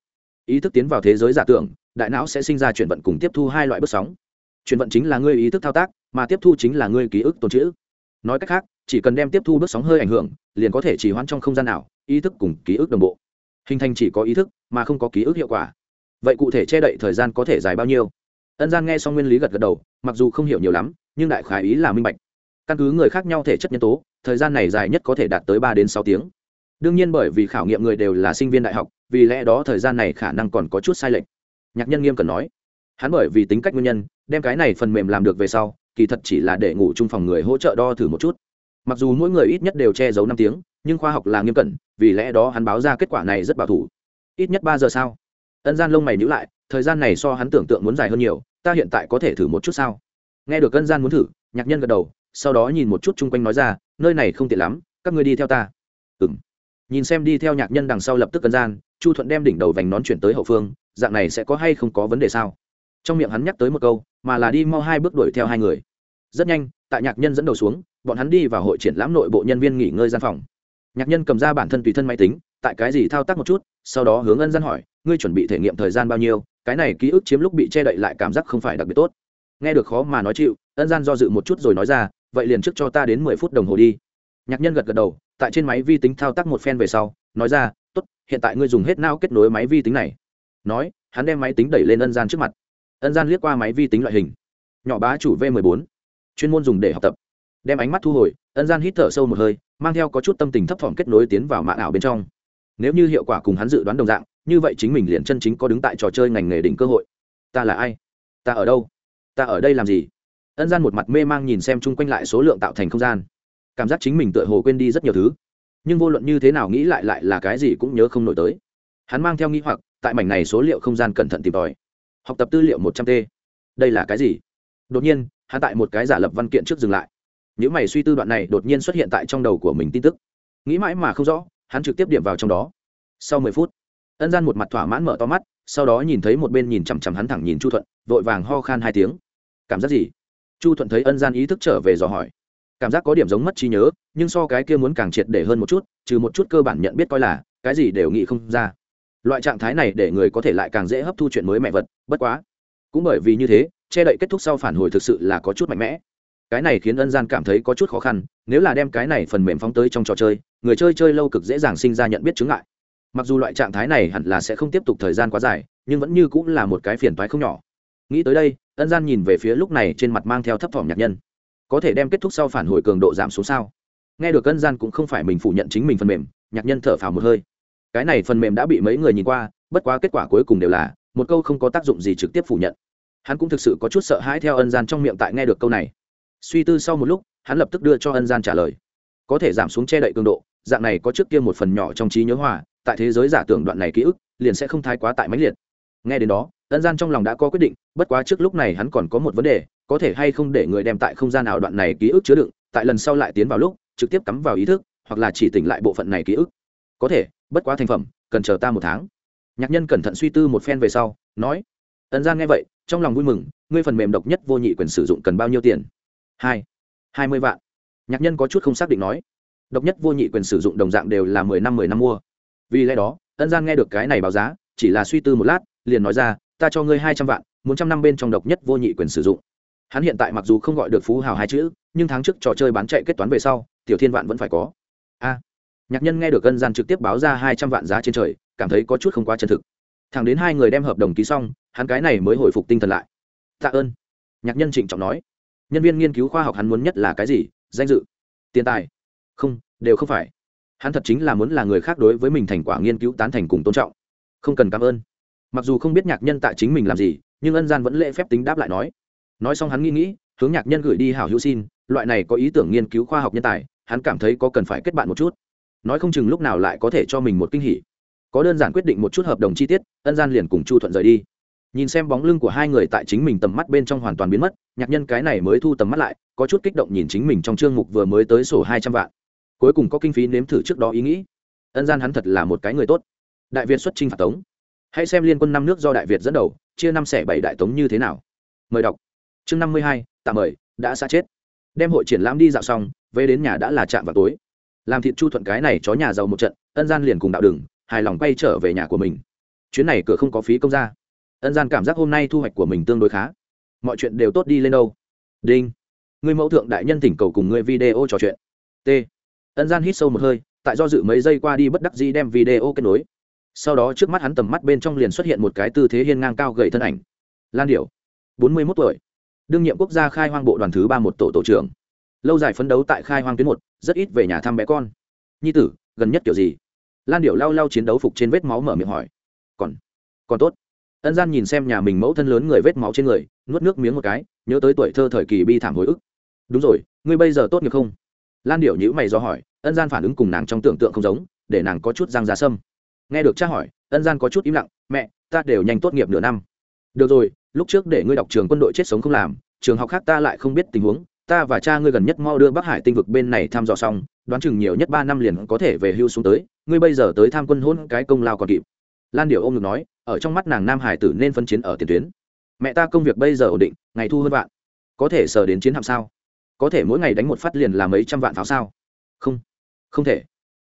Ý thức tiến vào thế giới giả tưởng, đại não sẽ sinh ra chuyển vận cùng tiếp thu hai loại bước sóng chuyển vận chính là ngươi ý thức thao tác, mà tiếp thu chính là ngươi ký ức tồn chữ nói cách khác, chỉ cần đem tiếp thu bước sóng hơi ảnh hưởng, liền có thể chỉ hoãn trong không gian nào, ý thức cùng ký ức đồng bộ. Hình thành chỉ có ý thức, mà không có ký ức hiệu quả. Vậy cụ thể che đậy thời gian có thể dài bao nhiêu? Ân gian nghe xong nguyên lý gật gật đầu, mặc dù không hiểu nhiều lắm, nhưng đại khái ý là minh bạch. Căn cứ người khác nhau thể chất nhân tố, thời gian này dài nhất có thể đạt tới ba đến sáu tiếng. Đương nhiên bởi vì khảo nghiệm người đều là sinh viên đại học, vì lẽ đó thời gian này khả năng còn có chút sai lệch. Nhạc nhân nghiêm cần nói hắn bởi vì tính cách nguyên nhân, đem cái này phần mềm làm được về sau, kỳ thật chỉ là để ngủ chung phòng người hỗ trợ đo thử một chút. Mặc dù mỗi người ít nhất đều che giấu năm tiếng, nhưng khoa học là nghiêm cẩn, vì lẽ đó hắn báo ra kết quả này rất bảo thủ. Ít nhất ba giờ sao ân gian lông mày nhữ lại, thời gian này so hắn tưởng tượng muốn dài hơn nhiều, ta hiện tại có thể thử một chút sao? Nghe được ân gian muốn thử, nhạc nhân gật đầu, sau đó nhìn một chút chung quanh nói ra, nơi này không tiện lắm, các ngươi đi theo ta. Ừng nhìn xem đi theo nhạc nhân đằng sau lập tức ân gian, chu thuận đem đỉnh đầu vành nón chuyển tới hậu phương, dạng này sẽ có hay không có vấn đề sao? Trong miệng hắn nhắc tới một câu, mà là đi mau hai bước đuổi theo hai người. Rất nhanh, tại nhạc nhân dẫn đầu xuống, bọn hắn đi vào hội triển lãm nội bộ nhân viên nghỉ ngơi gian phòng. Nhạc nhân cầm ra bản thân tùy thân máy tính, tại cái gì thao tác một chút, sau đó hướng ân gian hỏi, ngươi chuẩn bị thể nghiệm thời gian bao nhiêu? Cái này ký ức chiếm lúc bị che đậy lại cảm giác không phải đặc biệt tốt. Nghe được khó mà nói chịu, ân gian do dự một chút rồi nói ra, vậy liền trước cho ta đến mười phút đồng hồ đi. Nhạc nhân gật gật đầu, tại trên máy vi tính thao tác một phen về sau, nói ra, tốt, hiện tại ngươi dùng hết não kết nối máy vi tính này. Nói, hắn đem máy tính đẩy lên ân gian trước mặt ân gian liếc qua máy vi tính loại hình. Nhỏ bá chủ v 14 chuyên môn dùng để học tập. Đem ánh mắt thu hồi, ân gian hít thở sâu một hơi, mang theo có chút tâm tình thấp thỏm kết nối tiến vào mạng ảo bên trong. Nếu như hiệu quả cùng hắn dự đoán đồng dạng, như vậy chính mình liền chân chính có đứng tại trò chơi ngành nghề đỉnh cơ hội. Ta là ai? Ta ở đâu? Ta ở đây làm gì? Ân gian một mặt mê mang nhìn xem chung quanh lại số lượng tạo thành không gian. Cảm giác chính mình tựa hồ quên đi rất nhiều thứ. Nhưng vô luận như thế nào nghĩ lại lại là cái gì cũng nhớ không nổi tới. Hắn mang theo nghĩ hoặc, tại mảnh này số liệu không gian cẩn thận tìm tòi học tập tư liệu một trăm t đây là cái gì? Đột nhiên, hắn tại một cái giả lập văn kiện trước dừng lại. Những mày suy tư đoạn này đột nhiên xuất hiện tại trong đầu của mình tin tức. Nghĩ mãi mà không rõ, hắn trực tiếp điểm vào trong đó. Sau mười phút, ân gian một mặt thỏa mãn mở to mắt, sau đó nhìn thấy một bên nhìn chằm chằm hắn thẳng nhìn chu thuận, vội vàng ho khan hai tiếng. Cảm giác gì? Chu thuận thấy ân gian ý thức trở về dò hỏi. Cảm giác có điểm giống mất trí nhớ, nhưng so cái kia muốn càng triệt để hơn một chút, trừ một chút cơ bản nhận biết coi là, cái gì đều nghĩ không ra loại trạng thái này để người có thể lại càng dễ hấp thu chuyện mới mẹ vật, bất quá. Cũng bởi vì như thế, che đậy kết thúc sau phản hồi thực sự là có chút mạnh mẽ. Cái này khiến ân gian cảm thấy có chút khó khăn, nếu là đem cái này phần mềm phóng tới trong trò chơi, người chơi chơi lâu cực dễ dàng sinh ra nhận biết chứng ngại. Mặc dù loại trạng thái này hẳn là sẽ không tiếp tục thời gian quá dài, nhưng vẫn như cũng là một cái phiền toái không nhỏ. Nghĩ tới đây, ân gian nhìn về phía lúc này trên mặt mang theo thấp thỏm nhạc nhân. Có thể đem kết thúc sau phản hồi cường độ giảm xuống sao? Nghe được ân gian cũng không phải mình phủ nhận chính mình phần mềm, nhạc nhân thở phào một hơi cái này phần mềm đã bị mấy người nhìn qua, bất quá kết quả cuối cùng đều là, một câu không có tác dụng gì trực tiếp phủ nhận. Hắn cũng thực sự có chút sợ hãi theo ân gian trong miệng tại nghe được câu này. Suy tư sau một lúc, hắn lập tức đưa cho ân gian trả lời. Có thể giảm xuống che đậy cường độ, dạng này có trước kia một phần nhỏ trong trí nhớ hòa, tại thế giới giả tưởng đoạn này ký ức, liền sẽ không thái quá tại máy liệt. Nghe đến đó, ân gian trong lòng đã có quyết định, bất quá trước lúc này hắn còn có một vấn đề, có thể hay không để người đem tại không gian nào đoạn này ký ức chứa đựng, tại lần sau lại tiến vào lúc, trực tiếp cắm vào ý thức, hoặc là chỉ tỉnh lại bộ phận này ký ức có thể, bất quá thành phẩm, cần chờ ta một tháng. Nhạc nhân cẩn thận suy tư một phen về sau, nói, ân gian nghe vậy, trong lòng vui mừng, ngươi phần mềm độc nhất vô nhị quyền sử dụng cần bao nhiêu tiền? Hai hai mươi vạn. Nhạc nhân có chút không xác định nói, độc nhất vô nhị quyền sử dụng đồng dạng đều là mười năm mười năm mua. Vì lẽ đó, ân gian nghe được cái này báo giá, chỉ là suy tư một lát, liền nói ra, ta cho ngươi hai trăm vạn, muốn trăm năm bên trong độc nhất vô nhị quyền sử dụng. Hắn hiện tại mặc dù không gọi được phú hào hai chữ, nhưng tháng trước trò chơi bán chạy kết toán về sau, tiểu thiên vạn vẫn phải có. A nhạc nhân nghe được ân gian trực tiếp báo ra hai trăm vạn giá trên trời, cảm thấy có chút không quá chân thực. Thẳng đến hai người đem hợp đồng ký xong, hắn cái này mới hồi phục tinh thần lại. Tạ ơn. Nhạc nhân trịnh trọng nói. Nhân viên nghiên cứu khoa học hắn muốn nhất là cái gì? Danh dự. Tiền tài. Không, đều không phải. Hắn thật chính là muốn là người khác đối với mình thành quả nghiên cứu tán thành cùng tôn trọng. Không cần cảm ơn. Mặc dù không biết nhạc nhân tại chính mình làm gì, nhưng ân gian vẫn lễ phép tính đáp lại nói. Nói xong hắn nghĩ nghĩ, hướng nhạc nhân gửi đi hảo hữu xin, loại này có ý tưởng nghiên cứu khoa học nhân tài, hắn cảm thấy có cần phải kết bạn một chút nói không chừng lúc nào lại có thể cho mình một kinh hỉ. Có đơn giản quyết định một chút hợp đồng chi tiết, ân gian liền cùng chu thuận rời đi. Nhìn xem bóng lưng của hai người tại chính mình tầm mắt bên trong hoàn toàn biến mất, nhạc nhân cái này mới thu tầm mắt lại, có chút kích động nhìn chính mình trong chương mục vừa mới tới sổ hai trăm vạn. Cuối cùng có kinh phí nếm thử trước đó ý nghĩ. Ân gian hắn thật là một cái người tốt. Đại việt xuất trinh phạt tống. Hãy xem liên quân năm nước do đại việt dẫn đầu, chia năm xẻ bảy đại tống như thế nào. Mời đọc. Chương năm mươi hai, tạm mời, đã xa chết. Đem hội triển lãm đi dạo xong, về đến nhà đã là chạm vào tối làm thịt chu thuận cái này chó nhà giàu một trận, ân gian liền cùng đạo đường, hài lòng quay trở về nhà của mình. Chuyến này cửa không có phí công ra ân gian cảm giác hôm nay thu hoạch của mình tương đối khá. Mọi chuyện đều tốt đi lên đâu. Đinh. Người mẫu thượng đại nhân tỉnh cầu cùng người video trò chuyện. T. Ân gian hít sâu một hơi, tại do dự mấy giây qua đi bất đắc dĩ đem video kết nối. Sau đó trước mắt hắn tầm mắt bên trong liền xuất hiện một cái tư thế hiên ngang cao gầy thân ảnh. Lan điểu, bốn mươi mốt tuổi, đương nhiệm quốc gia khai hoang bộ đoàn thứ ba một tổ tổ trưởng lâu dài phấn đấu tại khai hoang tuyến một, rất ít về nhà thăm bé con. Nhi tử, gần nhất kiểu gì? Lan điểu lau lau chiến đấu phục trên vết máu mở miệng hỏi. Còn còn tốt. Ân gian nhìn xem nhà mình mẫu thân lớn người vết máu trên người, nuốt nước miếng một cái, nhớ tới tuổi thơ thời kỳ bi thảm hồi ức. Đúng rồi, ngươi bây giờ tốt nghiệp không? Lan điểu nhữ mày do hỏi, ân gian phản ứng cùng nàng trong tưởng tượng không giống, để nàng có chút răng ra sâm. Nghe được cha hỏi, ân gian có chút im lặng, mẹ, ta đều nhanh tốt nghiệp nửa năm. Được rồi, lúc trước để ngươi đọc trường quân đội chết sống không làm, trường học khác ta lại không biết tình huống ta và cha ngươi gần nhất mau đưa bắc hải tinh vực bên này thăm dò xong, đoán chừng nhiều nhất ba năm liền có thể về hưu xuống tới, ngươi bây giờ tới tham quân hôn cái công lao còn kịp. Lan điệu ôm ngực nói, ở trong mắt nàng nam hải tử nên phân chiến ở tiền tuyến. Mẹ ta công việc bây giờ ổn định, ngày thu hơn vạn. Có thể sờ đến chiến hạm sao? Có thể mỗi ngày đánh một phát liền là mấy trăm vạn pháo sao? Không không thể.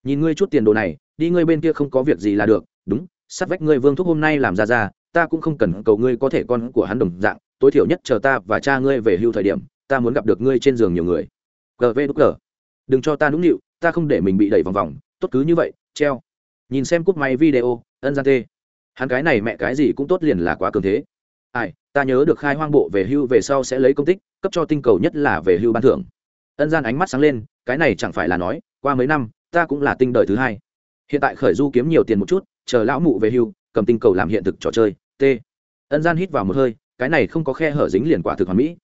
Nhìn ngươi chút tiền đồ này, đi ngươi bên kia không có việc gì là được. Đúng sát vách ngươi vương thúc hôm nay làm ra ra, ta cũng không cần cầu ngươi có thể con của hắn đồng dạng, tối thiểu nhất chờ ta và cha ngươi về hưu thời điểm ta muốn gặp được ngươi trên giường nhiều người. Gv đúc gờ đừng cho ta nũng nịu, ta không để mình bị đẩy vòng vòng, tốt cứ như vậy, treo. Nhìn xem cúp máy video, ân gian tê. Hắn cái này mẹ cái gì cũng tốt liền là quá cường thế. Ai, ta nhớ được khai hoang bộ về hưu về sau sẽ lấy công tích, cấp cho tinh cầu nhất là về hưu ban thưởng. Ân gian ánh mắt sáng lên, cái này chẳng phải là nói, qua mấy năm, ta cũng là tinh đời thứ hai. Hiện tại khởi du kiếm nhiều tiền một chút, chờ lão mụ về hưu, cầm tinh cầu làm hiện thực trò chơi t ân gian hít vào một hơi, cái này không có khe hở dính liền quả thực hoàn mỹ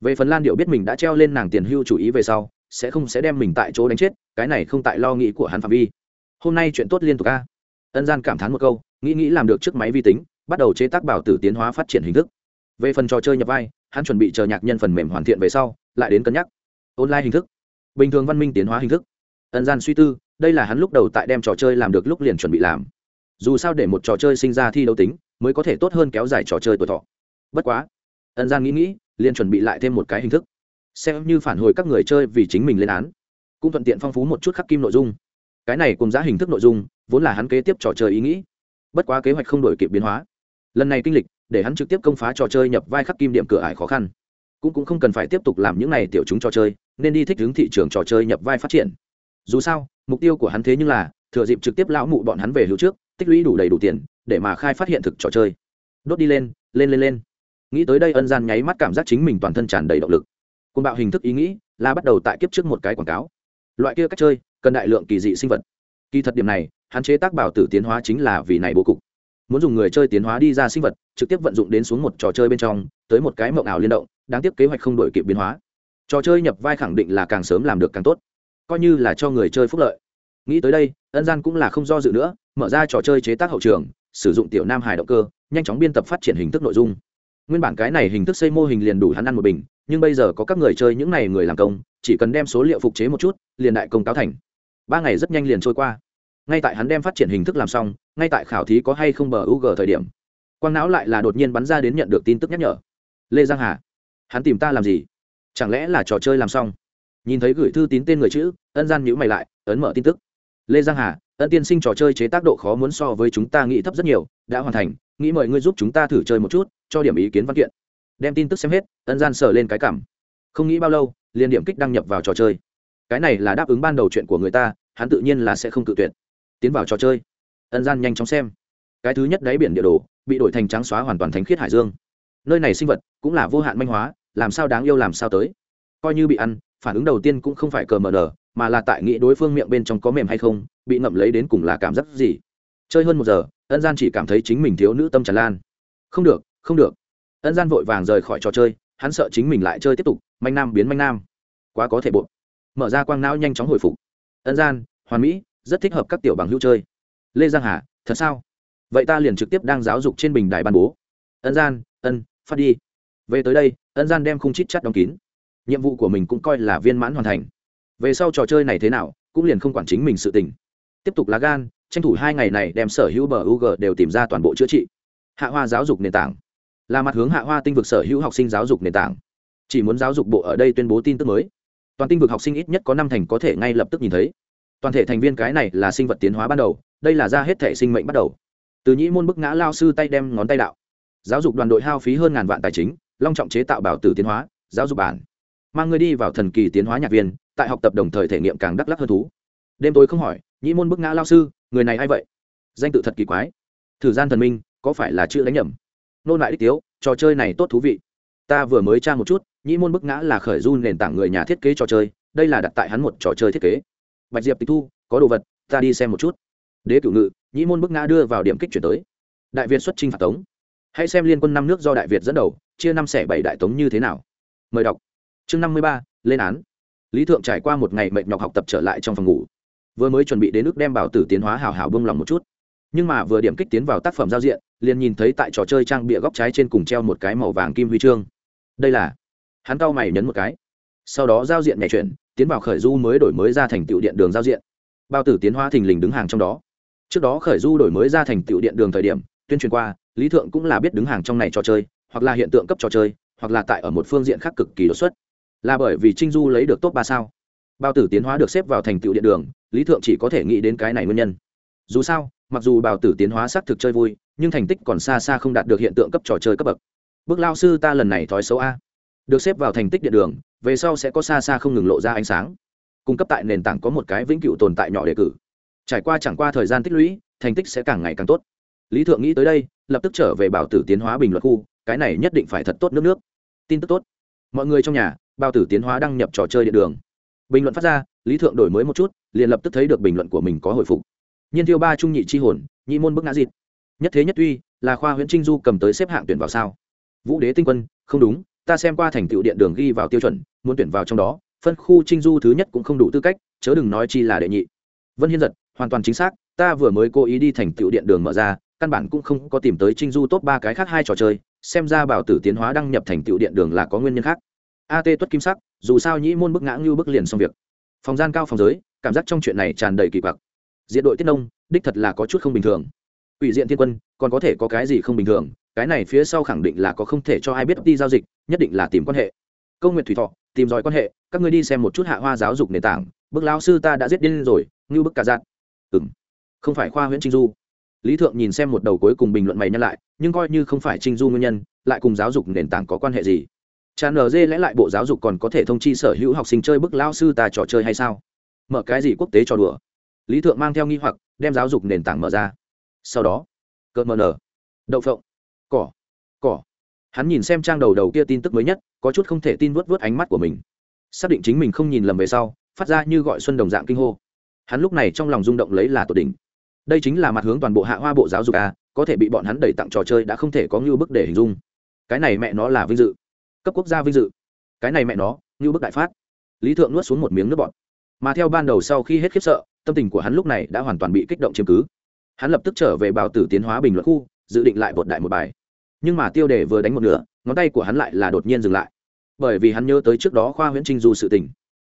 về phần lan điệu biết mình đã treo lên nàng tiền hưu chủ ý về sau, sẽ không sẽ đem mình tại chỗ đánh chết, cái này không tại lo nghĩ của hắn phạm vi. Hôm nay chuyện tốt liên tục a. Ân gian cảm thán một câu, nghĩ nghĩ làm được chiếc máy vi tính, bắt đầu chế tác bảo tử tiến hóa phát triển hình thức. Về phần trò chơi nhập vai, hắn chuẩn bị chờ nhạc nhân phần mềm hoàn thiện về sau, lại đến cân nhắc. Online hình thức. Bình thường văn minh tiến hóa hình thức. Ân gian suy tư, đây là hắn lúc đầu tại đem trò chơi làm được lúc liền chuẩn bị làm. Dù sao để một trò chơi sinh ra thi đấu tính, mới có thể tốt hơn kéo dài trò chơi tuổi thọ. Bất quá, ân gian nghĩ nghĩ liền chuẩn bị lại thêm một cái hình thức. Xem như phản hồi các người chơi vì chính mình lên án. Cũng thuận tiện phong phú một chút khắc kim nội dung. Cái này cùng giá hình thức nội dung, vốn là hắn kế tiếp trò chơi ý nghĩ. Bất quá kế hoạch không đổi kịp biến hóa. Lần này kinh lịch, để hắn trực tiếp công phá trò chơi nhập vai khắc kim điểm cửa ải khó khăn. Cũng cũng không cần phải tiếp tục làm những này tiểu chúng trò chơi, nên đi thích ứng thị trường trò chơi nhập vai phát triển. Dù sao, mục tiêu của hắn thế nhưng là, thừa dịp trực tiếp lão mụ bọn hắn về hữu trước, tích lũy đủ đầy đủ tiền, để mà khai phát hiện thực trò chơi. Đốt đi lên lên lên lên nghĩ tới đây ân gian nháy mắt cảm giác chính mình toàn thân tràn đầy động lực. Côn bạo hình thức ý nghĩ là bắt đầu tại kiếp trước một cái quảng cáo. Loại kia cách chơi, cần đại lượng kỳ dị sinh vật. Kỳ thật điểm này, hạn chế tác bảo tử tiến hóa chính là vì này bố cục. Muốn dùng người chơi tiến hóa đi ra sinh vật, trực tiếp vận dụng đến xuống một trò chơi bên trong, tới một cái mộng ảo liên động, đáng tiếc kế hoạch không đổi kịp biến hóa. Trò chơi nhập vai khẳng định là càng sớm làm được càng tốt. Coi như là cho người chơi phúc lợi. Nghĩ tới đây, ân gian cũng là không do dự nữa, mở ra trò chơi chế tác hậu trường, sử dụng tiểu nam hải động cơ, nhanh chóng biên tập phát triển hình thức nội dung nguyên bản cái này hình thức xây mô hình liền đủ hắn ăn một bình, nhưng bây giờ có các người chơi những n à y người làm công, chỉ cần đem số liệu phục chế một chút, liền đại công cáo thành. Ba ngày rất nhanh liền trôi qua. Ngay tại hắn đem phát triển hình thức làm xong, ngay tại khảo thí có hay không bờ u g thời điểm, quang não lại là đột nhiên bắn ra đến nhận được tin tức nhắc nhở. Lê giang hà, hắn tìm ta làm gì? Chẳng lẽ là trò chơi làm xong? Nhìn thấy gửi thư tín tên người chữ, ân gian nhữ mày lại, ấn mở tin tức. Lê giang hà ân tiên sinh trò chơi chế tác độ khó muốn so với chúng ta nghĩ thấp rất nhiều, đã hoàn thành, nghĩ mời ngươi giúp chúng ta thử chơi một chút, cho điểm ý kiến văn kiện. Đem tin tức xem hết, ân gian sờ lên cái cảm. Không nghĩ bao lâu, liền điểm kích đăng nhập vào trò chơi. Cái này là đáp ứng ban đầu chuyện của người ta, hắn tự nhiên là sẽ không cự tuyệt. Tiến vào trò chơi. Ân gian nhanh chóng xem. Cái thứ nhất đáy biển địa đồ, bị đổi thành trắng xóa hoàn toàn thánh khiết hải dương. Nơi này sinh vật cũng là vô hạn manh hóa, làm sao đáng yêu làm sao tới. Coi như bị ăn, phản ứng đầu tiên cũng không phải cờ mờ nở mà là tại nghĩ đối phương miệng bên trong có mềm hay không bị ngậm lấy đến cùng là cảm giác gì? Chơi hơn một giờ, ân gian chỉ cảm thấy chính mình thiếu nữ tâm tràn lan. Không được không được. Ân gian vội vàng rời khỏi trò chơi, hắn sợ chính mình lại chơi tiếp tục, manh nam biến manh nam. Quá có thể buộc. Mở ra quang não nhanh chóng hồi phục. Ân gian, hoàn mỹ, rất thích hợp các tiểu bằng hữu chơi. Lê giang hà, thật sao? Vậy ta liền trực tiếp đang giáo dục trên bình đài ban bố. Ân gian, ân, phát đi. Về tới đây, ân gian đem khung chít chắt đóng kín. Nhiệm vụ của mình cũng coi là viên mãn hoàn thành. Về sau trò chơi này thế nào, cũng liền không quản chính mình sự tình tiếp tục lá gan, tranh thủ hai ngày này đem sở hữu bờ g đều tìm ra toàn bộ chữa trị. Hạ hoa giáo dục nền tảng. Là mặt hướng hạ hoa tinh vực sở hữu học sinh giáo dục nền tảng. Chỉ muốn giáo dục bộ ở đây tuyên bố tin tức mới. Toàn tinh vực học sinh ít nhất có năm thành có thể ngay lập tức nhìn thấy. Toàn thể thành viên cái này là sinh vật tiến hóa ban đầu, đây là ra hết thể sinh mệnh bắt đầu. Từ nhĩ môn bức ngã lao sư tay đem ngón tay đạo. Giáo dục đoàn đội hao phí hơn ngàn vạn tài chính, long trọng chế tạo bảo tử tiến hóa, giáo dục bản. Mang người đi vào thần kỳ tiến hóa nhạc viên, tại học tập đồng thời thể nghiệm càng đắc lắc hơn thú. Đêm tối không hỏi nhĩ môn bức ngã lao sư, người này a i vậy? Danh tự thật kỳ quái. Thử gian thần minh, có phải là chữ đánh nhầm? Nôn lại đích tiếu, trò chơi này tốt thú vị. Ta vừa mới tra một chút, nhĩ môn bức ngã là khởi du nền tảng người nhà thiết kế trò chơi, đây là đặt tại hắn một trò chơi thiết kế. Bạch diệp tịch thu, có đồ vật, ta đi xem một chút. Đế cửu ngự, nhĩ môn bức ngã đưa vào điểm kích chuyển tới. Đại việt xuất trinh phạt tống. Hãy xem liên quân năm nước do đại việt dẫn đầu, chia năm xẻ bảy đại tống như thế nào. Mời đọc. Chương năm mươi ba, lên án. Lý thượng trải qua một ngày mệt nhọc học tập trở lại trong phòng ngủ vừa mới chuẩn bị đến nước đem bảo tử tiến hóa hào hào bông lòng một chút. Nhưng mà vừa điểm kích tiến vào tác phẩm giao diện, liền nhìn thấy tại trò chơi trang bịa góc trái trên cùng treo một cái màu vàng kim huy chương. Đây là, hắn cau mày nhấn một cái. Sau đó giao diện nhảy chuyển, tiến vào khởi du mới đổi mới ra thành tựu điện đường giao diện. Bao tử tiến hóa thình lình đứng hàng trong đó. Trước đó khởi du đổi mới ra thành tựu điện đường thời điểm, tuyên truyền qua, lý thượng cũng là biết đứng hàng trong này trò chơi, hoặc là hiện tượng cấp trò chơi, hoặc là tại ở một phương diện khác cực kỳ đột xuất. Là bởi vì trinh du lấy được top ba sao. Bao tử tiến hóa được xếp vào thành tựu điện đường lý thượng chỉ có thể nghĩ đến cái này nguyên nhân. Dù sao, mặc dù bào tử tiến hóa xác thực chơi vui, nhưng thành tích còn xa xa không đạt được hiện tượng cấp trò chơi cấp bậc. Bước lao sư ta lần này thói xấu a. Được xếp vào thành tích điện đường, về sau sẽ có xa xa không ngừng lộ ra ánh sáng. Cung cấp tại nền tảng có một cái vĩnh cựu tồn tại nhỏ đề cử. Trải qua chẳng qua thời gian tích lũy, thành tích sẽ càng ngày càng tốt. Lý thượng nghĩ tới đây, lập tức trở về bảo tử tiến hóa bình luận khu, cái này nhất định phải thật tốt nước nước. Tin tức tốt. Mọi người trong nhà bao tử tiến hóa đăng nhập trò chơi điện đường bình luận phát ra, lý thượng đổi mới một chút, liền lập tức thấy được bình luận của mình có hồi phục. Nhiên thiêu ba trung nhị chi hồn, nhị môn bức ngã dịt. Nhất thế nhất tuy là khoa huyện trinh du cầm tới xếp hạng tuyển vào sao? Vũ đế tinh quân, không đúng, ta xem qua thành tựu điện đường ghi vào tiêu chuẩn, muốn tuyển vào trong đó, phân khu trinh du thứ nhất cũng không đủ tư cách, chớ đừng nói chi là đệ nhị. Vân hiên giật, hoàn toàn chính xác, ta vừa mới cố ý đi thành tựu điện đường mở ra, căn bản cũng không có tìm tới trinh du tốt ba cái khác hai trò chơi, xem ra bảo tử tiến hóa đăng nhập thành tựu điện đường là có nguyên nhân khác. At tuất kim sắc dù sao nhĩ môn bức ngã như bức liền xong việc. Phòng gian cao phòng giới, cảm giác trong chuyện này tràn đầy kỳ quặc. Diện đội tiết nông, đích thật là có chút không bình thường. Ủy diện thiên quân, còn có thể có cái gì không bình thường? Cái này phía sau khẳng định là có không thể cho ai biết đi giao dịch, nhất định là tìm quan hệ. Câu nguyện thủy thọ, tìm dòi quan hệ, các ngươi đi xem một chút hạ hoa giáo dục nền tảng, bức Lão sư ta đã giết điên rồi như bức cả giạt. Ừng không phải khoa Huyễn trinh du. Lý thượng nhìn xem một đầu cuối cùng bình luận mày nhắc lại, nhưng coi như không phải trinh du nguyên nhân, lại cùng giáo dục nền tảng có quan hệ gì? Cha nở lẽ lại bộ giáo dục còn có thể thông chi sở hữu học sinh chơi bức lao sư ta trò chơi hay sao? Mở cái gì quốc tế trò đùa? Lý thượng mang theo nghi hoặc, đem giáo dục nền tảng mở ra. Sau đó, cợt mờ nở. Đậu phộng. Cỏ. Cỏ. Hắn nhìn xem trang đầu đầu kia tin tức mới nhất, có chút không thể tin vớt vớt ánh mắt của mình. Xác định chính mình không nhìn lầm về sau, phát ra như gọi xuân đồng dạng kinh hô. Hắn lúc này trong lòng rung động lấy là tột đỉnh. Đây chính là mặt hướng toàn bộ hạ hoa bộ giáo dục a có thể bị bọn hắn đẩy tặng trò chơi đã không thể có ngưu bức để hình dung. Cái này mẹ nó là vinh dự cấp quốc gia vinh dự. Cái này mẹ nó, như bức đại phát. Lý thượng nuốt xuống một miếng nước bọt. Mà theo ban đầu sau khi hết khiếp sợ, tâm tình của hắn lúc này đã hoàn toàn bị kích động chiếm cứ. Hắn lập tức trở về bào tử tiến hóa bình luận khu, dự định lại bột đại một bài. Nhưng mà tiêu đề vừa đánh một nửa, ngón tay của hắn lại là đột nhiên dừng lại. Bởi vì hắn nhớ tới trước đó khoa nguyễn trinh du sự tình.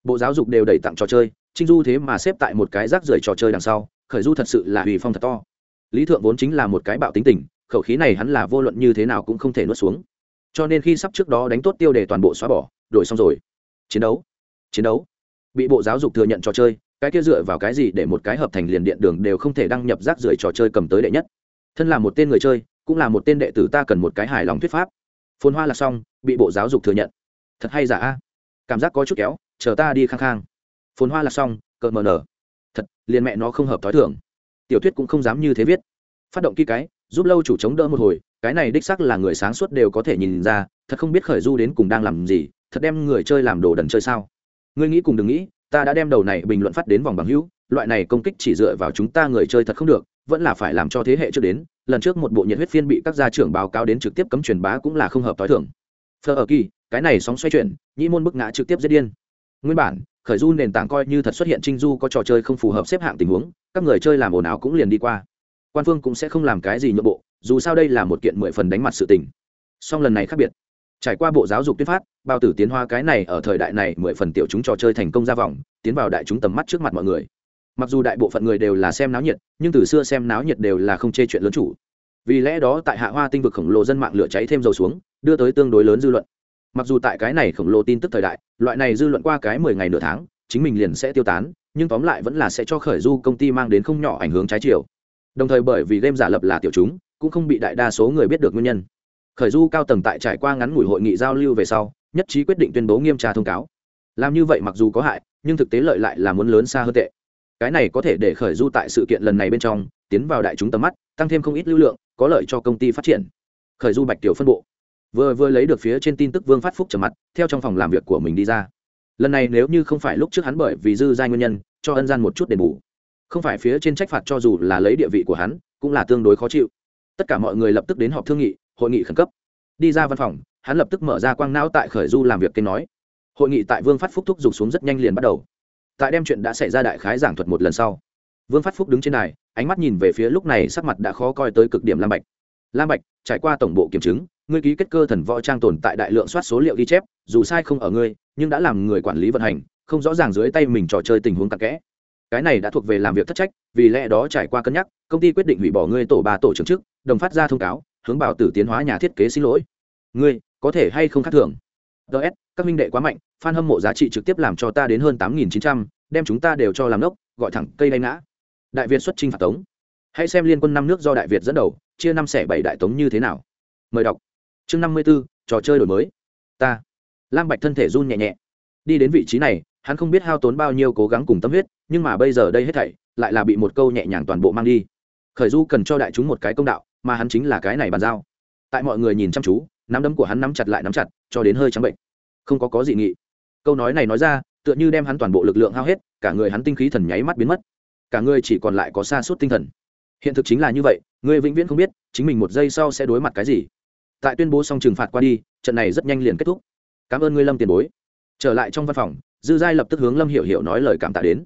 Bộ giáo dục đều đẩy tặng trò chơi, trinh du thế mà xếp tại một cái rác rưởi trò chơi đằng sau, khởi du thật sự là hủy phong thật to. Lý thượng vốn chính là một cái bạo tính tình, khẩu khí này hắn là vô luận như thế nào cũng không thể nuốt xuống cho nên khi sắp trước đó đánh tốt tiêu đề toàn bộ xóa bỏ, đổi xong rồi. Chiến đấu chiến đấu. Bị bộ giáo dục thừa nhận trò chơi, cái kia dựa vào cái gì để một cái hợp thành liền điện đường đều không thể đăng nhập rác rưởi trò chơi cầm tới đệ nhất. Thân là một tên người chơi, cũng là một tên đệ tử ta cần một cái hài lòng thuyết pháp. Phồn hoa là xong, bị bộ giáo dục thừa nhận. Thật hay giả a? Cảm giác có chút kéo, chờ ta đi khang khang. Phồn hoa là xong cợt mờ nở. Thật, liền mẹ nó không hợp t h ó i thưởng tiểu thuyết cũng không dám như thế viết. Phát động kỹ cái, giúp lâu chủ chống đỡ một hồi cái này đích sắc là người sáng suốt đều có thể nhìn ra, thật không biết khởi du đến cùng đang làm gì, thật đem người chơi làm đồ đần chơi sao. Ngươi nghĩ cùng đừng nghĩ, ta đã đem đầu này bình luận phát đến vòng bằng hữu, loại này công kích chỉ dựa vào chúng ta người chơi thật không được, vẫn là phải làm cho thế hệ trước đến, lần trước một bộ nhiệt huyết phiên bị các gia trưởng báo cáo đến trực tiếp cấm truyền bá cũng là không hợp t h o i thưởng phờ ở kỳ, cái này sóng xoay chuyển, nhĩ môn bức ngã trực tiếp giết điên. Nguyên bản, khởi du nền tảng coi như thật xuất hiện trinh du có trò chơi không phù hợp xếp hạng tình huống, các người chơi làm ồn ào cũng liền đi qua. Quan phương cũng sẽ không làm cái gì nhượng bộ dù sao đây là một kiện mười phần đánh mặt sự tình. Song lần này khác biệt. Trải qua bộ giáo dục tuyên phát, bao tử tiến hoa cái này ở thời đại này mười phần tiểu chúng trò chơi thành công ra vòng, tiến vào đại chúng tầm mắt trước mặt mọi người. Mặc dù đại bộ phận người đều là xem náo nhiệt, nhưng từ xưa xem náo nhiệt đều là không chê chuyện lớn chủ. Vì lẽ đó tại hạ hoa tinh vực khổng lồ dân mạng lửa cháy thêm dầu xuống, đưa tới tương đối lớn dư luận. Mặc dù tại cái này khổng lồ tin tức thời đại, loại này dư luận qua cái mười ngày nửa tháng, chính mình liền sẽ tiêu tán, nhưng tóm lại vẫn là sẽ cho khởi du công ty mang đến không nhỏ ảnh hưởng trái chiều. Đồng thời bởi vì game giả lập là tiểu chúng cũng không bị đại đa số người biết được nguyên nhân. Khởi du cao tầng tại trải qua ngắn ngủi hội nghị giao lưu về sau, nhất trí quyết định tuyên bố nghiêm tra thông cáo. Làm như vậy mặc dù có hại, nhưng thực tế lợi lại là muốn lớn xa hơn tệ. Cái này có thể để khởi du tại sự kiện lần này bên trong, tiến vào đại chúng tầm mắt, tăng thêm không ít lưu lượng, có lợi cho công ty phát triển. Khởi du bạch tiểu phân bộ. Vừa vừa lấy được phía trên tin tức vương phát phúc trở mặt, theo trong phòng làm việc của mình đi ra. Lần này nếu như không phải lúc trước hắn bởi vì dư giai nguyên nhân, cho ân gian một chút đền bù. Không phải phía trên trách phạt cho dù là lấy địa vị của hắn, cũng là tương đối khó chịu tất cả mọi người lập tức đến họp thương nghị, hội nghị khẩn cấp. Đi ra văn phòng, hắn lập tức mở ra quang não tại khởi du làm việc kênh nói. Hội nghị tại vương phát phúc thúc giục xuống rất nhanh liền bắt đầu. Tại đem chuyện đã xảy ra đại khái giảng thuật một lần sau, vương phát phúc đứng trên này ánh mắt nhìn về phía lúc này sắc mặt đã khó coi tới cực điểm lam bạch. Lam bạch, trải qua tổng bộ kiểm chứng, ngươi ký kết cơ thần võ trang tồn tại đại lượng soát số liệu ghi chép, dù sai không ở ngươi, nhưng đã làm người quản lý vận hành, không rõ ràng dưới tay mình trò chơi tình huống tắc kẽ. Cái này đã thuộc về làm việc thất trách, vì lẽ đó trải qua cân nhắc, công ty quyết định hủy bỏ ngươi tổ ba tổ trưởng chức đồng phát ra thông cáo hướng bảo tử tiến hóa nhà thiết kế xin lỗi. Ngươi có thể hay không khác thường? Ts các minh đệ quá mạnh f hâm mộ giá trị trực tiếp làm cho ta đến hơn tám nghìn chín trăm đem chúng ta đều cho làm nốc, gọi thẳng cây đay ngã. Đại việt xuất trinh phạt tống. Hãy xem liên quân năm nước do đại việt dẫn đầu chia năm xẻ bảy đại tống như thế nào. Mời đọc. Chương năm mươi b ố trò chơi đổi mới. Ta. Lam bạch thân thể run nhẹ nhẹ. Đi đến vị trí này hắn không biết hao tốn bao nhiêu cố gắng cùng tâm huyết nhưng mà bây giờ đây hết thảy lại là bị một câu nhẹ nhàng toàn bộ mang đi. Khởi du cần cho đại chúng một cái công đạo mà hắn chính là cái này bàn giao. Tại mọi người nhìn chăm chú, nắm đấm của hắn nắm chặt lại nắm chặt, cho đến hơi trắng bệnh. Không có có dị nghị. Câu nói này nói ra, tựa như đem hắn toàn bộ lực lượng hao hết, cả người hắn tinh khí thần nháy mắt biến mất. Cả người chỉ còn lại có xa suốt tinh thần. Hiện thực chính là như vậy, người vĩnh viễn không biết, chính mình một giây sau sẽ đối mặt cái gì. Tại tuyên bố xong trừng phạt qua đi, trận này rất nhanh liền kết thúc. Cảm ơn ngươi, lâm tiền bối. Trở lại trong văn phòng, dư giai lập tức hướng lâm hiểu hiểu nói lời cảm tạ đến.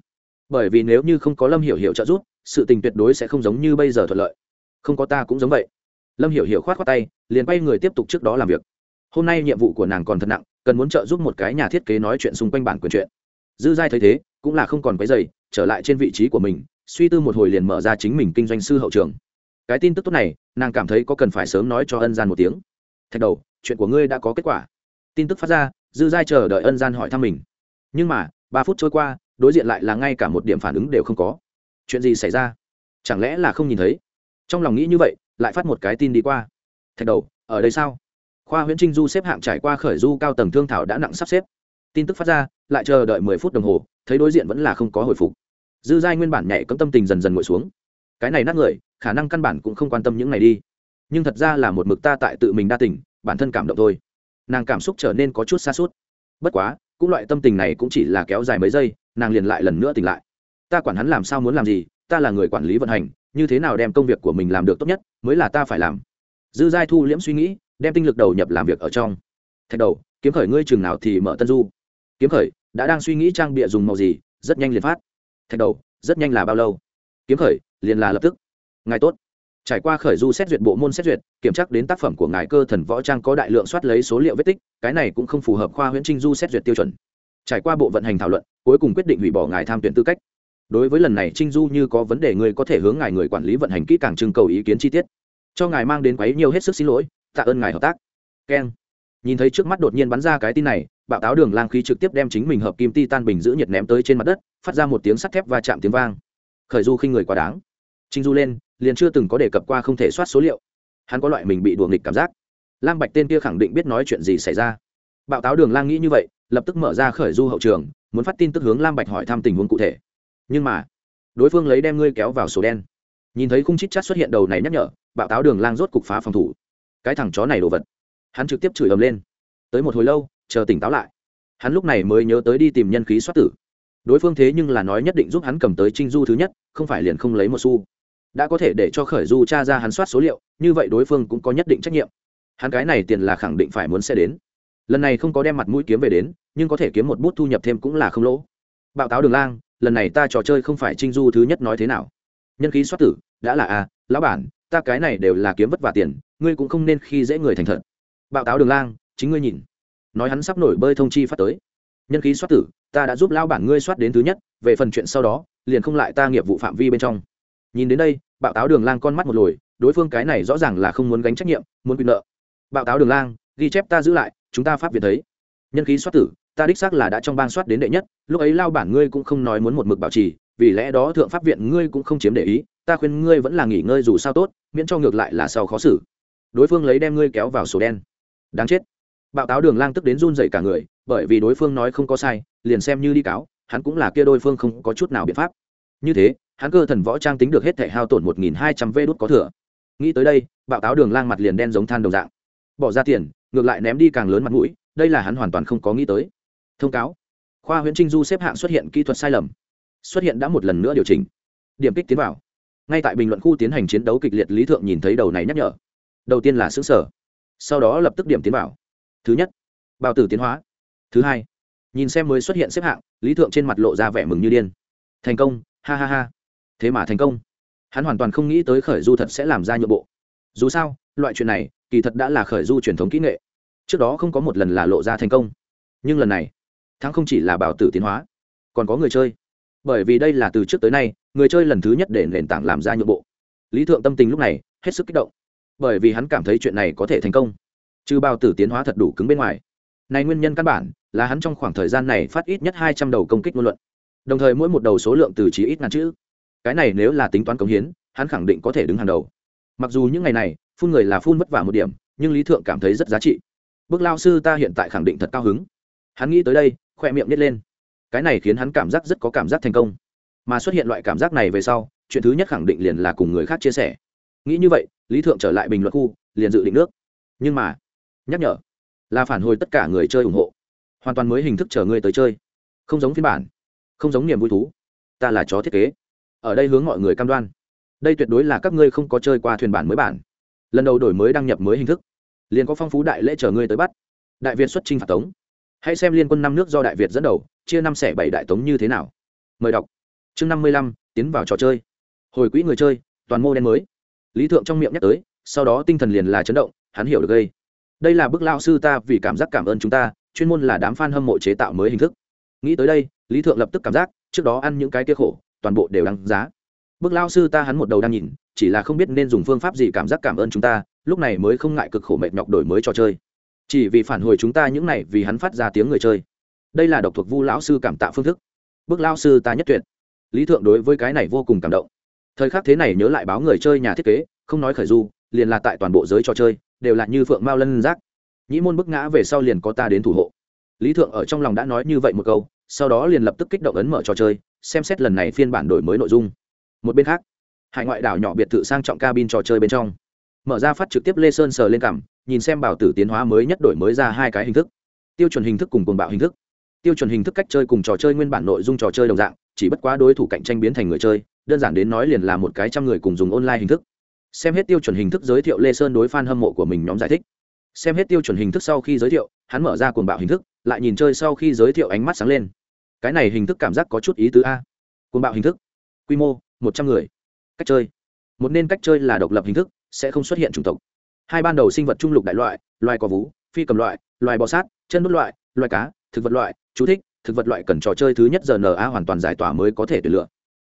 Bởi vì nếu như không có lâm hiểu hiểu trợ giúp, sự tình tuyệt đối sẽ không giống như bây giờ thuận lợi không có ta cũng giống vậy. Lâm hiểu hiểu khoát khoát tay, liền quay người tiếp tục trước đó làm việc. Hôm nay nhiệm vụ của nàng còn thật nặng, cần muốn trợ giúp một cái nhà thiết kế nói chuyện xung quanh bản quyền chuyện. Dư giai thấy thế, cũng là không còn cái giày trở lại trên vị trí của mình, suy tư một hồi liền mở ra chính mình kinh doanh sư hậu trường. Cái tin tức tốt này, nàng cảm thấy có cần phải sớm nói cho ân gian một tiếng. Thạch đầu, chuyện của ngươi đã có kết quả. Tin tức phát ra, dư giai chờ đợi ân gian hỏi thăm mình. Nhưng mà, ba phút trôi qua, đối diện lại là ngay cả một điểm phản ứng đều không có. Chuyện gì xảy ra? Chẳng lẽ là không nhìn thấy? Trong lòng nghĩ như vậy, lại phát một cái tin đi qua. Thạch đầu, ở đây sao? Khoa huyễn trinh du xếp hạng trải qua khởi du cao tầng thương thảo đã nặng sắp xếp. Tin tức phát ra, lại chờ đợi mười phút đồng hồ, thấy đối diện vẫn là không có hồi phục. Dư giai nguyên bản nhảy cấm tâm tình dần dần ngồi xuống. Cái này nát người, khả năng căn bản cũng không quan tâm những này đi. Nhưng thật ra là một mực ta tại tự mình đa tình, bản thân cảm động thôi. Nàng cảm xúc trở nên có chút xa suốt. Bất quá, cũng loại tâm tình này cũng chỉ là kéo dài mấy giây, nàng liền lại lần nữa tỉnh lại. Ta quản hắn làm sao muốn làm gì, ta là người quản lý vận hành như thế nào đem công việc của mình làm được tốt nhất, mới là ta phải làm. Dư giai thu liễm suy nghĩ, đem tinh lực đầu nhập làm việc ở trong. Thạch đầu, kiếm khởi ngươi chừng nào thì mở tân du. Kiếm khởi, đã đang suy nghĩ trang bịa dùng màu gì, rất nhanh liền phát. Thạch đầu, rất nhanh là bao lâu? Kiếm khởi, liền là lập tức. Ngài tốt. Trải qua khởi du xét duyệt bộ môn xét duyệt, kiểm tra đến tác phẩm của ngài cơ thần võ trang có đại lượng soát lấy số liệu vết tích, cái này cũng không phù hợp khoa huyễn trinh du xét duyệt tiêu chuẩn. Trải qua bộ vận hành thảo luận, cuối cùng quyết định hủy bỏ ngài tham tuyển tư cách đối với lần này, trinh du như có vấn đề người có thể hướng ngài người quản lý vận hành kỹ càng trưng cầu ý kiến chi tiết. Cho ngài mang đến quấy nhiều hết sức xin lỗi, tạ ơn ngài hợp tác. Keng. Nhìn thấy trước mắt đột nhiên bắn ra cái tin này, bạo táo đường lang khí trực tiếp đem chính mình hợp kim ti tan bình giữ nhiệt ném tới trên mặt đất, phát ra một tiếng sắt thép và chạm tiếng vang. Khởi du khinh người quá đáng. Trinh du lên, liền chưa từng có đề cập qua không thể soát số liệu. Hắn có loại mình bị đùa nghịch cảm giác. Lam bạch tên kia khẳng định biết nói chuyện gì xảy ra. Bạo táo đường lang nghĩ như vậy, lập tức mở ra khởi du hậu trường, muốn phát tin tức hướng lam bạch hỏi thăm tình huống cụ thể nhưng mà, đối phương lấy đem ngươi kéo vào sổ đen. Nhìn thấy khung chít chát xuất hiện đầu này nhắc nhở, bạo táo đường lang rốt cục phá phòng thủ. Cái thằng chó này đồ vật. Hắn trực tiếp chửi ầm lên. Tới một hồi lâu, chờ tỉnh táo lại. Hắn lúc này mới nhớ tới đi tìm nhân khí soát tử. Đối phương thế nhưng là nói nhất định giúp hắn cầm tới trinh du thứ nhất, không phải liền không lấy một xu. Đã có thể để cho khởi du cha ra hắn soát số liệu, như vậy đối phương cũng có nhất định trách nhiệm. Hắn cái này tiền là khẳng định phải muốn sẽ đến. Lần này không có đem mặt mũi kiếm về đến, nhưng có thể kiếm một bút thu nhập thêm cũng là không lỗ. Bạo táo đường lang lần này ta trò chơi không phải trinh du thứ nhất nói thế nào. Nhân khí soát tử, đã là a lão bản, ta cái này đều là kiếm vất vả tiền, ngươi cũng không nên khi dễ người thành thật. Bạo táo đường lang, chính ngươi nhìn. Nói hắn sắp nổi bơi thông chi phát tới. Nhân khí soát tử, ta đã giúp lão bản ngươi soát đến thứ nhất, về phần chuyện sau đó, liền không lại ta nghiệp vụ phạm vi bên trong. Nhìn đến đây, bạo táo đường lang con mắt một lồi, đối phương cái này rõ ràng là không muốn gánh trách nhiệm, muốn quyền nợ. Bạo táo đường lang, ghi chép ta giữ lại, chúng ta pháp việt thấy. Nhân khí soát tử ta đích xác là đã trong bang soát đến đệ nhất, lúc ấy lao bản ngươi cũng không nói muốn một mực bảo trì, vì lẽ đó thượng pháp viện ngươi cũng không chiếm để ý, ta khuyên ngươi vẫn là nghỉ ngơi dù sao tốt, miễn cho ngược lại là sau khó xử. Đối phương lấy đem ngươi kéo vào sổ đen. Đáng chết. Bạo táo đường lang tức đến run dậy cả người, bởi vì đối phương nói không có sai, liền xem như đi cáo, hắn cũng là kia đôi phương không có chút nào biện pháp. Như thế, hắn cơ thần võ trang tính được hết thể hao tổn một nghìn hai trăm vê đốt có thừa. Nghĩ tới đây, bạo táo đường lang mặt liền đen giống than đồng dạng. Bỏ ra tiền, ngược lại ném đi càng lớn mặt mũi, đây là hắn hoàn toàn không có nghĩ tới thông cáo. Khoa Huyễn trinh du xếp hạng xuất hiện kỹ thuật sai lầm. Xuất hiện đã một lần nữa điều chỉnh. Điểm kích tiến vào. Ngay tại bình luận khu tiến hành chiến đấu kịch liệt, lý thượng nhìn thấy đầu này nhắc nhở. Đầu tiên là xứ sở. Sau đó lập tức điểm tiến vào. Thứ nhất, bào tử tiến hóa. Thứ hai, nhìn xem mới xuất hiện xếp hạng, lý thượng trên mặt lộ ra vẻ mừng như điên. Thành công, ha ha ha. Thế mà thành công. Hắn hoàn toàn không nghĩ tới khởi du thật sẽ làm ra nhượng bộ. Dù sao, loại chuyện này, kỳ thật đã là khởi du truyền thống kỹ nghệ. Trước đó không có một lần là lộ ra thành công. Nhưng lần này thắng không chỉ là bảo tử tiến hóa, còn có người chơi. Bởi vì đây là từ trước tới nay, người chơi lần thứ nhất để nền tảng làm ra nhượng bộ. Lý thượng tâm tình lúc này hết sức kích động. Bởi vì hắn cảm thấy chuyện này có thể thành công. Trừ bao tử tiến hóa thật đủ cứng bên ngoài. Này nguyên nhân căn bản là hắn trong khoảng thời gian này phát ít nhất hai trăm đầu công kích ngôn luận. Đồng thời mỗi một đầu số lượng từ chí ít ngàn chữ. Cái này nếu là tính toán công hiến, hắn khẳng định có thể đứng hàng đầu. Mặc dù những ngày này, phun người là phun vất vả một điểm, nhưng lý thượng cảm thấy rất giá trị. Bước lao sư ta hiện tại khẳng định thật cao hứng. Hắn nghĩ tới đây khoe miệng nít lên. Cái này khiến hắn cảm giác rất có cảm giác thành công. Mà xuất hiện loại cảm giác này về sau, chuyện thứ nhất khẳng định liền là cùng người khác chia sẻ. Nghĩ như vậy, lý thượng trở lại bình luận khu, liền dự định nước. Nhưng mà, nhắc nhở, là phản hồi tất cả người chơi ủng hộ. Hoàn toàn mới hình thức chờ người tới chơi. Không giống phiên bản, không giống niềm vui thú. Ta là chó thiết kế. Ở đây hướng mọi người cam đoan. Đây tuyệt đối là các ngươi không có chơi qua thuyền bản mới bản. Lần đầu đổi mới đăng nhập mới hình thức. Liền có phong phú đại lễ chờ ngươi tới bắt. Đại việt xuất trình phạt tống hãy xem liên quân năm nước do đại việt dẫn đầu, chia năm xẻ bảy đại tống như thế nào. Mời đọc. Chương năm mươi lăm, tiến vào trò chơi. Hồi quỹ người chơi, toàn mô đen mới. Lý thượng trong miệng nhắc tới, sau đó tinh thần liền là chấn động, hắn hiểu được gây đây là bức lao sư ta vì cảm giác cảm ơn chúng ta, chuyên môn là đám f a n hâm mộ chế tạo mới hình thức. Nghĩ tới đây, lý thượng lập tức cảm giác, trước đó ăn những cái kia khổ, toàn bộ đều đáng giá. Bức lao sư ta hắn một đầu đang nhìn, chỉ là không biết nên dùng phương pháp gì cảm giác cảm ơn chúng ta, lúc này mới không ngại cực khổ mệt nhọc đổi mới trò chơi chỉ vì phản hồi chúng ta những này vì hắn phát ra tiếng người chơi. Đây là độc thuộc vu lão sư cảm tạ phương thức. Bức lao sư ta nhất tuyệt. Lý thượng đối với cái này vô cùng cảm động. Thời khắc thế này nhớ lại báo người chơi nhà thiết kế, không nói khởi du, liền là tại toàn bộ giới trò chơi, đều là như phượng mao lân giác. Nhĩ môn bức ngã về sau liền có ta đến thủ hộ. Lý thượng ở trong lòng đã nói như vậy một câu, sau đó liền lập tức kích động ấn mở trò chơi, xem xét lần này phiên bản đổi mới nội dung. Một bên khác, hải ngoại đảo nhỏ biệt thự sang trọng cabin trò chơi bên trong mở ra phát trực tiếp lê sơn sờ lên cảm, nhìn xem bảo tử tiến hóa mới nhất đổi mới ra hai cái hình thức. Tiêu chuẩn hình thức cùng cuồng bạo hình thức. Tiêu chuẩn hình thức cách chơi cùng trò chơi nguyên bản nội dung trò chơi đồng dạng, chỉ bất quá đối thủ cạnh tranh biến thành người chơi, đơn giản đến nói liền là một cái trăm người cùng dùng online hình thức. Xem hết tiêu chuẩn hình thức giới thiệu lê sơn đối f a n hâm mộ của mình nhóm giải thích. Xem hết tiêu chuẩn hình thức sau khi giới thiệu, hắn mở ra cuồng bạo hình thức, lại nhìn chơi sau khi giới thiệu ánh mắt sáng lên. Cái này hình thức cảm giác có chút ý tứ a. Cuồng bạo hình thức. Quy mô, một trăm người. Cách chơi. Một nên cách chơi là độc lập hình thức sẽ không xuất hiện chủng tộc. Hai ban đầu sinh vật trung lục đại loại, loài có vú, phi cầm loại, loài bò sát, chân đốt loại, loài cá, thực vật loại, chú thích, thực vật loại cần trò chơi thứ nhất giờ hoàn toàn giải tỏa mới có thể tuyển lựa.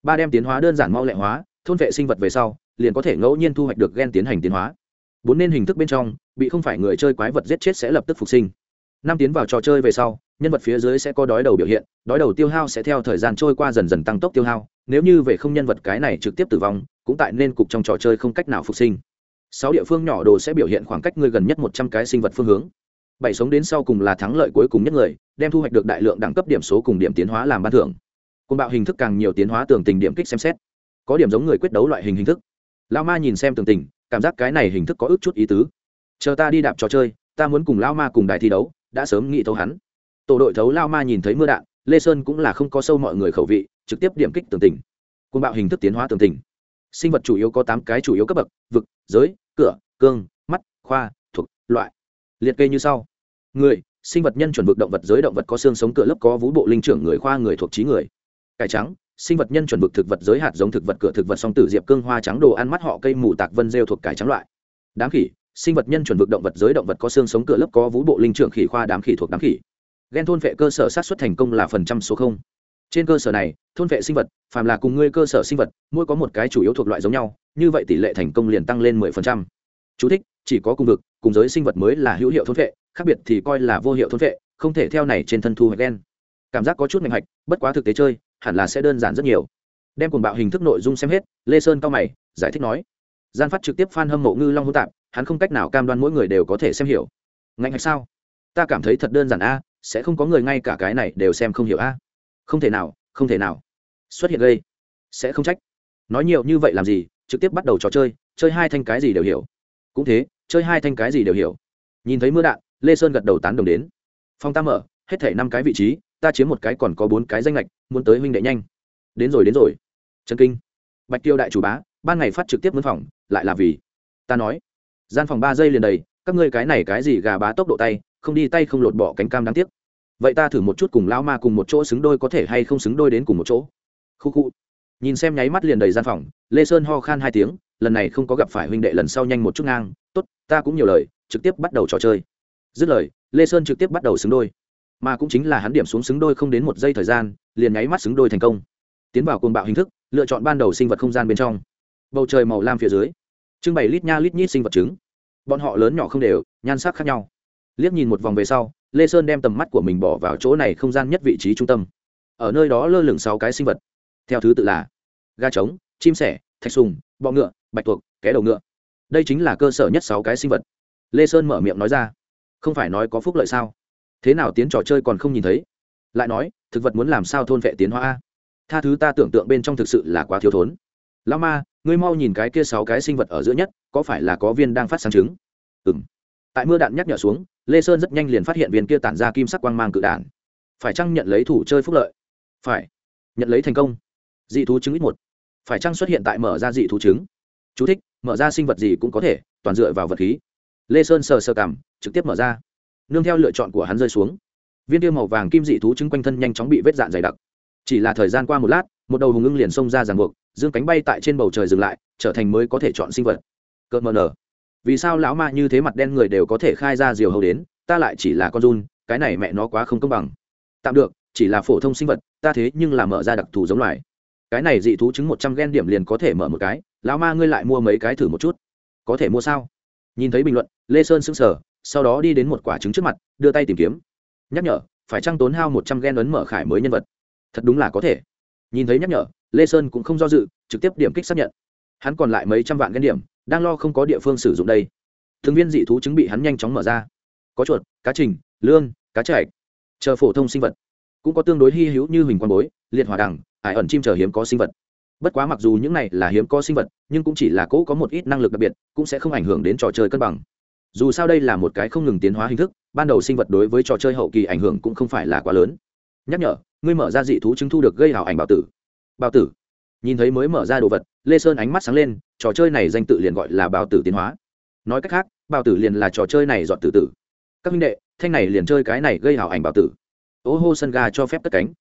Ba đem tiến hóa đơn giản mau lẹ hóa, thôn vệ sinh vật về sau, liền có thể ngẫu nhiên thu hoạch được gen tiến hành tiến hóa. Bốn nên hình thức bên trong, bị không phải người chơi quái vật giết chết sẽ lập tức phục sinh. Năm tiến vào trò chơi về sau, nhân vật phía dưới sẽ có đói đầu biểu hiện, đói đầu tiêu hao sẽ theo thời gian trôi qua dần dần tăng tốc tiêu hao nếu như về không nhân vật cái này trực tiếp tử vong, cũng tại nên cục trong trò chơi không cách nào phục sinh. Sáu địa phương nhỏ đồ sẽ biểu hiện khoảng cách người gần nhất một trăm cái sinh vật phương hướng. Bảy sống đến sau cùng là thắng lợi cuối cùng nhất người, đem thu hoạch được đại lượng đẳng cấp điểm số cùng điểm tiến hóa làm ban thưởng. Côn bạo hình thức càng nhiều tiến hóa tường tình điểm kích xem xét. Có điểm giống người quyết đấu loại hình hình thức. Lao ma nhìn xem tường tình, cảm giác cái này hình thức có ước chút ý tứ. Chờ ta đi đạp trò chơi, ta muốn cùng lao ma cùng đài thi đấu, đã sớm nghĩ thấu hắn. Tổ đội thấu lao ma nhìn thấy mưa đạn, lê sơn cũng là không có sâu mọi người khẩu vị trực tiếp điểm kích tường tình. Côn bạo hình thức tiến hóa tường tình. Sinh vật chủ yếu có tám cái chủ yếu cấp bậc, vực, giới, cửa, cương, mắt, khoa, thuộc, loại. Liệt kê như sau. Người, sinh vật nhân chuẩn vực động vật giới động vật có xương sống cửa lớp có vũ bộ linh trưởng người khoa người thuộc trí người. Cải trắng, sinh vật nhân chuẩn vực thực vật giới hạt giống thực vật cửa thực vật song tử diệp cương hoa trắng đồ ăn mắt họ cây mù tạc vân rêu thuộc cải trắng loại. Đám khỉ, sinh vật nhân chuẩn vực động vật giới động vật có xương sống cửa lớp có vũ bộ linh trưởng khỉ khoa đám khỉ thuộc đám khỉ. Ghen thôn vệ cơ sở sát xuất thành công là phần trăm số không. Trên cơ sở này thôn vệ sinh vật phàm là cùng ngươi cơ sở sinh vật mỗi có một cái chủ yếu thuộc loại giống nhau như vậy tỷ lệ thành công liền tăng lên mười phần trăm. Chú thích, chỉ có cùng vực cùng giới sinh vật mới là hữu hiệu thôn vệ khác biệt thì coi là vô hiệu thôn vệ không thể theo này trên thân thu hoạch đen cảm giác có chút mạnh hạch bất quá thực tế chơi hẳn là sẽ đơn giản rất nhiều. Đem cùng bạo hình thức nội dung xem hết lê sơn cao mày giải thích nói. Gian phát trực tiếp f a n hâm mộ ngư long hô tạp hắn không cách nào cam đoan mỗi người đều có thể xem hiểu. Ngạnh hạch sao? Ta cảm thấy thật đơn giản a sẽ không có người ngay cả cái này đều xem không hiểu a. Không thể nào không thể nào. Xuất hiện gây, sẽ không trách. Nói nhiều như vậy làm gì, trực tiếp bắt đầu trò chơi chơi hai thanh cái gì đều hiểu. Cũng thế, chơi hai thanh cái gì đều hiểu. Nhìn thấy mưa đạn, lê sơn gật đầu tán đồng đến. Phong ta mở, hết thể năm cái vị trí, ta chiếm một cái còn có bốn cái danh lệch muốn tới huynh đệ nhanh. Đến rồi đến rồi. Trần kinh. Bạch tiêu đại chủ bá, ban ngày phát trực tiếp mướn phòng, lại là vì ta nói. Gian phòng ba giây liền đầy, các ngươi cái này cái gì gà bá tốc độ tay, không đi tay không lột bỏ cánh cam đáng tiếc vậy ta thử một chút cùng lão ma cùng một chỗ xứng đôi có thể hay không xứng đôi đến cùng một chỗ? Khu khu. Nhìn xem nháy mắt liền đầy gian phòng, lê sơn ho khan hai tiếng, lần này không có gặp phải huynh đệ lần sau nhanh một chút ngang, tốt, ta cũng nhiều lời, trực tiếp bắt đầu trò chơi. Dứt lời, lê sơn trực tiếp bắt đầu xứng đôi. Mà cũng chính là hắn điểm xuống xứng đôi không đến một giây thời gian, liền nháy mắt xứng đôi thành công. Tiến vào côn bạo hình thức, lựa chọn ban đầu sinh vật không gian bên trong. Bầu trời màu lam phía dưới. Trưng bày lít nha lít nhít sinh vật trứng. Bọn họ lớn nhỏ không đều, nhan sắc khác nhau. Liếc nhìn một vòng về sau lê sơn đem tầm mắt của mình bỏ vào chỗ này không gian nhất vị trí trung tâm. Ở nơi đó lơ lửng sáu cái sinh vật. Theo thứ tự là gà trống, chim sẻ, thạch sùng, bọ ngựa, bạch tuộc ké đầu ngựa. Đây chính là cơ sở nhất sáu cái sinh vật. Lê sơn mở miệng nói ra. Không phải nói có phúc lợi sao? Thế nào tiến trò chơi còn không nhìn thấy? Lại nói, thực vật muốn làm sao thôn vệ tiến hóa tha thứ ta tưởng tượng bên trong thực sự là quá thiếu thốn. Lao ma, ngươi mau nhìn cái kia sáu cái sinh vật ở giữa nhất, có phải là có viên đang phát sáng trứng? Ừ m tại mưa đạn nhắc nhở xuống lê sơn rất nhanh liền phát hiện viên kia tản ra kim sắc quang mang cự đạn, phải chăng nhận lấy thủ chơi phúc lợi? Phải. Nhận lấy thành công. Dị thú chứng ít một. Phải chăng xuất hiện tại mở ra dị thú chứng, Chú thích, mở ra sinh vật gì cũng có thể toàn dựa vào vật khí. Lê sơn sờ sờ cảm trực tiếp mở ra. Nương theo lựa chọn của hắn rơi xuống. Viên tiêu màu vàng kim dị thú chứng quanh thân nhanh chóng bị vết dạn dày đặc. Chỉ là thời gian qua một lát một đầu hùng ưng liền xông ra ràng buộc dương cánh bay tại trên bầu trời dừng lại trở thành mới có thể chọn sinh vật. Cợt mờ nở vì sao lão ma như thế mặt đen người đều có thể khai ra diều hầu đến, ta lại chỉ là con run, cái này mẹ nó quá không công bằng. Tạm được, chỉ là phổ thông sinh vật, ta thế nhưng là mở ra đặc thù giống loài. Cái này dị thú chứng một trăm gen điểm liền có thể mở một cái, lão ma ngươi lại mua mấy cái thử một chút. Có thể mua sao? Nhìn thấy bình luận, lê sơn sững sờ, sau đó đi đến một quả trứng trước mặt, đưa tay tìm kiếm. Nhắc nhở, phải trăng tốn hao một trăm gen ấn mở khải mới nhân vật? Thật đúng là có thể. Nhìn thấy nhắc nhở, lê sơn cũng không do dự, trực tiếp điểm kích xác nhận hắn còn lại mấy trăm vạn gen điểm đang lo không có địa phương sử dụng đây. Thường viên dị thú chứng bị hắn nhanh chóng mở ra. Có chuột cá trình lương cá chạch chờ phổ thông sinh vật. Cũng có tương đối hy hữu như huỳnh quan bối liệt hỏa đẳng, ải ẩn chim chờ hiếm có sinh vật. Bất quá mặc dù những này là hiếm có sinh vật nhưng cũng chỉ là cỗ có một ít năng lực đặc biệt cũng sẽ không ảnh hưởng đến trò chơi cân bằng. Dù sao đây là một cái không ngừng tiến hóa hình thức ban đầu sinh vật đối với trò chơi hậu kỳ ảnh hưởng cũng không phải là quá lớn. Nhắc nhở ngươi mở ra dị thú chứng thu được gây hảo ảnh bảo tử. Bảo tử nhìn thấy mới mở ra đồ vật, lê sơn ánh mắt sáng lên, trò chơi này danh tự liền gọi là bào tử tiến hóa. Nói cách khác, bào tử liền là trò chơi này dọn tử tử. Các minh đệ, thanh này liền chơi cái này gây hảo ảnh bào tử. Ô hô sân ga cho phép cất cánh.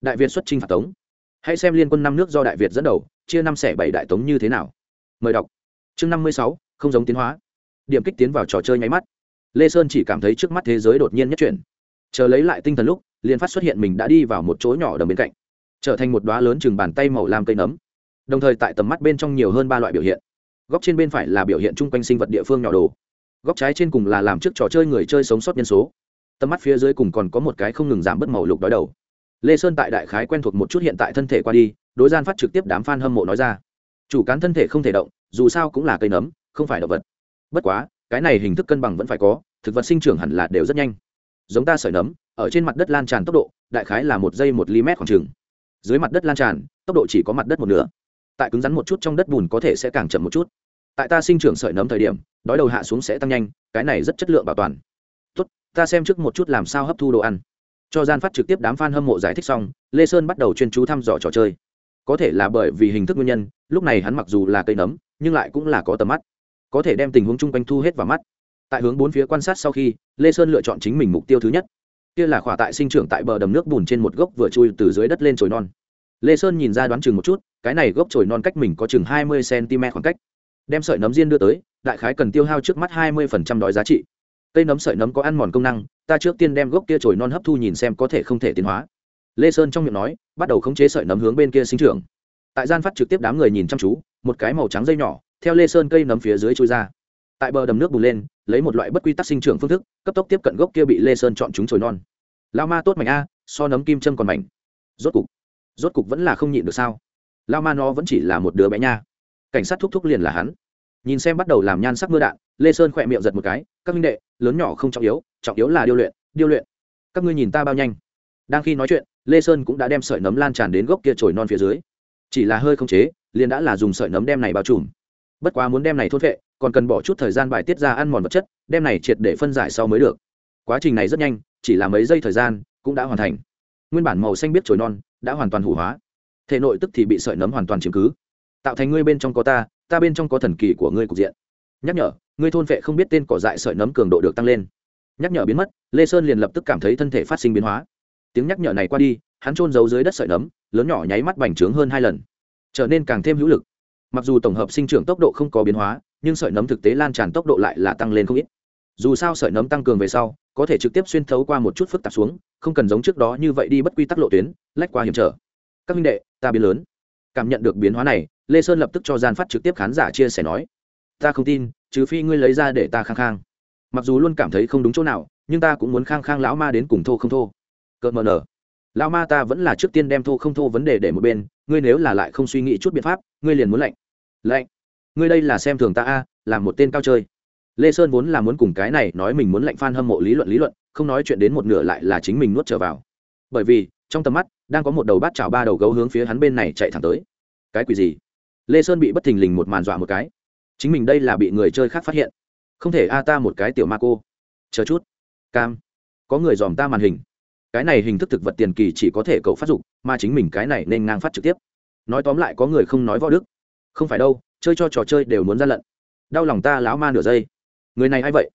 Đại việt xuất trinh phạt tống. Hãy xem liên quân năm nước do đại việt dẫn đầu, chia năm xẻ bảy đại tống như thế nào. Mời đọc. Chương năm mươi sáu, không giống tiến hóa. Điểm kích tiến vào trò chơi nháy mắt. Lê sơn chỉ cảm thấy trước mắt thế giới đột nhiên nhất chuyển. Chờ lấy lại tinh thần lúc, liền phát xuất hiện mình đã đi vào một chỗ nhỏ đầm bên cạnh trở thành một đoá lớn chừng bàn tay màu lam cây nấm, đồng thời tại tầm mắt bên trong nhiều hơn ba loại biểu hiện. Góc trên bên phải là biểu hiện chung quanh sinh vật địa phương nhỏ đồ. Góc trái trên cùng là làm trước trò chơi người chơi sống sót nhân số. Tầm mắt phía dưới cùng còn có một cái không ngừng giảm bớt màu lục đói đầu. Lê sơn tại đại khái quen thuộc một chút hiện tại thân thể qua đi, đối gian phát trực tiếp đám f a n hâm mộ nói ra. Chủ cán thân thể không thể động, dù sao cũng là cây nấm, không phải động vật. Bất quá, cái này hình thức cân bằng vẫn phải có, thực vật sinh trưởng hẳn là đều rất nhanh. Giống ta sợi nấm, ở trên mặt đất lan tràn tốc độ, đại khái là một giây một ly mét khoảng trừng dưới mặt đất lan tràn, tốc độ chỉ có mặt đất một nửa. Tại cứng rắn một chút trong đất bùn có thể sẽ càng chậm một chút. Tại ta sinh trưởng sợi nấm thời điểm, đói đầu hạ xuống sẽ tăng nhanh, cái này rất chất lượng bảo toàn. Tốt, ta xem trước một chút làm sao hấp thu đồ ăn. Cho gian phát trực tiếp đám f a n hâm mộ giải thích xong, lê sơn bắt đầu chuyên chú thăm dò trò chơi. Có thể là bởi vì hình thức nguyên nhân, lúc này hắn mặc dù là cây nấm, nhưng lại cũng là có tầm mắt. Có thể đem tình huống chung quanh thu hết vào mắt. Tại hướng bốn phía quan sát sau khi, lê sơn lựa chọn chính mình mục tiêu thứ nhất kia là khỏa tại sinh trưởng tại bờ đầm nước bùn trên một gốc vừa chui từ dưới đất lên chồi non. Lê sơn nhìn ra đoán chừng một chút, cái này gốc chồi non cách mình có chừng hai mươi cm khoảng cách. Đem sợi nấm diên đưa tới, đại khái cần tiêu hao trước mắt hai mươi đói giá trị. Cây nấm sợi nấm có ăn mòn công năng, ta trước tiên đem gốc kia chồi non hấp thu nhìn xem có thể không thể tiến hóa. Lê sơn trong miệng nói, bắt đầu khống chế sợi nấm hướng bên kia sinh trưởng. Tại gian phát trực tiếp đám người nhìn chăm chú, một cái màu trắng dây nhỏ, theo lê sơn cây nấm phía dưới trôi ra tại bờ đầm nước bùn lên, lấy một loại bất quy tắc sinh trưởng phương thức, cấp tốc tiếp cận gốc kia bị lê sơn chọn chúng trồi non. Lao ma tốt mạnh a, so nấm kim châm còn mảnh. Rốt cục rốt cục vẫn là không nhịn được sao? Lao ma nó vẫn chỉ là một đứa bé nha. Cảnh sát thúc thúc liền là hắn. Nhìn xem bắt đầu làm nhan sắc mưa đạn, lê sơn khỏe miệng giật một cái, các minh đệ, lớn nhỏ không trọng yếu trọng yếu là điêu luyện điêu luyện. Các ngươi nhìn ta bao nhanh. Đang khi nói chuyện, lê sơn cũng đã đem sợi nấm lan tràn đến gốc kia trồi non phía dưới. Chỉ là hơi không chế, liền đã là dùng sợi nấm đem này bao trùm. Bất quá muốn đem này thốt vệ còn cần bỏ chút thời gian bài tiết ra ăn mòn vật chất đem này triệt để phân giải sau mới được. Quá trình này rất nhanh, chỉ là mấy giây thời gian, cũng đã hoàn thành. Nguyên bản màu xanh biết trồi non, đã hoàn toàn hủ hóa. Thể nội tức thì bị sợi nấm hoàn toàn chiếm cứ. Tạo thành ngươi bên trong có ta ta bên trong có thần kỳ của ngươi cục diện. Nhắc nhở, ngươi thôn vệ không biết tên cỏ dại sợi nấm cường độ được tăng lên. Nhắc nhở biến mất, lê sơn liền lập tức cảm thấy thân thể phát sinh biến hóa. Tiếng nhắc nhở này qua đi, hắn trôn giấu dưới đất sợi nấm, lớn nhỏ nháy mắt bành trướng hơn hai lần, trở nên càng thêm hữu lực. Mặc dù tổng hợp sinh trưởng tốc độ không có biến hóa nhưng sợi nấm thực tế lan tràn tốc độ lại là tăng lên không ít. Dù sao sợi nấm tăng cường về sau, có thể trực tiếp xuyên thấu qua một chút phức tạp xuống, không cần giống trước đó như vậy đi bất quy tắc lộ tuyến, lách qua hiểm trở. Các minh đệ, ta biến lớn. Cảm nhận được biến hóa này, lê sơn lập tức cho gian phát trực tiếp khán giả chia sẻ nói, ta không tin, trừ phi ngươi lấy ra để ta khang khang. Mặc dù luôn cảm thấy không đúng chỗ nào, nhưng ta cũng muốn khang khang lão ma đến cùng thô không thô. Cợt mờ nở. Lão ma ta vẫn là trước tiên đem thô không thô vấn đề để một bên, ngươi nếu là lại không suy nghĩ chút biện pháp, ngươi liền muốn lạnh. Lạnh? Ngươi đây là xem thường ta a, là một tên cao chơi. Lê sơn vốn là muốn cùng cái này nói mình muốn lạnh phan hâm mộ lý luận lý luận, không nói chuyện đến một nửa lại là chính mình nuốt trở vào. Bởi vì, trong tầm mắt, đang có một đầu bát chảo ba đầu gấu hướng phía hắn bên này chạy thẳng tới. Cái quỷ gì? Lê sơn bị bất thình lình một màn dọa một cái. Chính mình đây là bị người chơi khác phát hiện. Không thể a ta một cái tiểu ma cô. Chờ chút. Cam. Có người dòm ta màn hình. Cái này hình thức thực vật tiền kỳ chỉ có thể cậu phát dục, mà chính mình cái này nên ngang phát trực tiếp. Nói tóm lại có người không nói võ đức. Không phải đâu chơi cho trò chơi đều muốn ra lận. Đau lòng ta láo ma nửa giây. Người này a i vậy?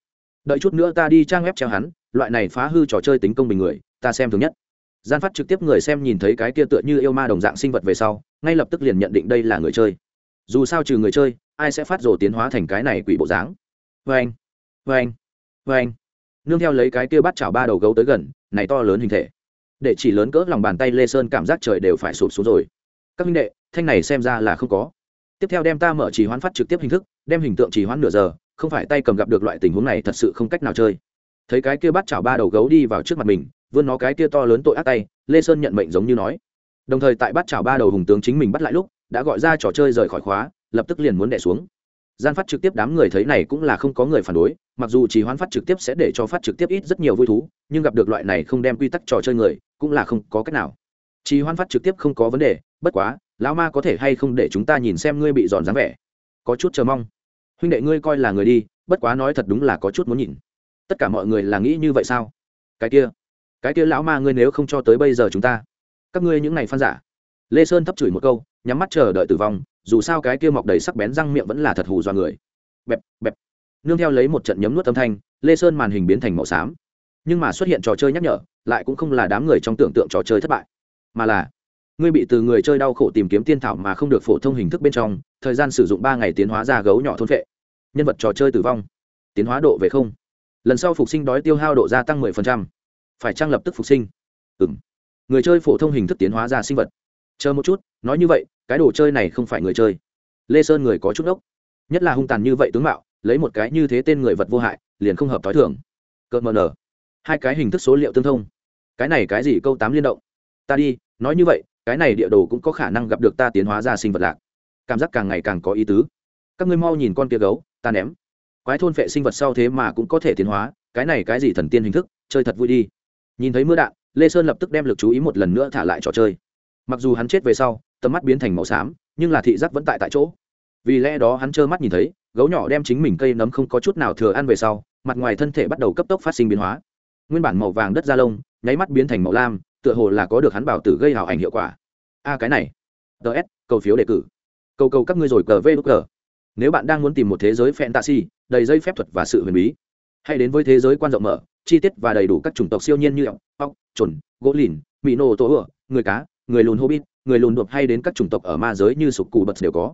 Đợi chút nữa ta đi trang web treo hắn, loại này phá hư trò chơi tính công bình người, ta xem thường nhất. Gian phát trực tiếp người xem nhìn thấy cái kia tựa như yêu ma đồng dạng sinh vật về sau, ngay lập tức liền nhận định đây là người chơi. Dù sao trừ người chơi, ai sẽ phát rồ tiến hóa thành cái này quỷ bộ dáng? Vê anh vê anh vê anh. Nương theo lấy cái kia bắt chảo ba đầu gấu tới gần, này to lớn hình thể. Để chỉ lớn cỡ lòng bàn tay lê sơn cảm giác trời đều phải sụp xuống rồi. Các minh đệ, thanh này xem ra là không có tiếp theo đem ta mở chỉ hoán phát trực tiếp hình thức, đem hình tượng chỉ hoán nửa giờ, không phải tay cầm gặp được loại tình huống này thật sự không cách nào chơi. Thấy cái kia bắt chảo ba đầu gấu đi vào trước mặt mình, vươn nó cái kia to lớn tội ác tay, lê sơn nhận mệnh giống như nói. Đồng thời tại bắt chảo ba đầu hùng tướng chính mình bắt lại lúc, đã gọi ra trò chơi rời khỏi khóa, lập tức liền muốn đẻ xuống. Gian phát trực tiếp đám người thấy này cũng là không có người phản đối, mặc dù chỉ hoán phát trực tiếp sẽ để cho phát trực tiếp ít rất nhiều vui thú, nhưng gặp được loại này không đem quy tắc trò chơi người, cũng là không có cách nào chỉ hoán phát trực tiếp không có vấn đề, bất quá, lão ma có thể hay không để chúng ta nhìn xem ngươi bị giòn dáng vẻ? Có chút chờ mong. Huynh đệ ngươi coi là người đi, bất quá nói thật đúng là có chút muốn nhìn. Tất cả mọi người là nghĩ như vậy sao? Cái kia cái kia lão ma ngươi nếu không cho tới bây giờ chúng ta, các ngươi những này phan giả. Lê sơn thấp chửi một câu, nhắm mắt chờ đợi tử vong, dù sao cái kia mọc đầy sắc bén răng miệng vẫn là thật hù do người. Bẹp bẹp. Nương theo lấy một trận nhấm nuốt âm thanh, lê sơn màn hình biến thành màu xám. Nhưng mà xuất hiện trò chơi nhắc nhở, lại cũng không là đám người trong tưởng tượng trò chơi thất bại mà là, ngươi bị từ người chơi đau khổ tìm kiếm tiên thảo mà không được phổ thông hình thức bên trong, thời gian sử dụng ba ngày tiến hóa ra gấu nhỏ thôn vệ nhân vật trò chơi tử vong. Tiến hóa độ về không. Lần sau phục sinh đói tiêu hao độ gia tăng 10%. phải trang lập tức phục sinh? Ừ m người chơi phổ thông hình thức tiến hóa ra sinh vật. Chờ một chút, nói như vậy, cái đồ chơi này không phải người chơi. Lê sơn người có chút ốc. Nhất là hung tàn như vậy tướng mạo, lấy một cái như thế tên người vật vô hại, liền không hợp t h o i thường. Cợt mờ nở. Hai cái hình thức số liệu tương thông. Cái này cái gì câu tám liên động? Ta đi nói như vậy, cái này địa đồ cũng có khả năng gặp được ta tiến hóa ra sinh vật lạc. Cảm giác càng ngày càng có ý tứ. Các ngươi mau nhìn con kia gấu, ta ném. Quái thôn vệ sinh vật sau thế mà cũng có thể tiến hóa, cái này cái gì thần tiên hình thức, chơi thật vui đi. Nhìn thấy mưa đạn, lê sơn lập tức đem l ự c chú ý một lần nữa thả lại trò chơi. Mặc dù hắn chết về sau, tầm mắt biến thành màu xám, nhưng là thị giác vẫn tại tại chỗ. Vì lẽ đó hắn trơ mắt nhìn thấy, gấu nhỏ đem chính mình cây nấm không có chút nào thừa ăn về sau, mặt ngoài thân thể bắt đầu cấp tốc phát sinh biến hóa. Nguyên bản màu vàng đất da lông, nháy mắt biến thành màu lam tựa hồ là có được hắn bảo tử gây hào ảnh hiệu quả. A, cái này. Ts cầu phiếu đề cử. Cầu cầu các ngươi rồi, cờ vê cờ. Nếu bạn đang muốn tìm một thế giới fantasy, đầy dây phép thuật và sự huyền bí, hãy đến với thế giới quan rộng mở, chi tiết và đầy đủ các chủng tộc siêu nhiên như ốc trồn gỗ lìn mỹ nô tố ựa người cá, người lùn hobbit, người lùn đột hay đến các chủng tộc ở ma giới như sục cù bật đều có.